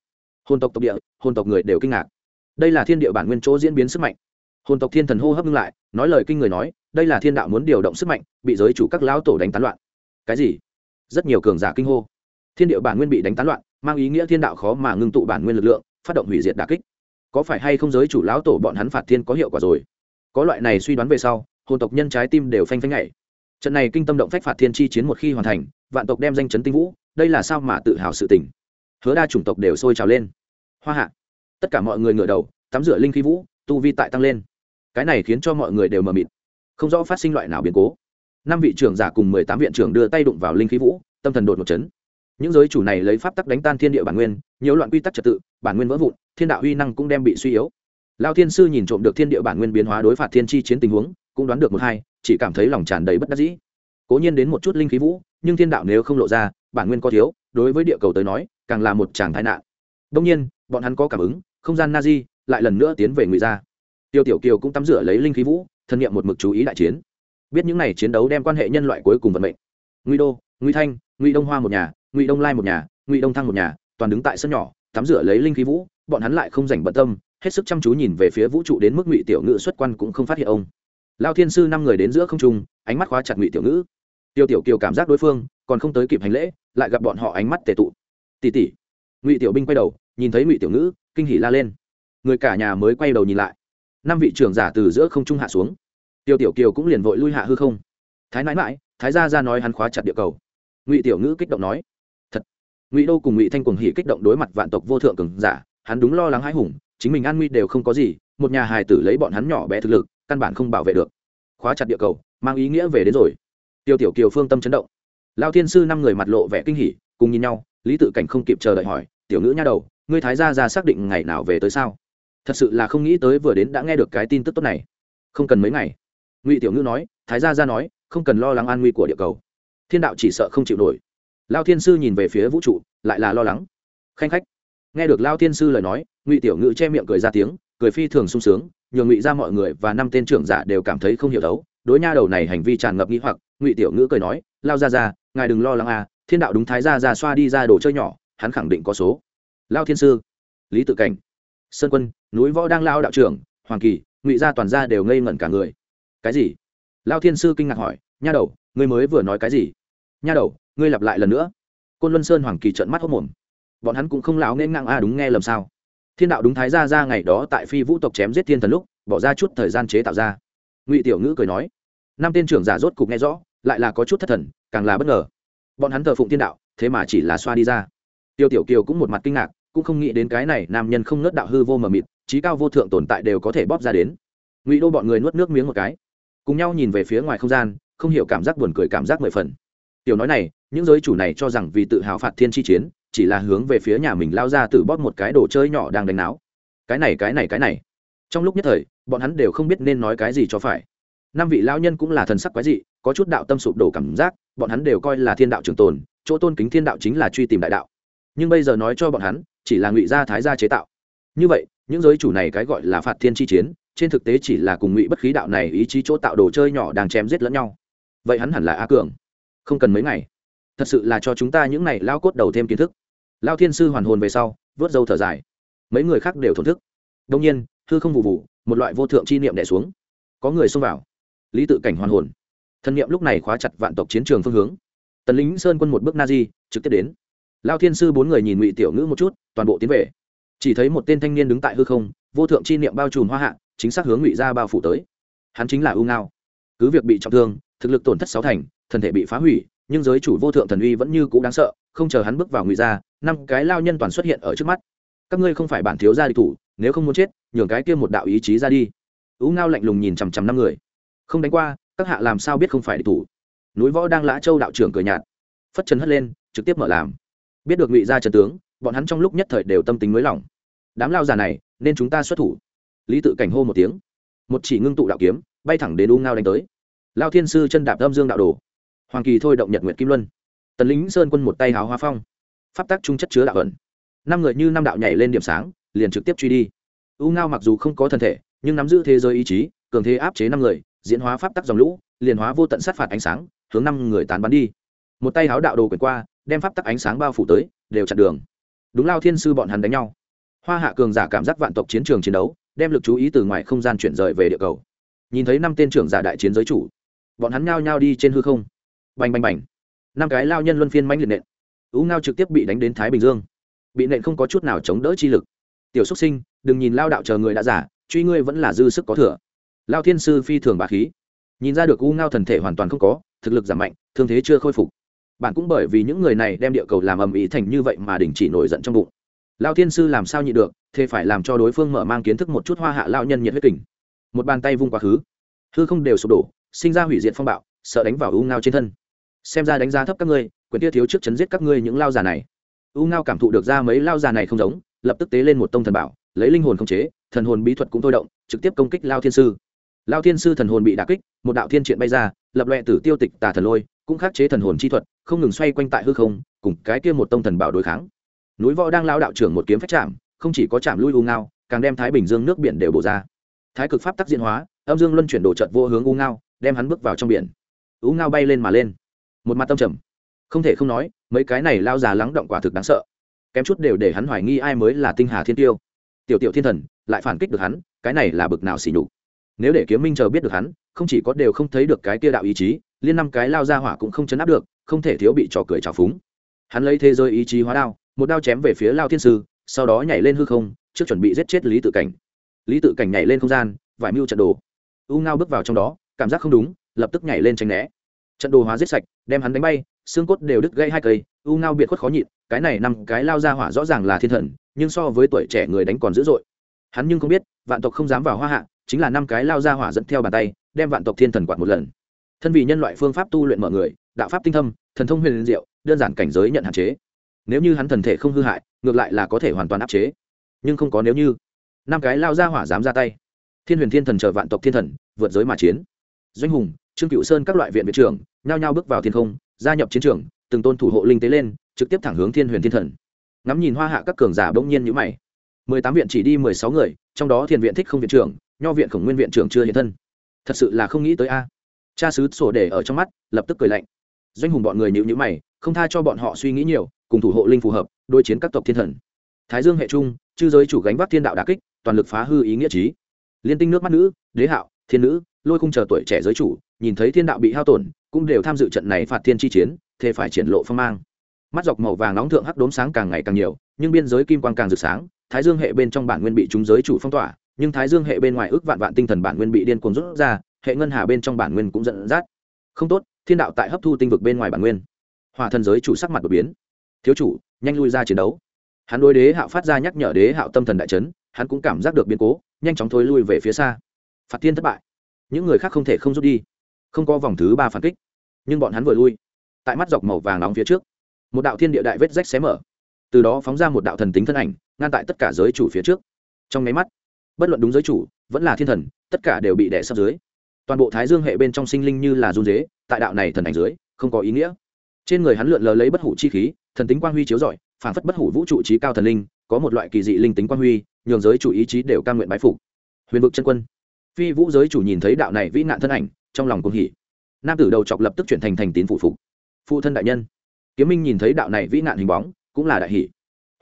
Hồn tộc tộc địa, hồn tộc người đều kinh ngạc. Đây là thiên địa bản nguyên chỗ diễn biến sức mạnh. Hồn tộc thiên thần hô hấp ngưng lại, nói lời kinh người nói, đây là thiên đạo muốn điều động sức mạnh, bị giới chủ các lão tổ đánh tán loạn. Cái gì? Rất nhiều cường giả kinh hô. Thiên địa bản nguyên bị đánh tán loạn, mang ý nghĩa thiên đạo khó mà ngưng tụ bản nguyên lực lượng, phát động hủy diệt đà kích có phải hay không giới chủ lão tổ bọn hắn phạt thiên có hiệu quả rồi? Có loại này suy đoán về sau, hồn tộc nhân trái tim đều phanh phanh nhảy. Trận này kinh tâm động phách phạt thiên chi chiến một khi hoàn thành, vạn tộc đem danh chấn tinh vũ, đây là sao mà tự hào sự tình. Hứa đa chủng tộc đều sôi trào lên. Hoa hạ. Tất cả mọi người ngửa đầu, tắm rửa linh khí vũ, tu vi tại tăng lên. Cái này khiến cho mọi người đều mờ mịt. Không rõ phát sinh loại nào biến cố. Năm vị trưởng giả cùng mười tám viện trưởng đưa tay đụng vào linh khí vũ, tâm thần đột một chấn. Những giới chủ này lấy pháp tắc đánh tan thiên địa bản nguyên nhiều loạn quy tắc trật tự, bản nguyên vỡ vụn, thiên đạo uy năng cũng đem bị suy yếu. Lao thiên sư nhìn trộm được thiên địa bản nguyên biến hóa đối phạt thiên chi chiến tình huống, cũng đoán được một hai, chỉ cảm thấy lòng tràn đầy bất đắc dĩ. Cố nhiên đến một chút linh khí vũ, nhưng thiên đạo nếu không lộ ra, bản nguyên có thiếu, đối với địa cầu tới nói, càng là một tràng thái nạn. Đông nhiên, bọn hắn có cảm ứng, không gian na di lại lần nữa tiến về ngụy gia. Tiêu tiểu kiều cũng tắm rửa lấy linh khí vũ, thân nhiệm một mực chú ý đại chiến. Biết những n à y chiến đấu đem quan hệ nhân loại cuối cùng vận mệnh. Nguy đô nguy thanh nguy đông hoa một nhà nguy đông lai một nhà nguy đông thăng một nhà toàn đứng tại sân nhỏ, tắm rửa lấy linh khí vũ, bọn hắn lại không dành bận tâm, hết sức chăm chú nhìn về phía vũ trụ đến mức ngụy tiểu ngữ xuất quan cũng không phát hiện ông. Lao thiên sư năm người đến giữa không trung, ánh mắt khóa chặt ngụy tiểu ngữ tiêu tiểu kiều cảm giác đối phương, còn không tới kịp hành lễ, lại gặp bọn họ ánh mắt tệ tụ. Tỉ tỉ. Ngụy tiểu binh quay đầu, nhìn thấy ngụy tiểu ngữ kinh hỉ la lên. Người cả nhà mới quay đầu nhìn lại. Năm vị trưởng giả từ giữa không trung hạ xuống. Tiêu tiểu kiều cũng liền vội lui hạ hư không. Thái nãi mãi thái gia ra nói hắn khóa chặt địa cầu. Ngụy tiểu ngữ kích động nói ngụy đô cùng ngụy thanh Quần hỉ kích động đối mặt vạn tộc vô thượng cường giả, hắn đúng lo lắng hãi hùng, chính mình an nguy đều không có gì, một nhà hài tử lấy bọn hắn nhỏ bé thực lực, căn bản không bảo vệ được. Khóa chặt địa cầu, mang ý nghĩa về đến rồi. Tiêu tiểu kiều phương tâm chấn động. Lao thiên sư năm người mặt lộ vẻ kinh hỉ, cùng nhìn nhau, lý tự cảnh không kịp chờ đợi hỏi, tiểu nữ nha đầu, ngươi thái gia ra xác định ngày nào về tới sao? Thật sự là không nghĩ tới vừa đến đã nghe được cái tin tức tốt này. Không cần mấy ngày. Ngụy tiểu ngữ nói, thái gia ra nói, không cần lo lắng an nguy của địa cầu. Thiên đạo chỉ sợ không chịu nổi lao thiên sư nhìn về phía vũ trụ, lại là lo lắng. Khanh khách. Nghe được lao thiên sư lời nói, ngụy tiểu ngữ che miệng cười ra tiếng, cười phi thường sung sướng, nhường ngụy ra mọi người và năm tên trưởng giả đều cảm thấy không hiểu đấu đối nha đầu này hành vi tràn ngập nghĩ hoặc, ngụy tiểu ngữ cười nói, lao ra ra ngài đừng lo lắng à thiên đạo đúng thái ra ra xoa đi ra đồ chơi nhỏ, hắn khẳng định có số. Lao thiên sư. Lý tự cảnh. Sơn quân, núi võ đang lao đạo trưởng, hoàng kỳ, ngụy gia toàn gia đều ngây ngẩn cả người. Cái gì? Lao thiên sư kinh ngạc hỏi, nha đầu, ngươi mới vừa nói cái gì? Nha đầu ngươi lặp lại lần nữa. Côn luân sơn hoàng kỳ trợn mắt hốc mồm. Bọn hắn cũng không láo nên ngang a đúng nghe lầm sao? Thiên đạo đúng thái gia ra ngày đó tại phi vũ tộc chém giết thiên thần lúc, bỏ ra chút thời gian chế tạo ra. Ngụy tiểu ngữ cười nói, năm tên trưởng giả rốt cục nghe rõ, lại là có chút thất thần, càng là bất ngờ. Bọn hắn thờ phụng thiên đạo, thế mà chỉ là xoa đi ra. Tiêu tiểu kiều cũng một mặt kinh ngạc, cũng không nghĩ đến cái này nam nhân không nớt đạo hư vô mờ mịt trí cao vô thượng tồn tại đều có thể bóp ra đến. Ngụy đô bọn người nuốt nước miếng một cái, cùng nhau nhìn về phía ngoài không gian, không hiểu cảm giác buồn cười cảm giác mười phần tiểu nói này, những giới chủ này cho rằng vì tự hào phạt thiên chi chiến, chỉ là hướng về phía nhà mình lao ra từ bóp một cái đồ chơi nhỏ đang đánh náo. Cái này cái này cái này. Trong lúc nhất thời, bọn hắn đều không biết nên nói cái gì cho phải. Năm vị lao nhân cũng là thần sắc quái dị, có chút đạo tâm sụp đổ cảm giác, bọn hắn đều coi là thiên đạo trường tồn, chỗ tôn kính thiên đạo chính là truy tìm đại đạo. Nhưng bây giờ nói cho bọn hắn, chỉ là ngụy gia thái gia chế tạo. Như vậy, những giới chủ này cái gọi là phạt thiên chi chiến, trên thực tế chỉ là cùng ngụy bất khí đạo này ý chí chỗ tạo đồ chơi nhỏ đang chém giết lẫn nhau. Vậy hắn hẳn là a cường không cần mấy ngày. Thật sự là cho chúng ta những này lao cốt đầu thêm kiến thức. Lao thiên sư hoàn hồn về sau, vớt dâu thở dài. Mấy người khác đều thổn thức. Đông nhiên, hư không vụ vụ, một loại vô thượng chi niệm đẻ xuống. Có người xông vào. Lý tự cảnh hoàn hồn. Thân niệm lúc này khóa chặt vạn tộc chiến trường phương hướng. Tần lính sơn quân một bước na di, trực tiếp đến. Lao thiên sư bốn người nhìn ngụy tiểu ngữ một chút, toàn bộ tiến về. Chỉ thấy một tên thanh niên đứng tại hư không, vô thượng chi niệm bao trùm hoa hạ, chính xác hướng ngụy ra bao phủ tới. Hắn chính là U ngao. Cứ việc bị trọng thương, thực lực tổn thất sáu thành thân thể bị phá hủy, nhưng giới chủ vô thượng thần uy vẫn như cũ đáng sợ, không chờ hắn bước vào ngụy ra năm cái lao nhân toàn xuất hiện ở trước mắt. Các ngươi không phải bản thiếu gia địch thủ, nếu không muốn chết, nhường cái kia một đạo ý chí ra đi. Ú ngao lạnh lùng nhìn chằm chằm năm người. Không đánh qua, các hạ làm sao biết không phải địch thủ? Núi võ đang lã châu đạo trưởng cười nhạt. Phất chân hất lên, trực tiếp mở làm. Biết được ngụy gia trần tướng, bọn hắn trong lúc nhất thời đều tâm tính mới lỏng. Đám lao già này, nên chúng ta xuất thủ. Lý tự cảnh hô một tiếng. Một chỉ ngưng tụ đạo kiếm, bay thẳng đến u ngao đánh tới. Lao thiên sư chân đạp âm dương đạo đồ hoàng kỳ thôi động nhật nguyệt kim luân. Tần lính sơn quân một tay háo hoa phong. Pháp tắc trung chất chứa đạo ẩn. Năm người như năm đạo nhảy lên điểm sáng, liền trực tiếp truy đi. U ngao mặc dù không có thân thể, nhưng nắm giữ thế giới ý chí, cường thế áp chế năm người, diễn hóa pháp tắc dòng lũ, liền hóa vô tận sát phạt ánh sáng, hướng năm người tán bắn đi. Một tay háo đạo đồ quyển qua, đem pháp tắc ánh sáng bao phủ tới, đều chặn đường. Đúng lao thiên sư bọn hắn đánh nhau. Hoa hạ cường giả cảm giác vạn tộc chiến trường chiến đấu, đem lực chú ý từ ngoài không gian chuyển rời về địa cầu. Nhìn thấy năm tên trưởng giả đại chiến giới chủ, bọn hắn nhao nhao đi trên hư không bành bành bành. Năm cái lao nhân luân phiên manh liệt nện. Ú ngao trực tiếp bị đánh đến thái bình dương. Bị nện không có chút nào chống đỡ chi lực. Tiểu xúc sinh, đừng nhìn lao đạo chờ người đã giả truy ngươi vẫn là dư sức có thừa. Lao thiên sư phi thường bà khí. Nhìn ra được u ngao thần thể hoàn toàn không có, thực lực giảm mạnh, thương thế chưa khôi phục. Bạn cũng bởi vì những người này đem địa cầu làm ầm ĩ thành như vậy mà đình chỉ nổi giận trong bụng. Lao thiên sư làm sao nhị được, thế phải làm cho đối phương mở mang kiến thức một chút hoa hạ lao nhân nhiệt huyết kình. Một bàn tay vung quá khứ. Hư không đều sụp đổ, sinh ra hủy diệt phong bạo, sợ đánh vào u ngao trên thân xem ra đánh giá thấp các ngươi quyền tia thiếu trước chấn giết các ngươi những lao già này. U ngao cảm thụ được ra mấy lao già này không giống, lập tức tế lên một tông thần bảo, lấy linh hồn khống chế, thần hồn bí thuật cũng thôi động, trực tiếp công kích lao thiên sư. Lao thiên sư thần hồn bị đà kích, một đạo thiên triện bay ra, lập loẹ tử tiêu tịch tà thần lôi, cũng khắc chế thần hồn chi thuật, không ngừng xoay quanh tại hư không, cùng cái kia một tông thần bảo đối kháng. Núi võ đang lao đạo trưởng một kiếm phách chạm, không chỉ có chạm lui u ngao, càng đem thái bình dương nước biển đều bổ ra. Thái cực pháp tắc diễn hóa, âm dương luân chuyển đồ trận vô hướng u ngao, đem hắn bước vào trong biển. U ngao bay lên mà lên một mặt tâm trầm. Không thể không nói, mấy cái này lao già lắng động quả thực đáng sợ. Kém chút đều để hắn hoài nghi ai mới là tinh hà thiên tiêu. Tiểu tiểu thiên thần lại phản kích được hắn, cái này là bực nào xỉ nhục. Nếu để kiếm minh chờ biết được hắn, không chỉ có đều không thấy được cái kia đạo ý chí, liên năm cái lao ra hỏa cũng không chấn áp được, không thể thiếu bị trò cười trào phúng. Hắn lấy thế giới ý chí hóa đao, một đao chém về phía lao thiên sư, sau đó nhảy lên hư không, trước chuẩn bị giết chết lý tự cảnh. Lý tự cảnh nhảy lên không gian, vải mưu trận đồ. U ngao bước vào trong đó, cảm giác không đúng, lập tức nhảy lên tranh né trận đồ hóa giết sạch, đem hắn đánh bay, xương cốt đều đứt gây hai cây, u ngao biệt khuất khó nhịn, cái này năm cái lao ra hỏa rõ ràng là thiên thần, nhưng so với tuổi trẻ người đánh còn dữ dội. Hắn nhưng không biết, vạn tộc không dám vào hoa hạ, chính là năm cái lao ra hỏa dẫn theo bàn tay, đem vạn tộc thiên thần quạt một lần. Thân vì nhân loại phương pháp tu luyện mở người, đạo pháp tinh thâm, thần thông huyền diệu, đơn giản cảnh giới nhận hạn chế. Nếu như hắn thần thể không hư hại, ngược lại là có thể hoàn toàn áp chế. Nhưng không có nếu như. Năm cái lao ra hỏa dám ra tay. Thiên huyền thiên thần chờ vạn tộc thiên thần, vượt giới mà chiến. Doanh hùng trương cựu sơn các loại viện viện trưởng nhao nhao bước vào thiên không, gia nhập chiến trường, từng tôn thủ hộ linh tế lên, trực tiếp thẳng hướng thiên huyền thiên thần. Ngắm nhìn hoa hạ các cường giả bỗng nhiên nhữ mày. Mười tám viện chỉ đi mười sáu người, trong đó thiền viện thích không viện trưởng, nho viện khổng nguyên viện trưởng chưa hiện thân. Thật sự là không nghĩ tới a. Cha sứ sổ để ở trong mắt, lập tức cười lạnh. Doanh hùng bọn người nhịu nhữ mày, không tha cho bọn họ suy nghĩ nhiều, cùng thủ hộ linh phù hợp, đối chiến các tộc thiên thần. Thái dương hệ trung, chư giới chủ gánh vác thiên đạo đà kích, toàn lực phá hư ý nghĩa trí. Liên tinh nước mắt nữ, đế hạo, thiên nữ, lôi khung chờ tuổi trẻ giới chủ nhìn thấy thiên đạo bị hao tổn, cũng đều tham dự trận này phạt thiên chi chiến, thế phải triển lộ phong mang. Mắt dọc màu vàng nóng thượng hắc đốm sáng càng ngày càng nhiều, nhưng biên giới kim quang càng rực sáng, thái dương hệ bên trong bản nguyên bị chúng giới chủ phong tỏa, nhưng thái dương hệ bên ngoài ước vạn vạn tinh thần bản nguyên bị điên cuồng rút ra, hệ ngân hà bên trong bản nguyên cũng dẫn dắt. Không tốt, thiên đạo tại hấp thu tinh vực bên ngoài bản nguyên. Hòa thần giới chủ sắc mặt đột biến. Thiếu chủ, nhanh lui ra chiến đấu. Hắn đối đế hạo phát ra nhắc nhở đế hạo tâm thần đại chấn, hắn cũng cảm giác được biến cố, nhanh chóng thối lui về phía xa. Phạt thiên thất bại. Những người khác không thể không rút đi không có vòng thứ ba phản kích. Nhưng bọn hắn vừa lui, tại mắt dọc màu vàng nóng phía trước, một đạo thiên địa đại vết rách xé mở. Từ đó phóng ra một đạo thần tính thân ảnh, ngăn tại tất cả giới chủ phía trước. Trong máy mắt, bất luận đúng giới chủ, vẫn là thiên thần, tất cả đều bị đẻ sắp dưới. Toàn bộ thái dương hệ bên trong sinh linh như là run dế tại đạo này thần ảnh dưới, không có ý nghĩa. Trên người hắn lượn lờ lấy bất hủ chi khí, thần tính quang huy chiếu rọi phản phất bất hủ vũ trụ trí cao thần linh, có một loại kỳ dị linh tính quang huy, nhường giới chủ ý chí đều ca nguyện bái phục. Huyền vực chân quân. Phi vũ giới chủ nhìn thấy đạo này vĩ nạn thân ảnh trong lòng cũng hỉ. Nam tử đầu chọc lập tức chuyển thành thành tín phụ phục. Phụ thân đại nhân. Kiếm minh nhìn thấy đạo này vĩ nạn hình bóng, cũng là đại hỷ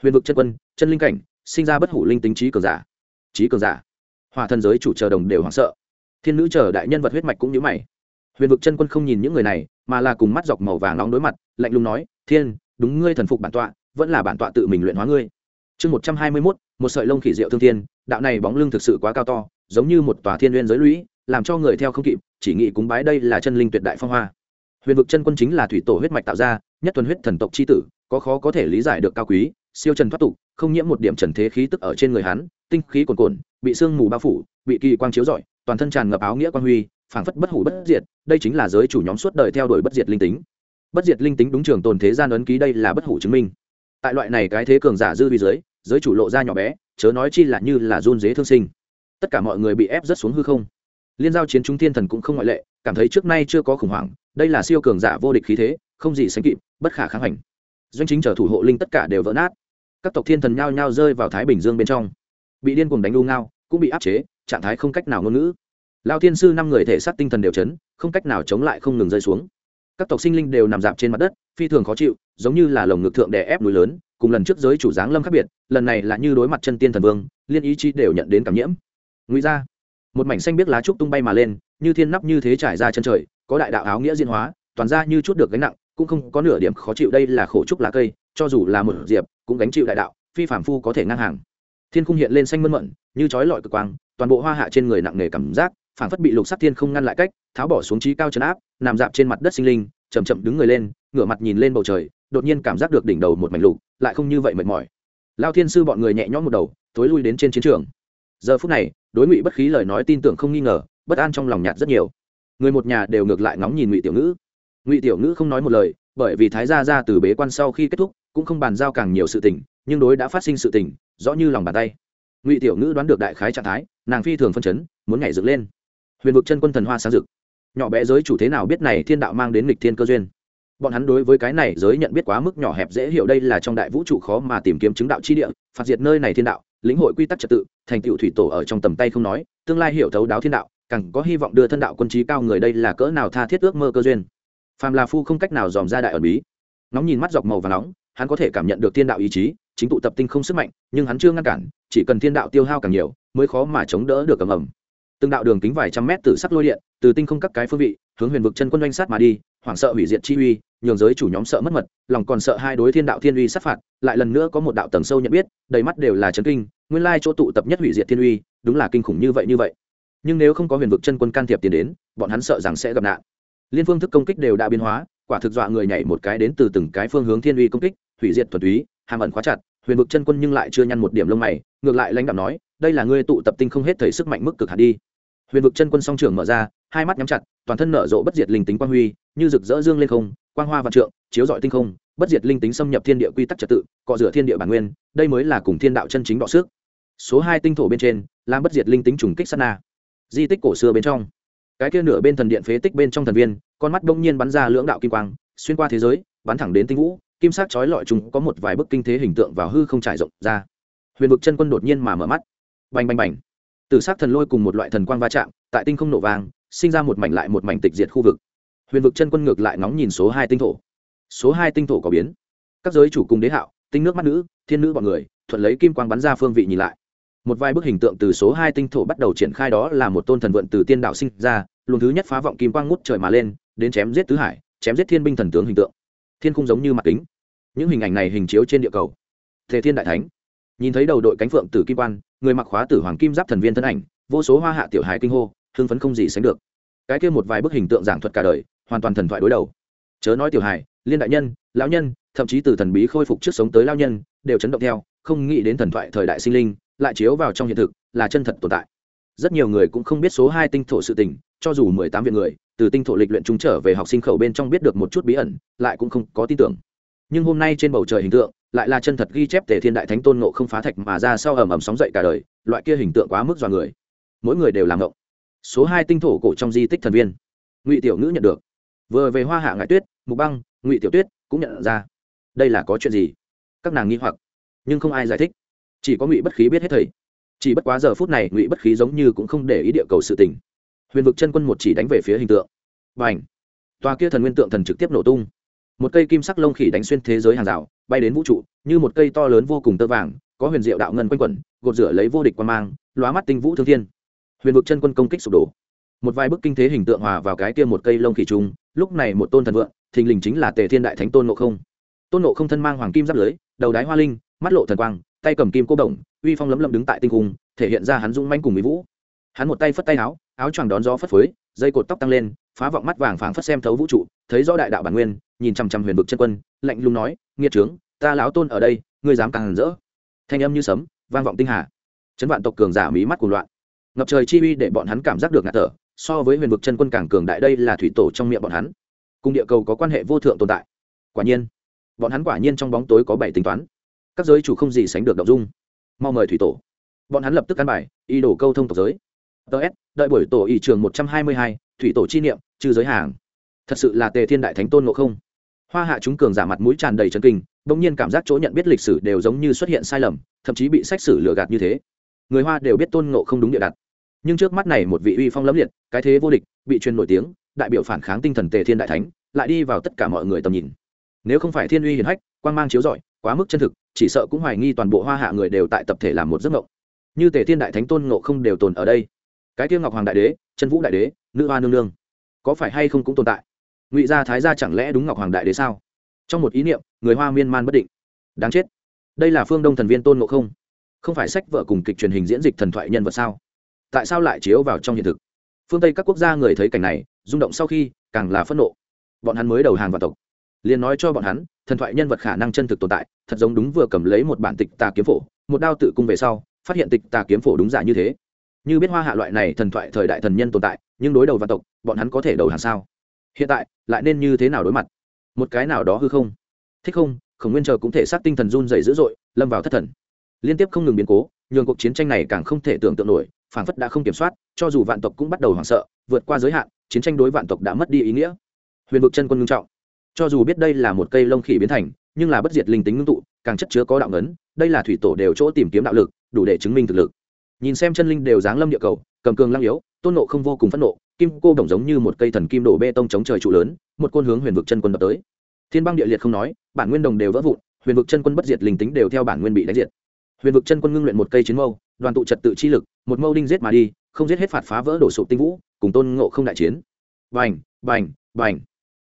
huyền vực chân quân, chân linh cảnh, sinh ra bất hủ linh tính trí cường giả. Trí cường giả. Hòa thân giới chủ chờ đồng đều hoảng sợ. Thiên nữ chờ đại nhân vật huyết mạch cũng như mày. Huyền vực chân quân không nhìn những người này, mà là cùng mắt dọc màu vàng nóng đối mặt, lạnh lùng nói, thiên, đúng ngươi thần phục bản tọa, vẫn là bản tọa tự mình luyện hóa ngươi. Chương một trăm hai mươi mốt, một sợi lông khỉ diệu thương thiên, đạo này bóng lưng thực sự quá cao to, giống như một tòa thiên n giới lũy làm cho người theo không kịp, chỉ nghĩ cúng bái đây là chân linh tuyệt đại phong hoa. Huyền vực chân quân chính là thủy tổ huyết mạch tạo ra, nhất thuần huyết thần tộc c h i tử, có khó có thể lý giải được cao quý, siêu trần thoát tục, không nhiễm một điểm trần thế khí tức ở trên người hắn, tinh khí cồn cồn bị sương mù bao phủ, bị kỳ quang chiếu rọi, toàn thân tràn ngập áo nghĩa quan huy, phảng phất bất hủ bất diệt, đây chính là giới chủ nhóm suốt đời theo đuổi bất diệt linh tính. Bất diệt linh tính đúng trường tồn thế gian ấn ký đây là bất hủ chứng minh. Tại loại này cái thế cường giả dư vi giới giới chủ lộ ra nhỏ bé, chớ nói chi là như là run dế thương sinh. Tất cả mọi người bị ép rất xuống hư không liên giao chiến trung thiên thần cũng không ngoại lệ, cảm thấy trước nay chưa có khủng hoảng, đây là siêu cường giả vô địch khí thế, không gì sánh kịp, bất khả kháng hành. Doanh chính trở thủ hộ linh tất cả đều vỡ nát. Các tộc thiên thần nhao nhao rơi vào thái bình dương bên trong. Bị điên cuồng đánh đu ngao, cũng bị áp chế, trạng thái không cách nào ngôn ngữ. Lao thiên sư năm người thể xác tinh thần đều chấn, không cách nào chống lại không ngừng rơi xuống. Các tộc sinh linh đều nằm dạp trên mặt đất, phi thường khó chịu, giống như là lồng ngực thượng đè ép núi lớn, cùng lần trước giới chủ giáng lâm khác biệt, lần này là như đối mặt chân tiên thần vương, liên ý chí đều nhận đến cảm nhiễm. Ngụy ra một mảnh xanh biết lá trúc tung bay mà lên, như thiên nắp như thế trải ra chân trời, có đại đạo áo nghĩa diễn hóa, toàn ra như chút được gánh nặng, cũng không có nửa điểm khó chịu đây là khổ trúc lá cây, cho dù là một diệp, cũng gánh chịu đại đạo, phi phạm phu có thể ngang hàng. Thiên khung hiện lên xanh mơn mận, như trói lọi cực quang, toàn bộ hoa hạ trên người nặng nề cảm giác phản phất bị lục sắc thiên không ngăn lại cách, tháo bỏ xuống trí cao chấn áp, nằm dạp trên mặt đất sinh linh chầm chậm đứng người lên, ngửa mặt nhìn lên bầu trời, đột nhiên cảm giác được đỉnh đầu một mảnh lục, lại không như vậy mệt mỏi. Lao thiên sư bọn người nhẹ nhõm một đầu tối lui đến trên chiến trường giờ phút này, đối ngụy bất khí lời nói tin tưởng không nghi ngờ, bất an trong lòng nhạt rất nhiều. Người một nhà đều ngược lại ngóng nhìn ngụy tiểu ngữ. Ngụy tiểu ngữ không nói một lời, bởi vì thái gia ra từ bế quan sau khi kết thúc, cũng không bàn giao càng nhiều sự tình, nhưng đối đã phát sinh sự tình, rõ như lòng bàn tay. Ngụy tiểu ngữ đoán được đại khái trạng thái, nàng phi thường phân chấn, muốn nhảy dựng lên. Huyền vực chân quân thần hoa sáng rực. Nhỏ bé giới chủ thế nào biết này thiên đạo mang đến lịch thiên cơ duyên? Bọn hắn đối với cái này giới nhận biết quá mức nhỏ hẹp dễ hiểu đây là trong đại vũ trụ khó mà tìm kiếm chứng đạo chi địa, phạt diệt nơi này thiên đạo lĩnh hội quy tắc trật tự, thành tựu thủy tổ ở trong tầm tay không nói, tương lai hiểu thấu đáo thiên đạo, càng có hy vọng đưa thân đạo quân trí cao người đây là cỡ nào tha thiết ước mơ cơ duyên. Phàm là phu không cách nào dòm ra đại ẩn bí. Nóng nhìn mắt dọc màu và nóng, hắn có thể cảm nhận được thiên đạo ý chí, chính tụ tập tinh không sức mạnh, nhưng hắn chưa ngăn cản, chỉ cần thiên đạo tiêu hao càng nhiều, mới khó mà chống đỡ được ầm ầm. Từng đạo đường kính vài trăm mét từ sắc lôi điện, từ tinh không các cái phương vị hướng huyền vực chân quân doanh sát mà đi, hoảng sợ hủy diệt chi uy, nhường giới chủ nhóm sợ mất mật, lòng còn sợ hai đối thiên đạo thiên uy sát phạt, lại lần nữa có một đạo tầng sâu nhận biết, đầy mắt đều là chấn kinh, nguyên lai chỗ tụ tập nhất hủy diệt thiên uy, đúng là kinh khủng như vậy như vậy. Nhưng nếu không có huyền vực chân quân can thiệp tiền đến, bọn hắn sợ rằng sẽ gặp nạn. Liên phương thức công kích đều đã biến hóa, quả thực dọa người nhảy một cái đến từ từng cái phương hướng thiên uy công kích, hủy diệt thuần túy, hàm ẩn khóa chặt, huyền vực chân quân nhưng lại chưa nhăn một điểm lông mày, ngược lại lãnh đạo nói, đây là ngươi tụ tập tinh không hết thấy sức mạnh mức cực hạt đi. Huyền vực chân quân song trường mở ra hai mắt nhắm chặt, toàn thân nở rộ bất diệt linh tính quang huy, như rực rỡ dương lên không, quang hoa vạn trượng, chiếu dọi tinh không, bất diệt linh tính xâm nhập thiên địa quy tắc trật tự, cọ rửa thiên địa bản nguyên, đây mới là cùng thiên đạo chân chính đọ sức. số hai tinh thổ bên trên, làm bất diệt linh tính trùng kích sát na. Di tích cổ xưa bên trong, cái kia nửa bên thần điện phế tích bên trong thần viên, con mắt bỗng nhiên bắn ra lưỡng đạo kim quang, xuyên qua thế giới, bắn thẳng đến tinh vũ, kim sắc chói lọi chúng có một vài bức kinh thế hình tượng vào hư không trải rộng ra. Huyền vực chân quân đột nhiên mà mở mắt. Bành bành bành. Từ sắc thần lôi cùng một loại thần quang va chạm, tại tinh không nổ vàng sinh ra một mảnh lại một mảnh tịch diệt khu vực. Huyền vực chân quân ngược lại nóng nhìn số hai tinh thổ. Số hai tinh thổ có biến. Các giới chủ cùng đế hạo, tinh nước mắt nữ, thiên nữ bọn người, thuận lấy kim quang bắn ra phương vị nhìn lại. Một vài bức hình tượng từ số hai tinh thổ bắt đầu triển khai đó là một tôn thần vượn từ tiên đạo sinh ra, luồng thứ nhất phá vọng kim quang ngút trời mà lên, đến chém giết tứ hải, chém giết thiên binh thần tướng hình tượng. Thiên khung giống như mặt kính. Những hình ảnh này hình chiếu trên địa cầu. Thế thiên đại thánh. Nhìn thấy đầu đội cánh phượng tử kim quan người mặc khóa tử hoàng kim giáp thần viên thân ảnh, vô số hoa hạ tiểu hài kinh hô hưng phấn không gì sánh được. Cái kia một vài bức hình tượng giảng thuật cả đời, hoàn toàn thần thoại đối đầu. Chớ nói tiểu hài, liên đại nhân, lão nhân, thậm chí từ thần bí khôi phục trước sống tới lao nhân, đều chấn động theo, không nghĩ đến thần thoại thời đại sinh linh, lại chiếu vào trong hiện thực, là chân thật tồn tại. Rất nhiều người cũng không biết số hai tinh thổ sự tình, cho dù mười tám viện người, từ tinh thổ lịch luyện chúng trở về học sinh khẩu bên trong biết được một chút bí ẩn, lại cũng không có tin tưởng. Nhưng hôm nay trên bầu trời hình tượng, lại là chân thật ghi chép tề thiên đại thánh tôn nộ không phá thạch mà ra sau ẩm ẩm sóng dậy cả đời, loại kia hình tượng quá mức dọa người. Mỗi người đều làm ngộng số hai tinh thổ cổ trong di tích thần viên. Ngụy tiểu ngữ nhận được. Vừa về hoa hạ ngại tuyết, mục băng, ngụy tiểu tuyết cũng nhận ra đây là có chuyện gì. Các nàng nghi hoặc, nhưng không ai giải thích. Chỉ có ngụy bất khí biết hết thầy. Chỉ bất quá giờ phút này, ngụy bất khí giống như cũng không để ý địa cầu sự tình. Huyền vực chân quân một chỉ đánh về phía hình tượng. B à n h tòa kia thần nguyên tượng thần trực tiếp nổ tung. Một cây kim sắc lông khỉ đánh xuyên thế giới hàng rào, bay đến vũ trụ, như một cây to lớn vô cùng tơ vàng, có huyền diệu đạo ngân quanh quẩn, gột rửa lấy vô địch quan mang, lóa mắt tinh vũ thương thiên huyền vực chân quân công kích sụp đổ. Một vài bức kinh thế hình tượng hòa vào cái kia một cây lông khỉ trung lúc này một tôn thần vượng, thình lình chính là tề thiên đại thánh tôn nộ không. Tôn nộ không thân mang hoàng kim giáp lưới, đầu đái hoa linh, mắt lộ thần quang, tay cầm kim cô đồng, uy phong lấm lấm đứng tại tinh cung, thể hiện ra hắn dung manh cùng mỹ vũ. Hắn một tay phất tay áo áo choàng đón gió phất phới, dây cột tóc tăng lên, phá vọng mắt vàng phảng phất xem thấu vũ trụ, thấy rõ đại đạo bản nguyên, nhìn chằm chằm huyền vực chân quân, lạnh lùng nói, nghiệt trướng, ta lão tôn ở đây, ngươi dám càng rỡ. Thanh âm như sấm, vang vọng tinh hà. Chấn vạn tộc cường giả mí mắt cuồng loạn ngập trời chi uy để bọn hắn cảm giác được ngạt thở, so với huyền vực chân quân càng cường đại đây là thủy tổ trong miệng bọn hắn. Cùng địa cầu có quan hệ vô thượng tồn tại. Quả nhiên, bọn hắn quả nhiên trong bóng tối có bảy tính toán. Các giới chủ không gì sánh được động dung. Mau mời thủy tổ. Bọn hắn lập tức căn bài y đổ câu thông tộc giới. Ts đợi buổi tổ ỷ trường một trăm hai mươi hai, thủy tổ chi niệm trừ giới hàng. Thật sự là tề thiên đại thánh tôn ngộ không. Hoa hạ chúng cường giả mặt mũi tràn đầy trấn kinh, bỗng nhiên cảm giác chỗ nhận biết lịch sử đều giống như xuất hiện sai lầm, thậm chí bị sách sử lừa gạt như thế. Người hoa đều biết tôn ngộ không đúng địa đặt nhưng trước mắt này một vị uy phong lẫm liệt, cái thế vô địch, bị truyền nổi tiếng, đại biểu phản kháng tinh thần tề thiên đại thánh, lại đi vào tất cả mọi người tầm nhìn. Nếu không phải thiên uy hiển hách, quang mang chiếu rọi, quá mức chân thực, chỉ sợ cũng hoài nghi toàn bộ hoa hạ người đều tại tập thể làm một giấc mộng. Như tề thiên đại thánh tôn ngộ không đều tồn ở đây. Cái tiêu ngọc hoàng đại đế, chân vũ đại đế, nữ hoa nương nương, có phải hay không cũng tồn tại? Ngụy gia thái gia chẳng lẽ đúng ngọc hoàng đại đế sao? Trong một ý niệm, người hoa miên man bất định. Đáng chết. Đây là phương đông thần viên tôn ngộ không. Không phải sách vợ cùng kịch truyền hình diễn dịch thần thoại nhân vật sao? Tại sao lại chiếu vào trong hiện thực? Phương tây các quốc gia người thấy cảnh này, rung động sau khi càng là phẫn nộ. Bọn hắn mới đầu hàng vào tộc. Liền nói cho bọn hắn, thần thoại nhân vật khả năng chân thực tồn tại, thật giống đúng vừa cầm lấy một bản tịch tà kiếm phổ, một đao tự cung về sau, phát hiện tịch tà kiếm phổ đúng giả như thế. Như biết hoa hạ loại này thần thoại thời đại thần nhân tồn tại, nhưng đối đầu vào tộc, bọn hắn có thể đầu hàng sao? Hiện tại, lại nên như thế nào đối mặt? Một cái nào đó hư không? Thích không? Khổng nguyên chờ cũng thể xác tinh thần run dày dữ dội, lâm vào thất thần. Liên tiếp không ngừng biến cố, nhường cuộc chiến tranh này càng không thể tưởng tượng nổi phản phất đã không kiểm soát, cho dù vạn tộc cũng bắt đầu hoảng sợ, vượt qua giới hạn, chiến tranh đối vạn tộc đã mất đi ý nghĩa. Huyền vực chân quân ngưng trọng. Cho dù biết đây là một cây lông khỉ biến thành, nhưng là bất diệt linh tính ngưng tụ, càng chất chứa có đạo ngấn, đây là thủy tổ đều chỗ tìm kiếm đạo lực, đủ để chứng minh thực lực. Nhìn xem chân linh đều giáng lâm địa cầu, cầm cường lăng yếu, tôn nộ không vô cùng phẫn nộ, kim cô đồng giống như một cây thần kim đổ bê tông chống trời trụ lớn, một côn hướng huyền vực chân quân đập tới. Thiên băng địa liệt không nói, bản nguyên đồng đều vỡ vụn, huyền vực chân quân bất diệt linh tính đều theo bản nguyên bị đánh diệt. Huyền vực chân quân ngưng luyện một cây chiến mâu đoàn tụ trật tự chi lực, một mâu đinh giết mà đi, không giết hết phạt phá vỡ đổ sụp tinh vũ, cùng tôn ngộ không đại chiến. Bành bành bành.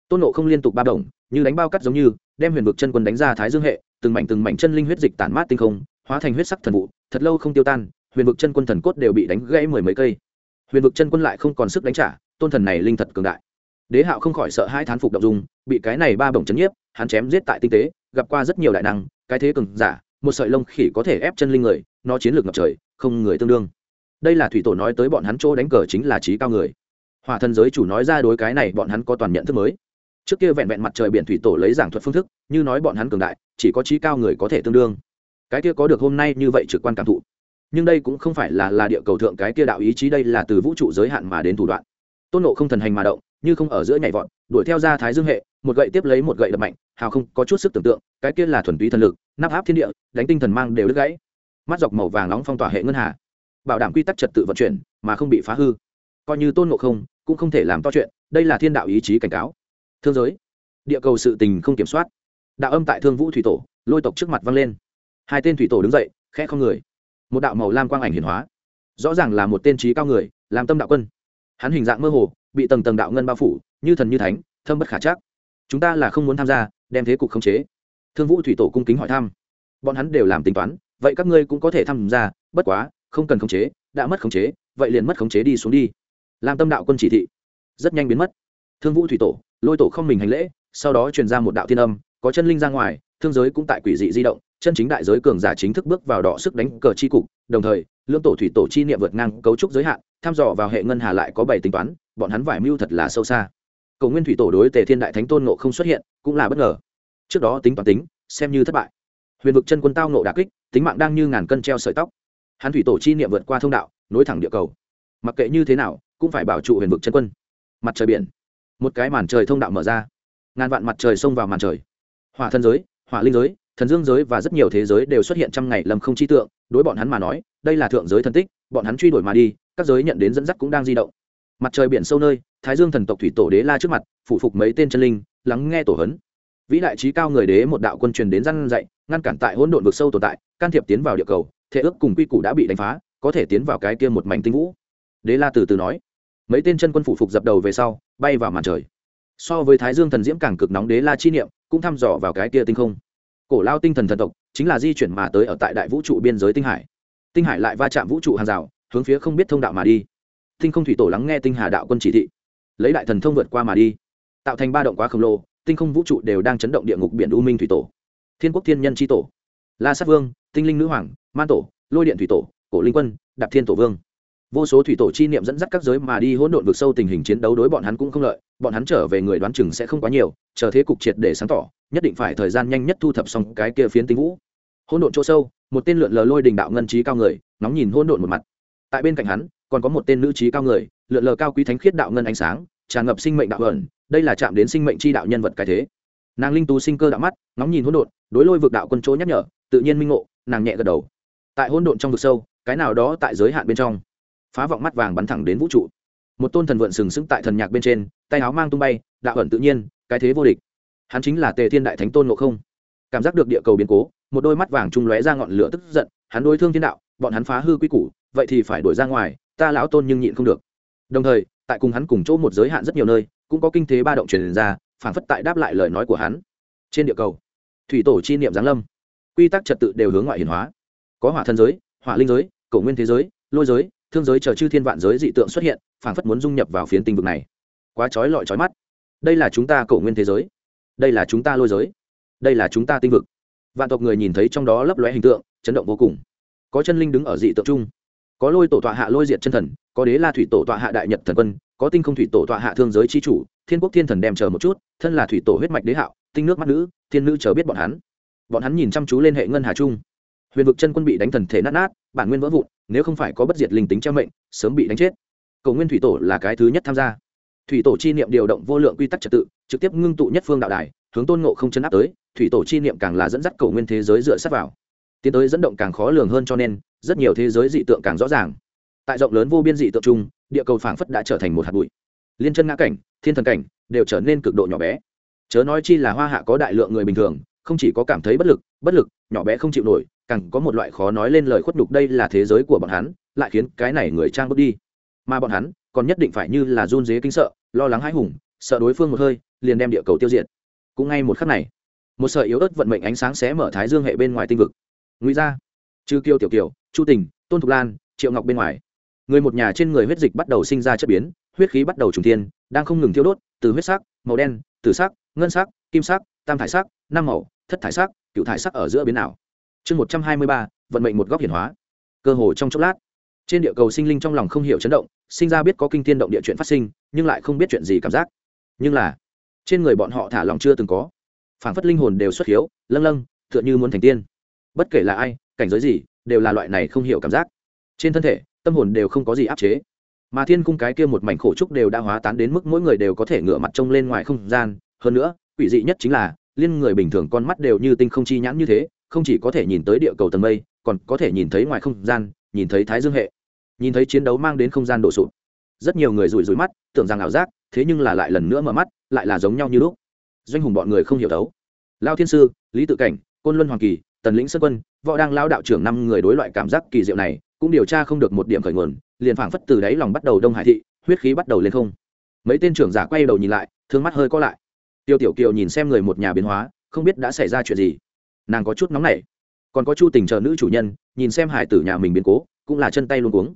Tôn ngộ không liên tục ba đồng như đánh bao cắt giống như, đem huyền vực chân quân đánh ra thái dương hệ, từng mảnh từng mảnh chân linh huyết dịch tản mát tinh không, hóa thành huyết sắc thần vụ, thật lâu không tiêu tan, huyền vực chân quân thần cốt đều bị đánh gãy mười mấy cây. Huyền vực chân quân lại không còn sức đánh trả, tôn thần này linh thật cường đại. Đế hạo không khỏi sợ hai thán phục động dung, bị cái này ba bổng chấn nhiếp, hắn chém giết tại tinh tế, gặp qua rất nhiều đại năng, cái thế cường giả, một sợi lông khỉ có thể ép chân linh người nó chiến lược ngập trời, không người tương đương. Đây là thủy tổ nói tới bọn hắn chỗ đánh cờ chính là trí cao người. Hỏa thần giới chủ nói ra đối cái này bọn hắn có toàn nhận thức mới. Trước kia vẹn vẹn mặt trời biển thủy tổ lấy giảng thuật phương thức, như nói bọn hắn cường đại, chỉ có trí cao người có thể tương đương. Cái kia có được hôm nay như vậy trực quan cảm thụ. Nhưng đây cũng không phải là là địa cầu thượng cái kia đạo ý chí, đây là từ vũ trụ giới hạn mà đến thủ đoạn. Tôn nộ không thần hành mà động, như không ở giữa nhảy vọt, đuổi theo ra thái dương hệ, một gậy tiếp lấy một gậy đập mạnh, hào không, có chút sức tưởng tượng, cái kia là thuần túy thần lực, nắp áp thiên địa, đánh tinh thần mang đều đứt gãy mắt dọc màu vàng nóng phong tỏa hệ ngân hà, bảo đảm quy tắc trật tự vận chuyển mà không bị phá hư. Coi như tôn ngộ không cũng không thể làm to chuyện, đây là thiên đạo ý chí cảnh cáo. Thương giới, địa cầu sự tình không kiểm soát. Đạo âm tại thương vũ thủy tổ, lôi tộc trước mặt vang lên. Hai tên thủy tổ đứng dậy, khẽ không người. Một đạo màu lam quang ảnh hiển hóa. Rõ ràng là một tên trí cao người, làm tâm đạo quân. Hắn hình dạng mơ hồ, bị tầng tầng đạo ngân bao phủ, như thần như thánh, thâm bất khả chắc. Chúng ta là không muốn tham gia, đem thế cục khống chế. Thương vũ thủy tổ cung kính hỏi thăm. Bọn hắn đều làm tính toán vậy các ngươi cũng có thể tham gia, bất quá, không cần khống chế, đã mất khống chế, vậy liền mất khống chế đi xuống đi. Làm tâm đạo quân chỉ thị. Rất nhanh biến mất. Thương vũ thủy tổ, lôi tổ không mình hành lễ, sau đó truyền ra một đạo thiên âm, có chân linh ra ngoài, thương giới cũng tại quỷ dị di động, chân chính đại giới cường giả chính thức bước vào đỏ sức đánh cờ chi cục, đồng thời, lưỡng tổ thủy tổ chi niệm vượt ngang cấu trúc giới hạn tham dò vào hệ ngân hà lại có bảy tính toán, bọn hắn vải mưu thật là sâu xa. Cầu nguyên thủy tổ đối tề thiên đại thánh tôn nộ không xuất hiện, cũng là bất ngờ. Trước đó tính toán tính, xem như thất bại huyền vực chân quân tao nộ đà kích, tính mạng đang như ngàn cân treo sợi tóc. Hắn thủy tổ chi niệm vượt qua thông đạo, nối thẳng địa cầu. Mặc kệ như thế nào, cũng phải bảo trụ huyền vực chân quân. Mặt trời biển. Một cái màn trời thông đạo mở ra. Ngàn vạn mặt trời xông vào màn trời. Hỏa thân giới, hỏa linh giới, thần dương giới và rất nhiều thế giới đều xuất hiện trong ngày lầm không chi tượng. Đối bọn hắn mà nói, đây là thượng giới thần tích, bọn hắn truy đuổi mà đi, các giới nhận đến dẫn dắt cũng đang di động. Mặt trời biển sâu nơi, thái dương thần tộc thủy tổ đế la trước mặt phụ phục mấy tên chân linh, lắng nghe tổ hấn vĩ đại trí cao người đế một đạo quân truyền đến răn dạy, ngăn cản tại hỗn độn vực sâu tồn tại, can thiệp tiến vào địa cầu, thể ước cùng quy củ đã bị đánh phá, có thể tiến vào cái kia một mảnh tinh vũ. Đế la từ từ nói. Mấy tên chân quân phụ phục dập đầu về sau, bay vào màn trời. So với thái dương thần diễm càng cực nóng đế la chi niệm, cũng thăm dò vào cái kia tinh không. Cổ lao tinh thần thần tộc, chính là di chuyển mà tới ở tại đại vũ trụ biên giới tinh hải. Tinh hải lại va chạm vũ trụ hàng rào, hướng phía không biết thông đạo mà đi. Tinh không thủy tổ lắng nghe tinh hà đạo quân chỉ thị. Lấy đại thần thông vượt qua mà đi. Tạo thành ba động quá khổng lồ tinh không vũ trụ đều đang chấn động địa ngục biển u minh thủy tổ. Thiên quốc thiên nhân tri tổ. La sát vương, tinh linh nữ hoàng, man tổ, lôi điện thủy tổ, cổ linh quân, đạp thiên tổ vương. Vô số thủy tổ chi niệm dẫn dắt các giới mà đi hỗn độn vực sâu tình hình chiến đấu đối bọn hắn cũng không lợi. Bọn hắn trở về người đoán chừng sẽ không quá nhiều, chờ thế cục triệt để sáng tỏ, nhất định phải thời gian nhanh nhất thu thập xong cái kia phiến tinh vũ. Hỗn độn chỗ sâu, một tên lượn lờ lôi đình đạo ngân trí cao người, nóng nhìn hỗn độn một mặt. Tại bên cạnh hắn, còn có một tên nữ trí cao người, lượn lờ cao quý thánh khiết đạo ngân ánh sáng, tràn ngập sinh mệnh đạo ẩn đây là chạm đến sinh mệnh chi đạo nhân vật cái thế. Nàng linh tú sinh cơ đạo mắt, ngóng nhìn hỗn độn, đối lôi vực đạo quân chỗ nhắc nhở, tự nhiên minh ngộ, nàng nhẹ gật đầu. Tại hỗn độn trong vực sâu, cái nào đó tại giới hạn bên trong, phá vọng mắt vàng bắn thẳng đến vũ trụ. Một tôn thần vượn sừng sững tại thần nhạc bên trên, tay áo mang tung bay, đạo ẩn tự nhiên, cái thế vô địch. Hắn chính là tề thiên đại thánh tôn ngộ không. Cảm giác được địa cầu biến cố, một đôi mắt vàng trung lóe ra ngọn lửa tức giận, hắn đối thương thiên đạo, bọn hắn phá hư quy củ, vậy thì phải đuổi ra ngoài, ta lão tôn nhưng nhịn không được. Đồng thời, tại cùng hắn cùng chỗ một giới hạn rất nhiều nơi cũng có kinh thế ba động truyền ra, phảng phất tại đáp lại lời nói của hắn. Trên địa cầu, thủy tổ chi niệm giáng lâm. Quy tắc trật tự đều hướng ngoại hiển hóa. Có hỏa thân giới, hỏa linh giới, cổ nguyên thế giới, lôi giới, thương giới chờ chư thiên vạn giới dị tượng xuất hiện, phảng phất muốn dung nhập vào phiến tinh vực này. Quá trói lọi trói mắt. Đây là chúng ta cổ nguyên thế giới. Đây là chúng ta lôi giới. Đây là chúng ta tinh vực. Vạn tộc người nhìn thấy trong đó lấp lóe hình tượng, chấn động vô cùng. Có chân linh đứng ở dị tượng chung. Có lôi tổ tọa hạ lôi diệt chân thần, có đế la thủy tổ tọa hạ đại nhật thần quân có tinh không thủy tổ tọa hạ thương giới chi chủ, thiên quốc thiên thần đem chờ một chút, thân là thủy tổ huyết mạch đế hạo, tinh nước mắt nữ, thiên nữ chờ biết bọn hắn. Bọn hắn nhìn chăm chú lên hệ ngân hà trung. Huyền vực chân quân bị đánh thần thể nát nát, bản nguyên vỡ vụn, nếu không phải có bất diệt linh tính treo mệnh, sớm bị đánh chết. Cầu nguyên thủy tổ là cái thứ nhất tham gia. Thủy tổ chi niệm điều động vô lượng quy tắc trật tự, trực tiếp ngưng tụ nhất phương đạo đài, hướng tôn ngộ không chấn áp tới, thủy tổ chi niệm càng là dẫn dắt cầu nguyên thế giới dựa sát vào. Tiến tới dẫn động càng khó lường hơn cho nên, rất nhiều thế giới dị tượng càng rõ ràng. Tại rộng lớn vô biên dị tượng chung địa cầu phảng phất đã trở thành một hạt bụi. Liên chân ngã cảnh, thiên thần cảnh đều trở nên cực độ nhỏ bé. Chớ nói chi là hoa hạ có đại lượng người bình thường, không chỉ có cảm thấy bất lực bất lực, nhỏ bé không chịu nổi, càng có một loại khó nói lên lời khuất nhục đây là thế giới của bọn hắn, lại khiến cái này người trang bước đi. Mà bọn hắn còn nhất định phải như là run dế kinh sợ, lo lắng hãi hùng, sợ đối phương một hơi, liền đem địa cầu tiêu diệt. Cũng ngay một khắc này, một sợi yếu ớt vận mệnh ánh sáng xé mở thái dương hệ bên ngoài tinh vực. Ngụy ra chư kiêu tiểu kiều, chu tình, tôn thục lan, triệu ngọc bên ngoài người một nhà trên người huyết dịch bắt đầu sinh ra chất biến, huyết khí bắt đầu trùng thiên, đang không ngừng thiêu đốt, từ huyết sắc, màu đen tử sắc, ngân sắc, kim sắc, tam thải sắc, năm màu, thất thải sắc cựu thải sắc ở giữa biến ảo. Chương một trăm hai mươi ba, vận mệnh một góc hiển hóa. Cơ hồ trong chốc lát, trên địa cầu sinh linh trong lòng không hiểu chấn động, sinh ra biết có kinh tiên động địa chuyện phát sinh, nhưng lại không biết chuyện gì cảm giác. Nhưng là, trên người bọn họ thả lòng chưa từng có. Phảng phất linh hồn đều xuất hiếu, lâng lâng, tựa như muốn thành tiên. Bất kể là ai, cảnh giới gì, đều là loại này không hiểu cảm giác. Trên thân thể tâm hồn đều không có gì áp chế. Mà thiên cung cái kia một mảnh khổ trúc đều đã hóa tán đến mức mỗi người đều có thể ngửa mặt trông lên ngoài không gian. Hơn nữa, quỷ dị nhất chính là, liên người bình thường con mắt đều như tinh không chi nhãn như thế, không chỉ có thể nhìn tới địa cầu tầng mây, còn có thể nhìn thấy ngoài không gian, nhìn thấy thái dương hệ. Nhìn thấy chiến đấu mang đến không gian đổ sụp. Rất nhiều người rủi rủi mắt, tưởng rằng ảo giác, thế nhưng là lại lần nữa mở mắt, lại là giống nhau như lúc. Doanh hùng bọn người không hiểu đấu lao thiên sư, lý tự cảnh, côn luân hoàng kỳ, tần lĩnh sơn quân, võ đang lao đạo trưởng năm người đối loại cảm giác kỳ diệu này cũng điều tra không được một điểm khởi nguồn, liền phảng phất từ đáy lòng bắt đầu đông hải thị, huyết khí bắt đầu lên không. Mấy tên trưởng giả quay đầu nhìn lại, thương mắt hơi co lại. Tiêu tiểu kiều nhìn xem người một nhà biến hóa, không biết đã xảy ra chuyện gì. Nàng có chút nóng nảy. Còn có chu tình chờ nữ chủ nhân, nhìn xem hải tử nhà mình biến cố, cũng là chân tay luôn cuống.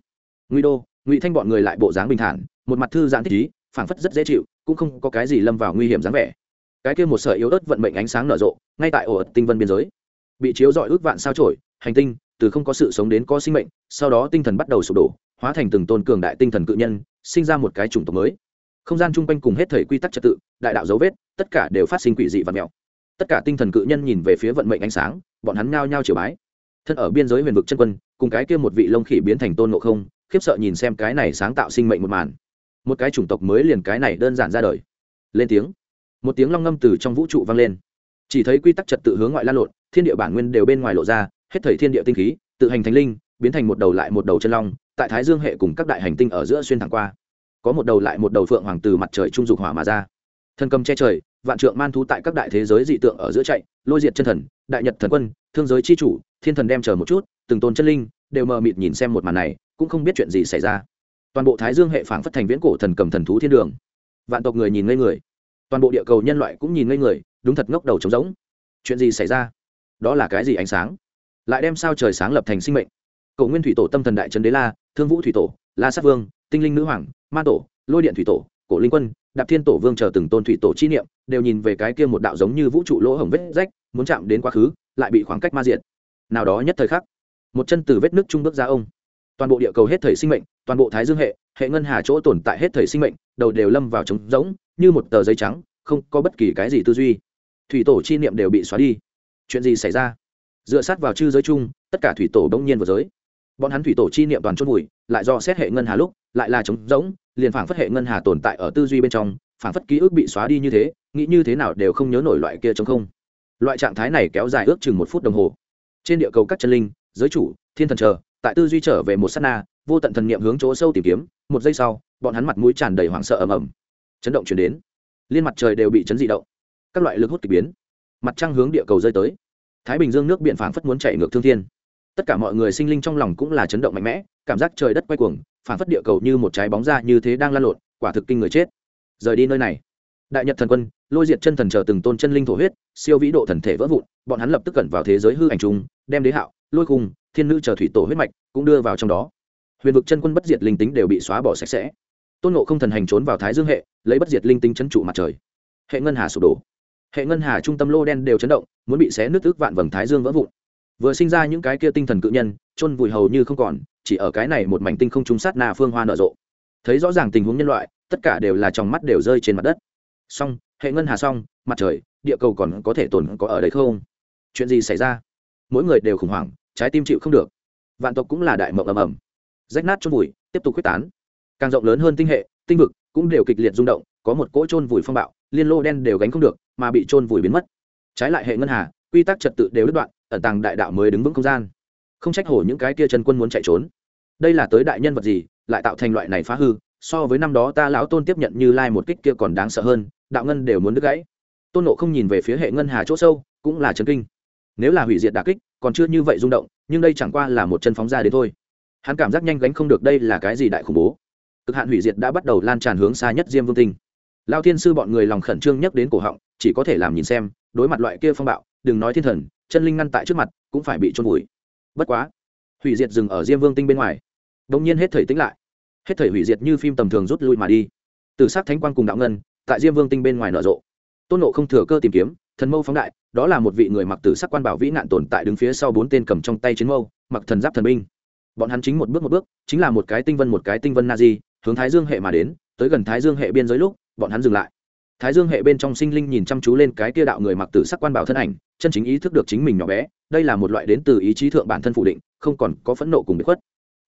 Nguy đô, ngụy thanh bọn người lại bộ dáng bình thản, một mặt thư giãn thích ý, phảng phất rất dễ chịu, cũng không có cái gì lâm vào nguy hiểm dáng vẻ. Cái kia một sợi yếu ớt vận mệnh ánh sáng nở rộ, ngay tại ổ tinh vân biên giới. Bị chiếu dọi ước vạn sao trổi, hành tinh từ không có sự sống đến có sinh mệnh, sau đó tinh thần bắt đầu sụp đổ, hóa thành từng tôn cường đại tinh thần cự nhân, sinh ra một cái chủng tộc mới. Không gian chung quanh cùng hết thời quy tắc trật tự, đại đạo dấu vết, tất cả đều phát sinh quỷ dị và mèo. Tất cả tinh thần cự nhân nhìn về phía vận mệnh ánh sáng, bọn hắn nhao nhao chiều bái. Thân ở biên giới huyền vực chân quân, cùng cái kia một vị lông khỉ biến thành tôn ngộ không, khiếp sợ nhìn xem cái này sáng tạo sinh mệnh một màn. Một cái chủng tộc mới liền cái này đơn giản ra đời. Lên tiếng. Một tiếng long ngâm từ trong vũ trụ vang lên. Chỉ thấy quy tắc trật tự hướng ngoại lan lộn, thiên địa bản nguyên đều bên ngoài lộ ra hết thảy thiên địa tinh khí, tự hành thành linh, biến thành một đầu lại một đầu chân long, tại thái dương hệ cùng các đại hành tinh ở giữa xuyên thẳng qua. Có một đầu lại một đầu phượng hoàng từ mặt trời trung dục hỏa mà ra. Thần cầm che trời, vạn trượng man thú tại các đại thế giới dị tượng ở giữa chạy, lôi diệt chân thần, đại nhật thần quân, thương giới chi chủ, thiên thần đem chờ một chút, từng tôn chân linh đều mờ mịt nhìn xem một màn này, cũng không biết chuyện gì xảy ra. Toàn bộ thái dương hệ phảng phất thành viễn cổ thần cầm thần thú thiên đường. Vạn tộc người nhìn ngây người. Toàn bộ địa cầu nhân loại cũng nhìn ngây người, đúng thật ngốc đầu trống rỗng. Chuyện gì xảy ra? Đó là cái gì ánh sáng? Lại đem sao trời sáng lập thành sinh mệnh. Cầu nguyên thủy tổ, tâm thần đại trấn đế la, thương vũ thủy tổ, la sát vương, tinh linh nữ hoàng, ma tổ, lôi điện thủy tổ, cổ linh quân, đạp thiên tổ vương chờ từng tôn thủy tổ chi niệm, đều nhìn về cái kia một đạo giống như vũ trụ lỗ hổng vết rách, muốn chạm đến quá khứ, lại bị khoảng cách ma diện nào đó nhất thời khắc, một chân từ vết nước trung bước ra ông. Toàn bộ địa cầu hết thời sinh mệnh, toàn bộ thái dương hệ hệ ngân hà chỗ tồn tại hết thời sinh mệnh, đầu đều lâm vào trống rỗng, như một tờ giấy trắng, không có bất kỳ cái gì tư duy. Thủy tổ chi niệm đều bị xóa đi. Chuyện gì xảy ra? Dựa sát vào chư giới chung, tất cả thủy tổ đông nhiên vào giới. Bọn hắn thủy tổ chi niệm toàn chôn vùi, lại do xét hệ ngân hà lúc, lại là trống rỗng, liền phảng phất hệ ngân hà tồn tại ở tư duy bên trong, phảng phất ký ức bị xóa đi như thế, nghĩ như thế nào đều không nhớ nổi loại kia trong không. Loại trạng thái này kéo dài ước chừng một phút đồng hồ. Trên địa cầu các chân linh, giới chủ, thiên thần chờ, tại tư duy trở về một s á t na, vô tận thần niệm hướng chỗ sâu tìm kiếm, một giây sau, bọn hắn mặt mũi tràn đầy hoảng sợ ầm ầm. Chấn động chuyển đến. Liên mặt trời đều bị chấn dị động. Các loại lực hút k ỳ biến. Mặt trăng hướng địa cầu rơi tới thái bình dương nước biển phảng phất muốn chạy ngược thương thiên. Tất cả mọi người sinh linh trong lòng cũng là chấn động mạnh mẽ, cảm giác trời đất quay cuồng, phảng phất địa cầu như một trái bóng ra như thế đang lan lộn, quả thực kinh người chết. Rời đi nơi này. Đại nhật thần quân, lôi diệt chân thần chờ từng tôn chân linh thổ huyết, siêu vĩ độ thần thể vỡ vụn, bọn hắn lập tức cẩn vào thế giới hư ảnh chung đem đế hạo, lôi khung, thiên nữ chờ thủy tổ huyết mạch cũng đưa vào trong đó. Huyền vực chân quân bất diệt linh tính đều bị xóa bỏ sạch sẽ. Tôn nộ không thần hành trốn vào thái dương hệ, lấy bất diệt linh tính chấn trụ mặt trời. Hệ ngân hà sụp đổ hệ ngân hà trung tâm lô đen đều chấn động, muốn bị xé nước ước vạn vầng thái dương vỡ vụn. Vừa sinh ra những cái kia tinh thần cự nhân, chôn vùi hầu như không còn, chỉ ở cái này một mảnh tinh không trung sát na phương hoa nở rộ. Thấy rõ ràng tình huống nhân loại, tất cả đều là trong mắt đều rơi trên mặt đất. Song hệ ngân hà song mặt trời, địa cầu còn có thể tồn có ở đấy không? Chuyện gì xảy ra? Mỗi người đều khủng hoảng, trái tim chịu không được. Vạn tộc cũng là đại mộng ầm ầm. Rách nát chôn vùi, tiếp tục quyết tán. Càng rộng lớn hơn tinh hệ, tinh vực cũng đều kịch liệt rung động, có một cỗ chôn vùi phong bạo, liên lô đen đều gánh không được mà bị chôn vùi biến mất. Trái lại hệ ngân hà, quy tắc trật tự đều đứt đoạn, ẩn tàng đại đạo mới đứng vững không gian. Không trách hổ những cái kia chân quân muốn chạy trốn. Đây là tới đại nhân vật gì, lại tạo thành loại này phá hư, so với năm đó ta lão tôn tiếp nhận như lai một kích kia còn đáng sợ hơn, đạo ngân đều muốn đứt gãy. Tôn nộ không nhìn về phía hệ ngân hà chỗ sâu, cũng là chấn kinh. Nếu là hủy diệt đà kích, còn chưa như vậy rung động, nhưng đây chẳng qua là một chân phóng ra đến thôi. Hắn cảm giác nhanh gánh không được đây là cái gì đại khủng bố. Cực hạn hủy diệt đã bắt đầu lan tràn hướng xa nhất diêm vương tinh lao thiên sư bọn người lòng khẩn trương nhắc đến cổ họng, chỉ có thể làm nhìn xem, đối mặt loại kia phong bạo, đừng nói thiên thần, chân linh ngăn tại trước mặt, cũng phải bị trôn vùi. Bất quá, hủy diệt dừng ở diêm vương tinh bên ngoài. Đông nhiên hết thời tính lại. Hết thời hủy diệt như phim tầm thường rút lui mà đi. Từ sát thánh quang cùng đạo ngân, tại diêm vương tinh bên ngoài nở rộ. Tôn nộ không thừa cơ tìm kiếm, thần mâu phóng đại, đó là một vị người mặc tử sắc quan bảo vĩ nạn tồn tại đứng phía sau bốn tên cầm trong tay chiến mâu, mặc thần giáp thần binh. Bọn hắn chính một bước một bước, chính là một cái tinh vân một cái tinh vân na di hướng thái dương hệ mà đến, tới gần thái dương hệ biên giới lúc bọn hắn dừng lại. Thái dương hệ bên trong sinh linh nhìn chăm chú lên cái kia đạo người mặc tử sắc quan bảo thân ảnh, chân chính ý thức được chính mình nhỏ bé, đây là một loại đến từ ý chí thượng bản thân phủ định, không còn có phẫn nộ cùng bị khuất.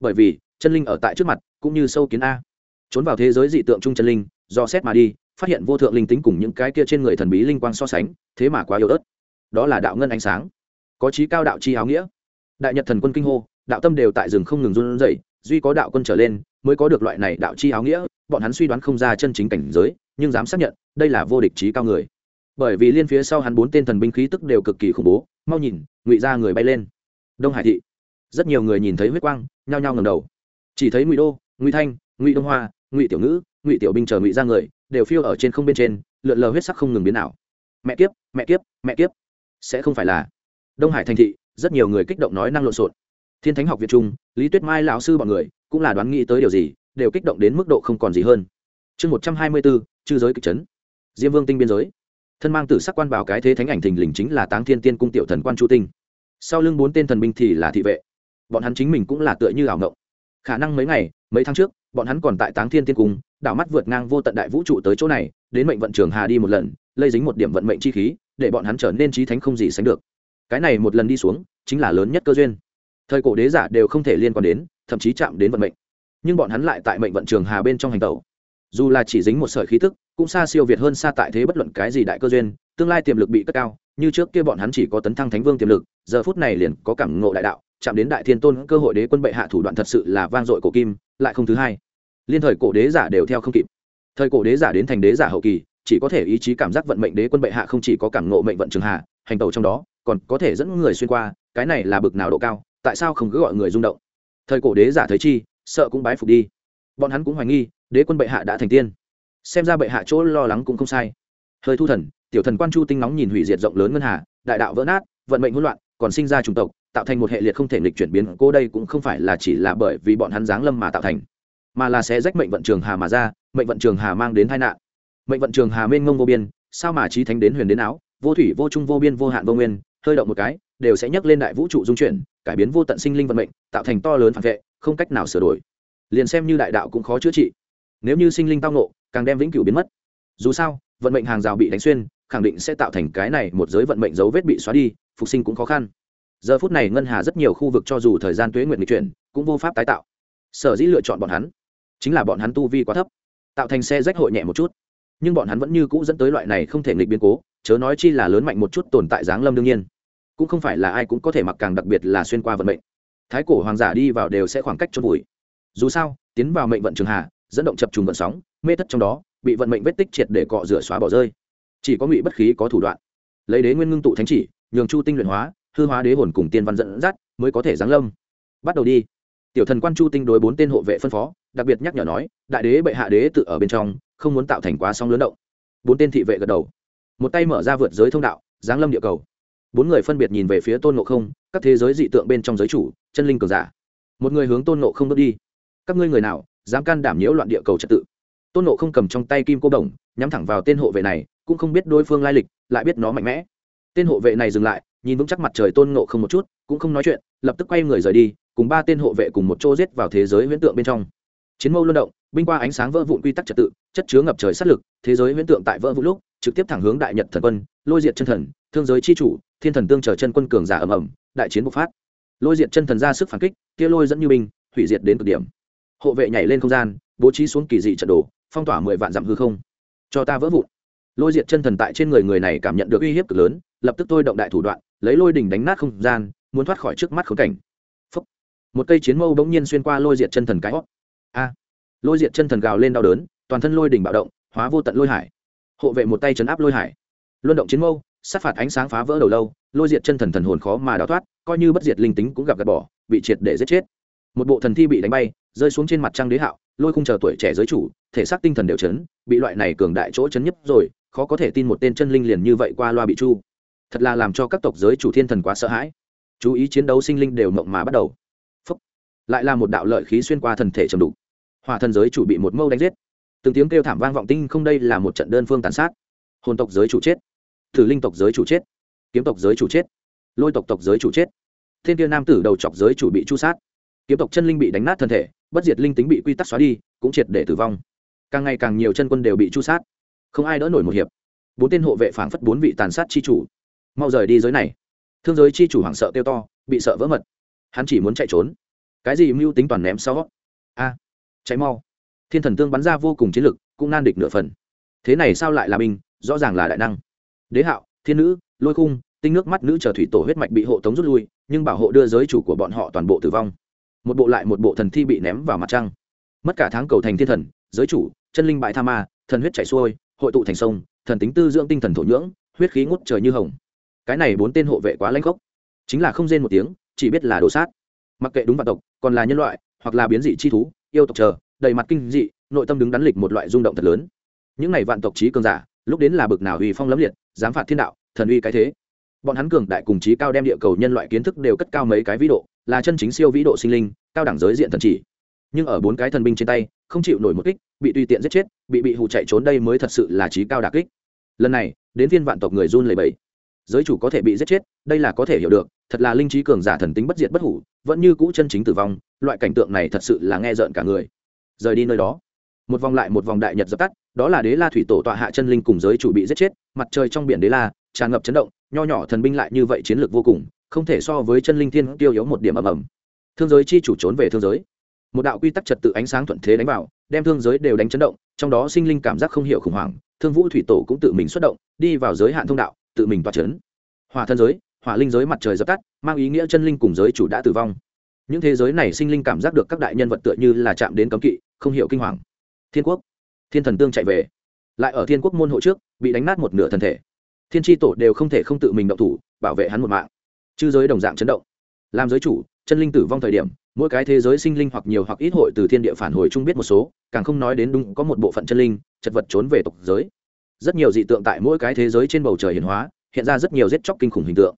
Bởi vì, chân linh ở tại trước mặt, cũng như sâu kiến a. Trốn vào thế giới dị tượng trung chân linh, do xét mà đi, phát hiện vô thượng linh tính cùng những cái kia trên người thần bí linh quang so sánh, thế mà quá yếu ớt. Đó là đạo ngân ánh sáng. Có trí cao đạo chi áo nghĩa. Đại nhật thần quân kinh hô, đạo tâm đều tại rừng không ngừng run rẩy, duy có đạo quân trở lên, mới có được loại này đạo chi áo nghĩa bọn hắn suy đoán không ra chân chính cảnh giới, nhưng dám xác nhận, đây là vô địch trí cao người. Bởi vì liên phía sau hắn bốn tên thần binh khí tức đều cực kỳ khủng bố, mau nhìn, ngụy ra người bay lên. Đông hải thị. Rất nhiều người nhìn thấy huyết quang, nhao nhao ngầm đầu. Chỉ thấy ngụy đô, ngụy thanh, ngụy đông hoa, ngụy tiểu ngữ, ngụy tiểu binh chờ ngụy ra người, đều phiêu ở trên không bên trên, lượn lờ huyết sắc không ngừng biến nào mẹ kiếp mẹ kiếp mẹ kiếp. Sẽ không phải là đông hải thành thị, rất nhiều người kích động nói năng lộn xộn. Thiên thánh học việt trung, lý tuyết mai lão sư bọn người, cũng là đoán nghĩ tới điều gì đều kích động đến mức độ không còn gì hơn. Chương một trăm hai mươi bốn chư giới kịch trấn diêm vương tinh biên giới. Thân mang tử sắc quan bảo cái thế thánh ảnh thình lình chính là táng thiên tiên cung tiểu thần quan chu tinh. Sau lưng bốn tên thần binh thì là thị vệ. Bọn hắn chính mình cũng là tựa như ảo ngộng. Khả năng mấy ngày, mấy tháng trước, bọn hắn còn tại táng thiên tiên cung, đảo mắt vượt ngang vô tận đại vũ trụ tới chỗ này, đến mệnh vận trường hà đi một lần, lây dính một điểm vận mệnh chi khí, để bọn hắn trở nên trí thánh không gì sánh được. Cái này một lần đi xuống, chính là lớn nhất cơ duyên. Thời cổ đế giả đều không thể liên quan đến, thậm chí chạm đến vận mệnh nhưng bọn hắn lại tại mệnh vận trường hà bên trong hành tẩu. Dù là chỉ dính một sợi khí tức, cũng xa siêu việt hơn xa tại thế bất luận cái gì đại cơ duyên, tương lai tiềm lực bị cất cao, như trước kia bọn hắn chỉ có tấn thăng thánh vương tiềm lực, giờ phút này liền có cảm ngộ đại đạo, chạm đến đại thiên tôn cơ hội đế quân bệ hạ thủ đoạn thật sự là vang dội cổ kim, lại không thứ hai. Liên thời cổ đế giả đều theo không kịp. Thời cổ đế giả đến thành đế giả hậu kỳ, chỉ có thể ý chí cảm giác vận mệnh đế quân bệ hạ không chỉ có cảm ngộ mệnh vận trường hạ hành tẩu trong đó, còn có thể dẫn người xuyên qua, cái này là bực nào độ cao, tại sao không cứ gọi người rung động? Thời cổ đế giả thấy chi sợ cũng bái phục đi. Bọn hắn cũng hoài nghi, đế quân bệ hạ đã thành tiên. Xem ra bệ hạ chỗ lo lắng cũng không sai. Hơi thu thần, tiểu thần quan chu tinh nóng nhìn hủy diệt rộng lớn ngân hà, đại đạo vỡ nát, vận mệnh hỗn loạn, còn sinh ra chủng tộc, tạo thành một hệ liệt không thể nghịch chuyển biến. Cô đây cũng không phải là chỉ là bởi vì bọn hắn giáng lâm mà tạo thành, mà là sẽ rách mệnh vận trường hà mà ra, mệnh vận trường hà mang đến tai nạn. Mệnh vận trường hà mênh ngông vô biên, sao mà trí thánh đến huyền đến áo, vô thủy vô trung vô biên vô hạn vô nguyên, hơi động một cái đều sẽ nhấc lên đại vũ trụ dung chuyển, cải biến vô tận sinh linh vận mệnh, tạo thành to lớn phản vệ, không cách nào sửa đổi. Liền xem như đại đạo cũng khó chữa trị. Nếu như sinh linh tao nộ càng đem vĩnh cửu biến mất. Dù sao, vận mệnh hàng rào bị đánh xuyên, khẳng định sẽ tạo thành cái này một giới vận mệnh dấu vết bị xóa đi, phục sinh cũng khó khăn. Giờ phút này ngân hà rất nhiều khu vực cho dù thời gian tuế nguyện nghịch chuyển, cũng vô pháp tái tạo. Sở dĩ lựa chọn bọn hắn, chính là bọn hắn tu vi quá thấp, tạo thành xe rách hội nhẹ một chút. Nhưng bọn hắn vẫn như cũ dẫn tới loại này không thể nghịch biến cố, chớ nói chi là lớn mạnh một chút tồn tại giáng lâm đương nhiên cũng không phải là ai cũng có thể mặc càng đặc biệt là xuyên qua vận mệnh. Thái cổ hoàng giả đi vào đều sẽ khoảng cách chôn vùi. Dù sao, tiến vào mệnh vận trường hạ, dẫn động chập trùng vận sóng, mê thất trong đó, bị vận mệnh vết tích triệt để cọ rửa xóa bỏ rơi. Chỉ có ngụy bất khí có thủ đoạn. Lấy đế nguyên ngưng tụ thánh chỉ, nhường chu tinh luyện hóa, hư hóa đế hồn cùng tiên văn dẫn dắt, mới có thể giáng lâm. Bắt đầu đi. Tiểu thần quan chu tinh đối bốn tên hộ vệ phân phó, đặc biệt nhắc nhở nói, đại đế bệ hạ đế tự ở bên trong, không muốn tạo thành quá sóng lớn động. Bốn tên thị vệ gật đầu. Một tay mở ra vượt giới thông đạo, giáng lâm địa cầu bốn người phân biệt nhìn về phía tôn ngộ không, các thế giới dị tượng bên trong giới chủ, chân linh cường giả. Một người hướng tôn ngộ không bước đi. Các ngươi người nào, dám can đảm nhiễu loạn địa cầu trật tự? Tôn ngộ không cầm trong tay kim cô đồng, nhắm thẳng vào tên hộ vệ này, cũng không biết đối phương lai lịch, lại biết nó mạnh mẽ. Tên hộ vệ này dừng lại, nhìn vững chắc mặt trời tôn ngộ không một chút, cũng không nói chuyện, lập tức quay người rời đi, cùng ba tên hộ vệ cùng một chỗ giết vào thế giới huyễn tượng bên trong. Chiến mâu luân động, binh qua ánh sáng vỡ vụn quy tắc trật tự, chất chứa ngập trời sát lực, thế giới huyễn tượng tại vỡ vụn lúc, trực tiếp thẳng hướng đại nhật thần quân, lôi diệt chân thần thương giới chi chủ, thiên thần tương chờ chân quân cường giả ầm ầm, đại chiến bộc phát. Lôi diệt chân thần ra sức phản kích, kia lôi dẫn như binh, hủy diệt đến cực điểm. Hộ vệ nhảy lên không gian, bố trí xuống kỳ dị trận đồ, phong tỏa mười vạn dặm hư không. Cho ta vỡ vụn. Lôi diệt chân thần tại trên người người này cảm nhận được uy hiếp cực lớn, lập tức tôi động đại thủ đoạn, lấy lôi đỉnh đánh nát không gian, muốn thoát khỏi trước mắt khốn cảnh. Phúc. một cây chiến mâu bỗng nhiên xuyên qua lôi diệt chân thần cái hót. A. Lôi diệt chân thần gào lên đau đớn, toàn thân lôi đỉnh bạo động, hóa vô tận lôi hải. Hộ vệ một tay chấn áp lôi hải. Luân động chiến mâu sát phạt ánh sáng phá vỡ đầu lâu, lôi diệt chân thần thần hồn khó mà đào thoát, coi như bất diệt linh tính cũng gặp gạt bỏ, bị triệt để giết chết. Một bộ thần thi bị đánh bay, rơi xuống trên mặt trăng đế hạo, lôi khung chờ tuổi trẻ giới chủ, thể xác tinh thần đều chấn, bị loại này cường đại chỗ chấn nhấp rồi, khó có thể tin một tên chân linh liền như vậy qua loa bị chu. Thật là làm cho các tộc giới chủ thiên thần quá sợ hãi. Chú ý chiến đấu sinh linh đều mộng mà bắt đầu. Phúc. lại là một đạo lợi khí xuyên qua thần thể trầm đủ hòa thần giới chủ bị một mâu đánh giết. Từng tiếng kêu thảm vang vọng tinh không đây là một trận đơn phương tàn sát. Hồn tộc giới chủ chết thử linh tộc giới chủ chết. Kiếm tộc giới chủ chết. Lôi tộc tộc giới chủ chết. Thiên tiên nam tử đầu chọc giới chủ bị chu sát. Kiếm tộc chân linh bị đánh nát thân thể, bất diệt linh tính bị quy tắc xóa đi, cũng triệt để tử vong. Càng ngày càng nhiều chân quân đều bị chu sát. Không ai đỡ nổi một hiệp. Bốn tên hộ vệ phảng phất bốn vị tàn sát chi chủ. Mau rời đi giới này. Thương giới chi chủ hoảng sợ kêu to, bị sợ vỡ mật. Hắn chỉ muốn chạy trốn. Cái gì mưu tính toàn ném sau? A à, cháy mau. Thiên thần tương bắn ra vô cùng chiến lực, cũng nan địch nửa phần. Thế này sao lại là binh? Rõ ràng là đại năng đế hạo, thiên nữ, lôi cung tinh nước mắt nữ chờ thủy tổ huyết mạch bị hộ tống rút lui, nhưng bảo hộ đưa giới chủ của bọn họ toàn bộ tử vong. Một bộ lại một bộ thần thi bị ném vào mặt trăng. Mất cả tháng cầu thành thiên thần, giới chủ, chân linh bại tha ma, thần huyết chảy xuôi, hội tụ thành sông, thần tính tư dưỡng tinh thần thổ nhưỡng, huyết khí ngút trời như hồng. Cái này bốn tên hộ vệ quá lãnh gốc. Chính là không rên một tiếng, chỉ biết là đồ sát. Mặc kệ đúng vạn tộc, còn là nhân loại, hoặc là biến dị chi thú, yêu tộc chờ, đầy mặt kinh dị, nội tâm đứng đắn lịch một loại rung động thật lớn. Những này vạn tộc trí cường giả lúc đến là bực nào uy phong lẫm liệt, dám phạt thiên đạo, thần uy cái thế. Bọn hắn cường đại cùng trí cao đem địa cầu nhân loại kiến thức đều cất cao mấy cái vĩ độ, là chân chính siêu vĩ độ sinh linh, cao đẳng giới diện thần chỉ. Nhưng ở bốn cái thần binh trên tay, không chịu nổi một kích, bị tùy tiện giết chết, bị bị hụ chạy trốn đây mới thật sự là trí cao đà kích. Lần này, đến viên vạn tộc người run lầy bẫy giới chủ có thể bị giết chết, đây là có thể hiểu được, thật là linh trí cường giả thần tính bất diệt bất hủ, vẫn như cũ chân chính tử vong, loại cảnh tượng này thật sự là nghe rợn cả người. Rời đi nơi đó, một vòng lại một vòng đại nhật dập tắt đó là đế la thủy tổ tọa hạ chân linh cùng giới chủ bị giết chết, mặt trời trong biển đế la, tràn ngập chấn động, nho nhỏ thần binh lại như vậy chiến lược vô cùng, không thể so với chân linh thiên tiêu yếu một điểm ầm ầm. Thương giới chi chủ trốn về thương giới. Một đạo quy tắc trật tự ánh sáng thuận thế đánh vào, đem thương giới đều đánh chấn động, trong đó sinh linh cảm giác không hiểu khủng hoảng, thương vũ thủy tổ cũng tự mình xuất động, đi vào giới hạn thông đạo, tự mình toa chấn. Hỏa thân giới, hỏa linh giới mặt trời dập tắt, mang ý nghĩa chân linh cùng giới chủ đã tử vong. Những thế giới này sinh linh cảm giác được các đại nhân vật tựa như là chạm đến cấm kỵ, không hiểu kinh hoàng. Thiên quốc thiên thần tương chạy về. Lại ở thiên quốc môn hộ trước, bị đánh nát một nửa thân thể. Thiên tri tổ đều không thể không tự mình động thủ, bảo vệ hắn một mạng. Chư giới đồng dạng chấn động. Làm giới chủ, chân linh tử vong thời điểm, mỗi cái thế giới sinh linh hoặc nhiều hoặc ít hội từ thiên địa phản hồi chung biết một số, càng không nói đến đúng có một bộ phận chân linh, chật vật trốn về tộc giới. Rất nhiều dị tượng tại mỗi cái thế giới trên bầu trời hiển hóa, hiện ra rất nhiều giết chóc kinh khủng hình tượng.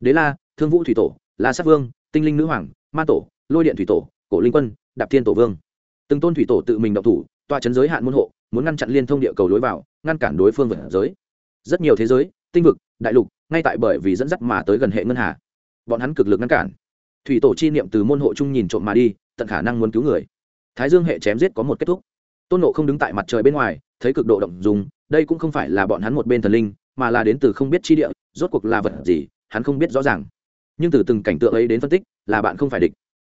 Đế la, thương vũ thủy tổ, la sát vương, tinh linh nữ hoàng, ma tổ, lôi điện thủy tổ, cổ linh quân, đạp thiên tổ vương. Từng tôn thủy tổ tự mình động thủ tòa chấn giới hạn môn hộ, muốn ngăn chặn liên thông địa cầu lối vào, ngăn cản đối phương vượt giới. Rất nhiều thế giới, tinh vực, đại lục, ngay tại bởi vì dẫn dắt mà tới gần hệ ngân hà. Bọn hắn cực lực ngăn cản. Thủy tổ chi niệm từ môn hộ chung nhìn trộm mà đi, tận khả năng muốn cứu người. Thái dương hệ chém giết có một kết thúc. Tôn nộ không đứng tại mặt trời bên ngoài, thấy cực độ động dùng đây cũng không phải là bọn hắn một bên thần linh, mà là đến từ không biết chi địa, rốt cuộc là vật gì, hắn không biết rõ ràng. Nhưng từ từng cảnh tượng ấy đến phân tích, là bạn không phải địch.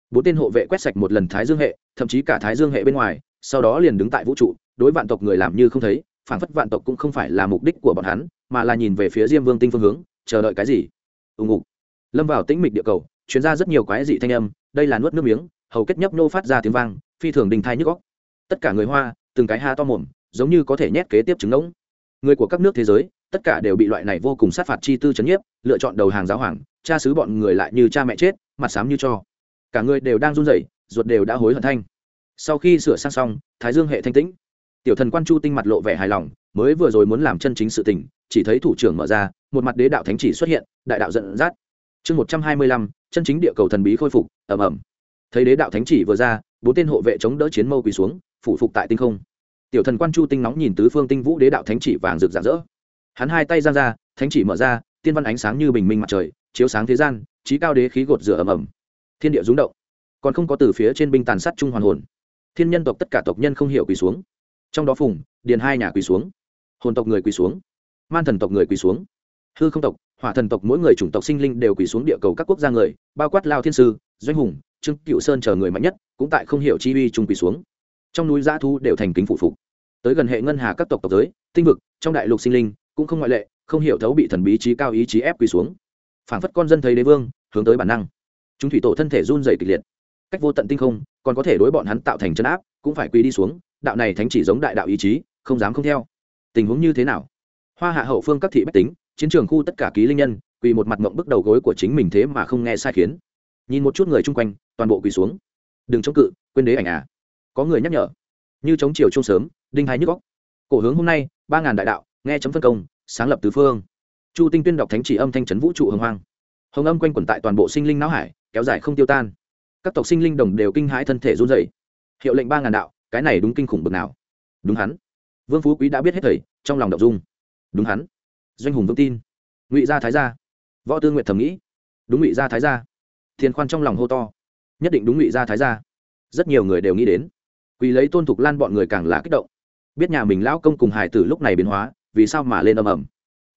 Bốn tên hộ vệ quét sạch một lần thái dương hệ, thậm chí cả thái dương hệ bên ngoài sau đó liền đứng tại vũ trụ, đối vạn tộc người làm như không thấy phản phất vạn tộc cũng không phải là mục đích của bọn hắn, mà là nhìn về phía diêm vương tinh phương hướng, chờ đợi cái gì? Ù ngục. Lâm vào tĩnh mịch địa cầu chuyến ra rất nhiều quái dị thanh âm, đây là nuốt nước miếng, hầu kết nhấp nô phát ra tiếng vang, phi thường đình thai nhức góc tất cả người hoa, từng cái ha to mồm, giống như có thể nhét kế tiếp trứng ngỗng. Người của các nước thế giới, tất cả đều bị loại này vô cùng sát phạt chi tư chấn nhiếp, lựa chọn đầu hàng giáo hoàng, cha xứ bọn người lại như cha mẹ chết, mặt xám như cho. Cả người đều đang run rẩy, ruột đều đã hối hận thanh sau khi sửa sang xong, thái dương hệ thanh tĩnh. Tiểu thần quan chu tinh mặt lộ vẻ hài lòng, mới vừa rồi muốn làm chân chính sự tình, chỉ thấy thủ trưởng mở ra, một mặt đế đạo thánh chỉ xuất hiện, đại đạo giận dắt. Chương một trăm hai mươi lăm, chân chính địa cầu thần bí khôi phục, ầm ầm. Thấy đế đạo thánh chỉ vừa ra, bốn tên hộ vệ chống đỡ chiến mâu quỳ xuống, phủ phục tại tinh không. Tiểu thần quan chu tinh nóng nhìn tứ phương tinh vũ đế đạo thánh chỉ vàng rực rạng rỡ. Hắn hai tay giang ra, thánh chỉ mở ra, tiên văn ánh sáng như bình minh mặt trời, chiếu sáng thế gian trí cao đế khí gột rửa ầm ầm. Thiên địa rúng động, còn không có từ phía trên binh tàn sát trung hoàn hồn thiên nhân tộc tất cả tộc nhân không hiểu quỳ xuống. Trong đó phùng, điền hai nhà quỳ xuống. Hồn tộc người quỳ xuống. Man thần tộc người quỳ xuống. Hư không tộc, hỏa thần tộc mỗi người chủng tộc sinh linh đều quỳ xuống địa cầu các quốc gia người, bao quát lao thiên sư, doanh hùng, trương cựu sơn chờ người mạnh nhất, cũng tại không hiểu chi uy trung quỳ xuống. Trong núi giã thu đều thành kính phụ phục. Tới gần hệ ngân hà các tộc tộc giới, tinh vực, trong đại lục sinh linh, cũng không ngoại lệ, không hiểu thấu bị thần bí trí cao ý chí ép quỳ xuống. Phảng phất con dân thấy đế vương, hướng tới bản năng. Chúng thủy tổ thân thể run dày kịch liệt cách vô tận tinh không, còn có thể đối bọn hắn tạo thành chân áp, cũng phải quỳ đi xuống, đạo này thánh chỉ giống đại đạo ý chí, không dám không theo. Tình huống như thế nào? Hoa hạ hậu phương các thị bách tính, chiến trường khu tất cả ký linh nhân, quỳ một mặt mộng bức đầu gối của chính mình thế mà không nghe sai khiến. Nhìn một chút người chung quanh, toàn bộ quỳ xuống. Đừng chống cự, quên đế ảnh à. Có người nhắc nhở. Như chống chiều chung sớm, đinh hai nhức góc cổ hướng hôm nay, ba ngàn đại đạo, nghe chấm phân công, sáng lập tứ phương. Chu tinh tuyên đọc thánh chỉ âm thanh trấn vũ trụ hồng hoang. Hồng âm quanh quẩn tại toàn bộ sinh linh não hải, kéo dài không tiêu tan các tộc sinh linh đồng đều kinh hãi thân thể run rẩy. Hiệu lệnh ba ngàn đạo, cái này đúng kinh khủng bực nào. Đúng hắn. Vương phú quý đã biết hết thầy, trong lòng đậu dung. Đúng hắn. Doanh hùng vững tin. Ngụy gia thái gia. Võ tương nguyện thầm nghĩ. Đúng ngụy gia thái gia. Thiên khoan trong lòng hô to. Nhất định đúng ngụy gia thái gia. Rất nhiều người đều nghĩ đến. Quỳ lấy tôn thục lan bọn người càng là kích động. Biết nhà mình lão công cùng hải tử lúc này biến hóa, vì sao mà lên âm ầm?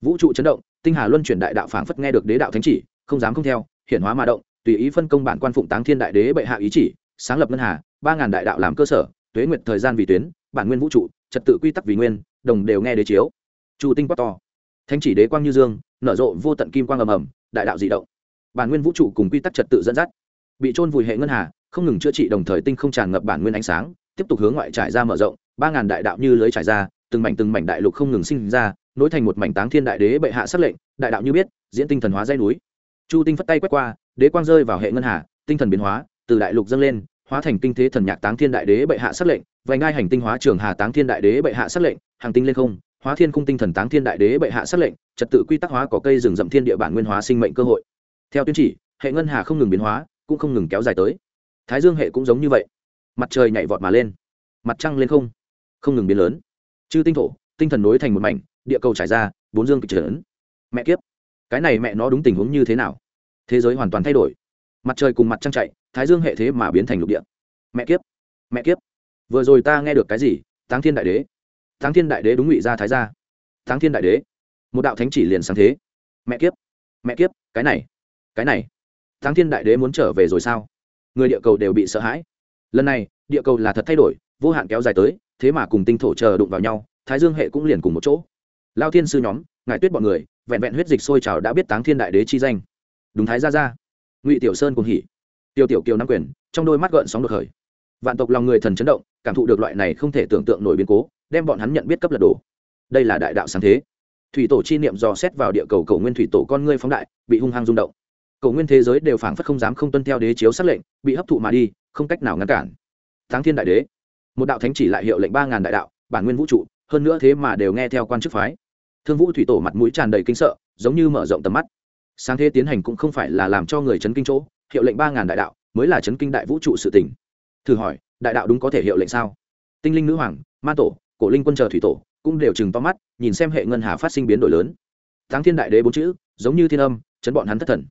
Vũ trụ chấn động, tinh hà luân chuyển đại đạo phảng phất nghe được đế đạo thánh chỉ, không dám không theo hiện hóa mà động tùy ý phân công bản quan phụng táng thiên đại đế bệ hạ ý chỉ, sáng lập ngân hà, ba ngàn đại đạo làm cơ sở, tuế nguyện thời gian vì tuyến, bản nguyên vũ trụ, trật tự quy tắc vì nguyên, đồng đều nghe đế chiếu. Chu tinh quát to. Thánh chỉ đế quang như dương, nở rộ vô tận kim quang ầm ầm, đại đạo dị động. Bản nguyên vũ trụ cùng quy tắc trật tự dẫn dắt. Bị trôn vùi hệ ngân hà, không ngừng chữa trị đồng thời tinh không tràn ngập bản nguyên ánh sáng, tiếp tục hướng ngoại trải ra mở rộng, ba ngàn đại đạo như lưới trải ra, từng mảnh từng mảnh đại lục không ngừng sinh ra, nối thành một mảnh táng thiên đại đế bệ hạ sắc lệnh, đại đạo như biết, diễn tinh thần hóa dây núi. Chu tinh phất tay quét qua đế quang rơi vào hệ ngân hà, tinh thần biến hóa, từ đại lục dâng lên, hóa thành kinh thế thần nhạc táng thiên đại đế bệ hạ sắc lệnh, vành ngai hành tinh hóa trường hà táng thiên đại đế bệ hạ sắc lệnh, hàng tinh lên không, hóa thiên cung tinh thần táng thiên đại đế bệ hạ sắc lệnh, trật tự quy tắc hóa có cây rừng rậm thiên địa bản nguyên hóa sinh mệnh cơ hội. Theo tuyên chỉ, hệ ngân hà không ngừng biến hóa, cũng không ngừng kéo dài tới. Thái dương hệ cũng giống như vậy. Mặt trời nhảy vọt mà lên, mặt trăng lên không không ngừng biến lớn. Chư tinh thổ, tinh thần nối thành một mảnh, địa cầu trải ra, bốn dương kịch trấn. Mẹ kiếp, cái này mẹ nó đúng tình huống như thế nào? Thế giới hoàn toàn thay đổi. Mặt trời cùng mặt trăng chạy, thái dương hệ thế mà biến thành lục địa. Mẹ kiếp mẹ kiếp. Vừa rồi ta nghe được cái gì? Táng thiên đại đế. Táng thiên đại đế đúng ngụy gia thái gia. Táng thiên đại đế. Một đạo thánh chỉ liền sáng thế. Mẹ kiếp mẹ kiếp, cái này cái này. Táng thiên đại đế muốn trở về rồi sao? Người địa cầu đều bị sợ hãi. Lần này, địa cầu là thật thay đổi, vô hạn kéo dài tới, thế mà cùng tinh thổ chờ đụng vào nhau, thái dương hệ cũng liền cùng một chỗ. Lao thiên sư nhóm ngài tuyết bọn người, vẹn vẹn huyết dịch sôi trào đã biết táng thiên đại đế chi danh đúng thái ra ra ngụy tiểu sơn cùng hỉ. Tiêu tiểu kiều nam quyền, trong đôi mắt gợn sóng đột khởi. Vạn tộc lòng người thần chấn động, cảm thụ được loại này không thể tưởng tượng nổi biến cố, đem bọn hắn nhận biết cấp lật đổ. Đây là đại đạo sáng thế. Thủy tổ chi niệm dò xét vào địa cầu cầu nguyên thủy tổ con ngươi phóng đại, bị hung hăng rung động. Cầu nguyên thế giới đều phảng phất không dám không tuân theo đế chiếu xác lệnh, bị hấp thụ mà đi, không cách nào ngăn cản. Tháng thiên đại đế. Một đạo thánh chỉ lại hiệu lệnh ba ngàn đại đạo, bản nguyên vũ trụ, hơn nữa thế mà đều nghe theo quan chức phái. Thương vũ thủy tổ mặt mũi tràn đầy kinh sợ, giống như mở rộng tầm mắt sáng thế tiến hành cũng không phải là làm cho người chấn kinh chỗ, hiệu lệnh ba ngàn đại đạo mới là chấn kinh đại vũ trụ sự tỉnh thử hỏi, đại đạo đúng có thể hiệu lệnh sao? Tinh linh nữ hoàng, ma tổ, cổ linh quân chờ thủy tổ, cũng đều chừng to mắt, nhìn xem hệ ngân hà phát sinh biến đổi lớn. Tháng thiên đại đế bốn chữ, giống như thiên âm, chấn bọn hắn thất thần.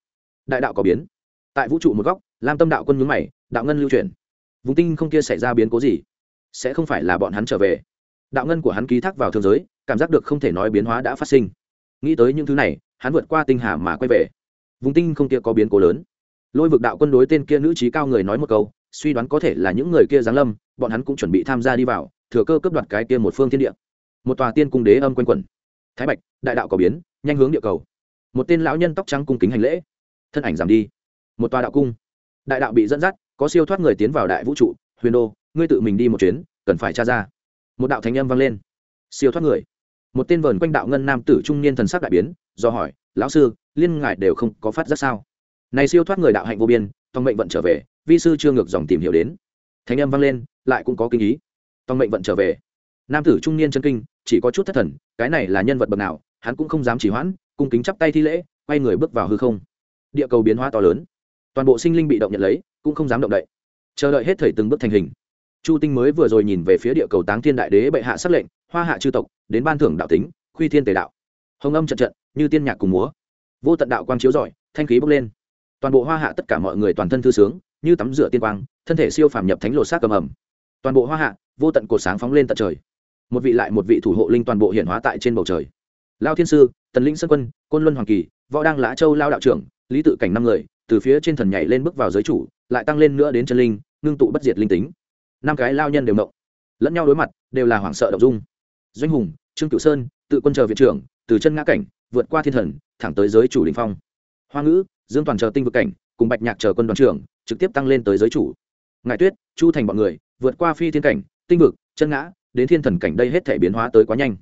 Đại đạo có biến. Tại vũ trụ một góc, lam tâm đạo quân nhướng mày, đạo ngân lưu truyền vùng tinh không kia xảy ra biến cố gì? Sẽ không phải là bọn hắn trở về. Đạo ngân của hắn ký thác vào thương giới, cảm giác được không thể nói biến hóa đã phát sinh. Nghĩ tới những thứ này hắn vượt qua tinh hà mà quay về. Vùng tinh không kia có biến cố lớn. Lôi vực đạo quân đối tên kia nữ trí cao người nói một câu, suy đoán có thể là những người kia giáng lâm, bọn hắn cũng chuẩn bị tham gia đi vào, thừa cơ cướp đoạt cái kia một phương thiên địa. Một tòa tiên cung đế âm quanh quẩn. Thái bạch, đại đạo có biến, nhanh hướng địa cầu. Một tên lão nhân tóc trắng cung kính hành lễ. Thân ảnh giảm đi. Một tòa đạo cung. Đại đạo bị dẫn dắt, có siêu thoát người tiến vào đại vũ trụ. Huyền đô, ngươi tự mình đi một chuyến, cần phải tra ra. Một đạo thánh âm vang lên. Siêu thoát người. Một tên vờn quanh đạo ngân nam tử trung niên thần sắc đại biến do hỏi, lão sư, liên ngại đều không có phát giác sao? Này siêu thoát người đạo hạnh vô biên, tòng mệnh vận trở về, vi sư chưa ngược dòng tìm hiểu đến. Thánh âm vang lên, lại cũng có kinh ý. Tòng mệnh vận trở về. Nam tử trung niên chân kinh, chỉ có chút thất thần, cái này là nhân vật bậc nào, hắn cũng không dám chỉ hoãn, cung kính chắp tay thi lễ, quay người bước vào hư không. Địa cầu biến hóa to lớn. Toàn bộ sinh linh bị động nhận lấy, cũng không dám động đậy. Chờ đợi hết thời từng bước thành hình. Chu tinh mới vừa rồi nhìn về phía địa cầu táng thiên đại đế bệ hạ s lệnh, hoa hạ chư tộc, đến ban thưởng đạo tính, khuy thiên tề đạo. Hồng âm trận trận như tiên nhạc cùng múa. Vô tận đạo quang chiếu rọi, thanh khí bốc lên. Toàn bộ hoa hạ tất cả mọi người toàn thân thư sướng, như tắm rửa tiên quang, thân thể siêu phàm nhập thánh lột xác cầm ẩm. Toàn bộ hoa hạ, vô tận cột sáng phóng lên tận trời. Một vị lại một vị thủ hộ linh toàn bộ hiện hóa tại trên bầu trời. Lao thiên sư, tần linh sơn quân, côn luân hoàng kỳ, võ đăng lã châu lao đạo trưởng, lý tự cảnh năm người, từ phía trên thần nhảy lên bước vào giới chủ, lại tăng lên nữa đến chân linh, ngưng tụ bất diệt linh tính. Năm cái lao nhân đều động. Lẫn nhau đối mặt, đều là hoảng sợ động dung. Doanh hùng, trương cửu sơn, tự quân chờ viện trưởng, từ chân ngã cảnh vượt qua thiên thần, thẳng tới giới chủ đình phong. Hoa ngữ, dương toàn chờ tinh vực cảnh, cùng bạch nhạc chờ quân đoàn trưởng, trực tiếp tăng lên tới giới chủ. Ngài tuyết, chu thành bọn người, vượt qua phi thiên cảnh, tinh vực, chân ngã, đến thiên thần cảnh đây hết thể biến hóa tới quá nhanh.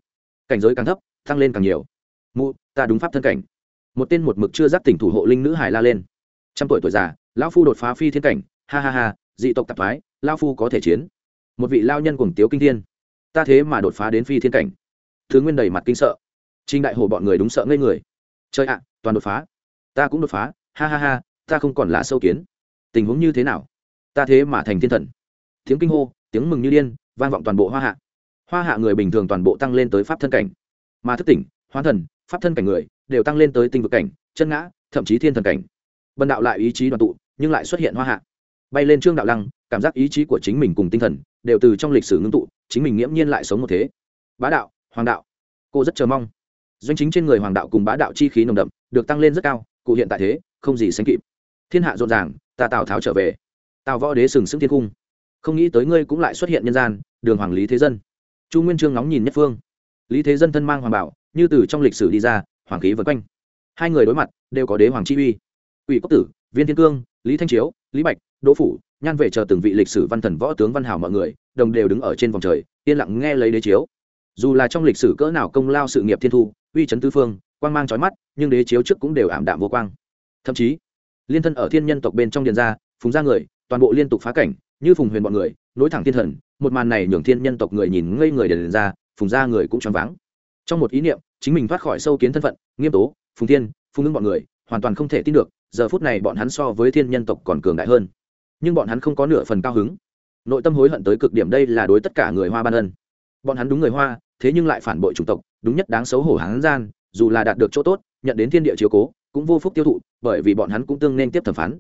Cảnh giới càng thấp, tăng lên càng nhiều. Mụ, ta đúng pháp thân cảnh. Một tên một mực chưa giác tỉnh thủ hộ linh nữ hải la lên. Trăm tuổi tuổi già, lão phu đột phá phi thiên cảnh, ha ha ha, dị tộc tạp thái lao phu có thể chiến. Một vị lao nhân cùng tiếu kinh thiên. Ta thế mà đột phá đến phi thiên cảnh. Thứ nguyên đầy mặt kinh sợ trinh đại hồ bọn người đúng sợ ngây người. Chơi ạ, toàn đột phá. Ta cũng đột phá, ha ha ha, ta không còn là sâu kiến. Tình huống như thế nào? Ta thế mà thành thiên thần. Tiếng kinh hô, tiếng mừng như điên, vang vọng toàn bộ hoa hạ. Hoa hạ người bình thường toàn bộ tăng lên tới pháp thân cảnh. Mà thức tỉnh hoán thần, pháp thân cảnh người đều tăng lên tới tinh vực cảnh, chân ngã, thậm chí thiên thần cảnh. Bần đạo lại ý chí đoàn tụ, nhưng lại xuất hiện hoa hạ. Bay lên trương đạo lăng, cảm giác ý chí của chính mình cùng tinh thần đều từ trong lịch sử ngưng tụ, chính mình nghiễm nhiên lại sống một thế. Bá đạo, hoàng đạo. Cô rất chờ mong doanh chính trên người hoàng đạo cùng bá đạo chi khí nồng đậm, được tăng lên rất cao, cụ hiện tại thế, không gì sánh kịp. Thiên hạ rộn ràng, ta tào tháo trở về. Tào võ đế sừng sững thiên cung. Không nghĩ tới ngươi cũng lại xuất hiện nhân gian, đường hoàng lý thế dân. Chu nguyên trương ngóng nhìn nhất phương. Lý thế dân thân mang hoàng bảo, như từ trong lịch sử đi ra, hoàng khí vân quanh. Hai người đối mặt, đều có đế hoàng chi uy. Ủy quốc tử, viên thiên cương, lý thanh chiếu, lý bạch, đỗ phủ, nhan về chờ từng vị lịch sử văn thần võ tướng văn hảo mọi người, đồng đều đứng ở trên vòng trời, yên lặng nghe lấy đế chiếu. Dù là trong lịch sử cỡ nào công lao sự nghiệp thiên thu uy chấn tư phương, quang mang trói mắt, nhưng đế chiếu trước cũng đều ảm đạm vô quang. Thậm chí, liên thân ở thiên nhân tộc bên trong điền gia, phùng gia người, toàn bộ liên tục phá cảnh, như phùng huyền bọn người, nối thẳng thiên thần, một màn này nhường thiên nhân tộc người nhìn ngây người điền ra phùng gia người cũng choáng váng. Trong một ý niệm, chính mình thoát khỏi sâu kiến thân phận, nghiêm tố, phùng thiên, phùng ngưng bọn người, hoàn toàn không thể tin được, giờ phút này bọn hắn so với thiên nhân tộc còn cường đại hơn. Nhưng bọn hắn không có nửa phần cao hứng. Nội tâm hối hận tới cực điểm đây là đối tất cả người hoa ban ân. Bọn hắn đúng người hoa, thế nhưng lại phản bội chủng tộc đúng nhất đáng xấu hổ hắn gian, dù là đạt được chỗ tốt, nhận đến thiên địa chiếu cố, cũng vô phúc tiêu thụ, bởi vì bọn hắn cũng tương nên tiếp thẩm phán.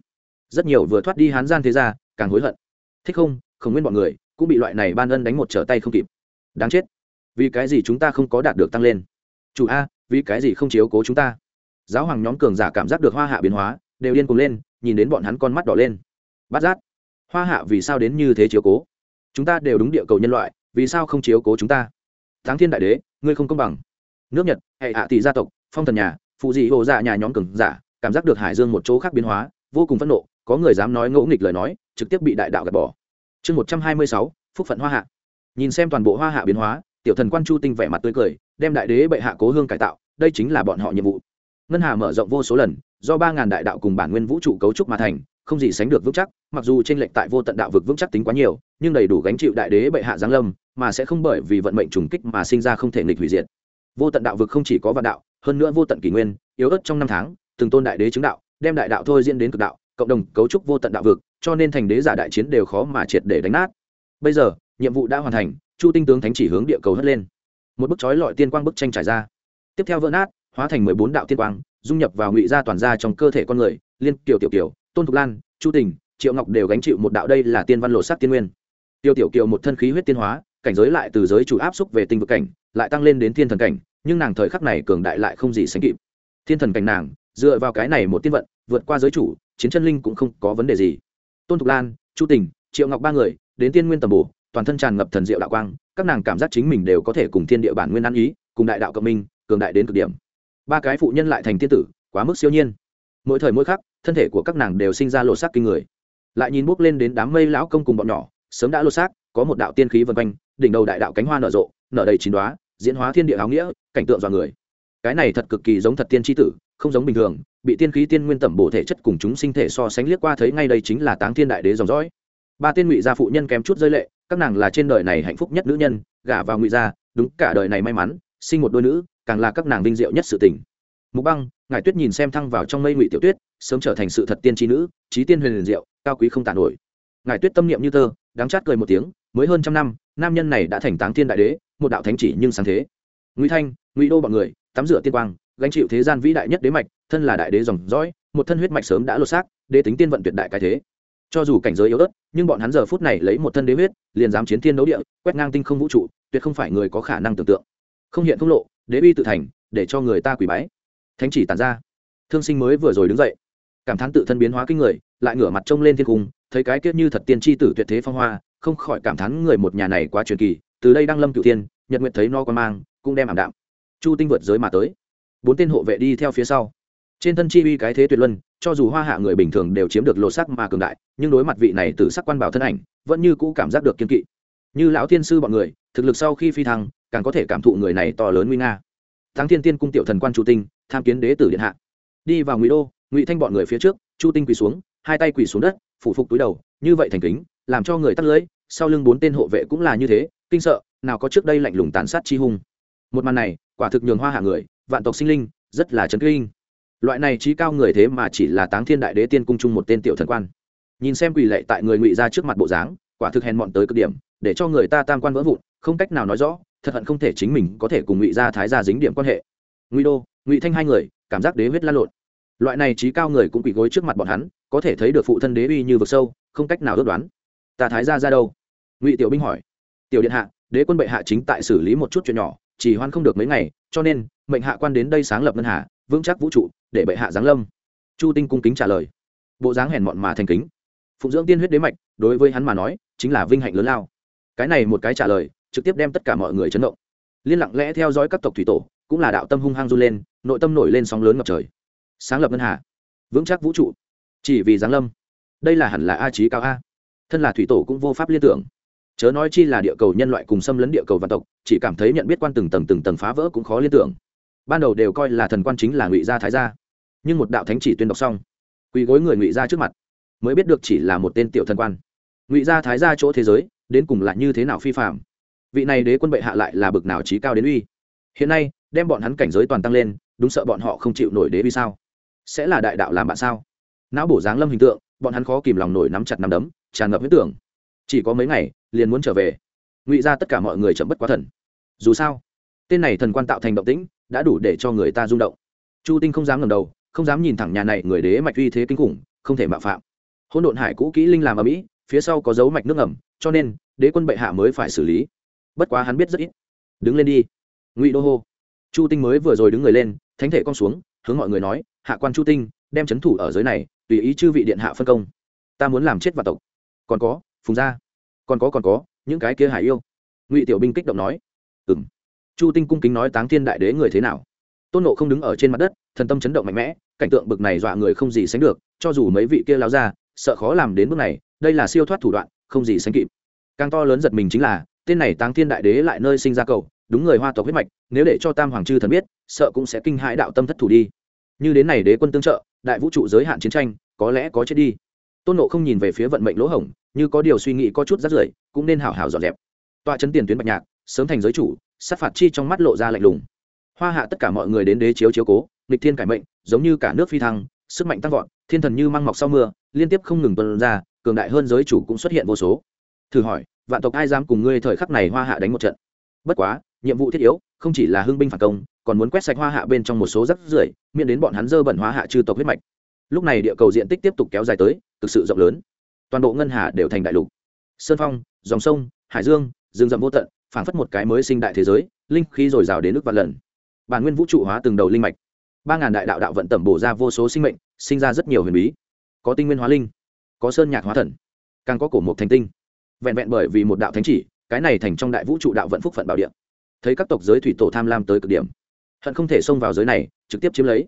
Rất nhiều vừa thoát đi hán gian thế ra, càng hối hận. Thích không không nguyên bọn người, cũng bị loại này ban ân đánh một trở tay không kịp. Đáng chết. Vì cái gì chúng ta không có đạt được tăng lên? Chủ a, vì cái gì không chiếu cố chúng ta? Giáo hoàng nhóm cường giả cảm giác được hoa hạ biến hóa, đều điên cuồng lên, nhìn đến bọn hắn con mắt đỏ lên. Bát giác. Hoa hạ vì sao đến như thế chiếu cố? Chúng ta đều đúng địa cầu nhân loại, vì sao không chiếu cố chúng ta? Tháng thiên đại đế, ngươi không công bằng. Nước nhật, hệ hạ tỷ gia tộc, phong thần nhà, phụ dị hồ dạ nhà nhóm cường giả, cảm giác được hải dương một chỗ khác biến hóa, vô cùng phẫn nộ, có người dám nói ngẫu nghịch lời nói, trực tiếp bị đại đạo gạt bỏ. Chương một trăm hai mươi sáu, phúc phận hoa hạ. Nhìn xem toàn bộ hoa hạ biến hóa, tiểu thần quan chu tinh vẻ mặt tươi cười, đem đại đế bệ hạ cố hương cải tạo, đây chính là bọn họ nhiệm vụ. Ngân hà mở rộng vô số lần, do ba ngàn đại đạo cùng bản nguyên vũ trụ cấu trúc mà thành không gì sánh được vững chắc, mặc dù trên lệnh tại vô tận đạo vực vững chắc tính quá nhiều, nhưng đầy đủ gánh chịu đại đế bệ hạ giáng lâm, mà sẽ không bởi vì vận mệnh trùng kích mà sinh ra không thể nghịch hủy diệt. Vô tận đạo vực không chỉ có vạn đạo, hơn nữa vô tận kỷ nguyên, yếu ớt trong năm tháng, từng tôn đại đế chứng đạo, đem đại đạo thôi diễn đến cực đạo, cộng đồng cấu trúc vô tận đạo vực, cho nên thành đế giả đại chiến đều khó mà triệt để đánh nát. Bây giờ, nhiệm vụ đã hoàn thành, chu tinh tướng thánh chỉ hướng địa cầu hất lên. Một bức chói lọi tiên quang bức tranh trải ra. Tiếp theo vỡ nát, hóa thành mười bốn đạo tiên quang, dung nhập vào ngụy gia toàn gia trong cơ thể con người, liên tiểu tiểu kiều tôn thục lan chu tình triệu ngọc đều gánh chịu một đạo đây là tiên văn lộ sắc tiên nguyên tiêu tiểu kiều một thân khí huyết tiên hóa cảnh giới lại từ giới chủ áp xúc về tinh vực cảnh lại tăng lên đến thiên thần cảnh nhưng nàng thời khắc này cường đại lại không gì sánh kịp thiên thần cảnh nàng dựa vào cái này một tiên vận vượt qua giới chủ chiến chân linh cũng không có vấn đề gì tôn thục lan chu tình triệu ngọc ba người đến tiên nguyên tầm bổ toàn thân tràn ngập thần diệu đạo quang các nàng cảm giác chính mình đều có thể cùng thiên địa bản nguyên ăn ý cùng đại đạo cộng minh cường đại đến cực điểm ba cái phụ nhân lại thành tiên tử quá mức siêu nhiên mỗi thời mỗi khắc thân thể của các nàng đều sinh ra lộ sắc kinh người. Lại nhìn bốc lên đến đám mây lão công cùng bọn nhỏ, sớm đã lột xác, có một đạo tiên khí vân quanh, đỉnh đầu đại đạo cánh hoa nở rộ, nở đầy chín đoá diễn hóa thiên địa áo nghĩa, cảnh tượng dọa người. Cái này thật cực kỳ giống thật tiên tri tử, không giống bình thường, bị tiên khí tiên nguyên tẩm bổ thể chất cùng chúng sinh thể so sánh liếc qua thấy ngay đây chính là táng thiên đại đế dòng dõi. Ba tiên ngụy gia phụ nhân kém chút rơi lệ, các nàng là trên đời này hạnh phúc nhất nữ nhân, gả vào ngụy gia, đúng cả đời này may mắn, sinh một đôi nữ, càng là các nàng vinh diệu nhất sự tình. Mục băng ngài tuyết nhìn xem thăng vào trong mây ngụy tiểu tuyết sớm trở thành sự thật tiên tri nữ, trí tiên huyền liền diệu, cao quý không tàn nổi. Ngài tuyết tâm niệm như tơ, đáng chát cười một tiếng, mới hơn trăm năm, nam nhân này đã thành táng thiên đại đế, một đạo thánh chỉ nhưng sáng thế. Ngụy thanh, ngụy đô bọn người, tắm rửa tiên quang, gánh chịu thế gian vĩ đại nhất đế mạch, thân là đại đế dòng dõi, một thân huyết mạch sớm đã lột xác, đế tính tiên vận tuyệt đại cái thế. Cho dù cảnh giới yếu ớt, nhưng bọn hắn giờ phút này lấy một thân đế huyết, liền dám chiến thiên đấu địa, quét ngang tinh không vũ trụ, tuyệt không phải người có khả năng tưởng tượng. Không hiện không lộ, đế uy tự thành, để cho người ta quỷ bái. Thánh chỉ tàn ra. Thương sinh mới vừa rồi đứng dậy cảm thán tự thân biến hóa kinh người, lại ngửa mặt trông lên thiên cung, thấy cái kết như thật tiên tri tử tuyệt thế phong hoa, không khỏi cảm thán người một nhà này quá truyền kỳ, từ đây đang lâm cựu tiên nhật nguyện thấy no quan mang, cũng đem ảm đạm. Chu tinh vượt giới mà tới. Bốn tên hộ vệ đi theo phía sau. Trên thân chi uy cái thế tuyệt luân, cho dù hoa hạ người bình thường đều chiếm được lột sắc mà cường đại, nhưng đối mặt vị này từ sắc quan bảo thân ảnh, vẫn như cũ cảm giác được kiên kỵ. Như lão thiên sư bọn người, thực lực sau khi phi thăng, càng có thể cảm thụ người này to lớn nguy nga. Thắng thiên tiên cung tiểu thần quan chu tinh, tham kiến đế tử điện hạ. Đi vào ngụy đô ngụy thanh bọn người phía trước chu tinh quỳ xuống hai tay quỳ xuống đất phủ phục túi đầu như vậy thành kính làm cho người tắt lưỡi sau lưng bốn tên hộ vệ cũng là như thế kinh sợ nào có trước đây lạnh lùng tàn sát chi hung một màn này quả thực nhường hoa hạ người vạn tộc sinh linh rất là chấn kinh loại này trí cao người thế mà chỉ là táng thiên đại đế tiên cung chung một tên tiểu thần quan nhìn xem quỳ lệ tại người ngụy ra trước mặt bộ dáng quả thực hèn mọn tới cực điểm để cho người ta tam quan vỡ vụn không cách nào nói rõ thật hận không thể chính mình có thể cùng ngụy gia thái gia dính điểm quan hệ ngụy đô ngụy thanh hai người cảm giác đế huyết lan lộn loại này trí cao người cũng quỳ gối trước mặt bọn hắn, có thể thấy được phụ thân đế uy như vực sâu, không cách nào ước đoán. Ta thái gia ra đâu? Ngụy tiểu binh hỏi. Tiểu điện hạ, đế quân bệ hạ chính tại xử lý một chút chuyện nhỏ, chỉ hoan không được mấy ngày, cho nên, mệnh hạ quan đến đây sáng lập ngân hà, vững chắc vũ trụ, để bệ hạ giáng lâm. Chu tinh cung kính trả lời. Bộ dáng hèn mọn mà thành kính. Phụng dưỡng tiên huyết đế mạch, đối với hắn mà nói, chính là vinh hạnh lớn lao. Cái này một cái trả lời, trực tiếp đem tất cả mọi người chấn động. Liên lặng lẽ theo dõi các tộc thủy tổ, cũng là đạo tâm hung hăng run lên, nội tâm nổi lên sóng lớn ngập trời sáng lập ngân hà, vững chắc vũ trụ. Chỉ vì giáng lâm, đây là hẳn là a trí cao a. Thân là thủy tổ cũng vô pháp liên tưởng. Chớ nói chi là địa cầu nhân loại cùng xâm lấn địa cầu vạn tộc, chỉ cảm thấy nhận biết quan từng tầng từng tầng phá vỡ cũng khó liên tưởng. Ban đầu đều coi là thần quan chính là ngụy gia thái gia, nhưng một đạo thánh chỉ tuyên đọc xong, quỳ gối người ngụy gia trước mặt, mới biết được chỉ là một tên tiểu thần quan. Ngụy gia thái gia chỗ thế giới, đến cùng lại như thế nào phi phạm? Vị này đế quân bệ hạ lại là bực nào trí cao đến uy? Hiện nay, đem bọn hắn cảnh giới toàn tăng lên, đúng sợ bọn họ không chịu nổi đế uy sao? Sẽ là đại đạo làm bạn sao? Não bổ dáng lâm hình tượng, bọn hắn khó kìm lòng nổi nắm chặt nắm đấm, tràn ngập huyết tưởng. Chỉ có mấy ngày, liền muốn trở về. Ngụy ra tất cả mọi người chậm bất quá thần. Dù sao, tên này thần quan tạo thành động tĩnh, đã đủ để cho người ta rung động. Chu tinh không dám ngầm đầu, không dám nhìn thẳng nhà này người đế mạch uy thế kinh khủng, không thể mạo phạm. Hôn độn hải cũ kỹ linh làm ở mỹ, phía sau có dấu mạch nước ngầm, cho nên, đế quân bệ hạ mới phải xử lý. Bất quá hắn biết rất ít. Đứng lên đi. Ngụy đô hô. Chu tinh mới vừa rồi đứng người lên, thánh thể con xuống hướng mọi người nói, hạ quan chu tinh, đem c h ấ n thủ ở giới này, tùy ý chư vị điện hạ phân công. Ta muốn làm chết vạn tộc. Còn có, phùng gia. Còn có còn có, những cái kia hải yêu. Ngụy tiểu binh kích động nói. Ừ m chu tinh cung kính nói táng thiên đại đế người thế nào? Tôn nộ không đứng ở trên mặt đất, thần tâm chấn động mạnh mẽ, cảnh tượng bực này dọa người không gì sánh được, cho dù mấy vị kia lao ra, sợ khó làm đến bước này, đây là siêu thoát thủ đoạn, không gì sánh kịp. Càng to lớn giật mình chính là, tên này táng thiên đại đế lại nơi sinh ra cầu đúng người hoa tộc huyết mạch, nếu để cho tam hoàng chư thần biết, sợ cũng sẽ kinh hãi đạo tâm thất thủ đi. Như đến này đế quân tương trợ, đại vũ trụ giới hạn chiến tranh, có lẽ có chết đi. Tôn nộ không nhìn về phía vận mệnh lỗ hổng, như có điều suy nghĩ có chút rắt rưởi, cũng nên hảo hảo dọn dẹp. Tọa chấn tiền tuyến bạch nhạc, sớm thành giới chủ, sát phạt chi trong mắt lộ ra lạnh lùng. Hoa hạ tất cả mọi người đến đế chiếu chiếu cố, nghịch thiên cải mệnh, giống như cả nước phi thăng, sức mạnh tăng vọt, thiên thần như măng mọc sau mưa, liên tiếp không ngừng tuần ra, cường đại hơn giới chủ cũng xuất hiện vô số. Thử hỏi, vạn tộc ai dám cùng ngươi thời khắc này hoa hạ đánh một trận? Bất quá nhiệm vụ thiết yếu, không chỉ là hưng binh phản công, còn muốn quét sạch hoa hạ bên trong một số rắc rưởi, miễn đến bọn hắn dơ bẩn hoa hạ chư tộc huyết mạch. Lúc này địa cầu diện tích tiếp tục kéo dài tới, thực sự rộng lớn. Toàn bộ ngân hà đều thành đại lục. Sơn phong, dòng sông, hải dương, rừng rậm vô tận, phảng phất một cái mới sinh đại thế giới, linh khí dồi dào đến nước vạn lần. Bản nguyên vũ trụ hóa từng đầu linh mạch. Ba ngàn đại đạo đạo vận tẩm bổ ra vô số sinh mệnh, sinh ra rất nhiều huyền bí. Có tinh nguyên hóa linh, có sơn nhạc hóa thần, càng có cổ mộc thành tinh. Vẹn vẹn bởi vì một đạo thánh chỉ, cái này thành trong đại vũ trụ đạo vận phúc phận bảo địa thấy các tộc giới thủy tổ tham lam tới cực điểm, hận không thể xông vào giới này, trực tiếp chiếm lấy.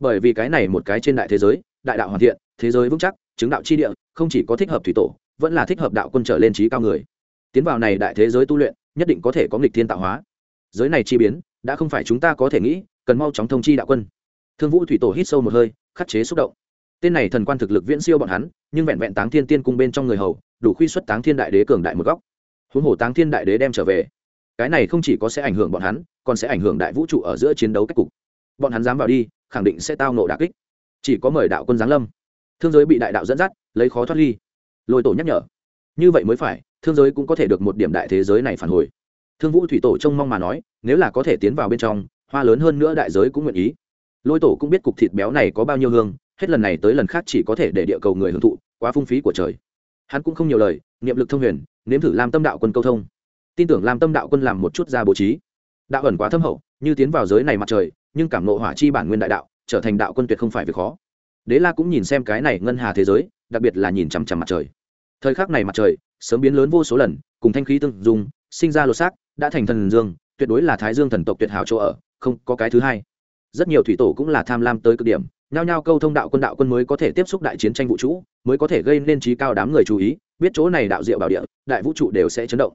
Bởi vì cái này một cái trên đại thế giới, đại đạo hoàn thiện, thế giới vững chắc, chứng đạo chi địa, không chỉ có thích hợp thủy tổ, vẫn là thích hợp đạo quân trở lên trí cao người. Tiến vào này đại thế giới tu luyện, nhất định có thể có nghịch thiên tạo hóa. Giới này chi biến, đã không phải chúng ta có thể nghĩ, cần mau chóng thông chi đạo quân. Thương vũ thủy tổ hít sâu một hơi, khắc chế xúc động. Tên này thần quan thực lực viễn siêu bọn hắn, nhưng vẹn vẹn táng thiên tiên cung bên trong người hầu, đủ khuy xuất táng thiên đại đế cường đại một góc. Huống hồ táng thiên đại đế đem trở về cái này không chỉ có sẽ ảnh hưởng bọn hắn, còn sẽ ảnh hưởng đại vũ trụ ở giữa chiến đấu cách cục. Bọn hắn dám vào đi, khẳng định sẽ tao nộ đà kích. Chỉ có mời đạo quân giáng lâm. Thương giới bị đại đạo dẫn dắt, lấy khó thoát ly. Lôi tổ nhắc nhở. Như vậy mới phải, thương giới cũng có thể được một điểm đại thế giới này phản hồi. Thương vũ thủy tổ trông mong mà nói, nếu là có thể tiến vào bên trong, hoa lớn hơn nữa đại giới cũng nguyện ý. Lôi tổ cũng biết cục thịt béo này có bao nhiêu hương, hết lần này tới lần khác chỉ có thể để địa cầu người hưởng thụ, quá phung phí của trời. Hắn cũng không nhiều lời, niệm lực thông huyền, nếm thử làm tâm đạo quân câu thông tin tưởng làm tâm đạo quân làm một chút ra bố trí. Đạo ẩn quá thâm hậu, như tiến vào giới này mặt trời, nhưng cảm nộ hỏa chi bản nguyên đại đạo, trở thành đạo quân tuyệt không phải việc khó. Đế la cũng nhìn xem cái này ngân hà thế giới, đặc biệt là nhìn chằm chằm mặt trời. Thời khắc này mặt trời, sớm biến lớn vô số lần, cùng thanh khí tương dùng sinh ra lột xác, đã thành thần dương, tuyệt đối là thái dương thần tộc tuyệt hảo chỗ ở, không có cái thứ hai. Rất nhiều thủy tổ cũng là tham lam tới cực điểm, nhao nhao câu thông đạo quân đạo quân mới có thể tiếp xúc đại chiến tranh vũ trụ, mới có thể gây nên trí cao đám người chú ý, biết chỗ này đạo diệu bảo địa, đại vũ trụ đều sẽ chấn động.